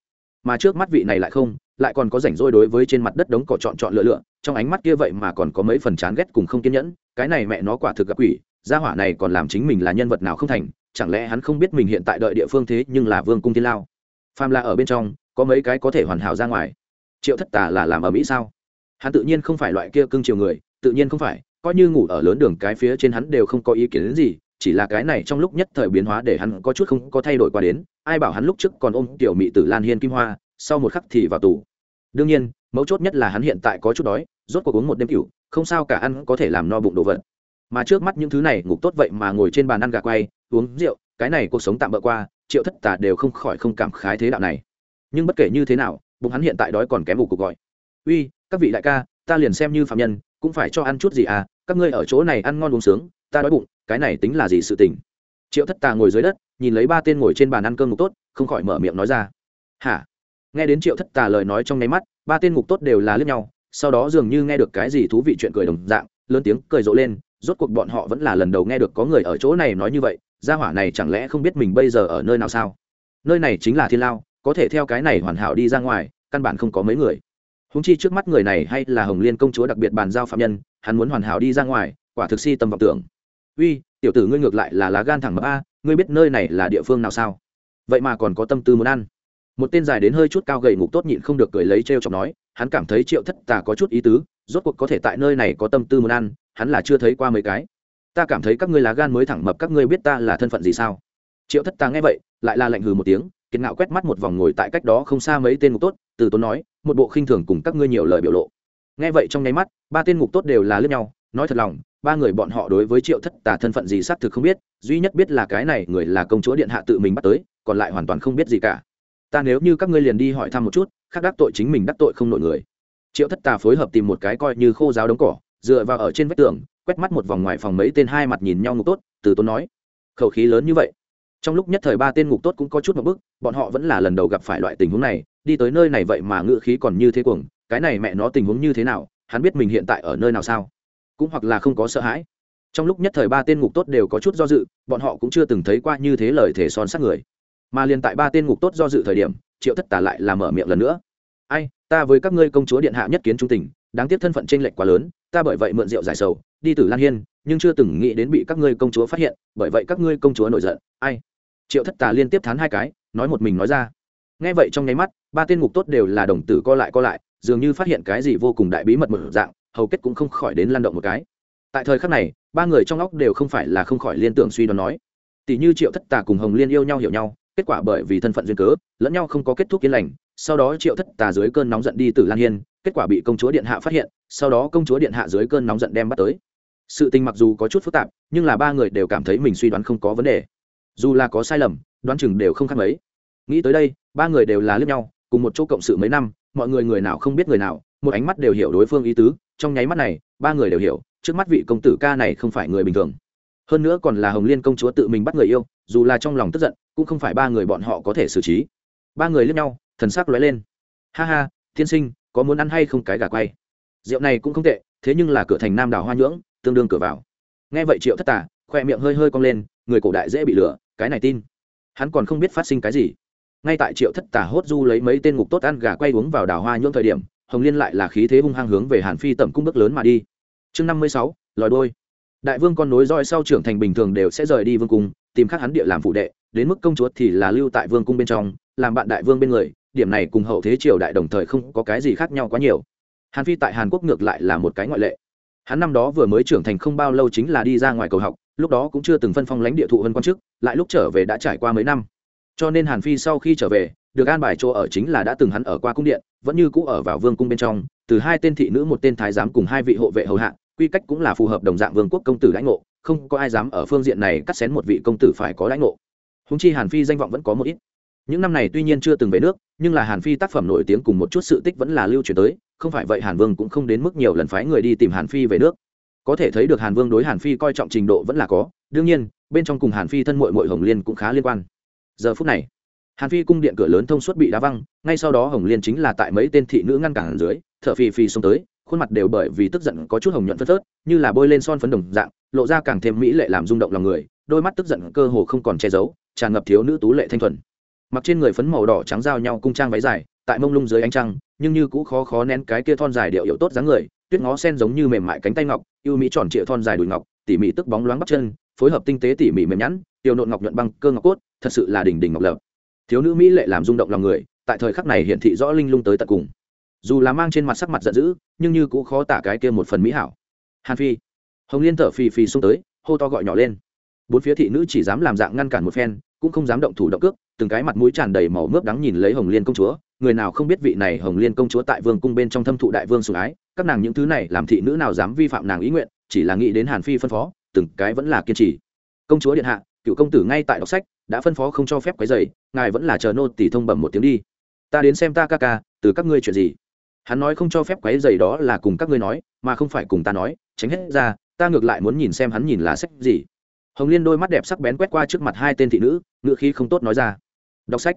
mà trước mắt vị này lại không, lại còn có rảnh rỗi đối với trên mặt đất đống cỏ chọn chọn lựa lựa, trong ánh mắt kia vậy mà còn có mấy phần chán ghét cùng không kiên nhẫn, cái này mẹ nó quả thực gặp quỷ, gia hỏa này còn làm chính mình là nhân vật nào không thành, chẳng lẽ hắn không biết mình hiện tại đợi địa phương thế nhưng là vương cung thiên lao. Phàm là ở bên trong, có mấy cái có thể hoàn hảo ra ngoài. Triệu thất tà là làm ở mỹ sao? Hắn tự nhiên không phải loại kia cưng chiều người, tự nhiên không phải, coi như ngủ ở lớn đường cái phía trên hắn đều không có ý kiến đến gì chỉ là cái này trong lúc nhất thời biến hóa để hắn có chút không có thay đổi qua đến, ai bảo hắn lúc trước còn ôm tiểu mỹ tử lan hiên kim hoa, sau một khắc thì vào tù. Đương nhiên, mấu chốt nhất là hắn hiện tại có chút đói, rốt cuộc uống một đêm cựu không sao cả ăn có thể làm no bụng đồ vật. Mà trước mắt những thứ này ngục tốt vậy mà ngồi trên bàn ăn gà quay, uống rượu, cái này cuộc sống tạm bỡ qua, triệu thất tà đều không khỏi không cảm khái thế đạo này. Nhưng bất kể như thế nào, bụng hắn hiện tại đói còn kém vụ cuộc gọi. Uy, các vị đại ca, ta liền xem như phạm nhân, cũng phải cho ăn chút gì à các ngươi ở chỗ này ăn ngon uống sướng ta đói bụng, cái này tính là gì sự tình? Triệu thất tà ngồi dưới đất, nhìn lấy ba tên ngồi trên bàn ăn cơm ngục tốt, không khỏi mở miệng nói ra. Hả? Nghe đến triệu thất tà lời nói trong nháy mắt, ba tên ngục tốt đều là lướt nhau, sau đó dường như nghe được cái gì thú vị chuyện cười đồng dạng, lớn tiếng cười rộ lên, rốt cuộc bọn họ vẫn là lần đầu nghe được có người ở chỗ này nói như vậy, gia hỏa này chẳng lẽ không biết mình bây giờ ở nơi nào sao? Nơi này chính là thiên lao, có thể theo cái này hoàn hảo đi ra ngoài, căn bản không có mấy người. Húng chi trước mắt người này hay là hồng liên công chúa đặc biệt bàn giao phạm nhân, hắn muốn hoàn hảo đi ra ngoài, quả thực si tâm vọng tưởng uy, tiểu tử ngươi ngược lại là lá gan thẳng mập a, ngươi biết nơi này là địa phương nào sao? Vậy mà còn có tâm tư muốn ăn. Một tên dài đến hơi chút cao gầy ngục tốt nhịn không được cười lấy t r e o chọc nói, hắn cảm thấy triệu thất tà có chút ý tứ, rốt cuộc có thể tại nơi này có tâm tư muốn ăn, hắn là chưa thấy qua mấy cái. Ta cảm thấy các ngươi lá gan mới thẳng mập, các ngươi biết ta là thân phận gì sao? Triệu thất tà nghe vậy, lại là lạnh hừ một tiếng kiệt ngạo quét mắt một vòng ngồi tại cách đó không xa mấy tên ngục tốt, từ tốn nói, một bộ khinh thường cùng các ngươi nhiều lời biểu lộ. Nghe vậy trong nháy mắt, ba tên ngục tốt đều là lướt nhau, nói thật lòng ba người bọn họ đối với triệu thất tà thân phận gì xác thực không biết, duy nhất biết là cái này người là công chúa điện hạ tự mình bắt tới, còn lại hoàn toàn không biết gì cả. Ta nếu như các ngươi liền đi hỏi thăm một chút, khác đắc tội chính mình đắc tội không nội người. Triệu thất tà phối hợp tìm một cái coi như khô giáo đống cỏ, dựa vào ở trên vách tường, quét mắt một vòng ngoài phòng mấy tên hai mặt nhìn nhau ngục tốt, từ tốn nói, khẩu khí lớn như vậy. Trong lúc nhất thời ba tên ngục tốt cũng có chút một bức, bọn họ vẫn là lần đầu gặp phải loại tình huống này, đi tới nơi này vậy mà ngự khí còn như thế cuồng, cái này mẹ nó tình huống như thế nào, hắn biết mình hiện tại ở nơi nào sao? Cũng hoặc là không có sợ hãi. Trong lúc nhất thời ba tên ngục tốt đều có chút do dự, bọn họ cũng chưa từng thấy qua như thế lời thể son sát người. Mà liền tại ba tên ngục tốt do dự thời điểm, triệu thất tả lại là mở miệng lần nữa. Ai, ta với các ngươi công chúa điện hạ nhất kiến trung tình, đáng tiếc thân phận t r ê n lệch quá lớn, ta bởi vậy mượn rượu giải sầu, đi từ lan hiên, nhưng chưa từng nghĩ đến bị các ngươi công chúa phát hiện, bởi vậy các ngươi công chúa nổi giận. Ai? Triệu thất tà liên tiếp thán hai cái, nói một mình nói ra. Nghe vậy trong nháy mắt, ba tên ngục tốt đều là đồng tử co lại co lại, dường như phát hiện cái gì vô cùng đại bí mật một dạng hầu kết cũng không khỏi đến lan động một cái. Tại thời khắc này, ba người trong óc đều không phải là không khỏi liên tưởng suy đoán nói. Tỷ như triệu thất tà cùng hồng liên yêu nhau hiểu nhau, kết quả bởi vì thân phận duyên cớ, lẫn nhau không có kết thúc yên lành, sau đó triệu thất tà dưới cơn nóng giận đi từ lan hiên, kết quả bị công chúa điện hạ phát hiện, sau đó công chúa điện hạ dưới cơn nóng giận đem bắt tới. Sự tình mặc dù có chút phức tạp, nhưng là ba người đều cảm thấy mình suy đoán không có vấn đề. Dù là có sai lầm, đoán chừng đều không khác mấy. Nghĩ tới đây, ba người đều là lướt nhau, cùng một chỗ cộng sự mấy năm, mọi người người nào không biết người nào, một ánh mắt đều hiểu đối phương ý tứ trong nháy mắt này, ba người đều hiểu, trước mắt vị công tử ca này không phải người bình thường. Hơn nữa còn là hồng liên công chúa tự mình bắt người yêu, dù là trong lòng tức giận, cũng không phải ba người bọn họ có thể xử trí. Ba người lướt nhau, thần sắc lóe lên. Ha ha thiên sinh, có muốn ăn hay không cái gà quay? Rượu này cũng không tệ, thế nhưng là cửa thành nam đảo hoa nhưỡng, tương đương cửa vào. Nghe vậy triệu thất tả khoe miệng hơi hơi cong lên, người cổ đại dễ bị lửa cái này tin. Hắn còn không biết phát sinh cái gì. Ngay tại triệu thất tả hốt du lấy mấy tên ngục tốt ăn gà quay uống vào đảo hoa nhưỡng thời điểm hồng liên lại là khí thế hung hăng hướng về hàn phi tẩm cung bước lớn mà đi. Chương năm mươi sáu, lòi đôi. Đại vương con nối roi sau trưởng thành bình thường đều sẽ rời đi vương cung, tìm khác hắn địa làm phụ đệ, đến mức công chúa thì là lưu tại vương cung bên trong, làm bạn đại vương bên người, điểm này cùng hậu thế triều đại đồng thời không có cái gì khác nhau quá nhiều. Hàn phi tại hàn quốc ngược lại là một cái ngoại lệ. Hắn năm đó vừa mới trưởng thành không bao lâu chính là đi ra ngoài cầu học, lúc đó cũng chưa từng phân phong lãnh địa thụ vân quan chức, lại lúc trở về đã trải qua mấy năm. Cho nên hàn phi sau khi trở về được an bài chỗ ở chính là đã từng hắn ở qua cung điện, vẫn như cũ ở vào vương cung bên trong, từ hai tên thị nữ một tên thái giám cùng hai vị hộ vệ hầu hạ, quy cách cũng là phù hợp đồng dạng vương quốc công tử lãnh ngộ, không có ai dám ở phương diện này cắt xén một vị công tử phải có lãnh ngộ. Húng chi hàn phi danh vọng vẫn có một ít. Những năm này tuy nhiên chưa từng về nước, nhưng là hàn phi tác phẩm nổi tiếng cùng một chút sự tích vẫn là lưu truyền tới, không phải vậy hàn vương cũng không đến mức nhiều lần phái người đi tìm hàn phi về nước. Có thể thấy được hàn vương đối hàn phi coi trọng trình độ vẫn là có, đương nhiên, bên trong cùng hàn phi thân mội mội hồng liên cũng khá liên quan. Giờ phút này hàn phi cung điện cửa lớn thông suốt bị đá văng, ngay sau đó hồng liên chính là tại mấy tên thị nữ ngăn cản dưới, thở phì phì xông tới, khuôn mặt đều bởi vì tức giận có chút hồng nhuận phớt phớt, như là bôi lên son phấn đồng dạng, lộ ra càng thêm mỹ lệ làm rung động lòng người, đôi mắt tức giận cơ hồ không còn che giấu, tràn ngập thiếu nữ tú lệ thanh thuần. Mặc trên người phấn màu đỏ trắng giao nhau cung trang váy dài, tại mông lung dưới ánh trăng, nhưng như cũ khó khó nén cái kia thon dài điệu hiệu tốt dáng người, tuyết ngó sen giống như mềm mại cánh tay ngọc yêu mỹ tròn trịa thon dài đùi ngọc, tỉ mỉ tức bóng loáng bắp chân, phối hợp tinh tế tỉ mỉ mềm nhẵn, tiểu nộn ngọc nhuận băng cơ ngọc cốt, thật sự là đỉnh đỉnh ngọc lập thiếu nữ mỹ lệ làm rung động lòng người, tại thời khắc này hiện thị rõ linh lung tới tận cùng. Dù là mang trên mặt sắc mặt giận dữ, nhưng như cũng khó tả cái kia một phần mỹ hảo. Hàn phi, hồng liên thở phì phì xông tới, hô to gọi nhỏ lên. Bốn phía thị nữ chỉ dám làm dạng ngăn cản một phen, cũng không dám động thủ động cước, từng cái mặt mũi tràn đầy màu mướp đắng nhìn lấy hồng liên công chúa. Người nào không biết vị này hồng liên công chúa tại vương cung bên trong thâm thụ đại vương sủng ái, các nàng những thứ này làm thị nữ nào dám vi phạm nàng ý nguyện, chỉ là nghĩ đến hàn phi phân phó, từng cái vẫn là kiên trì. Công chúa điện hạ, cựu công tử ngay tại đọc sách đã phân phó không cho phép quấy dày ngài vẫn là chờ nô tỷ thông bẩm một tiếng đi. Ta đến xem ta ca ca, từ các ngươi chuyện gì? Hắn nói không cho phép quấy dày đó là cùng các ngươi nói, mà không phải cùng ta nói, tránh hết ra, ta ngược lại muốn nhìn xem hắn nhìn là sách gì. Hồng liên đôi mắt đẹp sắc bén quét qua trước mặt hai tên thị nữ ngựa khí không tốt nói ra. Đọc sách.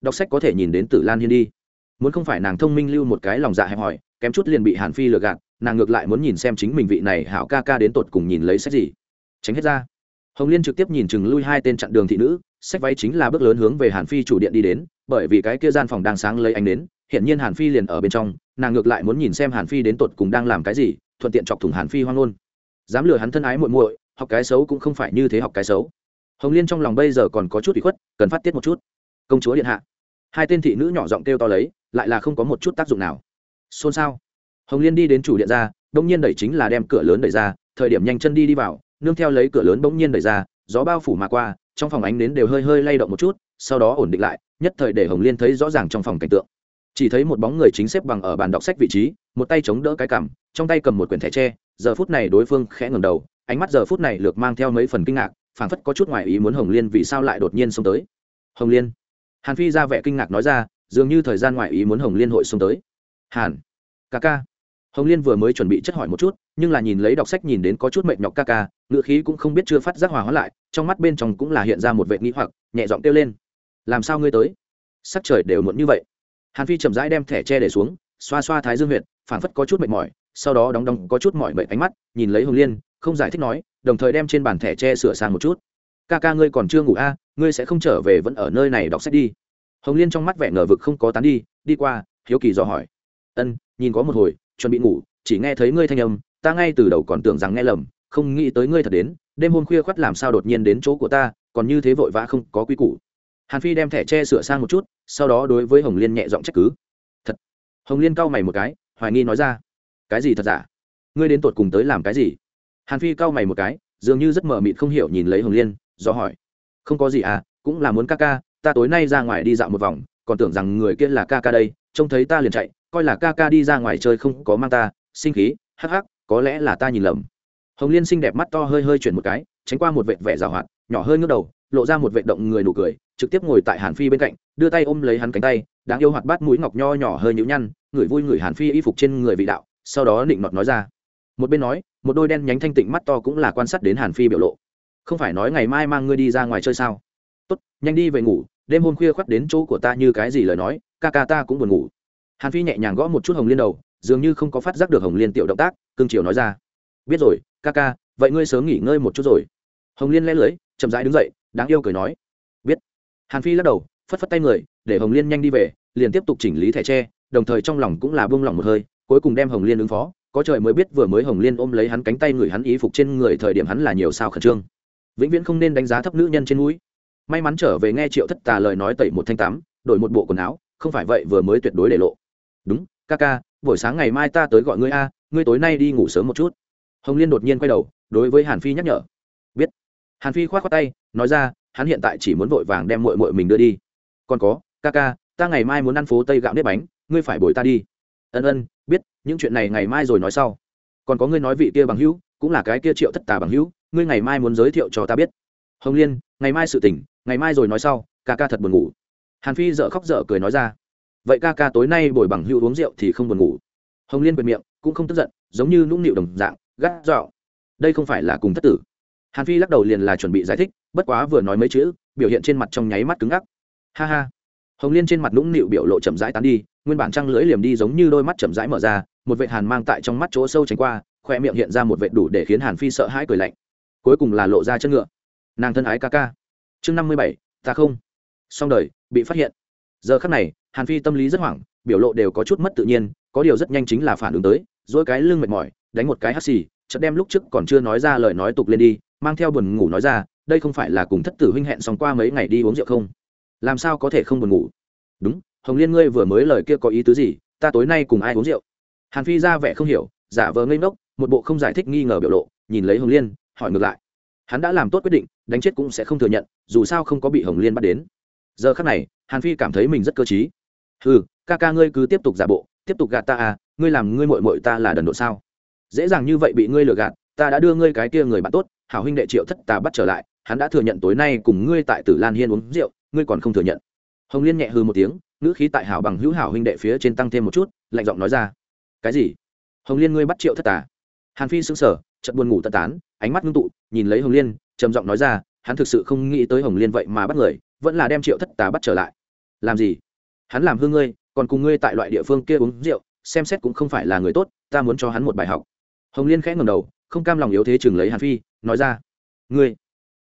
Đọc sách có thể nhìn đến tử lan hiên đi. Muốn không phải nàng thông minh lưu một cái lòng dạ hẹp hòi, kém chút liền bị hàn phi lừa gạt, nàng ngược lại muốn nhìn xem chính mình vị này hảo ca ca đến tột cùng nhìn lấy sách gì. Tránh hết ra hồng liên trực tiếp nhìn chừng lui hai tên chặn đường thị nữ sách váy chính là bước lớn hướng về hàn phi chủ điện đi đến, bởi vì cái kia gian phòng đang sáng lấy ánh đến hiện nhiên hàn phi liền ở bên trong, nàng ngược lại muốn nhìn xem hàn phi đến tột cùng đang làm cái gì, thuận tiện chọc thủng hàn phi hoang ngôn. Dám lừa hắn thân ái muội muội, học cái xấu cũng không phải như thế học cái xấu. Hồng liên trong lòng bây giờ còn có chút bị khuất, cần phát tiết một chút. Công chúa điện hạ. Hai tên thị nữ nhỏ giọng kêu to lấy, lại là không có một chút tác dụng nào. Xôn xao. Hồng liên đi đến chủ điện ra, đông nhiên đẩy chính là đem cửa lớn đẩy ra, thời điểm nhanh chân đi đi vào nương theo lấy cửa lớn bỗng nhiên đẩy ra, gió bao phủ mà qua, trong phòng ánh nến đều hơi hơi lay động một chút, sau đó ổn định lại, nhất thời để hồng liên thấy rõ ràng trong phòng cảnh tượng. Chỉ thấy một bóng người chính xếp bằng ở bàn đọc sách vị trí, một tay chống đỡ cái cằm, trong tay cầm một quyển thẻ tre, giờ phút này đối phương khẽ ngầm đầu, ánh mắt giờ phút này lược mang theo mấy phần kinh ngạc, phảng phất có chút ngoài ý muốn hồng liên vì sao lại đột nhiên xông tới. Hồng liên. Hàn phi ra vẻ kinh ngạc nói ra, dường như thời gian ngoài ý muốn hồng liên hội xông tới. Hàn, ca ca hồng liên vừa mới chuẩn bị chất hỏi một chút nhưng là nhìn lấy đọc sách nhìn đến có chút mệt nhọc ca ca ngựa khí cũng không biết chưa phát giác hòa hóa lại trong mắt bên trong cũng là hiện ra một vệ nghĩ hoặc nhẹ giọng kêu lên. Làm sao ngươi tới? Sắc trời đều muộn như vậy. Hàn phi chậm rãi đem thẻ tre để xuống xoa xoa thái dương huyệt, phảng phất có chút mệt mỏi sau đó đóng đóng có chút mỏi mệt ánh mắt nhìn lấy hồng liên không giải thích nói đồng thời đem trên bàn thẻ tre sửa sang một chút. Ca ca ngươi còn chưa ngủ a à, ngươi sẽ không trở về vẫn ở nơi này đọc sách đi. Hồng liên trong mắt vẻ ngờ vực không có tán đi đi qua hiếu kỳ dò hỏi. Ân nhìn có một hồi chuẩn bị ngủ, chỉ nghe thấy ngươi thanh âm, ta ngay từ đầu còn tưởng rằng nghe lầm, không nghĩ tới ngươi thật đến, đêm hôm khuya khoắt làm sao đột nhiên đến chỗ của ta, còn như thế vội vã không có quy củ. Hàn phi đem thẻ tre sửa sang một chút, sau đó đối với hồng liên nhẹ giọng trách cứ. Thật. Hồng liên cau mày một cái, hoài nghi nói ra. Cái gì thật giả? Ngươi đến tột cùng tới làm cái gì? Hàn phi cau mày một cái, dường như rất mờ mịt không hiểu nhìn lấy hồng liên, do hỏi. Không có gì à cũng là muốn ca ca, ta tối nay ra ngoài đi dạo một vòng, còn tưởng rằng người kia là ca ca đây, trông thấy ta liền chạy coi là ca ca đi ra ngoài chơi không có mang ta, sinh khí, hắc hắc, có lẽ là ta nhìn lầm. Hồng liên xinh đẹp mắt to hơi hơi chuyển một cái, tránh qua một vệt vẻ rào hoạt, nhỏ hơi ngước đầu, lộ ra một vệt động người nụ cười, trực tiếp ngồi tại hàn phi bên cạnh, đưa tay ôm lấy hắn cánh tay, đáng yêu hoạt bát mũi ngọc nho nhỏ hơi nhũ nhăn, người vui người hàn phi y phục trên người vị đạo, sau đó định nọt nói ra. Một bên nói, một đôi đen nhánh thanh tịnh mắt to cũng là quan sát đến hàn phi biểu lộ. Không phải nói ngày mai mang ngươi đi ra ngoài chơi sao? Tốt, nhanh đi về ngủ, đêm hôm khuya khoắt đến chỗ của ta như cái gì lời nói, ca ca ta cũng buồn ngủ hàn phi nhẹ nhàng gõ một chút hồng liên đầu dường như không có phát giác được hồng liên tiểu động tác cương triều nói ra biết rồi ca ca vậy ngươi sớm nghỉ ngơi một chút rồi hồng liên le lưới, chậm rãi đứng dậy đáng yêu cười nói biết hàn phi lắc đầu phất phất tay người để hồng liên nhanh đi về liền tiếp tục chỉnh lý thẻ tre đồng thời trong lòng cũng là buông lỏng một hơi cuối cùng đem hồng liên ứng phó có trời mới biết vừa mới hồng liên ôm lấy hắn cánh tay người hắn ý phục trên người thời điểm hắn là nhiều sao khẩn trương vĩnh viễn không nên đánh giá thấp nữ nhân trên núi. may mắn trở về nghe triệu thất tà lời nói tẩy một thanh tắm đổi một bộ quần áo không phải vậy vừa mới tuyệt đối để lộ đúng, ca ca, buổi sáng ngày mai ta tới gọi ngươi a, ngươi tối nay đi ngủ sớm một chút. Hồng liên đột nhiên quay đầu, đối với hàn phi nhắc nhở. Biết. Hàn phi k h o á t khoác tay, nói ra, hắn hiện tại chỉ muốn vội vàng đem mội mội mình đưa đi. Còn có, ca ca, ta ngày mai muốn ăn phố tây gạo nếp bánh, ngươi phải bồi ta đi. Ân ân, biết, những chuyện này ngày mai rồi nói sau. Còn có ngươi nói vị kia bằng hữu, cũng là cái kia triệu thất tà bằng hữu, ngươi ngày mai muốn giới thiệu cho ta biết. Hồng liên, ngày mai sự tỉnh ngày mai rồi nói sau, ca ca thật buồn ngủ. Hàn phi dợ khóc dở cười nói ra vậy ca ca tối nay bồi bằng hữu uống rượu thì không buồn ngủ. Hồng liên quệt miệng, cũng không tức giận, giống như nũng nịu đồng dạng, gắt dọ đây không phải là cùng thất tử. Hàn phi lắc đầu liền là chuẩn bị giải thích, bất quá vừa nói mấy chữ, biểu hiện trên mặt trong nháy mắt cứng ngắc. Ha ha. Hồng liên trên mặt nũng nịu biểu lộ chậm rãi tán đi, nguyên bản trăng lưỡi liềm đi giống như đôi mắt chậm rãi mở ra, một vệt hàn mang tại trong mắt chỗ sâu tránh qua, khoe miệng hiện ra một vệt đủ để khiến hàn phi sợ hãi cười lạnh. Cuối cùng là lộ ra chân ngựa. Nàng thân ái ca ca. Chương năm mươi bảy, ta không. Xong đời, bị phát hiện. Giờ khắc này hàn phi tâm lý rất hoảng, biểu lộ đều có chút mất tự nhiên, có điều rất nhanh chính là phản ứng tới, dỗi cái lưng mệt mỏi, đánh một cái hắt xì, chợt đem lúc trước còn chưa nói ra lời nói tục lên đi, mang theo buồn ngủ nói ra, đây không phải là cùng thất tử huynh hẹn xong qua mấy ngày đi uống rượu không? Làm sao có thể không buồn ngủ? Đúng, hồng liên ngươi vừa mới lời kia có ý tứ gì, ta tối nay cùng ai uống rượu? Hàn phi ra vẻ không hiểu, giả vờ ngây ngốc, một bộ không giải thích nghi ngờ biểu lộ, nhìn lấy hồng liên, hỏi ngược lại. Hắn đã làm tốt quyết định, đánh chết cũng sẽ không thừa nhận, dù sao không có bị hồng liên bắt đến. Giờ khắc này, hàn phi cảm thấy mình rất cơ t r í ừ ca ca ngươi cứ tiếp tục giả bộ, tiếp tục gạt ta à ngươi làm ngươi mội mội ta là đần độ sao? Dễ dàng như vậy bị ngươi lừa gạt, ta đã đưa ngươi cái kia người bạn tốt, hảo huynh đệ triệu thất tà bắt trở lại, hắn đã thừa nhận tối nay cùng ngươi tại tử lan hiên uống rượu, ngươi còn không thừa nhận. Hồng liên nhẹ hư một tiếng, ngữ khí tại hảo bằng hữu hảo huynh đệ phía trên tăng thêm một chút, lạnh giọng nói ra. Cái gì? Hồng liên ngươi bắt triệu thất tà? Hàn phi sững sờ, chợt buồn ngủ tận tán, ánh mắt ngưng tụ, nhìn lấy hồng liên, trầm giọng nói ra, hắn thực sự không nghĩ tới hồng liên vậy mà bắt người, vẫn là đem triệu thất tà bắt trở lại. Làm gì? Hắn làm hư ngươi, còn cùng ngươi tại loại địa phương kia uống rượu, xem xét cũng không phải là người tốt, ta muốn cho hắn một bài học. Hồng liên khẽ ngầm đầu, không cam lòng yếu thế chừng lấy hàn phi, nói ra, ngươi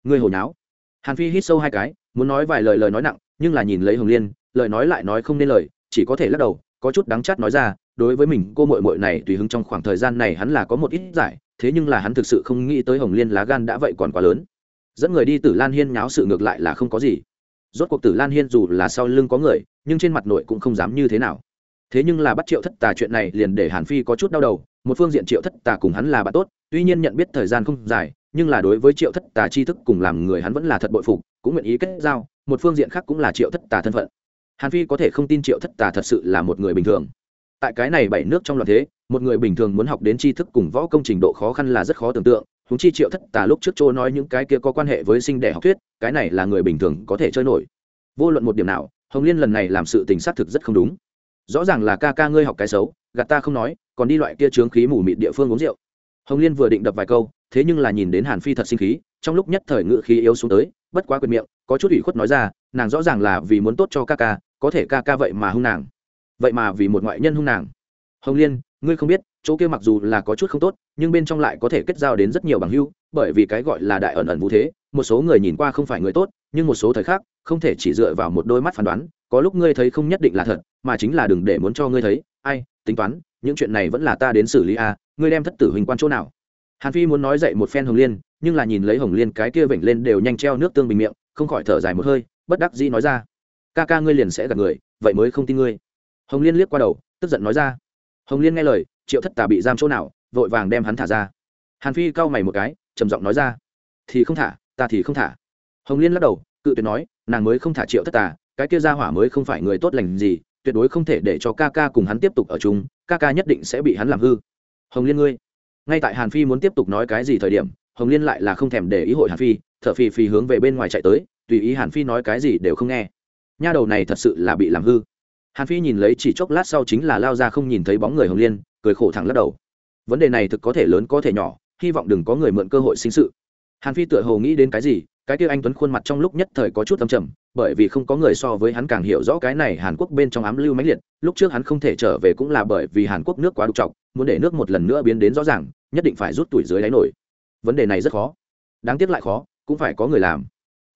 ngươi hồi nháo. Hàn phi hít sâu hai cái, muốn nói vài lời lời nói nặng, nhưng là nhìn lấy hồng liên, lời nói lại nói không nên lời, chỉ có thể lắc đầu, có chút đắng chát nói ra, đối với mình, cô mội mội này tùy hứng trong khoảng thời gian này hắn là có một ít giải, thế nhưng là hắn thực sự không nghĩ tới hồng liên lá gan đã vậy còn quá lớn. Dẫn người đi tử lan hiên nháo sự ngược lại là không có gì rốt cuộc tử lan hiên dù là sau lưng có người, nhưng trên mặt nội cũng không dám như thế nào. Thế nhưng là bắt triệu thất tà chuyện này liền để hàn phi có chút đau đầu, một phương diện triệu thất tà cùng hắn là bạn tốt, tuy nhiên nhận biết thời gian không dài, nhưng là đối với triệu thất tà tri thức cùng làm người hắn vẫn là thật bội phục, cũng nguyện ý kết giao, một phương diện khác cũng là triệu thất tà thân phận. Hàn phi có thể không tin triệu thất tà thật sự là một người bình thường. Tại cái này bảy nước trong loạt thế, một người bình thường muốn học đến tri thức cùng võ công trình độ khó khăn là rất khó tưởng tượng húng chi triệu thất tà lúc trước chỗ nói những cái kia có quan hệ với sinh đẻ học thuyết cái này là người bình thường có thể chơi nổi. Vô luận một điểm nào, hồng liên lần này làm sự tình xác thực rất không đúng. Rõ ràng là ca ca ngươi học cái xấu, gạt ta không nói, còn đi loại kia trướng khí mù mịt địa phương uống rượu. Hồng liên vừa định đập vài câu, thế nhưng là nhìn đến hàn phi thật sinh khí, trong lúc nhất thời ngự khí yếu xuống tới, bất quá quyền miệng, có chút ủy khuất nói ra, nàng rõ ràng là vì muốn tốt cho ca ca, có thể ca ca vậy mà hung nàng. Vậy mà vì một ngoại nhân hung nàng. Hồng liên, ngươi không biết chỗ kia mặc dù là có chút không tốt nhưng bên trong lại có thể kết giao đến rất nhiều bằng hưu bởi vì cái gọi là đại ẩn ẩn vũ thế một số người nhìn qua không phải người tốt nhưng một số thời khác không thể chỉ dựa vào một đôi mắt phán đoán có lúc ngươi thấy không nhất định là thật mà chính là đừng để muốn cho ngươi thấy ai tính toán những chuyện này vẫn là ta đến xử lý a à, ngươi đem thất tử hình quan chỗ nào. Hàn phi muốn nói dậy một phen hồng liên nhưng là nhìn lấy hồng liên cái kia vểnh lên đều nhanh treo nước tương bình miệng không khỏi thở dài một hơi bất đắc dĩ nói ra ca ca ngươi liền sẽ gặp người vậy mới không tin ngươi. Hồng liên liếc qua đầu tức giận nói ra. Hồng liên nghe lời triệu thất tà bị giam chỗ nào, vội vàng đem hắn thả ra. Hàn phi cau mày một cái, trầm giọng nói ra, thì không thả, ta thì không thả. Hồng liên lắc đầu, cự tuyệt nói, nàng mới không thả triệu thất tà, cái kia ra hỏa mới không phải người tốt lành gì, tuyệt đối không thể để cho ca ca cùng hắn tiếp tục ở chung, ca ca nhất định sẽ bị hắn làm hư. Hồng liên ngươi. Ngay tại hàn phi muốn tiếp tục nói cái gì thời điểm, hồng liên lại là không thèm để ý hội hàn phi, thở phì phì hướng về bên ngoài chạy tới, tùy ý hàn phi nói cái gì đều không nghe. Nha đầu này thật sự là bị làm hư. Hàn phi nhìn lấy chỉ chốc lát sau chính là lao ra không nhìn thấy bóng người hồng liên cười khổ thẳng lắc đầu. Vấn đề này thực có thể lớn có thể nhỏ, hy vọng đừng có người mượn cơ hội sinh sự. Hàn phi tựa hồ nghĩ đến cái gì, cái kia anh tuấn khuôn mặt trong lúc nhất thời có chút âm trầm, bởi vì không có người so với hắn càng hiểu rõ cái này hàn quốc bên trong ám lưu mãnh liệt, lúc trước hắn không thể trở về cũng là bởi vì hàn quốc nước quá đục trọc, muốn để nước một lần nữa biến đến rõ ràng, nhất định phải rút tuổi dưới đáy nổi. Vấn đề này rất khó. Đáng tiếc lại khó, cũng phải có người làm.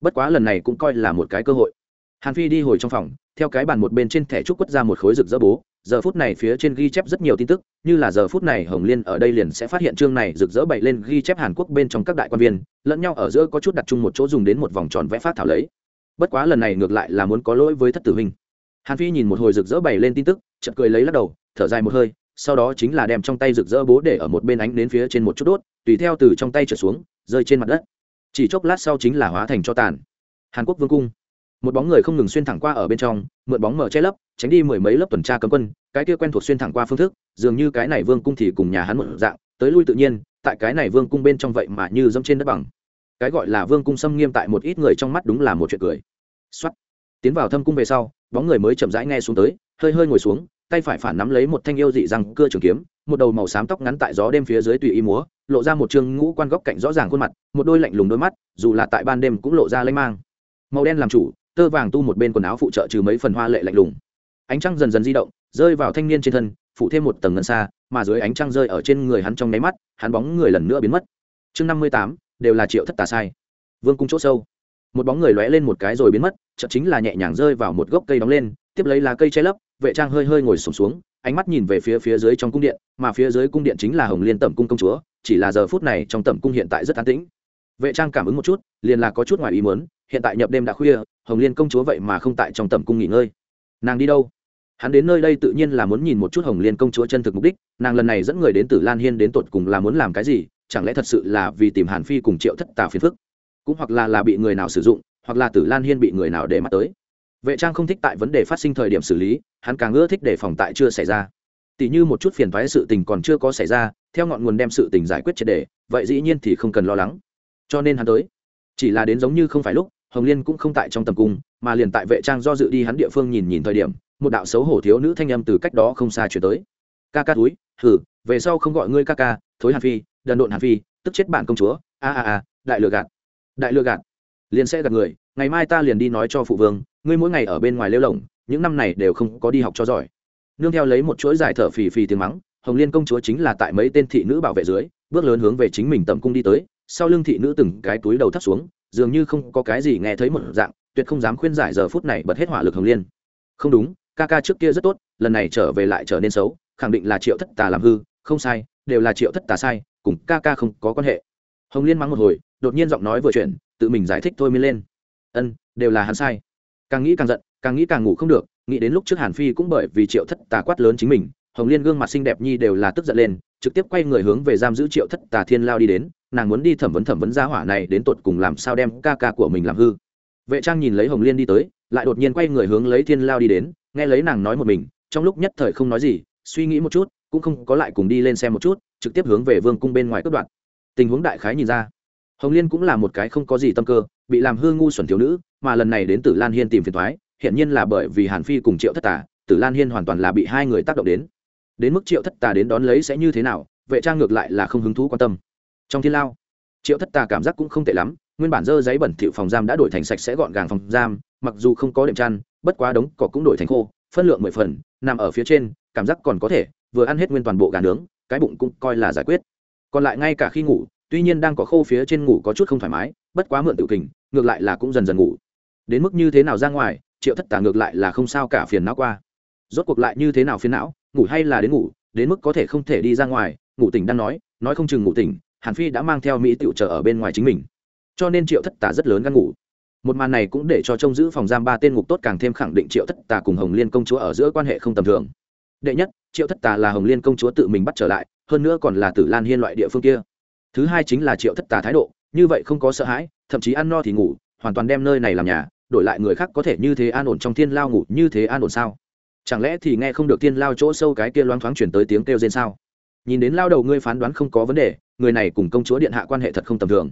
Bất quá lần này cũng coi là một cái cơ hội. Hàn phi đi hồi trong phòng, theo cái bàn một bên trên thẻ trúc quất ra một khối rực rỡ bố giờ phút này phía trên ghi chép rất nhiều tin tức, như là giờ phút này hồng liên ở đây liền sẽ phát hiện chương này rực rỡ bậy lên ghi chép hàn quốc bên trong các đại quan viên, lẫn nhau ở giữa có chút đặt chung một chỗ dùng đến một vòng tròn vẽ phát thảo lấy. Bất quá lần này ngược lại là muốn có lỗi với thất tử huynh. Hàn phi nhìn một hồi rực rỡ bày lên tin tức, chợt cười lấy lắc đầu, thở dài một hơi, sau đó chính là đem trong tay rực rỡ bố để ở một bên ánh đến phía trên một chút đốt, tùy theo từ trong tay trở xuống, rơi trên mặt đất. Chỉ chốc lát sau chính là hóa thành cho tàn. Hàn quốc vương cung. Một bóng người không ngừng xuyên thẳng qua ở bên trong, mượn bóng mở che lấp tránh đi mười mấy lớp tuần tra cấm quân, cái kia quen thuộc xuyên thẳng qua phương thức, dường như cái này vương cung thì cùng nhà hắn một dạng, tới lui tự nhiên, tại cái này vương cung bên trong vậy mà như dẫm trên đất bằng. Cái gọi là vương cung xâm nghiêm tại một ít người trong mắt đúng là một chuyện cười. Xuất tiến vào thâm cung về sau, bóng người mới chậm rãi nghe xuống tới, hơi hơi ngồi xuống, tay phải phản nắm lấy một thanh yêu dị răng cưa trường kiếm, một đầu màu xám tóc ngắn tại gió đêm phía dưới tùy ý múa, lộ ra một chương ngũ quan góc cạnh rõ ràng khuôn mặt, một đôi lạnh lùng đôi mắt, dù là tại ban đêm cũng lộ ra lanh mang. Màu đen làm chủ, tơ vàng tu một bên quần áo phụ trợ trừ mấy phần hoa lệ lạnh lùng ánh trăng dần dần di động rơi vào thanh niên trên thân phụ thêm một tầng ngân xa mà dưới ánh trăng rơi ở trên người hắn trong nháy mắt hắn bóng người lần nữa biến mất. Chương năm mươi tám đều là triệu thất tà sai. Vương cung chỗ sâu. Một bóng người lóe lên một cái rồi biến mất chợt chính là nhẹ nhàng rơi vào một gốc cây đóng lên tiếp lấy lá cây che lấp vệ trang hơi hơi ngồi sụp xuống, xuống ánh mắt nhìn về phía phía dưới trong cung điện mà phía dưới cung điện chính là hồng liên tẩm cung công chúa chỉ là giờ phút này trong tẩm cung hiện tại rất an tĩnh. Vệ trang cảm ứng một chút liền là có chút ngoài ý muốn hiện tại nhập đêm đã khuya hồng liên công chúa vậy mà không tại trong tẩm cung nghỉ ngơi. Nàng đi đâu? Hắn đến nơi đây tự nhiên là muốn nhìn một chút hồng liên công chúa chân thực mục đích, nàng lần này dẫn người đến từ lan hiên đến tột cùng là muốn làm cái gì, chẳng lẽ thật sự là vì tìm hàn phi cùng triệu thất tà phiền phức? Cũng hoặc là là bị người nào sử dụng, hoặc là tử lan hiên bị người nào để mắt tới. Vệ trang không thích tại vấn đề phát sinh thời điểm xử lý, hắn càng ưa thích để phòng tại chưa xảy ra. Tỉ như một chút phiền thoái sự tình còn chưa có xảy ra, theo ngọn nguồn đem sự tình giải quyết triệt đề vậy dĩ nhiên thì không cần lo lắng. Cho nên hắn tới. Chỉ là đến giống như không phải lúc, hồng liên cũng không tại trong tầm cung, mà liền tại vệ trang do dự đi hắn địa phương nhìn nhìn thời điểm một đạo xấu hổ thiếu nữ thanh âm từ cách đó không xa chuyển tới. Ca ca túi hử về sau không gọi ngươi ca ca, thối hàn phi, đần độn hàn phi, tức chết bạn công chúa, a a a, đại lừa gạt, đại lừa gạt, liền sẽ gạt người, ngày mai ta liền đi nói cho phụ vương, ngươi mỗi ngày ở bên ngoài lêu lồng những năm này đều không có đi học cho giỏi. Nương theo lấy một chuỗi giải thở phì phì tiếng mắng, hồng liên công chúa chính là tại mấy tên thị nữ bảo vệ dưới, bước lớn hướng về chính mình tầm cung đi tới, sau lưng thị nữ từng cái túi đầu thắt xuống, dường như không có cái gì nghe thấy một dạng, tuyệt không dám khuyên giải giờ phút này bật hết hỏa lực hồng liên. Không đúng ca ca trước kia rất tốt, lần này trở về lại trở nên xấu, khẳng định là triệu thất tà làm hư, không sai, đều là triệu thất tà sai, cùng ca ca không có quan hệ. Hồng liên mắng một hồi, đột nhiên giọng nói vừa chuyển, tự mình giải thích thôi mới lên. Ân, đều là hắn sai. Càng nghĩ càng giận, càng nghĩ càng ngủ không được, nghĩ đến lúc trước hàn phi cũng bởi vì triệu thất tà quát lớn chính mình, hồng liên gương mặt xinh đẹp nhi đều là tức giận lên, trực tiếp quay người hướng về giam giữ triệu thất tà thiên lao đi đến, nàng muốn đi thẩm vấn thẩm vấn gia hỏa này đến tột cùng làm sao đem ca ca của mình làm hư. Vệ trang nhìn lấy hồng liên đi tới, lại đột nhiên quay người hướng lấy thiên lao đi đến nghe lấy nàng nói một mình, trong lúc nhất thời không nói gì, suy nghĩ một chút, cũng không có lại cùng đi lên xem một chút, trực tiếp hướng về vương cung bên ngoài cướp đoạn tình huống đại khái nhìn ra, hồng liên cũng là một cái không có gì tâm cơ, bị làm hư ngu xuẩn thiếu nữ, mà lần này đến tử lan hiên tìm phiền thoái hiện nhiên là bởi vì hàn phi cùng triệu thất tà, tử lan hiên hoàn toàn là bị hai người tác động đến. Đến mức triệu thất tà đến đón lấy sẽ như thế nào, vệ trang ngược lại là không hứng thú quan tâm. Trong thiên lao, triệu thất tà cảm giác cũng không tệ lắm, nguyên bản dơ giấy bẩn thỉu phòng giam đã đổi thành sạch sẽ gọn gàng phòng giam, mặc dù không có đệm chăn bất quá đống cỏ cũng đổi thành khô, phân lượng mười phần, nằm ở phía trên, cảm giác còn có thể, vừa ăn hết nguyên toàn bộ gà nướng, cái bụng cũng coi là giải quyết. Còn lại ngay cả khi ngủ, tuy nhiên đang có khô phía trên ngủ có chút không thoải mái, bất quá mượn tự kình, ngược lại là cũng dần dần ngủ. Đến mức như thế nào ra ngoài, triệu thất tả ngược lại là không sao cả phiền não qua. Rốt cuộc lại như thế nào phiền não, ngủ hay là đến ngủ, đến mức có thể không thể đi ra ngoài, ngủ tỉnh đang nói nói không chừng ngủ tỉnh, hàn phi đã mang theo mỹ tựu trở ở bên ngoài chính mình. Cho nên triệu thất tả rất lớn ngăn ngủ một màn này cũng để cho trông giữ phòng giam ba tên ngục tốt càng thêm khẳng định triệu thất tà cùng hồng liên công chúa ở giữa quan hệ không tầm thường. Đệ nhất, triệu thất tà là hồng liên công chúa tự mình bắt trở lại, hơn nữa còn là tử lan hiên loại địa phương kia. Thứ hai chính là triệu thất tà thái độ, như vậy không có sợ hãi, thậm chí ăn no thì ngủ, hoàn toàn đem nơi này làm nhà, đổi lại người khác có thể như thế an ổn trong thiên lao ngủ như thế an ổn sao? Chẳng lẽ thì nghe không được thiên lao chỗ sâu cái kia loáng thoáng chuyển tới tiếng kêu trên sao? Nhìn đến lao đầu ngươi phán đoán không có vấn đề, người này cùng công chúa điện hạ quan hệ thật không tầm thường.